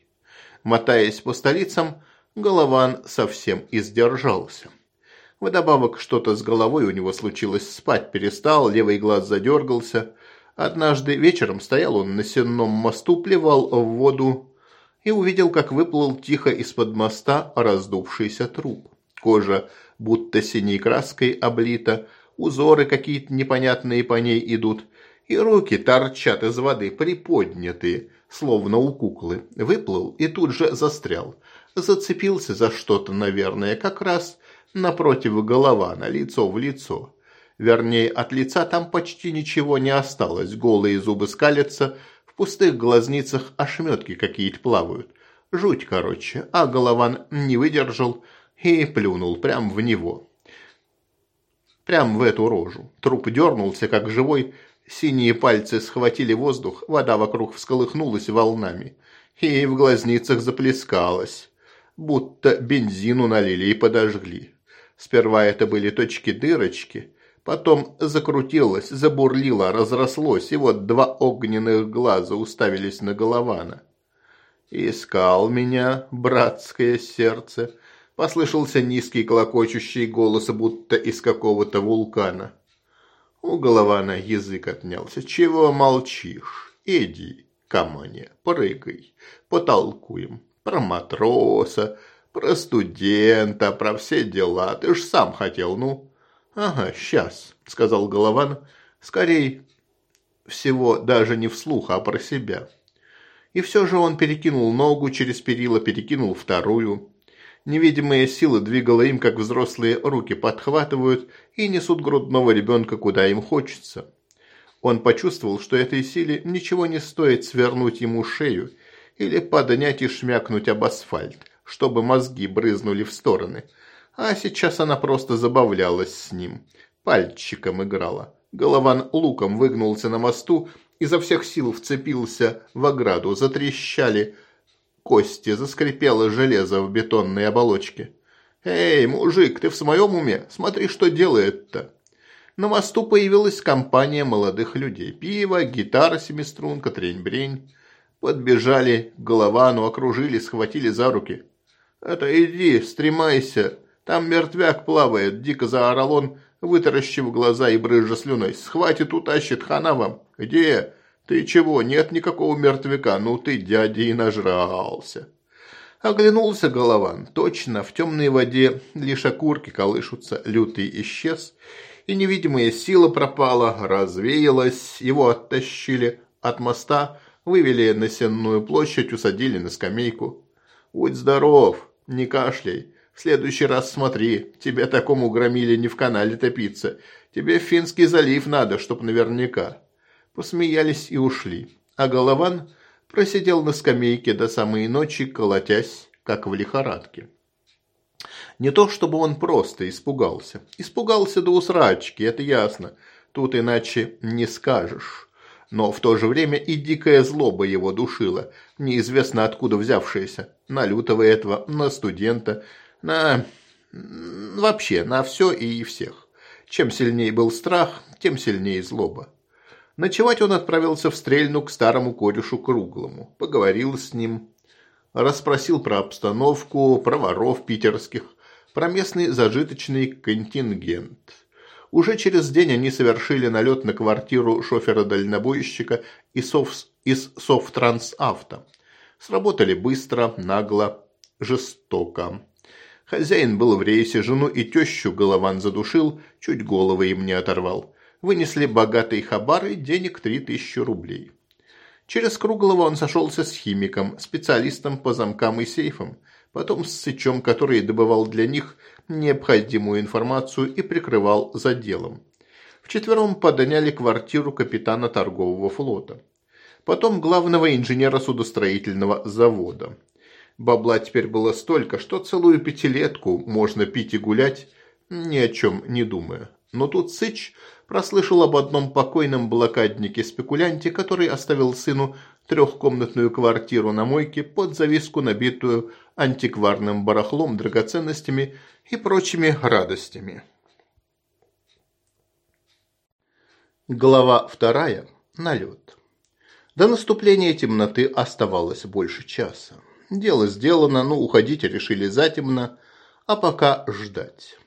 Мотаясь по столицам, Голован совсем издержался. Вдобавок что-то с головой у него случилось, спать перестал, левый глаз задергался. Однажды вечером стоял он на сенном мосту, плевал в воду и увидел, как выплыл тихо из-под моста раздувшийся труп. Кожа будто синей краской облита, узоры какие-то непонятные по ней идут, и руки торчат из воды, приподнятые, словно у куклы. Выплыл и тут же застрял. Зацепился за что-то, наверное, как раз напротив голова, на лицо в лицо. Вернее, от лица там почти ничего не осталось, голые зубы скалятся, в пустых глазницах ошметки какие-то плавают. Жуть, короче, а Голован не выдержал и плюнул прямо в него. Прям в эту рожу. Труп дернулся, как живой. Синие пальцы схватили воздух, вода вокруг всколыхнулась волнами. И в глазницах заплескалась. Будто бензину налили и подожгли. Сперва это были точки-дырочки, потом закрутилось, забурлило, разрослось, и вот два огненных глаза уставились на Голована. «Искал меня, братское сердце», послышался низкий клокочущий голос, будто из какого-то вулкана. У Голована язык отнялся. «Чего молчишь? Иди ко прыгай, потолкуем. Про матроса, про студента, про все дела. Ты ж сам хотел, ну». «Ага, сейчас», — сказал Голован, Скорей всего даже не вслух, а про себя. И все же он перекинул ногу через перила, перекинул вторую, Невидимые силы двигала им, как взрослые руки подхватывают и несут грудного ребенка, куда им хочется. Он почувствовал, что этой силе ничего не стоит свернуть ему шею или поднять и шмякнуть об асфальт, чтобы мозги брызнули в стороны. А сейчас она просто забавлялась с ним, пальчиком играла. Голован луком выгнулся на мосту, изо всех сил вцепился в ограду, затрещали – кости, заскрипело железо в бетонной оболочке. «Эй, мужик, ты в своем уме? Смотри, что делает-то!» На мосту появилась компания молодых людей. Пиво, гитара семиструнка, трень-брень. Подбежали к Головану, окружили, схватили за руки. «Это иди, стремайся! Там мертвяк плавает!» – дико заорал он, вытаращив глаза и брызжа слюной. «Схватит, утащит, хана вам! Где? «Ты чего, нет никакого мертвяка, ну ты, дядя, и нажрался!» Оглянулся Голован. Точно, в темной воде лишь окурки колышутся, лютый исчез, и невидимая сила пропала, развеялась, его оттащили от моста, вывели на сенную площадь, усадили на скамейку. «Будь здоров, не кашляй, в следующий раз смотри, тебе такому громили не в канале топиться, тебе в Финский залив надо, чтоб наверняка» посмеялись и ушли, а Голован просидел на скамейке до самой ночи, колотясь, как в лихорадке. Не то чтобы он просто испугался. Испугался до усрачки, это ясно. Тут иначе не скажешь. Но в то же время и дикая злоба его душила, неизвестно откуда взявшаяся, на лютого этого, на студента, на... вообще, на все и всех. Чем сильнее был страх, тем сильнее злоба. Ночевать он отправился в Стрельну к старому корешу Круглому. Поговорил с ним, расспросил про обстановку, про воров питерских, про местный зажиточный контингент. Уже через день они совершили налет на квартиру шофера-дальнобойщика из, Соф... из Софтрансавто. Сработали быстро, нагло, жестоко. Хозяин был в рейсе, жену и тещу Голован задушил, чуть головы им не оторвал вынесли богатые хабары и денег 3000 рублей. Через Круглого он сошелся с химиком, специалистом по замкам и сейфам, потом с Сычом, который добывал для них необходимую информацию и прикрывал за делом. Вчетвером подняли квартиру капитана торгового флота. Потом главного инженера судостроительного завода. Бабла теперь было столько, что целую пятилетку можно пить и гулять, ни о чем не думая. Но тут Сыч прослышал об одном покойном блокаднике-спекулянте, который оставил сыну трехкомнатную квартиру на мойке под зависку, набитую антикварным барахлом, драгоценностями и прочими радостями. Глава вторая. Налет. До наступления темноты оставалось больше часа. Дело сделано, но ну, уходить решили затемно, а пока ждать.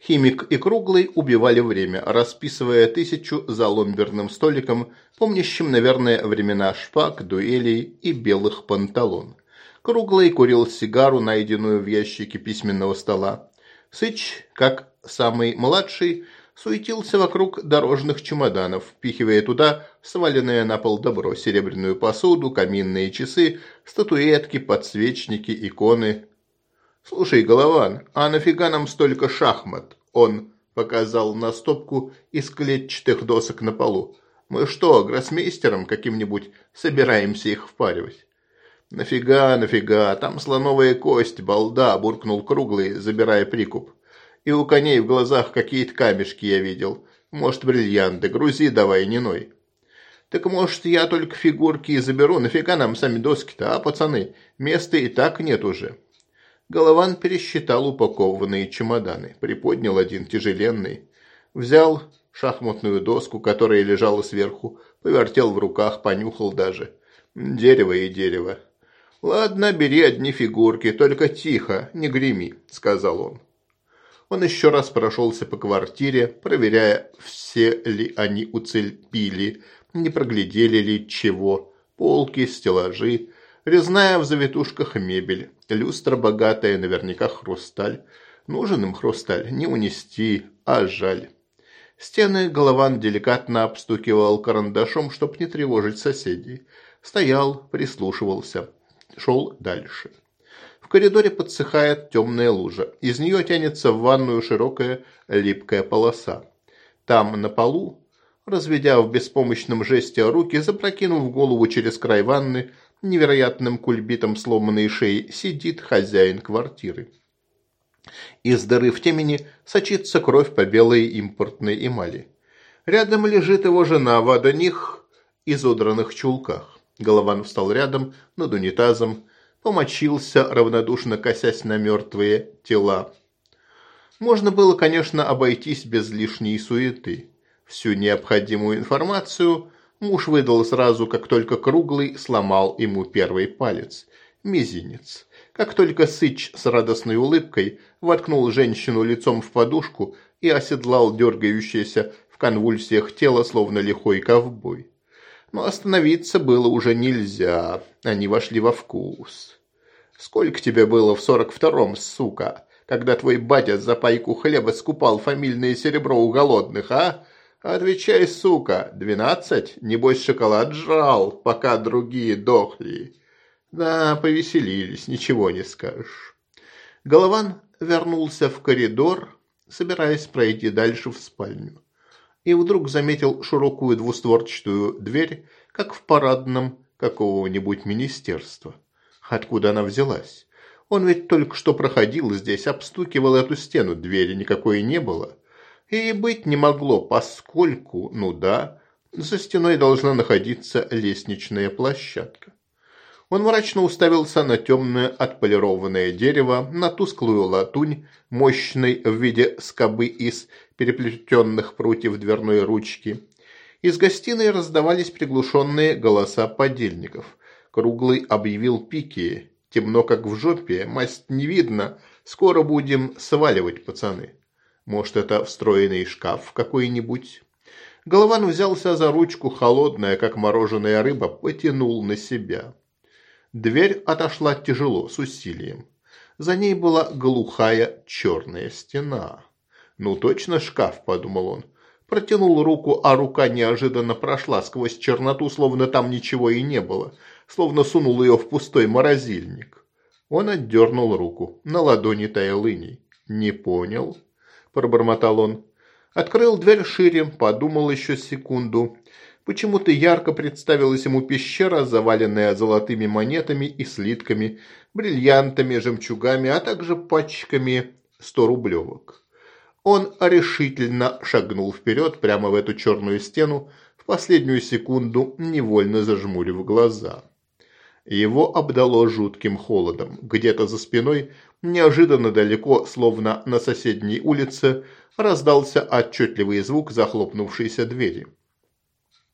Химик и Круглый убивали время, расписывая тысячу за ломберным столиком, помнящим, наверное, времена шпаг, дуэлей и белых панталон. Круглый курил сигару, найденную в ящике письменного стола. Сыч, как самый младший, суетился вокруг дорожных чемоданов, впихивая туда сваленное на пол добро, серебряную посуду, каминные часы, статуэтки, подсвечники, иконы, «Слушай, Голован, а нафига нам столько шахмат?» Он показал на стопку из клетчатых досок на полу. «Мы что, гроссмейстером каким-нибудь собираемся их впаривать?» «Нафига, нафига, там слоновая кость, балда!» – буркнул Круглый, забирая прикуп. «И у коней в глазах какие-то камешки я видел. Может, бриллианты, грузи давай, не ной». «Так, может, я только фигурки и заберу, нафига нам сами доски-то, а, пацаны? Места и так нет уже». Голован пересчитал упакованные чемоданы, приподнял один тяжеленный, взял шахматную доску, которая лежала сверху, повертел в руках, понюхал даже. Дерево и дерево. «Ладно, бери одни фигурки, только тихо, не греми», — сказал он. Он еще раз прошелся по квартире, проверяя, все ли они уцепили, не проглядели ли чего. Полки, стеллажи, Резная в завитушках мебель, люстра богатая, наверняка хрусталь. Нужен им хрусталь, не унести, а жаль. Стены Голован деликатно обстукивал карандашом, чтоб не тревожить соседей. Стоял, прислушивался, шел дальше. В коридоре подсыхает темная лужа. Из нее тянется в ванную широкая липкая полоса. Там, на полу, разведя в беспомощном жесте руки, запрокинув голову через край ванны, невероятным кульбитом сломанной шеи сидит хозяин квартиры. Из дыры в темени сочится кровь по белой импортной эмали. Рядом лежит его жена в одних изодранных чулках. Голован встал рядом, над унитазом, помочился, равнодушно косясь на мертвые тела. Можно было, конечно, обойтись без лишней суеты. Всю необходимую информацию Муж выдал сразу, как только Круглый сломал ему первый палец, мизинец. Как только Сыч с радостной улыбкой воткнул женщину лицом в подушку и оседлал дергающееся в конвульсиях тело, словно лихой ковбой. Но остановиться было уже нельзя, они вошли во вкус. «Сколько тебе было в сорок втором, сука, когда твой батя за пайку хлеба скупал фамильное серебро у голодных, а? «Отвечай, сука, двенадцать? Небось, шоколад жрал, пока другие дохли». «Да, повеселились, ничего не скажешь». Голован вернулся в коридор, собираясь пройти дальше в спальню. И вдруг заметил широкую двустворчатую дверь, как в парадном какого-нибудь министерства. Откуда она взялась? Он ведь только что проходил здесь, обстукивал эту стену, двери никакой не было и быть не могло, поскольку, ну да, за стеной должна находиться лестничная площадка. Он мрачно уставился на темное отполированное дерево, на тусклую латунь, мощной в виде скобы из переплетенных прутьев дверной ручки. Из гостиной раздавались приглушенные голоса подельников. Круглый объявил пики. Темно, как в жопе, масть не видно. Скоро будем сваливать, пацаны. Может, это встроенный шкаф какой-нибудь? Голован взялся за ручку, холодная, как мороженая рыба, потянул на себя. Дверь отошла тяжело, с усилием. За ней была глухая черная стена. «Ну точно шкаф», – подумал он. Протянул руку, а рука неожиданно прошла сквозь черноту, словно там ничего и не было, словно сунул ее в пустой морозильник. Он отдернул руку, на ладони таял иней. «Не понял». – пробормотал он. Открыл дверь шире, подумал еще секунду. Почему-то ярко представилась ему пещера, заваленная золотыми монетами и слитками, бриллиантами, жемчугами, а также пачками сто рублевок Он решительно шагнул вперед прямо в эту черную стену, в последнюю секунду невольно зажмурив глаза. Его обдало жутким холодом. Где-то за спиной Неожиданно далеко, словно на соседней улице, раздался отчетливый звук захлопнувшейся двери.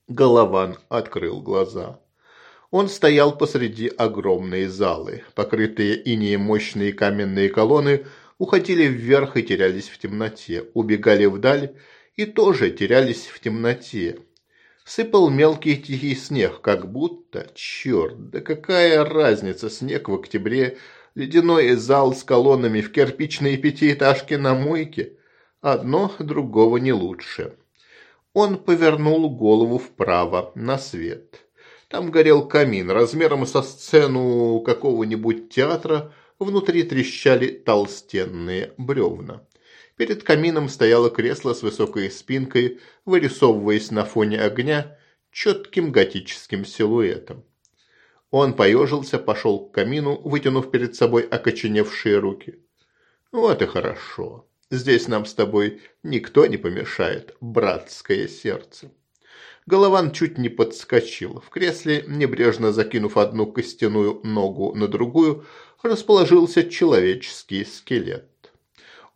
Голован открыл глаза. Он стоял посреди огромной залы. Покрытые инеем мощные каменные колонны уходили вверх и терялись в темноте, убегали вдаль и тоже терялись в темноте. Сыпал мелкий тихий снег, как будто... Черт, да какая разница, снег в октябре ледяной зал с колоннами в кирпичные пятиэтажки на мойке. Одно другого не лучше. Он повернул голову вправо, на свет. Там горел камин размером со сцену какого-нибудь театра, внутри трещали толстенные бревна. Перед камином стояло кресло с высокой спинкой, вырисовываясь на фоне огня четким готическим силуэтом. Он поежился, пошел к камину, вытянув перед собой окоченевшие руки. «Вот и хорошо. Здесь нам с тобой никто не помешает, братское сердце». Голован чуть не подскочил. В кресле, небрежно закинув одну костяную ногу на другую, расположился человеческий скелет.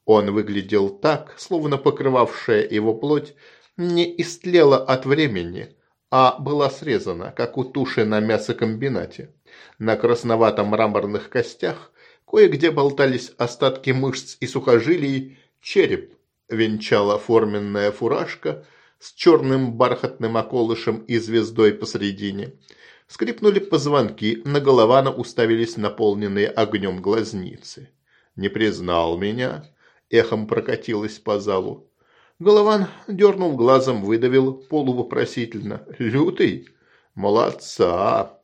Он выглядел так, словно покрывавшая его плоть не истлела от времени, а была срезана, как у туши на мясокомбинате. На красновато-мраморных костях кое-где болтались остатки мышц и сухожилий, череп венчала форменная фуражка с черным бархатным околышем и звездой посредине. Скрипнули позвонки, на голована уставились наполненные огнем глазницы. «Не признал меня?» – эхом прокатилось по залу. Голован дернул глазом, выдавил полувопросительно. «Лютый? Молодца!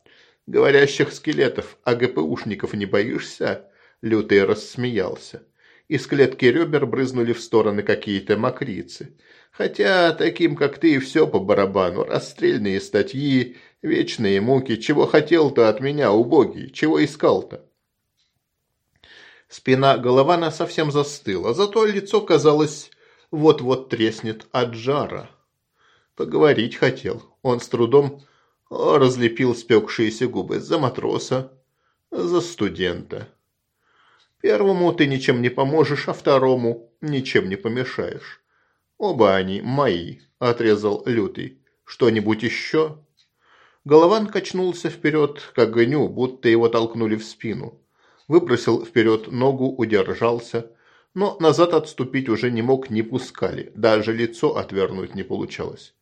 Говорящих скелетов, а ГПУшников не боишься?» Лютый рассмеялся. Из клетки ребер брызнули в стороны какие-то мокрицы. Хотя таким, как ты, и все по барабану. Расстрельные статьи, вечные муки. Чего хотел-то от меня, убогий? Чего искал-то? Спина Голована совсем застыла, зато лицо казалось вот-вот треснет от жара. Поговорить хотел. Он с трудом разлепил спекшиеся губы за матроса, за студента. Первому ты ничем не поможешь, а второму ничем не помешаешь. Оба они мои, отрезал Лютый. Что-нибудь еще? Голован качнулся вперед к огню, будто его толкнули в спину. Выбросил вперед ногу, удержался, но назад отступить уже не мог, не пускали. Даже лицо отвернуть не получалось.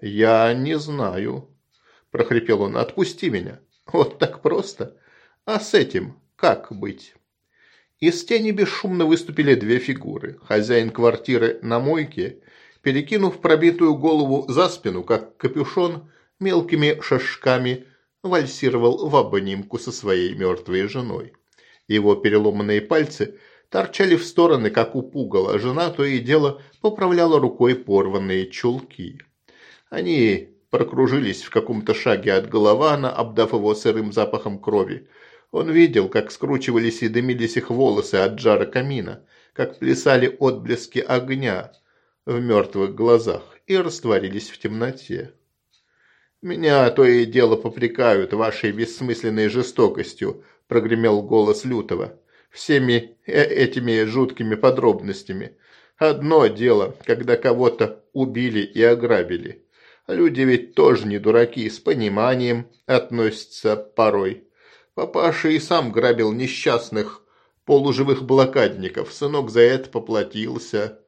«Я не знаю», – прохрипел он, – «отпусти меня». «Вот так просто? А с этим как быть?» Из тени бесшумно выступили две фигуры. Хозяин квартиры на мойке, перекинув пробитую голову за спину, как капюшон, мелкими шажками вальсировал в обнимку со своей мертвой женой. Его переломанные пальцы – торчали в стороны, как у пугала. Жена то и дело поправляла рукой порванные чулки. Они прокружились в каком-то шаге от Голована, обдав его сырым запахом крови. Он видел, как скручивались и дымились их волосы от жара камина, как плясали отблески огня в мертвых глазах и растворились в темноте. «Меня то и дело попрекают вашей бессмысленной жестокостью», – прогремел голос Лютого всеми э, этими жуткими подробностями. Одно дело, когда кого-то убили и ограбили. Люди ведь тоже не дураки, с пониманием относятся порой. Папаша и сам грабил несчастных полуживых блокадников, сынок за это поплатился.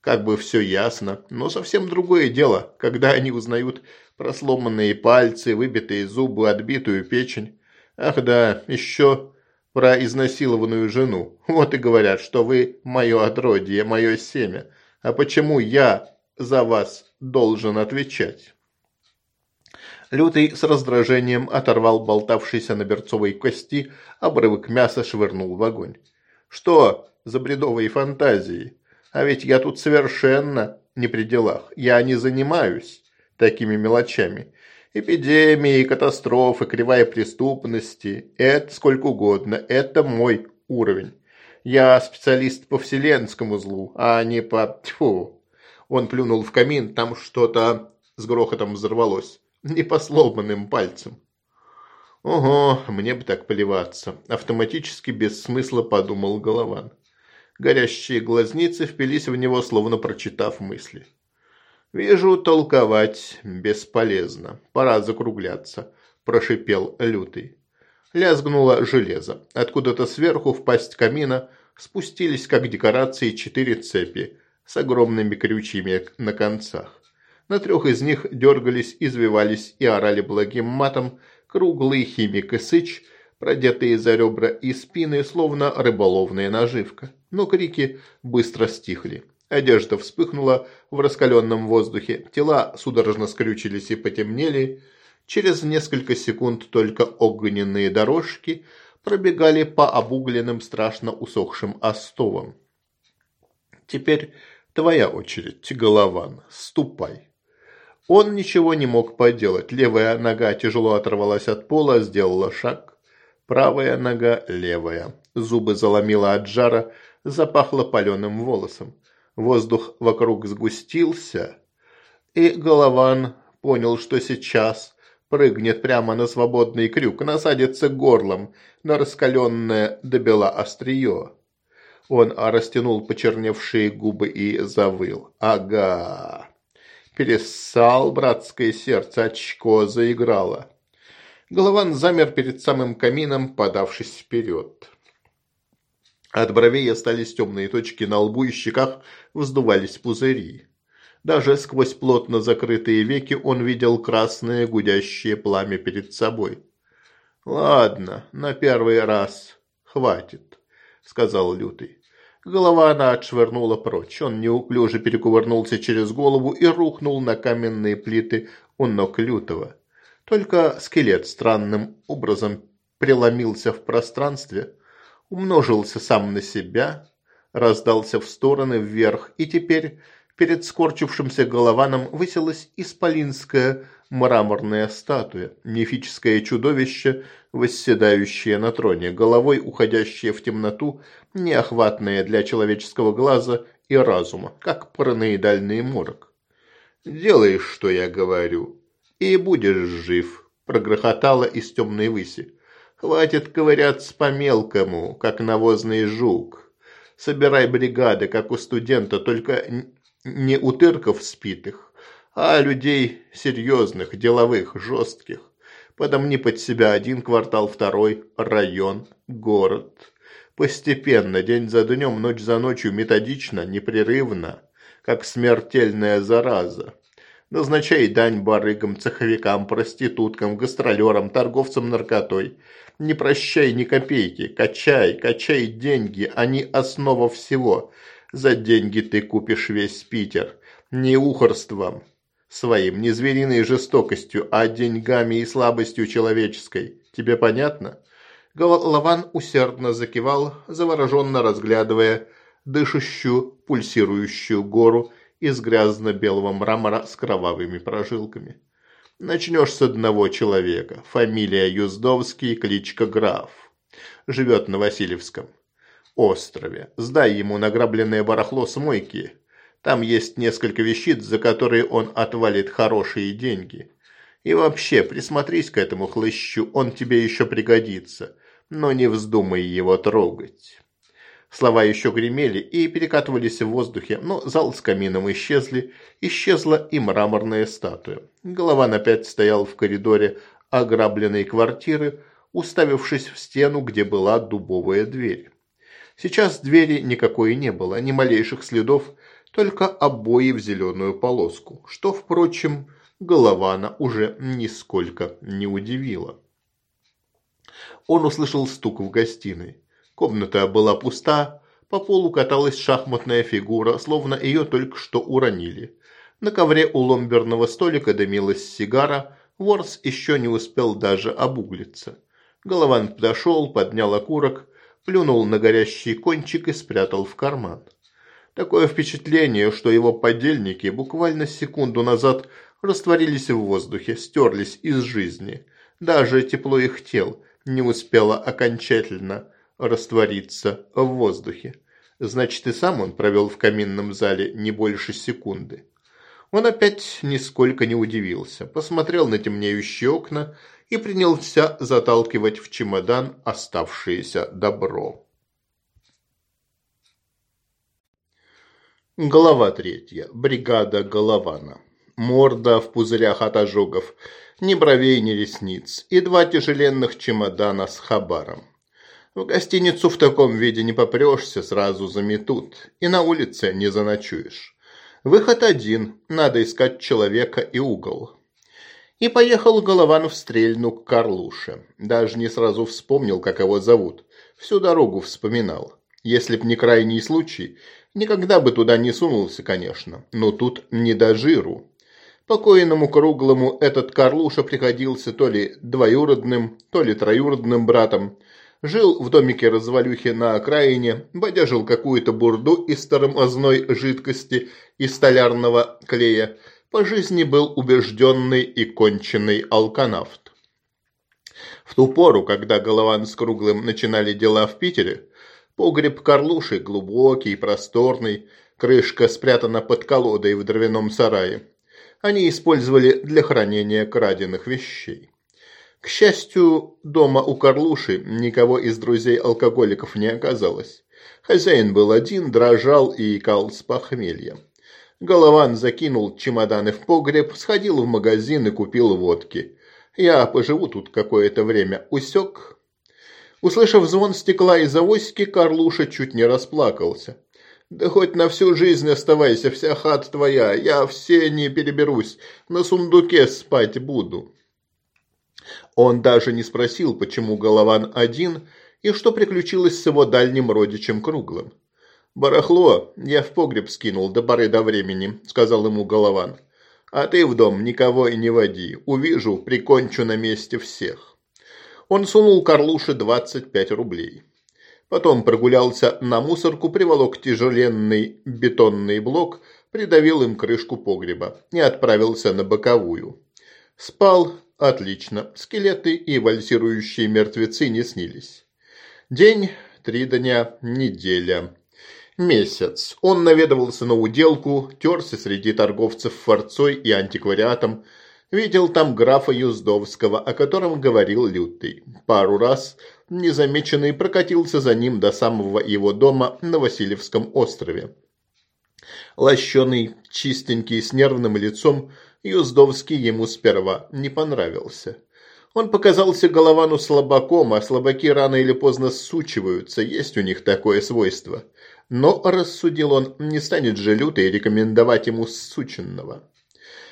Как бы все ясно, но совсем другое дело, когда они узнают про сломанные пальцы, выбитые зубы, отбитую печень. Ах да, еще про изнасилованную жену. Вот и говорят, что вы мое отродье, мое семя. А почему я за вас должен отвечать?» Лютый с раздражением оторвал болтавшийся на берцовой кости обрывок мяса швырнул в огонь. «Что за бредовые фантазии? А ведь я тут совершенно не при делах. Я не занимаюсь такими мелочами. Эпидемии, катастрофы, кривая преступности – это сколько угодно, это мой уровень. Я специалист по вселенскому злу, а не по... Тьфу. Он плюнул в камин, там что-то с грохотом взорвалось. Не по сломанным пальцам. Ого, мне бы так поливаться. Автоматически без смысла подумал Голован. Горящие глазницы впились в него, словно прочитав мысли. «Вижу, толковать бесполезно. Пора закругляться», – прошипел Лютый. Лязгнуло железо. Откуда-то сверху в пасть камина спустились, как декорации, четыре цепи с огромными крючьями на концах. На трех из них дергались, извивались и орали благим матом круглый химик и сыч, продетые за ребра и спины, словно рыболовная наживка. Но крики быстро стихли. Одежда вспыхнула в раскаленном воздухе, тела судорожно скрючились и потемнели. Через несколько секунд только огненные дорожки пробегали по обугленным страшно усохшим остовам. «Теперь твоя очередь, Голован, ступай». Он ничего не мог поделать. Левая нога тяжело оторвалась от пола, сделала шаг. Правая нога, левая. Зубы заломила от жара, запахло паленым волосом воздух вокруг сгустился, и Голован понял, что сейчас прыгнет прямо на свободный крюк, насадится горлом на раскаленное до бела острие. Он растянул почерневшие губы и завыл. «Ага!» Пересал братское сердце, очко заиграло. Голован замер перед самым камином, подавшись вперед. От бровей остались темные точки на лбу и щеках вздувались пузыри. Даже сквозь плотно закрытые веки он видел красное гудящее пламя перед собой. «Ладно, на первый раз хватит», — сказал Лютый. Голова она отшвырнула прочь. Он неуклюже перекувырнулся через голову и рухнул на каменные плиты у ног Лютого. Только скелет странным образом преломился в пространстве, умножился сам на себя, раздался в стороны вверх, и теперь перед скорчившимся голованом высилась исполинская мраморная статуя, мифическое чудовище, восседающее на троне, головой уходящее в темноту, неохватное для человеческого глаза и разума, как параноидальный морок. «Делаешь, что я говорю, и будешь жив», — прогрохотала из темной выси. Хватит ковыряться по-мелкому, как навозный жук. Собирай бригады, как у студента, только не утырков спитых, а людей серьезных, деловых, жестких. Подомни под себя один квартал, второй, район, город. Постепенно, день за днем, ночь за ночью, методично, непрерывно, как смертельная зараза. Назначай дань барыгам, цеховикам, проституткам, гастролерам, торговцам наркотой – не прощай ни копейки, качай, качай деньги, они основа всего. За деньги ты купишь весь Питер. Не ухорством своим, не звериной жестокостью, а деньгами и слабостью человеческой. Тебе понятно?» Голован усердно закивал, завороженно разглядывая дышущую, пульсирующую гору из грязно-белого мрамора с кровавыми прожилками. Начнешь с одного человека. Фамилия Юздовский, кличка Граф. Живет на Васильевском острове. Сдай ему награбленное барахло с мойки. Там есть несколько вещиц, за которые он отвалит хорошие деньги. И вообще, присмотрись к этому хлыщу, он тебе еще пригодится. Но не вздумай его трогать. Слова еще гремели и перекатывались в воздухе, но зал с камином исчезли, исчезла и мраморная статуя. Голова напять стоял в коридоре ограбленной квартиры, уставившись в стену, где была дубовая дверь. Сейчас двери никакой не было, ни малейших следов, только обои в зеленую полоску, что, впрочем, Голована уже нисколько не удивило. Он услышал стук в гостиной. Комната была пуста, по полу каталась шахматная фигура, словно ее только что уронили. На ковре у ломберного столика дымилась сигара, Ворс еще не успел даже обуглиться. Голован подошел, поднял окурок, плюнул на горящий кончик и спрятал в карман. Такое впечатление, что его подельники буквально секунду назад растворились в воздухе, стерлись из жизни. Даже тепло их тел не успело окончательно раствориться в воздухе. Значит, и сам он провел в каминном зале не больше секунды. Он опять нисколько не удивился, посмотрел на темнеющие окна и принялся заталкивать в чемодан оставшееся добро. Глава третья. Бригада Голована. Морда в пузырях от ожогов, ни бровей, ни ресниц, и два тяжеленных чемодана с хабаром. В гостиницу в таком виде не попрешься, сразу заметут, и на улице не заночуешь. Выход один, надо искать человека и угол. И поехал Голован в Стрельну к Карлуше. Даже не сразу вспомнил, как его зовут. Всю дорогу вспоминал. Если б не крайний случай, никогда бы туда не сунулся, конечно, но тут не до жиру. Покойному Круглому этот Карлуша приходился то ли двоюродным, то ли троюродным братом. Жил в домике развалюхи на окраине, бодяжил какую-то бурду из тормозной жидкости и столярного клея. По жизни был убежденный и конченный алканавт. В ту пору, когда Голован с Круглым начинали дела в Питере, погреб Карлуши глубокий, просторный, крышка спрятана под колодой в дровяном сарае. Они использовали для хранения краденных вещей. К счастью, дома у Карлуши никого из друзей-алкоголиков не оказалось. Хозяин был один, дрожал и икал с похмелья. Голован закинул чемоданы в погреб, сходил в магазин и купил водки. Я поживу тут какое-то время. Усек. Услышав звон стекла из авоськи, Карлуша чуть не расплакался. «Да хоть на всю жизнь оставайся, вся хата твоя, я все не переберусь, на сундуке спать буду». Он даже не спросил, почему Голован один и что приключилось с его дальним родичем Круглым. «Барахло я в погреб скинул до поры до времени», — сказал ему Голован. «А ты в дом никого и не води. Увижу, прикончу на месте всех». Он сунул Карлуше 25 рублей. Потом прогулялся на мусорку, приволок тяжеленный бетонный блок, придавил им крышку погреба и отправился на боковую. Спал, Отлично, скелеты и вальсирующие мертвецы не снились. День, три дня, неделя. Месяц. Он наведывался на уделку, терся среди торговцев форцой и антиквариатом, Видел там графа Юздовского, о котором говорил Лютый. Пару раз незамеченный прокатился за ним до самого его дома на Васильевском острове. Лощеный, чистенький, с нервным лицом, Юздовский ему сперва не понравился. Он показался Головану слабаком, а слабаки рано или поздно сучиваются, есть у них такое свойство. Но, рассудил он, не станет же лютой рекомендовать ему сученного.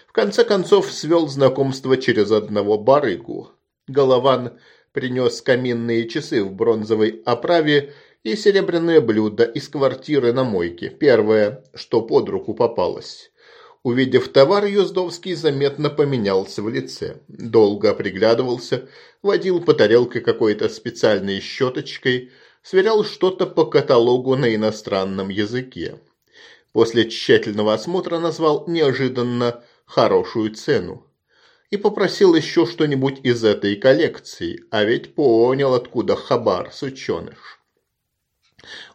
В конце концов, свел знакомство через одного барыгу. Голован принес каминные часы в бронзовой оправе и серебряное блюдо из квартиры на мойке, первое, что под руку попалось. Увидев товар, Юздовский заметно поменялся в лице. Долго приглядывался, водил по тарелке какой-то специальной щеточкой, сверял что-то по каталогу на иностранном языке. После тщательного осмотра назвал неожиданно хорошую цену и попросил еще что-нибудь из этой коллекции, а ведь понял, откуда хабар, сученыш.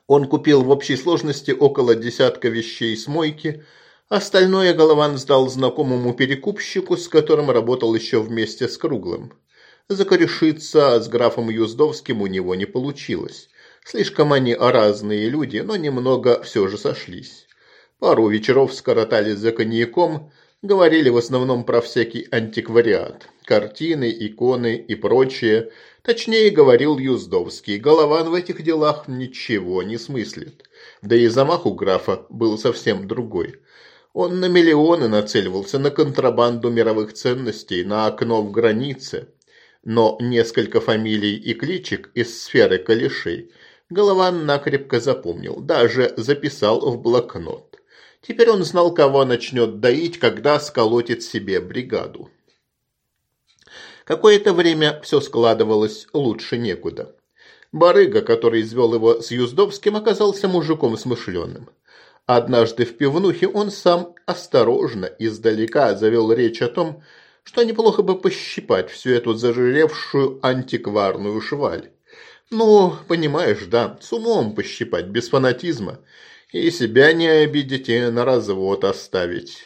Он купил в общей сложности около десятка вещей с мойки, Остальное Голован сдал знакомому перекупщику, с которым работал еще вместе с Круглым. Закорешиться с графом Юздовским у него не получилось. Слишком они разные люди, но немного все же сошлись. Пару вечеров скоротали за коньяком, говорили в основном про всякий антиквариат. Картины, иконы и прочее. Точнее, говорил Юздовский, Голован в этих делах ничего не смыслит. Да и замах у графа был совсем другой. Он на миллионы нацеливался на контрабанду мировых ценностей, на окно в границе. Но несколько фамилий и кличек из сферы калишей Голован накрепко запомнил, даже записал в блокнот. Теперь он знал, кого начнет доить, когда сколотит себе бригаду. Какое-то время все складывалось лучше некуда. Барыга, который извел его с Юздовским, оказался мужиком смышленым. Однажды в пивнухе он сам осторожно издалека завел речь о том, что неплохо бы пощипать всю эту зажиревшую антикварную шваль. Ну, понимаешь, да, с умом пощипать, без фанатизма. И себя не обидеть, и на развод оставить.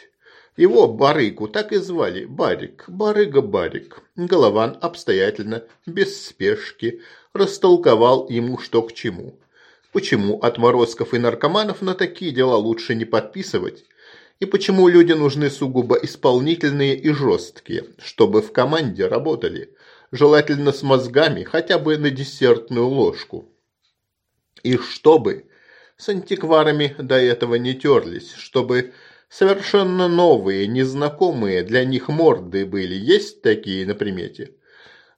Его барыку так и звали – Барик, Барыга-Барик. Голован обстоятельно, без спешки, растолковал ему что к чему – почему отморозков и наркоманов на такие дела лучше не подписывать, и почему люди нужны сугубо исполнительные и жесткие, чтобы в команде работали, желательно с мозгами, хотя бы на десертную ложку. И чтобы с антикварами до этого не терлись, чтобы совершенно новые, незнакомые для них морды были, есть такие на примете.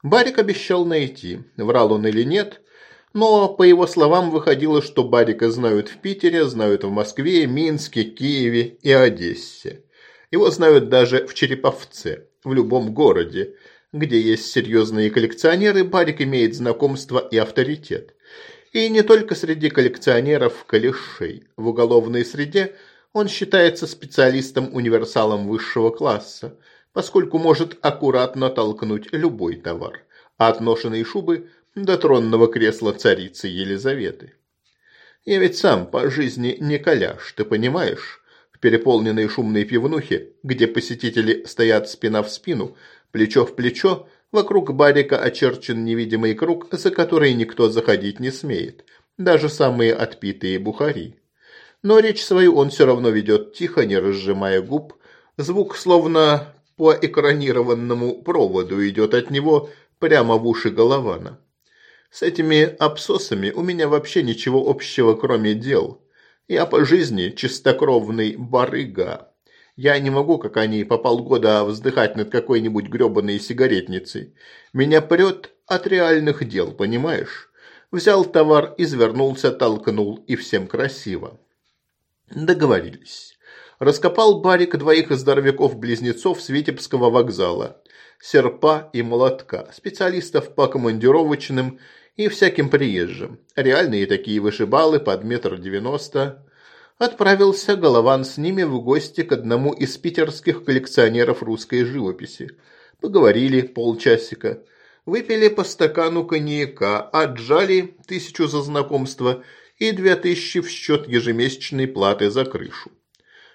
Барик обещал найти, врал он или нет – но, по его словам, выходило, что Барика знают в Питере, знают в Москве, Минске, Киеве и Одессе. Его знают даже в Череповце, в любом городе. Где есть серьезные коллекционеры, Барик имеет знакомство и авторитет. И не только среди коллекционеров калишей. В уголовной среде он считается специалистом-универсалом высшего класса, поскольку может аккуратно толкнуть любой товар. А отношенные шубы – до тронного кресла царицы Елизаветы. Я ведь сам по жизни не коляш, ты понимаешь? В переполненной шумной пивнухе, где посетители стоят спина в спину, плечо в плечо, вокруг барика очерчен невидимый круг, за который никто заходить не смеет, даже самые отпитые бухари. Но речь свою он все равно ведет тихо, не разжимая губ, звук словно по экранированному проводу идет от него прямо в уши Голована. С этими абсосами у меня вообще ничего общего, кроме дел. Я по жизни чистокровный барыга. Я не могу, как они, по полгода вздыхать над какой-нибудь гребаной сигаретницей. Меня прет от реальных дел, понимаешь? Взял товар, извернулся, толкнул, и всем красиво. Договорились. Раскопал барик двоих здоровяков-близнецов с Витебского вокзала. Серпа и молотка, специалистов по командировочным и всяким приезжим. Реальные такие вышибалы под метр девяносто. Отправился Голован с ними в гости к одному из питерских коллекционеров русской живописи. Поговорили полчасика. Выпили по стакану коньяка, отжали тысячу за знакомство и две тысячи в счет ежемесячной платы за крышу.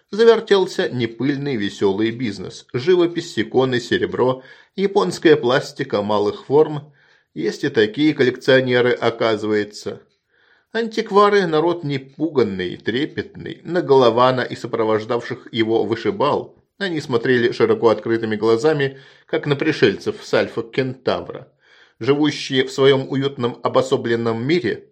Завертелся непыльный веселый бизнес. Живопись, иконы, серебро, японская пластика малых форм – есть и такие коллекционеры, оказывается. Антиквары – народ непуганный, трепетный, на Голована и сопровождавших его вышибал. Они смотрели широко открытыми глазами, как на пришельцев с Альфа-Кентавра. Живущие в своем уютном обособленном мире,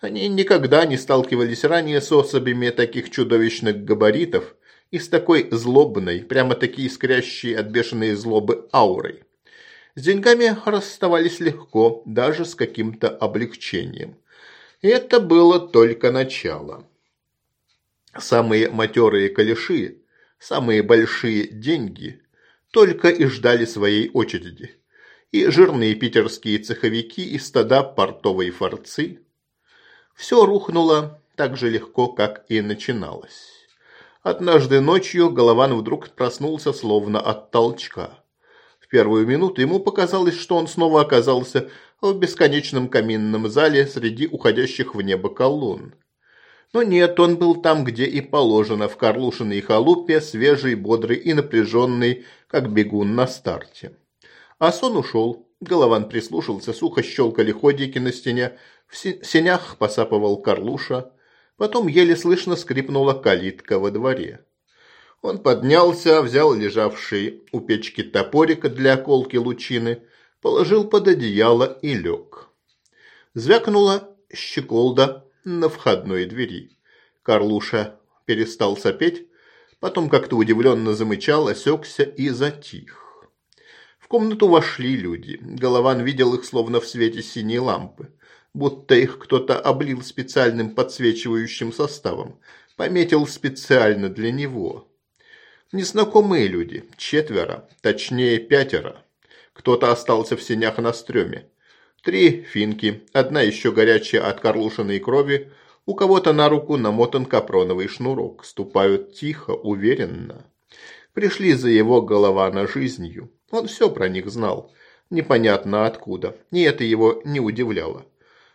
они никогда не сталкивались ранее с особями таких чудовищных габаритов и с такой злобной, прямо-таки искрящей от бешеной злобы аурой. С деньгами расставались легко, даже с каким-то облегчением. И это было только начало. Самые матерые калиши, самые большие деньги только и ждали своей очереди. И жирные питерские цеховики, и стада портовой форцы. Все рухнуло так же легко, как и начиналось. Однажды ночью Голован вдруг проснулся словно от толчка первую минуту ему показалось, что он снова оказался в бесконечном каминном зале среди уходящих в небо колонн. Но нет, он был там, где и положено, в Карлушиной халупе, свежий, бодрый и напряженный, как бегун на старте. А сон ушел. Голован прислушался, сухо щелкали ходики на стене, в сенях посапывал Карлуша. Потом еле слышно скрипнула калитка во дворе. Он поднялся, взял лежавший у печки топорика для колки лучины, положил под одеяло и лег. Звякнула щеколда на входной двери. Карлуша перестал сопеть, потом как-то удивленно замычал, осекся и затих. В комнату вошли люди. Голован видел их словно в свете синей лампы, будто их кто-то облил специальным подсвечивающим составом, пометил специально для него. Незнакомые люди, четверо, точнее пятеро. Кто-то остался в синях на стреме. Три финки, одна еще горячая от карлушиной крови, у кого-то на руку намотан капроновый шнурок, ступают тихо, уверенно. Пришли за его голова на жизнью. Он все про них знал. Непонятно откуда, и это его не удивляло.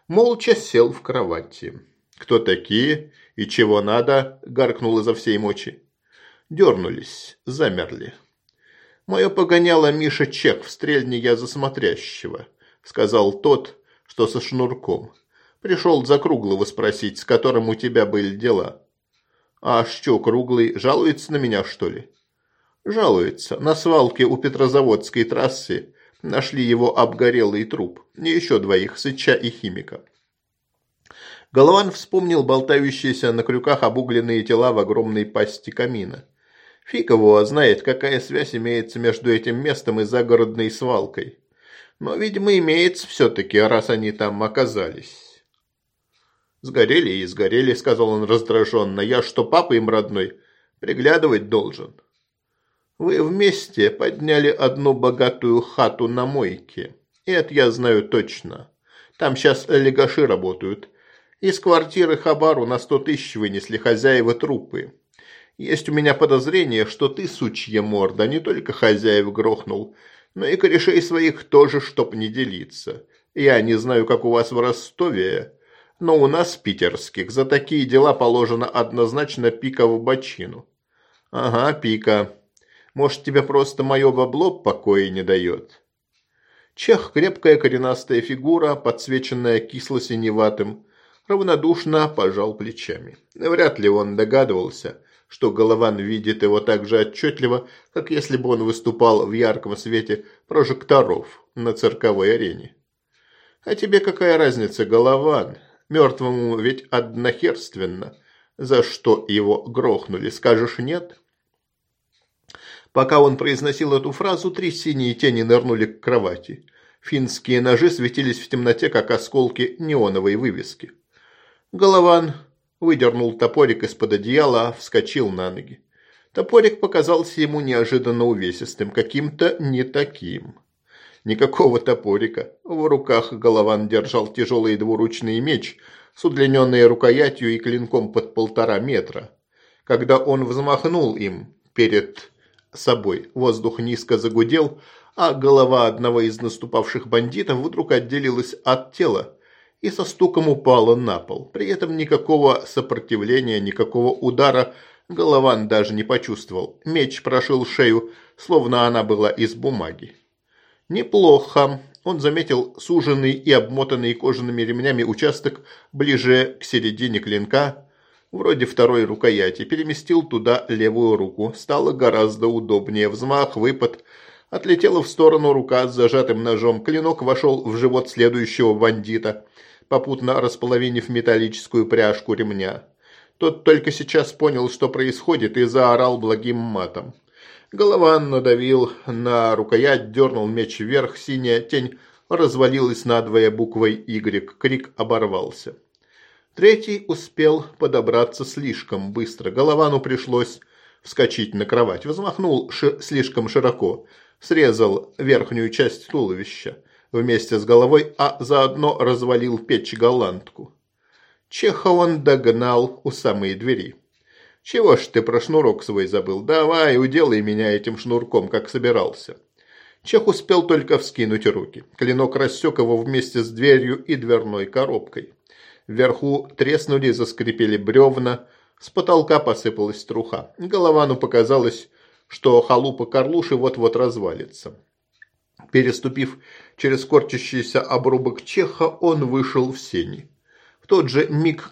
Молча сел в кровати. «Кто такие? И чего надо?» – гаркнул изо всей мочи дернулись, замерли. «Мое погоняло Миша чек в стрельне я за сказал тот, что со шнурком. «Пришел за круглого спросить, с которым у тебя были дела». «А что, круглый, жалуется на меня, что ли?» «Жалуется. На свалке у Петрозаводской трассы нашли его обгорелый труп, и еще двоих, сыча и химика». Голован вспомнил болтающиеся на крюках обугленные тела в огромной пасти камина. Фиг его знает, какая связь имеется между этим местом и загородной свалкой. Но, видимо, имеется все-таки, раз они там оказались. «Сгорели и сгорели», — сказал он раздраженно. «Я что, папа им родной? Приглядывать должен». «Вы вместе подняли одну богатую хату на мойке. это я знаю точно. Там сейчас легаши работают. Из квартиры Хабару на сто тысяч вынесли хозяева трупы. Есть у меня подозрение, что ты, сучья морда, не только хозяев грохнул, но и корешей своих тоже, чтоб не делиться. Я не знаю, как у вас в Ростове, но у нас, питерских, за такие дела положено однозначно пика в бочину». «Ага, пика. Может, тебе просто мое бабло покоя не дает?» Чех – крепкая коренастая фигура, подсвеченная кисло-синеватым, равнодушно пожал плечами. Вряд ли он догадывался – что Голован видит его так же отчетливо, как если бы он выступал в ярком свете прожекторов на цирковой арене. «А тебе какая разница, Голован? Мертвому ведь однохерственно. За что его грохнули, скажешь нет?» Пока он произносил эту фразу, три синие тени нырнули к кровати. Финские ножи светились в темноте, как осколки неоновой вывески. Голован выдернул топорик из-под одеяла, вскочил на ноги. Топорик показался ему неожиданно увесистым, каким-то не таким. Никакого топорика. В руках Голован держал тяжелый двуручный меч с удлиненной рукоятью и клинком под полтора метра. Когда он взмахнул им перед собой, воздух низко загудел, а голова одного из наступавших бандитов вдруг отделилась от тела и со стуком упала на пол. При этом никакого сопротивления, никакого удара Голован даже не почувствовал. Меч прошил шею, словно она была из бумаги. «Неплохо», он заметил суженный и обмотанный кожаными ремнями участок ближе к середине клинка, вроде второй рукояти, переместил туда левую руку. Стало гораздо удобнее. Взмах, выпад. Отлетела в сторону рука с зажатым ножом. Клинок вошел в живот следующего бандита попутно располовинив металлическую пряжку ремня. Тот только сейчас понял, что происходит, и заорал благим матом. Голован надавил на рукоять, дернул меч вверх, синяя тень развалилась надвое буквой «Y», крик оборвался. Третий успел подобраться слишком быстро. Головану пришлось вскочить на кровать. Взмахнул ши слишком широко, срезал верхнюю часть туловища вместе с головой, а заодно развалил печь голландку. Чеха он догнал у самой двери. «Чего ж ты про шнурок свой забыл? Давай, уделай меня этим шнурком, как собирался». Чех успел только вскинуть руки. Клинок рассек его вместе с дверью и дверной коробкой. Вверху треснули и заскрипели бревна, с потолка посыпалась труха. Головану показалось, что халупа Карлуши вот-вот развалится. Переступив через корчащийся обрубок чеха, он вышел в сени. В тот же миг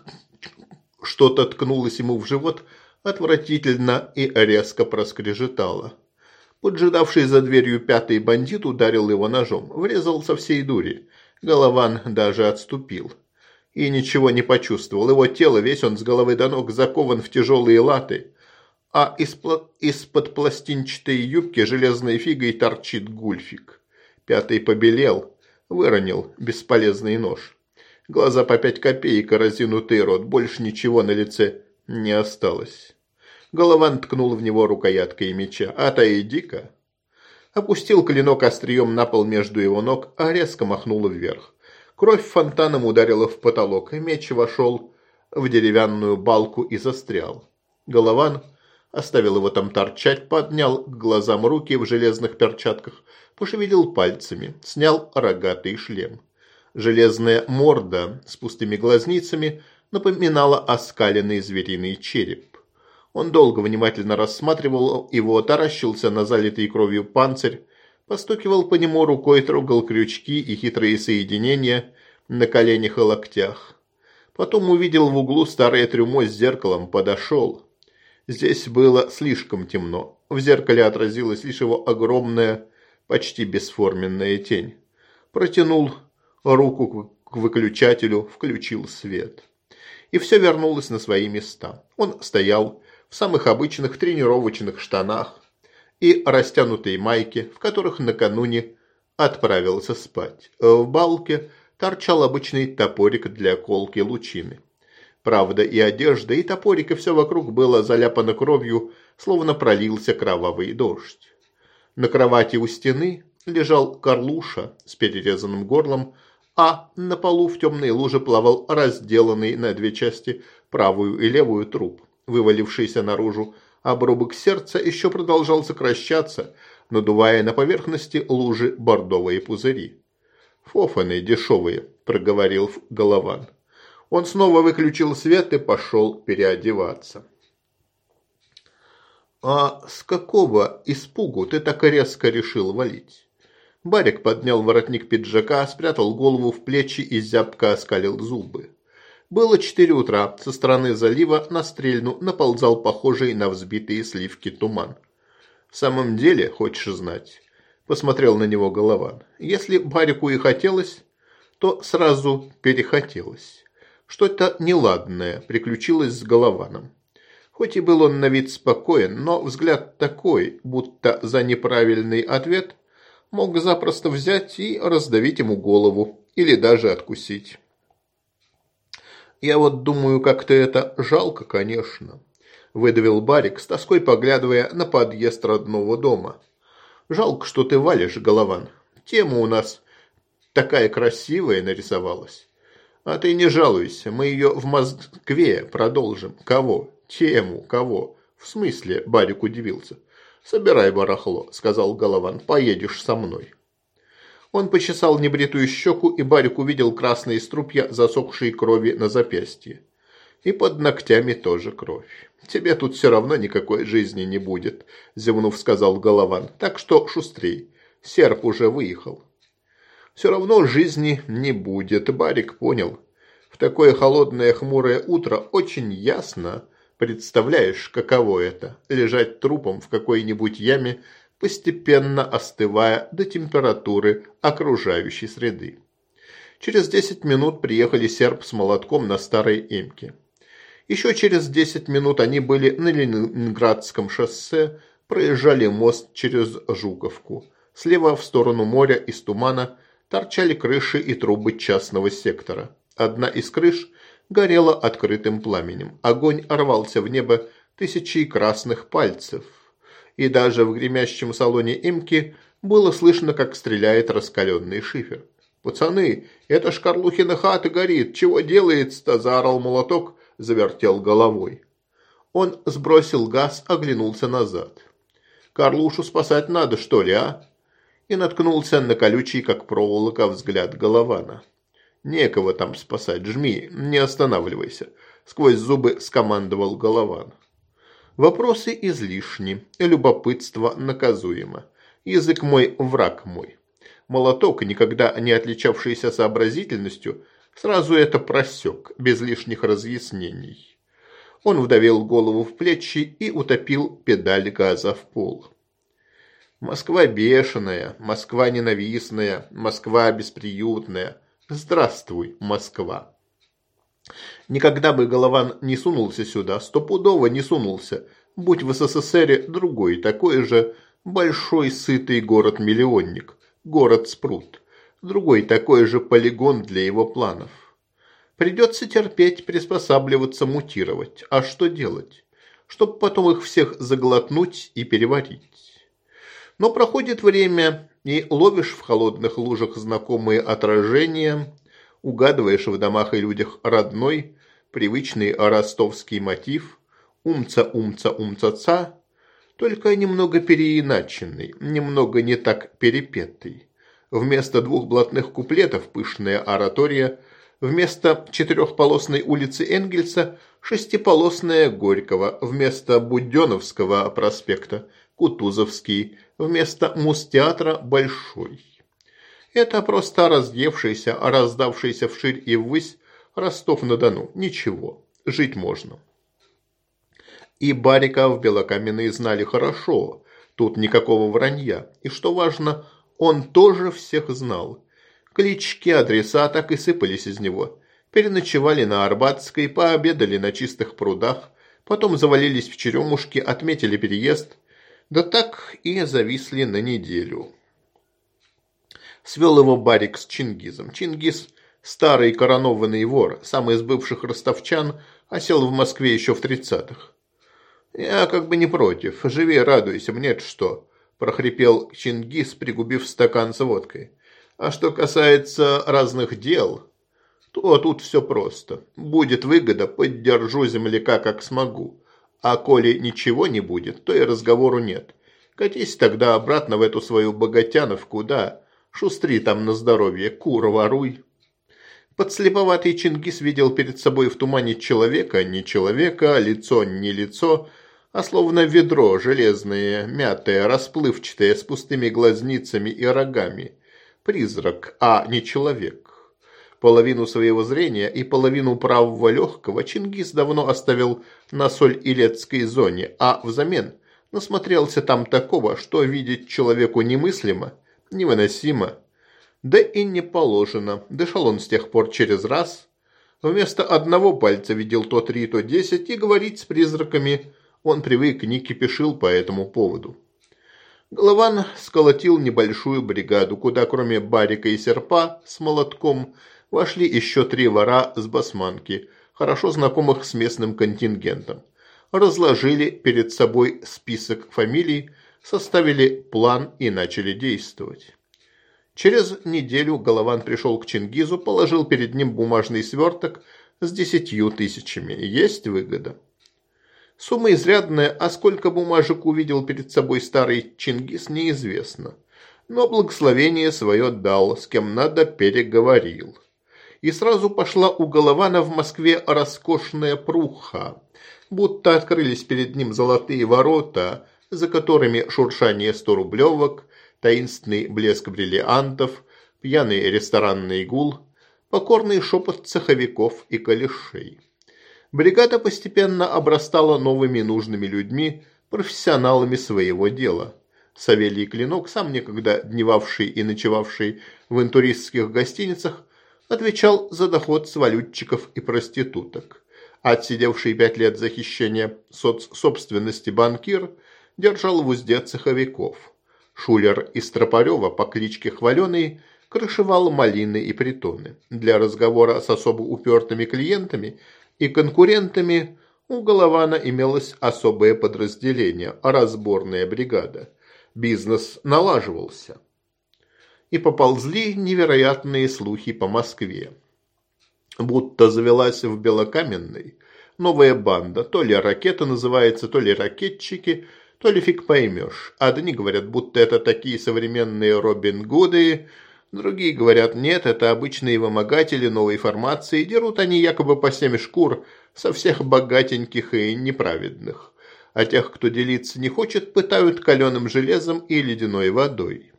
что-то ткнулось ему в живот, отвратительно и резко проскрежетало. Поджидавший за дверью пятый бандит ударил его ножом, врезал со всей дури. Голован даже отступил. И ничего не почувствовал. Его тело, весь он с головы до ног, закован в тяжелые латы. А из-под пластинчатой юбки железной фигой торчит гульфик. Пятый побелел, выронил бесполезный нож. Глаза по пять копеек, разинутый рот, больше ничего на лице не осталось. Голован ткнул в него рукояткой меча. «Отойди-ка!» Опустил клинок острием на пол между его ног, а резко махнул вверх. Кровь фонтаном ударила в потолок, и меч вошел в деревянную балку и застрял. Голован оставил его там торчать, поднял к глазам руки в железных перчатках – пошевелил пальцами, снял рогатый шлем. Железная морда с пустыми глазницами напоминала оскаленный звериный череп. Он долго внимательно рассматривал его, таращился на залитый кровью панцирь, постукивал по нему рукой, трогал крючки и хитрые соединения на коленях и локтях. Потом увидел в углу старое трюмо с зеркалом, подошел. Здесь было слишком темно. В зеркале отразилось лишь его огромное почти бесформенная тень. Протянул руку к выключателю, включил свет. И все вернулось на свои места. Он стоял в самых обычных тренировочных штанах и растянутой майке, в которых накануне отправился спать. В балке торчал обычный топорик для колки лучины. Правда, и одежда, и топорик, и все вокруг было заляпано кровью, словно пролился кровавый дождь. На кровати у стены лежал Карлуша с перерезанным горлом, а на полу в темной луже плавал разделанный на две части правую и левую труп, вывалившийся наружу. Обрубок сердца еще продолжал сокращаться, надувая на поверхности лужи бордовые пузыри. «Фофаны дешевые», – проговорил Голован. Он снова выключил свет и пошел переодеваться. «А с какого испугу ты так резко решил валить?» Барик поднял воротник пиджака, спрятал голову в плечи и зябко оскалил зубы. Было четыре утра, со стороны залива на стрельну наползал похожий на взбитые сливки туман. «В самом деле, хочешь знать?» – посмотрел на него Голован. «Если Барику и хотелось, то сразу перехотелось. Что-то неладное приключилось с Голованом. Хоть и был он на вид спокоен, но взгляд такой, будто за неправильный ответ мог запросто взять и раздавить ему голову или даже откусить. «Я вот думаю, как-то это жалко, конечно», – выдавил Барик, с тоской поглядывая на подъезд родного дома. «Жалко, что ты валишь, Голован. Тема у нас такая красивая нарисовалась. А ты не жалуйся, мы ее в Москве продолжим. Кого? Чему? Кого? В смысле? Барик удивился. Собирай барахло, сказал Голован. Поедешь со мной. Он почесал небритую щеку, и Барик увидел красные струпья, засохшие крови на запястье. И под ногтями тоже кровь. «Тебе тут все равно никакой жизни не будет», – зевнув, сказал Голован. «Так что шустрей. Серп уже выехал». «Все равно жизни не будет», – Барик понял. В такое холодное хмурое утро очень ясно Представляешь, каково это – лежать трупом в какой-нибудь яме, постепенно остывая до температуры окружающей среды. Через 10 минут приехали серп с молотком на старой эмке. Еще через 10 минут они были на Ленинградском шоссе, проезжали мост через Жуковку. Слева в сторону моря из тумана торчали крыши и трубы частного сектора. Одна из крыш горела открытым пламенем. Огонь рвался в небо тысячи красных пальцев. И даже в гремящем салоне имки было слышно, как стреляет раскаленный шифер. «Пацаны, это Шкарлухина хата горит! Чего делается-то?» – заорал молоток, завертел головой. Он сбросил газ, оглянулся назад. «Карлушу спасать надо, что ли, а?» И наткнулся на колючий, как проволока, взгляд Голована. Некого там спасать, жми, не останавливайся. Сквозь зубы скомандовал Голован. Вопросы излишни, любопытство наказуемо. Язык мой – враг мой. Молоток, никогда не отличавшийся сообразительностью, сразу это просек, без лишних разъяснений. Он вдавил голову в плечи и утопил педаль газа в пол. Москва бешеная, Москва ненавистная, Москва бесприютная – Здравствуй, Москва. Никогда бы Голован не сунулся сюда, стопудово не сунулся. Будь в СССР другой, такой же большой сытый город-миллионник, город-спрут. Другой такой же полигон для его планов. Придется терпеть, приспосабливаться, мутировать. А что делать? Чтоб потом их всех заглотнуть и переварить. Но проходит время, и ловишь в холодных лужах знакомые отражения, угадываешь в домах и людях родной, привычный ростовский мотив «умца-умца-умца-ца», только немного переиначенный, немного не так перепетый. Вместо двух блатных куплетов пышная оратория, вместо четырехполосной улицы Энгельса шестиполосная Горького, вместо Буденовского проспекта Кутузовский, вместо мустеатра большой. Это просто разъевшийся, раздавшийся вширь и ввысь Ростов-на-Дону. Ничего, жить можно. И Барика в Белокаменной знали хорошо, тут никакого вранья. И что важно, он тоже всех знал. Клички, адреса так и сыпались из него. Переночевали на Арбатской, пообедали на чистых прудах, потом завалились в черемушки, отметили переезд – да так и зависли на неделю. Свел его Барик с Чингизом. Чингиз – старый коронованный вор, самый из бывших ростовчан, осел а в Москве еще в тридцатых. «Я как бы не против. Живи, радуйся, мне что», – прохрипел Чингис, пригубив стакан с водкой. «А что касается разных дел, то тут все просто. Будет выгода, поддержу земляка как смогу. А коли ничего не будет, то и разговору нет. Катись тогда обратно в эту свою богатяновку, да. Шустри там на здоровье, кур воруй. Подслеповатый Чингис видел перед собой в тумане человека, не человека, лицо, не лицо, а словно ведро железное, мятое, расплывчатое, с пустыми глазницами и рогами. Призрак, а не человек. Половину своего зрения и половину правого легкого Чингис давно оставил на Соль-Илецкой зоне, а взамен насмотрелся там такого, что видеть человеку немыслимо, невыносимо, да и не положено. Дышал он с тех пор через раз. Вместо одного пальца видел то три, то десять, и говорить с призраками он привык, не кипишил по этому поводу. Голован сколотил небольшую бригаду, куда кроме Барика и Серпа с молотком – вошли еще три вора с басманки, хорошо знакомых с местным контингентом. Разложили перед собой список фамилий, составили план и начали действовать. Через неделю Голован пришел к Чингизу, положил перед ним бумажный сверток с десятью тысячами. Есть выгода. Сумма изрядная, а сколько бумажек увидел перед собой старый Чингис, неизвестно. Но благословение свое дал, с кем надо переговорил и сразу пошла у Голована в Москве роскошная пруха. Будто открылись перед ним золотые ворота, за которыми шуршание сто сторублевок, таинственный блеск бриллиантов, пьяный ресторанный гул, покорный шепот цеховиков и колешей. Бригада постепенно обрастала новыми нужными людьми, профессионалами своего дела. Савелий Клинок, сам некогда дневавший и ночевавший в интуристских гостиницах, отвечал за доход с валютчиков и проституток. отсидевший пять лет за хищение соцсобственности банкир держал в узде цеховиков. Шулер из Тропарева по кличке Хваленый крышевал малины и притоны. Для разговора с особо упертыми клиентами и конкурентами у Голована имелось особое подразделение – разборная бригада. Бизнес налаживался – и поползли невероятные слухи по Москве. Будто завелась в Белокаменной новая банда, то ли ракета называется, то ли ракетчики, то ли фиг поймешь. Одни говорят, будто это такие современные Робин Гуды, другие говорят, нет, это обычные вымогатели новой формации, дерут они якобы по семь шкур со всех богатеньких и неправедных. А тех, кто делиться не хочет, пытают каленым железом и ледяной водой.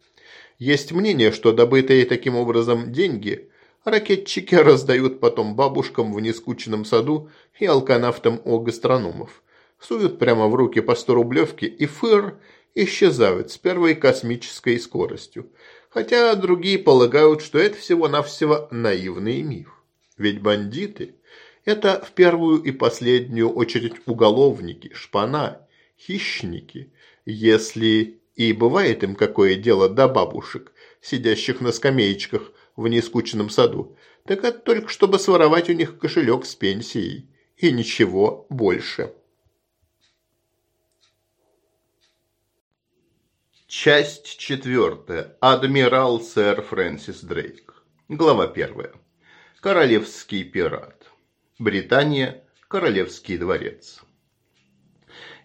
Есть мнение, что добытые таким образом деньги ракетчики раздают потом бабушкам в нескучном саду и алканавтам о гастрономов. Суют прямо в руки по 100 рублевки и фыр исчезают с первой космической скоростью. Хотя другие полагают, что это всего-навсего наивный миф. Ведь бандиты – это в первую и последнюю очередь уголовники, шпана, хищники, если и бывает им какое дело до бабушек, сидящих на скамеечках в нескучном саду, так это только чтобы своровать у них кошелек с пенсией. И ничего больше. Часть четвертая. Адмирал сэр Фрэнсис Дрейк. Глава первая. Королевский пират. Британия. Королевский дворец.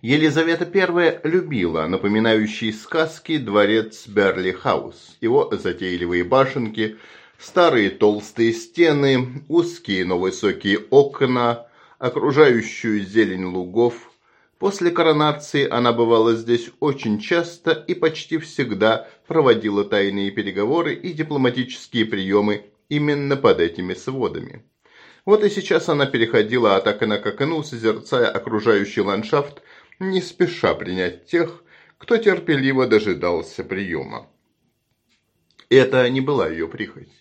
Елизавета I любила напоминающий сказки дворец Берли-хаус, его затейливые башенки, старые толстые стены, узкие, но высокие окна, окружающую зелень лугов. После коронации она бывала здесь очень часто и почти всегда проводила тайные переговоры и дипломатические приемы именно под этими сводами. Вот и сейчас она переходила от окна к окну, созерцая окружающий ландшафт не спеша принять тех, кто терпеливо дожидался приема. Это не была ее прихоть.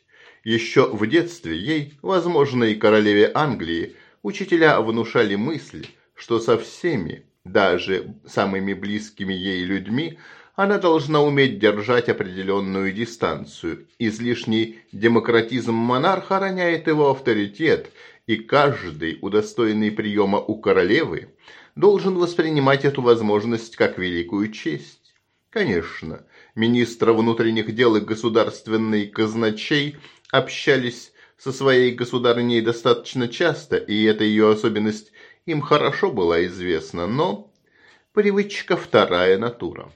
Еще в детстве ей, возможно, и королеве Англии, учителя внушали мысль, что со всеми, даже самыми близкими ей людьми, она должна уметь держать определенную дистанцию. Излишний демократизм монарха роняет его авторитет, и каждый, удостоенный приема у королевы, должен воспринимать эту возможность как великую честь. Конечно, министра внутренних дел и государственный казначей общались со своей государыней достаточно часто, и эта ее особенность им хорошо была известна, но привычка вторая натура.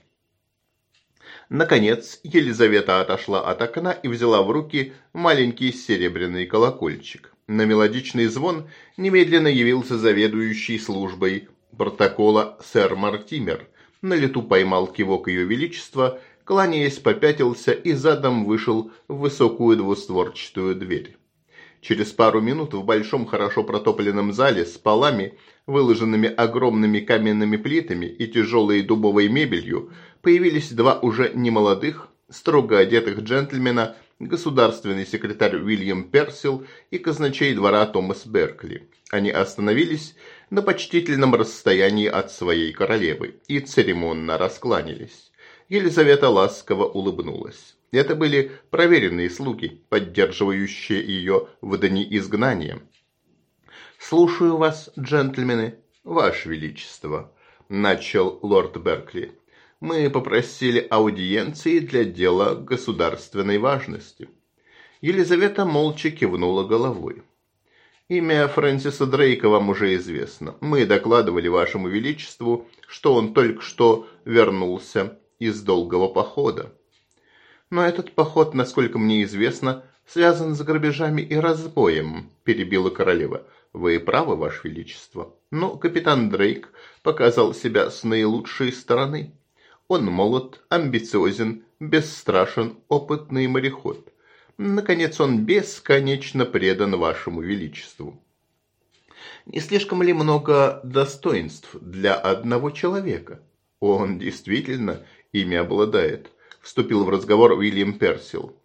Наконец, Елизавета отошла от окна и взяла в руки маленький серебряный колокольчик. На мелодичный звон немедленно явился заведующий службой протокола сэр Мартимер, на лету поймал кивок ее величества, кланяясь, попятился и задом вышел в высокую двустворчатую дверь. Через пару минут в большом хорошо протопленном зале с полами, выложенными огромными каменными плитами и тяжелой дубовой мебелью, появились два уже немолодых, строго одетых джентльмена, государственный секретарь Уильям Персил и казначей двора Томас Беркли. Они остановились на почтительном расстоянии от своей королевы и церемонно раскланялись. Елизавета ласково улыбнулась. Это были проверенные слуги, поддерживающие ее в дни изгнания. «Слушаю вас, джентльмены, ваше величество», – начал лорд Беркли. «Мы попросили аудиенции для дела государственной важности». Елизавета молча кивнула головой. Имя Фрэнсиса Дрейка вам уже известно. Мы докладывали вашему величеству, что он только что вернулся из долгого похода. Но этот поход, насколько мне известно, связан с грабежами и разбоем, перебила королева. Вы правы, ваше величество. Но капитан Дрейк показал себя с наилучшей стороны. Он молод, амбициозен, бесстрашен, опытный мореход. Наконец, он бесконечно предан вашему величеству. Не слишком ли много достоинств для одного человека? Он действительно ими обладает, вступил в разговор Уильям Персил.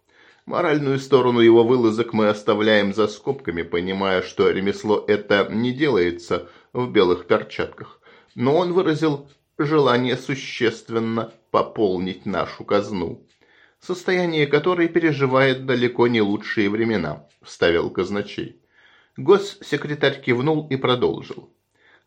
Моральную сторону его вылазок мы оставляем за скобками, понимая, что ремесло это не делается в белых перчатках. Но он выразил желание существенно пополнить нашу казну состояние которой переживает далеко не лучшие времена», – вставил казначей. Госсекретарь кивнул и продолжил.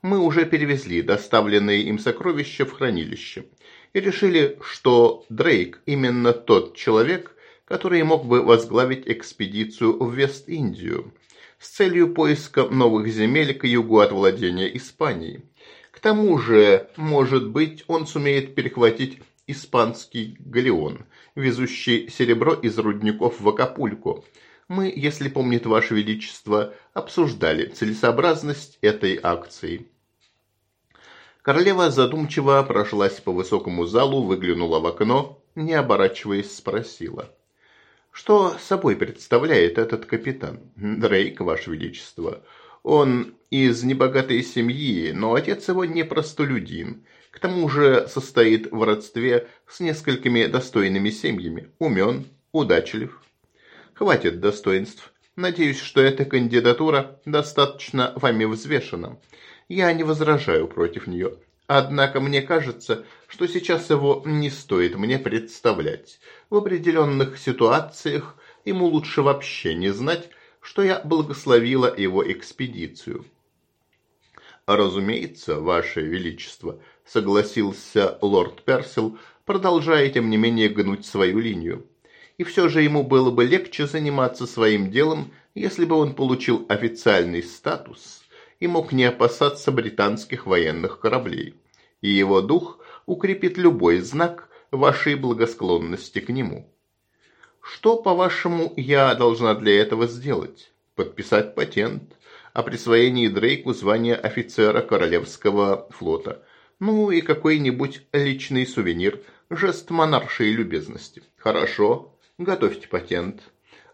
«Мы уже перевезли доставленные им сокровища в хранилище и решили, что Дрейк именно тот человек, который мог бы возглавить экспедицию в Вест-Индию с целью поиска новых земель к югу от владения Испании. К тому же, может быть, он сумеет перехватить испанский галеон, везущий серебро из рудников в Акапулько. Мы, если помнит Ваше Величество, обсуждали целесообразность этой акции. Королева задумчиво прошлась по высокому залу, выглянула в окно, не оборачиваясь, спросила. «Что собой представляет этот капитан?» «Дрейк, Ваше Величество. Он из небогатой семьи, но отец его не простолюдин. К тому же состоит в родстве с несколькими достойными семьями. Умен, удачлив. Хватит достоинств. Надеюсь, что эта кандидатура достаточно вами взвешена. Я не возражаю против нее. Однако мне кажется, что сейчас его не стоит мне представлять. В определенных ситуациях ему лучше вообще не знать, что я благословила его экспедицию. Разумеется, Ваше Величество –– согласился лорд Персил, продолжая, тем не менее, гнуть свою линию. И все же ему было бы легче заниматься своим делом, если бы он получил официальный статус и мог не опасаться британских военных кораблей. И его дух укрепит любой знак вашей благосклонности к нему. Что, по-вашему, я должна для этого сделать? Подписать патент о присвоении Дрейку звания офицера Королевского флота, ну и какой-нибудь личный сувенир, жест монаршей любезности. Хорошо, готовьте патент.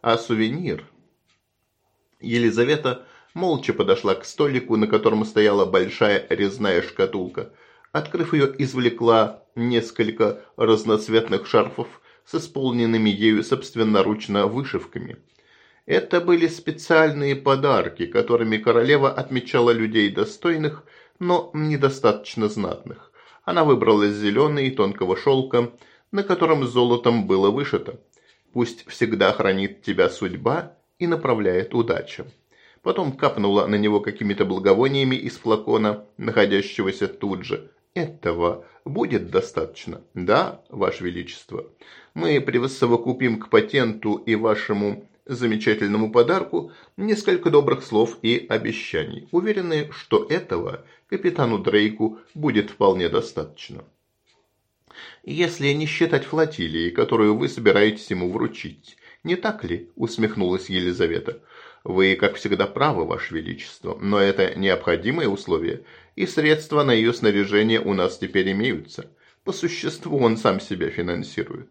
А сувенир... Елизавета молча подошла к столику, на котором стояла большая резная шкатулка. Открыв ее, извлекла несколько разноцветных шарфов с исполненными ею собственноручно вышивками. Это были специальные подарки, которыми королева отмечала людей достойных – но недостаточно знатных. Она выбрала зеленый и тонкого шелка, на котором золотом было вышито. Пусть всегда хранит тебя судьба и направляет удача. Потом капнула на него какими-то благовониями из флакона, находящегося тут же. Этого будет достаточно, да, Ваше Величество? Мы присовокупим к патенту и вашему замечательному подарку несколько добрых слов и обещаний, уверенные, что этого капитану Дрейку будет вполне достаточно. «Если не считать флотилии, которую вы собираетесь ему вручить, не так ли?» – усмехнулась Елизавета. «Вы, как всегда, правы, Ваше Величество, но это необходимое условие, и средства на ее снаряжение у нас теперь имеются. По существу он сам себя финансирует».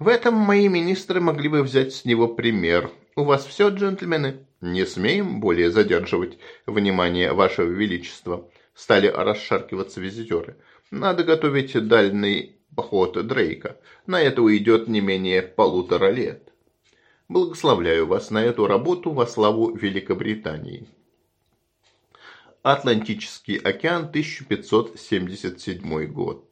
В этом мои министры могли бы взять с него пример. У вас все, джентльмены? Не смеем более задерживать внимание вашего величества. Стали расшаркиваться визитеры. Надо готовить дальний поход Дрейка. На это уйдет не менее полутора лет. Благословляю вас на эту работу во славу Великобритании. Атлантический океан, 1577 год.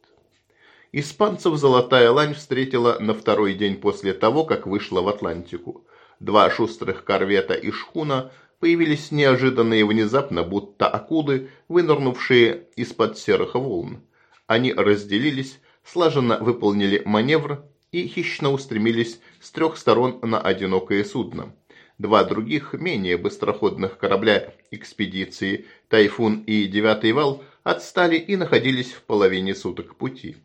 Испанцев «Золотая лань» встретила на второй день после того, как вышла в Атлантику. Два шустрых корвета и шхуна появились неожиданно и внезапно, будто акулы, вынырнувшие из-под серых волн. Они разделились, слаженно выполнили маневр и хищно устремились с трех сторон на одинокое судно. Два других, менее быстроходных корабля экспедиции «Тайфун» и «Девятый вал» отстали и находились в половине суток пути.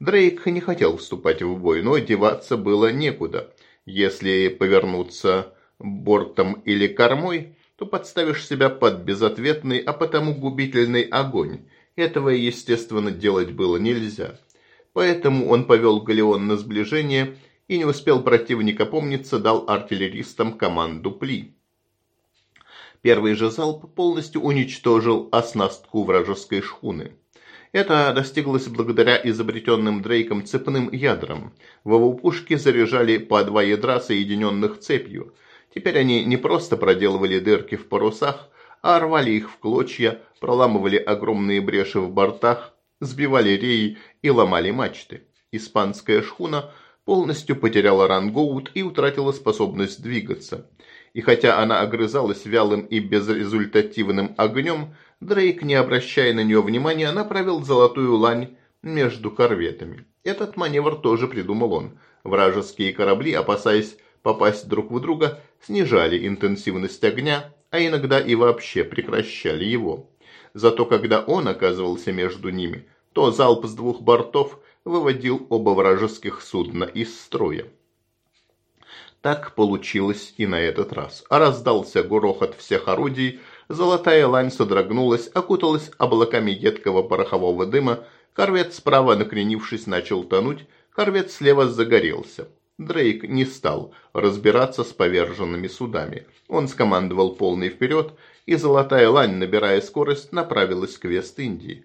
Дрейк не хотел вступать в бой, но деваться было некуда. Если повернуться бортом или кормой, то подставишь себя под безответный, а потому губительный огонь. Этого, естественно, делать было нельзя. Поэтому он повел галеон на сближение и не успел противника помниться, дал артиллеристам команду «Пли». Первый же залп полностью уничтожил оснастку вражеской шхуны. Это достиглось благодаря изобретенным Дрейком цепным ядрам. В его пушки заряжали по два ядра, соединенных цепью. Теперь они не просто проделывали дырки в парусах, а рвали их в клочья, проламывали огромные бреши в бортах, сбивали реи и ломали мачты. Испанская шхуна полностью потеряла рангоут и утратила способность двигаться. И хотя она огрызалась вялым и безрезультативным огнем, Дрейк, не обращая на нее внимания, направил золотую лань между корветами. Этот маневр тоже придумал он. Вражеские корабли, опасаясь попасть друг в друга, снижали интенсивность огня, а иногда и вообще прекращали его. Зато когда он оказывался между ними, то залп с двух бортов выводил оба вражеских судна из строя. Так получилось и на этот раз. А раздался грохот всех орудий, Золотая лань содрогнулась, окуталась облаками едкого порохового дыма. Корвет справа, накренившись, начал тонуть. Корвет слева загорелся. Дрейк не стал разбираться с поверженными судами. Он скомандовал полный вперед, и золотая лань, набирая скорость, направилась к Вест-Индии.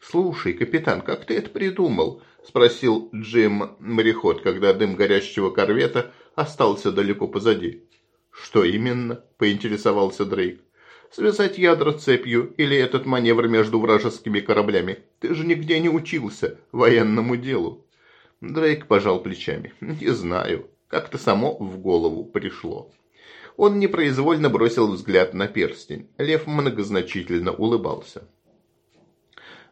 «Слушай, капитан, как ты это придумал?» – спросил Джим мореход, когда дым горящего корвета остался далеко позади. «Что именно?» – поинтересовался Дрейк. Связать ядра цепью или этот маневр между вражескими кораблями. Ты же нигде не учился военному делу. Дрейк пожал плечами. Не знаю. Как-то само в голову пришло. Он непроизвольно бросил взгляд на перстень. Лев многозначительно улыбался.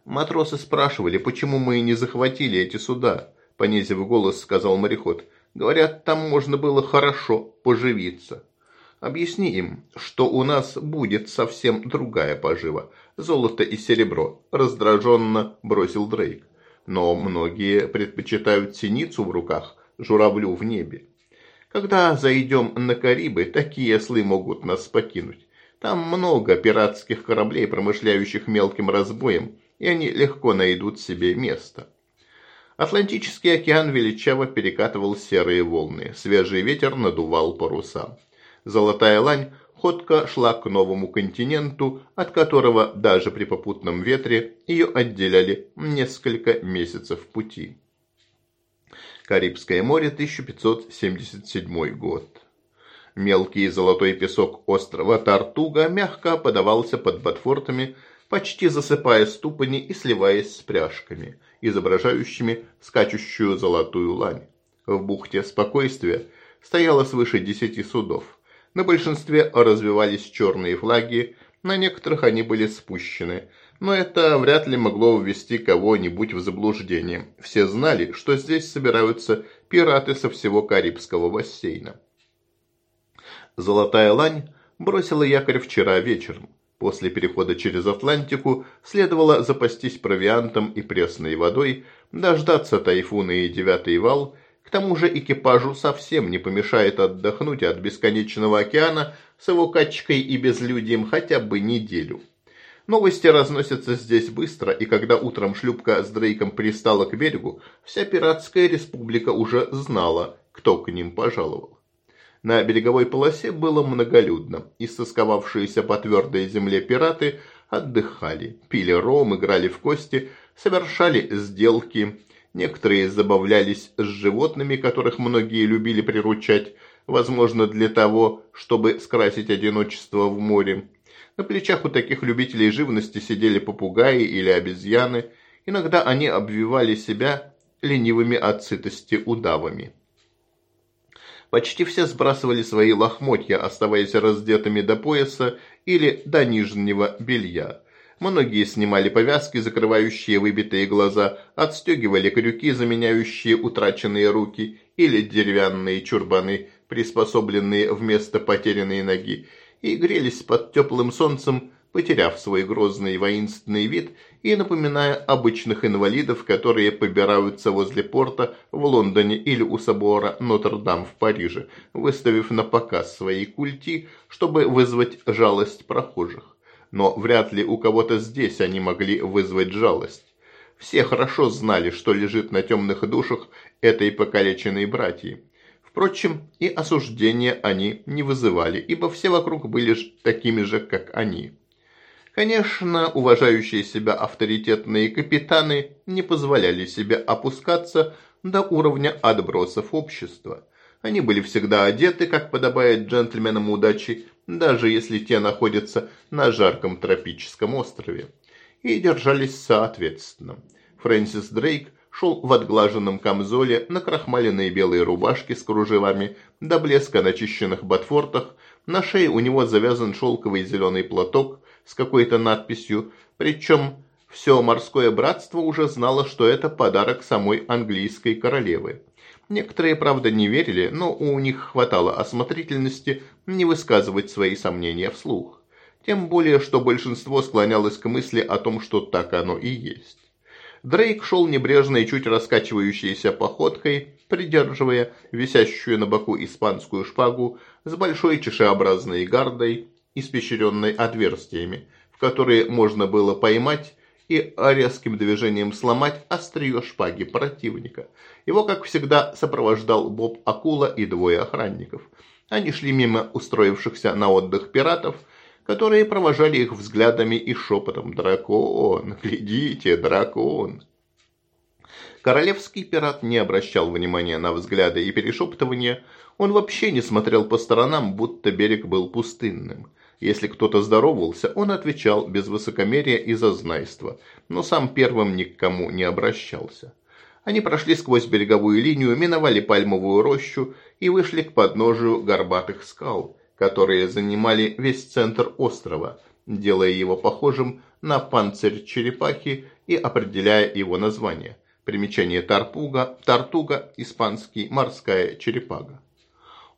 Матросы спрашивали, почему мы не захватили эти суда. Понизив голос, сказал мореход. Говорят, там можно было хорошо поживиться. Объясни им, что у нас будет совсем другая пожива. Золото и серебро», – раздраженно бросил Дрейк. «Но многие предпочитают синицу в руках, журавлю в небе. Когда зайдем на Карибы, такие ослы могут нас покинуть. Там много пиратских кораблей, промышляющих мелким разбоем, и они легко найдут себе место». Атлантический океан величаво перекатывал серые волны, свежий ветер надувал паруса. Золотая лань ходко шла к новому континенту, от которого даже при попутном ветре ее отделяли несколько месяцев пути. Карибское море, 1577 год. Мелкий золотой песок острова Тартуга мягко подавался под ботфортами, почти засыпая ступани и сливаясь с пряжками, изображающими скачущую золотую лань. В бухте спокойствия стояло свыше десяти судов. На большинстве развивались черные флаги, на некоторых они были спущены. Но это вряд ли могло ввести кого-нибудь в заблуждение. Все знали, что здесь собираются пираты со всего Карибского бассейна. «Золотая лань» бросила якорь вчера вечером. После перехода через Атлантику следовало запастись провиантом и пресной водой, дождаться тайфуна и девятый вал – тому же экипажу совсем не помешает отдохнуть от бесконечного океана с его качкой и безлюдьем хотя бы неделю. Новости разносятся здесь быстро, и когда утром шлюпка с Дрейком пристала к берегу, вся пиратская республика уже знала, кто к ним пожаловал. На береговой полосе было многолюдно, и сосковавшиеся по твердой земле пираты отдыхали, пили ром, играли в кости, совершали сделки – Некоторые забавлялись с животными, которых многие любили приручать, возможно, для того, чтобы скрасить одиночество в море. На плечах у таких любителей живности сидели попугаи или обезьяны. Иногда они обвивали себя ленивыми от сытости удавами. Почти все сбрасывали свои лохмотья, оставаясь раздетыми до пояса или до нижнего белья. Многие снимали повязки, закрывающие выбитые глаза, отстегивали крюки, заменяющие утраченные руки, или деревянные чурбаны, приспособленные вместо потерянной ноги, и грелись под теплым солнцем, потеряв свой грозный воинственный вид и напоминая обычных инвалидов, которые побираются возле порта в Лондоне или у собора Нотр-Дам в Париже, выставив на показ свои культи, чтобы вызвать жалость прохожих но вряд ли у кого-то здесь они могли вызвать жалость. Все хорошо знали, что лежит на темных душах этой покалеченной братьи. Впрочем, и осуждения они не вызывали, ибо все вокруг были такими же, как они. Конечно, уважающие себя авторитетные капитаны не позволяли себе опускаться до уровня отбросов общества. Они были всегда одеты, как подобает джентльменам удачи, даже если те находятся на жарком тропическом острове, и держались соответственно. Фрэнсис Дрейк шел в отглаженном камзоле на крахмаленной белые рубашки с кружевами, до блеска начищенных ботфортах, на шее у него завязан шелковый зеленый платок с какой-то надписью, причем все морское братство уже знало, что это подарок самой английской королевы. Некоторые, правда, не верили, но у них хватало осмотрительности не высказывать свои сомнения вслух. Тем более, что большинство склонялось к мысли о том, что так оно и есть. Дрейк шел небрежной, чуть раскачивающейся походкой, придерживая висящую на боку испанскую шпагу с большой чешеобразной гардой, испещренной отверстиями, в которые можно было поймать и резким движением сломать острие шпаги противника – его, как всегда, сопровождал Боб Акула и двое охранников. Они шли мимо устроившихся на отдых пиратов, которые провожали их взглядами и шепотом «Дракон! Глядите, дракон!». Королевский пират не обращал внимания на взгляды и перешептывания, он вообще не смотрел по сторонам, будто берег был пустынным. Если кто-то здоровался, он отвечал без высокомерия и зазнайства, но сам первым ни к кому не обращался. Они прошли сквозь береговую линию, миновали пальмовую рощу и вышли к подножию горбатых скал, которые занимали весь центр острова, делая его похожим на панцирь черепахи и определяя его название. Примечание Тарпуга, Тартуга, испанский, морская черепага.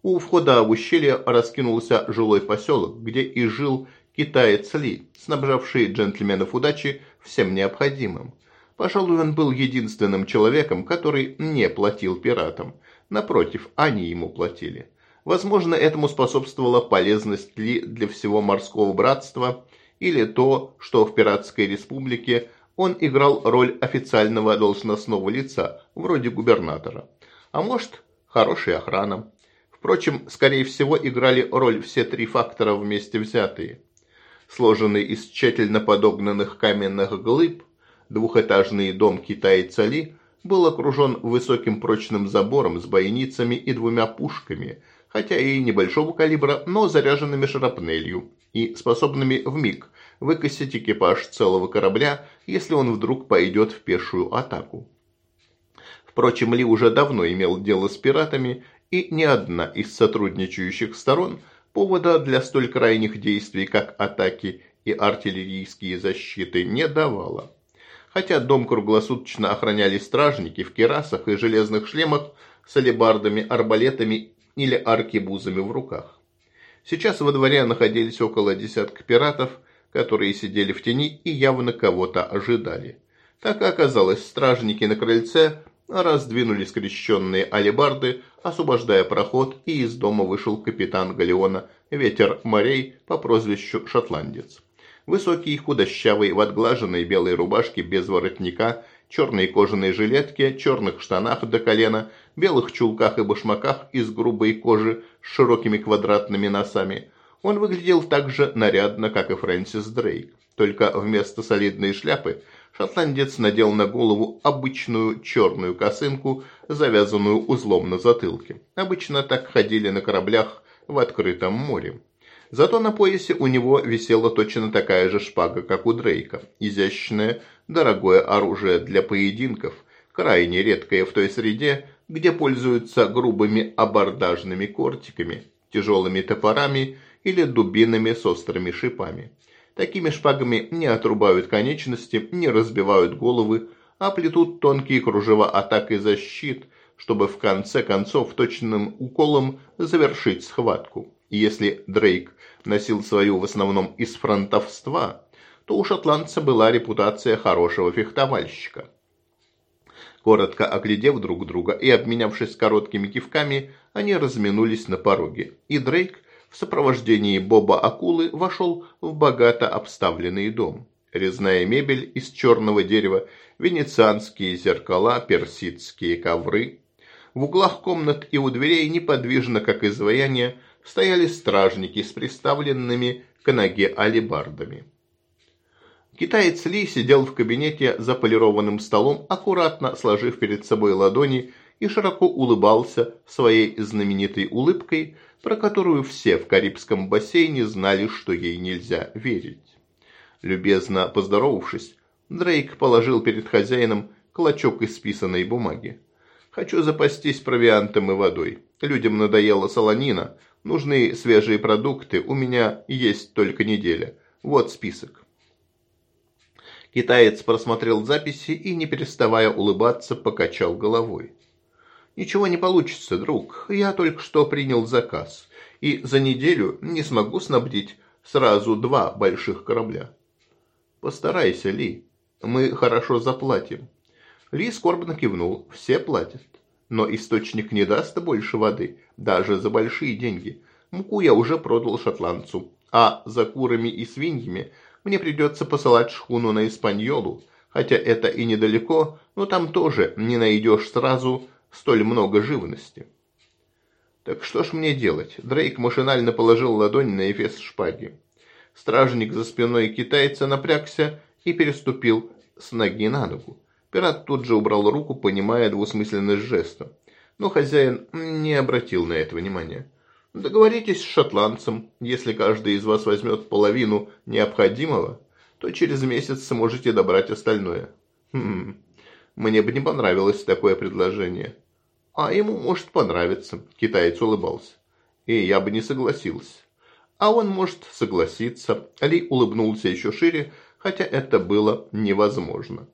У входа в ущелье раскинулся жилой поселок, где и жил китаец Ли, снабжавший джентльменов удачи всем необходимым. Пожалуй, он был единственным человеком, который не платил пиратам. Напротив, они ему платили. Возможно, этому способствовала полезность Ли для всего морского братства или то, что в Пиратской республике он играл роль официального должностного лица, вроде губернатора. А может, хорошая охрана. Впрочем, скорее всего, играли роль все три фактора вместе взятые. Сложенный из тщательно подогнанных каменных глыб – Двухэтажный дом китайца Ли был окружен высоким прочным забором с бойницами и двумя пушками, хотя и небольшого калибра, но заряженными шрапнелью и способными в миг выкосить экипаж целого корабля, если он вдруг пойдет в пешую атаку. Впрочем, Ли уже давно имел дело с пиратами, и ни одна из сотрудничающих сторон повода для столь крайних действий, как атаки и артиллерийские защиты, не давала хотя дом круглосуточно охраняли стражники в керасах и железных шлемах с алебардами, арбалетами или аркебузами в руках. Сейчас во дворе находились около десятка пиратов, которые сидели в тени и явно кого-то ожидали. Так и оказалось, стражники на крыльце раздвинули скрещенные алебарды, освобождая проход, и из дома вышел капитан Галеона, ветер морей по прозвищу Шотландец. Высокий, худощавый, в отглаженной белой рубашке без воротника, черной кожаной жилетке, черных штанах до колена, белых чулках и башмаках из грубой кожи с широкими квадратными носами. Он выглядел так же нарядно, как и Фрэнсис Дрейк. Только вместо солидной шляпы шотландец надел на голову обычную черную косынку, завязанную узлом на затылке. Обычно так ходили на кораблях в открытом море. Зато на поясе у него висела точно такая же шпага, как у Дрейка. Изящное, дорогое оружие для поединков, крайне редкое в той среде, где пользуются грубыми абордажными кортиками, тяжелыми топорами или дубинами с острыми шипами. Такими шпагами не отрубают конечности, не разбивают головы, а плетут тонкие кружева атак и защит, чтобы в конце концов точным уколом завершить схватку. И Если Дрейк носил свою в основном из фронтовства, то у шотландца была репутация хорошего фехтовальщика. Коротко оглядев друг друга и обменявшись короткими кивками, они разминулись на пороге, и Дрейк в сопровождении Боба Акулы вошел в богато обставленный дом. Резная мебель из черного дерева, венецианские зеркала, персидские ковры. В углах комнат и у дверей неподвижно, как изваяние, стояли стражники с приставленными к ноге алебардами. Китаец Ли сидел в кабинете за полированным столом, аккуратно сложив перед собой ладони и широко улыбался своей знаменитой улыбкой, про которую все в Карибском бассейне знали, что ей нельзя верить. Любезно поздоровавшись, Дрейк положил перед хозяином клочок исписанной бумаги. «Хочу запастись провиантом и водой. Людям надоела солонина, Нужны свежие продукты, у меня есть только неделя. Вот список. Китаец просмотрел записи и, не переставая улыбаться, покачал головой. «Ничего не получится, друг. Я только что принял заказ, и за неделю не смогу снабдить сразу два больших корабля». «Постарайся, Ли. Мы хорошо заплатим». Ли скорбно кивнул. «Все платят». Но источник не даст больше воды, даже за большие деньги. Муку я уже продал шотландцу. А за курами и свиньями мне придется посылать шхуну на Испаньолу. Хотя это и недалеко, но там тоже не найдешь сразу столь много живности. Так что ж мне делать? Дрейк машинально положил ладонь на эфес шпаги. Стражник за спиной китайца напрягся и переступил с ноги на ногу. Пират тут же убрал руку, понимая двусмысленность жеста. Но хозяин не обратил на это внимания. Договоритесь с шотландцем. Если каждый из вас возьмет половину необходимого, то через месяц сможете добрать остальное. Хм, мне бы не понравилось такое предложение. А ему может понравиться, китаец улыбался. И я бы не согласился. А он может согласиться. Ли улыбнулся еще шире, хотя это было невозможно.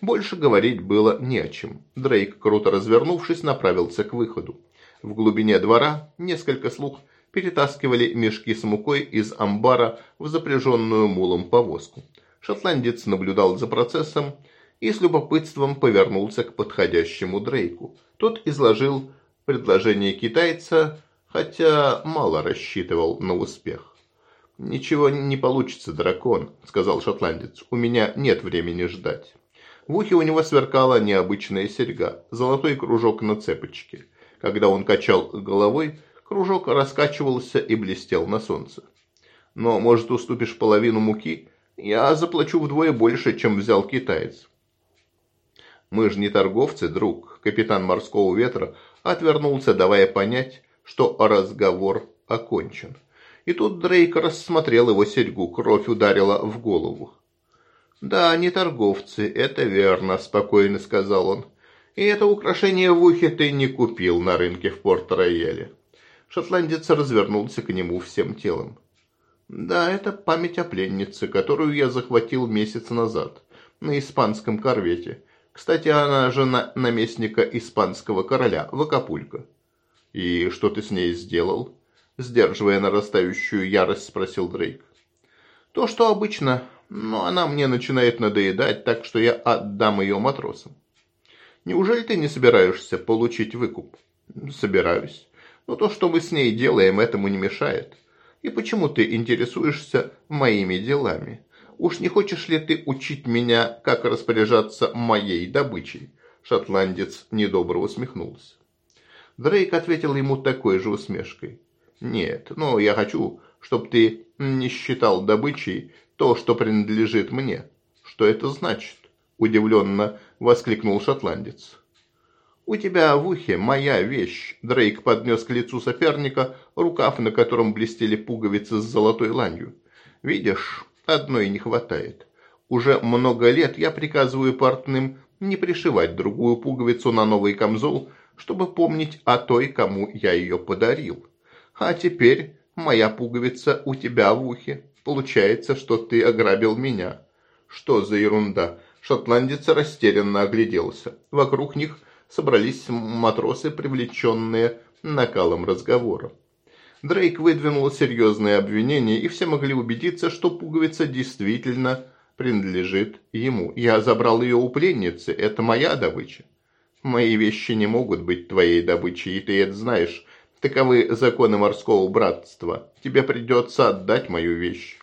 Больше говорить было не о чем. Дрейк, круто развернувшись, направился к выходу. В глубине двора несколько слуг перетаскивали мешки с мукой из амбара в запряженную мулом повозку. Шотландец наблюдал за процессом и с любопытством повернулся к подходящему Дрейку. Тот изложил предложение китайца, хотя мало рассчитывал на успех. «Ничего не получится, дракон», — сказал шотландец. «У меня нет времени ждать». В ухе у него сверкала необычная серьга, золотой кружок на цепочке. Когда он качал головой, кружок раскачивался и блестел на солнце. «Но, может, уступишь половину муки? Я заплачу вдвое больше, чем взял китаец». «Мы же не торговцы, друг», — капитан морского ветра отвернулся, давая понять, что разговор окончен. И тут Дрейк рассмотрел его серьгу, кровь ударила в голову. «Да, не торговцы, это верно», – спокойно сказал он. «И это украшение в ухе ты не купил на рынке в Порт-Рояле». Шотландец развернулся к нему всем телом. «Да, это память о пленнице, которую я захватил месяц назад на испанском корвете. Кстати, она жена наместника испанского короля Вакапулька. «И что ты с ней сделал?» Сдерживая нарастающую ярость, спросил Дрейк. «То, что обычно но она мне начинает надоедать, так что я отдам ее матросам. Неужели ты не собираешься получить выкуп? Собираюсь. Но то, что мы с ней делаем, этому не мешает. И почему ты интересуешься моими делами? Уж не хочешь ли ты учить меня, как распоряжаться моей добычей? Шотландец недобро усмехнулся. Дрейк ответил ему такой же усмешкой. «Нет, но я хочу, чтобы ты не считал добычей то, что принадлежит мне. Что это значит?» – удивленно воскликнул шотландец. «У тебя в ухе моя вещь», – Дрейк поднес к лицу соперника рукав, на котором блестели пуговицы с золотой ланью. «Видишь, одной не хватает. Уже много лет я приказываю портным не пришивать другую пуговицу на новый камзол, чтобы помнить о той, кому я ее подарил. А теперь моя пуговица у тебя в ухе. Получается, что ты ограбил меня. Что за ерунда? Шотландец растерянно огляделся. Вокруг них собрались матросы, привлеченные накалом разговора. Дрейк выдвинул серьезные обвинения, и все могли убедиться, что пуговица действительно принадлежит ему. Я забрал ее у пленницы, это моя добыча. Мои вещи не могут быть твоей добычей, и ты это знаешь. Таковы законы морского братства. Тебе придется отдать мою вещь».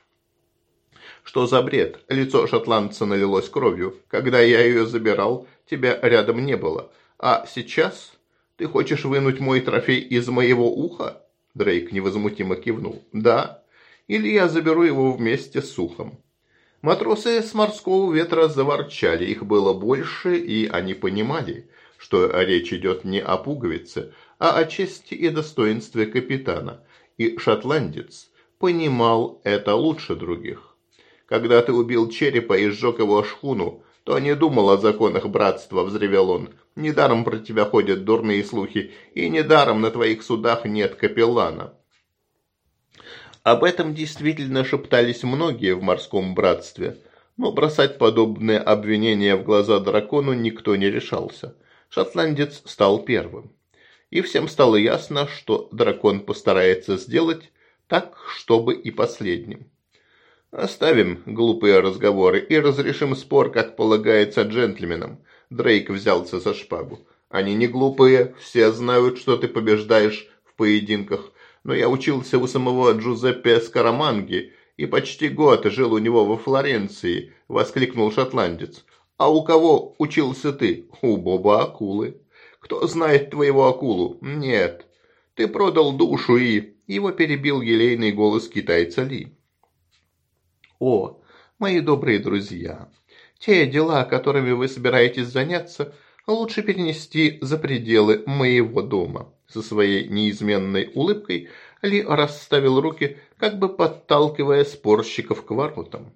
«Что за бред?» Лицо шотландца налилось кровью. «Когда я ее забирал, тебя рядом не было. А сейчас? Ты хочешь вынуть мой трофей из моего уха?» Дрейк невозмутимо кивнул. «Да. Или я заберу его вместе с ухом». Матросы с морского ветра заворчали, их было больше, и они понимали что речь идет не о пуговице, а о чести и достоинстве капитана, и шотландец понимал это лучше других. Когда ты убил черепа и сжег его шхуну, то не думал о законах братства, взревел он. Недаром про тебя ходят дурные слухи, и недаром на твоих судах нет капеллана. Об этом действительно шептались многие в морском братстве, но бросать подобные обвинения в глаза дракону никто не решался шотландец стал первым. И всем стало ясно, что дракон постарается сделать так, чтобы и последним. Оставим глупые разговоры и разрешим спор, как полагается джентльменам. Дрейк взялся за шпагу. Они не глупые, все знают, что ты побеждаешь в поединках. Но я учился у самого Джузеппе Скараманги и почти год жил у него во Флоренции, воскликнул шотландец. А у кого учился ты? У Боба Акулы. Кто знает твоего Акулу? Нет. Ты продал душу и... Его перебил елейный голос китайца Ли. О, мои добрые друзья, те дела, которыми вы собираетесь заняться, лучше перенести за пределы моего дома. Со своей неизменной улыбкой ли расставил руки, как бы подталкивая спорщиков к воротам.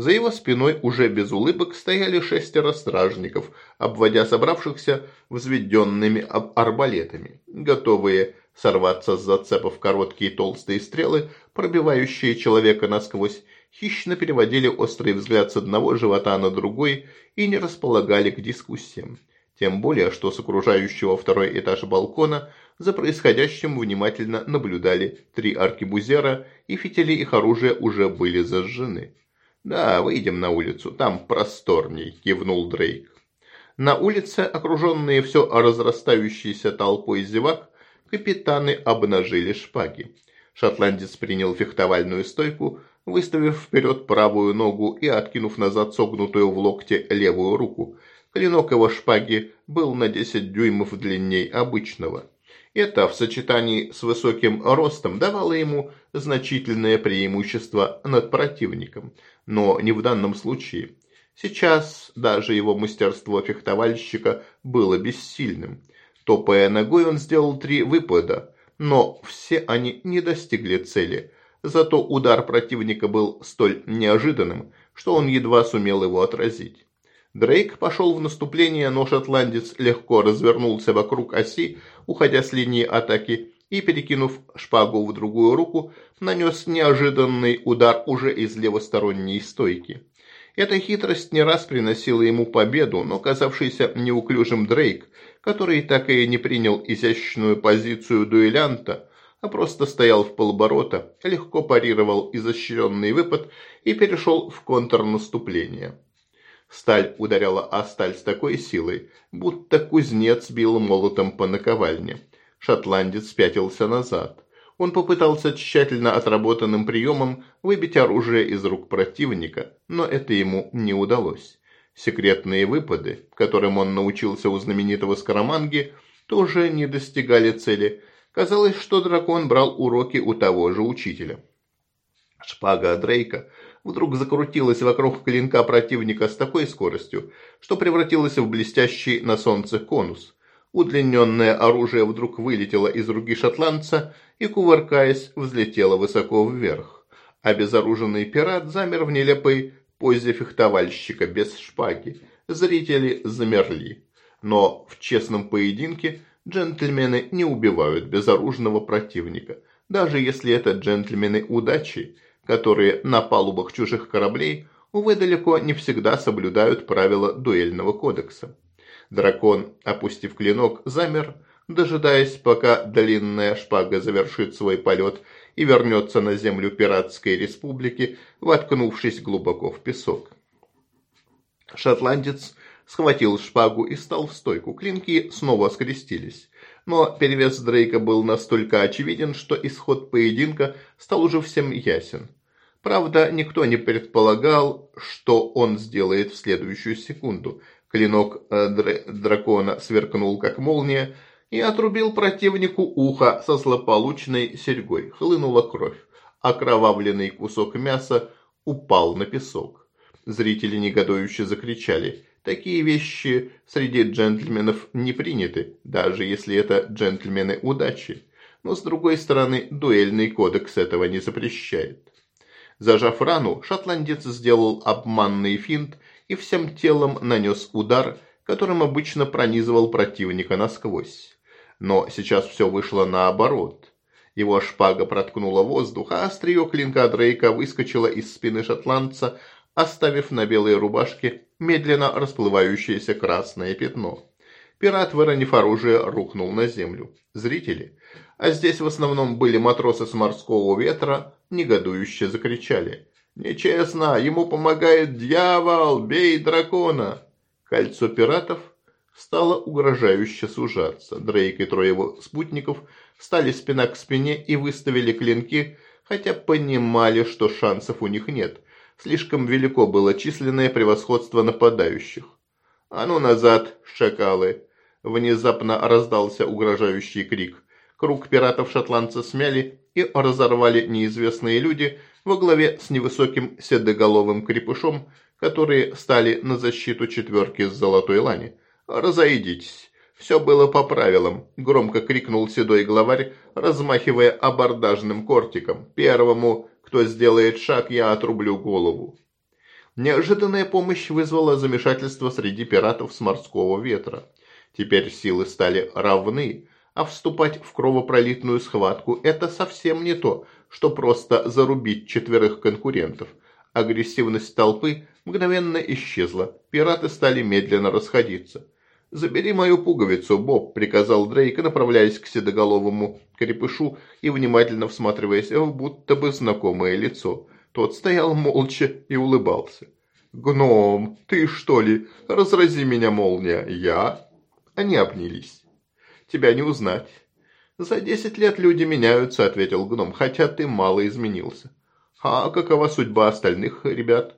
За его спиной уже без улыбок стояли шестеро стражников, обводя собравшихся взведенными арбалетами, готовые сорваться с зацепов короткие толстые стрелы, пробивающие человека насквозь, хищно переводили острый взгляд с одного живота на другой и не располагали к дискуссиям. Тем более, что с окружающего второй этаж балкона за происходящим внимательно наблюдали три аркибузера, и фитили их оружия уже были зажжены. «Да, выйдем на улицу, там просторней», – кивнул Дрейк. На улице, окруженные все разрастающейся толпой зевак, капитаны обнажили шпаги. Шотландец принял фехтовальную стойку, выставив вперед правую ногу и откинув назад согнутую в локте левую руку. Клинок его шпаги был на 10 дюймов длиннее обычного. Это в сочетании с высоким ростом давало ему значительное преимущество над противником, но не в данном случае. Сейчас даже его мастерство фехтовальщика было бессильным. Топая ногой, он сделал три выпада, но все они не достигли цели. Зато удар противника был столь неожиданным, что он едва сумел его отразить. Дрейк пошел в наступление, но шотландец легко развернулся вокруг оси, уходя с линии атаки, и, перекинув шпагу в другую руку, нанес неожиданный удар уже из левосторонней стойки. Эта хитрость не раз приносила ему победу, но казавшийся неуклюжим Дрейк, который так и не принял изящную позицию дуэлянта, а просто стоял в полоборота, легко парировал изощренный выпад и перешел в контрнаступление. Сталь ударяла о сталь с такой силой, будто кузнец бил молотом по наковальне. Шотландец спятился назад. Он попытался тщательно отработанным приемом выбить оружие из рук противника, но это ему не удалось. Секретные выпады, которым он научился у знаменитого скараманги, тоже не достигали цели. Казалось, что дракон брал уроки у того же учителя. Шпага Дрейка вдруг закрутилась вокруг клинка противника с такой скоростью, что превратилась в блестящий на солнце конус. Удлиненное оружие вдруг вылетело из руки шотландца и, кувыркаясь, взлетело высоко вверх. А безоруженный пират замер в нелепой позе фехтовальщика без шпаги. Зрители замерли. Но в честном поединке джентльмены не убивают безоружного противника, даже если это джентльмены удачи – которые на палубах чужих кораблей, увы, далеко не всегда соблюдают правила дуэльного кодекса. Дракон, опустив клинок, замер, дожидаясь, пока длинная шпага завершит свой полет и вернется на землю пиратской республики, воткнувшись глубоко в песок. Шотландец схватил шпагу и стал в стойку. Клинки снова скрестились. Но перевес Дрейка был настолько очевиден, что исход поединка стал уже всем ясен. Правда, никто не предполагал, что он сделает в следующую секунду. Клинок э, дракона сверкнул, как молния, и отрубил противнику ухо со злополучной серьгой. Хлынула кровь. Окровавленный кусок мяса упал на песок. Зрители негодующе закричали. Такие вещи среди джентльменов не приняты, даже если это джентльмены удачи. Но с другой стороны, дуэльный кодекс этого не запрещает. Зажав рану, шотландец сделал обманный финт и всем телом нанес удар, которым обычно пронизывал противника насквозь. Но сейчас все вышло наоборот. Его шпага проткнула воздух, а острие клинка Дрейка выскочило из спины шотландца, оставив на белой рубашке медленно расплывающееся красное пятно. Пират, выронив оружие, рухнул на землю. Зрители, а здесь в основном были матросы с морского ветра, негодующе закричали. «Нечестно! Ему помогает дьявол! Бей дракона!» Кольцо пиратов стало угрожающе сужаться. Дрейк и трое его спутников стали спина к спине и выставили клинки, хотя понимали, что шансов у них нет. Слишком велико было численное превосходство нападающих. «А ну назад, шакалы!» Внезапно раздался угрожающий крик. Круг пиратов-шотландца смяли и разорвали неизвестные люди во главе с невысоким седоголовым крепышом, которые стали на защиту четверки с золотой лани. «Разойдитесь!» «Все было по правилам», – громко крикнул седой главарь, размахивая абордажным кортиком. «Первому, кто сделает шаг, я отрублю голову». Неожиданная помощь вызвала замешательство среди пиратов с морского ветра. Теперь силы стали равны, а вступать в кровопролитную схватку – это совсем не то, что просто зарубить четверых конкурентов. Агрессивность толпы мгновенно исчезла, пираты стали медленно расходиться. «Забери мою пуговицу, Боб», – приказал Дрейк, направляясь к седоголовому крепышу и внимательно всматриваясь в будто бы знакомое лицо. Тот стоял молча и улыбался. «Гном, ты что ли? Разрази меня, молния! Я?» Они обнялись тебя не узнать». «За десять лет люди меняются», — ответил гном, — «хотя ты мало изменился». «А какова судьба остальных ребят?»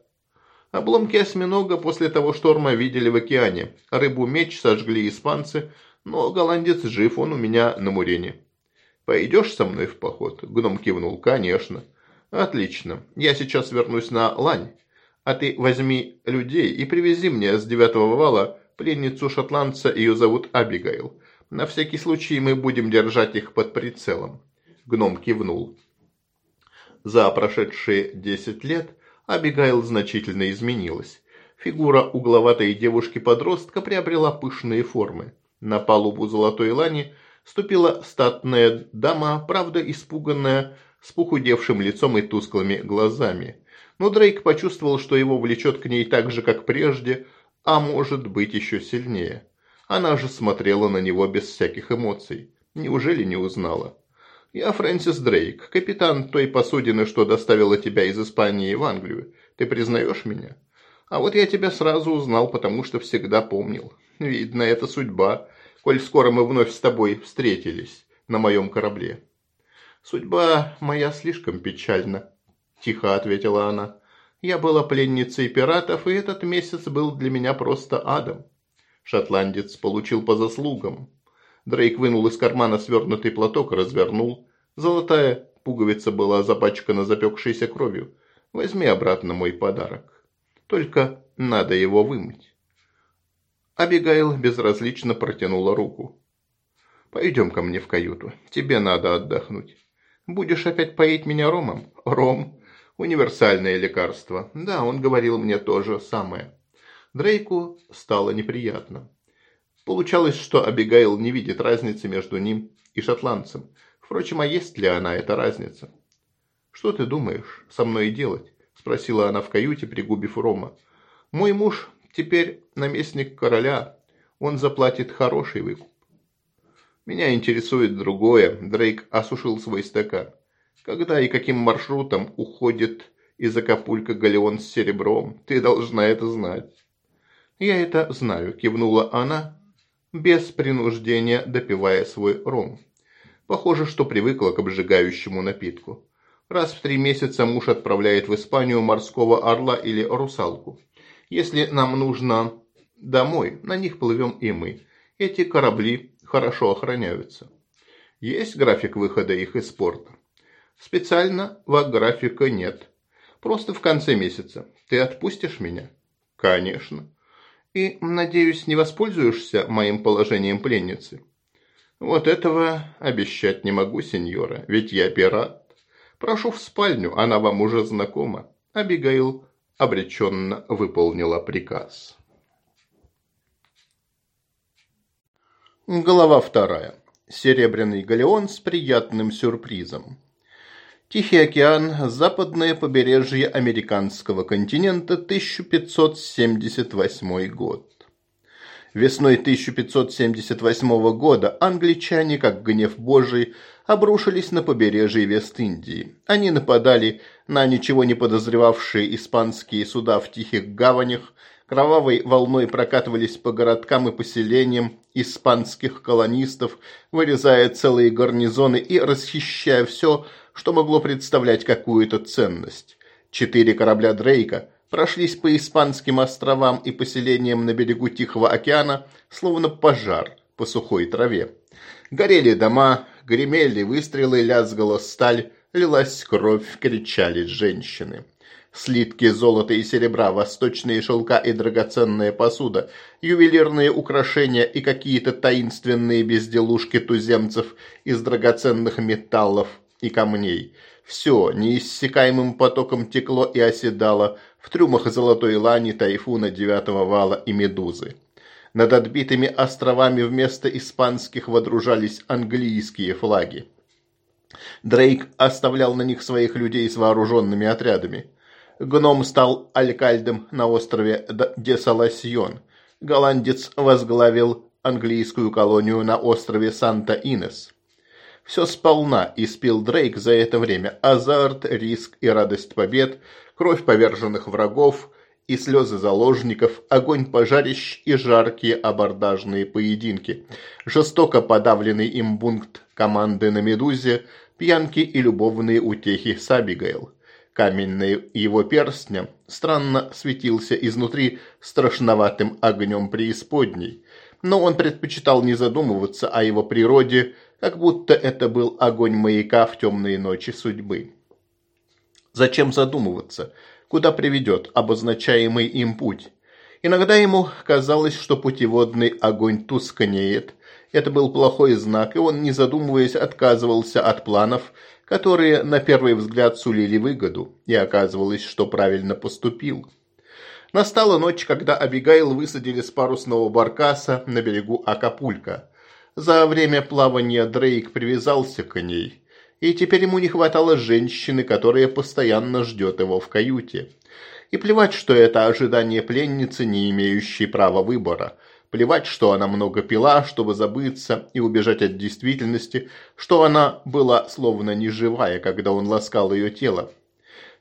Обломки осьминога после того шторма видели в океане. Рыбу-меч сожгли испанцы, но голландец жив, он у меня на мурене. «Пойдешь со мной в поход?» — гном кивнул. «Конечно». «Отлично. Я сейчас вернусь на лань. А ты возьми людей и привези мне с девятого вала пленницу шотландца, ее зовут Абигайл. На всякий случай мы будем держать их под прицелом. Гном кивнул. За прошедшие десять лет Абигайл значительно изменилась. Фигура угловатой девушки-подростка приобрела пышные формы. На палубу золотой лани ступила статная дама, правда испуганная, с похудевшим лицом и тусклыми глазами. Но Дрейк почувствовал, что его влечет к ней так же, как прежде, а может быть еще сильнее. Она же смотрела на него без всяких эмоций. Неужели не узнала? «Я Фрэнсис Дрейк, капитан той посудины, что доставила тебя из Испании в Англию. Ты признаешь меня?» «А вот я тебя сразу узнал, потому что всегда помнил. Видно, это судьба, коль скоро мы вновь с тобой встретились на моем корабле». «Судьба моя слишком печальна», – тихо ответила она. «Я была пленницей пиратов, и этот месяц был для меня просто адом. Шотландец получил по заслугам. Дрейк вынул из кармана свернутый платок, развернул. Золотая пуговица была запачкана запекшейся кровью. Возьми обратно мой подарок. Только надо его вымыть. Абигайл безразлично протянула руку. «Пойдем ко мне в каюту. Тебе надо отдохнуть. Будешь опять поить меня ромом? Ром – универсальное лекарство. Да, он говорил мне то же самое». Дрейку стало неприятно. Получалось, что Абигайл не видит разницы между ним и шотландцем. Впрочем, а есть ли она эта разница? «Что ты думаешь со мной делать?» – спросила она в каюте, пригубив рома. «Мой муж теперь наместник короля. Он заплатит хороший выкуп». «Меня интересует другое», – Дрейк осушил свой стакан. «Когда и каким маршрутом уходит из Акапулька галеон с серебром? Ты должна это знать». «Я это знаю», – кивнула она, без принуждения допивая свой ром. Похоже, что привыкла к обжигающему напитку. Раз в три месяца муж отправляет в Испанию морского орла или русалку. Если нам нужно домой, на них плывем и мы. Эти корабли хорошо охраняются. Есть график выхода их из порта? Специального графика нет. Просто в конце месяца. Ты отпустишь меня? Конечно и, надеюсь, не воспользуешься моим положением пленницы?» «Вот этого обещать не могу, сеньора, ведь я пират. Прошу в спальню, она вам уже знакома». Абигаил обреченно выполнила приказ. Глава вторая. Серебряный галеон с приятным сюрпризом. Тихий океан, западное побережье американского континента, 1578 год. Весной 1578 года англичане, как гнев божий, обрушились на побережье Вест-Индии. Они нападали на ничего не подозревавшие испанские суда в тихих гаванях, кровавой волной прокатывались по городкам и поселениям испанских колонистов, вырезая целые гарнизоны и расхищая все, что могло представлять какую-то ценность. Четыре корабля Дрейка прошлись по Испанским островам и поселениям на берегу Тихого океана, словно пожар по сухой траве. Горели дома, гремели выстрелы, лязгала сталь, лилась кровь, кричали женщины. Слитки золота и серебра, восточные шелка и драгоценная посуда, ювелирные украшения и какие-то таинственные безделушки туземцев из драгоценных металлов – и камней. Все неиссякаемым потоком текло и оседало в трюмах золотой лани, тайфуна, девятого вала и медузы. Над отбитыми островами вместо испанских водружались английские флаги. Дрейк оставлял на них своих людей с вооруженными отрядами. Гном стал алькальдом на острове Десаласьон. Голландец возглавил английскую колонию на острове Санта-Инес. Все сполна испил Дрейк за это время. Азарт, риск и радость побед, кровь поверженных врагов и слезы заложников, огонь пожарищ и жаркие абордажные поединки. Жестоко подавленный им бункт команды на «Медузе», пьянки и любовные утехи с Абигейл. Каменный его перстня странно светился изнутри страшноватым огнем преисподней. Но он предпочитал не задумываться о его природе, как будто это был огонь маяка в темные ночи судьбы. Зачем задумываться, куда приведет обозначаемый им путь? Иногда ему казалось, что путеводный огонь тускнеет. Это был плохой знак, и он, не задумываясь, отказывался от планов, которые на первый взгляд сулили выгоду, и оказывалось, что правильно поступил. Настала ночь, когда Абигайл высадили с парусного баркаса на берегу Акапулька. За время плавания Дрейк привязался к ней, и теперь ему не хватало женщины, которая постоянно ждет его в каюте. И плевать, что это ожидание пленницы, не имеющей права выбора. Плевать, что она много пила, чтобы забыться и убежать от действительности, что она была словно неживая, когда он ласкал ее тело.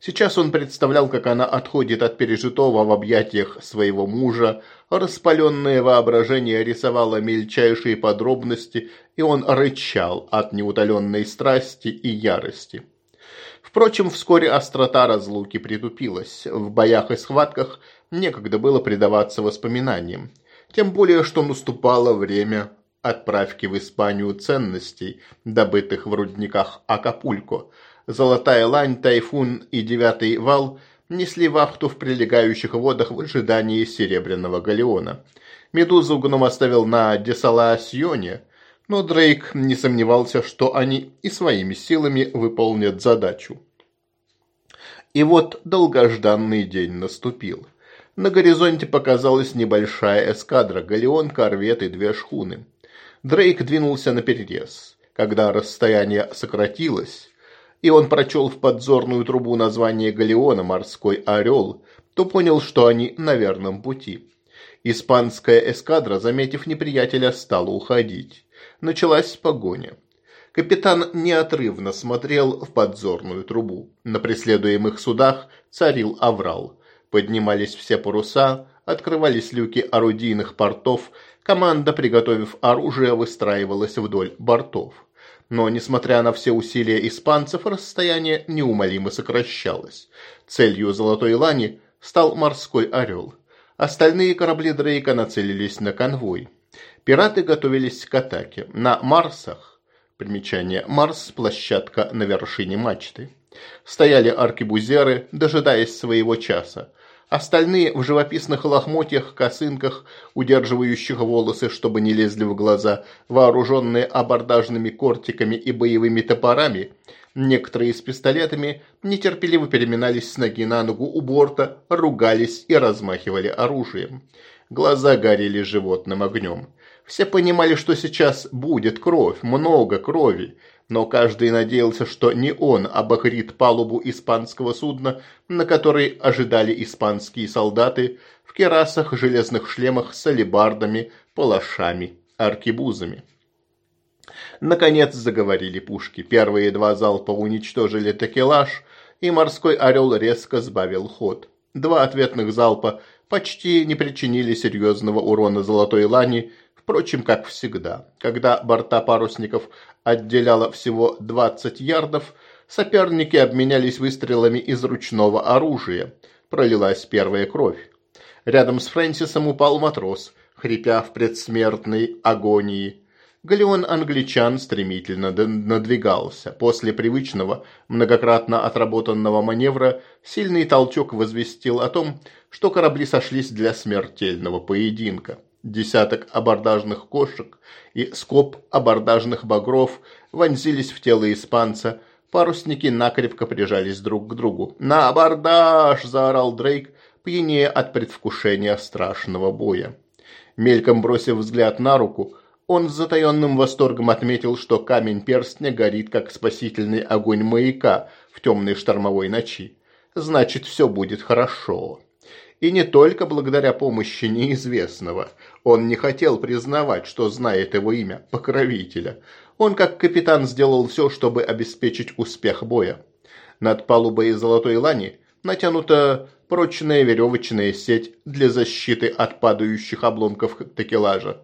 Сейчас он представлял, как она отходит от пережитого в объятиях своего мужа, Распаленное воображение рисовало мельчайшие подробности, и он рычал от неутоленной страсти и ярости. Впрочем, вскоре острота разлуки притупилась. В боях и схватках некогда было предаваться воспоминаниям. Тем более, что наступало время отправки в Испанию ценностей, добытых в рудниках Акапулько. Золотая лань, тайфун и девятый вал – несли вахту в прилегающих водах в ожидании Серебряного галеона. Медузу гном оставил на Десалаасьоне, но Дрейк не сомневался, что они и своими силами выполнят задачу. И вот долгожданный день наступил. На горизонте показалась небольшая эскадра, галеон, корвет и две шхуны. Дрейк двинулся на перерез. Когда расстояние сократилось, и он прочел в подзорную трубу название галеона «Морской орел», то понял, что они на верном пути. Испанская эскадра, заметив неприятеля, стала уходить. Началась погоня. Капитан неотрывно смотрел в подзорную трубу. На преследуемых судах царил аврал. Поднимались все паруса, открывались люки орудийных портов, команда, приготовив оружие, выстраивалась вдоль бортов. Но, несмотря на все усилия испанцев, расстояние неумолимо сокращалось. Целью «Золотой Лани» стал морской орел. Остальные корабли Дрейка нацелились на конвой. Пираты готовились к атаке. На Марсах, примечание «Марс» – площадка на вершине мачты, стояли аркебузеры, дожидаясь своего часа. Остальные в живописных лохмотьях, косынках, удерживающих волосы, чтобы не лезли в глаза, вооруженные абордажными кортиками и боевыми топорами, некоторые с пистолетами, нетерпеливо переминались с ноги на ногу у борта, ругались и размахивали оружием. Глаза горели животным огнем. Все понимали, что сейчас будет кровь, много крови, но каждый надеялся, что не он обохрит палубу испанского судна, на которой ожидали испанские солдаты в керасах, железных шлемах с алебардами, палашами, аркебузами. Наконец заговорили пушки. Первые два залпа уничтожили такелаж, и морской орел резко сбавил ход. Два ответных залпа почти не причинили серьезного урона золотой лани, Впрочем, как всегда, когда борта парусников отделяло всего 20 ярдов, соперники обменялись выстрелами из ручного оружия. Пролилась первая кровь. Рядом с Фрэнсисом упал матрос, хрипя в предсмертной агонии. Галеон англичан стремительно надвигался. После привычного, многократно отработанного маневра, сильный толчок возвестил о том, что корабли сошлись для смертельного поединка. Десяток абордажных кошек и скоб абордажных багров вонзились в тело испанца. Парусники накрепко прижались друг к другу. «На абордаж!» – заорал Дрейк, пьянее от предвкушения страшного боя. Мельком бросив взгляд на руку, он с затаенным восторгом отметил, что камень перстня горит, как спасительный огонь маяка в темной штормовой ночи. «Значит, все будет хорошо». И не только благодаря помощи неизвестного. Он не хотел признавать, что знает его имя – покровителя. Он, как капитан, сделал все, чтобы обеспечить успех боя. Над палубой Золотой Лани натянута прочная веревочная сеть для защиты от падающих обломков текелажа.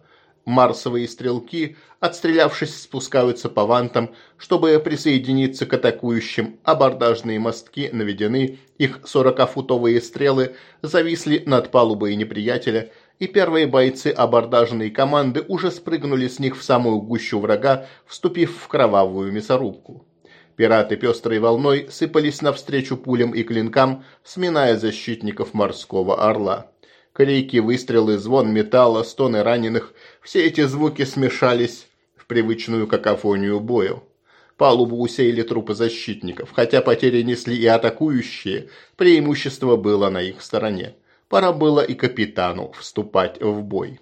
Марсовые стрелки, отстрелявшись, спускаются по вантам, чтобы присоединиться к атакующим. Абордажные мостки наведены, их 40-футовые стрелы зависли над палубой неприятеля, и первые бойцы абордажной команды уже спрыгнули с них в самую гущу врага, вступив в кровавую мясорубку. Пираты пестрой волной сыпались навстречу пулям и клинкам, сминая защитников морского орла. Крики, выстрелы, звон металла, стоны раненых – все эти звуки смешались в привычную какофонию бою. Палубу усеяли трупы защитников. Хотя потери несли и атакующие, преимущество было на их стороне. Пора было и капитану вступать в бой.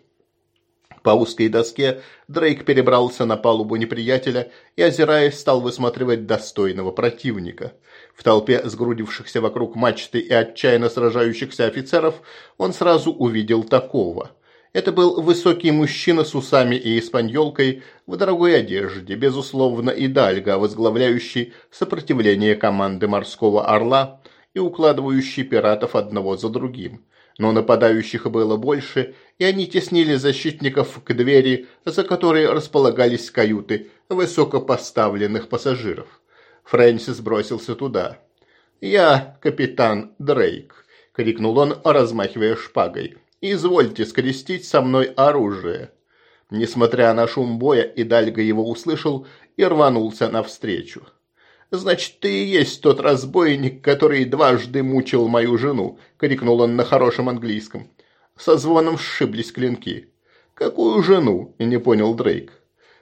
По узкой доске Дрейк перебрался на палубу неприятеля и, озираясь, стал высматривать достойного противника. В толпе сгрудившихся вокруг мачты и отчаянно сражающихся офицеров он сразу увидел такого. Это был высокий мужчина с усами и испаньолкой в дорогой одежде, безусловно, идальга, возглавляющий сопротивление команды «Морского орла» и укладывающий пиратов одного за другим но нападающих было больше, и они теснили защитников к двери, за которой располагались каюты высокопоставленных пассажиров. Фрэнсис бросился туда. «Я капитан Дрейк», — крикнул он, размахивая шпагой. «Извольте скрестить со мной оружие». Несмотря на шум боя, Идальго его услышал и рванулся навстречу. «Значит, ты и есть тот разбойник, который дважды мучил мою жену», — крикнул он на хорошем английском. Со звоном сшиблись клинки. «Какую жену?» – не понял Дрейк.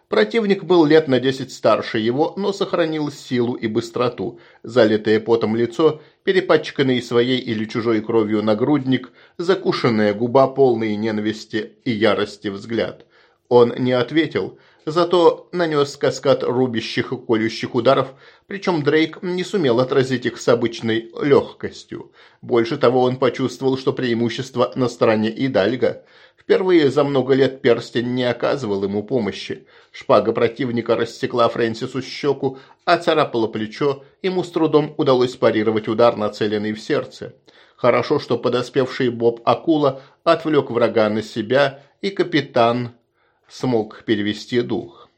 Противник был лет на десять старше его, но сохранил силу и быстроту. Залитое потом лицо, перепачканный своей или чужой кровью нагрудник, закушенная губа, полные ненависти и ярости взгляд. Он не ответил – зато нанес каскад рубящих и колющих ударов, причем Дрейк не сумел отразить их с обычной легкостью. Больше того, он почувствовал, что преимущество на стороне Идальга. Впервые за много лет перстень не оказывал ему помощи. Шпага противника рассекла Фрэнсису щеку, а царапала плечо, ему с трудом удалось парировать удар, нацеленный в сердце. Хорошо, что подоспевший Боб Акула отвлек врага на себя, и капитан смог перевести дух.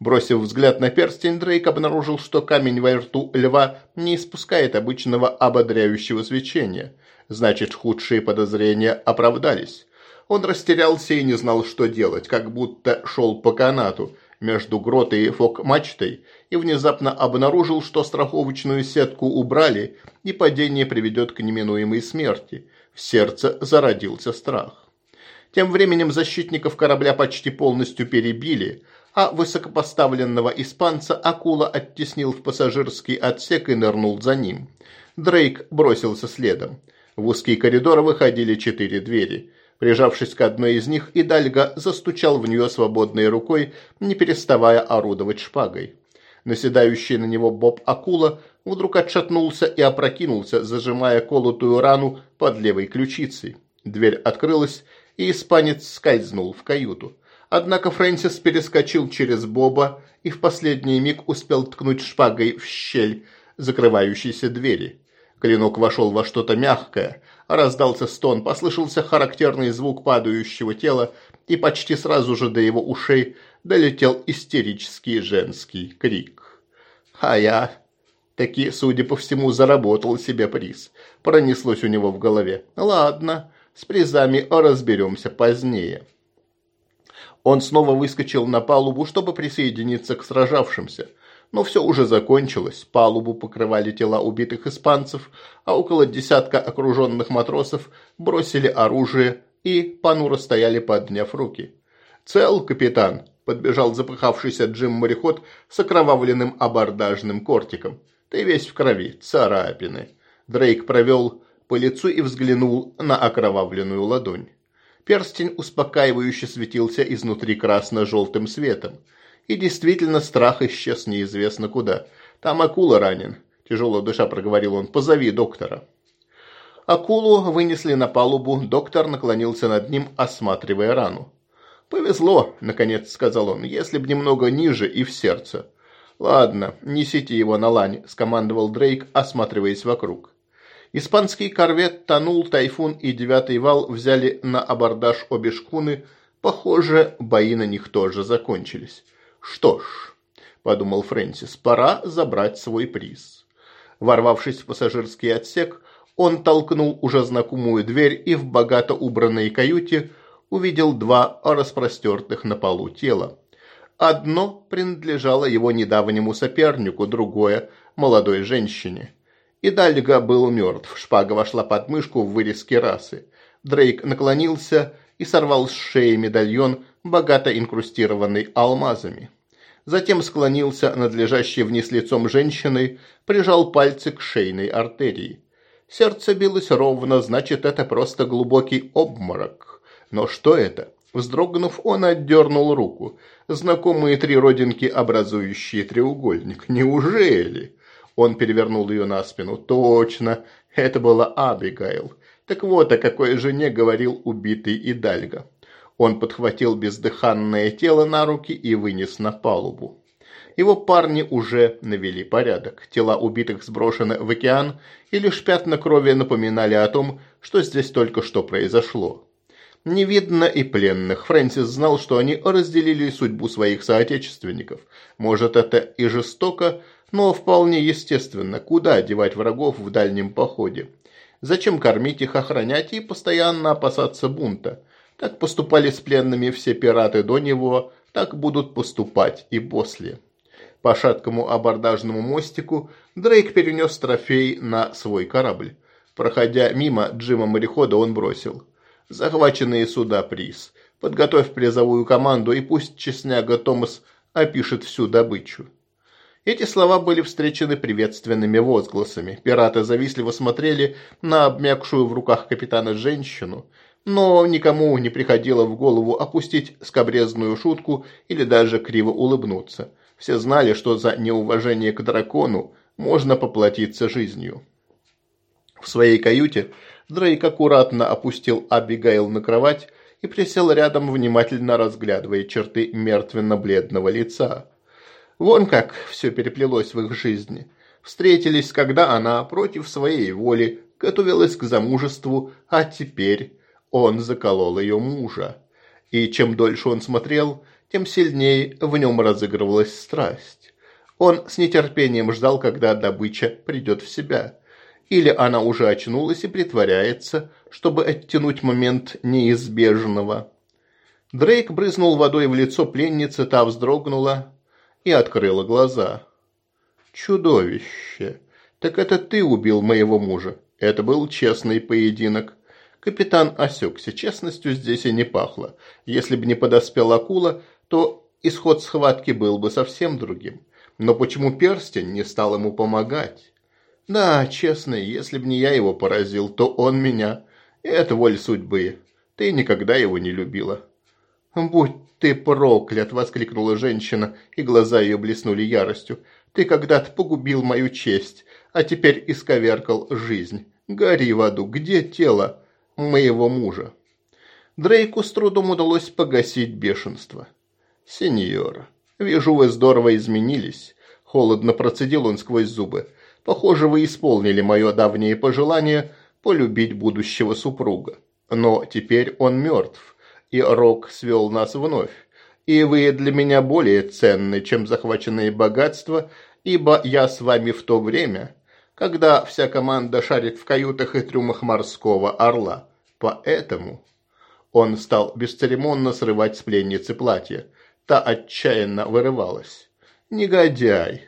Бросив взгляд на перстень, Дрейк обнаружил, что камень во рту льва не испускает обычного ободряющего свечения. Значит, худшие подозрения оправдались. Он растерялся и не знал, что делать, как будто шел по канату между гротой и фок-мачтой и внезапно обнаружил, что страховочную сетку убрали, и падение приведет к неминуемой смерти. В сердце зародился страх. Тем временем защитников корабля почти полностью перебили, а высокопоставленного испанца акула оттеснил в пассажирский отсек и нырнул за ним. Дрейк бросился следом. В узкий коридор выходили четыре двери. Прижавшись к одной из них, Идальга застучал в нее свободной рукой, не переставая орудовать шпагой. Наседающий на него Боб-акула вдруг отшатнулся и опрокинулся, зажимая колотую рану под левой ключицей. Дверь открылась, и испанец скользнул в каюту. Однако Фрэнсис перескочил через Боба и в последний миг успел ткнуть шпагой в щель закрывающейся двери. Клинок вошел во что-то мягкое, раздался стон, послышался характерный звук падающего тела, и почти сразу же до его ушей долетел истерический женский крик. «А я...» Таки, судя по всему, заработал себе приз. Пронеслось у него в голове. «Ладно, с призами разберемся позднее. Он снова выскочил на палубу, чтобы присоединиться к сражавшимся. Но все уже закончилось. Палубу покрывали тела убитых испанцев, а около десятка окруженных матросов бросили оружие и понуро стояли, подняв руки. «Цел, капитан!» – подбежал запыхавшийся Джим-мореход с окровавленным абордажным кортиком. «Ты весь в крови, царапины!» Дрейк провел по лицу и взглянул на окровавленную ладонь. Перстень успокаивающе светился изнутри красно-желтым светом. И действительно страх исчез неизвестно куда. Там акула ранен. Тяжело душа проговорил он. Позови доктора. Акулу вынесли на палубу. Доктор наклонился над ним, осматривая рану. «Повезло», — наконец сказал он, — «если б немного ниже и в сердце». «Ладно, несите его на лань», — скомандовал Дрейк, осматриваясь вокруг. Испанский корвет тонул, тайфун и девятый вал взяли на абордаж обе шкуны. Похоже, бои на них тоже закончились. «Что ж», — подумал Фрэнсис, — «пора забрать свой приз». Ворвавшись в пассажирский отсек, он толкнул уже знакомую дверь и в богато убранной каюте увидел два распростертых на полу тела. Одно принадлежало его недавнему сопернику, другое – молодой женщине. И Дальга был мертв, шпага вошла под мышку в вырез керасы. Дрейк наклонился и сорвал с шеи медальон, богато инкрустированный алмазами. Затем склонился над лежащей вниз лицом женщиной, прижал пальцы к шейной артерии. Сердце билось ровно, значит, это просто глубокий обморок. Но что это? Вздрогнув, он отдернул руку. Знакомые три родинки, образующие треугольник. Неужели? Он перевернул ее на спину. Точно, это была Абигайл. Так вот, о какой жене говорил убитый Идальго. Он подхватил бездыханное тело на руки и вынес на палубу. Его парни уже навели порядок. Тела убитых сброшены в океан, и лишь пятна крови напоминали о том, что здесь только что произошло. Не видно и пленных. Фрэнсис знал, что они разделили судьбу своих соотечественников. Может, это и жестоко, но вполне естественно, куда одевать врагов в дальнем походе. Зачем кормить их, охранять и постоянно опасаться бунта? Так поступали с пленными все пираты до него, так будут поступать и после. По шаткому абордажному мостику Дрейк перенес трофей на свой корабль. Проходя мимо Джима-морехода, он бросил. «Захваченные суда приз. Подготовь призовую команду и пусть честняга Томас опишет всю добычу». Эти слова были встречены приветственными возгласами. Пираты завистливо смотрели на обмякшую в руках капитана женщину, но никому не приходило в голову опустить скобрезную шутку или даже криво улыбнуться. Все знали, что за неуважение к дракону можно поплатиться жизнью. В своей каюте Дрейк аккуратно опустил Абигейл на кровать и присел рядом, внимательно разглядывая черты мертвенно-бледного лица. Вон как все переплелось в их жизни. Встретились, когда она против своей воли готовилась к замужеству, а теперь он заколол ее мужа. И чем дольше он смотрел, тем сильнее в нем разыгрывалась страсть. Он с нетерпением ждал, когда добыча придет в себя. Или она уже очнулась и притворяется, чтобы оттянуть момент неизбежного. Дрейк брызнул водой в лицо пленницы, та вздрогнула, и открыла глаза. «Чудовище! Так это ты убил моего мужа. Это был честный поединок. Капитан осекся, честностью здесь и не пахло. Если бы не подоспела акула, то исход схватки был бы совсем другим. Но почему перстень не стал ему помогать? Да, честно, если бы не я его поразил, то он меня. Это воль судьбы. Ты никогда его не любила. Будь ты проклят!» – воскликнула женщина, и глаза ее блеснули яростью. «Ты когда-то погубил мою честь, а теперь исковеркал жизнь. Гори в аду, где тело моего мужа?» Дрейку с трудом удалось погасить бешенство. «Сеньора, вижу, вы здорово изменились», – холодно процедил он сквозь зубы. «Похоже, вы исполнили мое давнее пожелание полюбить будущего супруга. Но теперь он мертв и рок свел нас вновь. И вы для меня более ценны, чем захваченные богатства, ибо я с вами в то время, когда вся команда шарит в каютах и трюмах морского орла. Поэтому он стал бесцеремонно срывать с пленницы платье. Та отчаянно вырывалась. «Негодяй!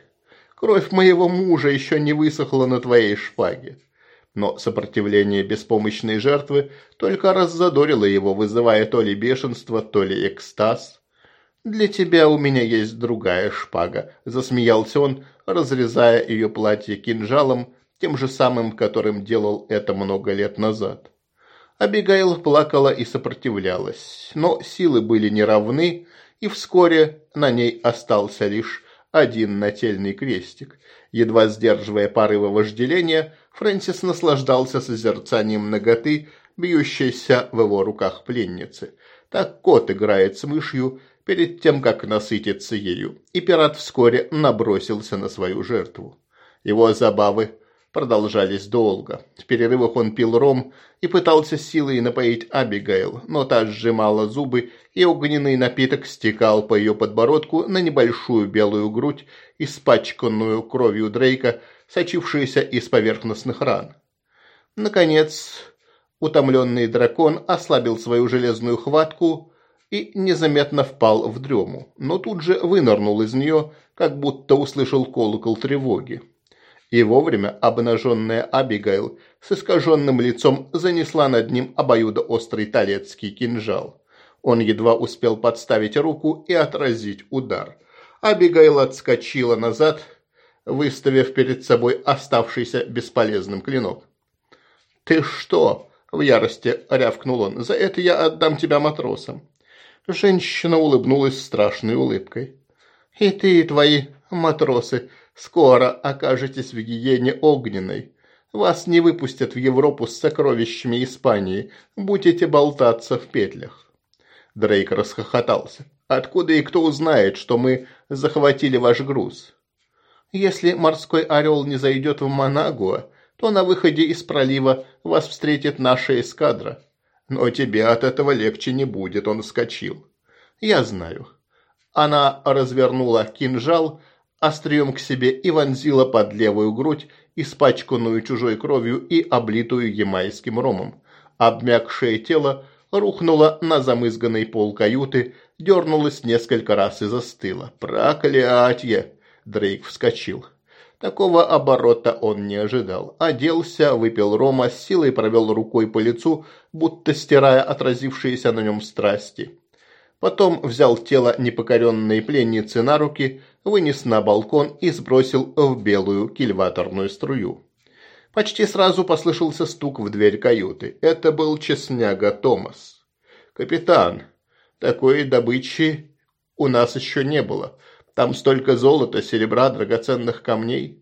Кровь моего мужа еще не высохла на твоей шпаге но сопротивление беспомощной жертвы только раззадорило его, вызывая то ли бешенство, то ли экстаз. «Для тебя у меня есть другая шпага», – засмеялся он, разрезая ее платье кинжалом, тем же самым, которым делал это много лет назад. Абигайл плакала и сопротивлялась, но силы были неравны, и вскоре на ней остался лишь один нательный крестик. Едва сдерживая порывы вожделения, Фрэнсис наслаждался созерцанием ноготы, бьющейся в его руках пленницы. Так кот играет с мышью перед тем, как насытиться ею, и пират вскоре набросился на свою жертву. Его забавы продолжались долго. В перерывах он пил ром и пытался силой напоить Абигейл, но та сжимала зубы, и огненный напиток стекал по ее подбородку на небольшую белую грудь, испачканную кровью Дрейка, сочившиеся из поверхностных ран. Наконец, утомленный дракон ослабил свою железную хватку и незаметно впал в дрему, но тут же вынырнул из нее, как будто услышал колокол тревоги. И вовремя обнаженная Абигайл с искаженным лицом занесла над ним обоюдоострый талецкий кинжал. Он едва успел подставить руку и отразить удар. Абигайл отскочила назад, выставив перед собой оставшийся бесполезным клинок. «Ты что?» – в ярости рявкнул он. «За это я отдам тебя матросам». Женщина улыбнулась страшной улыбкой. «И ты, и твои матросы, скоро окажетесь в гиене огненной. Вас не выпустят в Европу с сокровищами Испании. Будете болтаться в петлях». Дрейк расхохотался. «Откуда и кто узнает, что мы захватили ваш груз?» Если морской орел не зайдет в Манагуа, то на выходе из пролива вас встретит наша эскадра. Но тебе от этого легче не будет, он вскочил. Я знаю. Она развернула кинжал, острием к себе и вонзила под левую грудь, испачканную чужой кровью и облитую ямайским ромом. Обмякшее тело рухнуло на замызганный пол каюты, дернулось несколько раз и застыло. «Проклятье!» Дрейк вскочил. Такого оборота он не ожидал. Оделся, выпил рома, с силой провел рукой по лицу, будто стирая отразившиеся на нем страсти. Потом взял тело непокоренной пленницы на руки, вынес на балкон и сбросил в белую кильваторную струю. Почти сразу послышался стук в дверь каюты. Это был Чесняга Томас. «Капитан, такой добычи у нас еще не было. Там столько золота, серебра, драгоценных камней».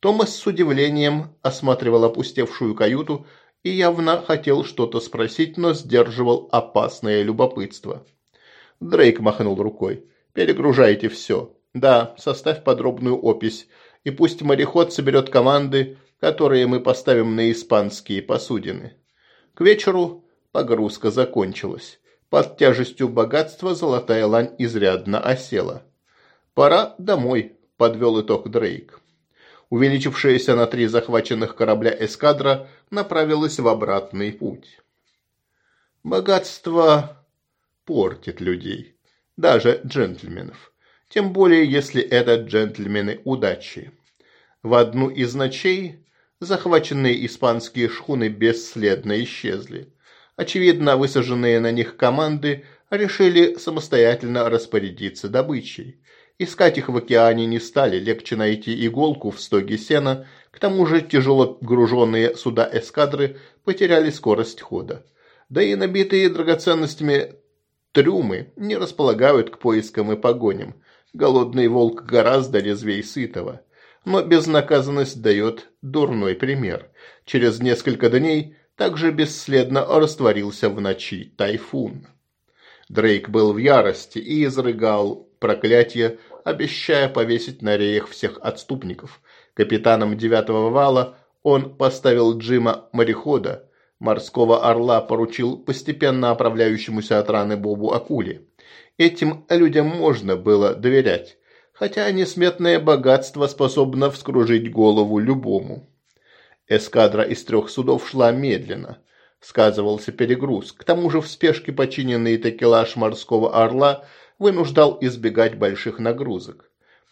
Томас с удивлением осматривал опустевшую каюту и явно хотел что-то спросить, но сдерживал опасное любопытство. Дрейк махнул рукой. «Перегружайте все. Да, составь подробную опись, и пусть мореход соберет команды, которые мы поставим на испанские посудины». К вечеру погрузка закончилась. Под тяжестью богатства золотая лань изрядно осела. «Пора домой», – подвел итог Дрейк. Увеличившаяся на три захваченных корабля эскадра направилась в обратный путь. Богатство портит людей, даже джентльменов. Тем более, если это джентльмены удачи. В одну из ночей захваченные испанские шхуны бесследно исчезли. Очевидно, высаженные на них команды решили самостоятельно распорядиться добычей. Искать их в океане не стали, легче найти иголку в стоге сена, к тому же тяжело груженные суда эскадры потеряли скорость хода. Да и набитые драгоценностями трюмы не располагают к поискам и погоням. Голодный волк гораздо резвей сытого. Но безнаказанность дает дурной пример. Через несколько дней также бесследно растворился в ночи тайфун. Дрейк был в ярости и изрыгал проклятие обещая повесить на реях всех отступников. Капитаном девятого вала он поставил Джима морехода, морского орла поручил постепенно оправляющемуся от раны Бобу Акуле. Этим людям можно было доверять, хотя несметное богатство способно вскружить голову любому. Эскадра из трех судов шла медленно. Сказывался перегруз. К тому же в спешке починенный текелаж морского орла – вынуждал избегать больших нагрузок.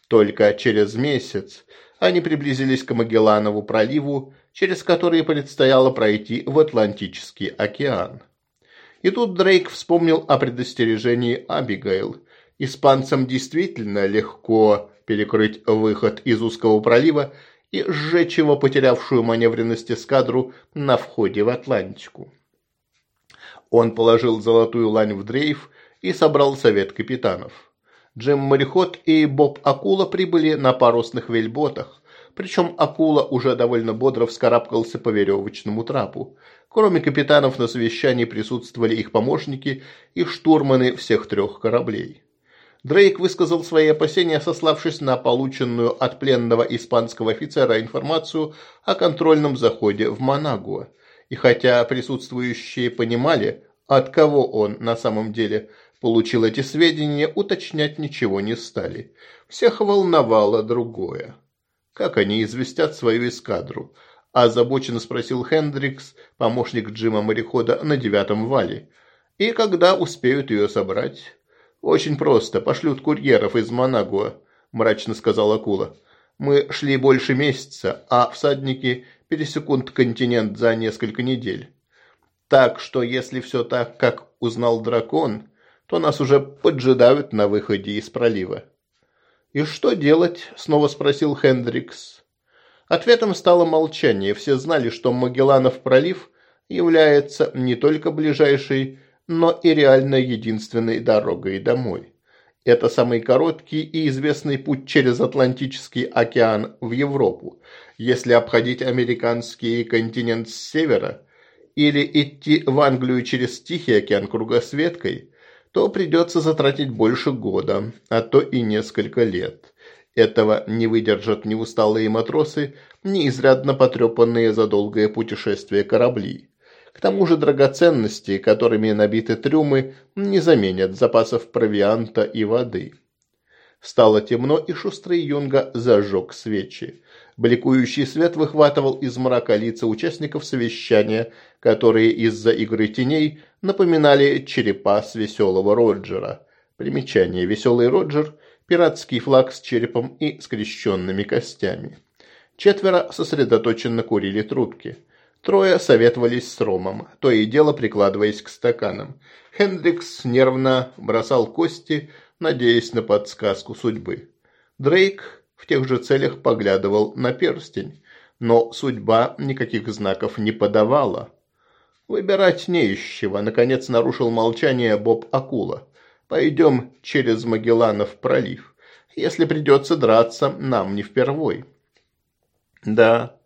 Только через месяц они приблизились к Магелланову проливу, через который предстояло пройти в Атлантический океан. И тут Дрейк вспомнил о предостережении Абигейл. Испанцам действительно легко перекрыть выход из узкого пролива и сжечь его потерявшую маневренность эскадру на входе в Атлантику. Он положил золотую лань в дрейф и собрал совет капитанов. Джим Мореход и Боб Акула прибыли на парусных вельботах, причем Акула уже довольно бодро вскарабкался по веревочному трапу. Кроме капитанов на совещании присутствовали их помощники и штурманы всех трех кораблей. Дрейк высказал свои опасения, сославшись на полученную от пленного испанского офицера информацию о контрольном заходе в Манагуа. И хотя присутствующие понимали, от кого он на самом деле – получил эти сведения, уточнять ничего не стали. Всех волновало другое. Как они известят свою эскадру? Озабоченно спросил Хендрикс, помощник Джима-морехода на девятом вале. И когда успеют ее собрать? Очень просто, пошлют курьеров из Монагуа, мрачно сказал Акула. Мы шли больше месяца, а всадники пересекут континент за несколько недель. Так что, если все так, как узнал дракон, то нас уже поджидают на выходе из пролива. «И что делать?» – снова спросил Хендрикс. Ответом стало молчание. Все знали, что Магелланов пролив является не только ближайшей, но и реально единственной дорогой домой. Это самый короткий и известный путь через Атлантический океан в Европу, если обходить американский континент с севера или идти в Англию через Тихий океан кругосветкой – то придется затратить больше года, а то и несколько лет. Этого не выдержат ни усталые матросы, ни изрядно потрепанные за долгое путешествие корабли. К тому же драгоценности, которыми набиты трюмы, не заменят запасов провианта и воды. Стало темно, и шустрый Юнга зажег свечи. Бликующий свет выхватывал из мрака лица участников совещания, которые из-за игры теней напоминали черепа с веселого Роджера. Примечание. Веселый Роджер – пиратский флаг с черепом и скрещенными костями. Четверо сосредоточенно курили трубки. Трое советовались с Ромом, то и дело прикладываясь к стаканам. Хендрикс нервно бросал кости, надеясь на подсказку судьбы. Дрейк в тех же целях поглядывал на перстень, но судьба никаких знаков не подавала. «Выбирать не из чего», — наконец нарушил молчание Боб Акула. «Пойдем через Магелланов пролив. Если придется драться, нам не впервой». «Да,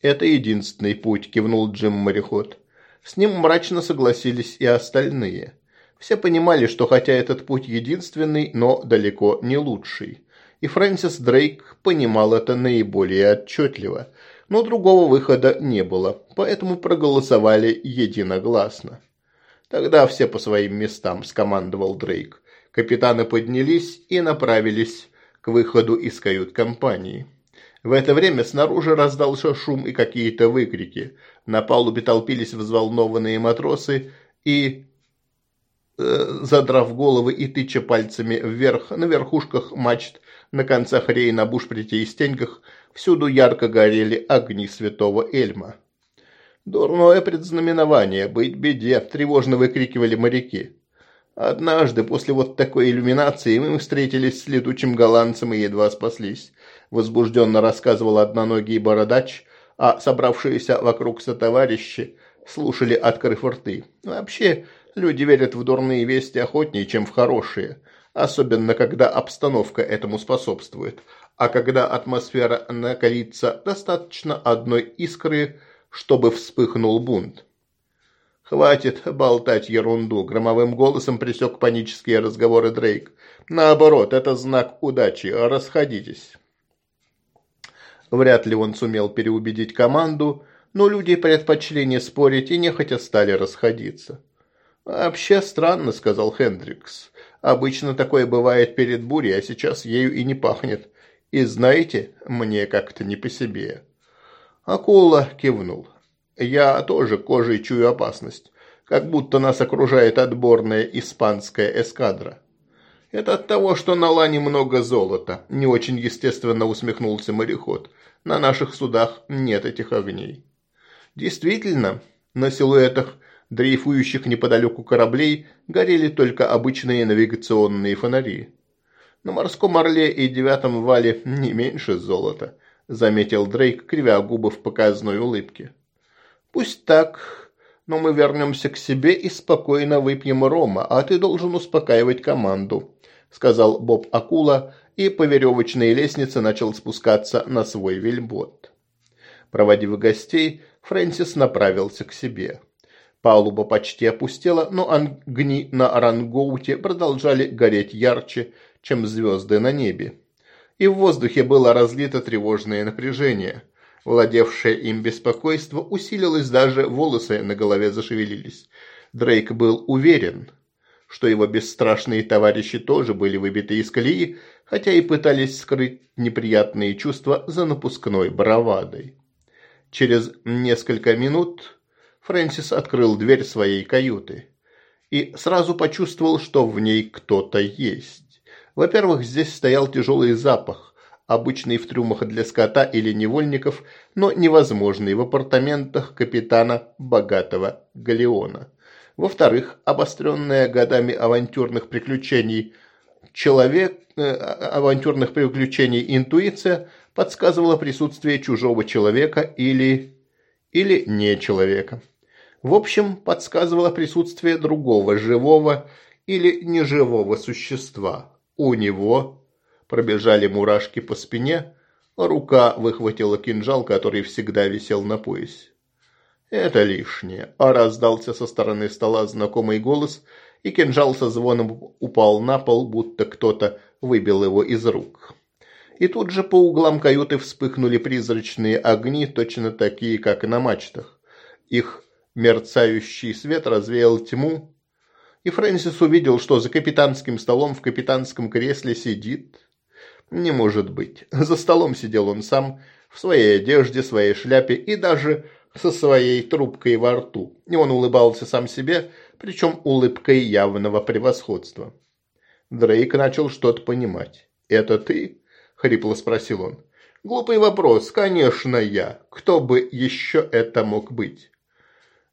это единственный путь», — кивнул Джим-мореход. С ним мрачно согласились и остальные. Все понимали, что хотя этот путь единственный, но далеко не лучший. И Фрэнсис Дрейк понимал это наиболее отчетливо – но другого выхода не было, поэтому проголосовали единогласно. «Тогда все по своим местам», – скомандовал Дрейк. Капитаны поднялись и направились к выходу из кают-компании. В это время снаружи раздался шум и какие-то выкрики. На палубе толпились взволнованные матросы и, э, задрав головы и тыча пальцами вверх, на верхушках мачт на концах рей на бушприте и стеньках всюду ярко горели огни святого Эльма. «Дурное предзнаменование, быть беде!» – тревожно выкрикивали моряки. Однажды после вот такой иллюминации мы встретились с летучим голландцем и едва спаслись. Возбужденно рассказывал одноногий бородач, а собравшиеся вокруг сотоварищи слушали, открыв рты. Вообще, люди верят в дурные вести охотнее, чем в хорошие – особенно когда обстановка этому способствует. А когда атмосфера накалится, достаточно одной искры, чтобы вспыхнул бунт. «Хватит болтать ерунду», – громовым голосом пресек панические разговоры Дрейк. «Наоборот, это знак удачи. Расходитесь». Вряд ли он сумел переубедить команду, но люди предпочли не спорить и нехотя стали расходиться. «Вообще странно», – сказал Хендрикс. Обычно такое бывает перед бурей, а сейчас ею и не пахнет. И знаете, мне как-то не по себе». Акула кивнул. «Я тоже кожей чую опасность. Как будто нас окружает отборная испанская эскадра». «Это от того, что на лане много золота», – не очень естественно усмехнулся мореход. «На наших судах нет этих огней». Действительно, на силуэтах дрейфующих неподалеку кораблей горели только обычные навигационные фонари. «На морском орле и девятом вале не меньше золота», – заметил Дрейк, кривя губы в показной улыбке. «Пусть так, но мы вернемся к себе и спокойно выпьем рома, а ты должен успокаивать команду», – сказал Боб Акула и по веревочной лестнице начал спускаться на свой вельбот. Проводив гостей, Фрэнсис направился к себе. Палуба почти опустела, но огни на рангоуте продолжали гореть ярче, чем звезды на небе. И в воздухе было разлито тревожное напряжение. Владевшее им беспокойство усилилось даже, волосы на голове зашевелились. Дрейк был уверен, что его бесстрашные товарищи тоже были выбиты из колеи, хотя и пытались скрыть неприятные чувства за напускной бравадой. Через несколько минут Фрэнсис открыл дверь своей каюты и сразу почувствовал, что в ней кто-то есть. Во-первых, здесь стоял тяжелый запах, обычный в трюмах для скота или невольников, но невозможный в апартаментах капитана богатого галеона. Во-вторых, обостренная годами авантюрных приключений человек, э, а, авантюрных приключений интуиция подсказывала присутствие чужого человека или, или не человека. В общем, подсказывало присутствие другого живого или неживого существа. У него пробежали мурашки по спине, рука выхватила кинжал, который всегда висел на поясе. «Это лишнее», а – раздался со стороны стола знакомый голос, и кинжал со звоном упал на пол, будто кто-то выбил его из рук. И тут же по углам каюты вспыхнули призрачные огни, точно такие, как на мачтах. Их Мерцающий свет развеял тьму, и Фрэнсис увидел, что за капитанским столом в капитанском кресле сидит... Не может быть. За столом сидел он сам, в своей одежде, своей шляпе и даже со своей трубкой во рту. И он улыбался сам себе, причем улыбкой явного превосходства. Дрейк начал что-то понимать. «Это ты?» – хрипло спросил он. «Глупый вопрос, конечно, я. Кто бы еще это мог быть?»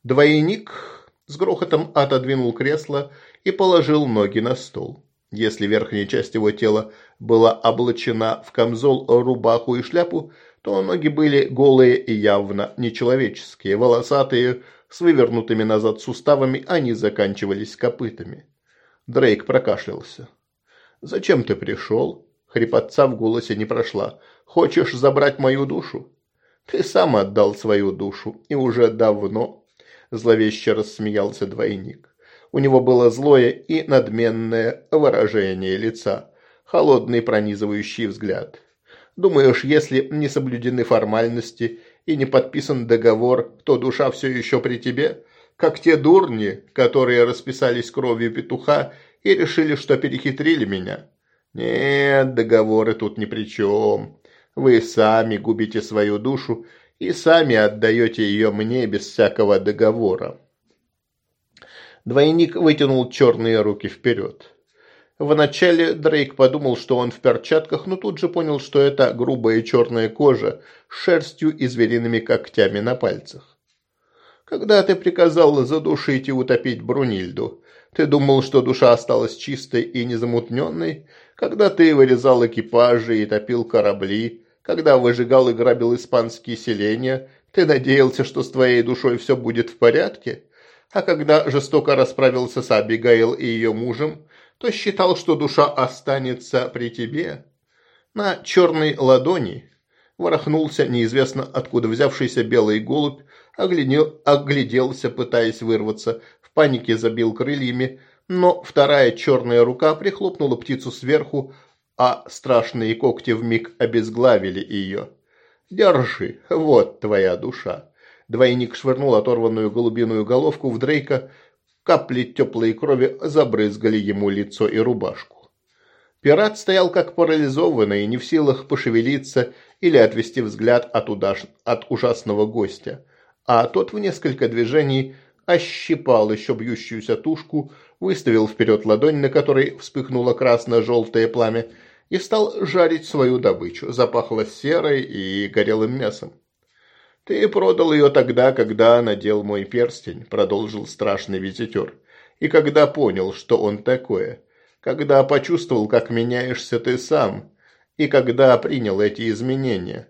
Двойник с грохотом отодвинул кресло и положил ноги на стол. Если верхняя часть его тела была облачена в камзол, рубаху и шляпу, то ноги были голые и явно нечеловеческие, волосатые, с вывернутыми назад суставами, они заканчивались копытами. Дрейк прокашлялся. «Зачем ты пришел?» Хрипотца в голосе не прошла. «Хочешь забрать мою душу?» «Ты сам отдал свою душу и уже давно зловеще рассмеялся двойник. У него было злое и надменное выражение лица, холодный пронизывающий взгляд. Думаешь, если не соблюдены формальности и не подписан договор, то душа все еще при тебе? Как те дурни, которые расписались кровью петуха и решили, что перехитрили меня. Нет, договоры тут ни при чем. Вы сами губите свою душу и сами отдаете ее мне без всякого договора. Двойник вытянул черные руки вперед. Вначале Дрейк подумал, что он в перчатках, но тут же понял, что это грубая черная кожа с шерстью и звериными когтями на пальцах. «Когда ты приказал задушить и утопить Брунильду, ты думал, что душа осталась чистой и незамутненной? Когда ты вырезал экипажи и топил корабли, когда выжигал и грабил испанские селения, ты надеялся, что с твоей душой все будет в порядке? А когда жестоко расправился с Абигайл и ее мужем, то считал, что душа останется при тебе? На черной ладони ворохнулся неизвестно откуда взявшийся белый голубь, оглядел, огляделся, пытаясь вырваться, в панике забил крыльями, но вторая черная рука прихлопнула птицу сверху, а страшные когти вмиг обезглавили ее. «Держи, вот твоя душа!» Двойник швырнул оторванную голубиную головку в Дрейка, капли теплой крови забрызгали ему лицо и рубашку. Пират стоял как парализованный, не в силах пошевелиться или отвести взгляд от, удаш... от ужасного гостя, а тот в несколько движений ощипал еще бьющуюся тушку, выставил вперед ладонь, на которой вспыхнуло красно-желтое пламя, и стал жарить свою добычу. Запахло серой и горелым мясом. «Ты продал ее тогда, когда надел мой перстень», – продолжил страшный визитер. «И когда понял, что он такое. Когда почувствовал, как меняешься ты сам. И когда принял эти изменения.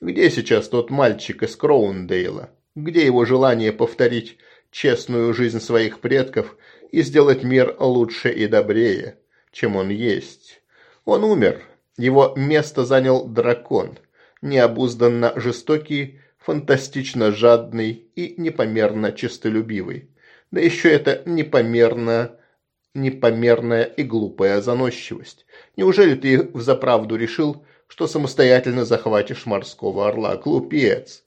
Где сейчас тот мальчик из Кроундейла? Где его желание повторить честную жизнь своих предков – и сделать мир лучше и добрее, чем он есть. Он умер, его место занял дракон, необузданно жестокий, фантастично жадный и непомерно честолюбивый. Да еще это непомерно непомерная и глупая заносчивость. Неужели ты взаправду решил, что самостоятельно захватишь морского орла? Глупец!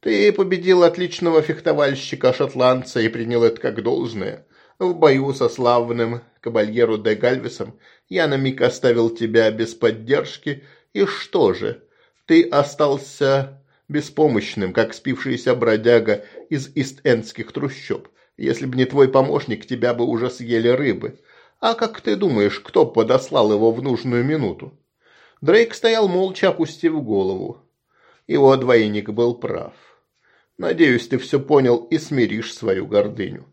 Ты победил отличного фехтовальщика-шотландца и принял это как должное. В бою со славным кабальеру де Гальвесом я на миг оставил тебя без поддержки, и что же? Ты остался беспомощным, как спившийся бродяга из ист трущоб. Если бы не твой помощник, тебя бы уже съели рыбы. А как ты думаешь, кто подослал его в нужную минуту? Дрейк стоял молча, опустив голову. Его двойник был прав. Надеюсь, ты все понял и смиришь свою гордыню.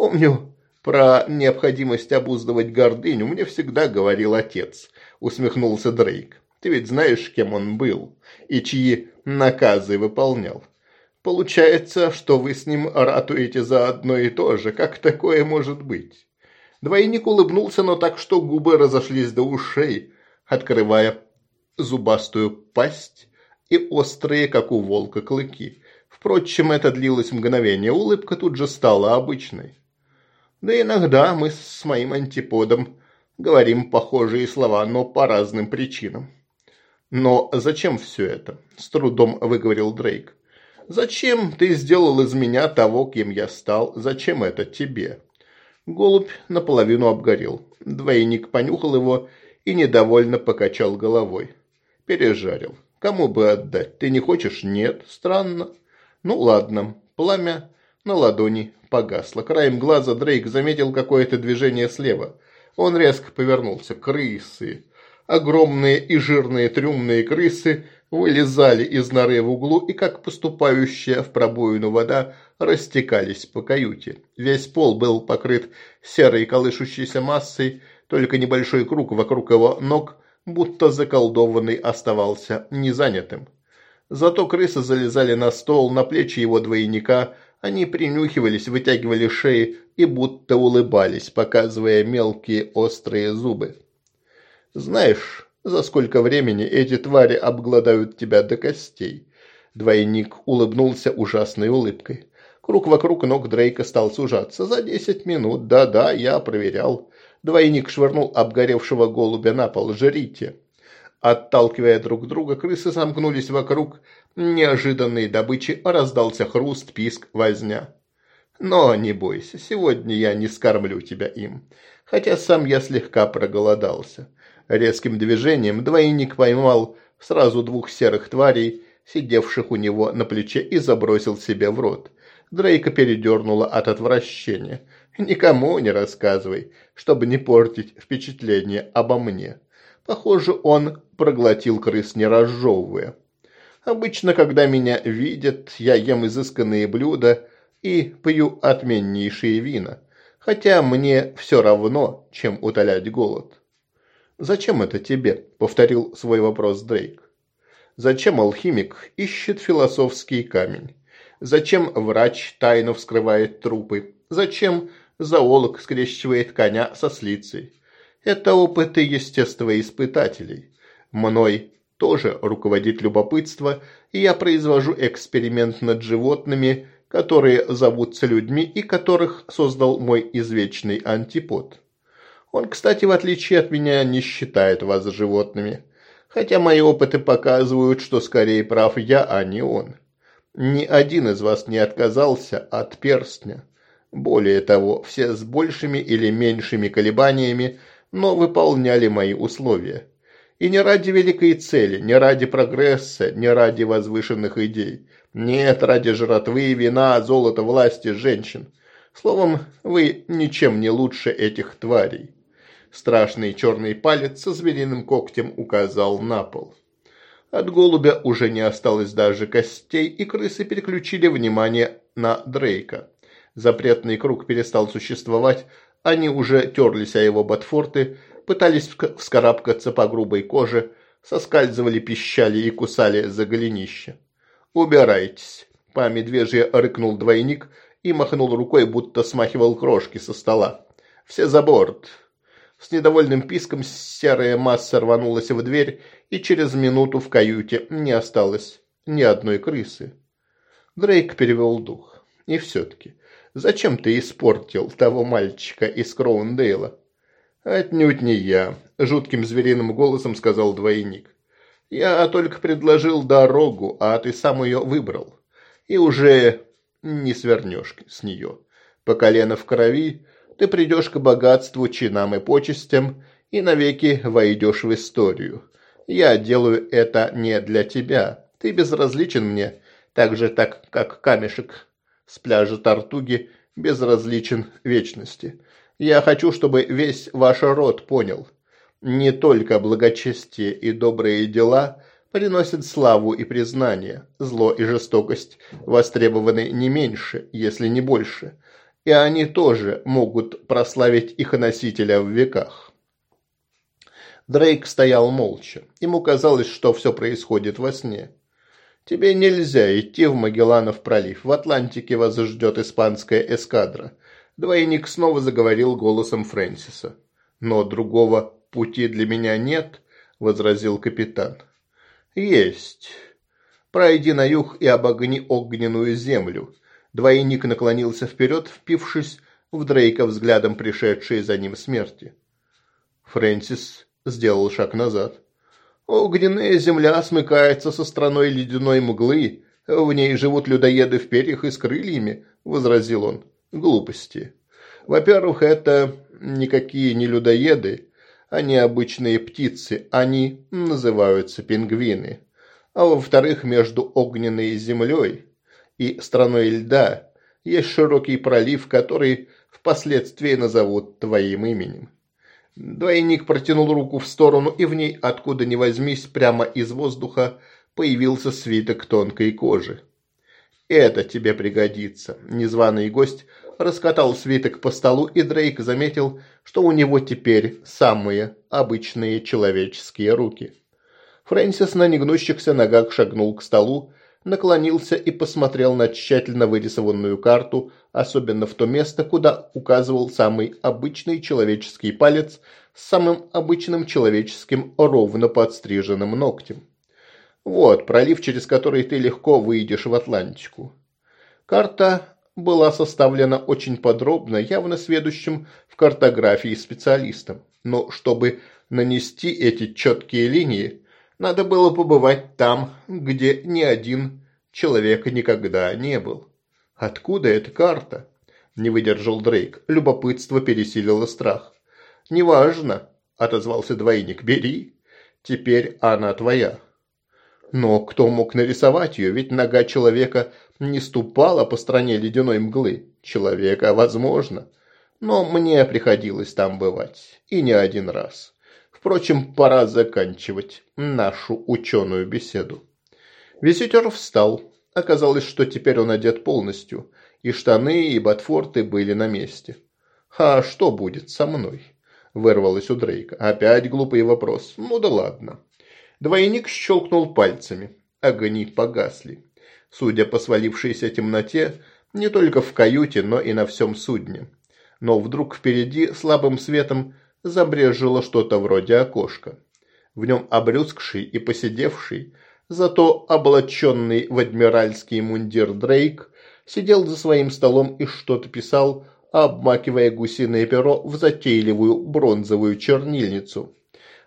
«Помню про необходимость обуздывать гордыню, мне всегда говорил отец», – усмехнулся Дрейк. «Ты ведь знаешь, кем он был и чьи наказы выполнял. Получается, что вы с ним ратуете за одно и то же. Как такое может быть?» Двойник улыбнулся, но так, что губы разошлись до ушей, открывая зубастую пасть и острые, как у волка, клыки. Впрочем, это длилось мгновение. Улыбка тут же стала обычной. Да иногда мы с моим антиподом говорим похожие слова, но по разным причинам. «Но зачем все это?» – с трудом выговорил Дрейк. «Зачем ты сделал из меня того, кем я стал? Зачем это тебе?» Голубь наполовину обгорел. Двойник понюхал его и недовольно покачал головой. Пережарил. «Кому бы отдать? Ты не хочешь?» «Нет. Странно. Ну ладно. Пламя на ладони погасла. Краем глаза Дрейк заметил какое-то движение слева. Он резко повернулся. Крысы. Огромные и жирные трюмные крысы вылезали из норы в углу и, как поступающая в пробоину вода, растекались по каюте. Весь пол был покрыт серой колышущейся массой, только небольшой круг вокруг его ног, будто заколдованный, оставался незанятым. Зато крысы залезали на стол, на плечи его двойника – они принюхивались, вытягивали шеи и будто улыбались, показывая мелкие острые зубы. «Знаешь, за сколько времени эти твари обгладают тебя до костей?» Двойник улыбнулся ужасной улыбкой. Круг вокруг ног Дрейка стал сужаться. «За десять минут, да-да, я проверял». Двойник швырнул обгоревшего голубя на пол. «Жрите!» Отталкивая друг друга, крысы замкнулись вокруг неожиданной добычи, а раздался хруст, писк, возня. «Но не бойся, сегодня я не скормлю тебя им, хотя сам я слегка проголодался». Резким движением двойник поймал сразу двух серых тварей, сидевших у него на плече, и забросил себе в рот. Дрейка передернула от отвращения. «Никому не рассказывай, чтобы не портить впечатление обо мне». Похоже, он проглотил крыс не разжевывая. Обычно, когда меня видят, я ем изысканные блюда и пью отменнейшие вина. Хотя мне все равно, чем утолять голод. «Зачем это тебе?» – повторил свой вопрос Дрейк. «Зачем алхимик ищет философский камень? Зачем врач тайно вскрывает трупы? Зачем зоолог скрещивает коня со слицей? Это опыты естествоиспытателей. Мной тоже руководит любопытство, и я произвожу эксперимент над животными, которые зовутся людьми и которых создал мой извечный антипод. Он, кстати, в отличие от меня, не считает вас животными. Хотя мои опыты показывают, что скорее прав я, а не он. Ни один из вас не отказался от перстня. Более того, все с большими или меньшими колебаниями, но выполняли мои условия. И не ради великой цели, не ради прогресса, не ради возвышенных идей. Нет, ради жратвы, вина, золота, власти, женщин. Словом, вы ничем не лучше этих тварей. Страшный черный палец со звериным когтем указал на пол. От голубя уже не осталось даже костей, и крысы переключили внимание на Дрейка. Запретный круг перестал существовать, они уже терлись о его ботфорты, пытались вскарабкаться по грубой коже, соскальзывали, пищали и кусали за голенище. «Убирайтесь!» – по медвежье рыкнул двойник и махнул рукой, будто смахивал крошки со стола. «Все за борт!» С недовольным писком серая масса рванулась в дверь, и через минуту в каюте не осталось ни одной крысы. Дрейк перевел дух. И все-таки, зачем ты испортил того мальчика из Кроундейла? «Отнюдь не я», – жутким звериным голосом сказал двойник. «Я только предложил дорогу, а ты сам ее выбрал. И уже не свернешь с нее. По колено в крови ты придешь к богатству, чинам и почестям, и навеки войдешь в историю. Я делаю это не для тебя. Ты безразличен мне, так же так, как камешек с пляжа Тартуги безразличен вечности. Я хочу, чтобы весь ваш род понял. Не только благочестие и добрые дела приносят славу и признание. Зло и жестокость востребованы не меньше, если не больше. И они тоже могут прославить их носителя в веках. Дрейк стоял молча. Ему казалось, что все происходит во сне. «Тебе нельзя идти в Магелланов пролив. В Атлантике вас ждет испанская эскадра. Двойник снова заговорил голосом Фрэнсиса. «Но другого пути для меня нет», — возразил капитан. «Есть. Пройди на юг и обогни огненную землю». Двойник наклонился вперед, впившись в Дрейка взглядом пришедшей за ним смерти. Фрэнсис сделал шаг назад. «Огненная земля смыкается со страной ледяной мглы. В ней живут людоеды в перьях и с крыльями», — возразил он. Глупости. Во-первых, это никакие не людоеды, они а обычные птицы, они называются пингвины. А во-вторых, между огненной землей и страной льда есть широкий пролив, который впоследствии назовут твоим именем. Двойник протянул руку в сторону, и в ней, откуда ни возьмись, прямо из воздуха появился свиток тонкой кожи. Это тебе пригодится. Незваный гость раскатал свиток по столу, и Дрейк заметил, что у него теперь самые обычные человеческие руки. Фрэнсис на негнущихся ногах шагнул к столу, наклонился и посмотрел на тщательно вырисованную карту, особенно в то место, куда указывал самый обычный человеческий палец с самым обычным человеческим ровно подстриженным ногтем. Вот пролив, через который ты легко выйдешь в Атлантику. Карта была составлена очень подробно, явно сведущим в картографии специалистом. Но чтобы нанести эти четкие линии, надо было побывать там, где ни один человек никогда не был. «Откуда эта карта?» – не выдержал Дрейк. Любопытство пересилило страх. «Неважно», – отозвался двойник. «Бери. Теперь она твоя». Но кто мог нарисовать ее, ведь нога человека не ступала по стране ледяной мглы. Человека, возможно. Но мне приходилось там бывать. И не один раз. Впрочем, пора заканчивать нашу ученую беседу. Визитер встал. Оказалось, что теперь он одет полностью. И штаны, и ботфорты были на месте. «А что будет со мной?» – вырвалось у Дрейка. Опять глупый вопрос. «Ну да ладно». Двойник щелкнул пальцами. Огни погасли. Судя по свалившейся темноте, не только в каюте, но и на всем судне. Но вдруг впереди слабым светом забрежило что-то вроде окошка. В нем обрюзгший и посидевший, зато облаченный в адмиральский мундир Дрейк, сидел за своим столом и что-то писал, обмакивая гусиное перо в затейливую бронзовую чернильницу.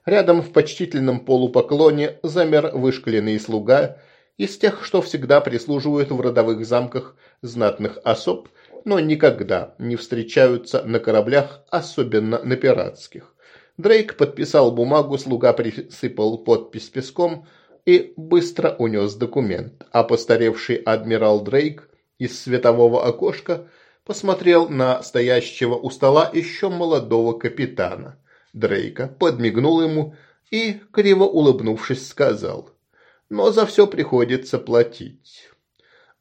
Рядом в почтительном полупоклоне замер вышкаленный слуга из тех, что всегда прислуживают в родовых замках знатных особ, но никогда не встречаются на кораблях, особенно на пиратских. Дрейк подписал бумагу, слуга присыпал подпись песком и быстро унес документ, а постаревший адмирал Дрейк из светового окошка посмотрел на стоящего у стола еще молодого капитана – Дрейка подмигнул ему и, криво улыбнувшись, сказал. «Но за все приходится платить».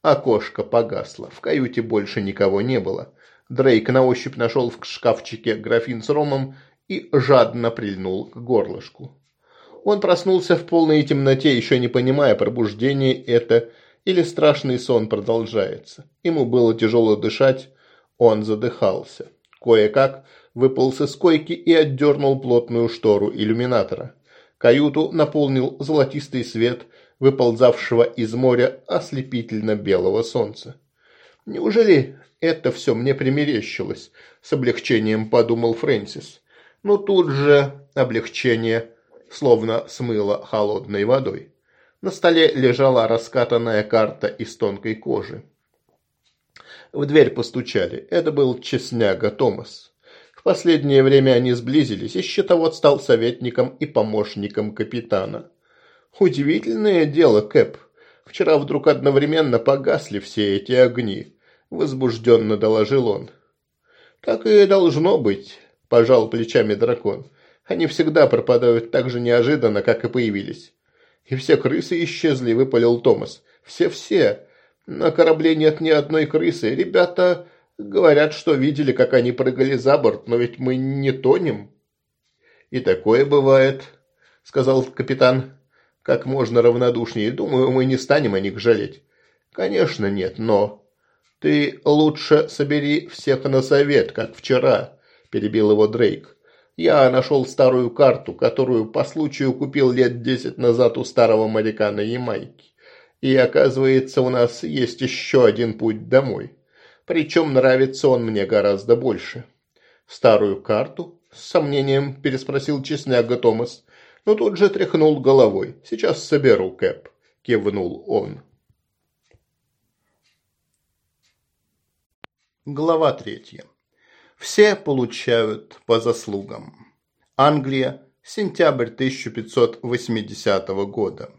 Окошко погасло, в каюте больше никого не было. Дрейк на ощупь нашел в шкафчике графин с ромом и жадно прильнул к горлышку. Он проснулся в полной темноте, еще не понимая, пробуждение это или страшный сон продолжается. Ему было тяжело дышать, он задыхался. Кое-как выполз из койки и отдернул плотную штору иллюминатора. Каюту наполнил золотистый свет выползавшего из моря ослепительно-белого солнца. «Неужели это все мне примерещилось?» – с облегчением подумал Фрэнсис. Но тут же облегчение словно смыло холодной водой. На столе лежала раскатанная карта из тонкой кожи. В дверь постучали. Это был Чесняга Томас. В последнее время они сблизились, и счетовод стал советником и помощником капитана. Удивительное дело, Кэп. Вчера вдруг одновременно погасли все эти огни, возбужденно доложил он. Так и должно быть, пожал плечами дракон. Они всегда пропадают так же неожиданно, как и появились. И все крысы исчезли, выпалил Томас. Все-все. На корабле нет ни одной крысы. Ребята Говорят, что видели, как они прыгали за борт, но ведь мы не тонем. И такое бывает, сказал капитан. Как можно равнодушнее. Думаю, мы не станем о них жалеть. Конечно, нет, но... Ты лучше собери всех на совет, как вчера, перебил его Дрейк. Я нашел старую карту, которую по случаю купил лет десять назад у старого моряка на Ямайке. И оказывается, у нас есть еще один путь домой. Причем нравится он мне гораздо больше. Старую карту? С сомнением переспросил Чесняга Томас. Но тут же тряхнул головой. Сейчас соберу, Кэп. Кивнул он. Глава третья. Все получают по заслугам. Англия, сентябрь 1580 года.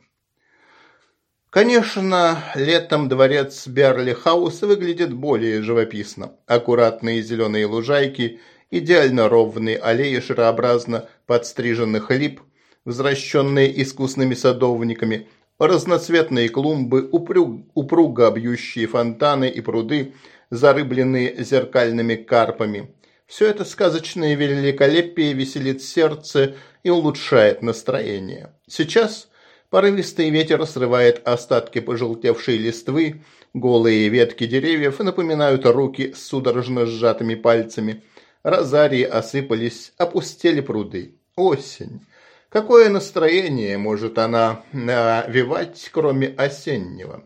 Конечно, летом дворец Берли-хаус выглядит более живописно. Аккуратные зеленые лужайки, идеально ровные аллеи широобразно подстриженных лип, возвращенные искусными садовниками, разноцветные клумбы, упруг, упруго бьющие фонтаны и пруды, зарыбленные зеркальными карпами. Все это сказочное великолепие веселит сердце и улучшает настроение. Сейчас – Порывистый ветер срывает остатки пожелтевшей листвы, голые ветки деревьев напоминают руки с судорожно сжатыми пальцами. Розарии осыпались, опустели пруды. Осень. Какое настроение может она навевать, кроме осеннего?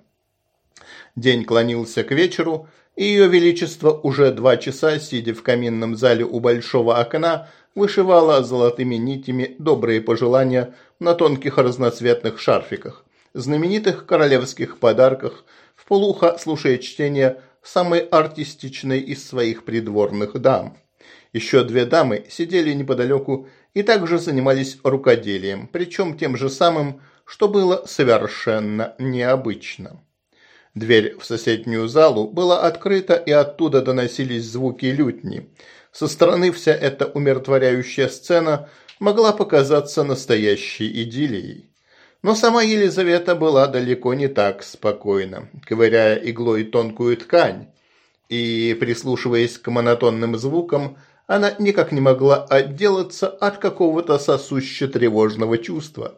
День клонился к вечеру, ее величество уже два часа, сидя в каминном зале у большого окна, вышивала золотыми нитями добрые пожелания на тонких разноцветных шарфиках, знаменитых королевских подарках, в полухо слушая чтение самой артистичной из своих придворных дам. Еще две дамы сидели неподалеку и также занимались рукоделием, причем тем же самым, что было совершенно необычно. Дверь в соседнюю залу была открыта, и оттуда доносились звуки лютни. Со стороны вся эта умиротворяющая сцена могла показаться настоящей идиллией. Но сама Елизавета была далеко не так спокойна, ковыряя иглой тонкую ткань. И, прислушиваясь к монотонным звукам, она никак не могла отделаться от какого-то сосуще тревожного чувства.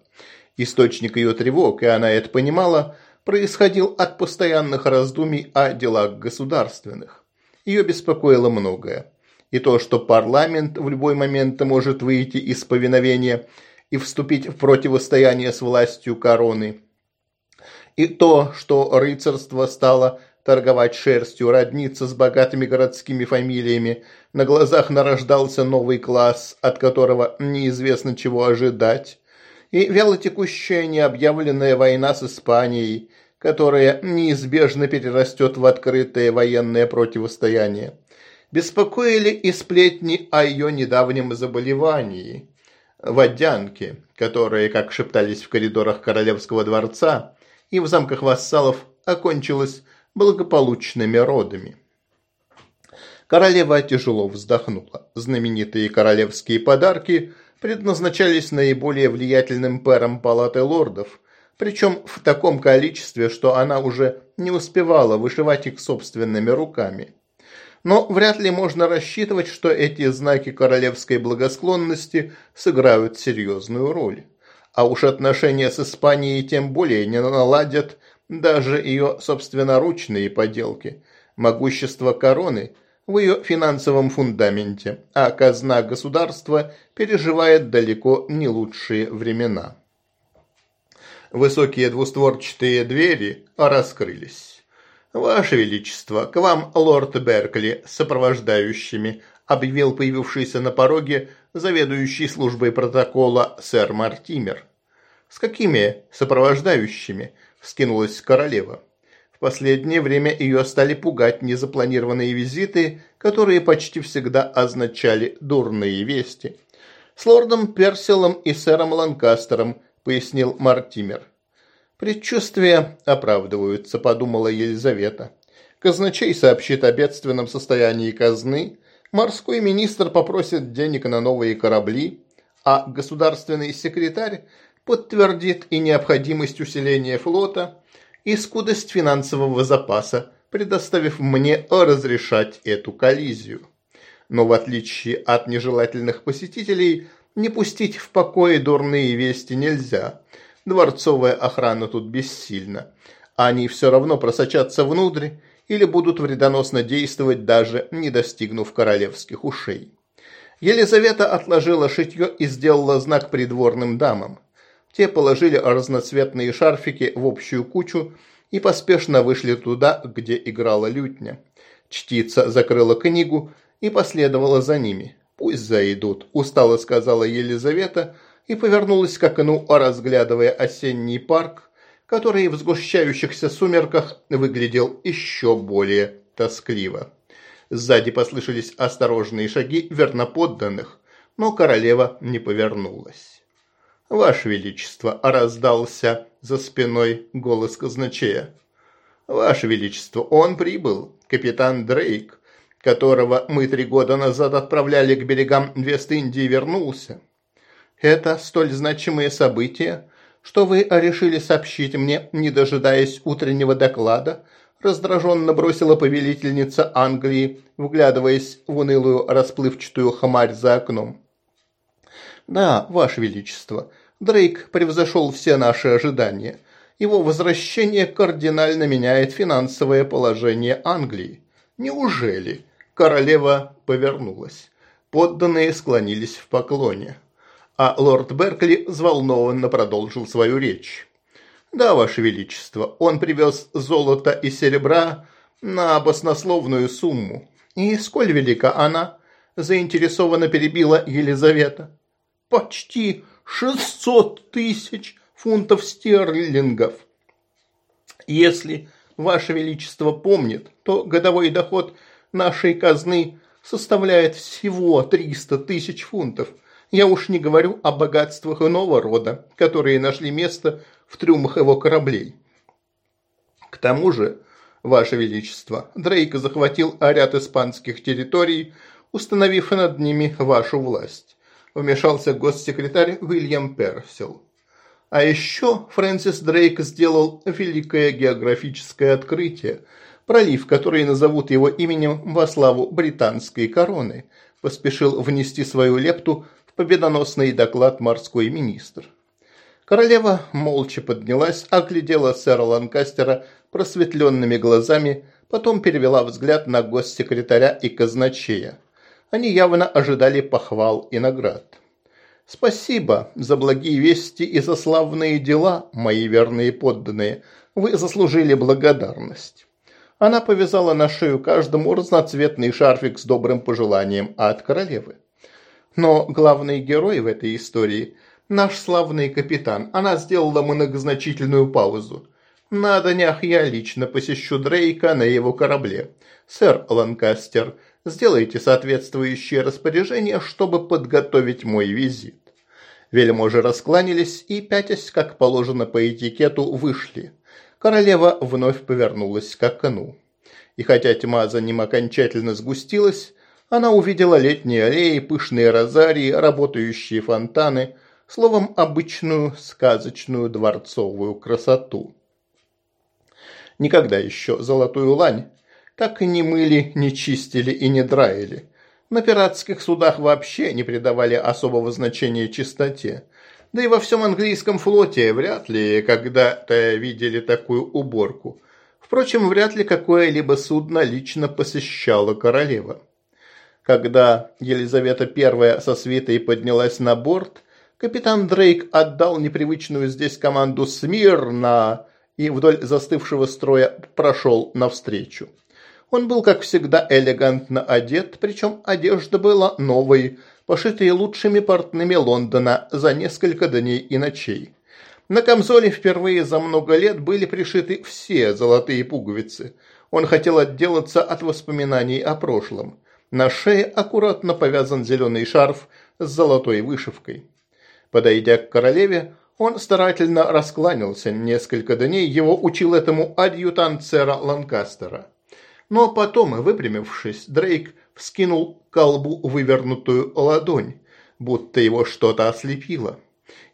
Источник ее тревог, и она это понимала, происходил от постоянных раздумий о делах государственных. Ее беспокоило многое. И то, что парламент в любой момент может выйти из повиновения и вступить в противостояние с властью короны. И то, что рыцарство стало торговать шерстью, родниться с богатыми городскими фамилиями. На глазах нарождался новый класс, от которого неизвестно чего ожидать. И вялотекущая необъявленная война с Испанией, которое неизбежно перерастет в открытое военное противостояние. Беспокоили и сплетни о ее недавнем заболевании – водянке, которые, как шептались в коридорах королевского дворца и в замках вассалов, окончилась благополучными родами. Королева тяжело вздохнула. Знаменитые королевские подарки предназначались наиболее влиятельным пэрам палаты лордов – причем в таком количестве, что она уже не успевала вышивать их собственными руками. Но вряд ли можно рассчитывать, что эти знаки королевской благосклонности сыграют серьезную роль. А уж отношения с Испанией тем более не наладят даже ее собственноручные поделки. Могущество короны в ее финансовом фундаменте, а казна государства переживает далеко не лучшие времена. Высокие двустворчатые двери раскрылись. «Ваше Величество, к вам лорд Беркли с сопровождающими», объявил появившийся на пороге заведующий службой протокола сэр Мартимер. «С какими сопровождающими?» – вскинулась королева. В последнее время ее стали пугать незапланированные визиты, которые почти всегда означали дурные вести. С лордом Персилом и сэром Ланкастером пояснил Мартимер. «Предчувствия оправдываются», – подумала Елизавета. «Казначей сообщит о бедственном состоянии казны, морской министр попросит денег на новые корабли, а государственный секретарь подтвердит и необходимость усиления флота, и скудость финансового запаса, предоставив мне разрешать эту коллизию. Но в отличие от нежелательных посетителей, не пустить в покое дурные вести нельзя. Дворцовая охрана тут бессильна. Они все равно просочатся внутрь или будут вредоносно действовать, даже не достигнув королевских ушей. Елизавета отложила шитье и сделала знак придворным дамам. Те положили разноцветные шарфики в общую кучу и поспешно вышли туда, где играла лютня. Чтица закрыла книгу и последовала за ними. «Пусть зайдут», – устало сказала Елизавета и повернулась к окну, разглядывая осенний парк, который в сгущающихся сумерках выглядел еще более тоскливо. Сзади послышались осторожные шаги верноподданных, но королева не повернулась. «Ваше Величество!» – раздался за спиной голос казначея. «Ваше Величество, он прибыл, капитан Дрейк которого мы три года назад отправляли к берегам Вест-Индии, вернулся. Это столь значимые события, что вы решили сообщить мне, не дожидаясь утреннего доклада, раздраженно бросила повелительница Англии, вглядываясь в унылую расплывчатую хмарь за окном. «Да, Ваше Величество, Дрейк превзошел все наши ожидания. Его возвращение кардинально меняет финансовое положение Англии. Неужели?» Королева повернулась. Подданные склонились в поклоне. А лорд Беркли взволнованно продолжил свою речь. «Да, Ваше Величество, он привез золото и серебра на баснословную сумму. И сколь велика она?» – заинтересованно перебила Елизавета. «Почти шестьсот тысяч фунтов стерлингов. Если Ваше Величество помнит, то годовой доход – нашей казны составляет всего 300 тысяч фунтов. Я уж не говорю о богатствах иного рода, которые нашли место в трюмах его кораблей. К тому же, Ваше Величество, Дрейк захватил ряд испанских территорий, установив над ними вашу власть. Вмешался госсекретарь Уильям Персел. А еще Фрэнсис Дрейк сделал великое географическое открытие – пролив, который назовут его именем во славу британской короны, поспешил внести свою лепту в победоносный доклад морской министр. Королева молча поднялась, оглядела сэра Ланкастера просветленными глазами, потом перевела взгляд на госсекретаря и казначея. Они явно ожидали похвал и наград. «Спасибо за благие вести и за славные дела, мои верные подданные. Вы заслужили благодарность». Она повязала на шею каждому разноцветный шарфик с добрым пожеланием от королевы. Но главный герой в этой истории – наш славный капитан. Она сделала многозначительную паузу. На днях я лично посещу Дрейка на его корабле. Сэр Ланкастер, сделайте соответствующее распоряжение, чтобы подготовить мой визит. Вельможи раскланялись и, пятясь, как положено по этикету, вышли королева вновь повернулась к окну. И хотя тьма за ним окончательно сгустилась, она увидела летние аллеи, пышные розарии, работающие фонтаны, словом, обычную сказочную дворцовую красоту. Никогда еще золотую лань так и не мыли, не чистили и не драили. На пиратских судах вообще не придавали особого значения чистоте – да и во всем английском флоте вряд ли когда-то видели такую уборку. Впрочем, вряд ли какое-либо судно лично посещало королева. Когда Елизавета I со свитой поднялась на борт, капитан Дрейк отдал непривычную здесь команду «Смирно» и вдоль застывшего строя прошел навстречу. Он был, как всегда, элегантно одет, причем одежда была новой, пошитые лучшими портными Лондона за несколько дней и ночей. На камзоле впервые за много лет были пришиты все золотые пуговицы. Он хотел отделаться от воспоминаний о прошлом. На шее аккуратно повязан зеленый шарф с золотой вышивкой. Подойдя к королеве, он старательно раскланялся. Несколько дней его учил этому адъютант сэра Ланкастера. Но потом, выпрямившись, Дрейк вскинул колбу вывернутую ладонь, будто его что-то ослепило.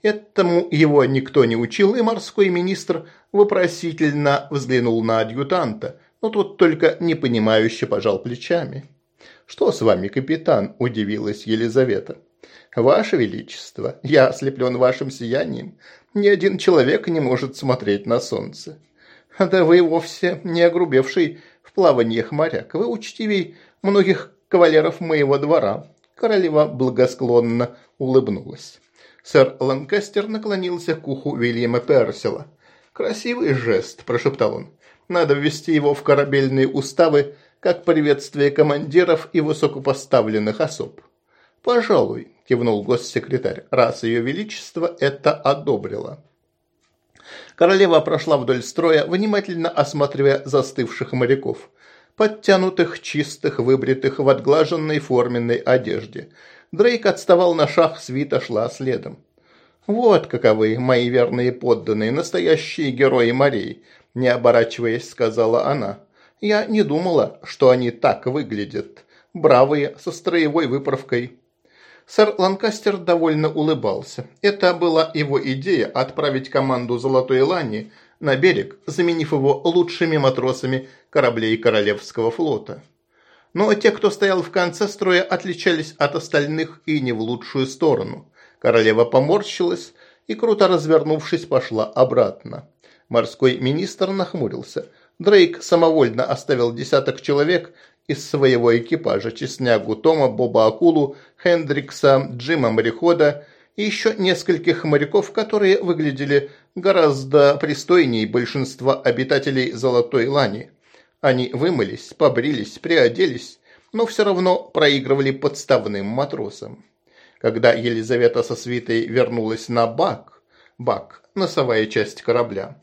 Этому его никто не учил, и морской министр вопросительно взглянул на адъютанта, но тот только непонимающе пожал плечами. «Что с вами, капитан?» – удивилась Елизавета. «Ваше Величество, я ослеплен вашим сиянием. Ни один человек не может смотреть на солнце. Да вы вовсе не огрубевший в плаваниях моряк. Вы учтивей многих кавалеров моего двора». Королева благосклонно улыбнулась. Сэр Ланкастер наклонился к уху Уильяма Персела. «Красивый жест», – прошептал он. «Надо ввести его в корабельные уставы, как приветствие командиров и высокопоставленных особ». «Пожалуй», – кивнул госсекретарь, – «раз ее величество это одобрило». Королева прошла вдоль строя, внимательно осматривая застывших моряков – подтянутых, чистых, выбритых в отглаженной форменной одежде. Дрейк отставал на шаг, свита шла следом. «Вот каковы мои верные подданные, настоящие герои морей», – не оборачиваясь, сказала она. «Я не думала, что они так выглядят. Бравые, со строевой выправкой». Сэр Ланкастер довольно улыбался. Это была его идея – отправить команду Золотой Лани на берег, заменив его лучшими матросами кораблей Королевского флота. Но те, кто стоял в конце строя, отличались от остальных и не в лучшую сторону. Королева поморщилась и, круто развернувшись, пошла обратно. Морской министр нахмурился. Дрейк самовольно оставил десяток человек из своего экипажа – Чеснягу, Тома, Боба Акулу, Хендрикса, Джима Морехода и еще нескольких моряков, которые выглядели гораздо пристойнее большинства обитателей Золотой Лани. Они вымылись, побрились, приоделись, но все равно проигрывали подставным матросам. Когда Елизавета со свитой вернулась на бак, бак – носовая часть корабля,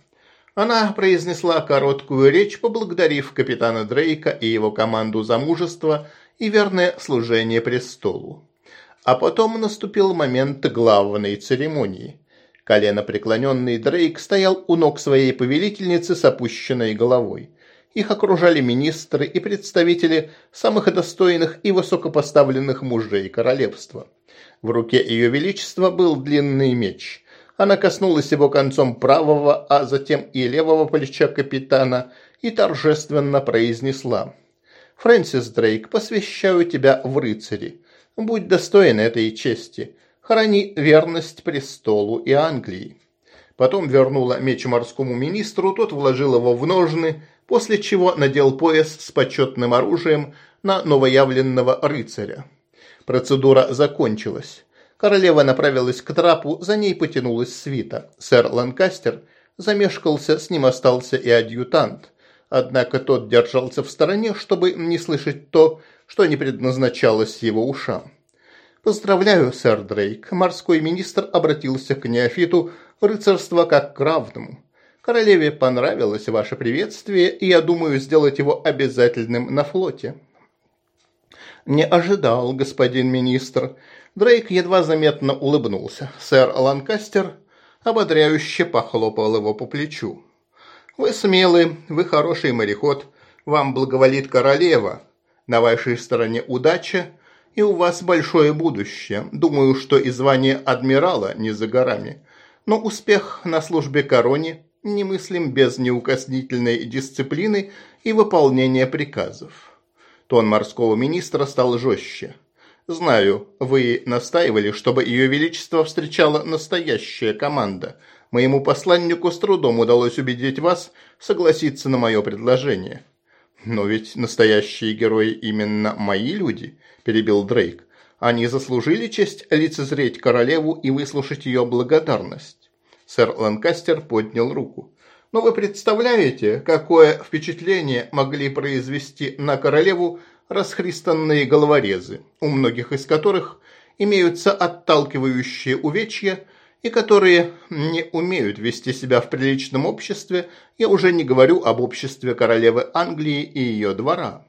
она произнесла короткую речь, поблагодарив капитана Дрейка и его команду за мужество и верное служение престолу. А потом наступил момент главной церемонии. Колено Коленопреклоненный Дрейк стоял у ног своей повелительницы с опущенной головой. Их окружали министры и представители самых достойных и высокопоставленных мужей королевства. В руке ее величества был длинный меч. Она коснулась его концом правого, а затем и левого плеча капитана и торжественно произнесла. «Фрэнсис Дрейк, посвящаю тебя в рыцари. Будь достоин этой чести, храни верность престолу и Англии. Потом вернула меч морскому министру, тот вложил его в ножны, после чего надел пояс с почетным оружием на новоявленного рыцаря. Процедура закончилась. Королева направилась к трапу, за ней потянулась свита. Сэр Ланкастер замешкался, с ним остался и адъютант. Однако тот держался в стороне, чтобы не слышать то, что не предназначалось его ушам. «Поздравляю, сэр Дрейк!» Морской министр обратился к неофиту рыцарства как к равному. «Королеве понравилось ваше приветствие, и я думаю сделать его обязательным на флоте». «Не ожидал, господин министр». Дрейк едва заметно улыбнулся. Сэр Ланкастер ободряюще похлопал его по плечу. «Вы смелый, вы хороший мореход, вам благоволит королева. На вашей стороне удача, и у вас большое будущее. Думаю, что и звание адмирала не за горами. Но успех на службе короне немыслим без неукоснительной дисциплины и выполнения приказов. Тон морского министра стал жестче. «Знаю, вы настаивали, чтобы Ее Величество встречала настоящая команда. Моему посланнику с трудом удалось убедить вас согласиться на мое предложение. «Но ведь настоящие герои именно мои люди», – перебил Дрейк. «Они заслужили честь лицезреть королеву и выслушать ее благодарность». Сэр Ланкастер поднял руку. «Но вы представляете, какое впечатление могли произвести на королеву расхристанные головорезы, у многих из которых имеются отталкивающие увечья – и которые не умеют вести себя в приличном обществе, я уже не говорю об обществе королевы Англии и ее двора.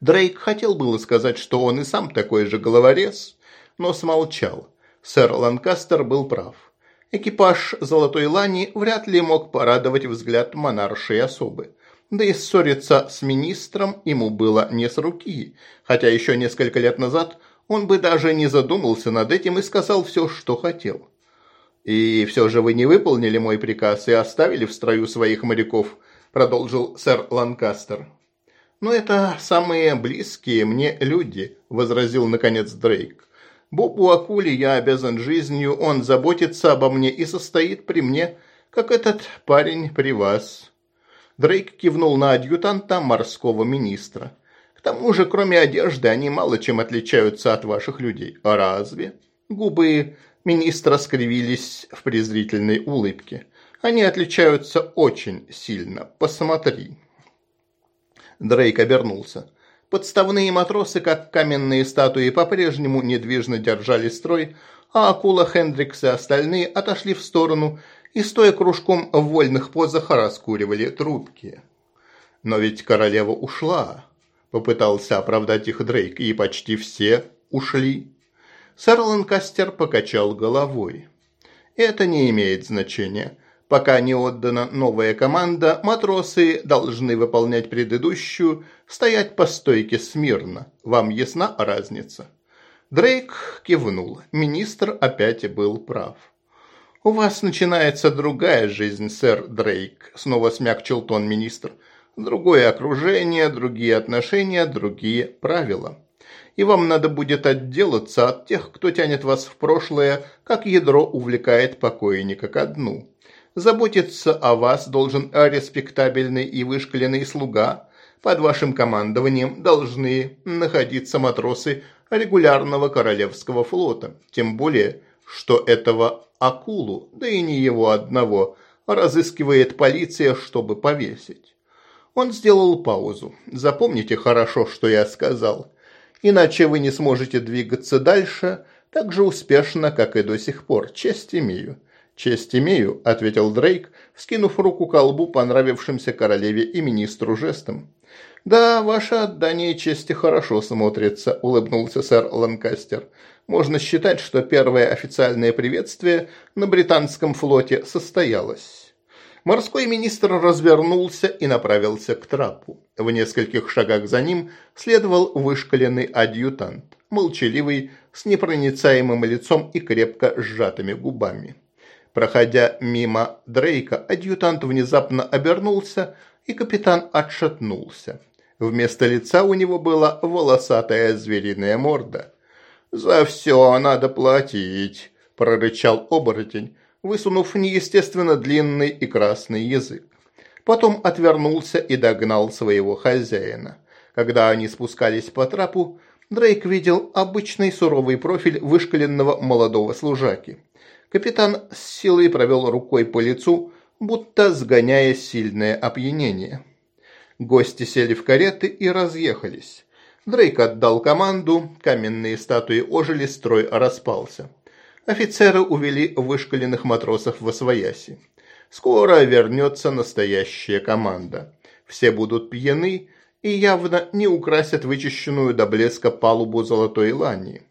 Дрейк хотел было сказать, что он и сам такой же головорез, но смолчал. Сэр Ланкастер был прав. Экипаж «Золотой Лани» вряд ли мог порадовать взгляд монаршей особы. Да и ссориться с министром ему было не с руки, хотя еще несколько лет назад – он бы даже не задумался над этим и сказал все, что хотел. «И все же вы не выполнили мой приказ и оставили в строю своих моряков», – продолжил сэр Ланкастер. «Но это самые близкие мне люди», – возразил наконец Дрейк. «Бобу Акули я обязан жизнью, он заботится обо мне и состоит при мне, как этот парень при вас». Дрейк кивнул на адъютанта морского министра. К тому же, кроме одежды, они мало чем отличаются от ваших людей. А разве? Губы министра скривились в презрительной улыбке. Они отличаются очень сильно. Посмотри. Дрейк обернулся. Подставные матросы, как каменные статуи, по-прежнему недвижно держали строй, а акула Хендрикс и остальные отошли в сторону и, стоя кружком в вольных позах, раскуривали трубки. Но ведь королева ушла. Попытался оправдать их Дрейк, и почти все ушли. Сэр Ланкастер покачал головой. Это не имеет значения. Пока не отдана новая команда, матросы должны выполнять предыдущую, стоять по стойке смирно. Вам ясна разница? Дрейк кивнул. Министр опять был прав. «У вас начинается другая жизнь, сэр Дрейк», — снова смягчил тон министр. Другое окружение, другие отношения, другие правила. И вам надо будет отделаться от тех, кто тянет вас в прошлое, как ядро увлекает покойника ко дну. Заботиться о вас должен респектабельный и вышкаленный слуга. Под вашим командованием должны находиться матросы регулярного королевского флота. Тем более, что этого акулу, да и не его одного, разыскивает полиция, чтобы повесить. Он сделал паузу. Запомните хорошо, что я сказал. Иначе вы не сможете двигаться дальше так же успешно, как и до сих пор. Честь имею. «Честь имею», – ответил Дрейк, скинув руку к колбу понравившимся королеве и министру жестом. «Да, ваше отдание чести хорошо смотрится», – улыбнулся сэр Ланкастер. «Можно считать, что первое официальное приветствие на британском флоте состоялось». Морской министр развернулся и направился к трапу. В нескольких шагах за ним следовал вышкаленный адъютант, молчаливый, с непроницаемым лицом и крепко сжатыми губами. Проходя мимо Дрейка, адъютант внезапно обернулся, и капитан отшатнулся. Вместо лица у него была волосатая звериная морда. «За все надо платить», – прорычал оборотень, высунув неестественно длинный и красный язык. Потом отвернулся и догнал своего хозяина. Когда они спускались по трапу, Дрейк видел обычный суровый профиль вышкаленного молодого служаки. Капитан с силой провел рукой по лицу, будто сгоняя сильное опьянение. Гости сели в кареты и разъехались. Дрейк отдал команду, каменные статуи ожили, строй распался. Офицеры увели вышкаленных матросов во свояси. Скоро вернется настоящая команда. Все будут пьяны и явно не украсят вычищенную до блеска палубу золотой лани.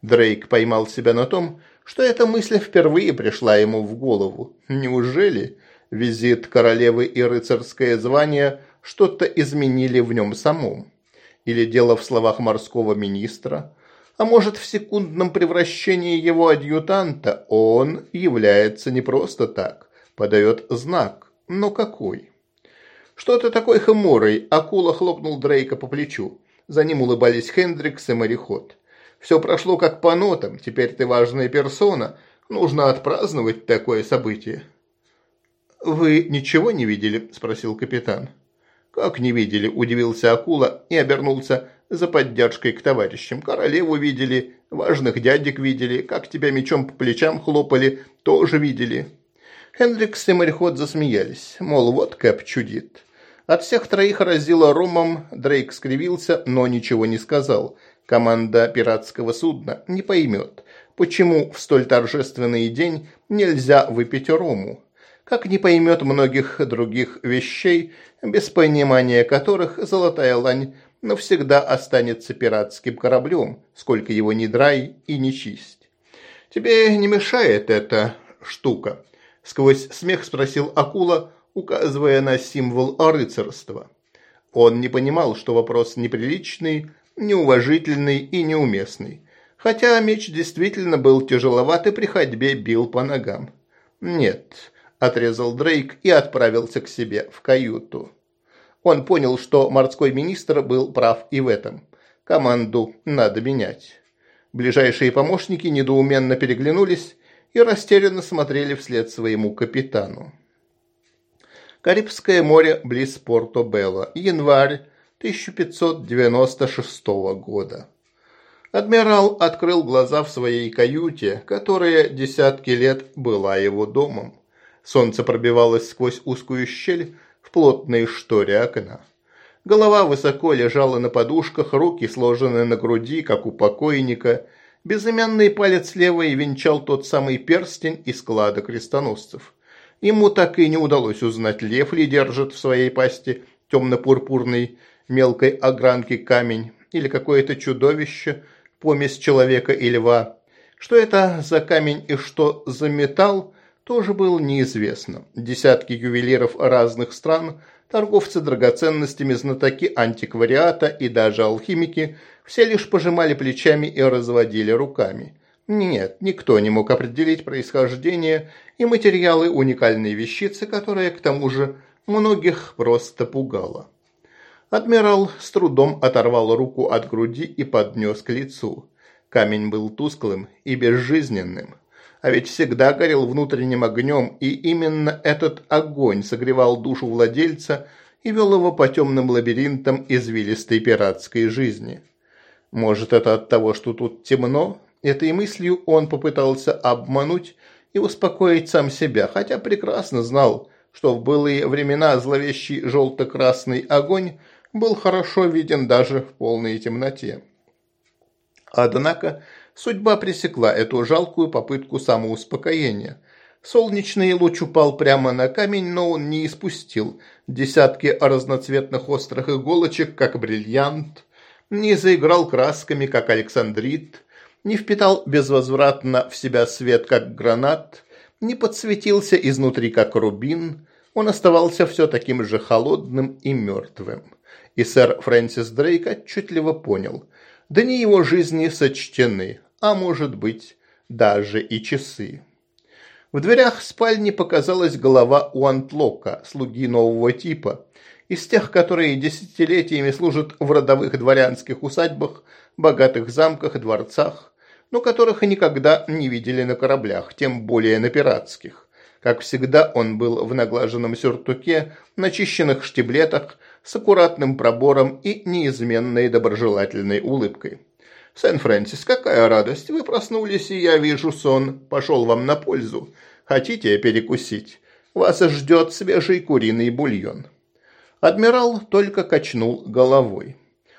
Дрейк поймал себя на том, что эта мысль впервые пришла ему в голову. Неужели визит королевы и рыцарское звание что-то изменили в нем самом? Или дело в словах морского министра, а может в секундном превращении его адъютанта он является не просто так, подает знак, но какой? «Что ты такой хмурый?» – акула хлопнул Дрейка по плечу. За ним улыбались Хендрикс и мореход. «Все прошло как по нотам, теперь ты важная персона, нужно отпраздновать такое событие». «Вы ничего не видели?» – спросил капитан. «Как не видели?» – удивился акула и обернулся за поддержкой к товарищам. Королеву видели, важных дядек видели, как тебя мечом по плечам хлопали, тоже видели». Хендрикс и мореход засмеялись, мол, вот Кэп чудит. От всех троих разило ромом, Дрейк скривился, но ничего не сказал. Команда пиратского судна не поймет, почему в столь торжественный день нельзя выпить рому. Как не поймет многих других вещей, без понимания которых золотая лань навсегда останется пиратским кораблем, сколько его ни драй и не чисть. «Тебе не мешает эта штука?» – сквозь смех спросил акула, указывая на символ рыцарства. Он не понимал, что вопрос неприличный, неуважительный и неуместный. Хотя меч действительно был тяжеловат и при ходьбе бил по ногам. «Нет», – отрезал Дрейк и отправился к себе в каюту. Он понял, что морской министр был прав и в этом. Команду надо менять. Ближайшие помощники недоуменно переглянулись и растерянно смотрели вслед своему капитану. Карибское море близ Порто-Белло. Январь 1596 года. Адмирал открыл глаза в своей каюте, которая десятки лет была его домом. Солнце пробивалось сквозь узкую щель, в плотной шторе окна. Голова высоко лежала на подушках, руки сложены на груди, как у покойника. Безымянный палец левой венчал тот самый перстень из склада крестоносцев. Ему так и не удалось узнать, лев ли держит в своей пасти темно-пурпурный мелкой огранки камень или какое-то чудовище, помесь человека и льва. Что это за камень и что за металл, тоже было неизвестно. Десятки ювелиров разных стран, торговцы драгоценностями, знатоки антиквариата и даже алхимики все лишь пожимали плечами и разводили руками. Нет, никто не мог определить происхождение и материалы уникальной вещицы, которая, к тому же, многих просто пугала. Адмирал с трудом оторвал руку от груди и поднес к лицу. Камень был тусклым и безжизненным а ведь всегда горел внутренним огнем, и именно этот огонь согревал душу владельца и вел его по темным лабиринтам извилистой пиратской жизни. Может, это от того, что тут темно? Этой мыслью он попытался обмануть и успокоить сам себя, хотя прекрасно знал, что в былые времена зловещий желто-красный огонь был хорошо виден даже в полной темноте. Однако Судьба пресекла эту жалкую попытку самоуспокоения. Солнечный луч упал прямо на камень, но он не испустил. Десятки разноцветных острых иголочек, как бриллиант, не заиграл красками, как Александрит, не впитал безвозвратно в себя свет, как гранат, не подсветился изнутри, как рубин. Он оставался все таким же холодным и мертвым. И сэр Фрэнсис Дрейк отчетливо понял – дни его жизни сочтены а может быть даже и часы. В дверях спальни показалась голова Уантлока, слуги нового типа, из тех, которые десятилетиями служат в родовых дворянских усадьбах, богатых замках, дворцах, но которых никогда не видели на кораблях, тем более на пиратских. Как всегда, он был в наглаженном сюртуке, начищенных штиблетах, с аккуратным пробором и неизменной доброжелательной улыбкой. Сен-Фрэнсис, какая радость! Вы проснулись, и я вижу сон. Пошел вам на пользу. Хотите перекусить? Вас ждет свежий куриный бульон». Адмирал только качнул головой.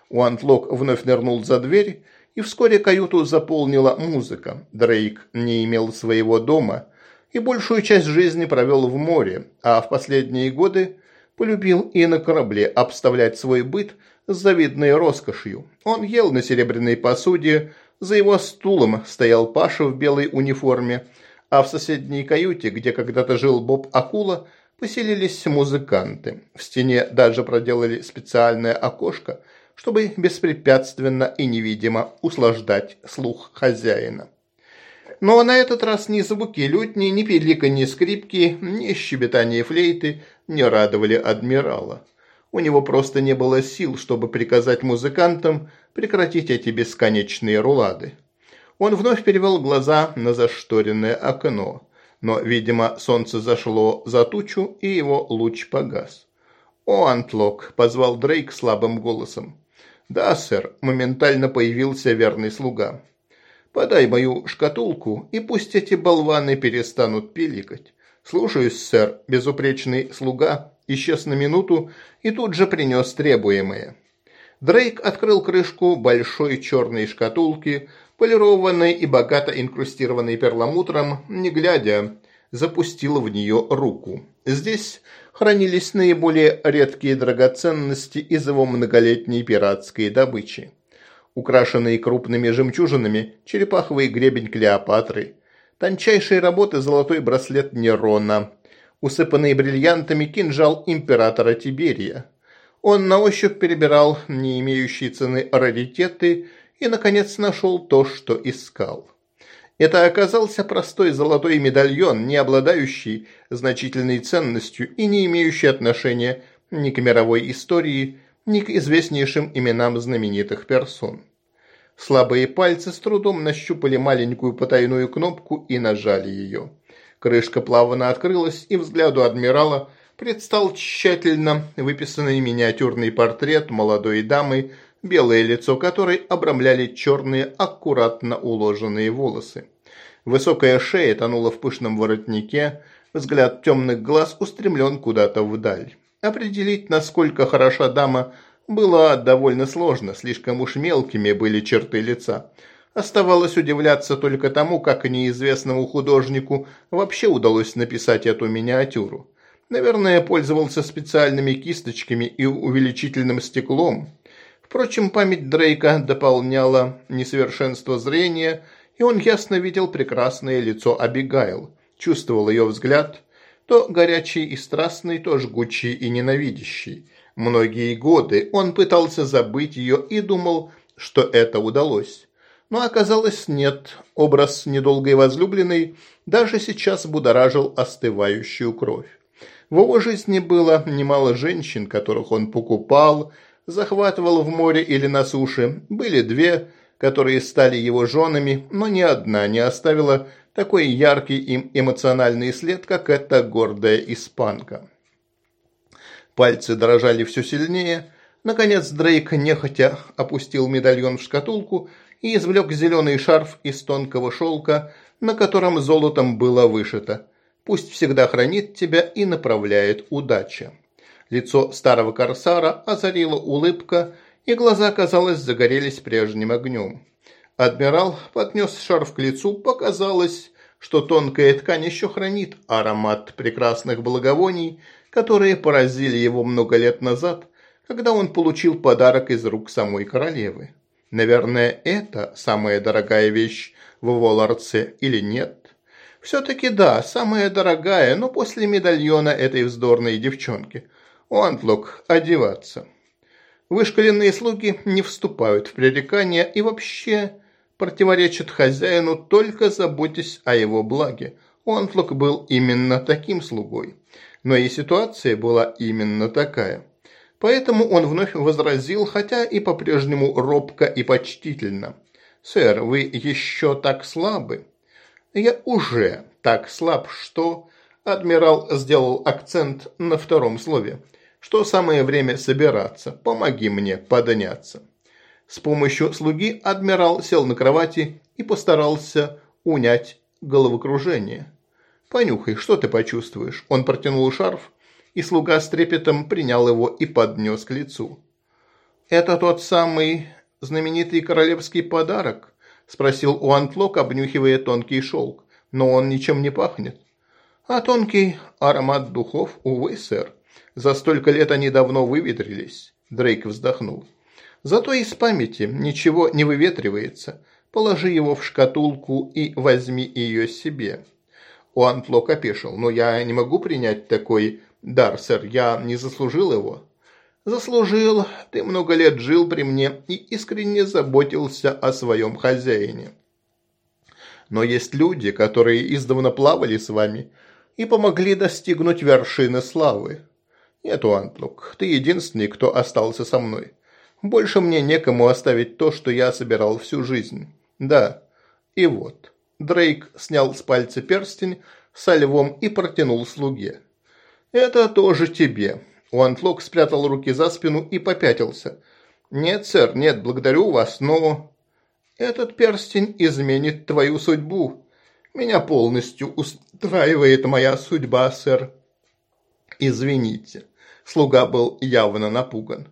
Уантлок вновь нырнул за дверь, и вскоре каюту заполнила музыка. Дрейк не имел своего дома и большую часть жизни провел в море, а в последние годы полюбил и на корабле обставлять свой быт – с завидной роскошью. Он ел на серебряной посуде, за его стулом стоял Паша в белой униформе, а в соседней каюте, где когда-то жил Боб Акула, поселились музыканты. В стене даже проделали специальное окошко, чтобы беспрепятственно и невидимо услаждать слух хозяина. Но на этот раз ни звуки лютни, ни пелика, ни скрипки, ни щебетание флейты не радовали адмирала. У него просто не было сил, чтобы приказать музыкантам прекратить эти бесконечные рулады. Он вновь перевел глаза на зашторенное окно, но, видимо, солнце зашло за тучу, и его луч погас. «О, Антлок!» – позвал Дрейк слабым голосом. «Да, сэр», – моментально появился верный слуга. «Подай мою шкатулку, и пусть эти болваны перестанут пиликать». «Слушаюсь, сэр», – безупречный слуга исчез на минуту и тут же принес требуемое. Дрейк открыл крышку большой черной шкатулки, полированной и богато инкрустированной перламутром, не глядя, запустил в нее руку. Здесь хранились наиболее редкие драгоценности из его многолетней пиратской добычи. Украшенные крупными жемчужинами черепаховый гребень Клеопатры, тончайшей работы золотой браслет Нерона, усыпанный бриллиантами кинжал императора Тиберия. Он на ощупь перебирал не имеющие цены раритеты и, наконец, нашел то, что искал. Это оказался простой золотой медальон, не обладающий значительной ценностью и не имеющий отношения ни к мировой истории, ни к известнейшим именам знаменитых персон. Слабые пальцы с трудом нащупали маленькую потайную кнопку и нажали ее. Крышка плавно открылась, и взгляду адмирала предстал тщательно выписанный миниатюрный портрет молодой дамы, белое лицо которой обрамляли черные аккуратно уложенные волосы. Высокая шея тонула в пышном воротнике, взгляд темных глаз устремлен куда-то вдаль. Определить, насколько хороша дама, было довольно сложно, слишком уж мелкими были черты лица – Оставалось удивляться только тому, как неизвестному художнику вообще удалось написать эту миниатюру. Наверное, пользовался специальными кисточками и увеличительным стеклом. Впрочем, память Дрейка дополняла несовершенство зрения, и он ясно видел прекрасное лицо Абигайл, чувствовал ее взгляд, то горячий и страстный, то жгучий и ненавидящий. Многие годы он пытался забыть ее и думал, что это удалось но оказалось нет. Образ недолгой возлюбленной даже сейчас будоражил остывающую кровь. В его жизни было немало женщин, которых он покупал, захватывал в море или на суше. Были две, которые стали его женами, но ни одна не оставила такой яркий им эмоциональный след, как эта гордая испанка. Пальцы дрожали все сильнее. Наконец Дрейк нехотя опустил медальон в шкатулку – и извлек зеленый шарф из тонкого шелка, на котором золотом было вышито. Пусть всегда хранит тебя и направляет удача. Лицо старого корсара озарила улыбка, и глаза, казалось, загорелись прежним огнем. Адмирал поднес шарф к лицу, показалось, что тонкая ткань еще хранит аромат прекрасных благовоний, которые поразили его много лет назад, когда он получил подарок из рук самой королевы. Наверное, это самая дорогая вещь в его ларце или нет? Все-таки да, самая дорогая, но после медальона этой вздорной девчонки. Уантлок, одеваться. Вышкаленные слуги не вступают в пререкания и вообще противоречат хозяину, только заботясь о его благе. Уантлок был именно таким слугой. Но и ситуация была именно такая. Поэтому он вновь возразил, хотя и по-прежнему робко и почтительно. «Сэр, вы еще так слабы». «Я уже так слаб, что...» Адмирал сделал акцент на втором слове. «Что самое время собираться. Помоги мне подняться». С помощью слуги адмирал сел на кровати и постарался унять головокружение. «Понюхай, что ты почувствуешь?» Он протянул шарф, и слуга с трепетом принял его и поднес к лицу. «Это тот самый знаменитый королевский подарок?» – спросил Уантлок, обнюхивая тонкий шелк. «Но он ничем не пахнет». «А тонкий аромат духов, увы, сэр. За столько лет они давно выветрились», – Дрейк вздохнул. «Зато из памяти ничего не выветривается. Положи его в шкатулку и возьми ее себе». Уантлок опешил. «Но я не могу принять такой «Дар, сэр, я не заслужил его?» «Заслужил. Ты много лет жил при мне и искренне заботился о своем хозяине. Но есть люди, которые издавна плавали с вами и помогли достигнуть вершины славы. Нет, Уантлук, ты единственный, кто остался со мной. Больше мне некому оставить то, что я собирал всю жизнь. Да, и вот». Дрейк снял с пальца перстень со львом и протянул слуге. «Это тоже тебе». Уантлок спрятал руки за спину и попятился. «Нет, сэр, нет, благодарю вас, но...» «Этот перстень изменит твою судьбу. Меня полностью устраивает моя судьба, сэр». «Извините». Слуга был явно напуган.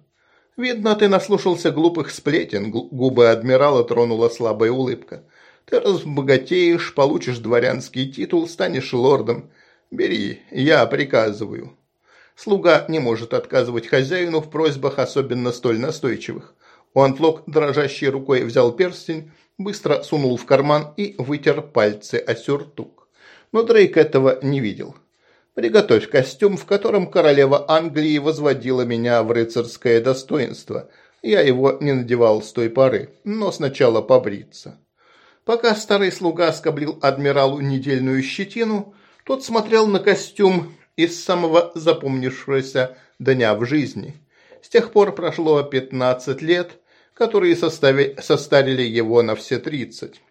«Видно, ты наслушался глупых сплетен», – губы адмирала тронула слабая улыбка. «Ты разбогатеешь, получишь дворянский титул, станешь лордом. «Бери, я приказываю». Слуга не может отказывать хозяину в просьбах, особенно столь настойчивых. Уантлок дрожащей рукой взял перстень, быстро сунул в карман и вытер пальцы о сюртук. Но Дрейк этого не видел. «Приготовь костюм, в котором королева Англии возводила меня в рыцарское достоинство. Я его не надевал с той поры, но сначала побриться». Пока старый слуга скоблил адмиралу недельную щетину – тот смотрел на костюм из самого запомнившегося дня в жизни. С тех пор прошло 15 лет, которые составили состарили его на все 30.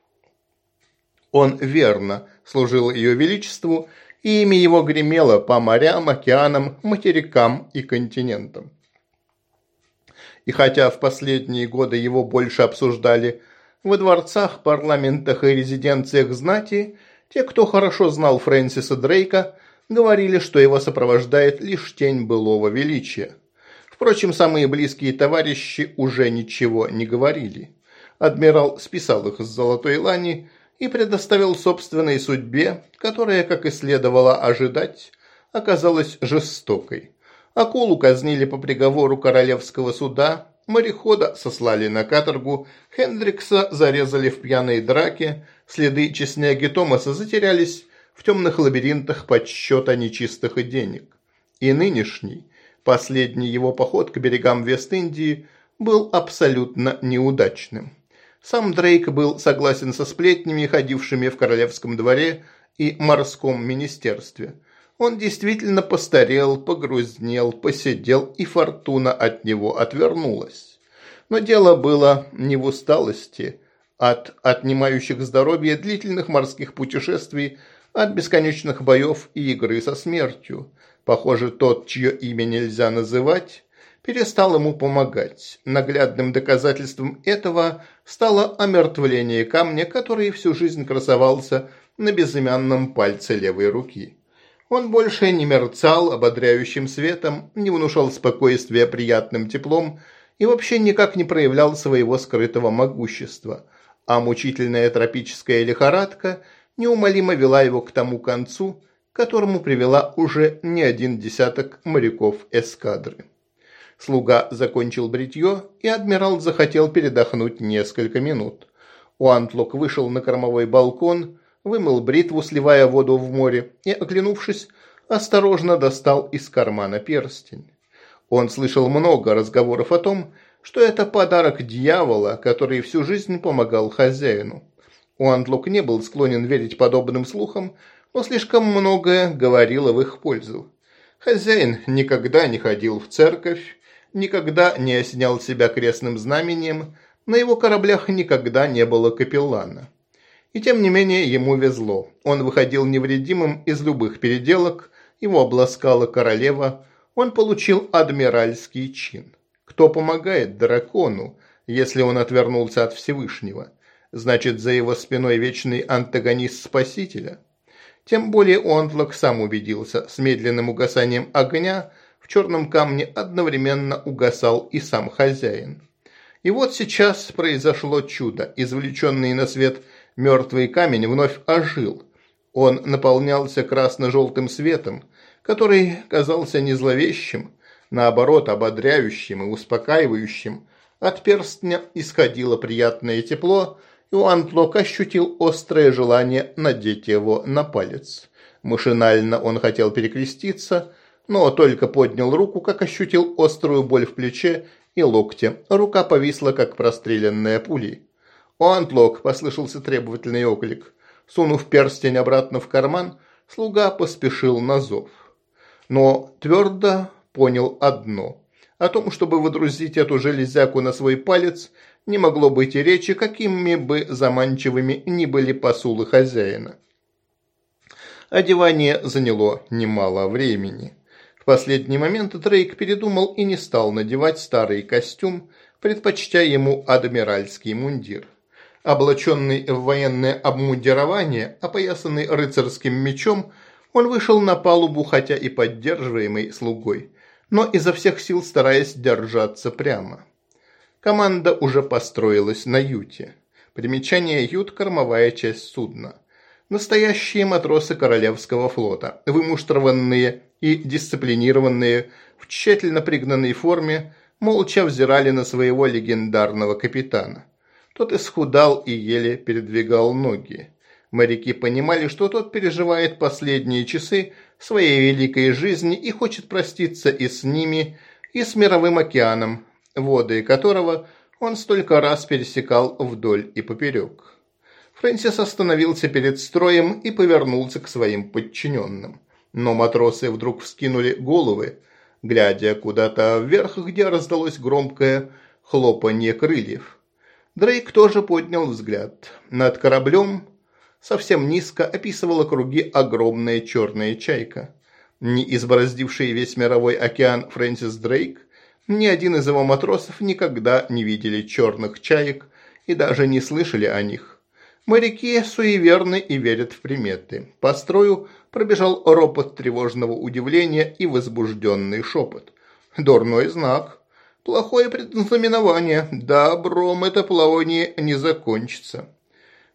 Он верно служил ее величеству, и имя его гремело по морям, океанам, материкам и континентам. И хотя в последние годы его больше обсуждали во дворцах, парламентах и резиденциях знати – те, кто хорошо знал Фрэнсиса Дрейка, говорили, что его сопровождает лишь тень былого величия. Впрочем, самые близкие товарищи уже ничего не говорили. Адмирал списал их с золотой лани и предоставил собственной судьбе, которая, как и следовало ожидать, оказалась жестокой. Акулу казнили по приговору королевского суда, морехода сослали на каторгу, Хендрикса зарезали в пьяной драке, Следы Чесняги Томаса затерялись в темных лабиринтах подсчета нечистых денег. И нынешний, последний его поход к берегам Вест-Индии был абсолютно неудачным. Сам Дрейк был согласен со сплетнями, ходившими в королевском дворе и морском министерстве. Он действительно постарел, погрузнел, посидел, и фортуна от него отвернулась. Но дело было не в усталости, от отнимающих здоровье длительных морских путешествий, от бесконечных боев и игры со смертью. Похоже, тот, чье имя нельзя называть, перестал ему помогать. Наглядным доказательством этого стало омертвление камня, который всю жизнь красовался на безымянном пальце левой руки. Он больше не мерцал ободряющим светом, не внушал спокойствия приятным теплом и вообще никак не проявлял своего скрытого могущества – а мучительная тропическая лихорадка неумолимо вела его к тому концу, к которому привела уже не один десяток моряков эскадры. Слуга закончил бритье, и адмирал захотел передохнуть несколько минут. Уантлок вышел на кормовой балкон, вымыл бритву, сливая воду в море, и, оглянувшись, осторожно достал из кармана перстень. Он слышал много разговоров о том, что это подарок дьявола, который всю жизнь помогал хозяину. Уандлук не был склонен верить подобным слухам, но слишком многое говорило в их пользу. Хозяин никогда не ходил в церковь, никогда не осенял себя крестным знаменем, на его кораблях никогда не было капеллана. И тем не менее ему везло. Он выходил невредимым из любых переделок, его обласкала королева, он получил адмиральский чин. Кто помогает дракону, если он отвернулся от Всевышнего? Значит, за его спиной вечный антагонист Спасителя? Тем более Онтлок сам убедился, с медленным угасанием огня в черном камне одновременно угасал и сам хозяин. И вот сейчас произошло чудо. Извлеченный на свет мертвый камень вновь ожил. Он наполнялся красно-желтым светом, который казался не зловещим, наоборот, ободряющим и успокаивающим, от перстня исходило приятное тепло, и Уантлок ощутил острое желание надеть его на палец. Машинально он хотел перекреститься, но только поднял руку, как ощутил острую боль в плече и локте. Рука повисла, как простреленная пулей. «Уантлок!» – послышался требовательный оклик. Сунув перстень обратно в карман, слуга поспешил на зов. Но твердо понял одно. О том, чтобы выдрузить эту железяку на свой палец, не могло быть и речи, какими бы заманчивыми ни были посулы хозяина. Одевание заняло немало времени. В последний момент Дрейк передумал и не стал надевать старый костюм, предпочтя ему адмиральский мундир. Облаченный в военное обмундирование, опоясанный рыцарским мечом, он вышел на палубу, хотя и поддерживаемый слугой но изо всех сил стараясь держаться прямо. Команда уже построилась на юте. Примечание ют – кормовая часть судна. Настоящие матросы Королевского флота, вымуштрованные и дисциплинированные, в тщательно пригнанной форме, молча взирали на своего легендарного капитана. Тот исхудал и еле передвигал ноги. Моряки понимали, что тот переживает последние часы своей великой жизни и хочет проститься и с ними, и с мировым океаном, воды которого он столько раз пересекал вдоль и поперек. Фрэнсис остановился перед строем и повернулся к своим подчиненным. Но матросы вдруг вскинули головы, глядя куда-то вверх, где раздалось громкое хлопанье крыльев. Дрейк тоже поднял взгляд. Над кораблем совсем низко описывала круги огромная черная чайка. Не избороздивший весь мировой океан Фрэнсис Дрейк, ни один из его матросов никогда не видели черных чаек и даже не слышали о них. Моряки суеверны и верят в приметы. По строю пробежал ропот тревожного удивления и возбужденный шепот. Дурной знак. Плохое предзнаменование. Да, бром, это плавание не закончится.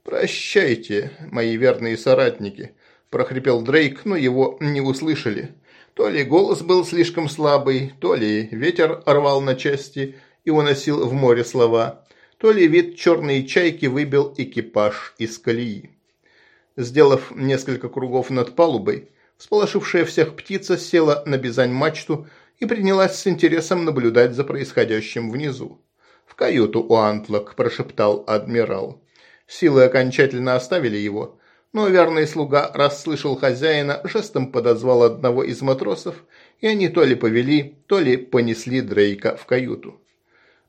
«Прощайте, мои верные соратники», – прохрипел Дрейк, но его не услышали. То ли голос был слишком слабый, то ли ветер рвал на части и уносил в море слова, то ли вид черной чайки выбил экипаж из колеи. Сделав несколько кругов над палубой, всполошившая всех птица села на бизань-мачту и принялась с интересом наблюдать за происходящим внизу. «В каюту, у Уантлок», – прошептал адмирал. Силы окончательно оставили его, но верный слуга расслышал хозяина, жестом подозвал одного из матросов, и они то ли повели, то ли понесли Дрейка в каюту.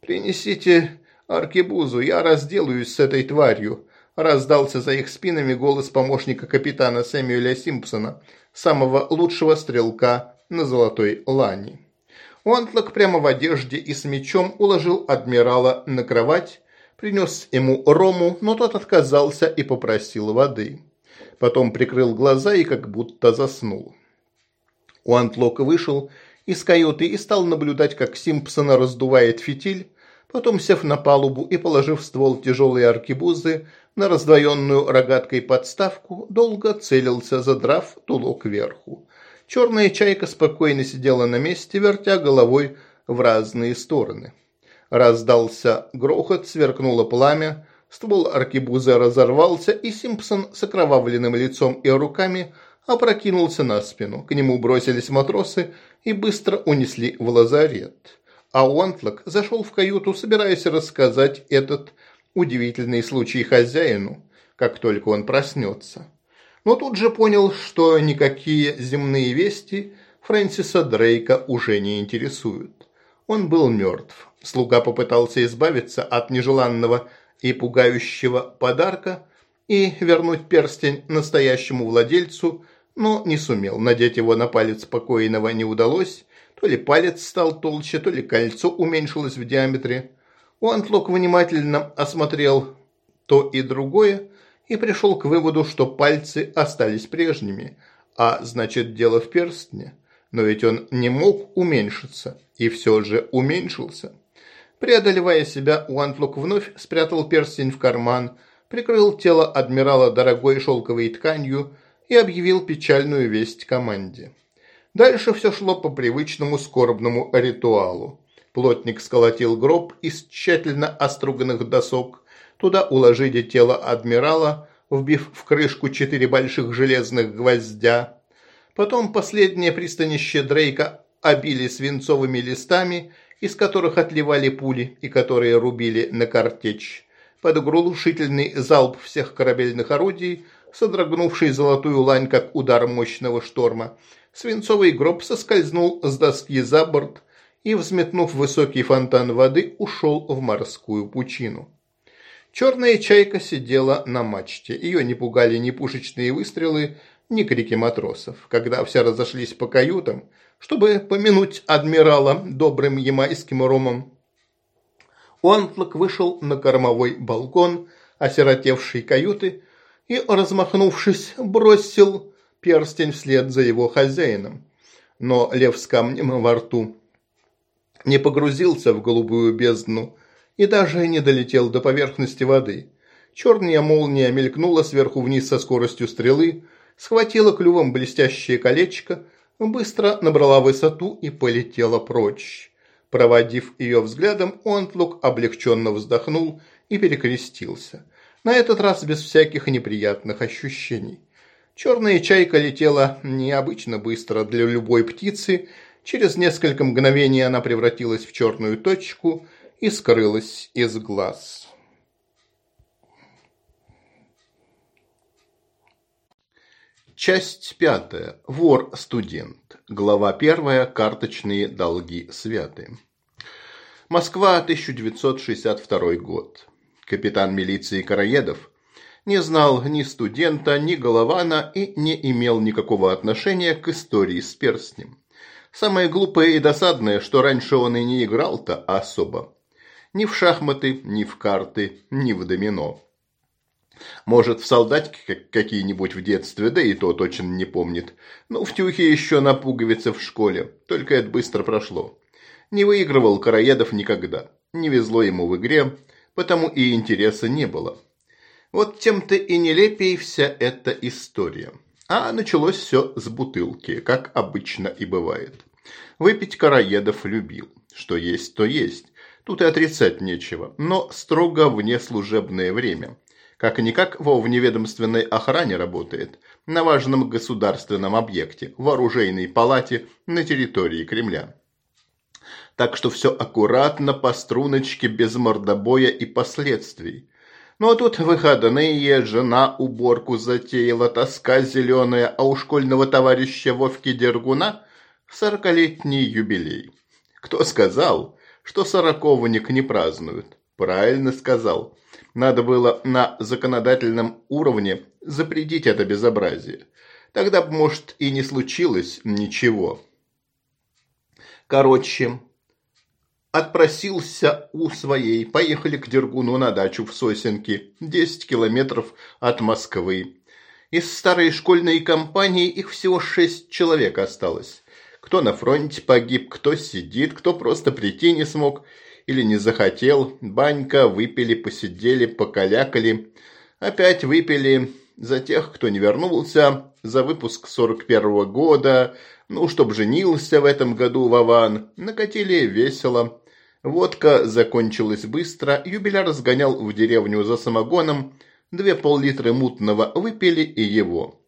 «Принесите аркебузу, я разделаюсь с этой тварью», раздался за их спинами голос помощника капитана Сэмюэля Симпсона, самого лучшего стрелка на Золотой Лане. Уантлок прямо в одежде и с мечом уложил адмирала на кровать, принес ему рому, но тот отказался и попросил воды. Потом прикрыл глаза и как будто заснул. Уантлок вышел из каюты и стал наблюдать, как Симпсона раздувает фитиль, потом сев на палубу и положив ствол тяжелой аркебузы на раздвоенную рогаткой подставку, долго целился, задрав тулок вверху. Черная чайка спокойно сидела на месте, вертя головой в разные стороны. Раздался грохот, сверкнуло пламя, ствол аркебуза разорвался, и Симпсон с окровавленным лицом и руками опрокинулся на спину. К нему бросились матросы и быстро унесли в лазарет. А Уантлок зашел в каюту, собираясь рассказать этот удивительный случай хозяину, как только он проснется. Но тут же понял, что никакие земные вести Фрэнсиса Дрейка уже не интересуют. Он был мертв. Слуга попытался избавиться от нежеланного и пугающего подарка и вернуть перстень настоящему владельцу, но не сумел. Надеть его на палец покойного не удалось. То ли палец стал толще, то ли кольцо уменьшилось в диаметре. Уантлок внимательно осмотрел то и другое и пришел к выводу, что пальцы остались прежними, а значит дело в перстне. Но ведь он не мог уменьшиться, и все же уменьшился. Преодолевая себя, Уантлук вновь спрятал перстень в карман, прикрыл тело адмирала дорогой шелковой тканью и объявил печальную весть команде. Дальше все шло по привычному скорбному ритуалу. Плотник сколотил гроб из тщательно оструганных досок. Туда уложили тело адмирала, вбив в крышку четыре больших железных гвоздя. Потом последнее пристанище Дрейка обили свинцовыми листами из которых отливали пули и которые рубили на картечь. Под оглушительный залп всех корабельных орудий, содрогнувший золотую лань, как удар мощного шторма, свинцовый гроб соскользнул с доски за борт и, взметнув высокий фонтан воды, ушел в морскую пучину. Черная чайка сидела на мачте. Ее не пугали ни пушечные выстрелы, ни крики матросов. Когда все разошлись по каютам, чтобы помянуть адмирала добрым ямайским ромом. Уантлок вышел на кормовой балкон осиротевшей каюты и, размахнувшись, бросил перстень вслед за его хозяином. Но лев с камнем во рту не погрузился в голубую бездну и даже не долетел до поверхности воды. Черная молния мелькнула сверху вниз со скоростью стрелы, схватила клювом блестящее колечко – быстро набрала высоту и полетела прочь. Проводив ее взглядом, Онтлук облегченно вздохнул и перекрестился. На этот раз без всяких неприятных ощущений. Черная чайка летела необычно быстро для любой птицы. Через несколько мгновений она превратилась в черную точку и скрылась из глаз. Часть пятая. Вор-студент. Глава первая. Карточные долги святы. Москва, 1962 год. Капитан милиции Караедов не знал ни студента, ни Голована и не имел никакого отношения к истории с перстнем. Самое глупое и досадное, что раньше он и не играл-то особо. Ни в шахматы, ни в карты, ни в домино. Может, в солдатики какие-нибудь в детстве, да и то точно не помнит. Ну, в тюхе еще на пуговице в школе, только это быстро прошло. Не выигрывал Караедов никогда. Не везло ему в игре, потому и интереса не было. Вот тем-то и нелепей вся эта история. А началось все с бутылки, как обычно и бывает. Выпить Караедов любил. Что есть, то есть. Тут и отрицать нечего, но строго вне служебное время – как-никак Вов в неведомственной охране работает, на важном государственном объекте, в оружейной палате на территории Кремля. Так что все аккуратно, по струночке, без мордобоя и последствий. Ну а тут выходные, жена уборку затеяла, тоска зеленая, а у школьного товарища Вовки Дергуна сорокалетний юбилей. Кто сказал, что сороковник не празднуют? Правильно сказал – надо было на законодательном уровне запретить это безобразие. Тогда, бы может, и не случилось ничего. Короче, отпросился у своей, поехали к Дергуну на дачу в Сосенке, 10 километров от Москвы. Из старой школьной компании их всего шесть человек осталось. Кто на фронте погиб, кто сидит, кто просто прийти не смог – или не захотел. Банька, выпили, посидели, покалякали. Опять выпили за тех, кто не вернулся, за выпуск 41-го года, ну, чтоб женился в этом году Вован. Накатили весело. Водка закончилась быстро, юбиляр сгонял в деревню за самогоном, две пол-литра мутного выпили и его.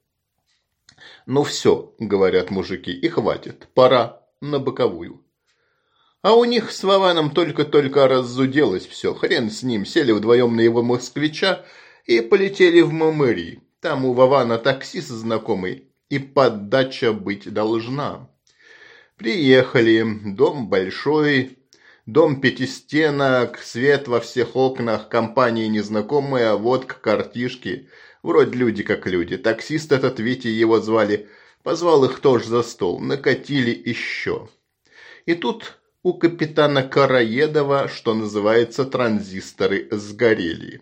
«Ну все», — говорят мужики, — «и хватит, пора на боковую». А у них с Вованом только-только раззуделось все. Хрен с ним, сели вдвоем на его москвича и полетели в Мамыри. Там у Вована таксист знакомый, и поддача быть должна. Приехали, дом большой, дом пятистенок, свет во всех окнах, компания незнакомая, а водка, картишки. Вроде люди как люди. Таксист этот, Витя его звали, позвал их тоже за стол, накатили еще. И тут у капитана Караедова, что называется, транзисторы сгорели.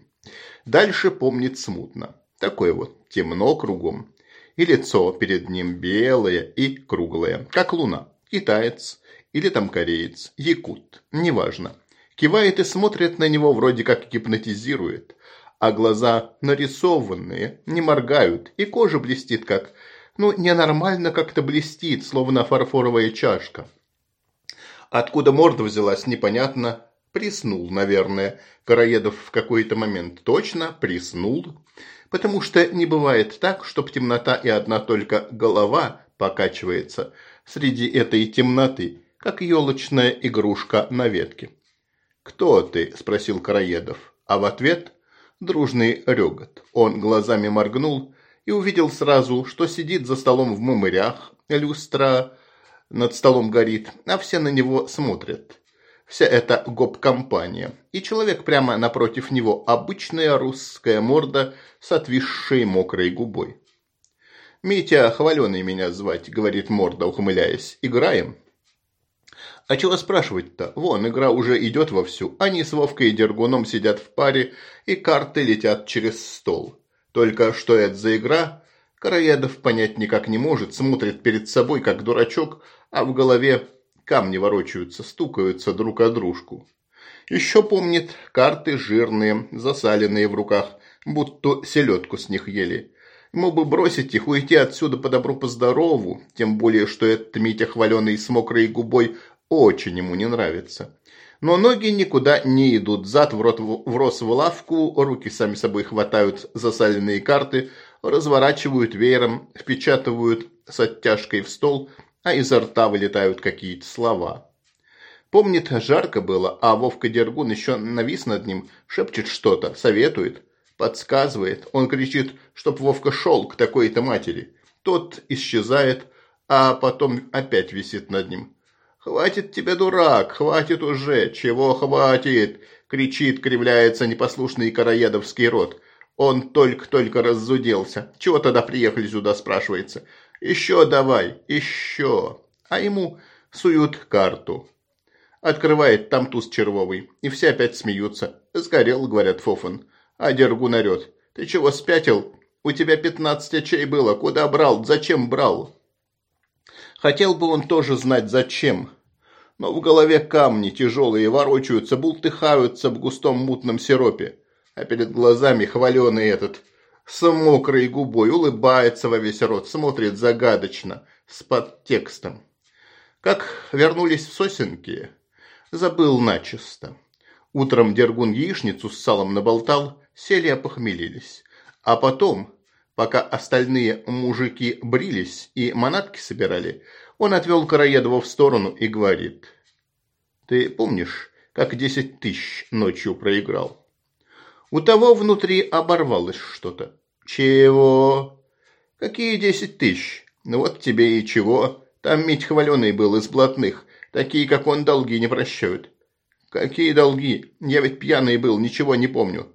Дальше помнит смутно. Такое вот темно кругом. И лицо перед ним белое и круглое, как луна. Китаец или там кореец, якут, неважно. Кивает и смотрит на него, вроде как гипнотизирует. А глаза нарисованные, не моргают, и кожа блестит как... Ну, ненормально как-то блестит, словно фарфоровая чашка. Откуда морда взялась, непонятно. Приснул, наверное. Короедов в какой-то момент точно приснул. Потому что не бывает так, чтоб темнота и одна только голова покачивается среди этой темноты, как елочная игрушка на ветке. «Кто ты?» – спросил Караедов, а в ответ – дружный рёгот. Он глазами моргнул и увидел сразу, что сидит за столом в мумырях, люстра, над столом горит, а все на него смотрят. Вся эта гоп-компания. И человек прямо напротив него – обычная русская морда с отвисшей мокрой губой. «Митя, хваленый меня звать», – говорит морда, ухмыляясь. «Играем?» А чего спрашивать-то? Вон, игра уже идет вовсю. Они с Вовкой и Дергуном сидят в паре, и карты летят через стол. Только что это за игра? Караядов понять никак не может, смотрит перед собой, как дурачок, а в голове камни ворочаются, стукаются друг о дружку. Еще помнит карты жирные, засаленные в руках, будто селедку с них ели. Ему бы бросить их, уйти отсюда по добру, по здорову, тем более, что этот Митя хваленый с мокрой губой очень ему не нравится. Но ноги никуда не идут, зад в рот врос в лавку, руки сами собой хватают засаленные карты – разворачивают веером, впечатывают с оттяжкой в стол, а изо рта вылетают какие-то слова. Помнит, жарко было, а Вовка Дергун еще навис над ним, шепчет что-то, советует, подсказывает. Он кричит, чтоб Вовка шел к такой-то матери. Тот исчезает, а потом опять висит над ним. «Хватит тебе дурак! Хватит уже! Чего хватит?» кричит, кривляется непослушный караедовский рот. Он только-только раззуделся. Чего тогда приехали сюда, спрашивается. Еще давай, еще. А ему суют карту. Открывает там туз червовый. И все опять смеются. Сгорел, говорят, Фофан. А Дергу нарет. Ты чего спятил? У тебя пятнадцать очей было. Куда брал? Зачем брал? Хотел бы он тоже знать, зачем. Но в голове камни тяжелые ворочаются, бултыхаются в густом мутном сиропе а перед глазами хваленый этот с мокрой губой, улыбается во весь рот, смотрит загадочно, с подтекстом. Как вернулись в сосенки, забыл начисто. Утром Дергун яичницу с салом наболтал, сели опохмелились. А потом, пока остальные мужики брились и манатки собирали, он отвел Караедова в сторону и говорит. «Ты помнишь, как десять тысяч ночью проиграл?» У того внутри оборвалось что-то. «Чего? Какие десять тысяч? Ну вот тебе и чего. Там Мить хваленый был из блатных. Такие, как он, долги не прощают». «Какие долги? Я ведь пьяный был, ничего не помню».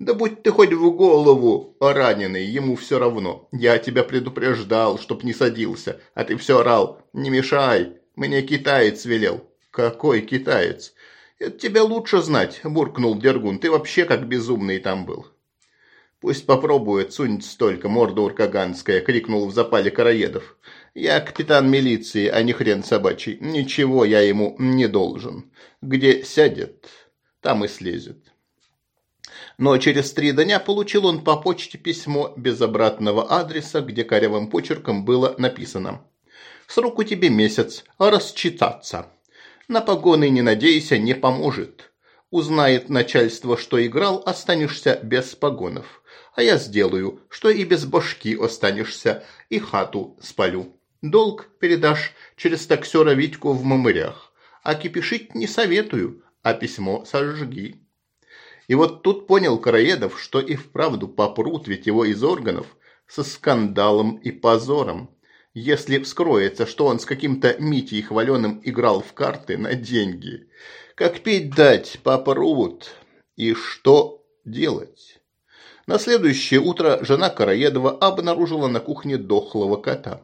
«Да будь ты хоть в голову раненый, ему все равно. Я тебя предупреждал, чтоб не садился, а ты все орал. Не мешай, мне китаец велел». «Какой китаец? «Это тебе лучше знать», – буркнул Дергун. «Ты вообще как безумный там был». «Пусть попробует, сунет столько, морда уркаганская!» — крикнул в запале Караедов. «Я капитан милиции, а не хрен собачий. Ничего я ему не должен. Где сядет, там и слезет». Но через три дня получил он по почте письмо без обратного адреса, где корявым почерком было написано «Сроку тебе месяц, расчитаться». На погоны не надейся, не поможет. Узнает начальство, что играл, останешься без погонов. А я сделаю, что и без башки останешься, и хату спалю. Долг передашь через таксера Витьку в мамырях. А кипишить не советую, а письмо сожги. И вот тут понял Караедов, что и вправду попрут ведь его из органов со скандалом и позором если вскроется, что он с каким-то Митей Хваленым играл в карты на деньги. Как пить дать, папа Рут? И что делать? На следующее утро жена Караедова обнаружила на кухне дохлого кота.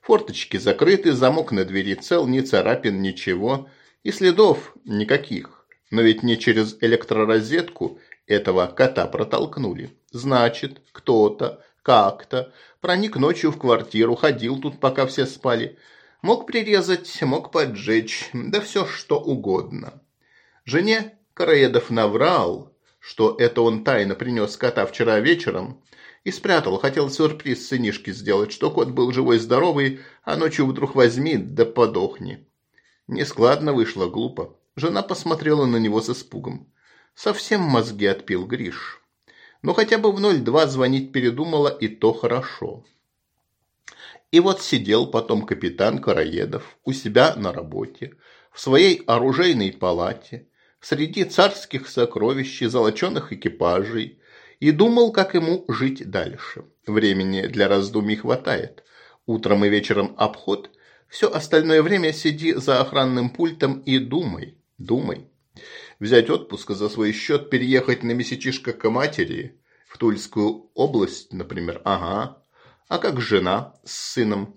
Форточки закрыты, замок на двери цел, ни царапин, ничего. И следов никаких. Но ведь не через электророзетку этого кота протолкнули. Значит, кто-то как-то Проник ночью в квартиру, ходил тут, пока все спали. Мог прирезать, мог поджечь, да все что угодно. Жене Караедов наврал, что это он тайно принес кота вчера вечером, и спрятал, хотел сюрприз сынишке сделать, что кот был живой-здоровый, а ночью вдруг возьми да подохни. Нескладно вышло, глупо. Жена посмотрела на него с испугом. Совсем мозги отпил Гриш. Но хотя бы в 02 звонить передумала, и то хорошо. И вот сидел потом капитан Караедов у себя на работе, в своей оружейной палате, среди царских сокровищ и золоченных экипажей, и думал, как ему жить дальше. Времени для раздумий хватает. Утром и вечером обход, все остальное время сиди за охранным пультом и думай, думай взять отпуск за свой счет, переехать на месячишко к матери, в Тульскую область, например, ага. А как жена с сыном?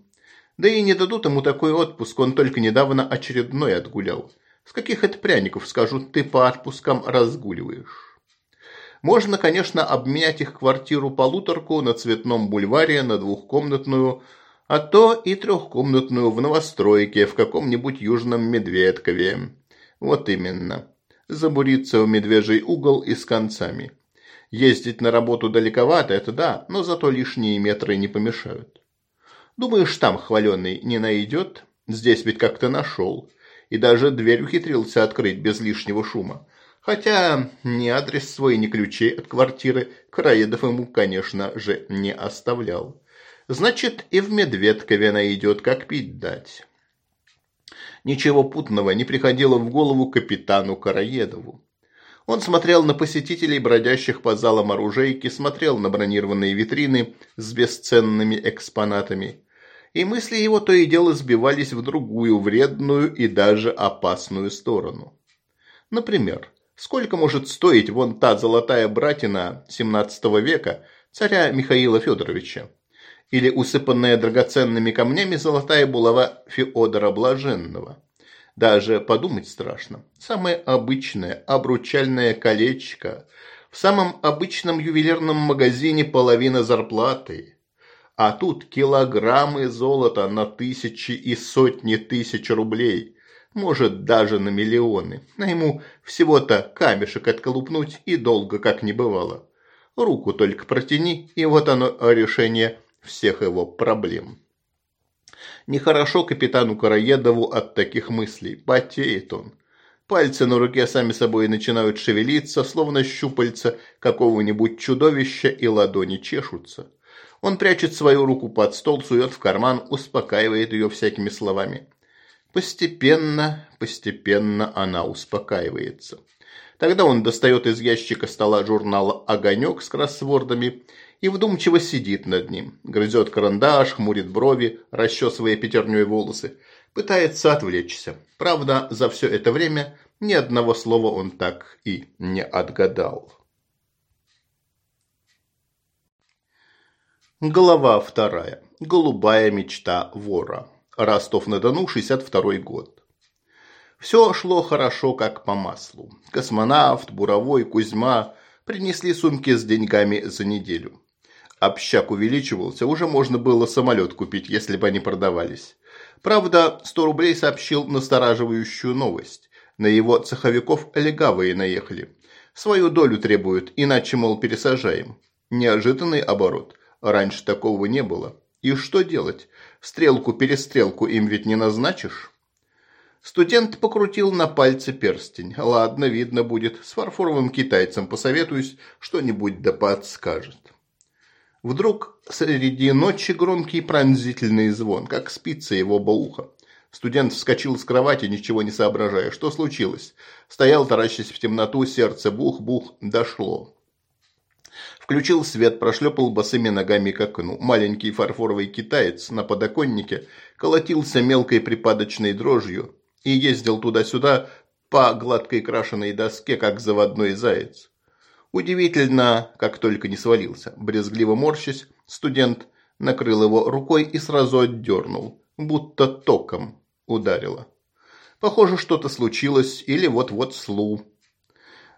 Да и не дадут ему такой отпуск, он только недавно очередной отгулял. С каких это пряников, скажут, ты по отпускам разгуливаешь? Можно, конечно, обменять их квартиру-полуторку на Цветном бульваре на двухкомнатную, а то и трехкомнатную в новостройке в каком-нибудь Южном Медведкове. Вот именно забуриться в медвежий угол и с концами. Ездить на работу далековато, это да, но зато лишние метры не помешают. Думаешь, там хваленый не найдет? Здесь ведь как-то нашел. И даже дверь ухитрился открыть без лишнего шума. Хотя ни адрес свой, ни ключей от квартиры Краедов ему, конечно же, не оставлял. Значит, и в Медведкове найдет, как пить дать. Ничего путного не приходило в голову капитану Караедову. Он смотрел на посетителей, бродящих по залам оружейки, смотрел на бронированные витрины с бесценными экспонатами. И мысли его то и дело сбивались в другую, вредную и даже опасную сторону. Например, сколько может стоить вон та золотая братина XVII века царя Михаила Федоровича? или усыпанная драгоценными камнями золотая булава Феодора Блаженного. Даже подумать страшно. Самое обычное обручальное колечко. В самом обычном ювелирном магазине половина зарплаты. А тут килограммы золота на тысячи и сотни тысяч рублей. Может, даже на миллионы. На ему всего-то камешек отколупнуть и долго как не бывало. Руку только протяни, и вот оно решение всех его проблем. Нехорошо капитану Караедову от таких мыслей. Потеет он. Пальцы на руке сами собой начинают шевелиться, словно щупальца какого-нибудь чудовища, и ладони чешутся. Он прячет свою руку под стол, сует в карман, успокаивает ее всякими словами. Постепенно, постепенно она успокаивается. Тогда он достает из ящика стола журнала «Огонек» с кроссвордами и вдумчиво сидит над ним. Грызет карандаш, хмурит брови, расчесывая пятерней волосы. Пытается отвлечься. Правда, за все это время ни одного слова он так и не отгадал. Глава вторая. Голубая мечта вора. Ростов-на-Дону, 62 год. Все шло хорошо, как по маслу. Космонавт, Буровой, Кузьма принесли сумки с деньгами за неделю общак увеличивался, уже можно было самолет купить, если бы они продавались. Правда, 100 рублей сообщил настораживающую новость. На его цеховиков легавые наехали. Свою долю требуют, иначе, мол, пересажаем. Неожиданный оборот. Раньше такого не было. И что делать? Стрелку-перестрелку им ведь не назначишь? Студент покрутил на пальце перстень. Ладно, видно будет. С фарфоровым китайцем посоветуюсь, что-нибудь да подскажет. Вдруг среди ночи громкий пронзительный звон, как спица его боуха. Студент вскочил с кровати, ничего не соображая. Что случилось? Стоял, таращась в темноту, сердце бух-бух, дошло. Включил свет, прошлепал босыми ногами к окну. Маленький фарфоровый китаец на подоконнике колотился мелкой припадочной дрожью и ездил туда-сюда по гладкой крашеной доске, как заводной заяц. Удивительно, как только не свалился. Брезгливо морщись, студент накрыл его рукой и сразу отдернул, будто током ударило. Похоже, что-то случилось или вот-вот слу.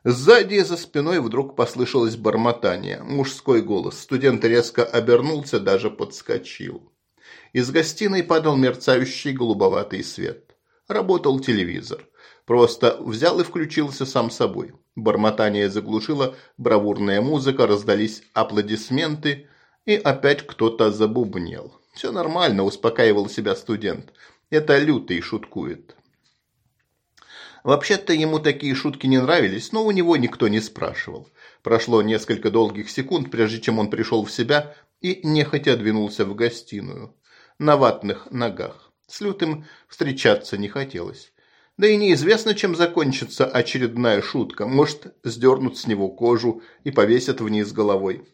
Сзади за спиной вдруг послышалось бормотание. Мужской голос. Студент резко обернулся, даже подскочил. Из гостиной падал мерцающий голубоватый свет. Работал телевизор. Просто взял и включился сам собой. Бормотание заглушила бравурная музыка, раздались аплодисменты, и опять кто-то забубнел. «Все нормально», – успокаивал себя студент. «Это лютый шуткует». Вообще-то ему такие шутки не нравились, но у него никто не спрашивал. Прошло несколько долгих секунд, прежде чем он пришел в себя и нехотя двинулся в гостиную. На ватных ногах. С Лютым встречаться не хотелось. Да и неизвестно, чем закончится очередная шутка. Может, сдернут с него кожу и повесят вниз головой.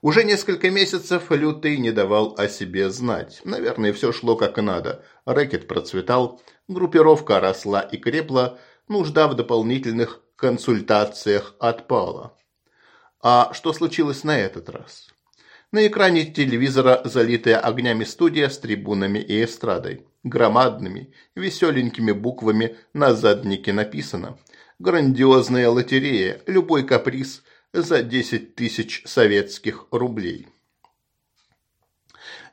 Уже несколько месяцев Лютый не давал о себе знать. Наверное, все шло как надо. Рэкет процветал, группировка росла и крепла, нужда в дополнительных консультациях отпала. А что случилось на этот раз? На экране телевизора залитая огнями студия с трибунами и эстрадой. Громадными, веселенькими буквами на заднике написано «Грандиозная лотерея, любой каприз за 10 тысяч советских рублей».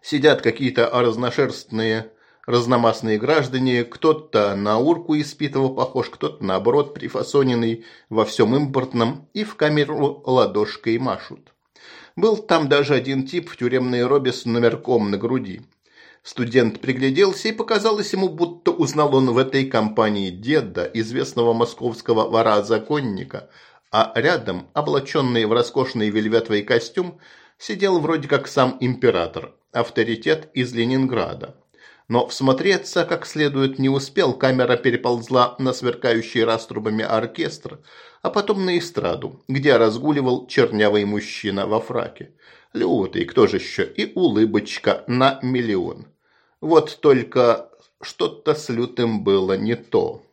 Сидят какие-то разношерстные разномастные граждане, кто-то на урку испитого похож, кто-то, наоборот, прифасоненный во всем импортном, и в камеру ладошкой машут. Был там даже один тип в тюремной робе с номерком на груди. Студент пригляделся и показалось ему, будто узнал он в этой компании деда, известного московского вора-законника, а рядом, облаченный в роскошный вельветовый костюм, сидел вроде как сам император, авторитет из Ленинграда. Но всмотреться как следует не успел, камера переползла на сверкающий раструбами оркестр, а потом на эстраду, где разгуливал чернявый мужчина во фраке. Лютый, кто же еще, и улыбочка на миллион. Вот только что-то с лютым было не то.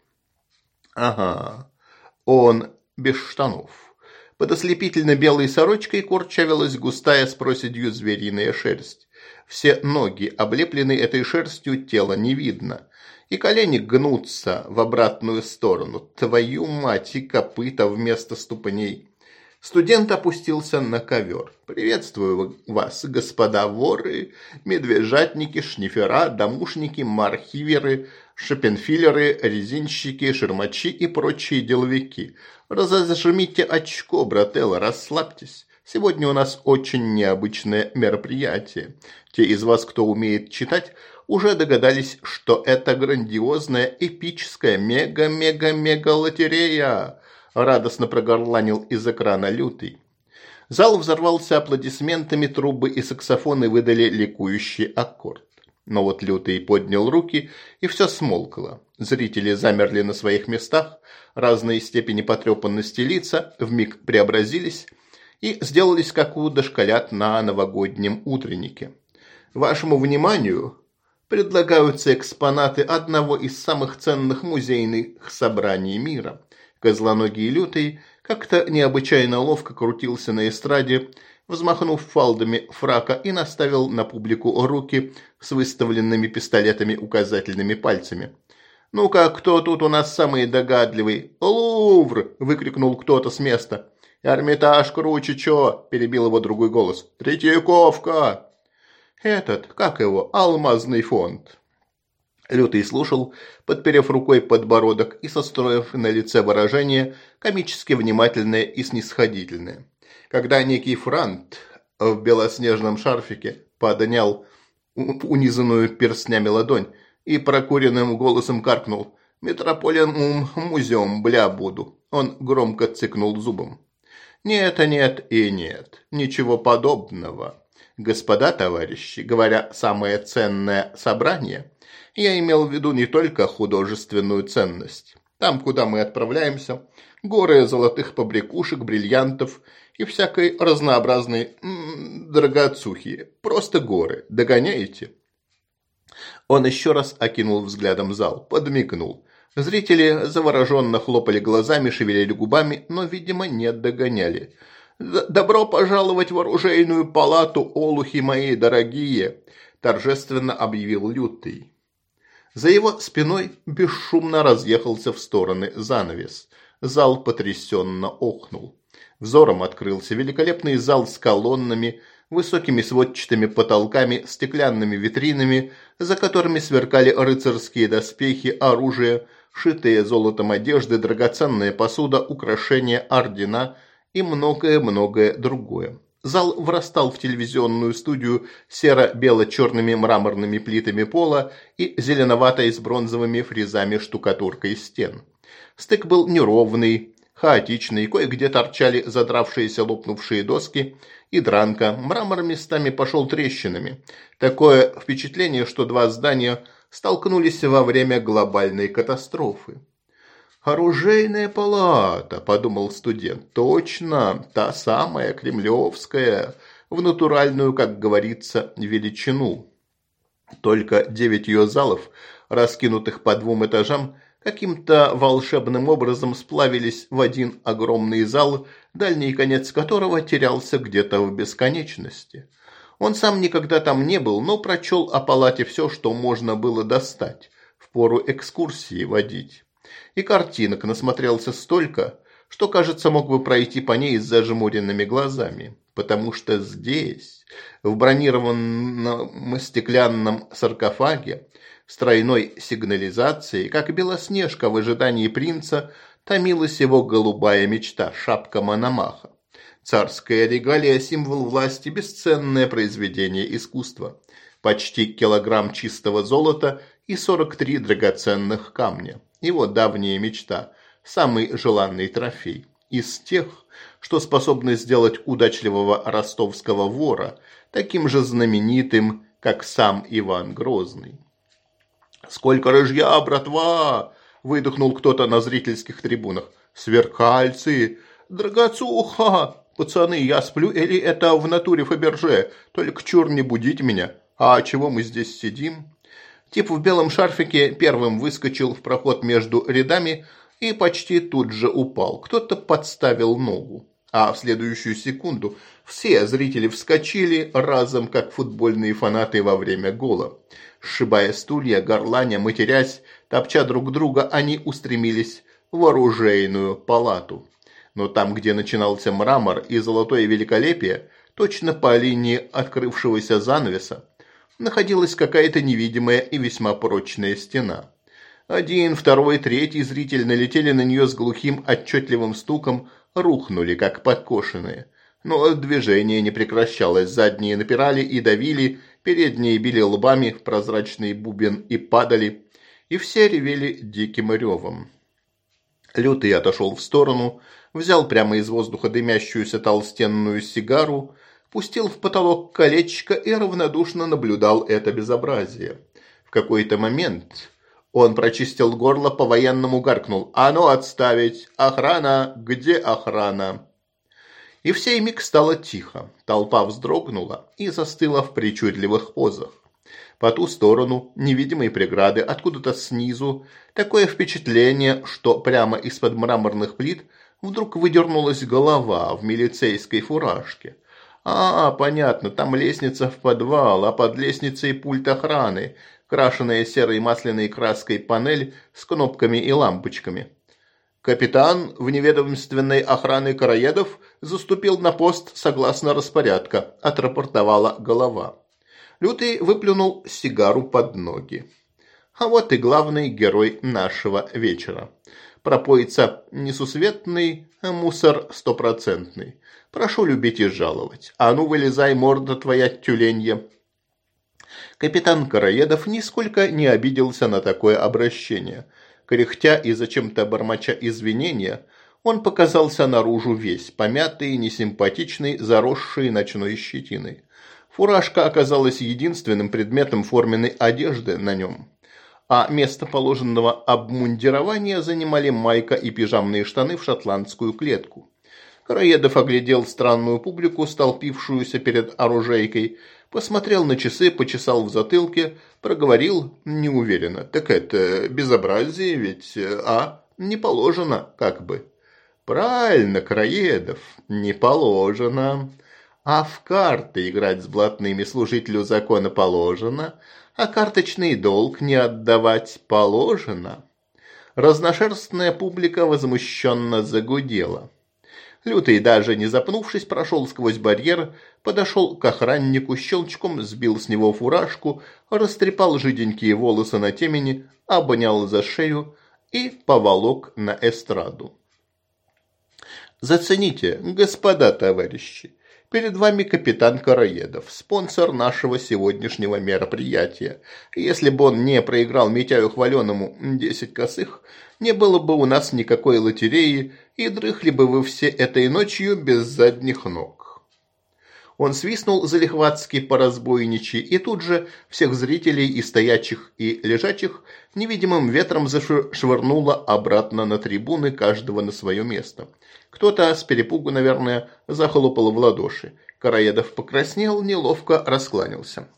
Ага, он без штанов. Под ослепительно белой сорочкой курчавилась густая с проседью звериная шерсть. Все ноги облеплены этой шерстью, тело не видно и колени гнутся в обратную сторону. Твою мать и копыта вместо ступней. Студент опустился на ковер. «Приветствую вас, господа воры, медвежатники, шнифера, домушники, мархиверы, шопенфиллеры, резинщики, шермачи и прочие деловики. Разожмите очко, брателло, расслабьтесь». Сегодня у нас очень необычное мероприятие. Те из вас, кто умеет читать, уже догадались, что это грандиозная эпическая мега-мега-мега-лотерея, радостно прогорланил из экрана лютый. Зал взорвался аплодисментами, трубы и саксофоны выдали ликующий аккорд. Но вот Лютый поднял руки, и все смолкло. Зрители замерли на своих местах, разные степени потрепанности лица вмиг преобразились и сделались как у дошколят на новогоднем утреннике. Вашему вниманию предлагаются экспонаты одного из самых ценных музейных собраний мира. Козлоногий лютый как-то необычайно ловко крутился на эстраде, взмахнув фалдами фрака и наставил на публику руки с выставленными пистолетами указательными пальцами. «Ну-ка, кто тут у нас самый догадливый?» «Лувр!» – выкрикнул кто-то с места. «Эрмитаж круче чё?» – перебил его другой голос. «Третьяковка!» Этот, как его, алмазный фонд». Лютый слушал, подперев рукой подбородок и состроив на лице выражение, комически внимательное и снисходительное. Когда некий франт в белоснежном шарфике поднял унизанную перстнями ладонь и прокуренным голосом каркнул «Метрополен музеум, бля буду», он громко цикнул зубом. «Нет, нет и нет, ничего подобного». «Господа товарищи, говоря «самое ценное собрание», я имел в виду не только художественную ценность. Там, куда мы отправляемся, горы золотых побрякушек, бриллиантов и всякой разнообразной м драгоцухи. Просто горы. Догоняете?» Он еще раз окинул взглядом зал, подмигнул. Зрители завороженно хлопали глазами, шевелили губами, но, видимо, не догоняли. «Добро пожаловать в оружейную палату, олухи мои дорогие!» – торжественно объявил Лютый. За его спиной бесшумно разъехался в стороны занавес. Зал потрясенно охнул. Взором открылся великолепный зал с колоннами, высокими сводчатыми потолками, стеклянными витринами, за которыми сверкали рыцарские доспехи, оружие, шитые золотом одежды, драгоценная посуда, украшения, ордена – и многое-многое другое. Зал врастал в телевизионную студию серо-бело-черными мраморными плитами пола и зеленоватой с бронзовыми фрезами штукатуркой стен. Стык был неровный, хаотичный, кое-где торчали задравшиеся лопнувшие доски и дранка, мрамор местами пошел трещинами. Такое впечатление, что два здания столкнулись во время глобальной катастрофы. «Оружейная палата», – подумал студент. «Точно, та самая кремлевская, в натуральную, как говорится, величину». Только девять ее залов, раскинутых по двум этажам, каким-то волшебным образом сплавились в один огромный зал, дальний конец которого терялся где-то в бесконечности. Он сам никогда там не был, но прочел о палате все, что можно было достать, в пору экскурсии водить и картинок насмотрелся столько, что, кажется, мог бы пройти по ней с зажмуренными глазами. Потому что здесь, в бронированном стеклянном саркофаге, с тройной сигнализацией, как Белоснежка в ожидании принца, томилась его голубая мечта – шапка Мономаха. Царская регалия – символ власти, бесценное произведение искусства. Почти килограмм чистого золота и 43 драгоценных камня. Его давняя мечта, самый желанный трофей. Из тех, что способны сделать удачливого ростовского вора таким же знаменитым, как сам Иван Грозный. «Сколько рыжья, братва!» – выдохнул кто-то на зрительских трибунах. «Сверкальцы! Драгоцуха! Пацаны, я сплю или это в натуре Фаберже? Только чур не будить меня! А чего мы здесь сидим?» Тип в белом шарфике первым выскочил в проход между рядами и почти тут же упал. Кто-то подставил ногу. А в следующую секунду все зрители вскочили разом, как футбольные фанаты во время гола. Сшибая стулья, горланя, матерясь, топча друг друга, они устремились в оружейную палату. Но там, где начинался мрамор и золотое великолепие, точно по линии открывшегося занавеса, находилась какая-то невидимая и весьма прочная стена. Один, второй, третий зритель налетели на нее с глухим отчетливым стуком, рухнули, как подкошенные. Но движение не прекращалось, задние напирали и давили, передние били лбами в прозрачный бубен и падали, и все ревели диким ревом. Лютый отошел в сторону, взял прямо из воздуха дымящуюся толстенную сигару, пустил в потолок колечко и равнодушно наблюдал это безобразие. В какой-то момент он прочистил горло, по-военному гаркнул. «А ну отставить! Охрана! Где охрана?» И в сей миг стало тихо. Толпа вздрогнула и застыла в причудливых позах. По ту сторону невидимой преграды, откуда-то снизу, такое впечатление, что прямо из-под мраморных плит вдруг выдернулась голова в милицейской фуражке – «А, понятно, там лестница в подвал, а под лестницей пульт охраны, крашенная серой масляной краской панель с кнопками и лампочками». Капитан в неведомственной охраны караедов заступил на пост согласно распорядка, отрапортовала голова. Лютый выплюнул сигару под ноги. А вот и главный герой нашего вечера. Пропоится несусветный, а мусор стопроцентный. Прошу любить и жаловать. А ну, вылезай, морда твоя тюленья!» Капитан Караедов нисколько не обиделся на такое обращение. Кряхтя и зачем-то бормоча извинения, он показался наружу весь, помятый, несимпатичный, заросший ночной щетиной. Фуражка оказалась единственным предметом форменной одежды на нем, а место положенного обмундирования занимали майка и пижамные штаны в шотландскую клетку. Караедов оглядел странную публику, столпившуюся перед оружейкой, посмотрел на часы, почесал в затылке, проговорил неуверенно. «Так это безобразие ведь, а? Не положено, как бы». «Правильно, Краедов, не положено. А в карты играть с блатными служителю закона положено, а карточный долг не отдавать положено». Разношерстная публика возмущенно загудела. Лютый, даже не запнувшись, прошел сквозь барьер, подошел к охраннику, щелчком сбил с него фуражку, растрепал жиденькие волосы на темени, обнял за шею и поволок на эстраду. «Зацените, господа товарищи, перед вами капитан Караедов, спонсор нашего сегодняшнего мероприятия. Если бы он не проиграл Митяю Хваленому 10 косых, не было бы у нас никакой лотереи, и дрыхли бы вы все этой ночью без задних ног». Он свистнул залихватски по разбойничьи, и тут же всех зрителей и стоячих, и лежачих невидимым ветром зашвырнуло обратно на трибуны, каждого на свое место. Кто-то с перепугу, наверное, захлопал в ладоши. Караедов покраснел, неловко раскланялся.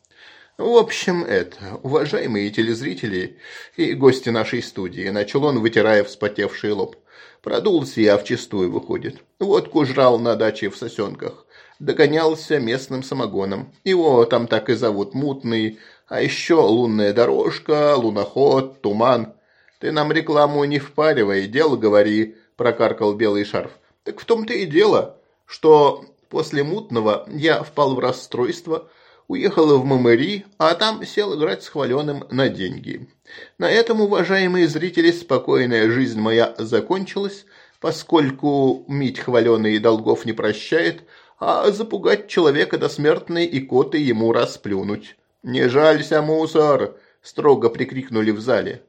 В общем, это, уважаемые телезрители и гости нашей студии, начал он, вытирая вспотевший лоб. Продулся я а вчистую, выходит. Водку жрал на даче в сосенках. Догонялся местным самогоном. Его там так и зовут Мутный. А еще лунная дорожка, луноход, туман. Ты нам рекламу не впаривай, дело говори, прокаркал белый шарф. Так в том-то и дело, что после мутного я впал в расстройство, уехала в Мамыри, а там сел играть с хваленым на деньги. На этом, уважаемые зрители, спокойная жизнь моя закончилась, поскольку мить хваленый долгов не прощает, а запугать человека до смертной икоты ему расплюнуть. «Не жалься, мусор!» – строго прикрикнули в зале.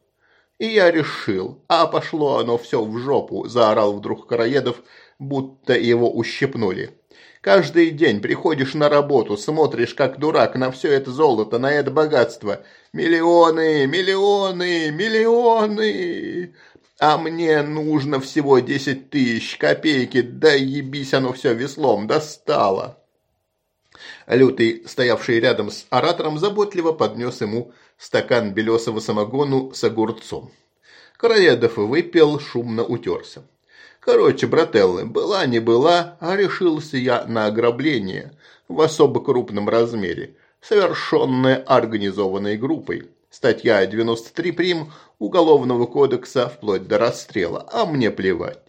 И я решил, а пошло оно все в жопу, заорал вдруг Караедов, будто его ущипнули. Каждый день приходишь на работу, смотришь как дурак на все это золото, на это богатство. Миллионы, миллионы, миллионы. А мне нужно всего десять тысяч, копейки, да ебись оно все веслом, достало. Лютый, стоявший рядом с оратором, заботливо поднес ему стакан белесого самогону с огурцом. Короедов выпил, шумно утерся. Короче, брателлы, была не была, а решился я на ограбление в особо крупном размере, совершенное организованной группой. Статья 93 прим Уголовного кодекса вплоть до расстрела, а мне плевать.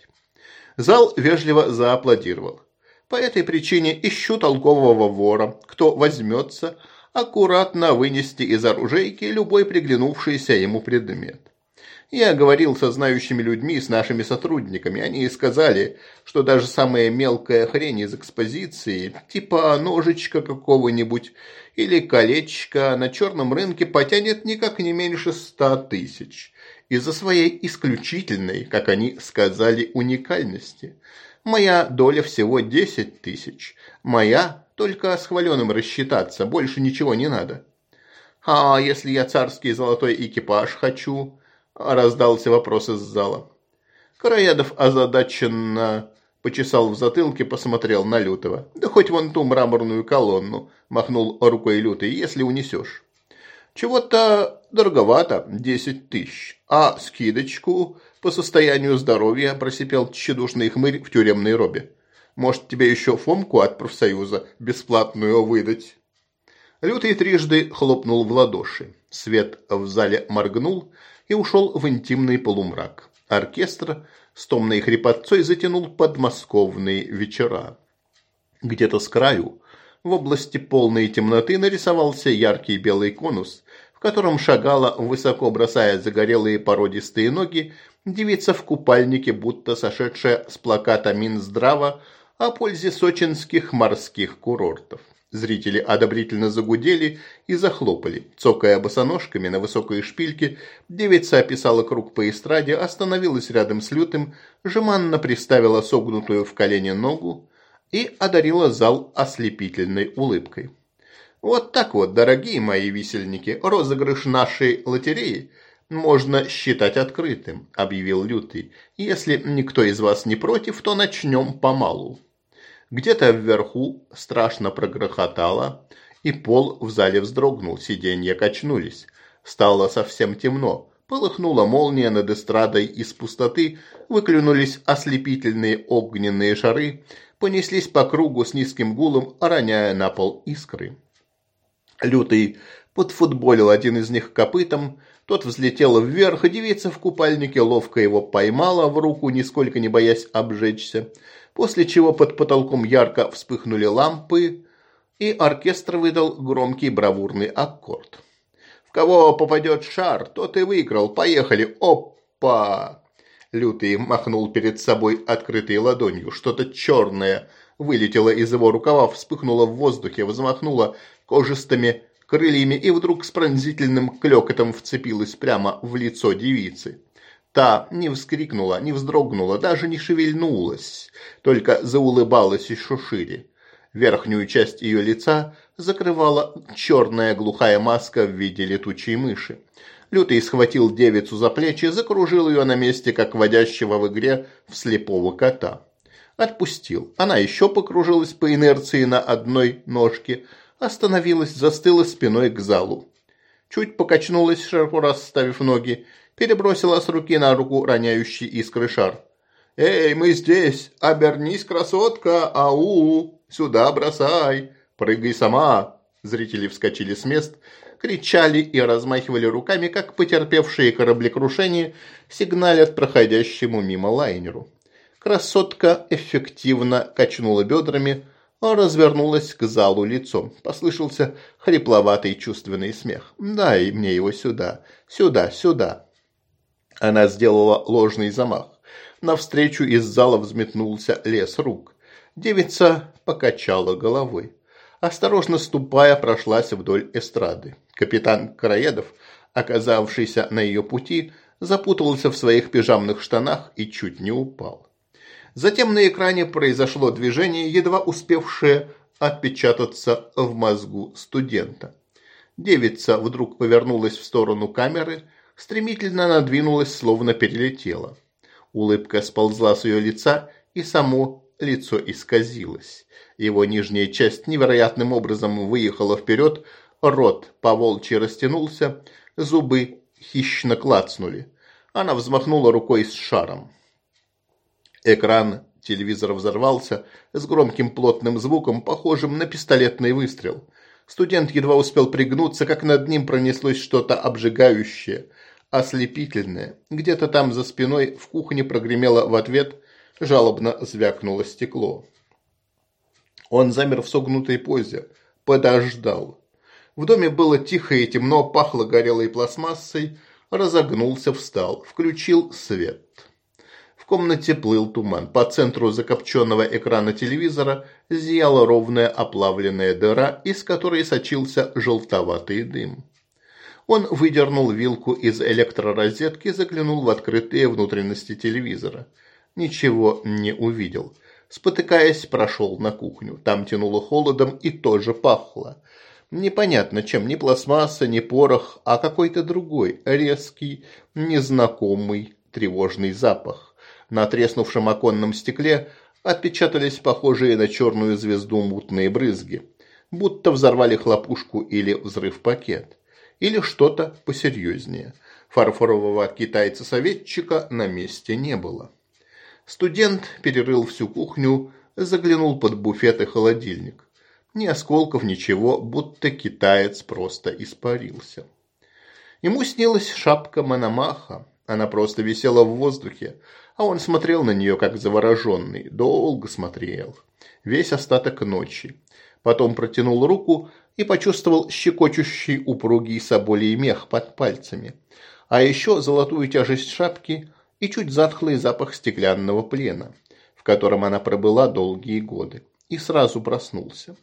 Зал вежливо зааплодировал. По этой причине ищу толкового вора, кто возьмется аккуратно вынести из оружейки любой приглянувшийся ему предмет. Я говорил со знающими людьми, с нашими сотрудниками. Они сказали, что даже самая мелкая хрень из экспозиции, типа ножичка какого-нибудь или колечка, на черном рынке потянет никак не меньше ста тысяч. Из-за своей исключительной, как они сказали, уникальности. Моя доля всего десять тысяч. Моя только с хваленым рассчитаться, больше ничего не надо. А если я царский золотой экипаж хочу, а раздался вопрос из зала. Караядов озадаченно почесал в затылке, посмотрел на Лютого. «Да хоть вон ту мраморную колонну», – махнул рукой Лютый, – «если унесешь». «Чего-то дороговато, десять тысяч, а скидочку по состоянию здоровья просипел тщедушный хмырь в тюремной робе. Может, тебе еще Фомку от профсоюза бесплатную выдать?» Лютый трижды хлопнул в ладоши. Свет в зале моргнул, и ушел в интимный полумрак. Оркестр с томной хрипотцой затянул подмосковные вечера. Где-то с краю, в области полной темноты, нарисовался яркий белый конус, в котором шагала, высоко бросая загорелые породистые ноги, девица в купальнике, будто сошедшая с плаката Минздрава о пользе сочинских морских курортов. Зрители одобрительно загудели и захлопали. Цокая босоножками на высокой шпильке, девица описала круг по эстраде, остановилась рядом с лютым, жеманно приставила согнутую в колени ногу и одарила зал ослепительной улыбкой. Вот так вот, дорогие мои висельники, розыгрыш нашей лотереи можно считать открытым, объявил Лютый. Если никто из вас не против, то начнем помалу. Где-то вверху страшно прогрохотало, и пол в зале вздрогнул, сиденья качнулись. Стало совсем темно. Полыхнула молния над эстрадой из пустоты, выклюнулись ослепительные огненные шары, понеслись по кругу с низким гулом, роняя на пол искры. Лютый подфутболил один из них копытом, тот взлетел вверх, девица в купальнике ловко его поймала в руку, нисколько не боясь обжечься после чего под потолком ярко вспыхнули лампы, и оркестр выдал громкий бравурный аккорд. «В кого попадет шар, тот и выиграл. Поехали! Опа!» Лютый махнул перед собой открытой ладонью. Что-то черное вылетело из его рукава, вспыхнуло в воздухе, взмахнуло кожистыми крыльями и вдруг с пронзительным клёкотом вцепилось прямо в лицо девицы. Та не вскрикнула, не вздрогнула, даже не шевельнулась, только заулыбалась еще шире. Верхнюю часть ее лица закрывала черная глухая маска в виде летучей мыши. Лютый схватил девицу за плечи, закружил ее на месте, как водящего в игре вслепого кота. Отпустил. Она еще покружилась по инерции на одной ножке, остановилась, застыла спиной к залу. Чуть покачнулась, широко расставив ноги, перебросила с руки на руку роняющий искры шар. «Эй, мы здесь! Обернись, красотка! Ау! Сюда бросай! Прыгай сама!» Зрители вскочили с мест, кричали и размахивали руками, как потерпевшие кораблекрушение сигналят проходящему мимо лайнеру. Красотка эффективно качнула бедрами, а развернулась к залу лицом. Послышался хрипловатый чувственный смех. «Дай мне его сюда, сюда, сюда!» Она сделала ложный замах. Навстречу из зала взметнулся лес рук. Девица покачала головой. Осторожно ступая, прошлась вдоль эстрады. Капитан Караедов, оказавшийся на ее пути, запутался в своих пижамных штанах и чуть не упал. Затем на экране произошло движение, едва успевшее отпечататься в мозгу студента. Девица вдруг повернулась в сторону камеры – стремительно надвинулась, словно перелетела. Улыбка сползла с ее лица, и само лицо исказилось. Его нижняя часть невероятным образом выехала вперед, рот по волчьи растянулся, зубы хищно клацнули. Она взмахнула рукой с шаром. Экран телевизора взорвался с громким плотным звуком, похожим на пистолетный выстрел. Студент едва успел пригнуться, как над ним пронеслось что-то обжигающее – ослепительное. Где-то там за спиной в кухне прогремело в ответ, жалобно звякнуло стекло. Он замер в согнутой позе, подождал. В доме было тихо и темно, пахло горелой пластмассой, разогнулся, встал, включил свет. В комнате плыл туман. По центру закопченного экрана телевизора зияла ровная оплавленная дыра, из которой сочился желтоватый дым. Он выдернул вилку из электророзетки и заглянул в открытые внутренности телевизора. Ничего не увидел. Спотыкаясь, прошел на кухню. Там тянуло холодом и тоже пахло. Непонятно чем, ни пластмасса, ни порох, а какой-то другой, резкий, незнакомый, тревожный запах. На треснувшем оконном стекле отпечатались похожие на черную звезду мутные брызги. Будто взорвали хлопушку или взрыв пакет или что-то посерьезнее. Фарфорового китайца-советчика на месте не было. Студент перерыл всю кухню, заглянул под буфет и холодильник. Ни осколков, ничего, будто китаец просто испарился. Ему снилась шапка Мономаха. Она просто висела в воздухе, а он смотрел на нее как завороженный, долго смотрел. Весь остаток ночи. Потом протянул руку, и почувствовал щекочущий упругий соболий мех под пальцами, а еще золотую тяжесть шапки и чуть затхлый запах стеклянного плена, в котором она пробыла долгие годы, и сразу проснулся.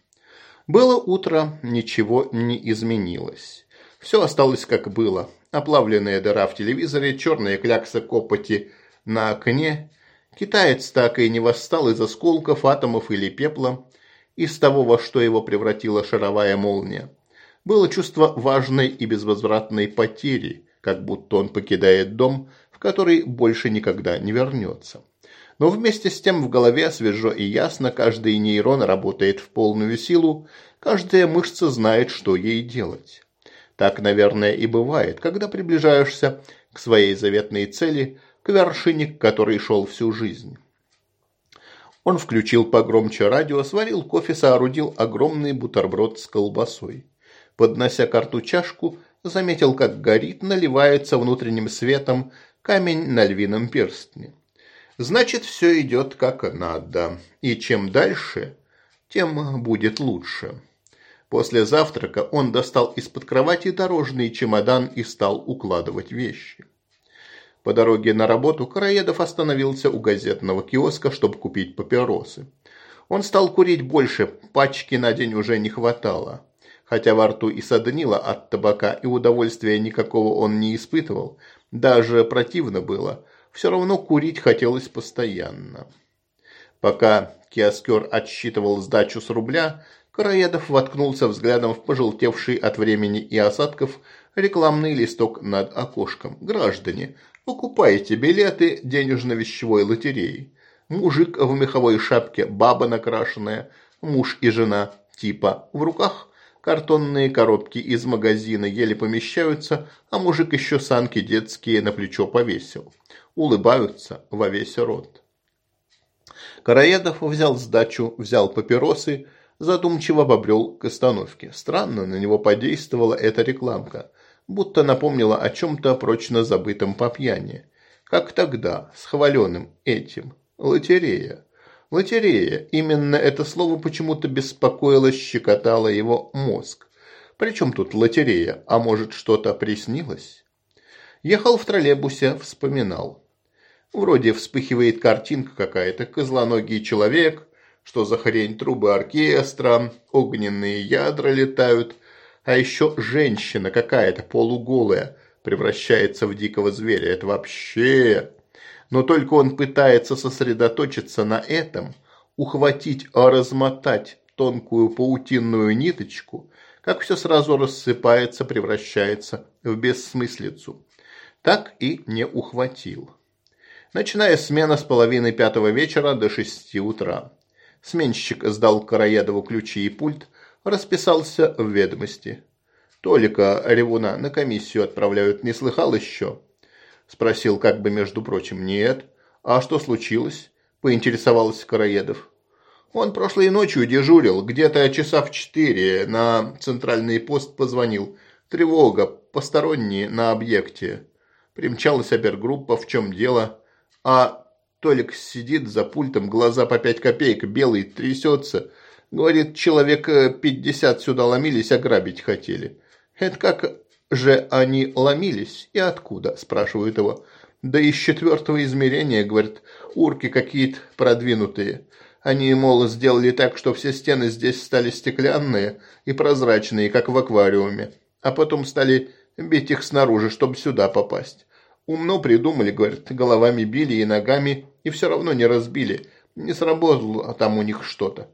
Было утро, ничего не изменилось. Все осталось как было. Оплавленная дыра в телевизоре, черные кляксы копоти на окне. Китаец так и не восстал из осколков, атомов или пепла, из того, во что его превратила шаровая молния. Было чувство важной и безвозвратной потери, как будто он покидает дом, в который больше никогда не вернется. Но вместе с тем в голове свежо и ясно каждый нейрон работает в полную силу, каждая мышца знает, что ей делать. Так, наверное, и бывает, когда приближаешься к своей заветной цели, к вершине, к которой шел всю жизнь. Он включил погромче радио, сварил кофе, соорудил огромный бутерброд с колбасой. Поднося к рту чашку, заметил, как горит, наливается внутренним светом камень на львином перстне. Значит, все идет как надо. И чем дальше, тем будет лучше. После завтрака он достал из-под кровати дорожный чемодан и стал укладывать вещи. По дороге на работу Караедов остановился у газетного киоска, чтобы купить папиросы. Он стал курить больше, пачки на день уже не хватало. Хотя во рту и соднило от табака, и удовольствия никакого он не испытывал, даже противно было, все равно курить хотелось постоянно. Пока киоскер отсчитывал сдачу с рубля, Караедов воткнулся взглядом в пожелтевший от времени и осадков рекламный листок над окошком. «Граждане, Покупайте билеты денежно-вещевой лотереи. Мужик в меховой шапке, баба накрашенная, муж и жена, типа, в руках картонные коробки из магазина еле помещаются, а мужик еще санки детские на плечо повесил. Улыбаются во весь рот. Караедов взял сдачу, взял папиросы, задумчиво побрел к остановке. Странно на него подействовала эта рекламка – будто напомнила о чем-то прочно забытом по пьяни. Как тогда, с хваленым этим. Лотерея. Лотерея. Именно это слово почему-то беспокоило, щекотало его мозг. Причем тут лотерея? А может, что-то приснилось? Ехал в троллейбусе, вспоминал. Вроде вспыхивает картинка какая-то, козлоногий человек, что за хрень трубы оркестра, огненные ядра летают, а еще женщина какая-то полуголая превращается в дикого зверя. Это вообще... Но только он пытается сосредоточиться на этом, ухватить, а размотать тонкую паутинную ниточку, как все сразу рассыпается, превращается в бессмыслицу. Так и не ухватил. Начиная смена с половины пятого вечера до шести утра. Сменщик сдал Караедову ключи и пульт, расписался в ведомости. Толика Ревуна на комиссию отправляют, не слыхал еще?» Спросил как бы, между прочим, «Нет». «А что случилось?» – поинтересовался Караедов. «Он прошлой ночью дежурил, где-то часа в четыре, на центральный пост позвонил. Тревога, посторонние на объекте». Примчалась опергруппа, в чем дело. А Толик сидит за пультом, глаза по пять копеек, белый, трясется – Говорит, человек э, пятьдесят сюда ломились, ограбить хотели. Это как же они ломились и откуда, спрашивают его. Да из четвертого измерения, говорит, урки какие-то продвинутые. Они, мол, сделали так, что все стены здесь стали стеклянные и прозрачные, как в аквариуме. А потом стали бить их снаружи, чтобы сюда попасть. Умно придумали, говорит, головами били и ногами, и все равно не разбили. Не сработало там у них что-то.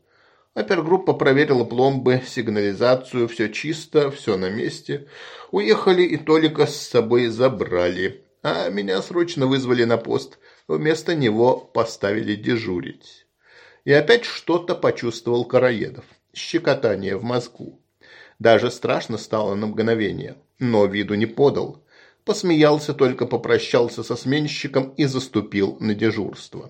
Опергруппа проверила пломбы, сигнализацию, все чисто, все на месте. Уехали и Толика с собой забрали. А меня срочно вызвали на пост. Вместо него поставили дежурить. И опять что-то почувствовал Караедов. Щекотание в мозгу. Даже страшно стало на мгновение, но виду не подал. Посмеялся, только попрощался со сменщиком и заступил на дежурство.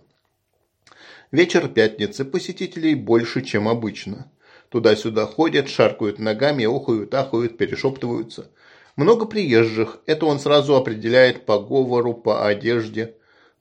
Вечер пятницы, посетителей больше, чем обычно. Туда-сюда ходят, шаркают ногами, охают, ахают, перешептываются. Много приезжих, это он сразу определяет по говору, по одежде.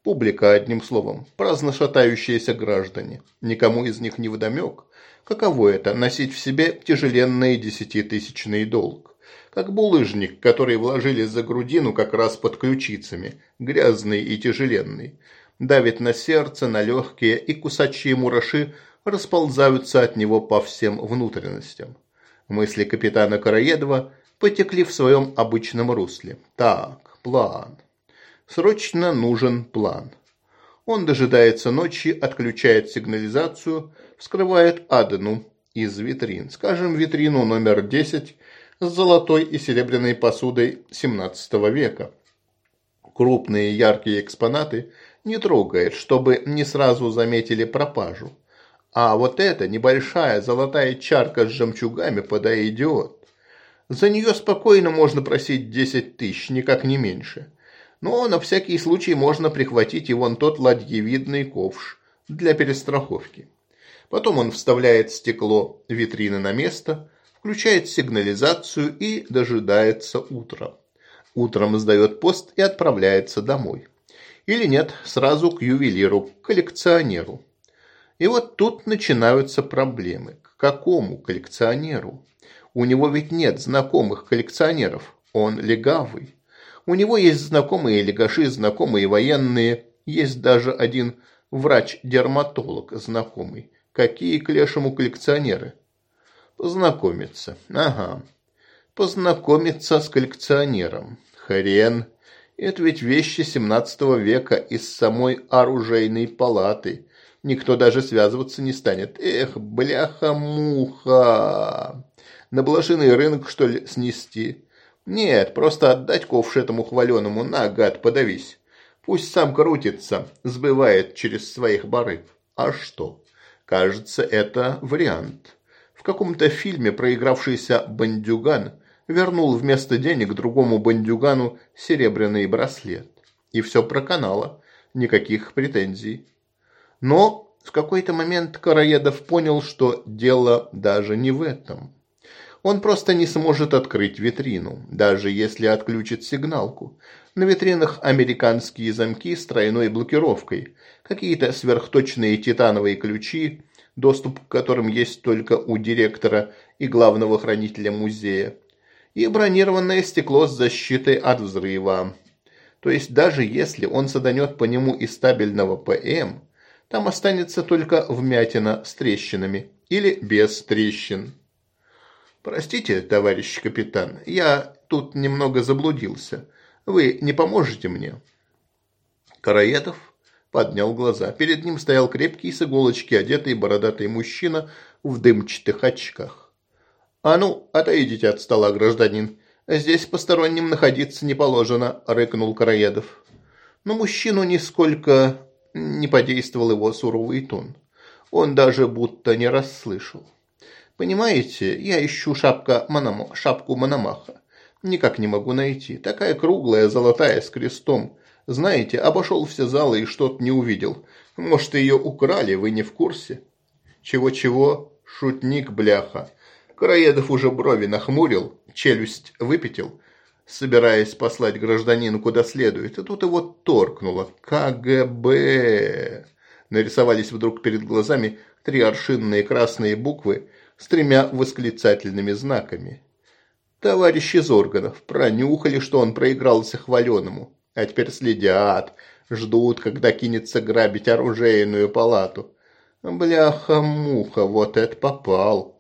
Публика, одним словом, праздно шатающиеся граждане. Никому из них не вдомек. Каково это – носить в себе тяжеленный десятитысячный долг? Как булыжник, который вложили за грудину как раз под ключицами, грязный и тяжеленный – давит на сердце, на легкие, и кусачие мураши расползаются от него по всем внутренностям. Мысли капитана Караедова потекли в своем обычном русле. Так, план. Срочно нужен план. Он дожидается ночи, отключает сигнализацию, вскрывает адену из витрин. Скажем, витрину номер 10 с золотой и серебряной посудой 17 века. Крупные яркие экспонаты – не трогает, чтобы не сразу заметили пропажу. А вот эта небольшая золотая чарка с жемчугами подойдет. За нее спокойно можно просить 10 тысяч, никак не меньше. Но на всякий случай можно прихватить и вон тот ладьевидный ковш для перестраховки. Потом он вставляет стекло витрины на место, включает сигнализацию и дожидается утра. Утром сдает пост и отправляется домой. Или нет, сразу к ювелиру, коллекционеру. И вот тут начинаются проблемы. К какому коллекционеру? У него ведь нет знакомых коллекционеров. Он легавый. У него есть знакомые легаши, знакомые военные. Есть даже один врач-дерматолог знакомый. Какие к лешему коллекционеры? Познакомиться. Ага. Познакомиться с коллекционером. Хрен это ведь вещи XVII века из самой оружейной палаты. Никто даже связываться не станет. Эх, бляха-муха! На блошиный рынок, что ли, снести? Нет, просто отдать ковш этому хваленому. На, гад, подавись. Пусть сам крутится, сбывает через своих барыг. А что? Кажется, это вариант. В каком-то фильме проигравшийся бандюган – вернул вместо денег другому бандюгану серебряный браслет. И все проканало, никаких претензий. Но в какой-то момент Караедов понял, что дело даже не в этом. Он просто не сможет открыть витрину, даже если отключит сигналку. На витринах американские замки с тройной блокировкой, какие-то сверхточные титановые ключи, доступ к которым есть только у директора и главного хранителя музея и бронированное стекло с защитой от взрыва. То есть даже если он саданет по нему из стабильного ПМ, там останется только вмятина с трещинами или без трещин. «Простите, товарищ капитан, я тут немного заблудился. Вы не поможете мне?» Караетов поднял глаза. Перед ним стоял крепкий с иголочки одетый бородатый мужчина в дымчатых очках. «А ну, отойдите от стола, гражданин. Здесь посторонним находиться не положено», – рыкнул Караедов. Но мужчину нисколько не подействовал его суровый тон. Он даже будто не расслышал. «Понимаете, я ищу шапка Монома, шапку Мономаха. Никак не могу найти. Такая круглая, золотая, с крестом. Знаете, обошел все залы и что-то не увидел. Может, ее украли, вы не в курсе?» «Чего-чего? Шутник, бляха!» Караедов уже брови нахмурил, челюсть выпятил, собираясь послать гражданину куда следует, и тут его торкнуло. КГБ! Нарисовались вдруг перед глазами три аршинные красные буквы с тремя восклицательными знаками. Товарищи из органов пронюхали, что он проигрался хваленому, а теперь следят, ждут, когда кинется грабить оружейную палату. Бляха-муха, вот это попал.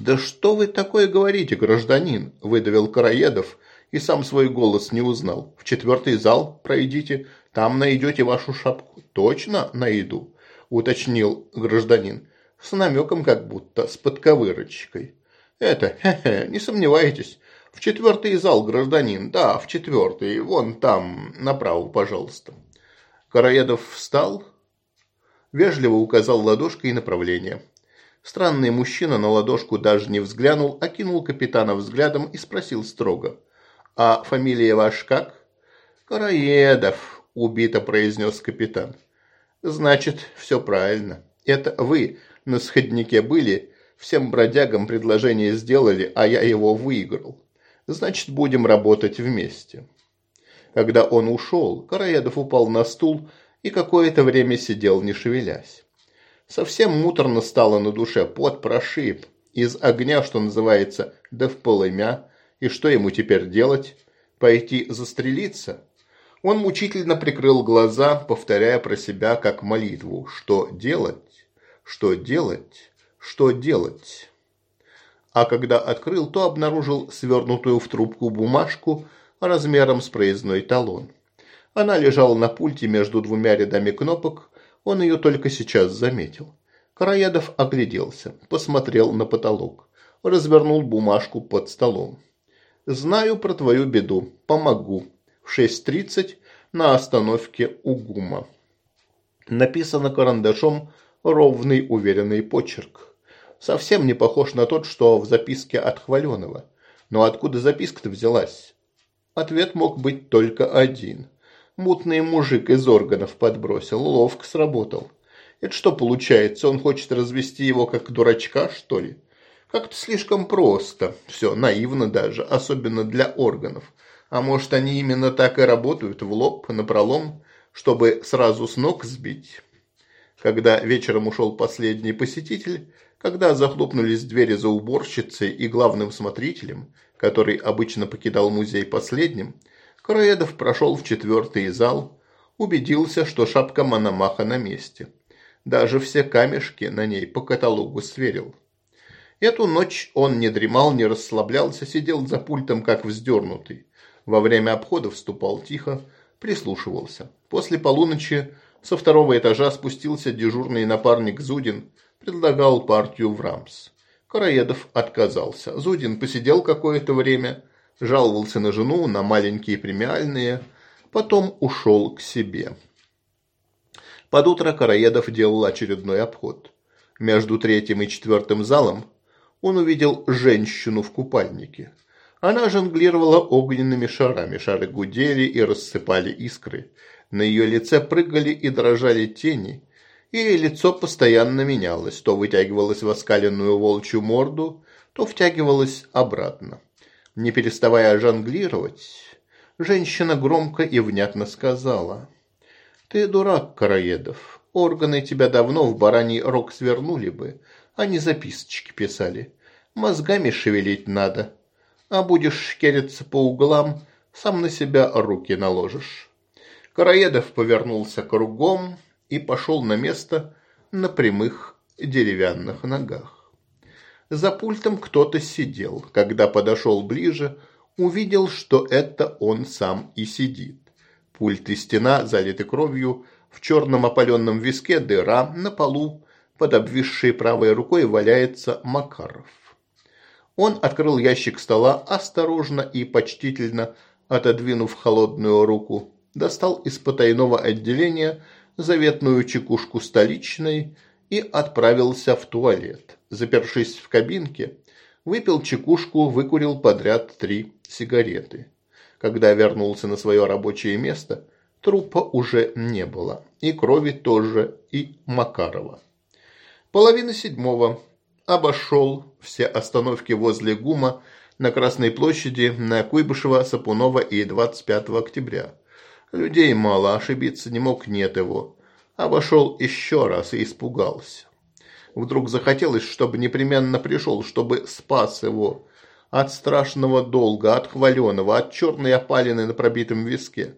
«Да что вы такое говорите, гражданин?» – выдавил Караедов и сам свой голос не узнал. «В четвертый зал пройдите, там найдете вашу шапку». «Точно найду», – уточнил гражданин, с намеком как будто с подковырочкой. «Это, хе-хе, не сомневайтесь, в четвертый зал, гражданин, да, в четвертый, вон там, направо, пожалуйста». Караедов встал, вежливо указал ладошкой направление. Странный мужчина на ладошку даже не взглянул, окинул а капитана взглядом и спросил строго. «А фамилия ваш как?» «Караедов», – убито произнес капитан. «Значит, все правильно. Это вы на сходнике были, всем бродягам предложение сделали, а я его выиграл. Значит, будем работать вместе». Когда он ушел, Караедов упал на стул и какое-то время сидел, не шевелясь. Совсем муторно стало на душе, пот прошиб. Из огня, что называется, да в полымя. И что ему теперь делать? Пойти застрелиться? Он мучительно прикрыл глаза, повторяя про себя как молитву. Что делать? Что делать? Что делать? А когда открыл, то обнаружил свернутую в трубку бумажку размером с проездной талон. Она лежала на пульте между двумя рядами кнопок, он ее только сейчас заметил. Караедов огляделся, посмотрел на потолок, развернул бумажку под столом. «Знаю про твою беду. Помогу. В 6.30 на остановке у ГУМа». Написано карандашом ровный уверенный почерк. Совсем не похож на тот, что в записке от Хваленова. Но откуда записка-то взялась? Ответ мог быть только один – Мутный мужик из органов подбросил, ловко сработал. Это что получается, он хочет развести его как дурачка, что ли? Как-то слишком просто, все, наивно даже, особенно для органов. А может, они именно так и работают, в лоб, напролом, чтобы сразу с ног сбить? Когда вечером ушел последний посетитель, когда захлопнулись двери за уборщицей и главным смотрителем, который обычно покидал музей последним, Краедов прошел в четвертый зал, убедился, что шапка Мономаха на месте. Даже все камешки на ней по каталогу сверил. Эту ночь он не дремал, не расслаблялся, сидел за пультом как вздернутый. Во время обхода вступал тихо, прислушивался. После полуночи со второго этажа спустился дежурный напарник Зудин, предлагал партию в рамс. Караедов отказался. Зудин посидел какое-то время, жаловался на жену, на маленькие премиальные, потом ушел к себе. Под утро Караедов делал очередной обход. Между третьим и четвертым залом он увидел женщину в купальнике. Она жонглировала огненными шарами, шары гудели и рассыпали искры. На ее лице прыгали и дрожали тени, и лицо постоянно менялось, то вытягивалось в оскаленную волчью морду, то втягивалось обратно. Не переставая жонглировать, женщина громко и внятно сказала. «Ты дурак, Караедов. Органы тебя давно в бараний рог свернули бы, а не записочки писали. Мозгами шевелить надо. А будешь шкериться по углам, сам на себя руки наложишь». Караедов повернулся кругом и пошел на место на прямых деревянных ногах. За пультом кто-то сидел. Когда подошел ближе, увидел, что это он сам и сидит. Пульт и стена залиты кровью, в черном опаленном виске дыра, на полу, под обвисшей правой рукой валяется Макаров. Он открыл ящик стола осторожно и почтительно, отодвинув холодную руку, достал из потайного отделения заветную чекушку столичной и отправился в туалет запершись в кабинке, выпил чекушку, выкурил подряд три сигареты. Когда вернулся на свое рабочее место, трупа уже не было, и крови тоже, и Макарова. Половина седьмого. Обошел все остановки возле ГУМа на Красной площади, на Куйбышева, Сапунова и 25 октября. Людей мало, ошибиться не мог, нет его. Обошел еще раз и испугался. Вдруг захотелось, чтобы непременно пришел, чтобы спас его. От страшного долга, от хваленого, от черной опалины на пробитом виске.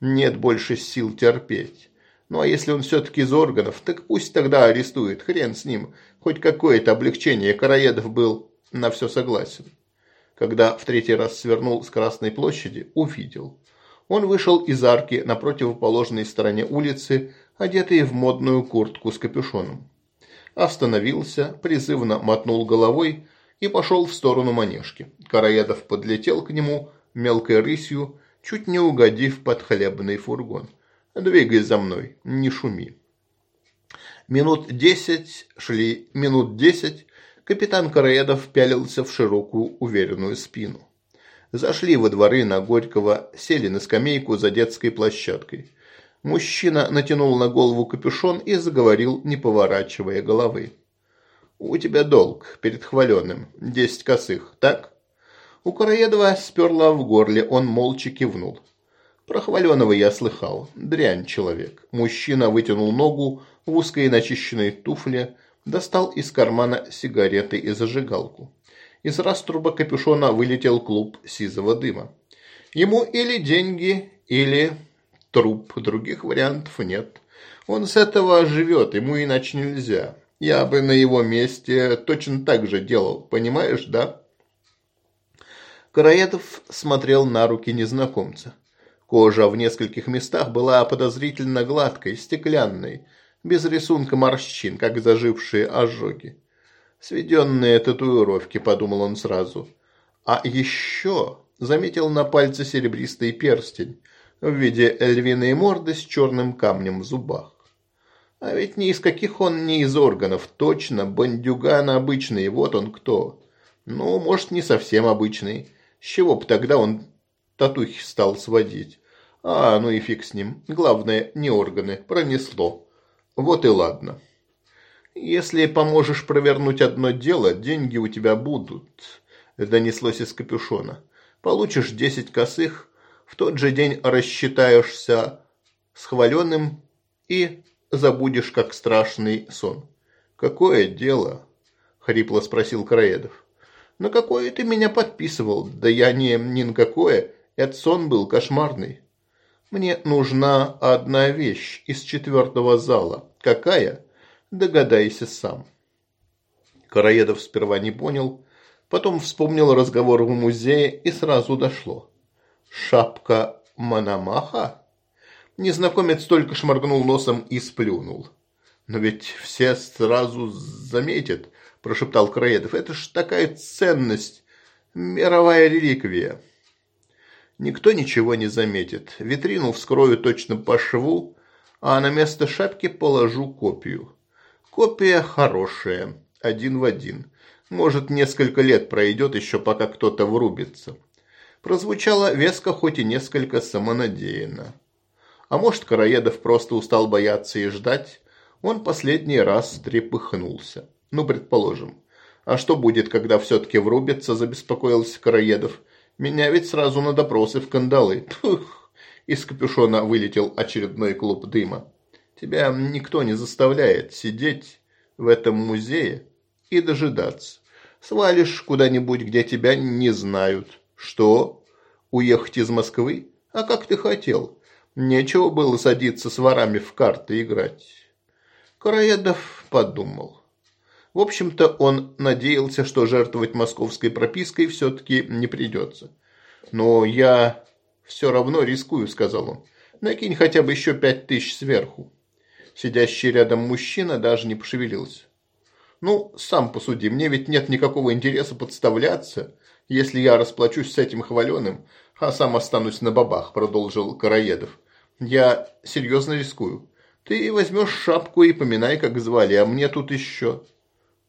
Нет больше сил терпеть. Ну а если он все-таки из органов, так пусть тогда арестует, хрен с ним. Хоть какое-то облегчение, Караедов был на все согласен. Когда в третий раз свернул с Красной площади, увидел. Он вышел из арки на противоположной стороне улицы, одетый в модную куртку с капюшоном остановился, призывно мотнул головой и пошел в сторону манежки. Караедов подлетел к нему мелкой рысью, чуть не угодив под хлебный фургон. «Двигай за мной, не шуми». Минут десять шли, минут десять капитан Караедов пялился в широкую уверенную спину. Зашли во дворы на Горького, сели на скамейку за детской площадкой. Мужчина натянул на голову капюшон и заговорил, не поворачивая головы. «У тебя долг перед хваленым. Десять косых, так?» У Караедова сперла в горле, он молча кивнул. Про хваленого я слыхал. Дрянь человек. Мужчина вытянул ногу в узкой начищенной туфле, достал из кармана сигареты и зажигалку. Из раструба капюшона вылетел клуб сизого дыма. Ему или деньги, или труп, других вариантов нет. Он с этого живет, ему иначе нельзя. Я бы на его месте точно так же делал, понимаешь, да?» Караедов смотрел на руки незнакомца. Кожа в нескольких местах была подозрительно гладкой, стеклянной, без рисунка морщин, как зажившие ожоги. «Сведенные татуировки», — подумал он сразу. «А еще...» — заметил на пальце серебристый перстень в виде львиной морды с черным камнем в зубах. А ведь ни из каких он не из органов, точно, бандюган обычный, вот он кто. Ну, может, не совсем обычный. С чего бы тогда он татухи стал сводить? А, ну и фиг с ним. Главное, не органы, пронесло. Вот и ладно. Если поможешь провернуть одно дело, деньги у тебя будут, донеслось из капюшона. Получишь десять косых, в тот же день рассчитаешься с хваленным и забудешь, как страшный сон. «Какое дело?» – хрипло спросил Краедов. «На какое ты меня подписывал? Да я не, ни на какое. Этот сон был кошмарный. Мне нужна одна вещь из четвертого зала. Какая? Догадайся сам». Караедов сперва не понял, потом вспомнил разговор в музее и сразу дошло. «Шапка Мономаха?» Незнакомец только шморгнул носом и сплюнул. «Но ведь все сразу заметят», – прошептал Краедов. «Это ж такая ценность, мировая реликвия». Никто ничего не заметит. Витрину вскрою точно по шву, а на место шапки положу копию. Копия хорошая, один в один. Может, несколько лет пройдет еще, пока кто-то врубится прозвучало веско, хоть и несколько самонадеянно. А может, Караедов просто устал бояться и ждать? Он последний раз трепыхнулся. Ну, предположим. А что будет, когда все-таки врубится, забеспокоился Караедов. Меня ведь сразу на допросы в кандалы. Пух! Из капюшона вылетел очередной клуб дыма. Тебя никто не заставляет сидеть в этом музее и дожидаться. Свалишь куда-нибудь, где тебя не знают. «Что? Уехать из Москвы? А как ты хотел? Нечего было садиться с ворами в карты играть». Караедов подумал. В общем-то, он надеялся, что жертвовать московской пропиской все-таки не придется. «Но я все равно рискую», – сказал он. «Накинь хотя бы еще пять тысяч сверху». Сидящий рядом мужчина даже не пошевелился. «Ну, сам посуди, мне ведь нет никакого интереса подставляться. Если я расплачусь с этим хваленым, а сам останусь на бабах», – продолжил Караедов. «Я серьезно рискую. Ты возьмешь шапку и поминай, как звали, а мне тут еще...»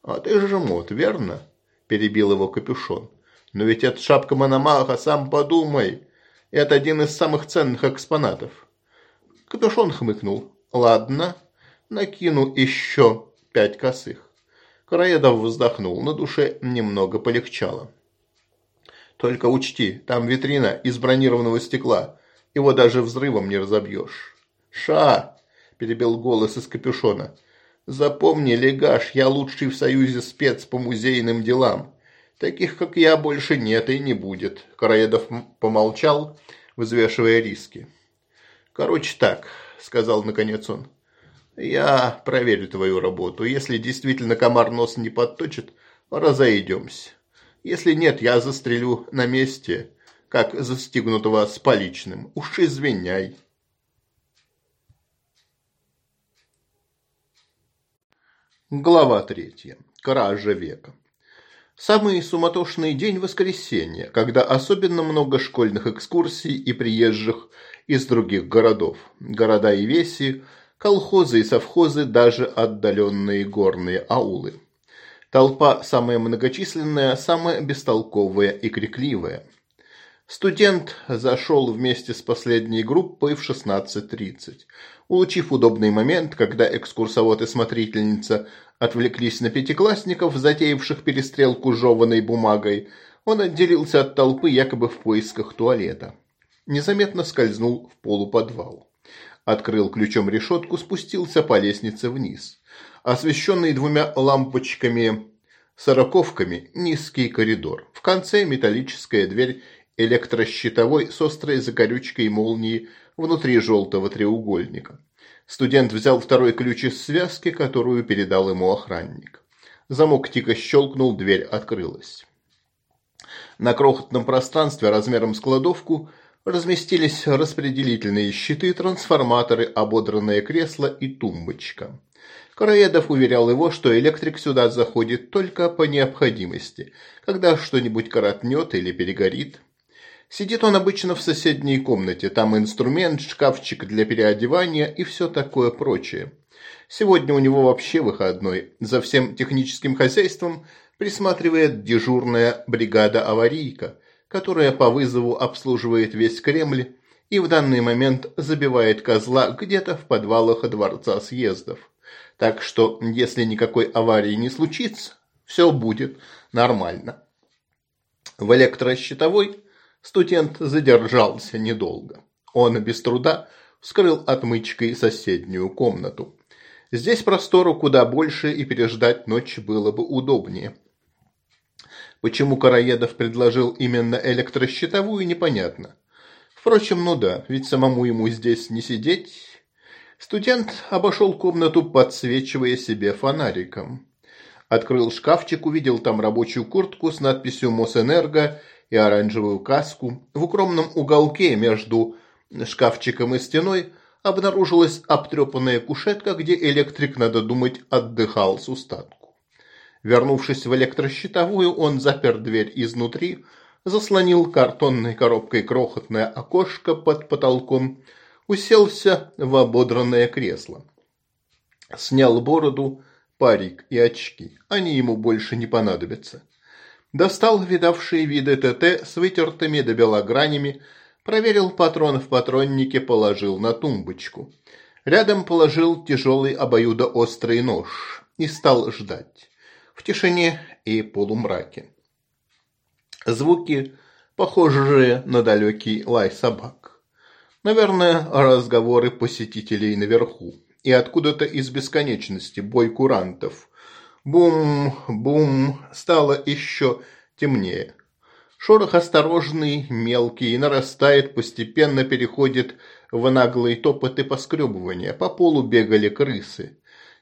«А ты же мод, верно?» – перебил его капюшон. «Но ведь это шапка Мономаха, сам подумай. Это один из самых ценных экспонатов». Капюшон хмыкнул. «Ладно, накину еще пять косых». Караедов вздохнул, на душе немного полегчало. Только учти, там витрина из бронированного стекла. Его даже взрывом не разобьешь. «Ша!» – перебил голос из капюшона. «Запомни, легаш, я лучший в Союзе спец по музейным делам. Таких, как я, больше нет и не будет». Караедов помолчал, взвешивая риски. «Короче так», – сказал наконец он. «Я проверю твою работу. Если действительно комар нос не подточит, разойдемся». Если нет, я застрелю на месте, как застигнутого с поличным. Уж извиняй. Глава третья. Кража века. Самый суматошный день воскресенье, когда особенно много школьных экскурсий и приезжих из других городов. Города и веси, колхозы и совхозы, даже отдаленные горные аулы. Толпа самая многочисленная, самая бестолковая и крикливая. Студент зашел вместе с последней группой в 16.30. Улучив удобный момент, когда экскурсовод и смотрительница отвлеклись на пятиклассников, затеявших перестрелку жеванной бумагой, он отделился от толпы якобы в поисках туалета. Незаметно скользнул в полуподвал. Открыл ключом решетку, спустился по лестнице вниз освещенный двумя лампочками-сороковками низкий коридор. В конце металлическая дверь электрощитовой с острой закорючкой молнии внутри желтого треугольника. Студент взял второй ключ из связки, которую передал ему охранник. Замок тихо щелкнул, дверь открылась. На крохотном пространстве размером с кладовку разместились распределительные щиты, трансформаторы, ободранное кресло и тумбочка. Караедов уверял его, что электрик сюда заходит только по необходимости, когда что-нибудь коротнет или перегорит. Сидит он обычно в соседней комнате, там инструмент, шкафчик для переодевания и все такое прочее. Сегодня у него вообще выходной, за всем техническим хозяйством присматривает дежурная бригада-аварийка, которая по вызову обслуживает весь Кремль и в данный момент забивает козла где-то в подвалах Дворца съездов. Так что, если никакой аварии не случится, все будет нормально. В электросчетовой студент задержался недолго. Он без труда вскрыл отмычкой соседнюю комнату. Здесь простору куда больше и переждать ночь было бы удобнее. Почему Караедов предложил именно электросчетовую непонятно. Впрочем, ну да, ведь самому ему здесь не сидеть, Студент обошел комнату, подсвечивая себе фонариком. Открыл шкафчик, увидел там рабочую куртку с надписью «Мосэнерго» и оранжевую каску. В укромном уголке между шкафчиком и стеной обнаружилась обтрепанная кушетка, где электрик, надо думать, отдыхал с устатку. Вернувшись в электрощитовую, он запер дверь изнутри, заслонил картонной коробкой крохотное окошко под потолком – уселся в ободранное кресло. Снял бороду, парик и очки. Они ему больше не понадобятся. Достал видавшие виды ТТ с вытертыми до белогранями, проверил патрон в патроннике, положил на тумбочку. Рядом положил тяжелый обоюдоострый нож и стал ждать. В тишине и полумраке. Звуки, похожие на далекий лай собак. Наверное, разговоры посетителей наверху. И откуда-то из бесконечности бой курантов. Бум-бум, стало еще темнее. Шорох осторожный, мелкий, нарастает, постепенно переходит в наглые топоты поскребывания. По полу бегали крысы.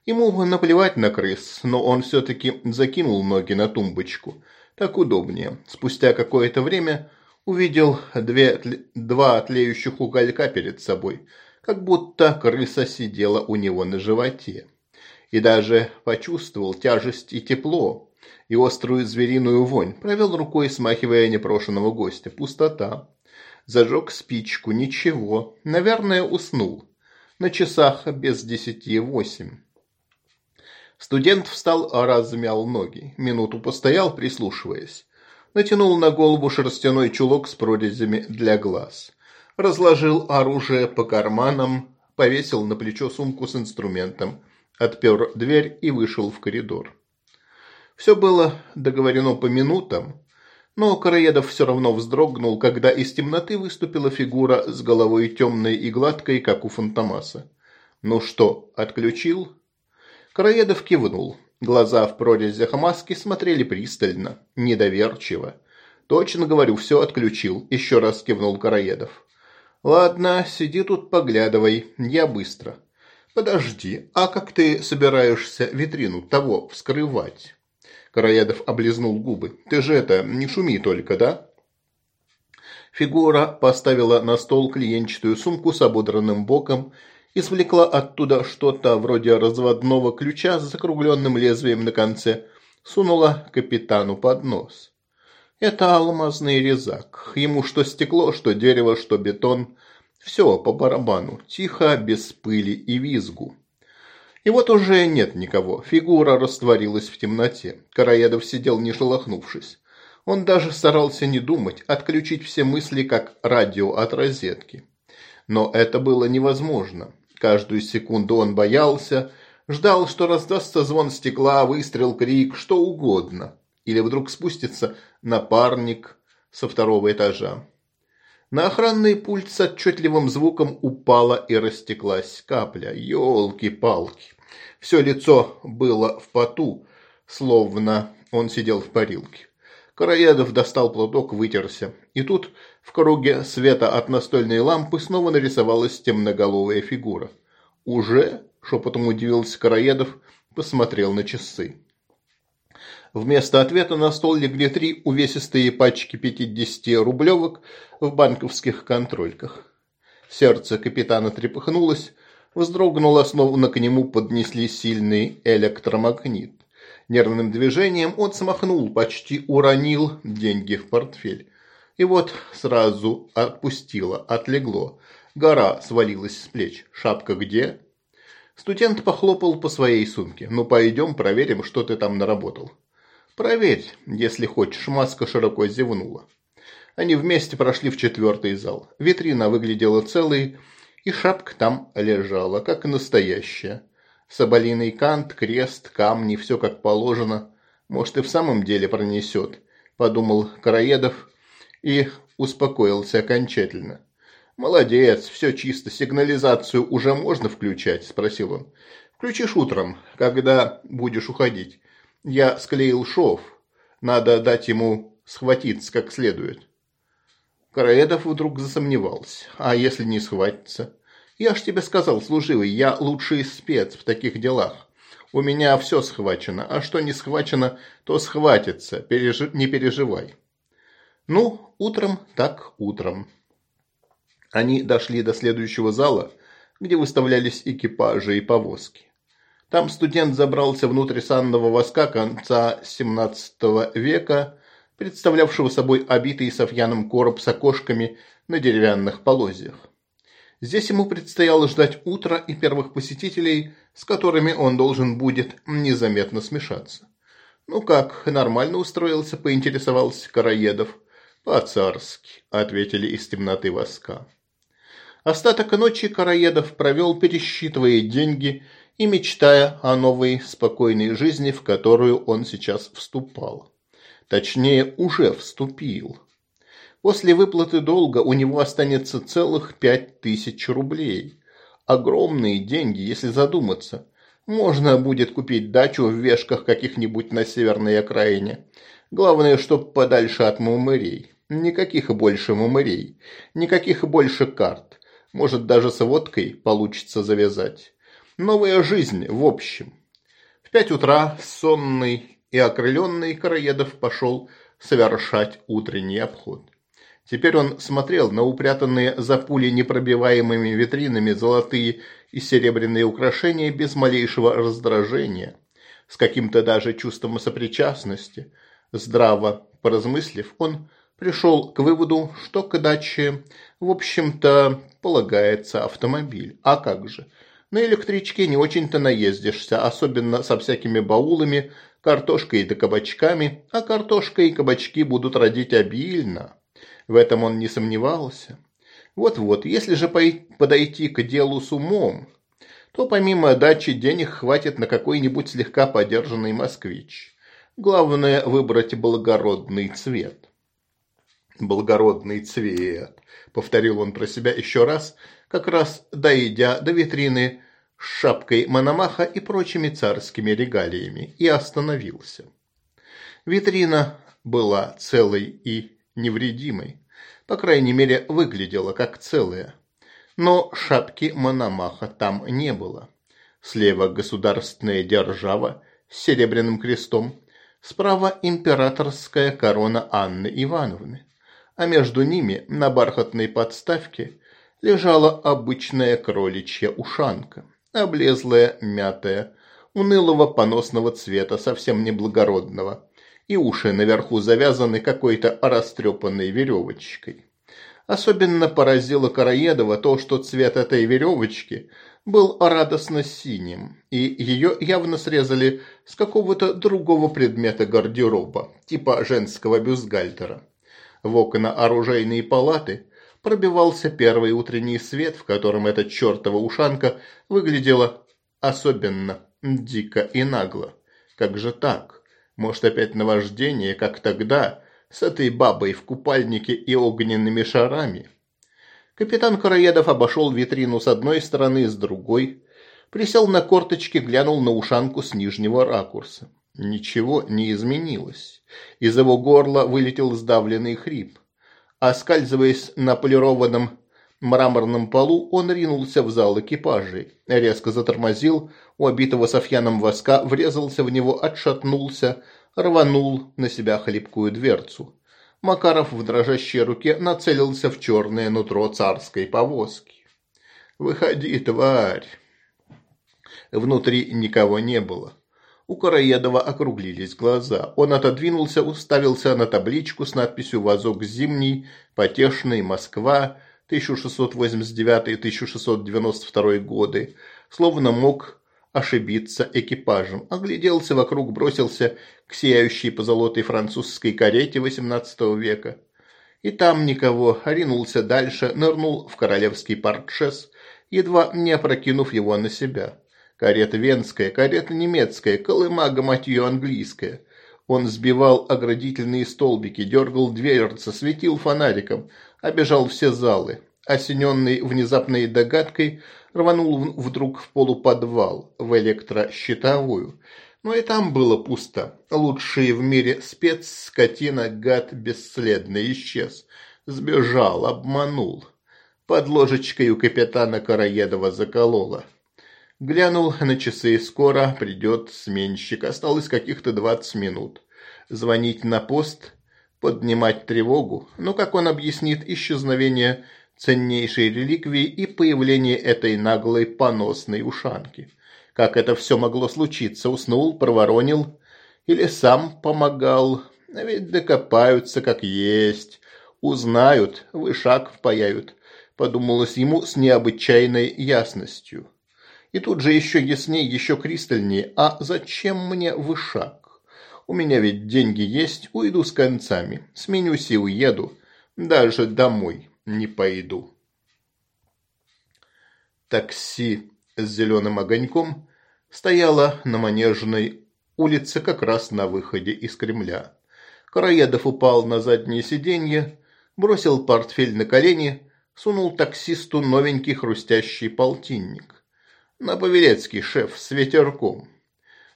Ему наплевать на крыс, но он все-таки закинул ноги на тумбочку. Так удобнее. Спустя какое-то время увидел две, два тлеющих уголька перед собой, как будто крыса сидела у него на животе. И даже почувствовал тяжесть и тепло, и острую звериную вонь, провел рукой, смахивая непрошенного гостя. Пустота. Зажег спичку, ничего, наверное, уснул. На часах без десяти восемь. Студент встал, размял ноги, минуту постоял, прислушиваясь натянул на голову шерстяной чулок с прорезями для глаз, разложил оружие по карманам, повесил на плечо сумку с инструментом, отпер дверь и вышел в коридор. Все было договорено по минутам, но Караедов все равно вздрогнул, когда из темноты выступила фигура с головой темной и гладкой, как у Фантомаса. «Ну что, отключил?» Караедов кивнул. Глаза в прорезях маски смотрели пристально, недоверчиво. «Точно говорю, все отключил», – еще раз кивнул Караедов. «Ладно, сиди тут поглядывай, я быстро». «Подожди, а как ты собираешься витрину того вскрывать?» Караедов облизнул губы. «Ты же это, не шуми только, да?» Фигура поставила на стол клиенчатую сумку с ободранным боком извлекла оттуда что-то вроде разводного ключа с закругленным лезвием на конце, сунула капитану под нос. Это алмазный резак. Ему что стекло, что дерево, что бетон. Все по барабану, тихо, без пыли и визгу. И вот уже нет никого. Фигура растворилась в темноте. Караедов сидел не шелохнувшись. Он даже старался не думать, отключить все мысли как радио от розетки. Но это было невозможно. Каждую секунду он боялся, ждал, что раздастся звон стекла, выстрел, крик, что угодно. Или вдруг спустится напарник со второго этажа. На охранный пульт с отчетливым звуком упала и растеклась капля. елки, палки Все лицо было в поту, словно он сидел в парилке. Караедов достал платок, вытерся. И тут в круге света от настольной лампы снова нарисовалась темноголовая фигура. «Уже?» – шепотом удивился Караедов, посмотрел на часы. Вместо ответа на стол легли три увесистые пачки 50-рублевок в банковских контрольках. Сердце капитана трепыхнулось, вздрогнуло, словно к нему поднесли сильный электромагнит. Нервным движением он смахнул, почти уронил деньги в портфель. И вот сразу отпустило, отлегло. Гора свалилась с плеч. Шапка где? Студент похлопал по своей сумке. «Ну, пойдем, проверим, что ты там наработал». «Проверь, если хочешь». Маска широко зевнула. Они вместе прошли в четвертый зал. Витрина выглядела целой, и шапка там лежала, как настоящая. Соболиный кант, крест, камни, все как положено. Может, и в самом деле пронесет, подумал Караедов, и успокоился окончательно. «Молодец, все чисто, сигнализацию уже можно включать?» – спросил он. «Включишь утром, когда будешь уходить. Я склеил шов, надо дать ему схватиться как следует». Караедов вдруг засомневался. «А если не схватится?» «Я ж тебе сказал, служивый, я лучший спец в таких делах. У меня все схвачено, а что не схвачено, то схватится, переж... не переживай». Ну, утром так утром. Они дошли до следующего зала, где выставлялись экипажи и повозки. Там студент забрался внутрь санного воска конца XVII века, представлявшего собой обитый софьяном короб с окошками на деревянных полозьях. Здесь ему предстояло ждать утра и первых посетителей, с которыми он должен будет незаметно смешаться. «Ну как, нормально устроился?» – поинтересовался Караедов – «По-царски», – ответили из темноты воска. Остаток ночи Караедов провел, пересчитывая деньги и мечтая о новой спокойной жизни, в которую он сейчас вступал. Точнее, уже вступил. После выплаты долга у него останется целых пять тысяч рублей. Огромные деньги, если задуматься. Можно будет купить дачу в вешках каких-нибудь на северной окраине. Главное, чтоб подальше от мумырей. Никаких больше мумырей, никаких больше карт. Может, даже с водкой получится завязать. Новая жизнь, в общем. В пять утра сонный и окрыленный Короедов пошел совершать утренний обход. Теперь он смотрел на упрятанные за пули непробиваемыми витринами золотые и серебряные украшения без малейшего раздражения, с каким-то даже чувством сопричастности. Здраво поразмыслив, он пришел к выводу, что к даче, в общем-то, полагается автомобиль. А как же? На электричке не очень-то наездишься, особенно со всякими баулами, картошкой да кабачками, а картошка и кабачки будут родить обильно. В этом он не сомневался. Вот-вот, если же подойти к делу с умом, то помимо дачи денег хватит на какой-нибудь слегка подержанный москвич. Главное выбрать благородный цвет благородный цвет», — повторил он про себя еще раз, как раз доедя до витрины с шапкой Мономаха и прочими царскими регалиями, и остановился. Витрина была целой и невредимой, по крайней мере, выглядела как целая. Но шапки Мономаха там не было. Слева государственная держава с серебряным крестом, справа императорская корона Анны Ивановны а между ними на бархатной подставке лежала обычная кроличья ушанка, облезлая, мятая, унылого поносного цвета, совсем неблагородного, и уши наверху завязаны какой-то растрепанной веревочкой. Особенно поразило Караедова то, что цвет этой веревочки был радостно синим, и ее явно срезали с какого-то другого предмета гардероба, типа женского бюстгальтера в окна оружейной палаты пробивался первый утренний свет, в котором эта чертова ушанка выглядела особенно дико и нагло. Как же так? Может, опять наваждение, как тогда, с этой бабой в купальнике и огненными шарами? Капитан Короедов обошел витрину с одной стороны, с другой. Присел на корточки, глянул на ушанку с нижнего ракурса. Ничего не изменилось. Из его горла вылетел сдавленный хрип. Оскальзываясь на полированном мраморном полу, он ринулся в зал экипажей. Резко затормозил, у обитого софьяном воска врезался в него, отшатнулся, рванул на себя хлипкую дверцу. Макаров в дрожащей руке нацелился в черное нутро царской повозки. «Выходи, тварь!» Внутри никого не было. У Караедова округлились глаза. Он отодвинулся, уставился на табличку с надписью «Вазок зимний», «Потешный», «Москва», 1689-1692 годы, словно мог ошибиться экипажем. Огляделся вокруг, бросился к сияющей позолотой французской карете XVIII века. И там никого, ринулся дальше, нырнул в королевский портшес, едва не опрокинув его на себя. Карета венская, карета немецкая, колыма гаматье английская. Он сбивал оградительные столбики, дергал дверцы, светил фонариком, обежал все залы. Осененный внезапной догадкой, рванул вдруг в полуподвал, в электрощитовую. Но и там было пусто. Лучший в мире спец, скотина, гад бесследно исчез. Сбежал, обманул. Под ложечкой у капитана Караедова закололо. Глянул на часы, скоро придет сменщик, осталось каких-то двадцать минут. Звонить на пост, поднимать тревогу, но ну, как он объяснит исчезновение ценнейшей реликвии и появление этой наглой поносной ушанки? Как это все могло случиться, уснул, проворонил или сам помогал? Ведь докопаются как есть, узнают, вышаг впаяют, подумалось ему с необычайной ясностью. И тут же еще яснее, еще кристальнее. А зачем мне вышаг? У меня ведь деньги есть, уйду с концами. Сменюсь и уеду. Даже домой не пойду. Такси с зеленым огоньком стояло на Манежной улице как раз на выходе из Кремля. Караедов упал на заднее сиденье, бросил портфель на колени, сунул таксисту новенький хрустящий полтинник на Павелецкий, шеф, с ветерком».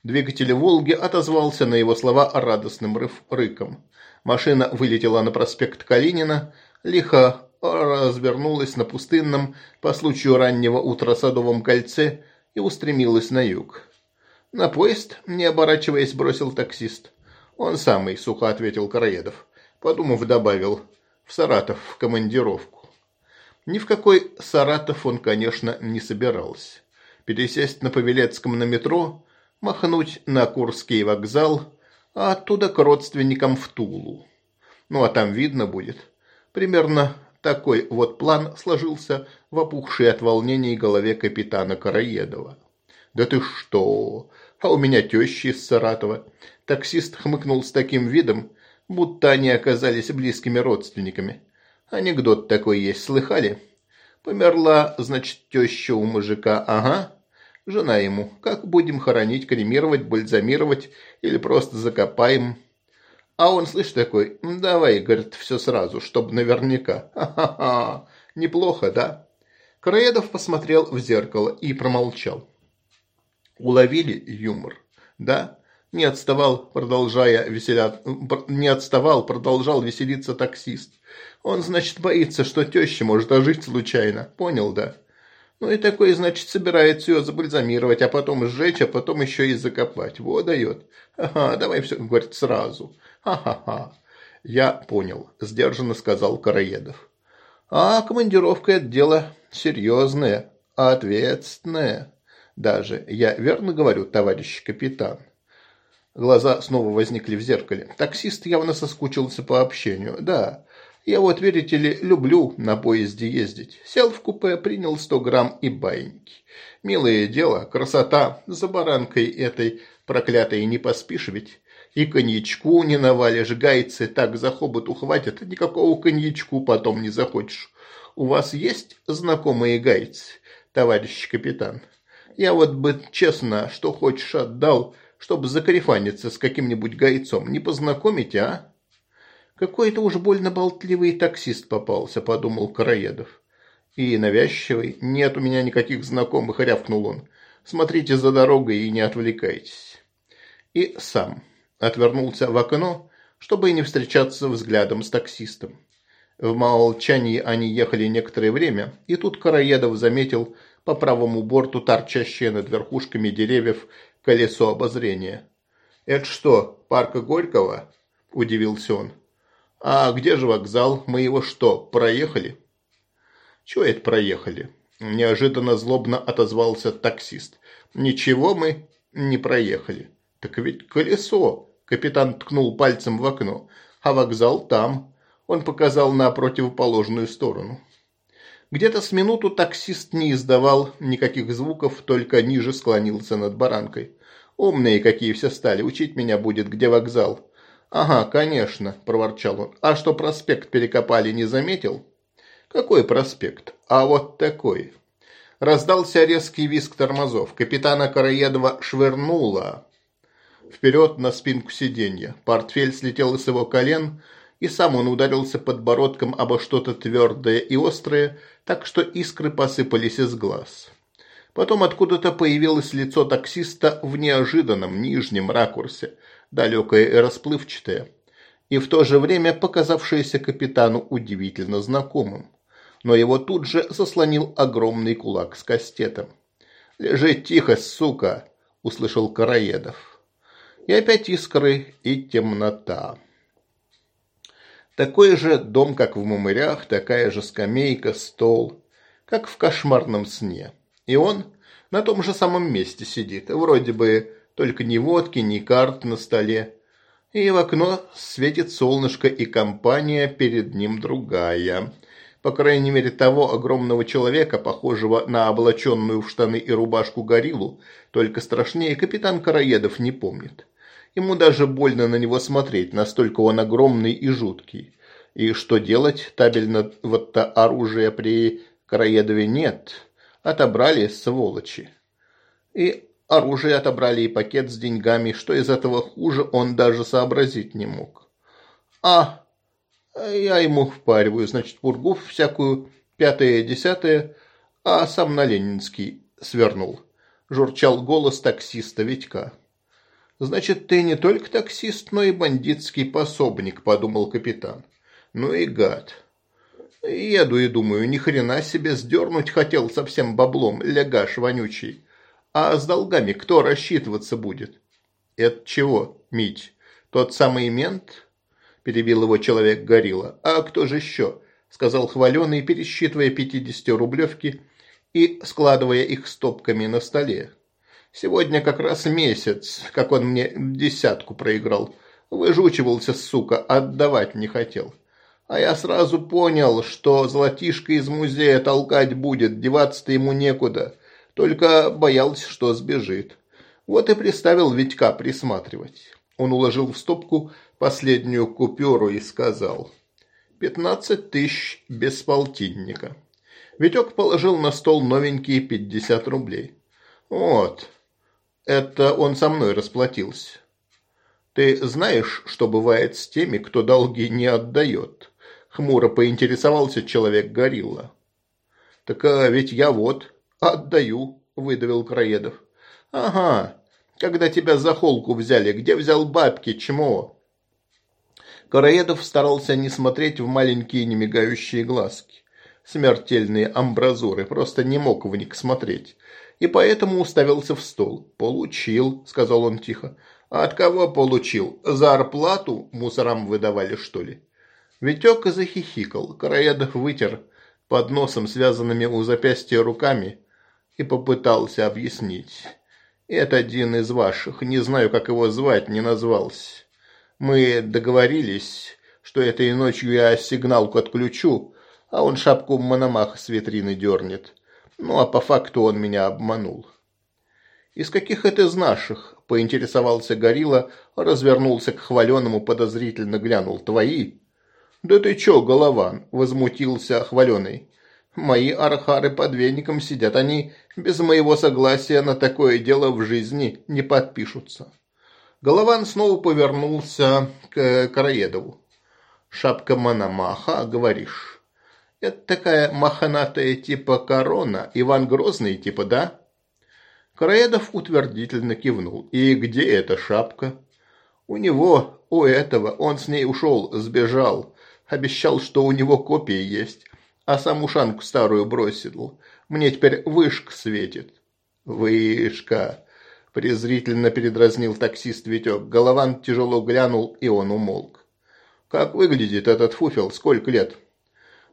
Двигатель «Волги» отозвался на его слова радостным рыв рыком. Машина вылетела на проспект Калинина, лихо развернулась на пустынном, по случаю раннего утра садовом кольце и устремилась на юг. «На поезд?» – не оборачиваясь, бросил таксист. «Он самый», – сухо ответил Караедов. Подумав, добавил «в Саратов, в командировку». Ни в какой Саратов он, конечно, не собирался пересесть на Павелецком на метро, махнуть на Курский вокзал, а оттуда к родственникам в Тулу. Ну а там видно будет. Примерно такой вот план сложился в опухшей от волнений голове капитана Караедова. «Да ты что! А у меня теща из Саратова!» Таксист хмыкнул с таким видом, будто они оказались близкими родственниками. Анекдот такой есть, слыхали? Померла, значит, теща у мужика, ага. Жена ему. Как будем хоронить, кремировать, бальзамировать или просто закопаем? А он, слышь, такой, давай, говорит, все сразу, чтобы наверняка. Ха-ха-ха, неплохо, да? Краедов посмотрел в зеркало и промолчал. Уловили юмор, да? Не отставал, продолжая веселя... не отставал, продолжал веселиться таксист. Он, значит, боится, что теща может ожить случайно. Понял, да? Ну и такой, значит, собирается ее забальзамировать, а потом сжечь, а потом еще и закопать. Во дает. Ага, давай все, говорит, сразу. Ха-ха-ха. Я понял, сдержанно сказал Караедов. А командировка – это дело серьезное, ответственное. Даже, я верно говорю, товарищ капитан? Глаза снова возникли в зеркале. Таксист явно соскучился по общению. Да, я вот, верите ли, люблю на поезде ездить. Сел в купе, принял сто грамм и баиньки. Милое дело, красота, за баранкой этой проклятой не поспишь ведь. И коньячку не навалишь, гайцы так за хобот ухватят, никакого коньячку потом не захочешь. У вас есть знакомые гайцы, товарищ капитан? Я вот бы честно, что хочешь отдал, чтобы закарифаниться с каким-нибудь гайцом. Не познакомить, а? Какой-то уж больно болтливый таксист попался, подумал Караедов. И навязчивый. Нет у меня никаких знакомых, рявкнул он. Смотрите за дорогой и не отвлекайтесь. И сам отвернулся в окно, чтобы не встречаться взглядом с таксистом. В молчании они ехали некоторое время, и тут Караедов заметил по правому борту торчащее над верхушками деревьев колесо обозрения. «Это что, парка Горького?» – удивился он. «А где же вокзал? Мы его что, проехали?» «Чего это проехали?» – неожиданно злобно отозвался таксист. «Ничего мы не проехали. Так ведь колесо!» – капитан ткнул пальцем в окно. «А вокзал там!» – он показал на противоположную сторону. Где-то с минуту таксист не издавал никаких звуков, только ниже склонился над баранкой. «Умные какие все стали, учить меня будет, где вокзал!» «Ага, конечно», – проворчал он. «А что проспект перекопали, не заметил?» «Какой проспект? А вот такой». Раздался резкий визг тормозов. Капитана Караедова швырнуло вперед на спинку сиденья. Портфель слетел из его колен, и сам он ударился подбородком обо что-то твердое и острое, так что искры посыпались из глаз. Потом откуда-то появилось лицо таксиста в неожиданном нижнем ракурсе – далекое и расплывчатое, и в то же время показавшееся капитану удивительно знакомым. Но его тут же заслонил огромный кулак с кастетом. «Лежи тихо, сука!» – услышал Караедов. И опять искры и темнота. Такой же дом, как в мумырях, такая же скамейка, стол, как в кошмарном сне. И он на том же самом месте сидит, вроде бы только ни водки, ни карт на столе. И в окно светит солнышко, и компания перед ним другая. По крайней мере, того огромного человека, похожего на облаченную в штаны и рубашку гориллу, только страшнее капитан Караедов не помнит. Ему даже больно на него смотреть, настолько он огромный и жуткий. И что делать, табельного-то оружия при Караедове нет. Отобрали сволочи. И Оружие отобрали и пакет с деньгами, что из этого хуже он даже сообразить не мог. А, я ему впариваю, значит, Пургув всякую пятое-десятое, а сам на Ленинский свернул. Журчал голос таксиста Витька. «Значит, ты не только таксист, но и бандитский пособник», – подумал капитан. «Ну и гад». Еду и думаю, ни хрена себе сдернуть хотел совсем баблом, легаш вонючий. А с долгами кто рассчитываться будет? Это чего, Мить? Тот самый мент? Перебил его человек-горилла. А кто же еще? Сказал хваленый, пересчитывая пятидесятирублевки и складывая их стопками на столе. Сегодня как раз месяц, как он мне десятку проиграл. Выжучивался, сука, отдавать не хотел. А я сразу понял, что золотишко из музея толкать будет, деваться-то ему некуда. Только боялась, что сбежит. Вот и приставил Витька присматривать. Он уложил в стопку последнюю купюру и сказал. «Пятнадцать тысяч без полтинника». Витек положил на стол новенькие пятьдесят рублей. «Вот, это он со мной расплатился». «Ты знаешь, что бывает с теми, кто долги не отдает?» Хмуро поинтересовался человек-горилла. «Так а ведь я вот...» «Отдаю», – выдавил Краедов. «Ага, когда тебя за холку взяли, где взял бабки, чмо?» Караедов старался не смотреть в маленькие немигающие глазки. Смертельные амбразуры, просто не мог в них смотреть. И поэтому уставился в стол. «Получил», – сказал он тихо. «А от кого получил? Зарплату мусорам выдавали, что ли?» Витек захихикал. Караедов вытер под носом, связанными у запястья руками, и попытался объяснить. Это один из ваших, не знаю, как его звать, не назвался. Мы договорились, что этой ночью я сигналку отключу, а он шапку Мономаха с витрины дернет. Ну, а по факту он меня обманул. «Из каких это из наших?» – поинтересовался Горилла, развернулся к Хваленому, подозрительно глянул. «Твои?» «Да ты чё, Голован?» – возмутился Хваленый. Мои архары под веником сидят, они без моего согласия на такое дело в жизни не подпишутся. Голован снова повернулся к Караедову. «Шапка Мономаха, говоришь?» «Это такая маханатая типа корона, Иван Грозный типа, да?» Караедов утвердительно кивнул. «И где эта шапка?» «У него, у этого, он с ней ушел, сбежал. Обещал, что у него копии есть а сам ушанку старую бросил. Мне теперь вышка светит». «Вышка!» – презрительно передразнил таксист Витек. Голован тяжело глянул, и он умолк. «Как выглядит этот фуфел? Сколько лет?»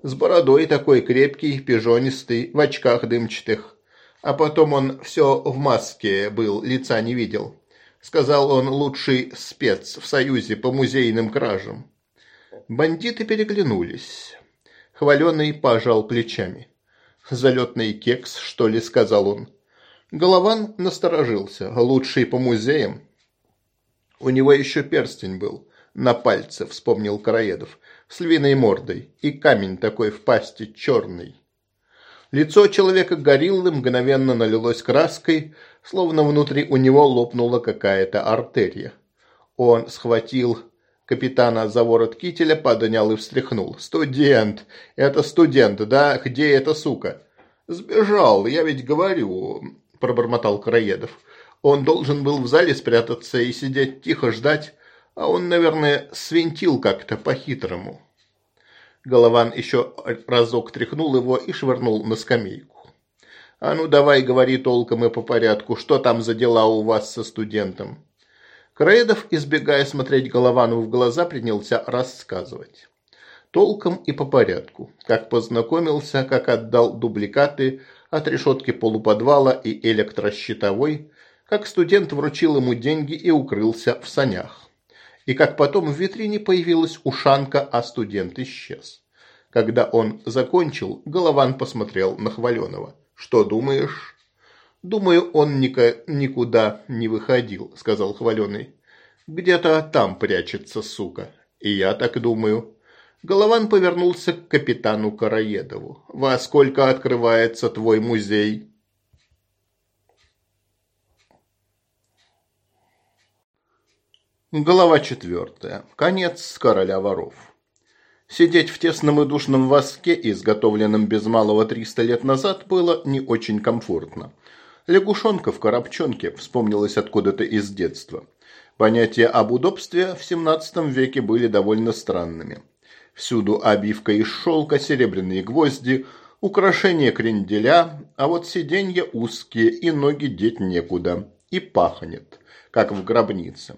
«С бородой такой крепкий, пижонистый, в очках дымчатых. А потом он все в маске был, лица не видел. Сказал он лучший спец в Союзе по музейным кражам». Бандиты переглянулись. Хваленый пожал плечами. «Залетный кекс, что ли?» – сказал он. Голован насторожился. Лучший по музеям. У него еще перстень был. На пальце, вспомнил Караедов. С львиной мордой. И камень такой в пасти черный. Лицо человека гориллы мгновенно налилось краской, словно внутри у него лопнула какая-то артерия. Он схватил Капитана за ворот кителя поднял и встряхнул. «Студент! Это студент, да? Где эта сука?» «Сбежал, я ведь говорю», – пробормотал Караедов. «Он должен был в зале спрятаться и сидеть тихо ждать, а он, наверное, свинтил как-то по-хитрому». Голован еще разок тряхнул его и швырнул на скамейку. «А ну давай говори толком и по порядку, что там за дела у вас со студентом?» Крейдов, избегая смотреть Головану в глаза, принялся рассказывать. Толком и по порядку. Как познакомился, как отдал дубликаты от решетки полуподвала и электрощитовой, как студент вручил ему деньги и укрылся в санях. И как потом в витрине появилась ушанка, а студент исчез. Когда он закончил, Голован посмотрел на Хваленова. «Что думаешь?» «Думаю, он Ника никуда не выходил», – сказал Хваленый. «Где-то там прячется, сука. И я так думаю». Голован повернулся к капитану Караедову. «Во сколько открывается твой музей?» Глава четвертая. Конец короля воров. Сидеть в тесном и душном воске, изготовленном без малого 300 лет назад, было не очень комфортно. Лягушонка в коробчонке вспомнилась откуда-то из детства. Понятия об удобстве в XVII веке были довольно странными. Всюду обивка из шелка, серебряные гвозди, украшения кренделя, а вот сиденья узкие и ноги деть некуда. И пахнет, как в гробнице.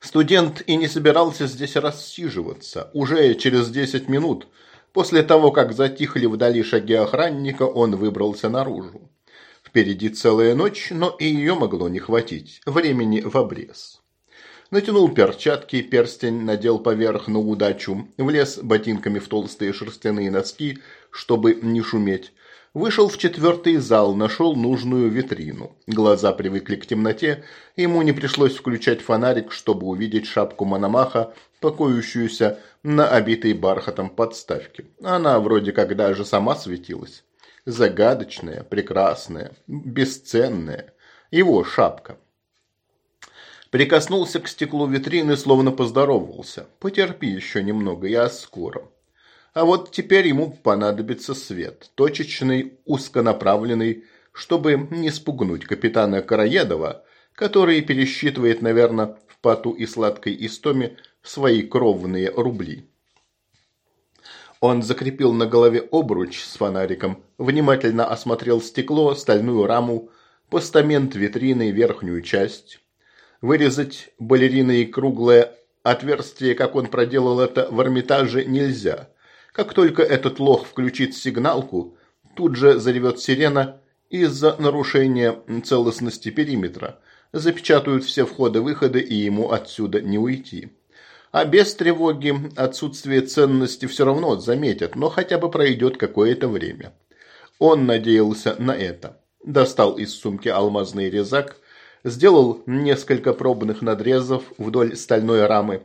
Студент и не собирался здесь рассиживаться. Уже через 10 минут, после того, как затихли вдали шаги охранника, он выбрался наружу. Впереди целая ночь, но и ее могло не хватить. Времени в обрез. Натянул перчатки, перстень надел поверх на удачу, влез ботинками в толстые шерстяные носки, чтобы не шуметь. Вышел в четвертый зал, нашел нужную витрину. Глаза привыкли к темноте, ему не пришлось включать фонарик, чтобы увидеть шапку Мономаха, покоющуюся на обитой бархатом подставке. Она вроде как даже сама светилась. Загадочная, прекрасная, бесценная Его шапка. Прикоснулся к стеклу витрины, словно поздоровался. Потерпи еще немного, я скоро. А вот теперь ему понадобится свет, точечный, узконаправленный, чтобы не спугнуть капитана Караедова, который пересчитывает, наверное, в поту и сладкой истоме свои кровные рубли. Он закрепил на голове обруч с фонариком, внимательно осмотрел стекло, стальную раму, постамент витрины, верхнюю часть. Вырезать балериной круглое отверстие, как он проделал это в Эрмитаже, нельзя. Как только этот лох включит сигналку, тут же заревет сирена из-за нарушения целостности периметра. Запечатают все входы-выходы, и ему отсюда не уйти. А без тревоги отсутствие ценности все равно заметят, но хотя бы пройдет какое-то время. Он надеялся на это. Достал из сумки алмазный резак, сделал несколько пробных надрезов вдоль стальной рамы,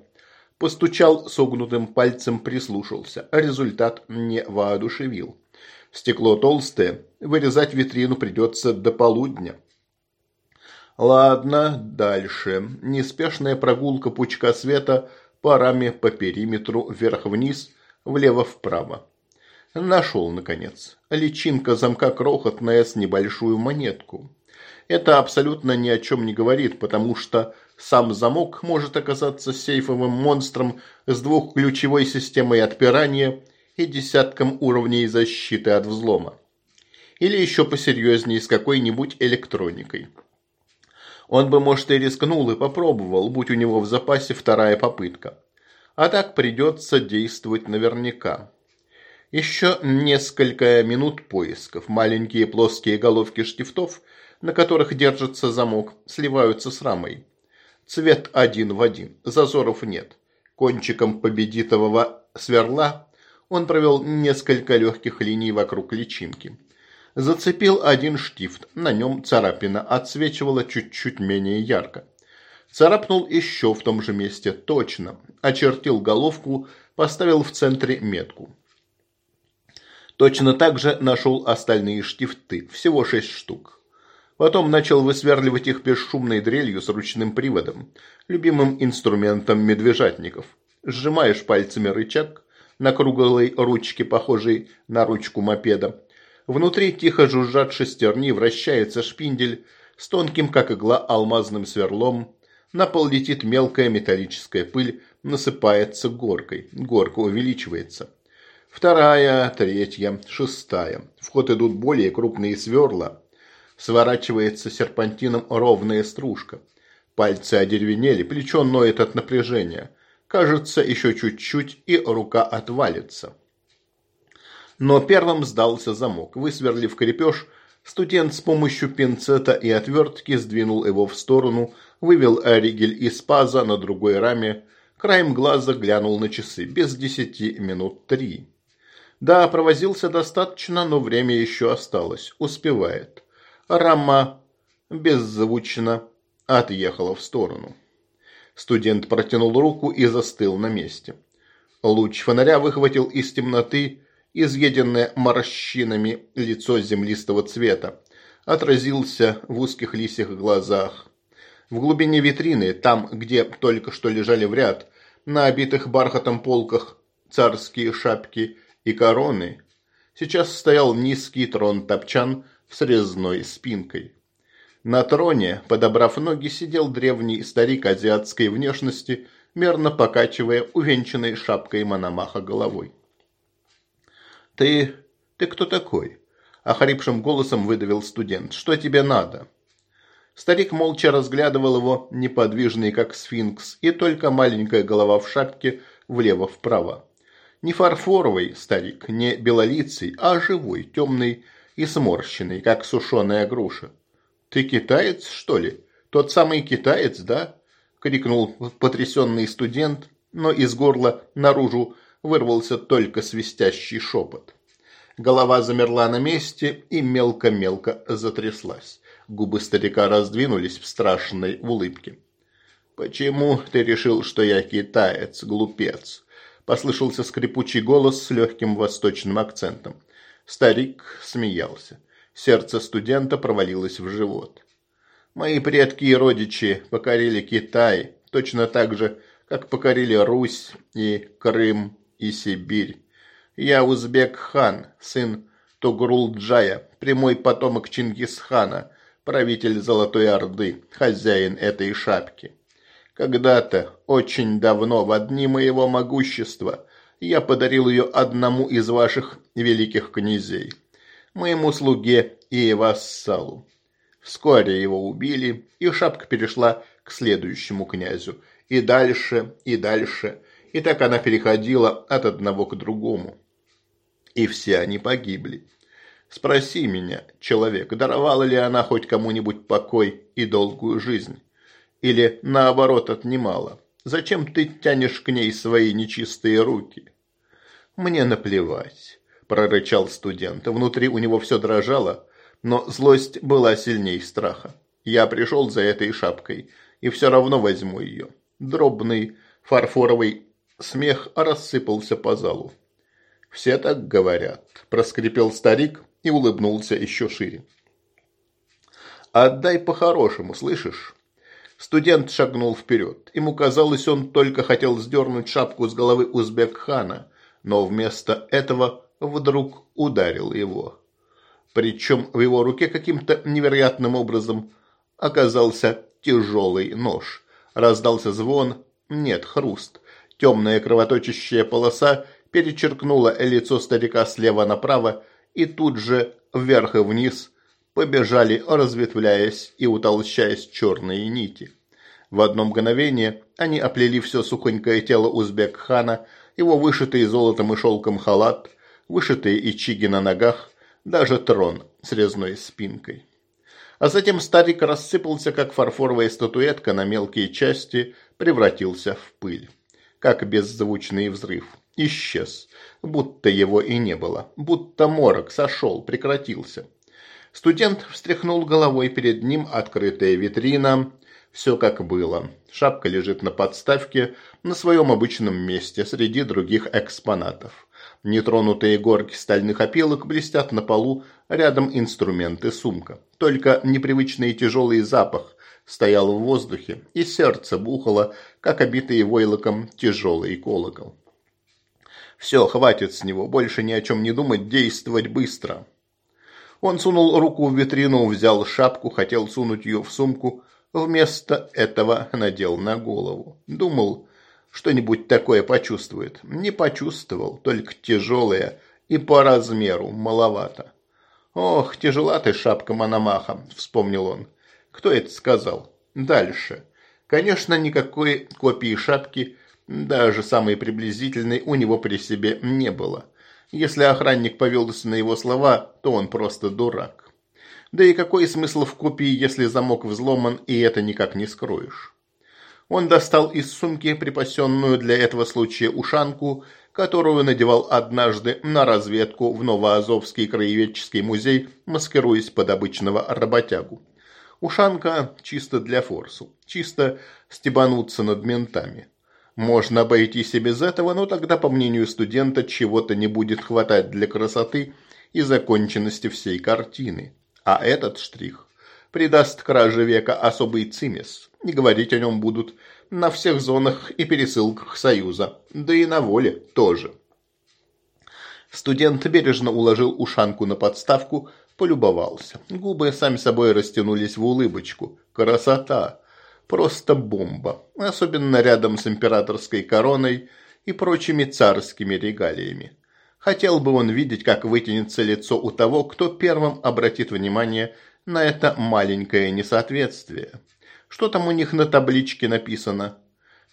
постучал согнутым пальцем, прислушался. Результат не воодушевил. Стекло толстое, вырезать витрину придется до полудня. Ладно, дальше. Неспешная прогулка пучка света – парами по периметру вверх-вниз, влево-вправо. Нашел, наконец. Личинка замка крохотная с небольшую монетку. Это абсолютно ни о чем не говорит, потому что сам замок может оказаться сейфовым монстром с двухключевой системой отпирания и десятком уровней защиты от взлома. Или еще посерьезнее с какой-нибудь электроникой. Он бы, может, и рискнул и попробовал, будь у него в запасе вторая попытка. А так придется действовать наверняка. Еще несколько минут поисков. Маленькие плоские головки штифтов, на которых держится замок, сливаются с рамой. Цвет один в один, зазоров нет. Кончиком победитового сверла он провел несколько легких линий вокруг личинки. Зацепил один штифт, на нем царапина отсвечивала чуть-чуть менее ярко. Царапнул еще в том же месте точно, очертил головку, поставил в центре метку. Точно так же нашел остальные штифты, всего шесть штук. Потом начал высверливать их бесшумной дрелью с ручным приводом, любимым инструментом медвежатников. Сжимаешь пальцами рычаг на круглой ручке, похожей на ручку мопеда, Внутри тихо жужжат шестерни, вращается шпиндель с тонким, как игла, алмазным сверлом. На пол летит мелкая металлическая пыль, насыпается горкой. Горка увеличивается. Вторая, третья, шестая. В ход идут более крупные сверла. Сворачивается серпантином ровная стружка. Пальцы одеревенели, плечо ноет от напряжения. Кажется, еще чуть-чуть, и рука отвалится. Но первым сдался замок. Высверлив крепеж, студент с помощью пинцета и отвертки сдвинул его в сторону, вывел Эригель из паза на другой раме, краем глаза глянул на часы. Без десяти минут три. Да, провозился достаточно, но время еще осталось. Успевает. Рама беззвучно отъехала в сторону. Студент протянул руку и застыл на месте. Луч фонаря выхватил из темноты изъеденное морщинами лицо землистого цвета, отразился в узких лисьих глазах. В глубине витрины, там, где только что лежали в ряд, на обитых бархатом полках царские шапки и короны, сейчас стоял низкий трон-топчан с резной спинкой. На троне, подобрав ноги, сидел древний старик азиатской внешности, мерно покачивая увенчанной шапкой Мономаха головой. «Ты... ты кто такой?» – охрипшим голосом выдавил студент. «Что тебе надо?» Старик молча разглядывал его, неподвижный как сфинкс, и только маленькая голова в шапке влево-вправо. Не фарфоровый старик, не белолицый, а живой, темный и сморщенный, как сушеная груша. «Ты китаец, что ли? Тот самый китаец, да?» – крикнул потрясенный студент, но из горла наружу – вырвался только свистящий шепот. Голова замерла на месте и мелко-мелко затряслась. Губы старика раздвинулись в страшной улыбке. «Почему ты решил, что я китаец, глупец?» Послышался скрипучий голос с легким восточным акцентом. Старик смеялся. Сердце студента провалилось в живот. «Мои предки и родичи покорили Китай точно так же, как покорили Русь и Крым и Сибирь. Я узбек-хан, сын Тугрулджая, прямой потомок Чингисхана, правитель Золотой Орды, хозяин этой шапки. Когда-то, очень давно, в одни моего могущества, я подарил ее одному из ваших великих князей, моему слуге и Вскоре его убили, и шапка перешла к следующему князю. И дальше, и дальше, и так она переходила от одного к другому. И все они погибли. Спроси меня, человек, даровала ли она хоть кому-нибудь покой и долгую жизнь? Или, наоборот, отнимала? Зачем ты тянешь к ней свои нечистые руки? Мне наплевать, прорычал студент. Внутри у него все дрожало, но злость была сильней страха. Я пришел за этой шапкой, и все равно возьму ее. Дробный фарфоровый Смех рассыпался по залу. «Все так говорят», – проскрипел старик и улыбнулся еще шире. «Отдай по-хорошему, слышишь?» Студент шагнул вперед. Ему казалось, он только хотел сдернуть шапку с головы узбек-хана, но вместо этого вдруг ударил его. Причем в его руке каким-то невероятным образом оказался тяжелый нож. Раздался звон, нет, хруст. Темная кровоточащая полоса перечеркнула лицо старика слева направо и тут же вверх и вниз побежали, разветвляясь и утолщаясь черные нити. В одно мгновение они оплели все сухонькое тело узбек-хана, его вышитый золотом и шелком халат, вышитые ичиги на ногах, даже трон с резной спинкой. А затем старик рассыпался, как фарфоровая статуэтка на мелкие части, превратился в пыль как беззвучный взрыв. Исчез. Будто его и не было. Будто морок сошел, прекратился. Студент встряхнул головой, перед ним открытая витрина. Все как было. Шапка лежит на подставке, на своем обычном месте, среди других экспонатов. Нетронутые горки стальных опилок блестят на полу, рядом инструменты сумка. Только непривычный тяжелый запах стоял в воздухе, и сердце бухало как обитый войлоком тяжелый колокол. «Все, хватит с него, больше ни о чем не думать, действовать быстро!» Он сунул руку в витрину, взял шапку, хотел сунуть ее в сумку, вместо этого надел на голову. Думал, что-нибудь такое почувствует. Не почувствовал, только тяжелое и по размеру маловато. «Ох, тяжела ты шапка Мономаха», — вспомнил он. «Кто это сказал?» «Дальше». Конечно, никакой копии шапки, даже самой приблизительной, у него при себе не было. Если охранник повелся на его слова, то он просто дурак. Да и какой смысл в копии, если замок взломан и это никак не скроешь? Он достал из сумки припасенную для этого случая ушанку, которую надевал однажды на разведку в Новоазовский краеведческий музей, маскируясь под обычного работягу. Ушанка чисто для форсу, чисто стебануться над ментами. Можно обойтись и без этого, но тогда, по мнению студента, чего-то не будет хватать для красоты и законченности всей картины. А этот штрих придаст краже века особый цимес, и говорить о нем будут на всех зонах и пересылках Союза, да и на воле тоже. Студент бережно уложил ушанку на подставку, полюбовался. Губы сами собой растянулись в улыбочку. Красота! Просто бомба. Особенно рядом с императорской короной и прочими царскими регалиями. Хотел бы он видеть, как вытянется лицо у того, кто первым обратит внимание на это маленькое несоответствие. Что там у них на табличке написано?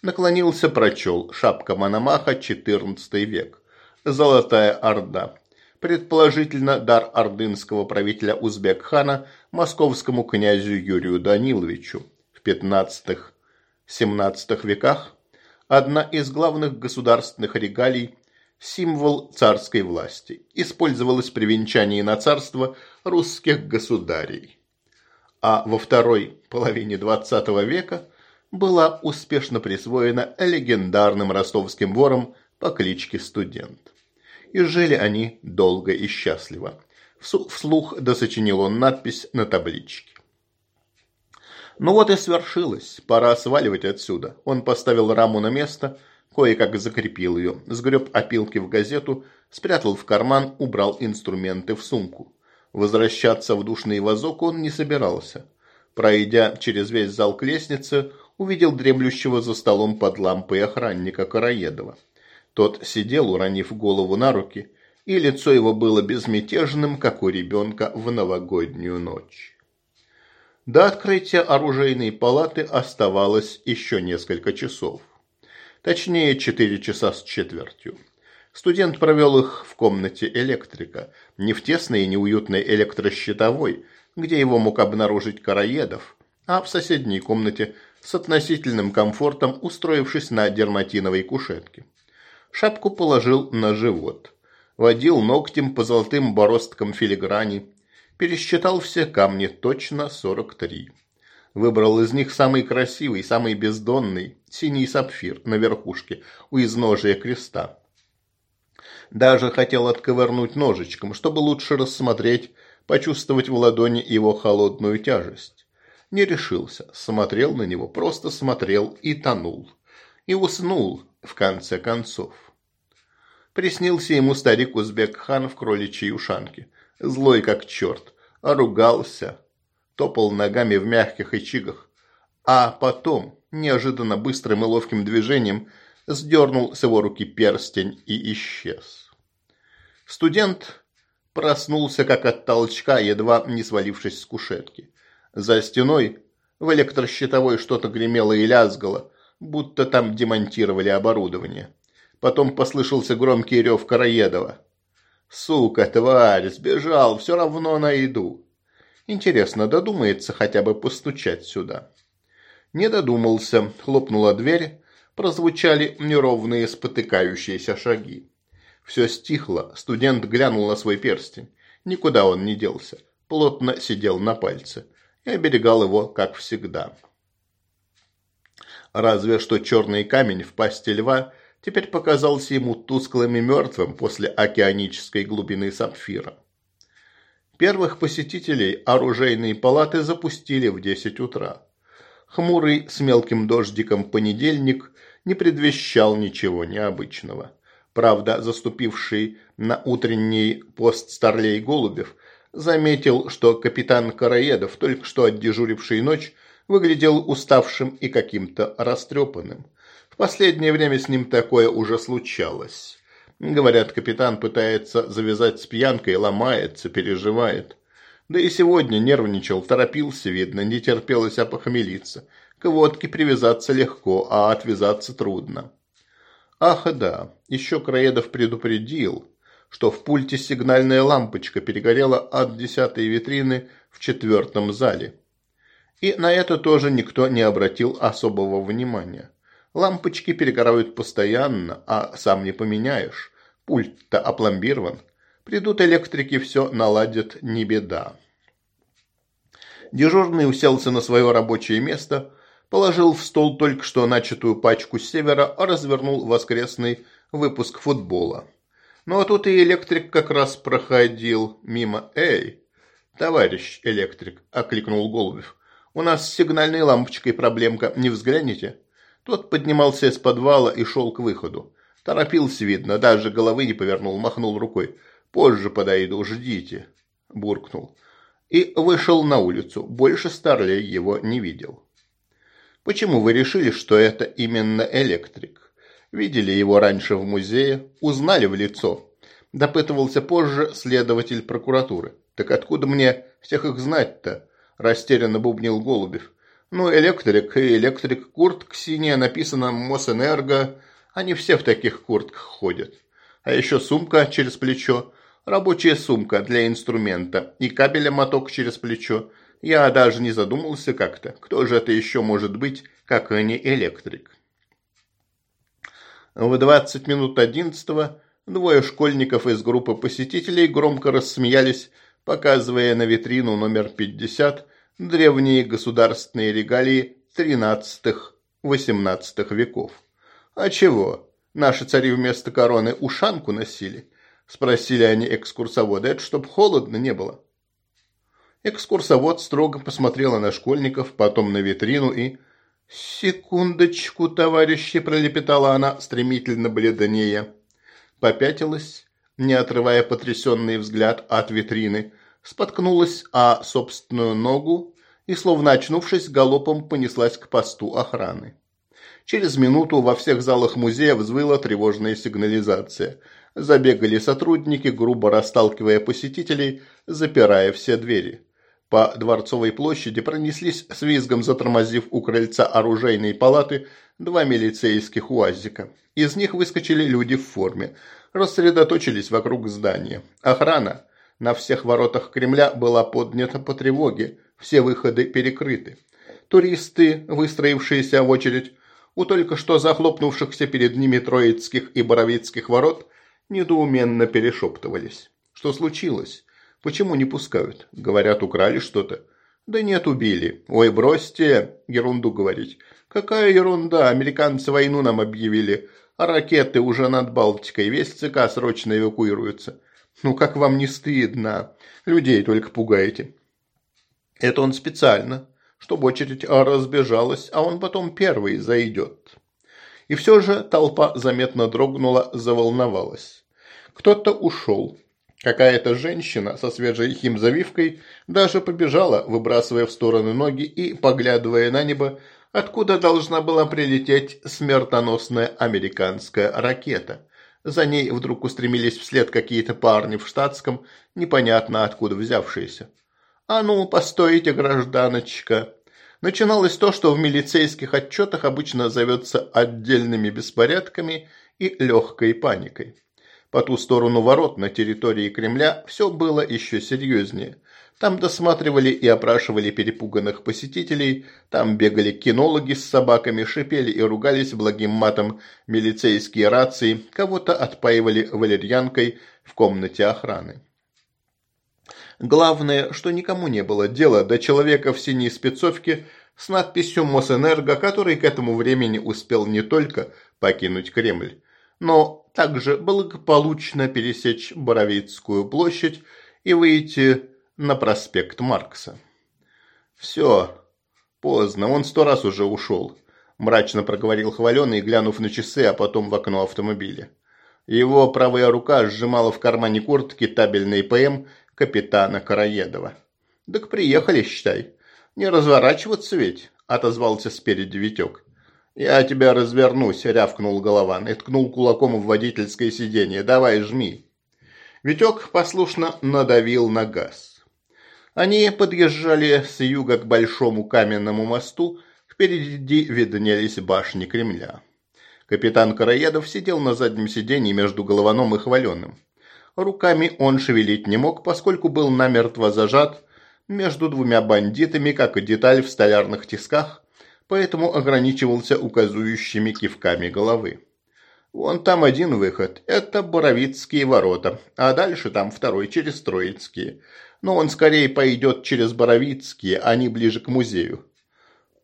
Наклонился, прочел. Шапка Мономаха, 14 век. Золотая Орда предположительно дар ордынского правителя Узбек-хана московскому князю Юрию Даниловичу в XV-XVII веках, одна из главных государственных регалий – символ царской власти, использовалась при венчании на царство русских государей. А во второй половине XX века была успешно присвоена легендарным ростовским вором по кличке Студент и жили они долго и счастливо. Вслух досочинил он надпись на табличке. Ну вот и свершилось, пора сваливать отсюда. Он поставил раму на место, кое-как закрепил ее, сгреб опилки в газету, спрятал в карман, убрал инструменты в сумку. Возвращаться в душный вазок он не собирался. Пройдя через весь зал к лестнице, увидел дремлющего за столом под лампой охранника Караедова. Тот сидел, уронив голову на руки, и лицо его было безмятежным, как у ребенка в новогоднюю ночь. До открытия оружейной палаты оставалось еще несколько часов. Точнее, четыре часа с четвертью. Студент провел их в комнате электрика, не в тесной и неуютной электрощитовой, где его мог обнаружить Караедов, а в соседней комнате с относительным комфортом устроившись на дерматиновой кушетке. Шапку положил на живот. Водил ногтем по золотым бороздкам филиграни. Пересчитал все камни, точно сорок три. Выбрал из них самый красивый, самый бездонный, синий сапфир на верхушке, у изножия креста. Даже хотел отковырнуть ножичком, чтобы лучше рассмотреть, почувствовать в ладони его холодную тяжесть. Не решился, смотрел на него, просто смотрел и тонул. И уснул, в конце концов. Приснился ему старик Узбек-хан в кроличьей ушанке, злой как черт, ругался, топал ногами в мягких ичигах, а потом, неожиданно быстрым и ловким движением, сдернул с его руки перстень и исчез. Студент проснулся как от толчка, едва не свалившись с кушетки. За стеной в электрощитовой что-то гремело и лязгало, будто там демонтировали оборудование. Потом послышался громкий рев Караедова. «Сука, тварь, сбежал, все равно найду». Интересно, додумается хотя бы постучать сюда. Не додумался, хлопнула дверь, прозвучали неровные спотыкающиеся шаги. Все стихло, студент глянул на свой перстень. Никуда он не делся, плотно сидел на пальце и оберегал его, как всегда. Разве что черный камень в пасти льва теперь показался ему тусклым и мертвым после океанической глубины сапфира. Первых посетителей оружейные палаты запустили в 10 утра. Хмурый с мелким дождиком понедельник не предвещал ничего необычного. Правда, заступивший на утренний пост старлей Голубев заметил, что капитан Караедов, только что отдежуривший ночь, выглядел уставшим и каким-то растрепанным. В последнее время с ним такое уже случалось. Говорят, капитан пытается завязать с пьянкой, ломается, переживает. Да и сегодня нервничал, торопился, видно, не терпелось опохмелиться. К водке привязаться легко, а отвязаться трудно. Ах, да, еще Краедов предупредил, что в пульте сигнальная лампочка перегорела от десятой витрины в четвертом зале. И на это тоже никто не обратил особого внимания. Лампочки перегорают постоянно, а сам не поменяешь. Пульт-то опломбирован. Придут электрики, все наладят, не беда. Дежурный уселся на свое рабочее место, положил в стол только что начатую пачку с севера, а развернул воскресный выпуск футбола. Ну а тут и электрик как раз проходил мимо. «Эй, товарищ электрик!» – окликнул Голубев. У нас с сигнальной лампочкой проблемка, не взглянете?» Тот поднимался из подвала и шел к выходу. Торопился, видно, даже головы не повернул, махнул рукой. «Позже подойду, ждите», – буркнул. И вышел на улицу. Больше Старлей его не видел. «Почему вы решили, что это именно электрик? Видели его раньше в музее, узнали в лицо?» Допытывался позже следователь прокуратуры. «Так откуда мне всех их знать-то?» – растерянно бубнил Голубев. «Ну, электрик и электрик куртк синяя, написано «Мосэнерго». Они все в таких куртках ходят. А еще сумка через плечо. Рабочая сумка для инструмента. И кабеля моток через плечо. Я даже не задумался как-то, кто же это еще может быть, как и не электрик. В 20 минут 11 двое школьников из группы посетителей громко рассмеялись показывая на витрину номер 50 древние государственные регалии XIII-XVIII веков. «А чего? Наши цари вместо короны ушанку носили?» – спросили они экскурсовода. «Это чтоб холодно не было». Экскурсовод строго посмотрела на школьников, потом на витрину и... «Секундочку, товарищи!» – пролепетала она, стремительно бледнее. Попятилась, не отрывая потрясенный взгляд от витрины, споткнулась о собственную ногу и, словно очнувшись, галопом понеслась к посту охраны. Через минуту во всех залах музея взвыла тревожная сигнализация. Забегали сотрудники, грубо расталкивая посетителей, запирая все двери. По Дворцовой площади пронеслись с визгом, затормозив у крыльца оружейной палаты, два милицейских уазика. Из них выскочили люди в форме, рассредоточились вокруг здания. Охрана, на всех воротах Кремля была поднята по тревоге, все выходы перекрыты. Туристы, выстроившиеся в очередь у только что захлопнувшихся перед ними Троицких и Боровицких ворот, недоуменно перешептывались. Что случилось? Почему не пускают? Говорят, украли что-то. Да нет, убили. Ой, бросьте ерунду говорить. Какая ерунда, американцы войну нам объявили. А ракеты уже над Балтикой, весь ЦК срочно эвакуируется. Ну как вам не стыдно? Людей только пугаете. Это он специально, чтобы очередь разбежалась, а он потом первый зайдет. И все же толпа заметно дрогнула, заволновалась. Кто-то ушел. Какая-то женщина со свежей химзавивкой даже побежала, выбрасывая в стороны ноги и поглядывая на небо, откуда должна была прилететь смертоносная американская ракета. За ней вдруг устремились вслед какие-то парни в штатском, непонятно откуда взявшиеся. «А ну, постойте, гражданочка!» Начиналось то, что в милицейских отчетах обычно зовется отдельными беспорядками и легкой паникой. По ту сторону ворот на территории Кремля все было еще серьезнее. Там досматривали и опрашивали перепуганных посетителей, там бегали кинологи с собаками, шипели и ругались благим матом милицейские рации, кого-то отпаивали валерьянкой в комнате охраны. Главное, что никому не было дела до человека в синей спецовке с надписью «Мосэнерго», который к этому времени успел не только покинуть Кремль, но также благополучно пересечь Боровицкую площадь и выйти на проспект Маркса. «Все, поздно, он сто раз уже ушел», – мрачно проговорил Хваленый, глянув на часы, а потом в окно автомобиля. Его правая рука сжимала в кармане куртки табельный ПМ капитана Караедова. «Так приехали, считай. Не разворачиваться ведь», – отозвался спереди Витек. «Я тебя развернусь», – рявкнул Голован и ткнул кулаком в водительское сиденье. «Давай, жми». Витек послушно надавил на газ. Они подъезжали с юга к большому каменному мосту, впереди виднелись башни Кремля. Капитан Караедов сидел на заднем сиденье между Голованом и Хваленым. Руками он шевелить не мог, поскольку был намертво зажат между двумя бандитами, как и деталь в столярных тисках, поэтому ограничивался указующими кивками головы. Вон там один выход, это Боровицкие ворота, а дальше там второй через Троицкие но он скорее пойдет через Боровицкие, они а ближе к музею.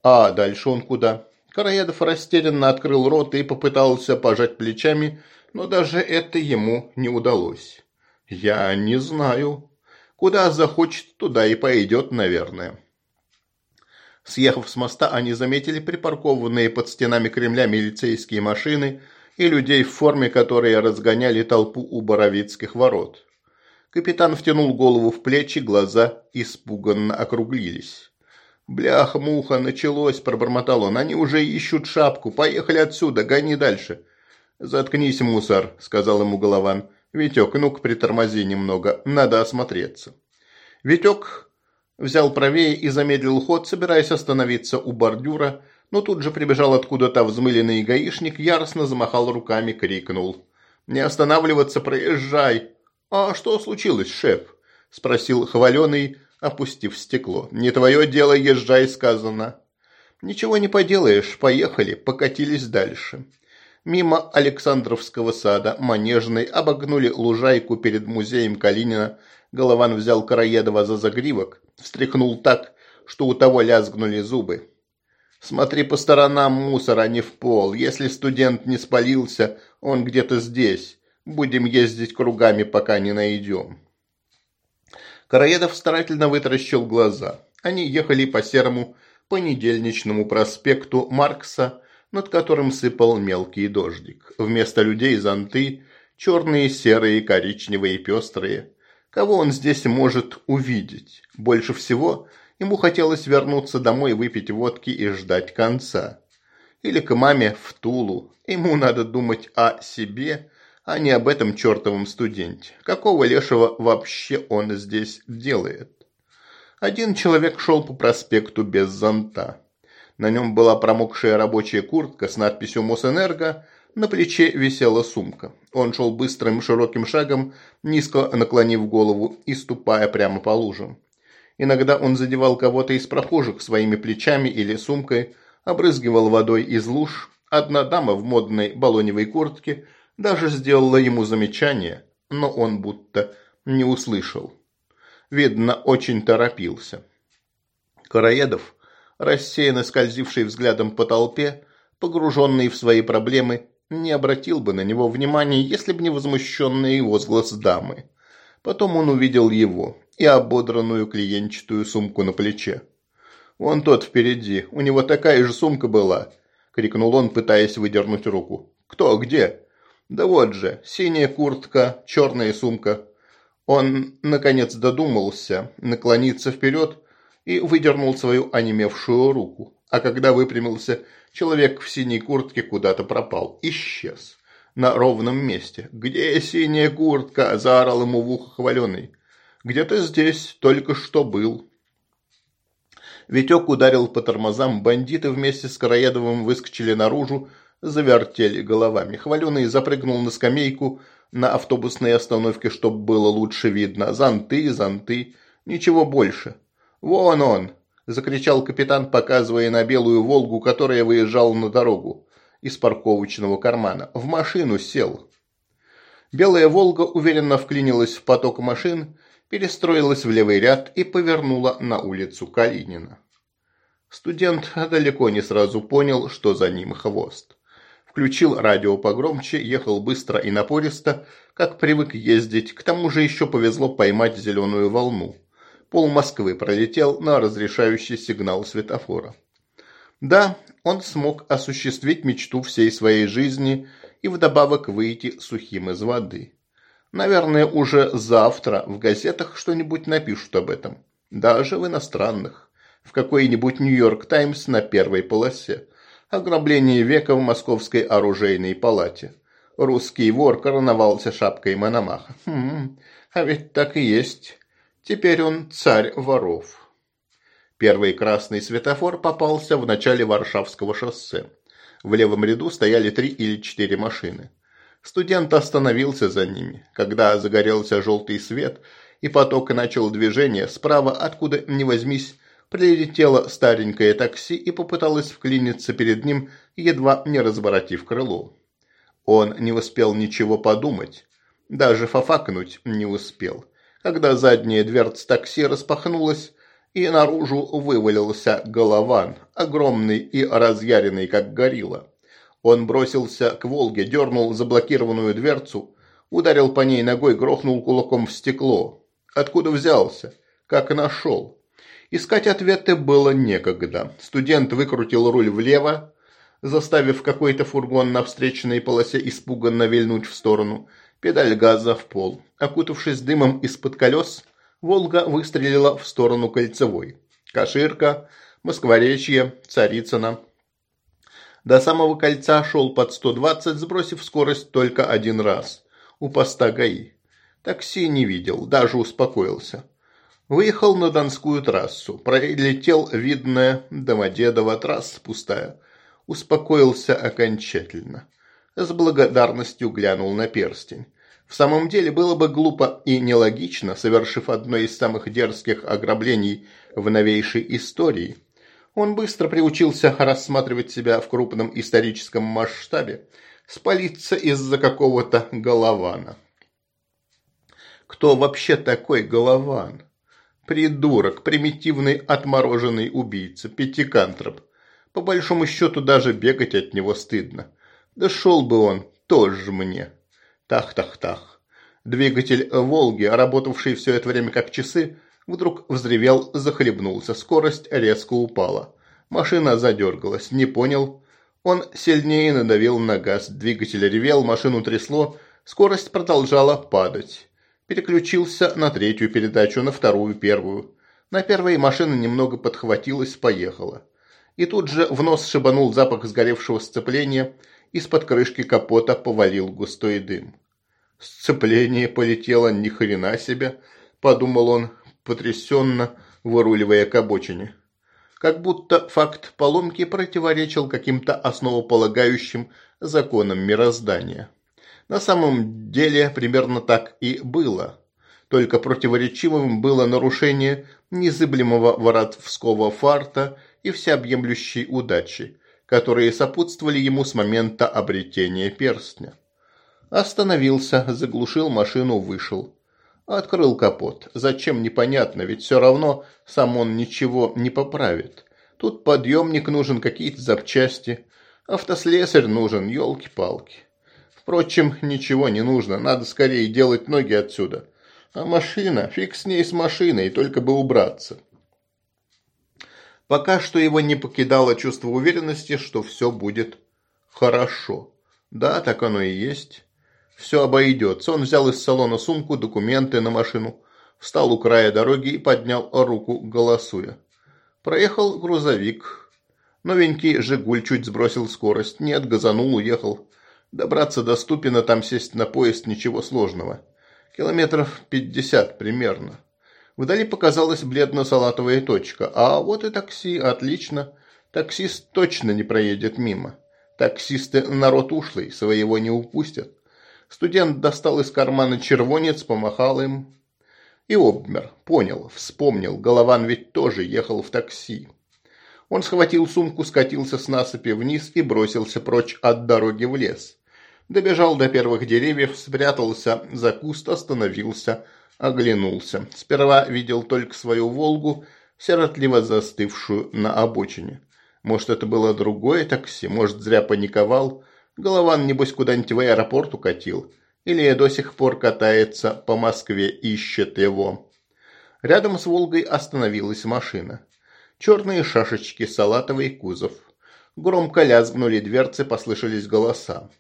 А дальше он куда? Караедов растерянно открыл рот и попытался пожать плечами, но даже это ему не удалось. «Я не знаю. Куда захочет, туда и пойдет, наверное». Съехав с моста, они заметили припаркованные под стенами Кремля милицейские машины и людей в форме, которые разгоняли толпу у Боровицких ворот. Капитан втянул голову в плечи, глаза испуганно округлились. «Бляха-муха, началось!» – пробормотал он. «Они уже ищут шапку. Поехали отсюда, гони дальше!» «Заткнись, мусор!» – сказал ему Голован. «Витек, ну-ка притормози немного, надо осмотреться». Витек взял правее и замедлил ход, собираясь остановиться у бордюра, но тут же прибежал откуда-то взмыленный гаишник, яростно замахал руками, крикнул. «Не останавливаться, проезжай!» «А что случилось, шеф?» – спросил Хваленый, опустив стекло. «Не твое дело, езжай», – сказано. «Ничего не поделаешь, поехали, покатились дальше». Мимо Александровского сада, Манежной, обогнули лужайку перед музеем Калинина. Голован взял Караедова за загривок, встряхнул так, что у того лязгнули зубы. «Смотри по сторонам мусора, не в пол. Если студент не спалился, он где-то здесь. Будем ездить кругами, пока не найдем. Караедов старательно вытаращил глаза. Они ехали по серому понедельничному проспекту Маркса, над которым сыпал мелкий дождик. Вместо людей зонты черные, серые, коричневые, пестрые. Кого он здесь может увидеть? Больше всего ему хотелось вернуться домой, выпить водки и ждать конца. Или к маме в Тулу. Ему надо думать о себе а не об этом чертовом студенте. Какого лешего вообще он здесь делает? Один человек шел по проспекту без зонта. На нем была промокшая рабочая куртка с надписью «Мосэнерго», на плече висела сумка. Он шел быстрым широким шагом, низко наклонив голову и ступая прямо по лужам. Иногда он задевал кого-то из прохожих своими плечами или сумкой, обрызгивал водой из луж. Одна дама в модной балоневой куртке – даже сделала ему замечание, но он будто не услышал. Видно, очень торопился. Короедов, рассеянно скользивший взглядом по толпе, погруженный в свои проблемы, не обратил бы на него внимания, если бы не возмущенный возглас дамы. Потом он увидел его и ободранную клиенчатую сумку на плече. «Вон тот впереди, у него такая же сумка была!» – крикнул он, пытаясь выдернуть руку. «Кто? Где?» Да вот же, синяя куртка, черная сумка. Он, наконец, додумался наклониться вперед и выдернул свою онемевшую руку. А когда выпрямился, человек в синей куртке куда-то пропал, исчез. На ровном месте. «Где синяя куртка?» – заорал ему в ухо хваленый. «Где то здесь? Только что был». Витек ударил по тормозам, бандиты вместе с Караедовым выскочили наружу, завертели головами. Хваленый запрыгнул на скамейку на автобусной остановке, чтобы было лучше видно. Зонты, зонты, ничего больше. «Вон он!» – закричал капитан, показывая на белую «Волгу», которая выезжала на дорогу из парковочного кармана. «В машину сел!» Белая «Волга» уверенно вклинилась в поток машин, перестроилась в левый ряд и повернула на улицу Калинина. Студент далеко не сразу понял, что за ним хвост. Включил радио погромче, ехал быстро и напористо, как привык ездить, к тому же еще повезло поймать зеленую волну. Пол Москвы пролетел на разрешающий сигнал светофора. Да, он смог осуществить мечту всей своей жизни и вдобавок выйти сухим из воды. Наверное, уже завтра в газетах что-нибудь напишут об этом. Даже в иностранных. В какой-нибудь «Нью-Йорк Таймс» на первой полосе. Ограбление века в московской оружейной палате. Русский вор короновался шапкой Мономаха. Хм, а ведь так и есть. Теперь он царь воров. Первый красный светофор попался в начале Варшавского шоссе. В левом ряду стояли три или четыре машины. Студент остановился за ними. Когда загорелся желтый свет и поток начал движение, справа, откуда ни возьмись, прилетело старенькое такси и попыталось вклиниться перед ним, едва не разворотив крыло. Он не успел ничего подумать, даже фафакнуть не успел, когда задняя дверца такси распахнулась, и наружу вывалился Голован, огромный и разъяренный, как горилла. Он бросился к «Волге», дернул заблокированную дверцу, ударил по ней ногой, грохнул кулаком в стекло. Откуда взялся? Как нашел? Искать ответы было некогда. Студент выкрутил руль влево, заставив какой-то фургон на встречной полосе испуганно вильнуть в сторону. Педаль газа в пол. Окутавшись дымом из-под колес, «Волга» выстрелила в сторону кольцевой. Каширка, Москворечье, Царицына. До самого кольца шел под 120, сбросив скорость только один раз. У поста ГАИ. Такси не видел, даже успокоился. Выехал на Донскую трассу, пролетел видное Домодедово, трасса пустая. Успокоился окончательно. С благодарностью глянул на перстень. В самом деле было бы глупо и нелогично, совершив одно из самых дерзких ограблений в новейшей истории. Он быстро приучился рассматривать себя в крупном историческом масштабе, спалиться из-за какого-то голована. Кто вообще такой голован? Придурок, примитивный отмороженный убийца, пятикантроп. По большому счету даже бегать от него стыдно. Да шел бы он, тоже мне. Тах-тах-тах. Двигатель «Волги», работавший все это время как часы, вдруг взревел, захлебнулся, скорость резко упала. Машина задергалась, не понял. Он сильнее надавил на газ, двигатель ревел, машину трясло, скорость продолжала падать переключился на третью передачу, на вторую, первую. На первой машина немного подхватилась, поехала. И тут же в нос шибанул запах сгоревшего сцепления, из-под крышки капота повалил густой дым. «Сцепление полетело ни хрена себе», – подумал он, потрясенно выруливая к обочине. Как будто факт поломки противоречил каким-то основополагающим законам мироздания. На самом деле примерно так и было. Только противоречивым было нарушение незыблемого воровского фарта и всеобъемлющей удачи, которые сопутствовали ему с момента обретения перстня. Остановился, заглушил машину, вышел. Открыл капот. Зачем, непонятно, ведь все равно сам он ничего не поправит. Тут подъемник нужен, какие-то запчасти. Автослесарь нужен, елки-палки. Впрочем, ничего не нужно, надо скорее делать ноги отсюда. А машина, фиг с ней с машиной, только бы убраться. Пока что его не покидало чувство уверенности, что все будет хорошо. Да, так оно и есть. Все обойдется. Он взял из салона сумку, документы на машину, встал у края дороги и поднял руку, голосуя. Проехал грузовик. Новенький «Жигуль» чуть сбросил скорость. Нет, газанул, уехал. Добраться до Ступина, там сесть на поезд, ничего сложного. Километров пятьдесят примерно. Вдали показалась бледно-салатовая точка. А вот и такси, отлично. Таксист точно не проедет мимо. Таксисты народ ушлый, своего не упустят. Студент достал из кармана червонец, помахал им. И обмер. Понял, вспомнил, Голован ведь тоже ехал в такси. Он схватил сумку, скатился с насыпи вниз и бросился прочь от дороги в лес. Добежал до первых деревьев, спрятался за куст, остановился, оглянулся. Сперва видел только свою «Волгу», сиротливо застывшую на обочине. Может, это было другое такси, может, зря паниковал. Голован, небось, куда-нибудь в аэропорт укатил. Или до сих пор катается по Москве, ищет его. Рядом с «Волгой» остановилась машина. Черные шашечки, салатовый кузов. Громко лязгнули дверцы, послышались голоса.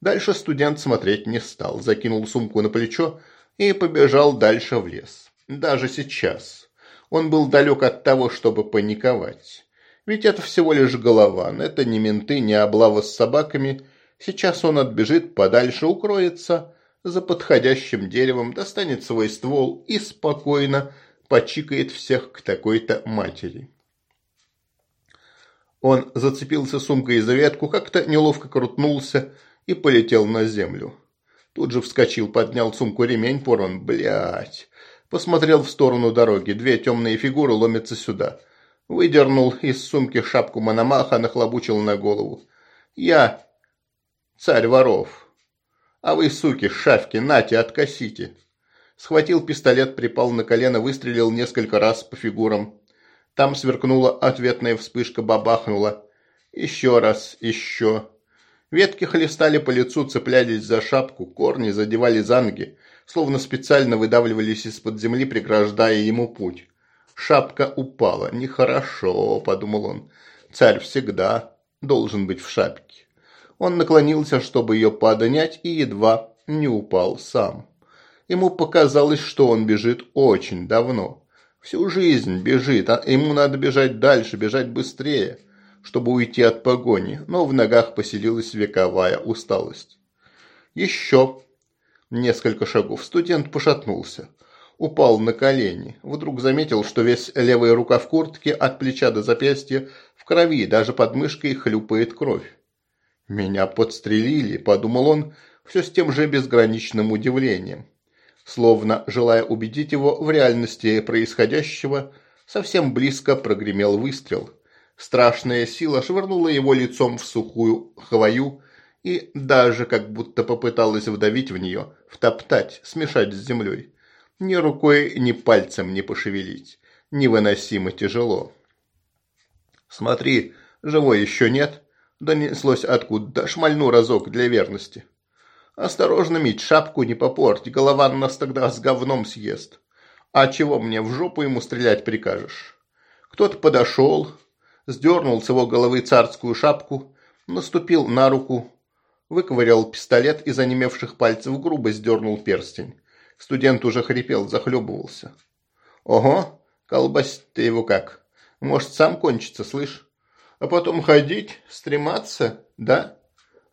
Дальше студент смотреть не стал, закинул сумку на плечо и побежал дальше в лес. Даже сейчас. Он был далек от того, чтобы паниковать. Ведь это всего лишь голован, это не менты, не облава с собаками. Сейчас он отбежит подальше, укроется за подходящим деревом, достанет свой ствол и спокойно почикает всех к такой-то матери. Он зацепился сумкой за ветку, как-то неловко крутнулся, и полетел на землю. Тут же вскочил, поднял сумку ремень, порван, блять, Посмотрел в сторону дороги, две темные фигуры ломятся сюда. Выдернул из сумки шапку Мономаха, нахлобучил на голову. Я царь воров. А вы, суки, шавки, нате, откосите. Схватил пистолет, припал на колено, выстрелил несколько раз по фигурам. Там сверкнула ответная вспышка, бабахнула. Еще раз, еще. Ветки хлестали по лицу, цеплялись за шапку, корни задевали за ноги, словно специально выдавливались из-под земли, преграждая ему путь. Шапка упала. «Нехорошо», – подумал он. «Царь всегда должен быть в шапке». Он наклонился, чтобы ее поднять, и едва не упал сам. Ему показалось, что он бежит очень давно. Всю жизнь бежит, а ему надо бежать дальше, бежать быстрее – чтобы уйти от погони, но в ногах поселилась вековая усталость. «Еще!» Несколько шагов студент пошатнулся. Упал на колени. Вдруг заметил, что весь левая рука в куртке от плеча до запястья в крови, даже под мышкой хлюпает кровь. «Меня подстрелили», – подумал он, все с тем же безграничным удивлением. Словно, желая убедить его в реальности происходящего, совсем близко прогремел выстрел – Страшная сила швырнула его лицом в сухую хвою и даже как будто попыталась вдавить в нее, втоптать, смешать с землей. Ни рукой, ни пальцем не пошевелить. Невыносимо тяжело. «Смотри, живой еще нет?» Донеслось откуда шмальну разок для верности. «Осторожно, Мить, шапку не попорть, голован нас тогда с говном съест. А чего мне, в жопу ему стрелять прикажешь?» Кто-то подошел, сдернул с его головы царскую шапку, наступил на руку, выковырял пистолет из онемевших пальцев, грубо сдернул перстень. Студент уже хрипел, захлебывался. «Ого, колбасить ты его как! Может, сам кончится, слышь? А потом ходить, стрематься, да?»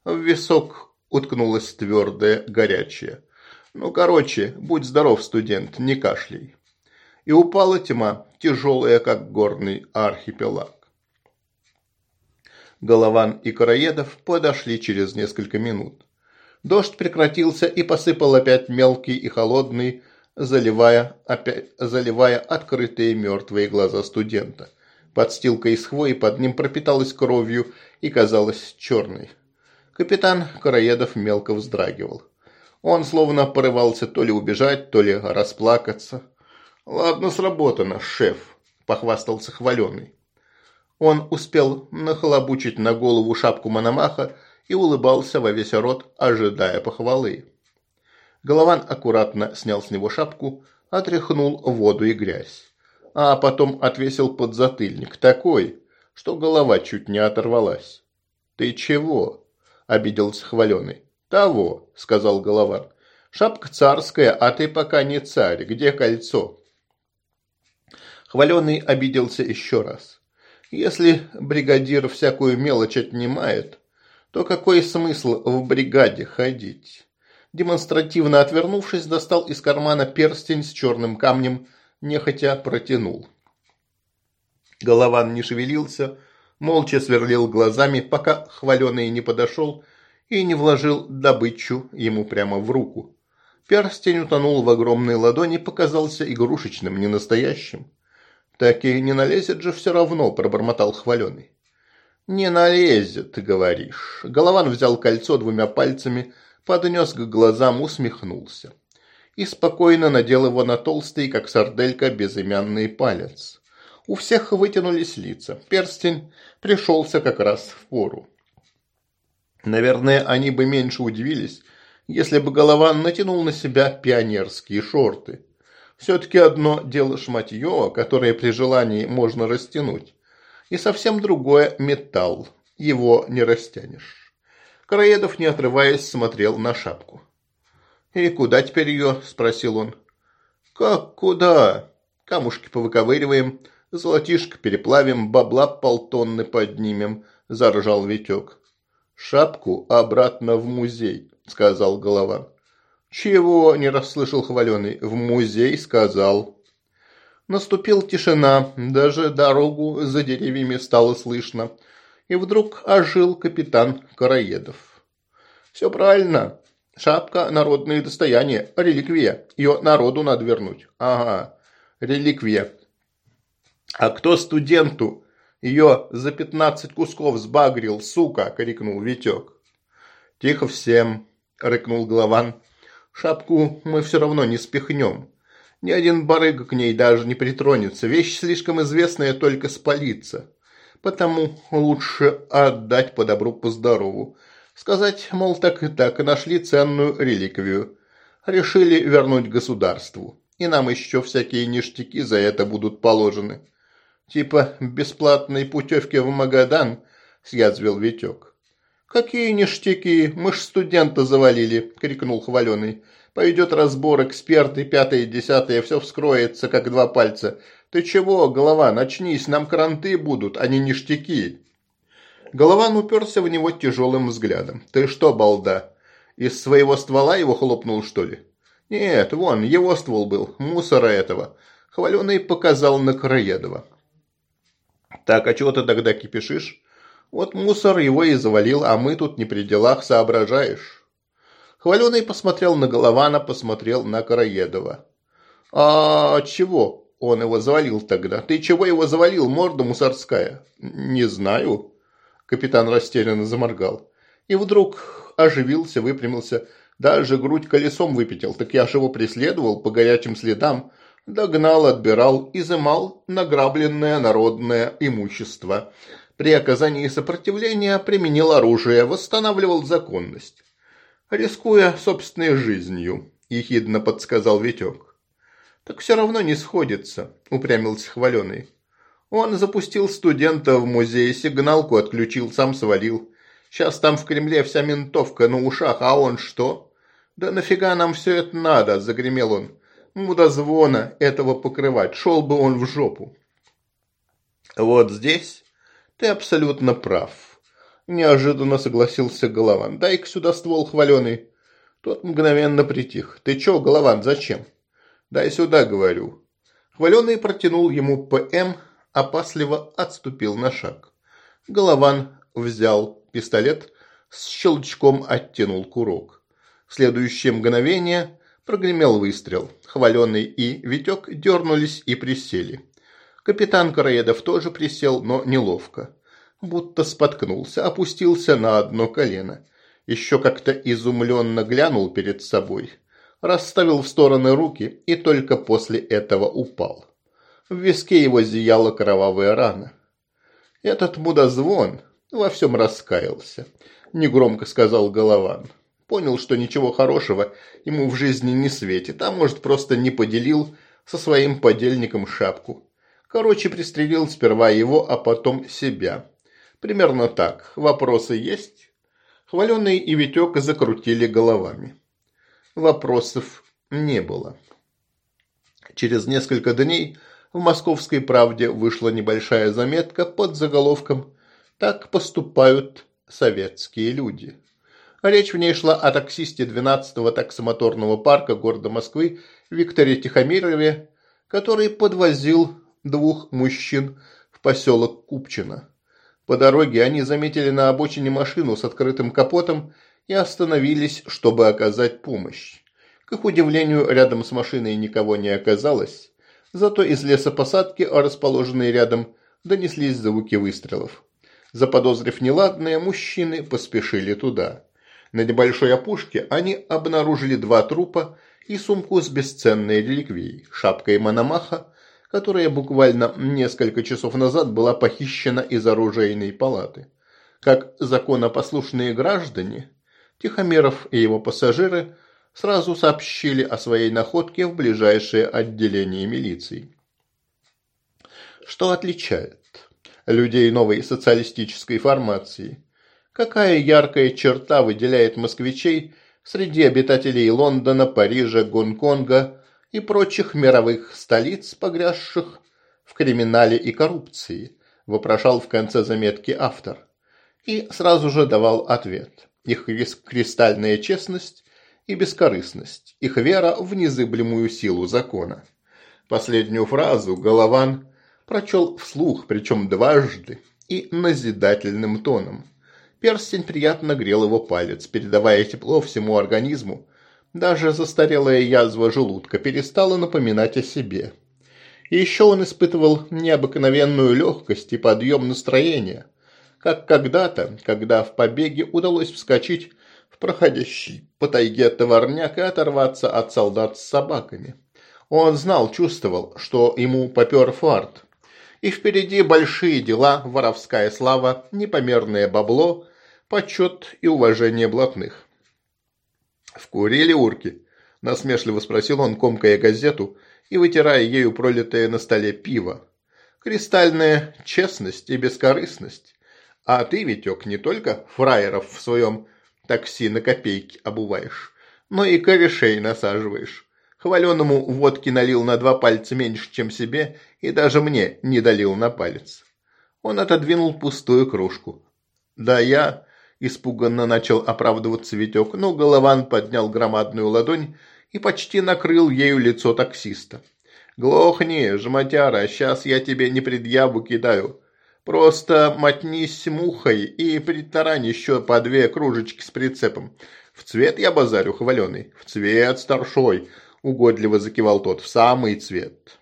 В висок уткнулась твердое, горячее. «Ну, короче, будь здоров, студент, не кашляй». И упала тьма, тяжелая, как горный архипелаг. Голован и Караедов подошли через несколько минут. Дождь прекратился и посыпал опять мелкий и холодный, заливая, опять, заливая открытые мертвые глаза студента. Подстилка из хвои под ним пропиталась кровью и казалась черной. Капитан Караедов мелко вздрагивал. Он словно порывался то ли убежать, то ли расплакаться. «Ладно, сработано, шеф», – похвастался хваленый. Он успел нахлобучить на голову шапку Мономаха и улыбался во весь рот, ожидая похвалы. Голован аккуратно снял с него шапку, отряхнул воду и грязь, а потом отвесил подзатыльник такой, что голова чуть не оторвалась. «Ты чего?» – обиделся хваленый. «Того», – сказал Голован. «Шапка царская, а ты пока не царь. Где кольцо?» Хваленый обиделся еще раз. Если бригадир всякую мелочь отнимает, то какой смысл в бригаде ходить? Демонстративно отвернувшись, достал из кармана перстень с черным камнем, нехотя протянул. Голован не шевелился, молча сверлил глазами, пока хваленый не подошел и не вложил добычу ему прямо в руку. Перстень утонул в огромной ладони, показался игрушечным, ненастоящим. «Такие не налезет же все равно», – пробормотал хваленый. «Не налезет, ты говоришь». Голован взял кольцо двумя пальцами, поднес к глазам, усмехнулся. И спокойно надел его на толстый, как сарделька, безымянный палец. У всех вытянулись лица. Перстень пришелся как раз в пору. Наверное, они бы меньше удивились, если бы Голован натянул на себя пионерские шорты – все-таки одно дело шматье, которое при желании можно растянуть, и совсем другое – металл, его не растянешь. Караедов, не отрываясь, смотрел на шапку. «И куда теперь ее?» – спросил он. «Как куда? Камушки повыковыриваем, золотишко переплавим, бабла полтонны поднимем», – заржал Витек. «Шапку обратно в музей», – сказал Голова. «Чего?» – не расслышал хваленый. «В музей», – сказал. Наступила тишина, даже дорогу за деревьями стало слышно. И вдруг ожил капитан Караедов. «Все правильно. Шапка – народное достояние, реликвия. Ее народу надо вернуть». «Ага, реликвия». «А кто студенту?» Ее за пятнадцать кусков сбагрил, сука!» – крикнул Витек. «Тихо всем!» – рыкнул Главан. Шапку мы все равно не спихнем. Ни один барыга к ней даже не притронется. Вещь слишком известная, только спалится. Потому лучше отдать по добру, по здорову. Сказать, мол, так и так, и нашли ценную реликвию. Решили вернуть государству. И нам еще всякие ништяки за это будут положены. Типа бесплатной путевки в Магадан, съязвил Витек. «Какие ништяки, мы ж студента завалили!» – крикнул Хваленый. «Пойдет разбор, эксперты, пятое, десятое, все вскроется, как два пальца. Ты чего, голова, начнись, нам кранты будут, а не ништяки!» Голован уперся в него тяжелым взглядом. «Ты что, балда, из своего ствола его хлопнул, что ли?» «Нет, вон, его ствол был, мусора этого». Хваленый показал на Краедова. «Так, а чего ты тогда кипишишь?» Вот мусор его и завалил, а мы тут не при делах соображаешь. Хваленый посмотрел на Голована, посмотрел на Караедова. «А чего он его завалил тогда? Ты чего его завалил, морда мусорская?» «Не знаю», – капитан растерянно заморгал. И вдруг оживился, выпрямился, даже грудь колесом выпятил. Так я же его преследовал по горячим следам, догнал, отбирал, изымал награбленное народное имущество. При оказании сопротивления применил оружие, восстанавливал законность. «Рискуя собственной жизнью», – ехидно подсказал Витек. «Так все равно не сходится», – упрямился Хваленый. «Он запустил студента в музей, сигналку отключил, сам свалил. Сейчас там в Кремле вся ментовка на ушах, а он что?» «Да нафига нам все это надо?» – загремел он. «Мудозвона этого покрывать, шел бы он в жопу». «Вот здесь», ты абсолютно прав. Неожиданно согласился Голован. Дай-ка сюда ствол хваленый. Тот мгновенно притих. Ты чё, Голован, зачем? Дай сюда, говорю. Хваленый протянул ему ПМ, опасливо отступил на шаг. Голован взял пистолет, с щелчком оттянул курок. В следующее мгновение прогремел выстрел. Хваленый и Витек дернулись и присели. Капитан Караедов тоже присел, но неловко. Будто споткнулся, опустился на одно колено. Еще как-то изумленно глянул перед собой. Расставил в стороны руки и только после этого упал. В виске его зияла кровавая рана. Этот мудозвон во всем раскаялся, негромко сказал Голован. Понял, что ничего хорошего ему в жизни не светит, а может просто не поделил со своим подельником шапку Короче, пристрелил сперва его, а потом себя. Примерно так. Вопросы есть? Хваленый и Витек закрутили головами. Вопросов не было. Через несколько дней в «Московской правде» вышла небольшая заметка под заголовком «Так поступают советские люди». Речь в ней шла о таксисте 12-го таксомоторного парка города Москвы Викторе Тихомирове, который подвозил двух мужчин в поселок Купчино. По дороге они заметили на обочине машину с открытым капотом и остановились, чтобы оказать помощь. К их удивлению, рядом с машиной никого не оказалось, зато из лесопосадки, расположенной рядом, донеслись звуки выстрелов. Заподозрив неладное, мужчины поспешили туда. На небольшой опушке они обнаружили два трупа и сумку с бесценной реликвией, шапкой Мономаха которая буквально несколько часов назад была похищена из оружейной палаты. Как законопослушные граждане, Тихомиров и его пассажиры сразу сообщили о своей находке в ближайшее отделение милиции. Что отличает людей новой социалистической формации? Какая яркая черта выделяет москвичей среди обитателей Лондона, Парижа, Гонконга, и прочих мировых столиц, погрязших в криминале и коррупции, вопрошал в конце заметки автор. И сразу же давал ответ. Их кристальная честность и бескорыстность, их вера в незыблемую силу закона. Последнюю фразу Голован прочел вслух, причем дважды, и назидательным тоном. Перстень приятно грел его палец, передавая тепло всему организму, даже застарелая язва желудка перестала напоминать о себе. И еще он испытывал необыкновенную легкость и подъем настроения, как когда-то, когда в побеге удалось вскочить в проходящий по тайге товарняк и оторваться от солдат с собаками. Он знал, чувствовал, что ему попер фарт. И впереди большие дела, воровская слава, непомерное бабло, почет и уважение блатных. «Вкурили урки?» – насмешливо спросил он, комкая газету и вытирая ею пролитое на столе пиво. «Кристальная честность и бескорыстность. А ты, Витек, не только фраеров в своем такси на копейки обуваешь, но и корешей насаживаешь. Хваленому водки налил на два пальца меньше, чем себе, и даже мне не долил на палец. Он отодвинул пустую кружку. Да я Испуганно начал оправдываться Витек, но Голован поднял громадную ладонь и почти накрыл ею лицо таксиста. «Глохни, жмотяра, сейчас я тебе не предъяву кидаю. Просто мотнись мухой и притарань еще по две кружечки с прицепом. В цвет я базарю, хваленый, в цвет старшой», — угодливо закивал тот, — «в самый цвет».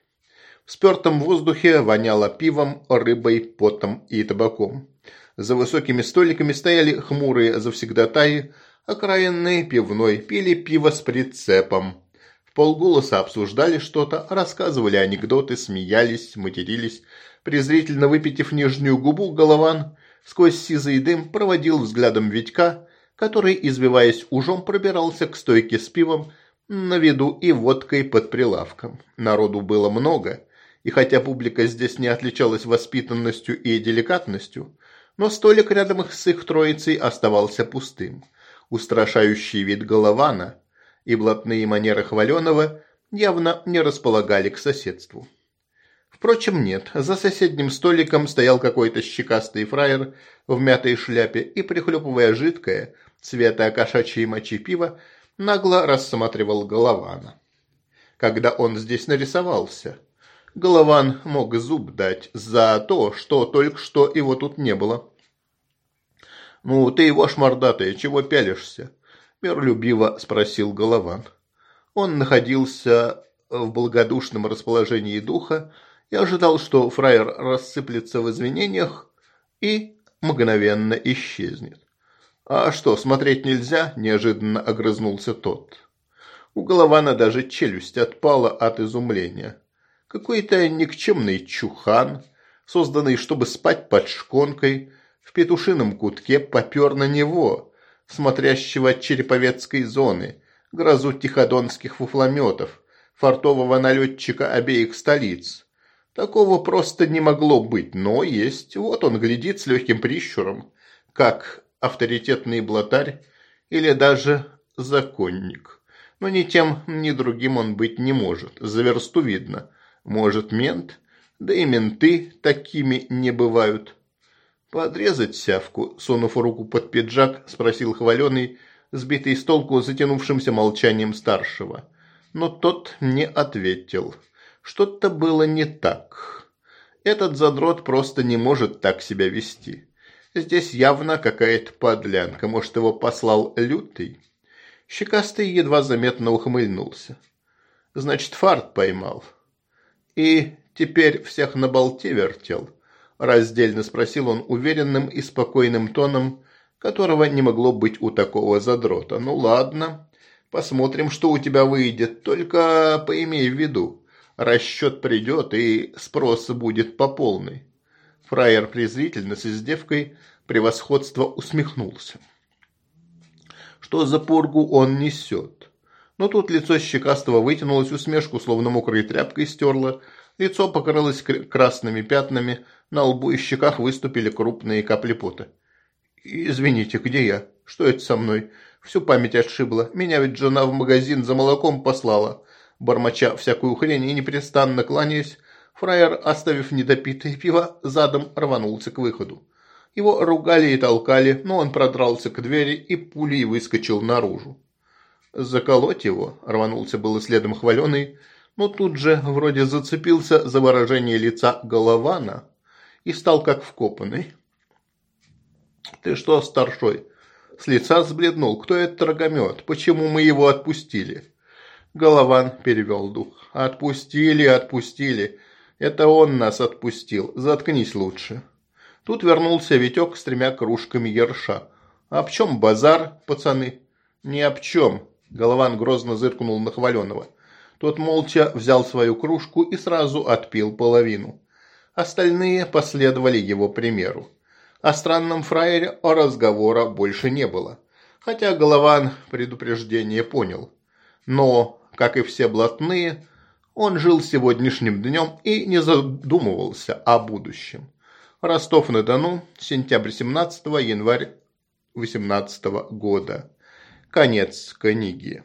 В спертом воздухе воняло пивом, рыбой, потом и табаком. За высокими столиками стояли хмурые завсегдатаи, окраинные пивной, пили пиво с прицепом. В полголоса обсуждали что-то, рассказывали анекдоты, смеялись, матерились. Презрительно выпитив нижнюю губу, Голован сквозь сизый дым проводил взглядом Витька, который, избиваясь ужом, пробирался к стойке с пивом, на виду и водкой под прилавком. Народу было много, и хотя публика здесь не отличалась воспитанностью и деликатностью, но столик рядом с их троицей оставался пустым. Устрашающий вид Голована и блатные манеры Хваленова явно не располагали к соседству. Впрочем, нет, за соседним столиком стоял какой-то щекастый фраер в мятой шляпе и, прихлюпывая жидкое, цвета кошачьей мочи пива, нагло рассматривал Голована. Когда он здесь нарисовался – Голован мог зуб дать за то, что только что его тут не было. «Ну, ты его шмордатый, чего пялишься?» – миролюбиво спросил Голован. Он находился в благодушном расположении духа и ожидал, что фраер рассыплется в извинениях и мгновенно исчезнет. «А что, смотреть нельзя?» – неожиданно огрызнулся тот. У Голована даже челюсть отпала от изумления. Какой-то никчемный чухан, созданный, чтобы спать под шконкой, в петушином кутке попер на него, смотрящего от череповецкой зоны, грозу тиходонских фуфлометов, фартового налетчика обеих столиц. Такого просто не могло быть, но есть. Вот он глядит с легким прищуром, как авторитетный блатарь или даже законник. Но ни тем, ни другим он быть не может, за версту видно – может, мент? Да и менты такими не бывают. «Подрезать сявку?» – сунув руку под пиджак, спросил хваленый, сбитый с толку затянувшимся молчанием старшего. Но тот не ответил. Что-то было не так. Этот задрот просто не может так себя вести. Здесь явно какая-то подлянка. Может, его послал лютый? Щекастый едва заметно ухмыльнулся. Значит, фарт поймал. «И теперь всех на болте вертел?» – раздельно спросил он уверенным и спокойным тоном, которого не могло быть у такого задрота. «Ну ладно, посмотрим, что у тебя выйдет, только поимей в виду, расчет придет и спрос будет по полной». Фраер презрительно с издевкой превосходство усмехнулся. «Что за пургу он несет? Но тут лицо щекастого вытянулось, усмешку словно мокрой тряпкой стерло, лицо покрылось красными пятнами, на лбу и щеках выступили крупные капли пота. «Извините, где я? Что это со мной? Всю память отшибло. Меня ведь жена в магазин за молоком послала». Бормоча всякую хрень и непрестанно кланяясь, фраер, оставив недопитое пиво, задом рванулся к выходу. Его ругали и толкали, но он продрался к двери и пулей выскочил наружу. «Заколоть его!» – рванулся было следом хваленый, но тут же вроде зацепился за выражение лица Голована и стал как вкопанный. «Ты что, старшой?» С лица сбледнул. «Кто этот рогомет? Почему мы его отпустили?» Голован перевел дух. «Отпустили, отпустили. Это он нас отпустил. Заткнись лучше». Тут вернулся Витек с тремя кружками ерша. «Об чем базар, пацаны?» «Ни об чем. Голован грозно зыркнул на Хваленова. Тот молча взял свою кружку и сразу отпил половину. Остальные последовали его примеру. О странном фраере о разговора больше не было. Хотя Голован предупреждение понял. Но, как и все блатные, он жил сегодняшним днем и не задумывался о будущем. Ростов-на-Дону, сентябрь 17 январь 18 года. Конец книги.